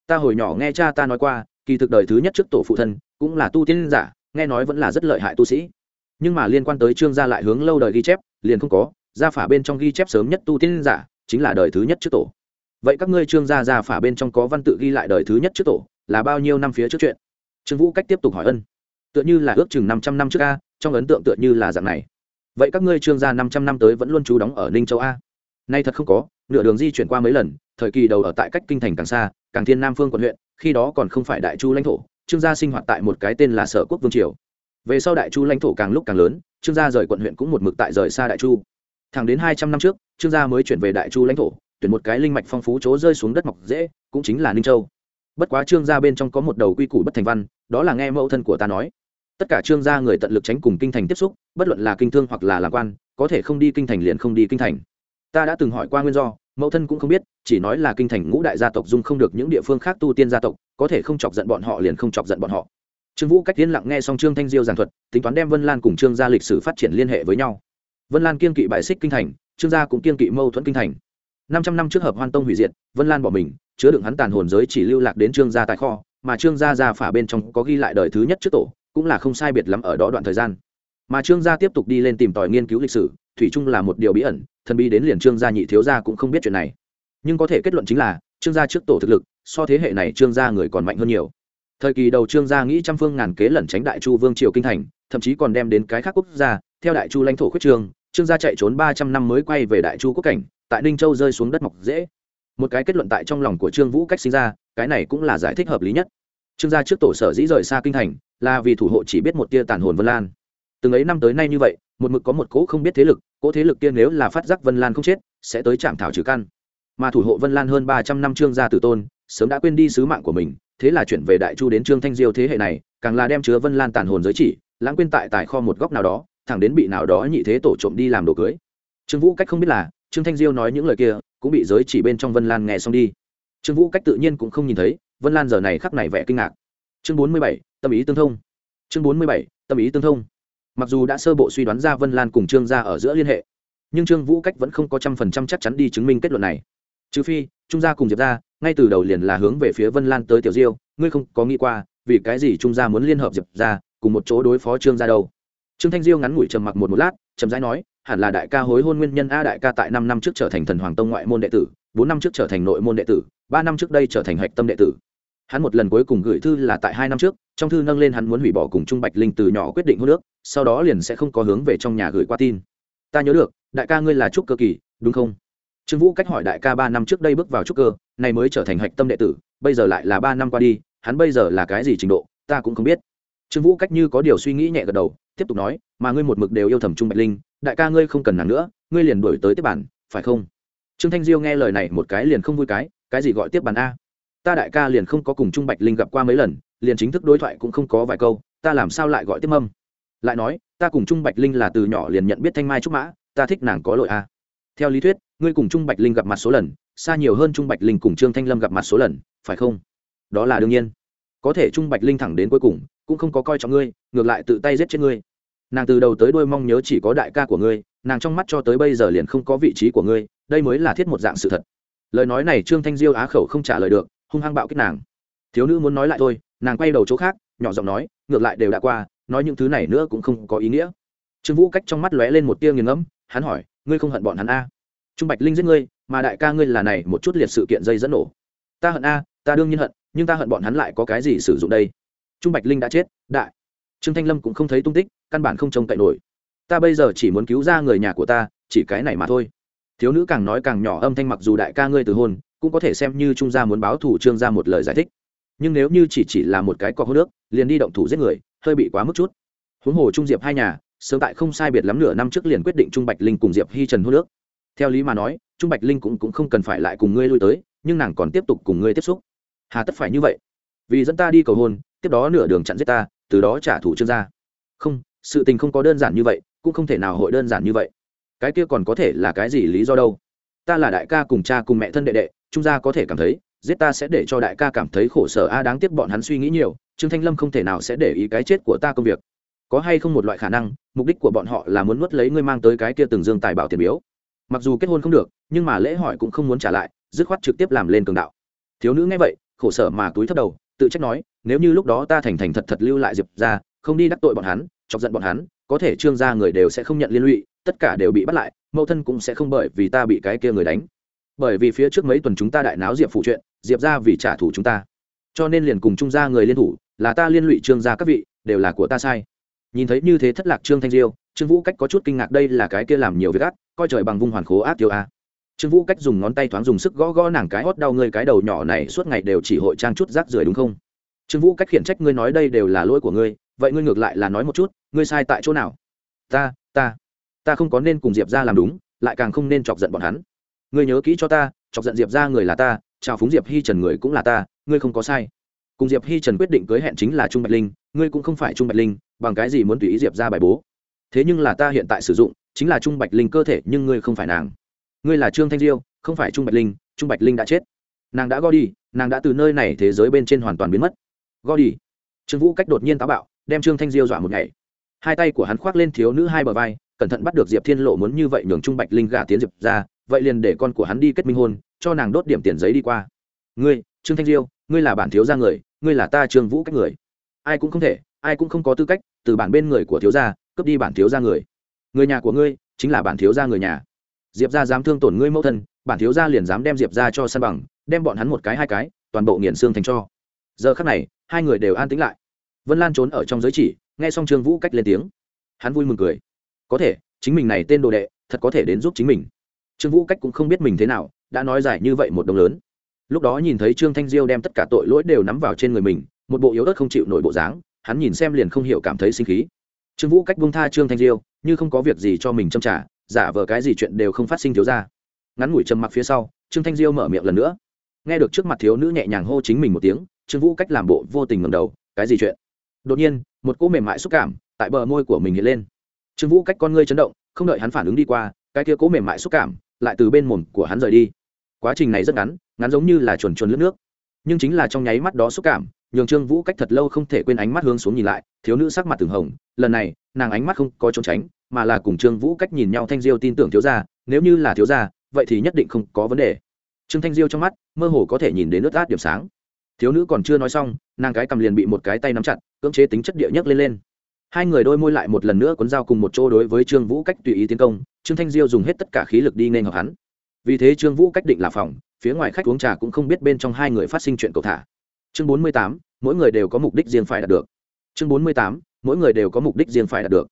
Ta hồi nhỏ nghe cha ta nói qua kỳ thực đời thứ nhất trước tổ phụ thân cũng là tu tiên giả nghe nói vẫn là rất lợi hại tu sĩ nhưng mà liên quan tới trương gia lại hướng lâu đời ghi chép, liền không có, gia phả bên trong ghi chép sớm nhất tu tiên giả, chính là đời thứ nhất trước tổ. Vậy các ngươi trương gia gia phả bên trong có văn tự ghi lại đời thứ nhất trước tổ, là bao nhiêu năm phía trước chuyện? Trương vũ cách tiếp tục hỏi ân. Tựa như là ước chừng năm trăm năm trước a, trong ấn tượng tựa như là dạng này. Vậy các ngươi trương gia năm trăm năm tới vẫn luôn trú đóng ở ninh châu a? Nay thật không có, nửa đường di chuyển qua mấy lần, thời kỳ đầu ở tại cách kinh thành càng xa, càng thiên nam phương quận huyện, khi đó còn không phải đại chu lãnh thổ, trương gia sinh hoạt tại một cái tên là sở quốc vương triều về sau đại chu lãnh thổ càng lúc càng lớn, trương gia rời quận huyện cũng một mực tại rời xa đại chu. Thẳng đến hai trăm năm trước, trương gia mới chuyển về đại chu lãnh thổ, tuyển một cái linh mạch phong phú chỗ rơi xuống đất mọc dễ, cũng chính là ninh châu. Bất quá trương gia bên trong có một đầu quy củ bất thành văn, đó là nghe mẫu thân của ta nói. Tất cả trương gia người tận lực tránh cùng kinh thành tiếp xúc, bất luận là kinh thương hoặc là làm quan, có thể không đi kinh thành liền không đi kinh thành. Ta đã từng hỏi qua nguyên do, mẫu thân cũng không biết, chỉ nói là kinh thành ngũ đại gia tộc dung không được những địa phương khác tu tiên gia tộc, có thể không chọc giận bọn họ liền không chọc giận bọn họ trương vũ cách yên lặng nghe xong trương thanh diêu giảng thuật, tính toán đem vân lan cùng trương gia lịch sử phát triển liên hệ với nhau. Vân lan kiên kỵ bại xích kinh thành, trương gia cũng kiên kỵ mâu thuẫn kinh thành. Năm trăm năm trước hợp hoan tông hủy diệt, vân lan bỏ mình, chứa đựng hắn tàn hồn giới chỉ lưu lạc đến trương gia tại kho, mà trương gia gia phả bên trong có ghi lại đời thứ nhất trước tổ, cũng là không sai biệt lắm ở đó đoạn thời gian. Mà trương gia tiếp tục đi lên tìm tòi nghiên cứu lịch sử, thủy chung là một điều bí ẩn, thần bí đến liền trương gia nhị thiếu gia cũng không biết chuyện này. Nhưng có thể kết luận chính là, trương gia trước tổ thực lực, so thế hệ này trương gia người còn mạnh hơn nhiều thời kỳ đầu trương gia nghĩ trăm phương ngàn kế lẩn tránh đại chu vương triều kinh thành, thậm chí còn đem đến cái khác quốc gia, theo đại chu lãnh thổ khuyết trương trương gia chạy trốn ba trăm năm mới quay về đại chu quốc cảnh, tại ninh châu rơi xuống đất mọc dễ. Một cái kết luận tại trong lòng của trương vũ cách sinh ra, cái này cũng là giải thích hợp lý nhất. Trương gia trước tổ sở dĩ rời xa kinh thành, là vì thủ hộ chỉ biết một tia tàn hồn vân lan. Từng ấy năm tới nay như vậy, một mực có một cỗ không biết thế lực cỗ thế lực kia nếu là phát giác vân lan không chết, sẽ tới trạm thảo trừ căn. Mà thủ hộ vân lan hơn ba trăm năm trương gia tử tôn, sớm đã quên đi sứ mạng của mình thế là chuyển về đại chu đến trương thanh diêu thế hệ này, càng là đem chứa vân lan tàn hồn giới chỉ, lãng quên tại tài kho một góc nào đó, thẳng đến bị nào đó nhị thế tổ trộm đi làm đồ cưới. Trương vũ cách không biết là, trương thanh diêu nói những lời kia, cũng bị giới chỉ bên trong vân lan nghe xong đi. Trương vũ cách tự nhiên cũng không nhìn thấy, vân lan giờ này khắc này vẻ kinh ngạc. Chương bốn mươi bảy, tâm ý tương thông. Chương bốn mươi bảy, tâm ý tương thông. Mặc dù đã sơ bộ suy đoán ra vân lan cùng trương gia ở giữa liên hệ, nhưng trương vũ cách vẫn không có trăm phần trăm chắc chắn đi chứng minh kết luận này trừ phi, trung gia cùng diệp ra ngay từ đầu liền là hướng về phía vân lan tới tiểu diêu, ngươi không có nghĩ qua, vì cái gì trung gia muốn liên hợp diệp ra cùng một chỗ đối phó trương gia đâu? Trương thanh diêu ngắn ngủi trầm mặc một một lát, chậm rãi nói, hẳn là đại ca hối hôn nguyên nhân a đại ca tại năm năm trước trở thành thần hoàng tông ngoại môn đệ tử, bốn năm trước trở thành nội môn đệ tử, ba năm trước đây trở thành hạch tâm đệ tử. Hắn một lần cuối cùng gửi thư là tại hai năm trước, trong thư nâng lên hắn muốn hủy bỏ cùng trung bạch linh từ nhỏ quyết định hôn nước sau đó liền sẽ không có hướng về trong nhà gửi qua tin. Ta nhớ được, đại ca ngươi là trúc cơ kỳ, đúng không? Trương vũ cách hỏi đại ca ba năm trước đây bước vào trúc cơ này mới trở thành hạch tâm đệ tử, bây giờ lại là ba năm qua đi, hắn bây giờ là cái gì trình độ, ta cũng không biết. Trương vũ cách như có điều suy nghĩ nhẹ gật đầu, tiếp tục nói, mà ngươi một mực đều yêu thầm trung bạch linh, đại ca ngươi không cần nàng nữa, ngươi liền đổi tới tiếp bản, phải không? Trương thanh diêu nghe lời này một cái liền không vui cái cái gì gọi tiếp bàn a? Ta đại ca liền không có cùng trung bạch linh gặp qua mấy lần, liền chính thức đối thoại cũng không có vài câu, ta làm sao lại gọi tiếp mâm? Lại nói, ta cùng trung bạch linh là từ nhỏ liền nhận biết thanh mai trúc mã, ta thích nàng có lỗi a. Theo lý thuyết ngươi cùng trung bạch linh gặp mặt số lần, xa nhiều hơn trung bạch linh cùng trương thanh lâm gặp mặt số lần, phải không? Đó là đương nhiên. Có thể trung bạch linh thẳng đến cuối cùng, cũng không có coi trọng ngươi, ngược lại tự tay giết chết ngươi. Nàng từ đầu tới đuôi mong nhớ chỉ có đại ca của ngươi, nàng trong mắt cho tới bây giờ liền không có vị trí của ngươi, đây mới là thiết một dạng sự thật. Lời nói này trương thanh diêu á khẩu không trả lời được, hung hăng bạo kích nàng. Thiếu nữ muốn nói lại thôi, nàng quay đầu chỗ khác, nhỏ giọng nói, ngược lại đều đã qua, nói những thứ này nữa cũng không có ý nghĩa. Trương vũ cách trong mắt lóe lên một tia nghiền ngẫm, hắn hỏi, ngươi không hận bọn hắn a? Trung bạch linh giết ngươi, mà đại ca ngươi là này, một chút liệt sự kiện dây dẫn nổ. Ta hận a, ta đương nhiên hận, nhưng ta hận bọn hắn lại có cái gì sử dụng đây? Trung bạch linh đã chết, đại. Trương thanh lâm cũng không thấy tung tích, căn bản không trông cậy nổi. Ta bây giờ chỉ muốn cứu ra người nhà của ta, chỉ cái này mà thôi. Thiếu nữ càng nói càng nhỏ, âm thanh mặc dù đại ca ngươi từ hôn, cũng có thể xem như trung gia muốn báo thủ trương ra một lời giải thích. Nhưng nếu như chỉ chỉ là một cái cọc hô nước, liền đi động thủ giết người, hơi bị quá mức chút. Huống hồ trung diệp hai nhà, sớm tại không sai biệt lắm nửa năm trước liền quyết định trung bạch linh cùng diệp hi trần hô nước theo lý mà nói trung bạch linh cũng, cũng không cần phải lại cùng ngươi lui tới nhưng nàng còn tiếp tục cùng ngươi tiếp xúc. Hà tất phải như vậy. Vì dẫn ta đi cầu hôn tiếp đó nửa đường chặn giết ta từ đó trả thù trương gia. Không sự tình không có đơn giản như vậy cũng không thể nào hội đơn giản như vậy. Cái kia còn có thể là cái gì lý do đâu? Ta là đại ca cùng cha cùng mẹ thân đệ đệ trung gia có thể cảm thấy giết ta sẽ để cho đại ca cảm thấy khổ sở a đáng tiếc bọn hắn suy nghĩ nhiều trương thanh lâm không thể nào sẽ để ý cái chết của ta công việc. Có hay không một loại khả năng mục đích của bọn họ là muốn nuốt lấy ngươi mang tới cái kia từng dương tài bảo tiền biếu mặc dù kết hôn không được, nhưng mà lễ hỏi cũng không muốn trả lại, dứt khoát trực tiếp làm lên cường đạo. Thiếu nữ nghe vậy, khổ sở mà túi thấp đầu, tự trách nói, nếu như lúc đó ta thành thành thật thật lưu lại diệp ra không đi đắc tội bọn hắn, chọc giận bọn hắn, có thể trương gia người đều sẽ không nhận liên lụy, tất cả đều bị bắt lại, mẫu thân cũng sẽ không bởi vì ta bị cái kia người đánh. Bởi vì phía trước mấy tuần chúng ta đại náo diệp phụ chuyện, diệp ra vì trả thù chúng ta. Cho nên liền cùng trung gia người liên thủ, là ta liên lụy trương gia các vị, đều là của ta sai. Nhìn thấy như thế thất lạc trương thanh diêu, trương vũ cách có chút kinh ngạc đây là cái kia làm nhiều việc ác coi trời bằng vung hoàn khố ác tiêu a. Trương vũ cách dùng ngón tay thoáng dùng sức gõ gõ nàng cái hót đau ngươi cái đầu nhỏ này suốt ngày đều chỉ hội trang chút rác rưởi đúng không? Trương vũ cách khiển trách ngươi nói đây đều là lỗi của ngươi, vậy ngươi ngược lại là nói một chút, ngươi sai tại chỗ nào? Ta ta ta không có nên cùng diệp ra làm đúng, lại càng không nên chọc giận bọn hắn. Ngươi nhớ kỹ cho ta, chọc giận diệp ra người là ta, chào phúng diệp hi trần người cũng là ta, ngươi không có sai. Cùng diệp hi trần quyết định cưới hẹn chính là trung bạch linh, ngươi cũng không phải trung bạch linh, bằng cái gì muốn tùy ý diệp ra bài bố. Thế nhưng là ta hiện tại sử dụng chính là trung bạch linh cơ thể, nhưng ngươi không phải nàng. Ngươi là trương thanh diêu, không phải trung bạch linh, trung bạch linh đã chết. Nàng đã go đi nàng đã từ nơi này thế giới bên trên hoàn toàn biến mất. Go đi trương vũ cách đột nhiên táo bạo, đem trương thanh diêu dọa một ngày. Hai tay của hắn khoác lên thiếu nữ hai bờ vai, cẩn thận bắt được diệp thiên lộ muốn như vậy nhường trung bạch linh gả tiến diệp ra, vậy liền để con của hắn đi kết minh hôn, cho nàng đốt điểm tiền giấy đi qua. Ngươi, trương thanh diêu, ngươi là bản thiếu gia người, ngươi là ta trương vũ cách người. Ai cũng không thể, ai cũng không có tư cách, từ bản bên người của thiếu gia, cướp đi bản thiếu gia người người nhà của ngươi chính là bản thiếu gia người nhà. Diệp gia dám thương tổn ngươi mẫu thân, bản thiếu gia liền dám đem diệp gia cho săn bằng, đem bọn hắn một cái hai cái, toàn bộ nghiền xương thành cho. Giờ khắc này, hai người đều an tĩnh lại. Vân lan trốn ở trong giới chỉ, nghe xong trương vũ cách lên tiếng. Hắn vui mừng cười. Có thể, chính mình này tên đồ đệ, thật có thể đến giúp chính mình. Trương vũ cách cũng không biết mình thế nào, đã nói giải như vậy một đồng lớn. Lúc đó nhìn thấy trương thanh diêu đem tất cả tội lỗi đều nắm vào trên người mình, một bộ yếu ớt không chịu nổi bộ dáng, hắn nhìn xem liền không hiểu cảm thấy sinh khí trương vũ cách bông tha trương thanh diêu, như không có việc gì cho mình châm trả, giả vờ cái gì chuyện đều không phát sinh thiếu ra. Ngắn ngủi trầm mặc phía sau, trương thanh diêu mở miệng lần nữa. Nghe được trước mặt thiếu nữ nhẹ nhàng hô chính mình một tiếng, trương vũ cách làm bộ vô tình ngầm đầu, cái gì chuyện? Đột nhiên, một cỗ mềm mại xúc cảm tại bờ môi của mình hiện lên. Trương vũ cách con ngươi chấn động, không đợi hắn phản ứng đi qua, cái kia cỗ mềm mại xúc cảm lại từ bên mồm của hắn rời đi. Quá trình này rất ngắn ngắn giống như là chuồn chuồn lướt nước, nhưng chính là trong nháy mắt đó xúc cảm nhường trương vũ cách thật lâu không thể quên ánh mắt hướng xuống nhìn lại, thiếu nữ sắc mặt từng hồng, lần này, nàng ánh mắt không có trốn tránh, mà là cùng trương vũ cách nhìn nhau thanh diêu tin tưởng thiếu gia, nếu như là thiếu gia, vậy thì nhất định không có vấn đề. Trương thanh diêu trong mắt, mơ hồ có thể nhìn đến nước át điểm sáng. Thiếu nữ còn chưa nói xong, nàng cái cầm liền bị một cái tay nắm chặt, cưỡng chế tính chất địa nhất lên lên. Hai người đôi môi lại một lần nữa cuốn dao cùng một chỗ đối với trương vũ cách tùy ý tiến công, trương thanh diêu dùng hết tất cả khí lực đi nên hợp hắn. Vì thế trương vũ cách định là phòng, phía ngoài khách uống trà cũng không biết bên trong hai người phát sinh chuyện cầu thả chương bốn mươi tám, mỗi người đều có mục đích riêng phải đạt được. Chương bốn mươi tám, mỗi người đều có mục đích riêng phải đạt được.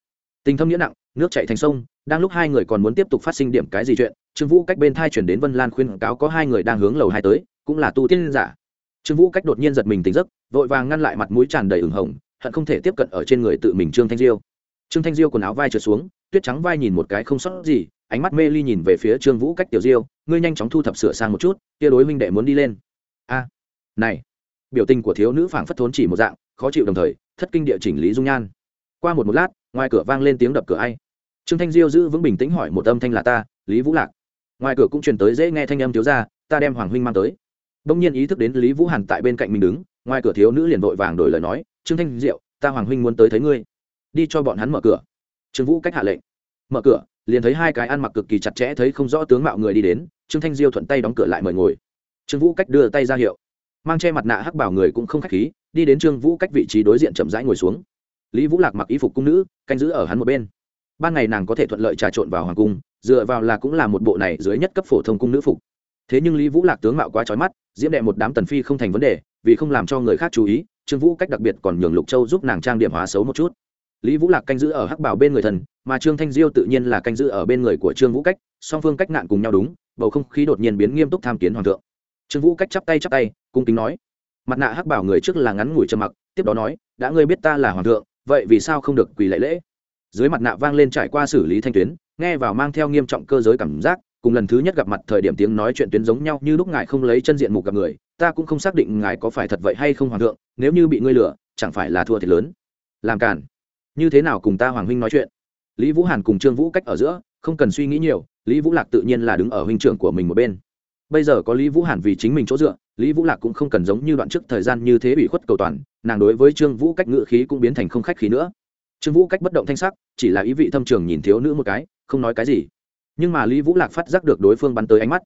Tình thâm nghĩa nặng, nước chạy thành sông, đang lúc hai người còn muốn tiếp tục phát sinh điểm cái gì chuyện, trương vũ cách bên thai chuyển đến vân lan khuyên cáo có hai người đang hướng lầu hai tới, cũng là tu tiên giả. Trương vũ cách đột nhiên giật mình tỉnh giấc, vội vàng ngăn lại mặt mũi tràn đầy ửng hồng, hận không thể tiếp cận ở trên người tự mình trương thanh diêu. Trương thanh diêu quần áo vai trượt xuống, tuyết trắng vai nhìn một cái không sót gì, ánh mắt mê ly nhìn về phía trương vũ cách tiểu diêu, ngươi nhanh chóng thu thập sửa sang một chút, kia đối huynh đệ muốn đi lên. A, này biểu tình của thiếu nữ phảng phất thốn chỉ một dạng, khó chịu đồng thời, thất kinh địa chỉnh lý dung nhan. Qua một một lát, ngoài cửa vang lên tiếng đập cửa ai. Trương thanh diêu giữ vững bình tĩnh hỏi một âm thanh là ta, lý vũ lạc. Ngoài cửa cũng truyền tới dễ nghe thanh âm thiếu ra ta đem hoàng huynh mang tới. Bỗng nhiên ý thức đến lý vũ hàn tại bên cạnh mình đứng, ngoài cửa thiếu nữ liền vội vàng đổi lời nói, trương thanh diệu, ta hoàng huynh muốn tới thấy ngươi. Đi cho bọn hắn mở cửa. Trương vũ cách hạ lệnh. Mở cửa, liền thấy hai cái ăn mặc cực kỳ chặt chẽ thấy không rõ tướng mạo người đi đến, trương thanh diêu thuận tay đóng cửa lại mời ngồi. Trương vũ cách đưa tay ra hiệu mang che mặt nạ hắc bảo người cũng không khách khí, đi đến trương vũ cách vị trí đối diện chậm rãi ngồi xuống. Lý vũ lạc mặc y phục cung nữ, canh giữ ở hắn một bên. Ban ngày nàng có thể thuận lợi trà trộn vào hoàng cung, dựa vào là cũng là một bộ này dưới nhất cấp phổ thông cung nữ phục. Thế nhưng lý vũ lạc tướng mạo quá trói mắt, diễm đệ một đám tần phi không thành vấn đề, vì không làm cho người khác chú ý, trương vũ cách đặc biệt còn nhường lục châu giúp nàng trang điểm hóa xấu một chút. Lý vũ lạc canh giữ ở hắc bảo bên người thần, mà trương thanh diêu tự nhiên là canh giữ ở bên người của trương vũ cách, song phương cách nạn cùng nhau đúng, bầu không khí đột nhiên biến nghiêm túc tham kiến hoàng thượng trương vũ cách chắp tay chắp tay, cung kính nói. Mặt nạ hắc bảo người trước là ngắn ngủi trầm mặc, tiếp đó nói, đã ngươi biết ta là hoàng thượng, vậy vì sao không được quỳ lễ lễ? Dưới mặt nạ vang lên trải qua xử lý thanh tuyến, nghe vào mang theo nghiêm trọng cơ giới cảm giác, cùng lần thứ nhất gặp mặt thời điểm tiếng nói chuyện tuyến giống nhau như lúc ngài không lấy chân diện mục gặp người, ta cũng không xác định ngài có phải thật vậy hay không hoàng thượng, nếu như bị ngươi lừa, chẳng phải là thua thiệt lớn. Làm cản như thế nào cùng ta hoàng huynh nói chuyện? Lý vũ hàn cùng trương vũ cách ở giữa, không cần suy nghĩ nhiều, lý vũ lạc tự nhiên là đứng ở huynh trưởng của mình một bên bây giờ có lý vũ hàn vì chính mình chỗ dựa, lý vũ lạc cũng không cần giống như đoạn trước thời gian như thế ủy khuất cầu toàn, nàng đối với trương vũ cách ngự khí cũng biến thành không khách khí nữa. Trương vũ cách bất động thanh sắc, chỉ là ý vị thâm trường nhìn thiếu nữ một cái, không nói cái gì. Nhưng mà lý vũ lạc phát giác được đối phương bắn tới ánh mắt.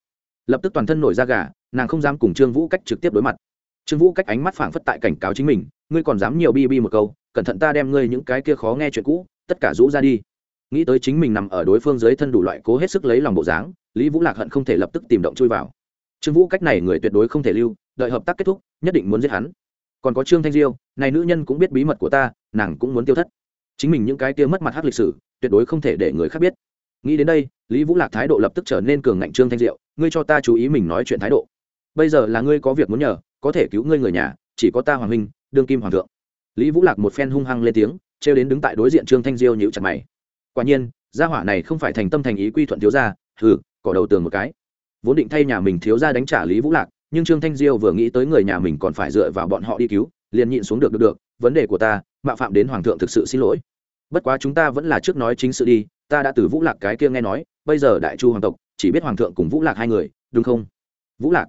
Lập tức toàn thân nổi ra gà, nàng không dám cùng trương vũ cách trực tiếp đối mặt. Trương vũ cách ánh mắt phảng phất tại cảnh cáo chính mình, ngươi còn dám nhiều bi bi một câu, cẩn thận ta đem ngươi những cái kia khó nghe chuyện cũ, tất cả rũ ra đi. Nghĩ tới chính mình nằm ở đối phương dưới thân đủ loại cố hết sức lấy lòng bộ dáng lý vũ lạc hận không thể lập tức tìm động chui vào trương vũ cách này người tuyệt đối không thể lưu đợi hợp tác kết thúc nhất định muốn giết hắn còn có trương thanh diêu này nữ nhân cũng biết bí mật của ta nàng cũng muốn tiêu thất chính mình những cái kia mất mặt hát lịch sử tuyệt đối không thể để người khác biết nghĩ đến đây lý vũ lạc thái độ lập tức trở nên cường ngạnh trương thanh diệu ngươi cho ta chú ý mình nói chuyện thái độ bây giờ là ngươi có việc muốn nhờ có thể cứu ngươi người nhà chỉ có ta hoàng minh, đương kim hoàng thượng lý vũ lạc một phen hung hăng lên tiếng trêu đến đứng tại đối diện trương thanh diêu nhịu chặt mày quả nhiên gia hỏa này không phải thành tâm thành ý quy thuận thiếu gia hừ cỏ đầu tường một cái. Vốn định thay nhà mình thiếu gia đánh trả lý vũ lạc, nhưng trương thanh diêu vừa nghĩ tới người nhà mình còn phải dựa vào bọn họ đi cứu, liền nhịn xuống được được được, vấn đề của ta mạo phạm đến hoàng thượng thực sự xin lỗi. Bất quá chúng ta vẫn là trước nói chính sự đi, ta đã từ vũ lạc cái kia nghe nói, bây giờ đại chu hoàng tộc, chỉ biết hoàng thượng cùng vũ lạc hai người, đúng không? Vũ lạc?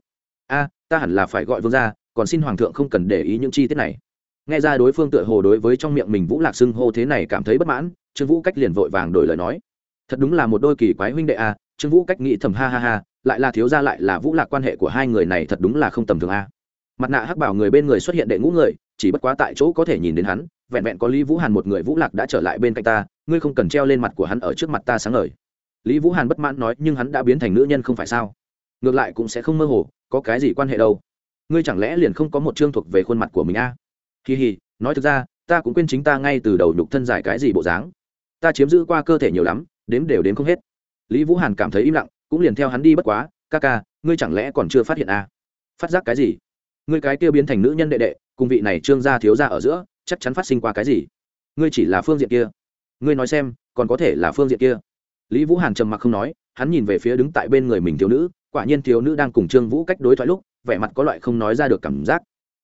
A, ta hẳn là phải gọi vương ra còn xin hoàng thượng không cần để ý những chi tiết này. Nghe ra đối phương tựa hồ đối với trong miệng mình vũ lạc xưng hô thế này cảm thấy bất mãn, trương vũ cách liền vội vàng đổi lời nói. Thật đúng là một đôi kỳ quái huynh đệ a trương vũ cách nghĩ thầm ha ha ha, lại là thiếu gia lại là vũ lạc quan hệ của hai người này thật đúng là không tầm thường a. Mặt nạ hắc bảo người bên người xuất hiện đệ ngũ người, chỉ bất quá tại chỗ có thể nhìn đến hắn, vẹn vẹn có lý vũ hàn một người vũ lạc đã trở lại bên cạnh ta, ngươi không cần treo lên mặt của hắn ở trước mặt ta sáng ngời. Lý vũ hàn bất mãn nói, nhưng hắn đã biến thành nữ nhân không phải sao? Ngược lại cũng sẽ không mơ hồ, có cái gì quan hệ đâu. Ngươi chẳng lẽ liền không có một chương thuộc về khuôn mặt của mình a? À? kỳ hì nói thực ra, ta cũng quên chính ta ngay từ đầu nhục thân giải cái gì bộ dáng. Ta chiếm giữ qua cơ thể nhiều lắm, đếm đều đếm không hết lý vũ hàn cảm thấy im lặng, cũng liền theo hắn đi bất quá, ca ca, ngươi chẳng lẽ còn chưa phát hiện à? phát giác cái gì? Ngươi cái kia biến thành nữ nhân đệ đệ, cùng vị này trương gia thiếu gia ở giữa, chắc chắn phát sinh qua cái gì? Ngươi chỉ là phương diện kia. Ngươi nói xem, còn có thể là phương diện kia? Lý vũ hàn trầm mặc không nói, hắn nhìn về phía đứng tại bên người mình thiếu nữ, quả nhiên thiếu nữ đang cùng trương vũ cách đối thoại lúc, vẻ mặt có loại không nói ra được cảm giác.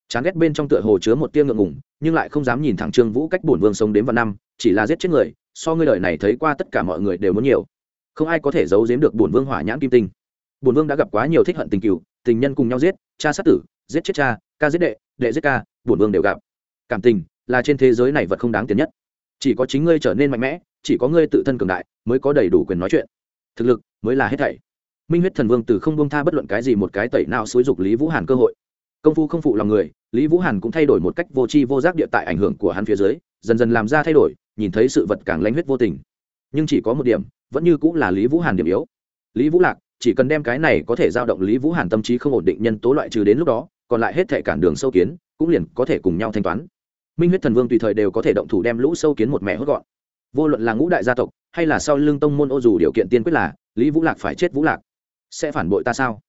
Chán ghét bên trong tựa hồ chứa một tia ngượng ngùng, nhưng lại không dám nhìn thẳng trương vũ cách bổn vương sống đến vào năm, chỉ là giết chết người, so ngươi đời này thấy qua tất cả mọi người đều muốn nhiều không ai có thể giấu giếm được bổn vương hỏa nhãn kim tinh. Bổn vương đã gặp quá nhiều thích hận tình cựu tình nhân cùng nhau giết, cha sát tử, giết chết cha, ca giết đệ đệ giết ca, bổn vương đều gặp. Cảm tình là trên thế giới này vật không đáng tiền nhất. Chỉ có chính ngươi trở nên mạnh mẽ, chỉ có ngươi tự thân cường đại mới có đầy đủ quyền nói chuyện. Thực lực mới là hết thảy. Minh huyết thần vương từ không bông tha bất luận cái gì một cái tẩy nào xúi dục lý vũ hàn cơ hội. Công phu không phụ lòng người, lý vũ hàn cũng thay đổi một cách vô tri vô giác địa tại ảnh hưởng của hắn phía dưới, dần dần làm ra thay đổi, nhìn thấy sự vật càng lanh huyết vô tình. Nhưng chỉ có một điểm vẫn như cũng là lý vũ hàn điểm yếu. Lý vũ lạc, chỉ cần đem cái này có thể giao động lý vũ hàn tâm trí không ổn định nhân tố loại trừ đến lúc đó, còn lại hết thể cản đường sâu kiến, cũng liền có thể cùng nhau thanh toán. Minh huyết thần vương tùy thời đều có thể động thủ đem lũ sâu kiến một mẹ hốt gọn. Vô luận là ngũ đại gia tộc, hay là sau lưng tông môn ô dù điều kiện tiên quyết là, lý vũ lạc phải chết vũ lạc. Sẽ phản bội ta sao?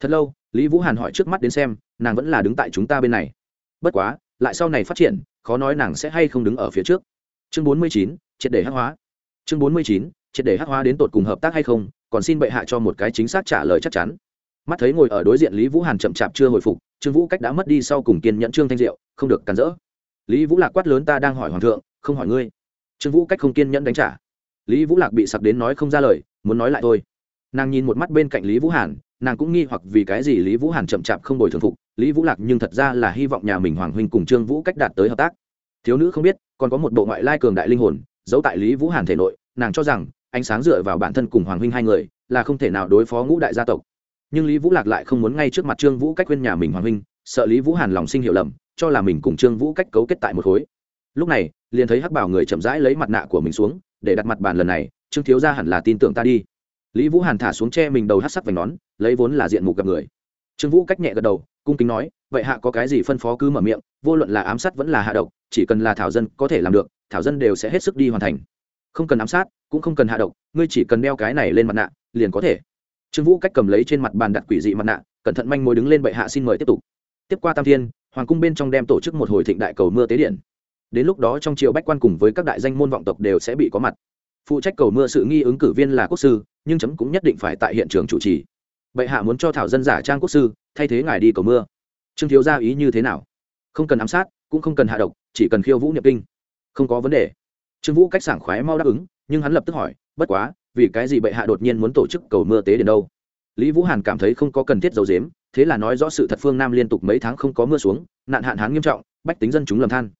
Thật lâu, lý vũ hàn hỏi trước mắt đến xem, nàng vẫn là đứng tại chúng ta bên này. Bất quá, lại sau này phát triển, khó nói nàng sẽ hay không đứng ở phía trước. Chương bốn mươi chín, triệt để hắc hóa. Chương bốn mươi chín triệt để hắc hóa đến tột cùng hợp tác hay không, còn xin bệ hạ cho một cái chính xác trả lời chắc chắn. Mắt thấy ngồi ở đối diện lý vũ hàn chậm chạp chưa hồi phục, trương vũ cách đã mất đi sau cùng kiên nhẫn trương thanh diệu, không được cản rỡ. Lý vũ lạc quát lớn, ta đang hỏi hoàng thượng, không hỏi ngươi. Trương vũ cách không kiên nhẫn đánh trả. Lý vũ lạc bị sặc đến nói không ra lời, muốn nói lại thôi. Nàng nhìn một mắt bên cạnh lý vũ hàn, nàng cũng nghi hoặc vì cái gì lý vũ hàn chậm chạp không bồi thường phục. Lý vũ lạc nhưng thật ra là hy vọng nhà mình hoàng huynh cùng trương vũ cách đạt tới hợp tác. Thiếu nữ không biết, còn có một bộ ngoại lai cường đại linh hồn, giấu tại lý vũ hàn thể nội, nàng cho rằng ánh sáng dựa vào bản thân cùng hoàng huynh hai người, là không thể nào đối phó ngũ đại gia tộc. Nhưng lý vũ lạc lại không muốn ngay trước mặt trương vũ cách khuyên nhà mình hoàng huynh, sợ lý vũ hàn lòng sinh hiểu lầm, cho là mình cùng trương vũ cách cấu kết tại một khối. Lúc này, liền thấy hắc bảo người chậm rãi lấy mặt nạ của mình xuống, để đặt mặt bàn lần này, trương thiếu gia hẳn là tin tưởng ta đi. Lý vũ hàn thả xuống che mình đầu hát sắc vành nón, lấy vốn là diện mục gặp người. Trương vũ cách nhẹ gật đầu, cung kính nói, vậy hạ có cái gì phân phó cứ mở miệng, vô luận là ám sát vẫn là hạ độc, chỉ cần là thảo dân có thể làm được, thảo dân đều sẽ hết sức đi hoàn thành không cần ám sát, cũng không cần hạ độc, ngươi chỉ cần đeo cái này lên mặt nạ, liền có thể. Trương vũ cách cầm lấy trên mặt bàn đặt quỷ dị mặt nạ, cẩn thận manh mối đứng lên bệ hạ xin mời tiếp tục. Tiếp qua tam thiên, hoàng cung bên trong đem tổ chức một hồi thịnh đại cầu mưa tế điện. Đến lúc đó trong triều bách quan cùng với các đại danh môn vọng tộc đều sẽ bị có mặt. Phụ trách cầu mưa sự nghi ứng cử viên là quốc sư, nhưng chấm cũng nhất định phải tại hiện trường chủ trì. Bệ hạ muốn cho thảo dân giả trang quốc sư, thay thế ngài đi cầu mưa. Trương thiếu gia ý như thế nào? Không cần ám sát, cũng không cần hạ độc, chỉ cần khiêu vũ nhập kinh. Không có vấn đề trương vũ cách sảng khoái mau đáp ứng, nhưng hắn lập tức hỏi, bất quá, vì cái gì bệ hạ đột nhiên muốn tổ chức cầu mưa tế đến đâu? Lý vũ hàn cảm thấy không có cần thiết giấu dếm thế là nói rõ sự thật phương nam liên tục mấy tháng không có mưa xuống, nạn hạn hán nghiêm trọng, bách tính dân chúng lầm than.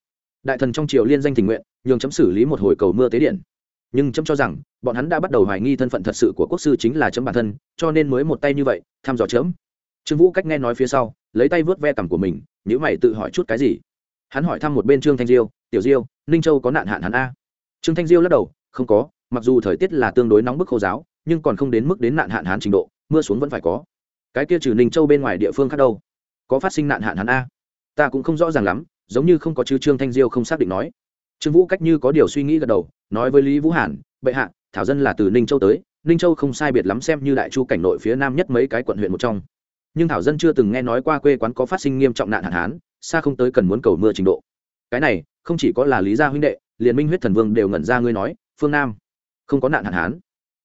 Đại thần trong triều liên danh tình nguyện, nhường chấm xử lý một hồi cầu mưa tế điện nhưng chấm cho rằng, bọn hắn đã bắt đầu hoài nghi thân phận thật sự của quốc sư chính là chấm bản thân, cho nên mới một tay như vậy, thăm dò chấm. Trương vũ cách nghe nói phía sau, lấy tay vớt ve cằm của mình nhữ mày tự hỏi chút cái gì. Hắn hỏi thăm một bên trương thanh diêu, tiểu diêu, ninh châu có nạn hạn hắn a? Trương thanh diêu lắc đầu, không có, mặc dù thời tiết là tương đối nóng bức khô giáo, nhưng còn không đến mức đến nạn hạn hán trình độ, mưa xuống vẫn phải có. Cái kia trừ ninh châu bên ngoài địa phương khác đâu? Có phát sinh nạn hạn hán a? Ta cũng không rõ ràng lắm, giống như không có chứ trương thanh diêu không xác định nói. Trương vũ cách như có điều suy nghĩ gật đầu, nói với lý vũ hàn, bệ hạ, thảo dân là từ ninh châu tới, ninh châu không sai biệt lắm xem như đại chu cảnh nội phía nam nhất mấy cái quận huyện một trong. Nhưng thảo dân chưa từng nghe nói qua quê quán có phát sinh nghiêm trọng nạn hạn hán, xa không tới cần muốn cầu mưa trình độ. Cái này, không chỉ có là lý gia huynh đệ liền minh huyết thần vương đều ngẩn ra ngươi nói, phương nam, không có nạn hạn hán.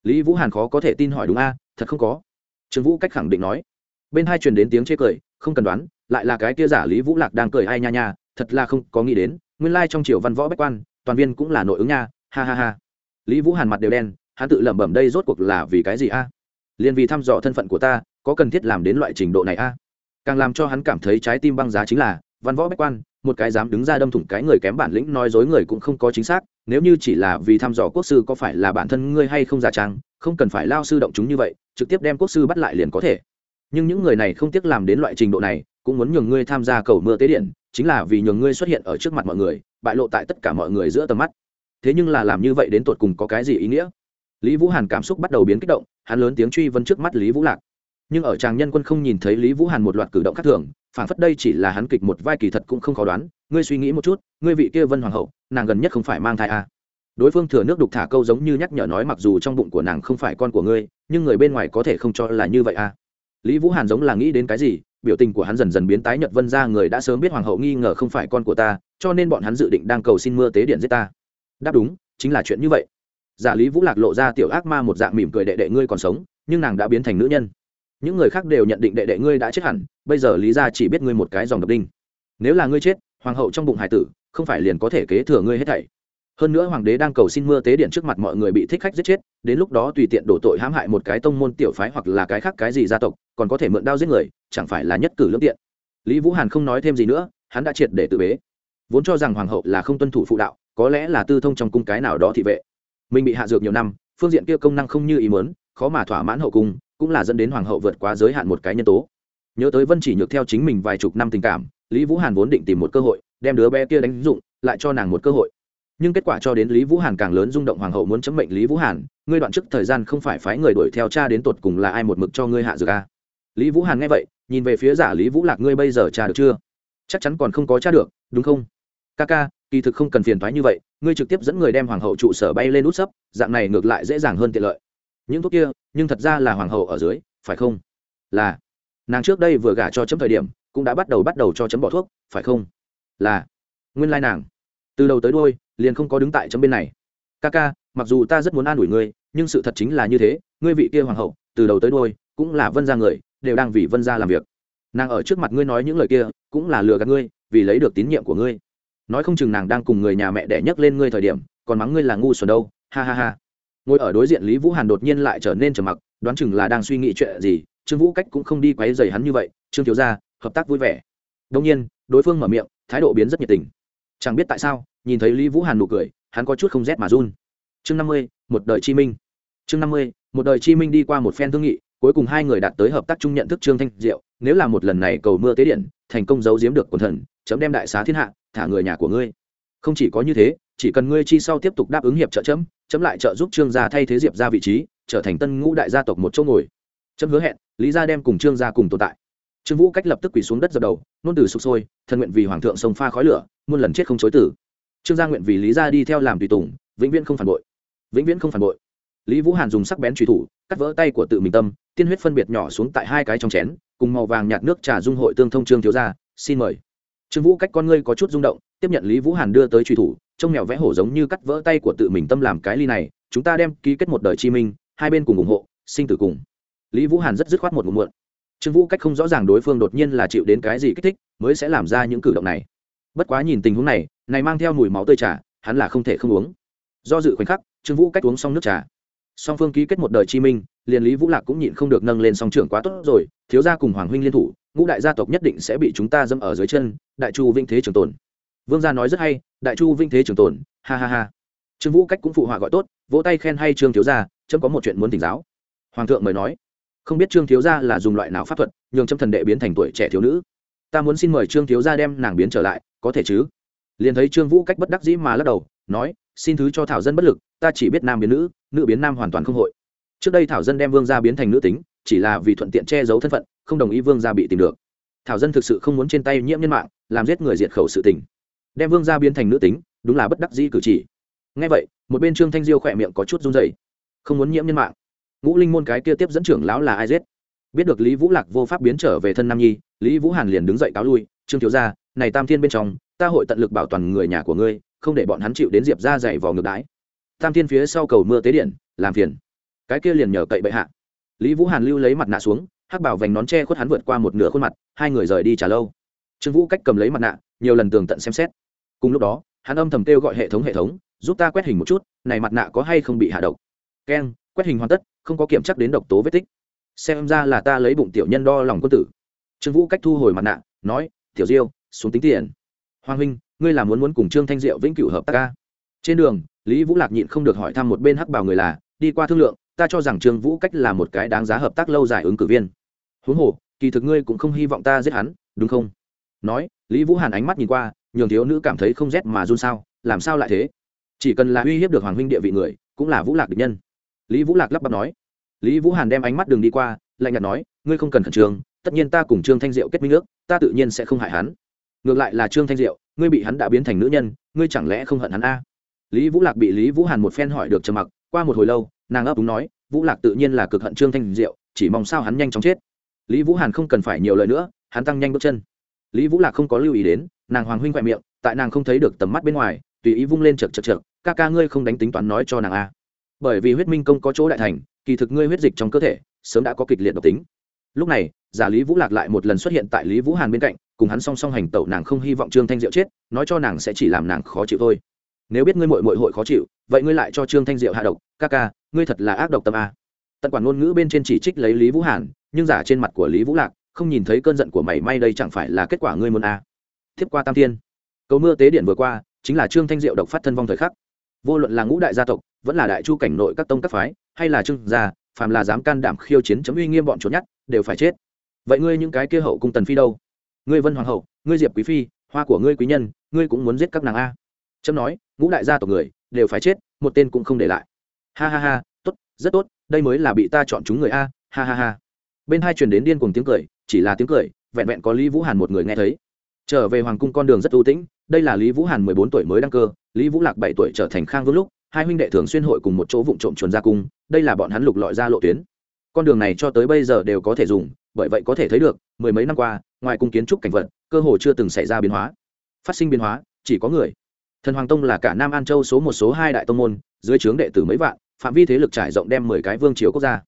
Lý vũ hàn khó có thể tin hỏi đúng a, thật không có. Trương vũ cách khẳng định nói. Bên hai truyền đến tiếng chê cười, không cần đoán, lại là cái kia giả lý vũ lạc đang cười ai nha nha, thật là không có nghĩ đến, nguyên lai trong triều văn võ bách quan, toàn viên cũng là nội ứng nha, ha ha ha. Lý vũ hàn mặt đều đen, hắn tự lẩm bẩm đây rốt cuộc là vì cái gì a? À? liền vì thăm dò thân phận của ta, có cần thiết làm đến loại trình độ này a? Càng làm cho hắn cảm thấy trái tim băng giá chính là, văn võ bách quan một cái dám đứng ra đâm thủng cái người kém bản lĩnh nói dối người cũng không có chính xác, nếu như chỉ là vì thăm dò quốc sư có phải là bản thân ngươi hay không giả trang, không cần phải lao sư động chúng như vậy, trực tiếp đem quốc sư bắt lại liền có thể. Nhưng những người này không tiếc làm đến loại trình độ này, cũng muốn nhường ngươi tham gia cầu mưa tế điện, chính là vì nhường ngươi xuất hiện ở trước mặt mọi người, bại lộ tại tất cả mọi người giữa tầm mắt. Thế nhưng là làm như vậy đến tột cùng có cái gì ý nghĩa? Lý vũ hàn cảm xúc bắt đầu biến kích động, hắn lớn tiếng truy vấn trước mắt lý vũ lạc nhưng ở chàng nhân quân không nhìn thấy lý vũ hàn một loạt cử động khác thường phản phất đây chỉ là hắn kịch một vai kỳ thật cũng không khó đoán, ngươi suy nghĩ một chút, ngươi vị kia vân hoàng hậu, nàng gần nhất không phải mang thai à. đối phương thừa nước đục thả câu giống như nhắc nhở nói mặc dù trong bụng của nàng không phải con của ngươi, nhưng người bên ngoài có thể không cho là như vậy à. lý vũ hàn giống là nghĩ đến cái gì, biểu tình của hắn dần dần biến tái nhật vân ra người đã sớm biết hoàng hậu nghi ngờ không phải con của ta, cho nên bọn hắn dự định đang cầu xin mưa tế điện giết ta đáp đúng, chính là chuyện như vậy giả lý vũ lạc lộ ra tiểu ác ma một dạng mỉm cười đệ đệ ngươi còn sống, nhưng nàng đã biến thành nữ nhân những người khác đều nhận định đệ đệ ngươi đã chết hẳn bây giờ lý ra chỉ biết ngươi một cái dòng độc đinh. Nếu là ngươi chết hoàng hậu trong bụng hải tử không phải liền có thể kế thừa ngươi hết thảy. Hơn nữa hoàng đế đang cầu xin mưa tế điện trước mặt mọi người bị thích khách giết chết đến lúc đó tùy tiện đổ tội hãm hại một cái tông môn tiểu phái hoặc là cái khác cái gì gia tộc còn có thể mượn đao giết người chẳng phải là nhất cử lương tiện. Lý vũ hàn không nói thêm gì nữa hắn đã triệt để tự bế. Vốn cho rằng hoàng hậu là không tuân thủ phụ đạo có lẽ là tư thông trong cung cái nào đó thị vệ. Mình bị hạ dược nhiều năm phương diện kia công năng không như ý muốn, khó mà thỏa mãn hậu cung cũng là dẫn đến hoàng hậu vượt quá giới hạn một cái nhân tố. Nhớ tới vân chỉ nhược theo chính mình vài chục năm tình cảm, lý vũ hàn vốn định tìm một cơ hội, đem đứa bé kia đánh dụng, lại cho nàng một cơ hội. Nhưng kết quả cho đến lý vũ hàn càng lớn rung động hoàng hậu muốn chấm mệnh lý vũ hàn, ngươi đoạn trước thời gian không phải phái người đuổi theo cha đến tột cùng là ai một mực cho ngươi hạ dược a à? lý vũ hàn nghe vậy, nhìn về phía giả lý vũ lạc, ngươi bây giờ cha được chưa? Chắc chắn còn không có cha được, đúng không? Ca ca, kỳ thực không cần phiền thoái như vậy, ngươi trực tiếp dẫn người đem hoàng hậu trụ sở bay lên út sấp, dạng này ngược lại dễ dàng hơn tiện lợi những thuốc kia, nhưng thật ra là hoàng hậu ở dưới, phải không? Là. Nàng trước đây vừa gả cho chấm thời điểm, cũng đã bắt đầu bắt đầu cho chấm bỏ thuốc, phải không? Là. Nguyên lai nàng. Từ đầu tới đôi liền không có đứng tại chấm bên này. Ca ca mặc dù ta rất muốn an ủi ngươi, nhưng sự thật chính là như thế, ngươi vị kia hoàng hậu, từ đầu tới đôi cũng là vân gia người, đều đang vì vân gia làm việc. Nàng ở trước mặt ngươi nói những lời kia, cũng là lừa gạt ngươi, vì lấy được tín nhiệm của ngươi. Nói không chừng nàng đang cùng người nhà mẹ đẻ nhấc lên ngươi thời điểm, còn mắng ngươi là ngu xuẩn đâu, ha ha ha ngồi ở đối diện lý vũ hàn đột nhiên lại trở nên trầm mặc, đoán chừng là đang suy nghĩ chuyện gì, trương vũ cách cũng không đi quấy dày hắn như vậy, trương thiếu gia, hợp tác vui vẻ. Đông nhiên, đối phương mở miệng, thái độ biến rất nhiệt tình. Chẳng biết tại sao, nhìn thấy lý vũ hàn nụ cười, hắn có chút không rét mà run. Chương năm mươi, một đời chi minh. Chương năm mươi, một đời chi minh đi qua một phen thương nghị, cuối cùng hai người đạt tới hợp tác chung nhận thức trương thanh diệu, nếu là một lần này cầu mưa tế điện, thành công giấu giếm được quần thần, chấm đem đại xá thiên hạ, thả người nhà của ngươi. Không chỉ có như thế chỉ cần ngươi chi sau tiếp tục đáp ứng hiệp trợ chấm chấm lại trợ giúp trương gia thay thế diệp ra vị trí, trở thành tân ngũ đại gia tộc một chỗ ngồi. Chấm hứa hẹn, lý gia đem cùng trương gia cùng tồn tại. Trương vũ cách lập tức quỳ xuống đất dập đầu, nôn từ sụp sôi thân nguyện vì hoàng thượng sông pha khói lửa, muôn lần chết không chối tử trương gia nguyện vì lý gia đi theo làm tùy tùng, vĩnh viễn không phản bội. Vĩnh viễn không phản bội. Lý vũ hàn dùng sắc bén truy thủ, cắt vỡ tay của tự mình tâm, tiên huyết phân biệt nhỏ xuống tại hai cái trong chén, cùng màu vàng nhạt nước trà dung hội tương thông trương thiếu gia, xin mời. Trương vũ cách con ngươi có chút rung động tiếp nhận lý vũ hàn đưa tới truy thủ, trông mèo vẽ hổ giống như cắt vỡ tay của tự mình tâm làm cái ly này, chúng ta đem ký kết một đời chi minh, hai bên cùng ủng hộ, sinh tử cùng. Lý vũ hàn rất dứt khoát một ngụm muộn. Trương vũ cách không rõ ràng đối phương đột nhiên là chịu đến cái gì kích thích, mới sẽ làm ra những cử động này. Bất quá nhìn tình huống này này mang theo mùi máu tươi trà, hắn là không thể không uống. Do dự khoảnh khắc, trương vũ cách uống xong nước trà. Song phương ký kết một đời chi minh, liền lý vũ lạc cũng nhịn không được nâng lên song trưởng quá tốt rồi, thiếu gia cùng hoàng huynh liên thủ, ngũ đại gia tộc nhất định sẽ bị chúng ta dâm ở dưới chân, đại chu vinh thế trường tồn vương gia nói rất hay, đại chu vinh thế trường tồn, ha ha ha. Trương vũ cách cũng phụ họa gọi tốt, vỗ tay khen hay trương thiếu gia, chấm có một chuyện muốn tỉnh giáo. Hoàng thượng mời nói, không biết trương thiếu gia là dùng loại nào pháp thuật, nhường chấm thần đệ biến thành tuổi trẻ thiếu nữ. Ta muốn xin mời trương thiếu gia đem nàng biến trở lại, có thể chứ? Liền thấy trương vũ cách bất đắc dĩ mà lắc đầu, nói, xin thứ cho thảo dân bất lực, ta chỉ biết nam biến nữ nữ biến nam hoàn toàn không hội. Trước đây thảo dân đem vương gia biến thành nữ tính, chỉ là vì thuận tiện che giấu thân phận, không đồng ý vương gia bị tìm được. Thảo dân thực sự không muốn trên tay nhiễm nhân mạng, làm giết người diệt khẩu sự tình đem vương gia biến thành nữ tính, đúng là bất đắc dĩ cử chỉ. Ngay vậy, một bên trương thanh diêu khỏe miệng có chút run dày không muốn nhiễm nhân mạng. Ngũ linh môn cái kia tiếp dẫn trưởng lão là ai giết? Biết được lý vũ lạc vô pháp biến trở về thân nam nhi, lý vũ hàn liền đứng dậy cáo lui, trương thiếu gia, này tam thiên bên trong, ta hội tận lực bảo toàn người nhà của ngươi, không để bọn hắn chịu đến diệp ra dày vò ngược đái tam thiên phía sau cầu mưa tế điện, làm phiền. Cái kia liền nhờ cậy bệ hạ. Lý vũ hàn lưu lấy mặt nạ xuống, hắc bảo vành nón che khuất hắn vượt qua một nửa khuôn mặt, hai người rời đi trả lâu. Trương vũ cách cầm lấy mặt nạ nhiều lần tường tận xem xét. Cùng lúc đó, hắn âm thầm kêu gọi hệ thống hệ thống, giúp ta quét hình một chút, này mặt nạ có hay không bị hạ độc. Keng quét hình hoàn tất, không có kiểm chắc đến độc tố vết tích. Xem ra là ta lấy bụng tiểu nhân đo lòng quân tử. Trương vũ cách thu hồi mặt nạ, nói, tiểu diêu, xuống tính tiền. Hoàng huynh, ngươi là muốn muốn cùng trương thanh diệu vĩnh cửu hợp tác ca trên đường, lý vũ lạc nhịn không được hỏi thăm một bên hắc bảo người là, đi qua thương lượng, ta cho rằng trương vũ cách là một cái đáng giá hợp tác lâu dài ứng cử viên. Huống hồ, kỳ thực ngươi cũng không hy vọng ta giết hắn, đúng không? Nói, lý vũ hàn ánh mắt nhìn qua, nhường thiếu nữ cảm thấy không rét mà run sao, làm sao lại thế? Chỉ cần là uy hiếp được hoàng huynh địa vị người, cũng là vũ lạc địch nhân. Lý vũ lạc lắp bắp nói. Lý vũ hàn đem ánh mắt đường đi qua, lạnh nhạt nói, ngươi không cần khẩn trương, tất nhiên ta cùng trương thanh diệu kết minh ước, ta tự nhiên sẽ không hại hắn. Ngược lại là trương thanh diệu, ngươi bị hắn đã biến thành nữ nhân, ngươi chẳng lẽ không hận hắn a? Lý vũ lạc bị lý vũ hàn một phen hỏi được trầm mặc, qua một hồi lâu, nàng ấp đúng nói, vũ lạc tự nhiên là cực hận trương thanh diệu, chỉ mong sao hắn nhanh chóng chết. Lý vũ hàn không cần phải nhiều lời nữa, hắn tăng nhanh bước chân lý vũ lạc không có lưu ý đến, nàng hoàng huynh khoe miệng, tại nàng không thấy được tầm mắt bên ngoài, tùy ý vung lên chật chật chật ca ca ngươi không đánh tính toán nói cho nàng a. Bởi vì huyết minh công có chỗ đại thành, kỳ thực ngươi huyết dịch trong cơ thể, sớm đã có kịch liệt độc tính. Lúc này, giả lý vũ lạc lại một lần xuất hiện tại lý vũ hàn bên cạnh, cùng hắn song song hành tẩu nàng không hy vọng trương thanh diệu chết, nói cho nàng sẽ chỉ làm nàng khó chịu thôi. Nếu biết ngươi mội mội hội khó chịu, vậy ngươi lại cho trương thanh diệu hạ độc, ca ca, ngươi thật là ác độc tâm a. Tận quản ngôn ngữ bên trên chỉ trích lấy lý vũ hàn, nhưng giả trên mặt của lý vũ lạc không nhìn thấy cơn giận của mày may đây chẳng phải là kết quả ngươi muốn à? tiếp qua tam thiên. Cầu mưa tế điện vừa qua chính là trương thanh diệu độc phát thân vong thời khắc. Vô luận là ngũ đại gia tộc vẫn là đại chu cảnh nội các tông các phái hay là trương gia phàm là dám can đảm khiêu chiến chấm uy nghiêm bọn trốn nhát, đều phải chết. Vậy ngươi những cái kia hậu cung tần phi đâu? Ngươi vân hoàng hậu ngươi diệp quý phi hoa của ngươi quý nhân ngươi cũng muốn giết các nàng a? Trâm nói ngũ đại gia tộc người đều phải chết một tên cũng không để lại. Ha ha ha tốt rất tốt đây mới là bị ta chọn chúng người a ha ha ha bên hai truyền đến điên cùng tiếng cười, chỉ là tiếng cười, vẹn vẹn có lý vũ hàn một người nghe thấy. Trở về hoàng cung con đường rất ưu tĩnh, đây là lý vũ hàn mười bốn tuổi mới đăng cơ, lý vũ lạc bảy tuổi trở thành khang vương lúc, hai huynh đệ thường xuyên hội cùng một chỗ vụ trộm chuồn ra cung, đây là bọn hắn lục lọi ra lộ tuyến. Con đường này cho tới bây giờ đều có thể dùng, bởi vậy có thể thấy được, mười mấy năm qua, ngoài cung kiến trúc cảnh vật, cơ hồ chưa từng xảy ra biến hóa. Phát sinh biến hóa, chỉ có người. Thần hoàng tông là cả nam an châu số một số hai đại tông môn, dưới trướng đệ tử mấy vạn, phạm vi thế lực trải rộng đem mười cái vương triều quốc gia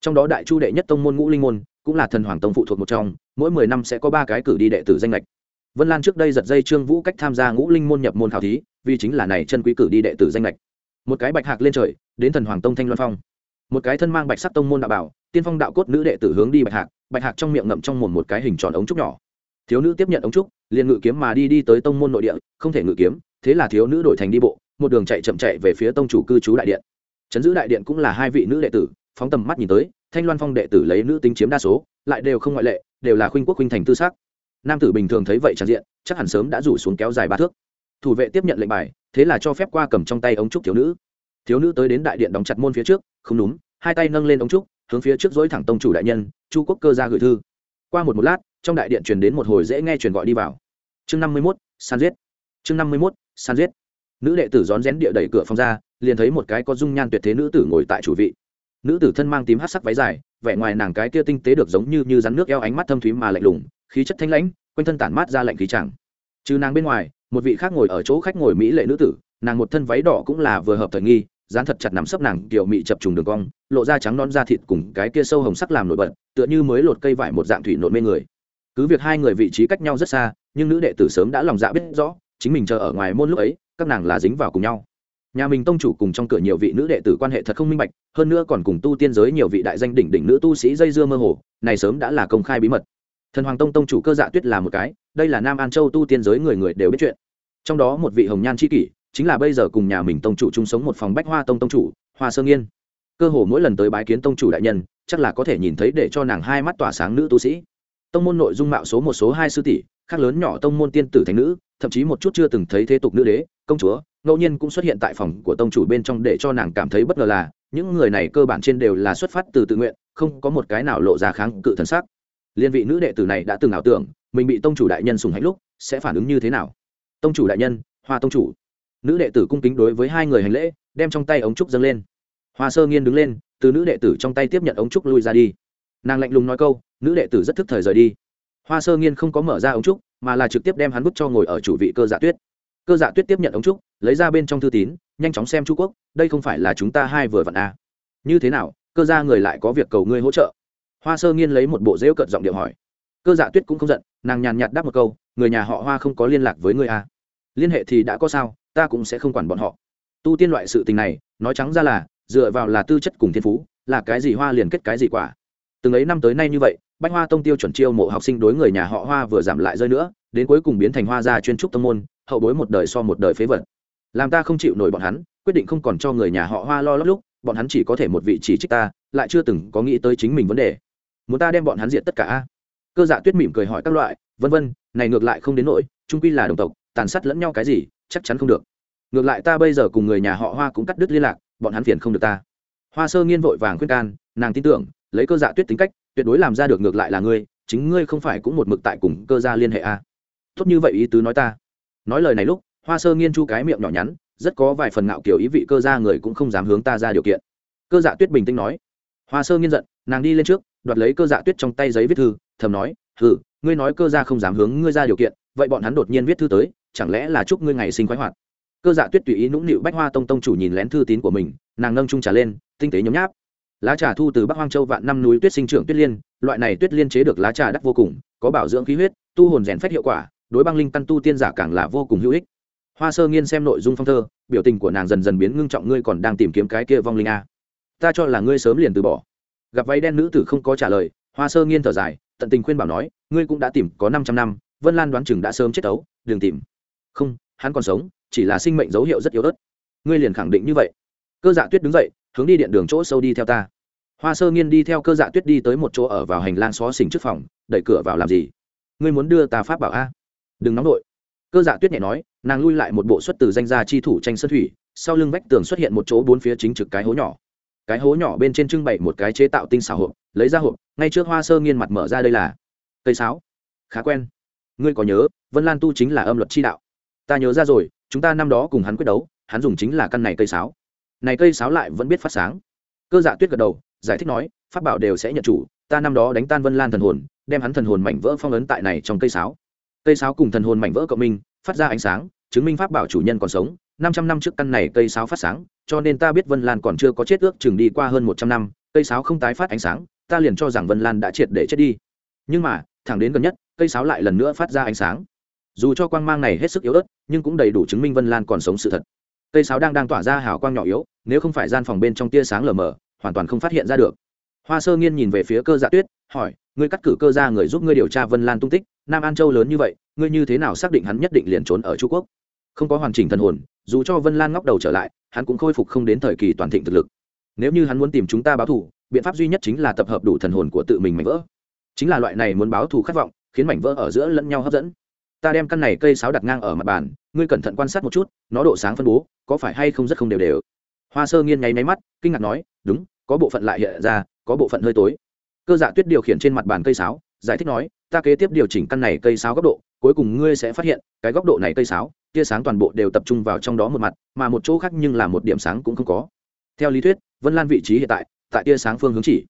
trong đó đại chu đệ nhất tông môn ngũ linh môn, cũng là thần hoàng tông phụ thuộc một trong, mỗi mười năm sẽ có ba cái cử đi đệ tử danh lệch vân lan trước đây giật dây trương vũ cách tham gia ngũ linh môn nhập môn khảo thí, vì chính là này chân quý cử đi đệ tử danh lệch một cái bạch hạc lên trời, đến thần hoàng tông thanh loan phong. Một cái thân mang bạch sắc tông môn đạo bảo, tiên phong đạo cốt nữ đệ tử hướng đi bạch hạc bạch hạc trong miệng ngậm trong mồm một cái hình tròn ống trúc nhỏ. Thiếu nữ tiếp nhận ống trúc, liền ngự kiếm mà đi đi tới tông môn nội địa, không thể ngự kiếm, thế là thiếu nữ đổi thành đi bộ, một đường chạy chậm chạy về phía tông chủ cư trú đại điện. Chấn giữ đại điện cũng là hai vị nữ đệ tử phóng tầm mắt nhìn tới, thanh loan phong đệ tử lấy nữ tính chiếm đa số, lại đều không ngoại lệ, đều là khuynh quốc khuynh thành tư sắc. Nam tử bình thường thấy vậy tràn diện, chắc hẳn sớm đã rủ xuống kéo dài ba thước. Thủ vệ tiếp nhận lệnh bài, thế là cho phép qua cầm trong tay ống trúc thiếu nữ. Thiếu nữ tới đến đại điện đóng chặt môn phía trước, không đúng hai tay nâng lên ống trúc, hướng phía trước dối thẳng tông chủ đại nhân, chu quốc cơ ra gửi thư. Qua một một lát, trong đại điện truyền đến một hồi dễ nghe truyền gọi đi vào. Chương năm mươi mốt, san giết. Chương năm mươi mốt, san giết. Nữ đệ tử rón rén địa đẩy cửa phòng ra, liền thấy một cái có dung nhan tuyệt thế nữ tử ngồi tại chủ vị nữ tử thân mang tím hát sắc váy dài, vẻ ngoài nàng cái kia tinh tế được giống như như rắn nước eo ánh mắt thâm thúy mà lạnh lùng, khí chất thanh lãnh, quanh thân tản mát ra lạnh khí chẳng. Trừ nàng bên ngoài, một vị khác ngồi ở chỗ khách ngồi mỹ lệ nữ tử, nàng một thân váy đỏ cũng là vừa hợp thời nghi dán thật chặt nắm sấp nàng kiểu mị chập trùng đường cong, lộ ra trắng non da thịt cùng cái kia sâu hồng sắc làm nổi bật, tựa như mới lột cây vải một dạng thủy nộn mê người. Cứ việc hai người vị trí cách nhau rất xa, nhưng nữ đệ tử sớm đã lòng dạ biết rõ, chính mình chờ ở ngoài môn lúc ấy, các nàng là dính vào cùng nhau nhà mình tông chủ cùng trong cửa nhiều vị nữ đệ tử quan hệ thật không minh bạch, hơn nữa còn cùng tu tiên giới nhiều vị đại danh đỉnh đỉnh nữ tu sĩ dây dưa mơ hồ, này sớm đã là công khai bí mật. Thần hoàng tông tông chủ cơ dạ tuyết là một cái, đây là nam an châu tu tiên giới người người đều biết chuyện. Trong đó một vị hồng nhan c h i kỷ, chính là bây giờ cùng nhà mình tông chủ chung sống một phòng bách hoa tông tông chủ, hoa sơ nghiên. Cơ hồ mỗi lần tới bái kiến tông chủ đại nhân, chắc là có thể nhìn thấy để cho nàng hai mắt tỏa sáng nữ tu sĩ. Tông môn nội dung mạo số một số hai sư tỷ, khác lớn nhỏ tông môn tiên tử thành nữ thậm chí một chút chưa từng thấy thế tục nữ đế, công chúa, ngẫu nhiên cũng xuất hiện tại phòng của tông chủ bên trong để cho nàng cảm thấy bất ngờ là, những người này cơ bản trên đều là xuất phát từ tự nguyện, không có một cái nào lộ ra kháng cự thần sắc. Liên vị nữ đệ tử này đã từng ảo tưởng, mình bị tông chủ đại nhân sùng hạnh lúc, sẽ phản ứng như thế nào? Tông chủ đại nhân, hoa tông chủ. Nữ đệ tử cung kính đối với hai người hành lễ, đem trong tay ống trúc dâng lên. Hoa sơ nghiên đứng lên, từ nữ đệ tử trong tay tiếp nhận ống trúc lui ra đi. Nàng lạnh lùng nói câu, nữ đệ tử rất thức thời rời đi. Hoa sơ nghiên không có mở ra ống trúc mà là trực tiếp đem hắn bút cho ngồi ở chủ vị cơ dạ tuyết. Cơ dạ tuyết tiếp nhận ống trúc, lấy ra bên trong thư tín, nhanh chóng xem chu quốc, đây không phải là chúng ta hai vừa vặn à. như thế nào, cơ gia người lại có việc cầu ngươi hỗ trợ? Hoa sơ nghiên lấy một bộ rêu cận giọng điệu hỏi. Cơ dạ tuyết cũng không giận, nàng nhàn nhạt đáp một câu, người nhà họ hoa không có liên lạc với ngươi à. liên hệ thì đã có sao, ta cũng sẽ không quản bọn họ. Tu tiên loại sự tình này, nói trắng ra là, dựa vào là tư chất cùng thiên phú, là cái gì hoa liền kết cái gì quả. Từng ấy năm tới nay như vậy bách hoa tông tiêu chuẩn chiêu mộ học sinh đối người nhà họ hoa vừa giảm lại rơi nữa, đến cuối cùng biến thành hoa gia chuyên trúc tông môn, hậu bối một đời so một đời phế vật. Làm ta không chịu nổi bọn hắn, quyết định không còn cho người nhà họ hoa lo lót lúc, bọn hắn chỉ có thể một vị chỉ trích ta, lại chưa từng có nghĩ tới chính mình vấn đề. Muốn ta đem bọn hắn diệt tất cả cơ dạ tuyết mỉm cười hỏi các loại, vân vân, này ngược lại không đến nỗi trung quy là đồng tộc, tàn sát lẫn nhau cái gì, chắc chắn không được. Ngược lại ta bây giờ cùng người nhà họ hoa cũng cắt đứt liên lạc, bọn hắn phiền không được ta. Hoa sơ nghiên vội vàng khuyên can, nàng tin tưởng, lấy cơ dạ tuyết tính cách tuyệt đối làm ra được ngược lại là ngươi, chính ngươi không phải cũng một mực tại cùng cơ gia liên hệ à. tốt như vậy ý tứ nói ta. Nói lời này lúc, hoa sơ nghiên chu cái miệng nhỏ nhắn, rất có vài phần ngạo kiểu ý vị cơ gia người cũng không dám hướng ta ra điều kiện. Cơ dạ tuyết bình tĩnh nói. Hoa sơ nghiên giận, nàng đi lên trước, đoạt lấy cơ dạ tuyết trong tay giấy viết thư, thầm nói, hừ, ngươi nói cơ gia không dám hướng ngươi ra điều kiện, vậy bọn hắn đột nhiên viết thư tới, chẳng lẽ là chúc ngươi ngày sinh khoái hoạt? Cơ dạ tuyết tùy ý nũng nịu bách hoa tông tông chủ nhìn lén thư tín của mình, nàng nâng trung trà lên, tinh tế nhấm nháp lá trà thu từ bắc hoang châu vạn năm núi tuyết sinh trưởng tuyết liên, loại này tuyết liên chế được lá trà đắt vô cùng, có bảo dưỡng khí huyết, tu hồn rèn phép hiệu quả, đối băng linh căn tu tiên giả càng là vô cùng hữu ích. Hoa sơ nghiên xem nội dung phong thơ, biểu tình của nàng dần dần biến ngưng trọng, ngươi còn đang tìm kiếm cái kia vong linh a ta cho là ngươi sớm liền từ bỏ. Gặp váy đen nữ tử không có trả lời, hoa sơ nghiên thở dài, tận tình khuyên bảo nói, ngươi cũng đã tìm có năm trăm năm, vân lan đoán chừng đã sớm chết tấu đừng tìm. Không, hắn còn sống, chỉ là sinh mệnh dấu hiệu rất yếu ớt. Ngươi liền khẳng định như vậy. Cơ dạ tuyết đứng dậy hướng đi điện đường chỗ sâu đi theo ta. Hoa sơ nghiên đi theo cơ dạ tuyết đi tới một chỗ ở vào hành lang xó xỉnh trước phòng, đẩy cửa vào làm gì? Ngươi muốn đưa ta pháp bảo a? Đừng nóng đội cơ dạ tuyết nhẹ nói, nàng lui lại một bộ xuất từ danh gia chi thủ tranh sơn thủy, sau lưng vách tường xuất hiện một chỗ bốn phía chính trực cái hố nhỏ. Cái hố nhỏ bên trên trưng bày một cái chế tạo tinh xảo hộp, lấy ra hộp, ngay trước hoa sơ nghiên mặt mở ra đây là cây sáo. Khá quen. Ngươi có nhớ, vân lan tu chính là âm luật chi đạo? Ta nhớ ra rồi, chúng ta năm đó cùng hắn quyết đấu, hắn dùng chính là căn này cây sáo này cây sáo lại vẫn biết phát sáng. Cơ dạ tuyết gật đầu, giải thích nói, pháp bảo đều sẽ nhận chủ, ta năm đó đánh tan vân lan thần hồn, đem hắn thần hồn mảnh vỡ phong ấn tại này trong cây sáo. Cây sáo cùng thần hồn mảnh vỡ cộng minh, phát ra ánh sáng, chứng minh pháp bảo chủ nhân còn sống. Năm trăm năm trước căn này cây sáo phát sáng, cho nên ta biết vân lan còn chưa có chết ước chừng đi qua hơn một trăm năm, cây sáo không tái phát ánh sáng, ta liền cho rằng vân lan đã triệt để chết đi. Nhưng mà, thẳng đến gần nhất, cây sáo lại lần nữa phát ra ánh sáng. Dù cho quang mang này hết sức yếu ớt, nhưng cũng đầy đủ chứng minh vân lan còn sống sự thật cây sáo đang đang tỏa ra hào quang nhỏ yếu, nếu không phải gian phòng bên trong tia sáng lờ mờ, hoàn toàn không phát hiện ra được. Hoa sơ nghiên nhìn về phía cơ dạ tuyết, hỏi, ngươi cắt cử cơ ra người giúp ngươi điều tra vân lan tung tích, nam an châu lớn như vậy, ngươi như thế nào xác định hắn nhất định liền trốn ở trung quốc? Không có hoàn chỉnh thần hồn, dù cho vân lan ngóc đầu trở lại, hắn cũng khôi phục không đến thời kỳ toàn thịnh thực lực. Nếu như hắn muốn tìm chúng ta báo thù, biện pháp duy nhất chính là tập hợp đủ thần hồn của tự mình mảnh vỡ. Chính là loại này muốn báo thù khát vọng, khiến mảnh vỡ ở giữa lẫn nhau hấp dẫn ta đem căn này cây sáo đặt ngang ở mặt bàn, ngươi cẩn thận quan sát một chút, nó độ sáng phân bố, có phải hay không rất không đều đều? Hoa sơ nghiên nháy máy mắt, kinh ngạc nói, đúng, có bộ phận lại hiện ra, có bộ phận hơi tối. Cơ dạ tuyết điều khiển trên mặt bàn cây sáo, giải thích nói, ta kế tiếp điều chỉnh căn này cây sáo góc độ, cuối cùng ngươi sẽ phát hiện, cái góc độ này cây sáo, tia sáng toàn bộ đều tập trung vào trong đó một mặt, mà một chỗ khác nhưng là một điểm sáng cũng không có. Theo lý thuyết, vân lan vị trí hiện tại tại tia sáng phương hướng chỉ.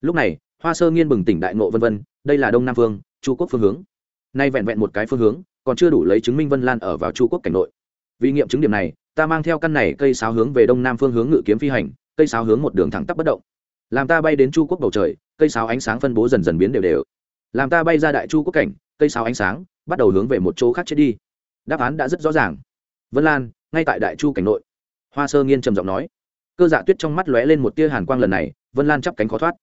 Lúc này, hoa sơ nghiên bừng tỉnh đại ngộ vân vân, đây là đông nam phương, chu quốc phương hướng nay vẹn vẹn một cái phương hướng, còn chưa đủ lấy chứng minh vân lan ở vào chu quốc cảnh nội. Vì nghiệm chứng điểm này, ta mang theo căn này cây sáo hướng về đông nam phương hướng ngự kiếm phi hành, cây sáo hướng một đường thẳng tắp bất động. Làm ta bay đến chu quốc bầu trời, cây sáo ánh sáng phân bố dần dần biến đều đều. Làm ta bay ra đại chu quốc cảnh, cây sáo ánh sáng bắt đầu hướng về một chỗ khác chết đi. Đáp án đã rất rõ ràng. Vân lan, ngay tại đại chu cảnh nội. Hoa sơ nghiên trầm giọng nói. Cơ dạ tuyết trong mắt lóe lên một tia hàn quang lần này, vân lan chắp cánh khó thoát.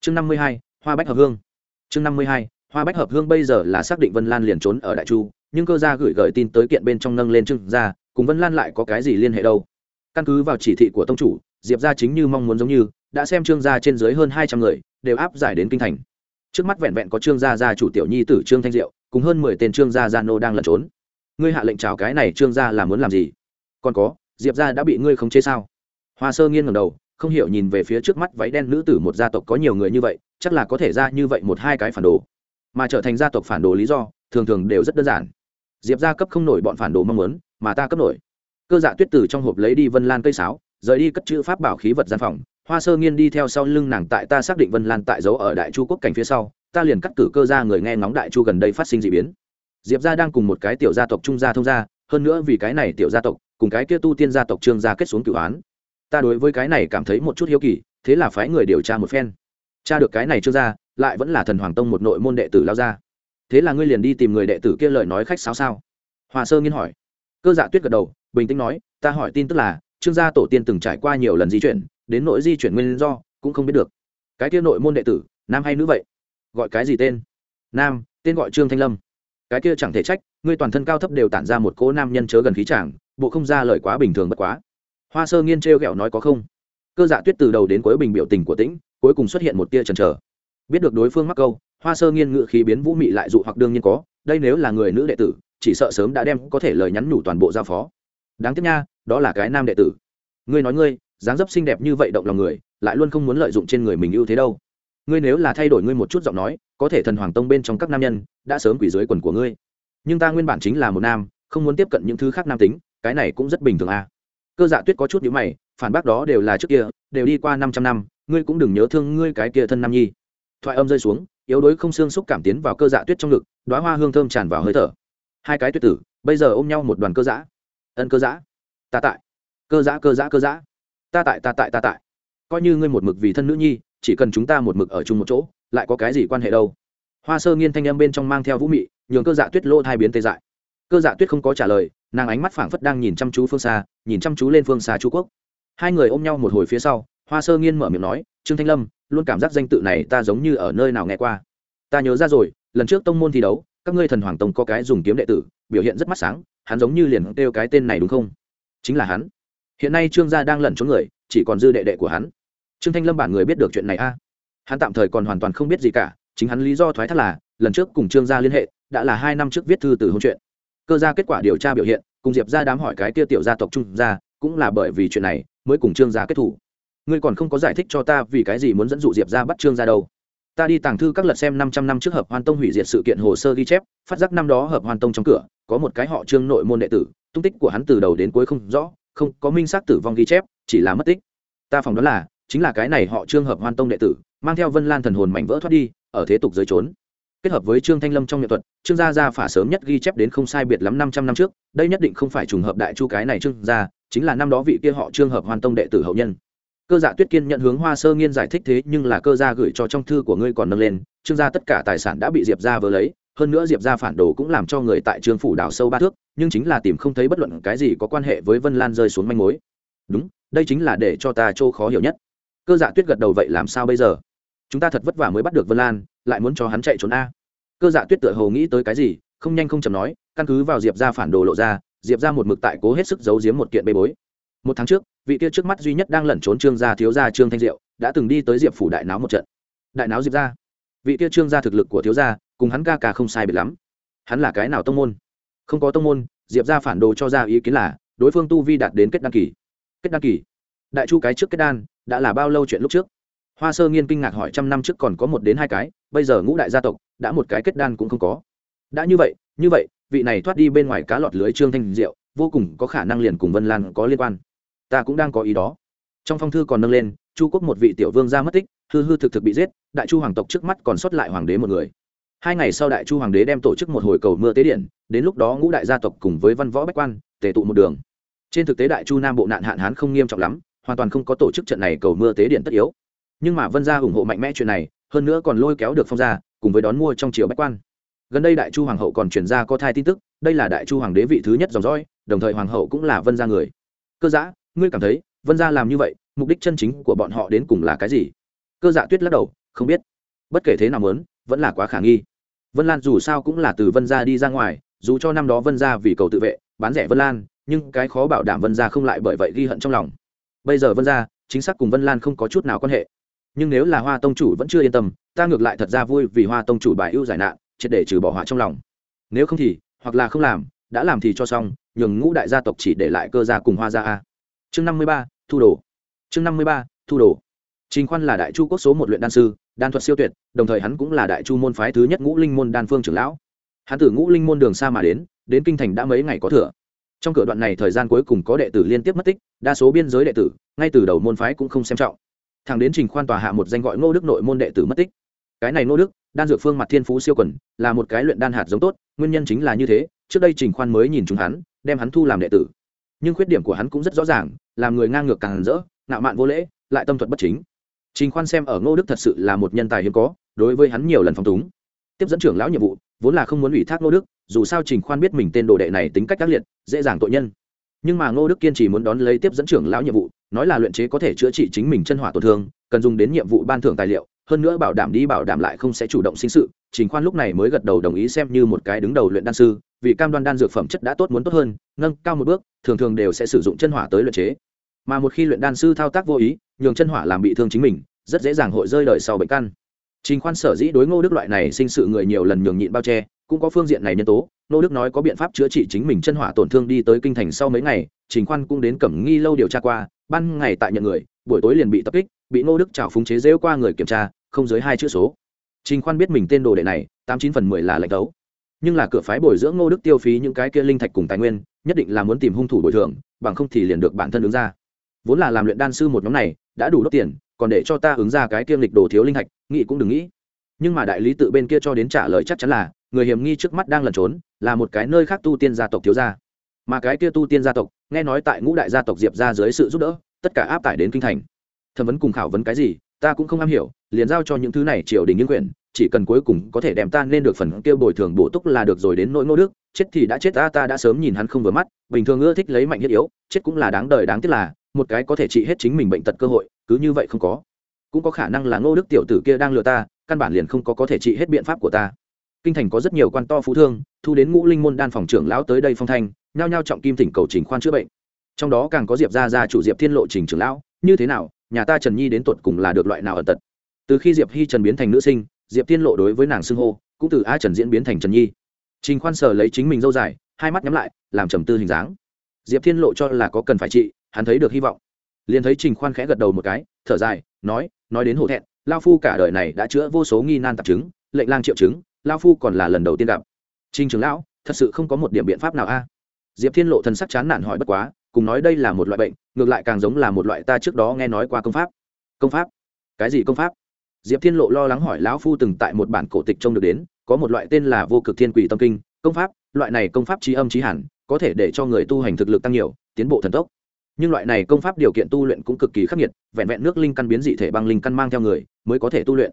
Chương năm mươi hai, hoa bách hợp hương. Chương năm mươi hai hoa bách hợp hương bây giờ là xác định vân lan liền trốn ở đại chu, nhưng cơ gia gửi gửi tin tới kiện bên trong nâng lên trưng ra cùng vân lan lại có cái gì liên hệ đâu? Căn cứ vào chỉ thị của tông chủ, diệp gia chính như mong muốn giống như, đã xem trương gia trên dưới hơn hai trăm người, đều áp giải đến kinh thành. Trước mắt vẹn vẹn có trương gia gia chủ tiểu nhi tử trương thanh diệu, cùng hơn mười tên trương gia gia nô đang lẩn trốn. Ngươi hạ lệnh chào cái này trương gia là muốn làm gì? Còn có, diệp gia đã bị ngươi khống chế sao? Hoa sơ nghiêng ngầm đầu, không hiểu nhìn về phía trước mắt váy đen nữ tử một gia tộc có nhiều người như vậy, chắc là có thể ra như vậy một hai cái phản đồ mà trở thành gia tộc phản đồ lý do, thường thường đều rất đơn giản. Diệp gia cấp không nổi bọn phản đồ mong muốn, mà ta cấp nổi. Cơ dạ tuyết tử trong hộp lấy đi vân lan cây sáo, rời đi cất chữ pháp bảo khí vật gian phòng. Hoa sơ nghiên đi theo sau lưng nàng tại ta xác định vân lan tại giấu ở đại chu quốc cảnh phía sau, ta liền cắt cử cơ ra người nghe ngóng đại chu gần đây phát sinh d ị biến. Diệp gia đang cùng một cái tiểu gia tộc trung gia thông gia, hơn nữa vì cái này tiểu gia tộc, cùng cái kia tu tiên gia tộc trương gia kết xuống cửu án. Ta đối với cái này cảm thấy một chút hiếu kỳ, thế là phái người điều tra một phen. Tra được cái này trương gia lại vẫn là thần hoàng tông một nội môn đệ tử lao ra. Thế là ngươi liền đi tìm người đệ tử kia lời nói khách sáo sao? Hòa sơ nghiên hỏi. Cơ dạ tuyết gật đầu, bình tĩnh nói, ta hỏi tin tức là, trương gia tổ tiên từng trải qua nhiều lần di chuyển, đến nội di chuyển nguyên do, cũng không biết được. Cái kia nội môn đệ tử, nam hay nữ vậy? Gọi cái gì tên? Nam, tên gọi trương thanh lâm. Cái kia chẳng thể trách, ngươi toàn thân cao thấp đều tản ra một cỗ nam nhân chớ gần khí chàng, bộ không ra lời quá bình thường bất quá. Hoa sơ nghiên trêu ghẹo nói có không? Cơ dạ tuyết từ đầu đến cuối bình biểu tình của tĩnh, cuối cùng xuất hiện một tia trần trờ biết được đối phương mắc câu, hoa sơ nghiên ngự khí biến vũ mị lại dụ hoặc đương nhiên có, đây nếu là người nữ đệ tử, chỉ sợ sớm đã đem có thể lời nhắn nhủ toàn bộ giao phó. Đáng tiếc nha, đó là cái nam đệ tử. Ngươi nói ngươi, dáng dấp xinh đẹp như vậy động lòng người, lại luôn không muốn lợi dụng trên người mình ưu thế đâu. Ngươi nếu là thay đổi ngươi một chút giọng nói, có thể thần hoàng tông bên trong các nam nhân, đã sớm quỷ dưới quần của ngươi. Nhưng ta nguyên bản chính là một nam, không muốn tiếp cận những thứ khác nam tính, cái này cũng rất bình thường à. cơ dạ tuyết có chút nhữ mày, phản bác đó đều là trước kia, đều đi qua năm trăm năm, ngươi cũng đừng nhớ thương ngươi cái kia thân nam nhi thoại âm rơi xuống, yếu đuối không xương xúc cảm tiến vào cơ dạ tuyết trong ngực đoá hoa hương thơm tràn vào hơi thở. Hai cái tuyết tử, bây giờ ôm nhau một đoàn cơ giã ân cơ giã ta tại. Cơ giã cơ giã cơ giã ta tại ta tại ta tại. Coi như ngươi một mực vì thân nữ nhi, chỉ cần chúng ta một mực ở chung một chỗ, lại có cái gì quan hệ đâu? Hoa sơ nghiên thanh âm bên trong mang theo vũ mị, nhường cơ dạ tuyết lỗ hai biến tê dại. Cơ dạ tuyết không có trả lời, nàng ánh mắt phảng phất đang nhìn chăm chú phương xa, nhìn chăm chú lên phương xa chú quốc. Hai người ôm nhau một hồi phía sau hoa sơ nghiên mở miệng nói, trương thanh lâm, luôn cảm giác danh tự này ta giống như ở nơi nào nghe qua. Ta nhớ ra rồi, lần trước tông môn thi đấu, các ngươi thần hoàng tông có cái dùng kiếm đệ tử, biểu hiện rất mắt sáng, hắn giống như liền kêu cái tên này đúng không? Chính là hắn. Hiện nay trương gia đang lẩn trốn người, chỉ còn dư đệ đệ của hắn. Trương thanh lâm bản người biết được chuyện này a. Hắn tạm thời còn hoàn toàn không biết gì cả, chính hắn lý do thoái thác là, lần trước cùng trương gia liên hệ, đã là hai năm trước viết thư từ hôn chuyện. Cơ ra kết quả điều tra biểu hiện, cùng diệp ra đám hỏi cái tia tiểu gia tộc trung gia, cũng là bởi vì chuyện này, mới cùng trương gia kết thủ ngươi còn không có giải thích cho ta vì cái gì muốn dẫn dụ diệp ra bắt trương gia đâu. Ta đi tàng thư các lật xem năm trăm năm trước hợp hoàn tông hủy diệt sự kiện hồ sơ ghi chép, phát giác năm đó hợp hoàn tông trong cửa, có một cái họ trương nội môn đệ tử, tung tích của hắn từ đầu đến cuối không rõ, không có minh xác tử vong ghi chép, chỉ là mất tích. Ta phỏng đoán là, chính là cái này họ trương hợp hoàn tông đệ tử, mang theo vân lan thần hồn mảnh vỡ thoát đi, ở thế tục giới trốn. Kết hợp với trương thanh lâm trong nghệ thuật, trương gia gia phả sớm nhất ghi chép đến không sai biệt lắm năm trăm năm trước, đây nhất định không phải trùng hợp đại chu cái này trương gia, chính là năm đó vị kia họ trương hợp hoàn tông đệ tử hậu nhân cơ dạ tuyết kiên nhận hướng hoa sơ nghiên giải thích thế nhưng là cơ gia gửi cho trong thư của ngươi còn nâng lên, trương gia tất cả tài sản đã bị diệp gia vơ lấy, hơn nữa diệp gia phản đồ cũng làm cho người tại trương phủ đào sâu ba thước, nhưng chính là tìm không thấy bất luận cái gì có quan hệ với vân lan rơi xuống manh mối. Đúng, đây chính là để cho ta chỗ khó hiểu nhất. Cơ dạ tuyết gật đầu, vậy làm sao bây giờ? Chúng ta thật vất vả mới bắt được vân lan, lại muốn cho hắn chạy trốn a. Cơ dạ tuyết tựa hồ nghĩ tới cái gì, không nhanh không chầm nói, căn cứ vào diệp ra phản đồ lộ ra, diệp ra một mực tại cố hết sức giấu giếm một kiện bê bối một tháng trước vị kia trước mắt duy nhất đang lẩn trốn trương gia thiếu gia trương thanh diệu đã từng đi tới diệp phủ đại náo một trận. Đại náo diệp gia, vị kia trương gia thực lực của thiếu gia cùng hắn ca ca không sai biệt lắm. Hắn là cái nào tông môn? Không có tông môn diệp gia phản đồ cho ra ý kiến là đối phương tu vi đạt đến kết đăng kỳ. Kết đăng kỳ? Đại chu cái trước kết đan đã là bao lâu chuyện lúc trước? Hoa sơ nghiên kinh ngạc hỏi trăm năm trước còn có một đến hai cái bây giờ ngũ đại gia tộc đã một cái kết đan cũng không có. Đã như vậy như vậy vị này thoát đi bên ngoài cá lọt lưới trương thanh diệu vô cùng có khả năng liền cùng vân lan có liên quan ta cũng đang có ý đó. Trong phong thư còn nâng lên, chu quốc một vị tiểu vương gia mất tích, hư hư thực thực bị giết, đại chu hoàng tộc trước mắt còn sót lại hoàng đế một người. Hai ngày sau đại chu hoàng đế đem tổ chức một hồi cầu mưa tế điện, đến lúc đó ngũ đại gia tộc cùng với văn võ bách quan, tề tụ một đường. Trên thực tế đại chu nam bộ nạn hạn hán không nghiêm trọng lắm, hoàn toàn không có tổ chức trận này cầu mưa tế điện tất yếu. Nhưng mà vân gia ủng hộ mạnh mẽ chuyện này, hơn nữa còn lôi kéo được phong gia, cùng với đón mua trong triều bách quan. Gần đây đại chu hoàng hậu còn truyền ra có thai tin tức, đây là đại chu hoàng đế vị thứ nhất dòng dõi, đồng thời hoàng hậu cũng là vân gia người. Cơ giã ngươi cảm thấy vân gia làm như vậy, mục đích chân chính của bọn họ đến cùng là cái gì? Cơ dạ tuyết lắc đầu, không biết. Bất kể thế nào lớn vẫn là quá khả nghi. Vân lan dù sao cũng là từ vân gia đi ra ngoài, dù cho năm đó vân gia vì cầu tự vệ, bán rẻ vân lan, nhưng cái khó bảo đảm vân gia không lại bởi vậy ghi hận trong lòng. Bây giờ vân gia, chính xác cùng vân lan không có chút nào quan hệ. Nhưng nếu là hoa tông chủ vẫn chưa yên tâm, ta ngược lại thật ra vui vì hoa tông chủ bài ưu giải nạn, triệt để trừ bỏ họa trong lòng. Nếu không thì, hoặc là không làm, đã làm thì cho xong, nhường ngũ đại gia tộc chỉ để lại cơ gia cùng hoa gia a chương năm mươi ba, thu đồ. Chương năm mươi ba, thu đồ. Trình khoan là đại chu quốc số một luyện đan sư, đan thuật siêu tuyệt, đồng thời hắn cũng là đại chu môn phái thứ nhất ngũ linh môn đan phương trưởng lão. Hắn từ ngũ linh môn đường xa mà đến đến kinh thành đã mấy ngày có thừa. Trong cửa đoạn này thời gian cuối cùng có đệ tử liên tiếp mất tích, đa số biên giới đệ tử, ngay từ đầu môn phái cũng không xem trọng. Thằng đến trình khoan tòa hạ một danh gọi ngô đức nội môn đệ tử mất tích. Cái này ngô đức, đan dược phương mặt thiên phú siêu quần, là một cái luyện đan hạt giống tốt, nguyên nhân chính là như thế, trước đây trình khoan mới nhìn chúng hắn, đem hắn thu làm đệ tử nhưng khuyết điểm của hắn cũng rất rõ ràng, làm người ngang ngược càng rỡ nạo mạn vô lễ, lại tâm thuật bất chính. Trình khoan xem ở ngô đức thật sự là một nhân tài hiếm có, đối với hắn nhiều lần phong túng. Tiếp dẫn trưởng lão nhiệm vụ, vốn là không muốn ủy thác ngô đức, dù sao trình khoan biết mình tên đồ đệ này tính cách ác liệt, dễ dàng tội nhân. Nhưng mà ngô đức kiên trì muốn đón lấy tiếp dẫn trưởng lão nhiệm vụ, nói là luyện chế có thể chữa trị chính mình chân hỏa tổn thương, cần dùng đến nhiệm vụ ban thưởng tài liệu, hơn nữa bảo đảm đi bảo đảm lại không sẽ chủ động sinh sự trình khoan lúc này mới gật đầu đồng ý xem như một cái đứng đầu luyện đan sư, vì cam đoan đan dược phẩm chất đã tốt muốn tốt hơn, nâng cao một bước, thường thường đều sẽ sử dụng chân hỏa tới luyện chế. Mà một khi luyện đan sư thao tác vô ý, nhường chân hỏa làm bị thương chính mình, rất dễ dàng hội rơi đời sau bệnh căn. Trình khoan sở dĩ đối ngô đức loại này sinh sự người nhiều lần nhường nhịn bao che, cũng có phương diện này nhân tố. Ngô đức nói có biện pháp chữa trị chính mình chân hỏa tổn thương đi tới kinh thành sau mấy ngày, trình khoan cũng đến cẩm nghi lâu điều tra qua, ban ngày tại nhận người, buổi tối liền bị tập kích, bị ngô đức trào phúng chế giễu qua người kiểm tra, không dưới hai chữ số trình khoan biết mình tên đồ đệ này, tám chín phần mười là lệnh tấu. Nhưng là cửa phái bồi dưỡng ngô đức tiêu phí những cái kia linh thạch cùng tài nguyên, nhất định là muốn tìm hung thủ bồi thường, bằng không thì liền được bản thân ứng ra. Vốn là làm luyện đan sư một nhóm này, đã đủ đốt tiền, còn để cho ta ứng ra cái kiêm lịch đồ thiếu linh thạch, nghĩ cũng đừng nghĩ. Nhưng mà đại lý tự bên kia cho đến trả lời chắc chắn là, người hiểm nghi trước mắt đang lẩn trốn, là một cái nơi khác tu tiên gia tộc thiếu gia. Mà cái kia tu tiên gia tộc, nghe nói tại ngũ đại gia tộc diệp gia dưới sự giúp đỡ, tất cả áp tải đến kinh thành. Thẩm vấn cùng khảo vấn cái gì ta cũng không am hiểu, liền giao cho những thứ này triều đình những quyền, chỉ cần cuối cùng có thể đem ta nên được phần kêu bồi thường bổ túc là được rồi đến nỗi ngô đức, chết thì đã chết ta ta đã sớm nhìn hắn không vừa mắt, bình thường ưa thích lấy mạnh thiết yếu, chết cũng là đáng đời đáng tiếc là, một cái có thể trị hết chính mình bệnh tật cơ hội, cứ như vậy không có. Cũng có khả năng là ngô đức tiểu tử kia đang lừa ta, căn bản liền không có có thể trị hết biện pháp của ta. Kinh thành có rất nhiều quan to phú thương, thu đến ngũ linh môn đan phòng trưởng lão tới đây phong thanh, nhao nhao trọng kim thỉnh cầu trình khoan chữa bệnh. Trong đó càng có diệp gia gia chủ diệp thiên lộ trình trưởng lão, như thế nào nhà ta trần nhi đến tột cùng là được loại nào ở tật. Từ khi diệp Hi trần biến thành nữ sinh, diệp thiên lộ đối với nàng xưng hô, cũng từ a trần diễn biến thành trần nhi. Trình khoan sờ lấy chính mình dâu dài, hai mắt nhắm lại, làm trầm tư hình dáng. Diệp thiên lộ cho là có cần phải trị, hắn thấy được hy vọng. Liền thấy trình khoan khẽ gật đầu một cái, thở dài, nói nói đến hổ thẹn, lao phu cả đời này đã chữa vô số nghi nan tạp chứng, lệnh lang triệu chứng, lao phu còn là lần đầu tiên gặp. Trình trưởng lão, thật sự không có một điểm biện pháp nào a. Diệp thiên lộ thần sắc chán nản hỏi bất quá cùng nói đây là một loại bệnh, ngược lại càng giống là một loại ta trước đó nghe nói qua công pháp. Công pháp? Cái gì công pháp? Diệp thiên lộ lo lắng hỏi lão phu từng tại một bản cổ tịch trông được đến, có một loại tên là vô cực thiên quỷ tâm kinh. Công pháp, loại này công pháp trí âm trí hẳn, có thể để cho người tu hành thực lực tăng nhiều, tiến bộ thần tốc. Nhưng loại này công pháp điều kiện tu luyện cũng cực kỳ khắc nghiệt, vẹn vẹn nước linh căn biến dị thể băng linh căn mang theo người, mới có thể tu luyện.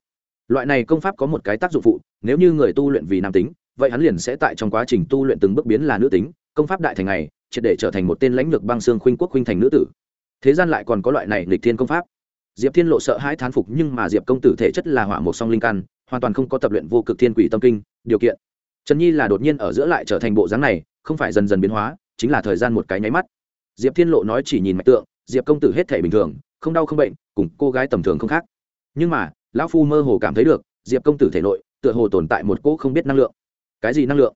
Loại này công pháp có một cái tác dụng phụ, nếu như người tu luyện vì nam tính, vậy hắn liền sẽ tại trong quá trình tu luyện từng bước biến là nữ tính. Công pháp đại thành này triệt để trở thành một tên lãnh lược băng xương khuynh quốc khuynh thành nữ tử. Thế gian lại còn có loại này lịch thiên công pháp. Diệp thiên lộ sợ hãi thán phục, nhưng mà diệp công tử thể chất là hỏa một song linh căn, hoàn toàn không có tập luyện vô cực thiên quỷ tâm kinh, điều kiện. Trần nhi là đột nhiên ở giữa lại trở thành bộ dáng này, không phải dần dần biến hóa, chính là thời gian một cái nháy mắt. Diệp thiên lộ nói chỉ nhìn mạch tượng, diệp công tử hết thể bình thường, không đau không bệnh, cùng cô gái tầm thường không khác. Nhưng mà, lão phu mơ hồ cảm thấy được, diệp công tử thể nội, tựa hồ tồn tại một cỗ không biết năng lượng. Cái gì năng lượng?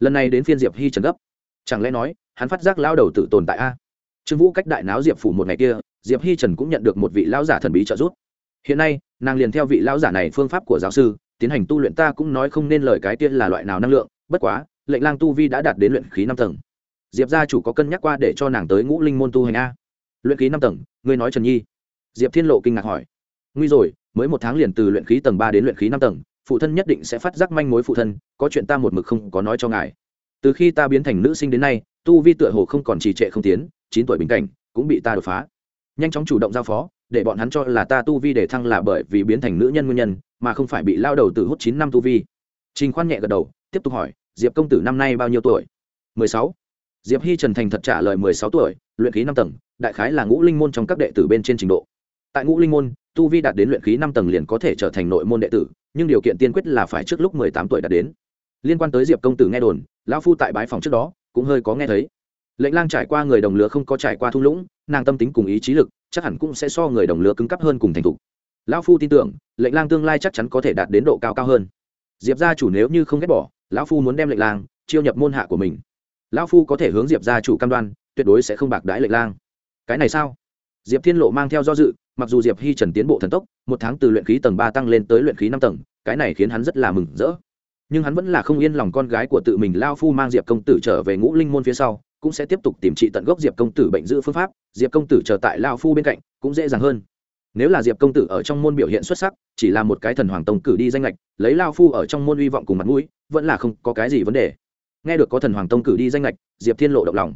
Lần này đến phiên diệp hi trần gấp chẳng lẽ nói, hắn phát giác lao đầu tự tồn tại a? Trương vũ cách đại náo diệp phủ một ngày kia, diệp hi trần cũng nhận được một vị lão giả thần bí trợ giúp. Hiện nay, nàng liền theo vị lão giả này phương pháp của giáo sư, tiến hành tu luyện ta cũng nói không nên lời cái tiên là loại nào năng lượng, bất quá, lệnh lang tu vi đã đạt đến luyện khí năm tầng. Diệp gia chủ có cân nhắc qua để cho nàng tới ngũ linh môn tu hành a? Luyện khí năm tầng, ngươi nói trần nhi. Diệp thiên lộ kinh ngạc hỏi. Nguy rồi, mới một tháng liền từ luyện khí tầng ba đến luyện khí năm tầng, phụ thân nhất định sẽ phát giác manh mối phụ thân, có chuyện ta một mực không có nói cho ngài từ khi ta biến thành nữ sinh đến nay, tu vi tựa hồ không còn trì trệ không tiến, chín tuổi bình cảnh cũng bị ta đột phá. Nhanh chóng chủ động giao phó, để bọn hắn cho là ta tu vi để thăng là bởi vì biến thành nữ nhân nguyên nhân, mà không phải bị lao đầu từ hút chín năm tu vi. Trình khoan nhẹ gật đầu, tiếp tục hỏi, diệp công tử năm nay bao nhiêu tuổi? Mười sáu. Diệp hi trần thành thật trả lời, mười sáu tuổi, luyện khí năm tầng, đại khái là ngũ linh môn trong các đệ tử bên trên trình độ. Tại ngũ linh môn, tu vi đạt đến luyện khí năm tầng liền có thể trở thành nội môn đệ tử, nhưng điều kiện tiên quyết là phải trước lúc mười tám tuổi đạt đến liên quan tới diệp công tử nghe đồn, lão phu tại bái phòng trước đó, cũng hơi có nghe thấy. Lệnh lang trải qua người đồng lứa không có trải qua thung lũng, nàng tâm tính cùng ý chí lực, chắc hẳn cũng sẽ so người đồng lứa cứng cắp hơn cùng thành thục. Lão phu tin tưởng, lệnh lang tương lai chắc chắn có thể đạt đến độ cao cao hơn. Diệp gia chủ nếu như không ghét bỏ, lão phu muốn đem lệnh lang chiêu nhập môn hạ của mình. Lão phu có thể hướng diệp gia chủ cam đoan, tuyệt đối sẽ không bạc đãi lệnh lang. Cái này sao? Diệp thiên lộ mang theo do dự, mặc dù diệp hi trần tiến bộ thần tốc, một tháng từ luyện khí tầng ba tăng lên tới luyện khí năm tầng, cái này khiến hắn rất là mừng rỡ nhưng hắn vẫn là không yên lòng con gái của tự mình lao phu mang diệp công tử trở về ngũ linh môn phía sau, cũng sẽ tiếp tục tìm trị tận gốc diệp công tử bệnh giữ phương pháp, diệp công tử chờ tại lao phu bên cạnh cũng dễ dàng hơn. Nếu là diệp công tử ở trong môn biểu hiện xuất sắc, chỉ là một cái thần hoàng tông cử đi danh lệch lấy lao phu ở trong môn hy vọng cùng mặt mũi, vẫn là không có cái gì vấn đề. Nghe được có thần hoàng tông cử đi danh lệch diệp thiên lộ động lòng.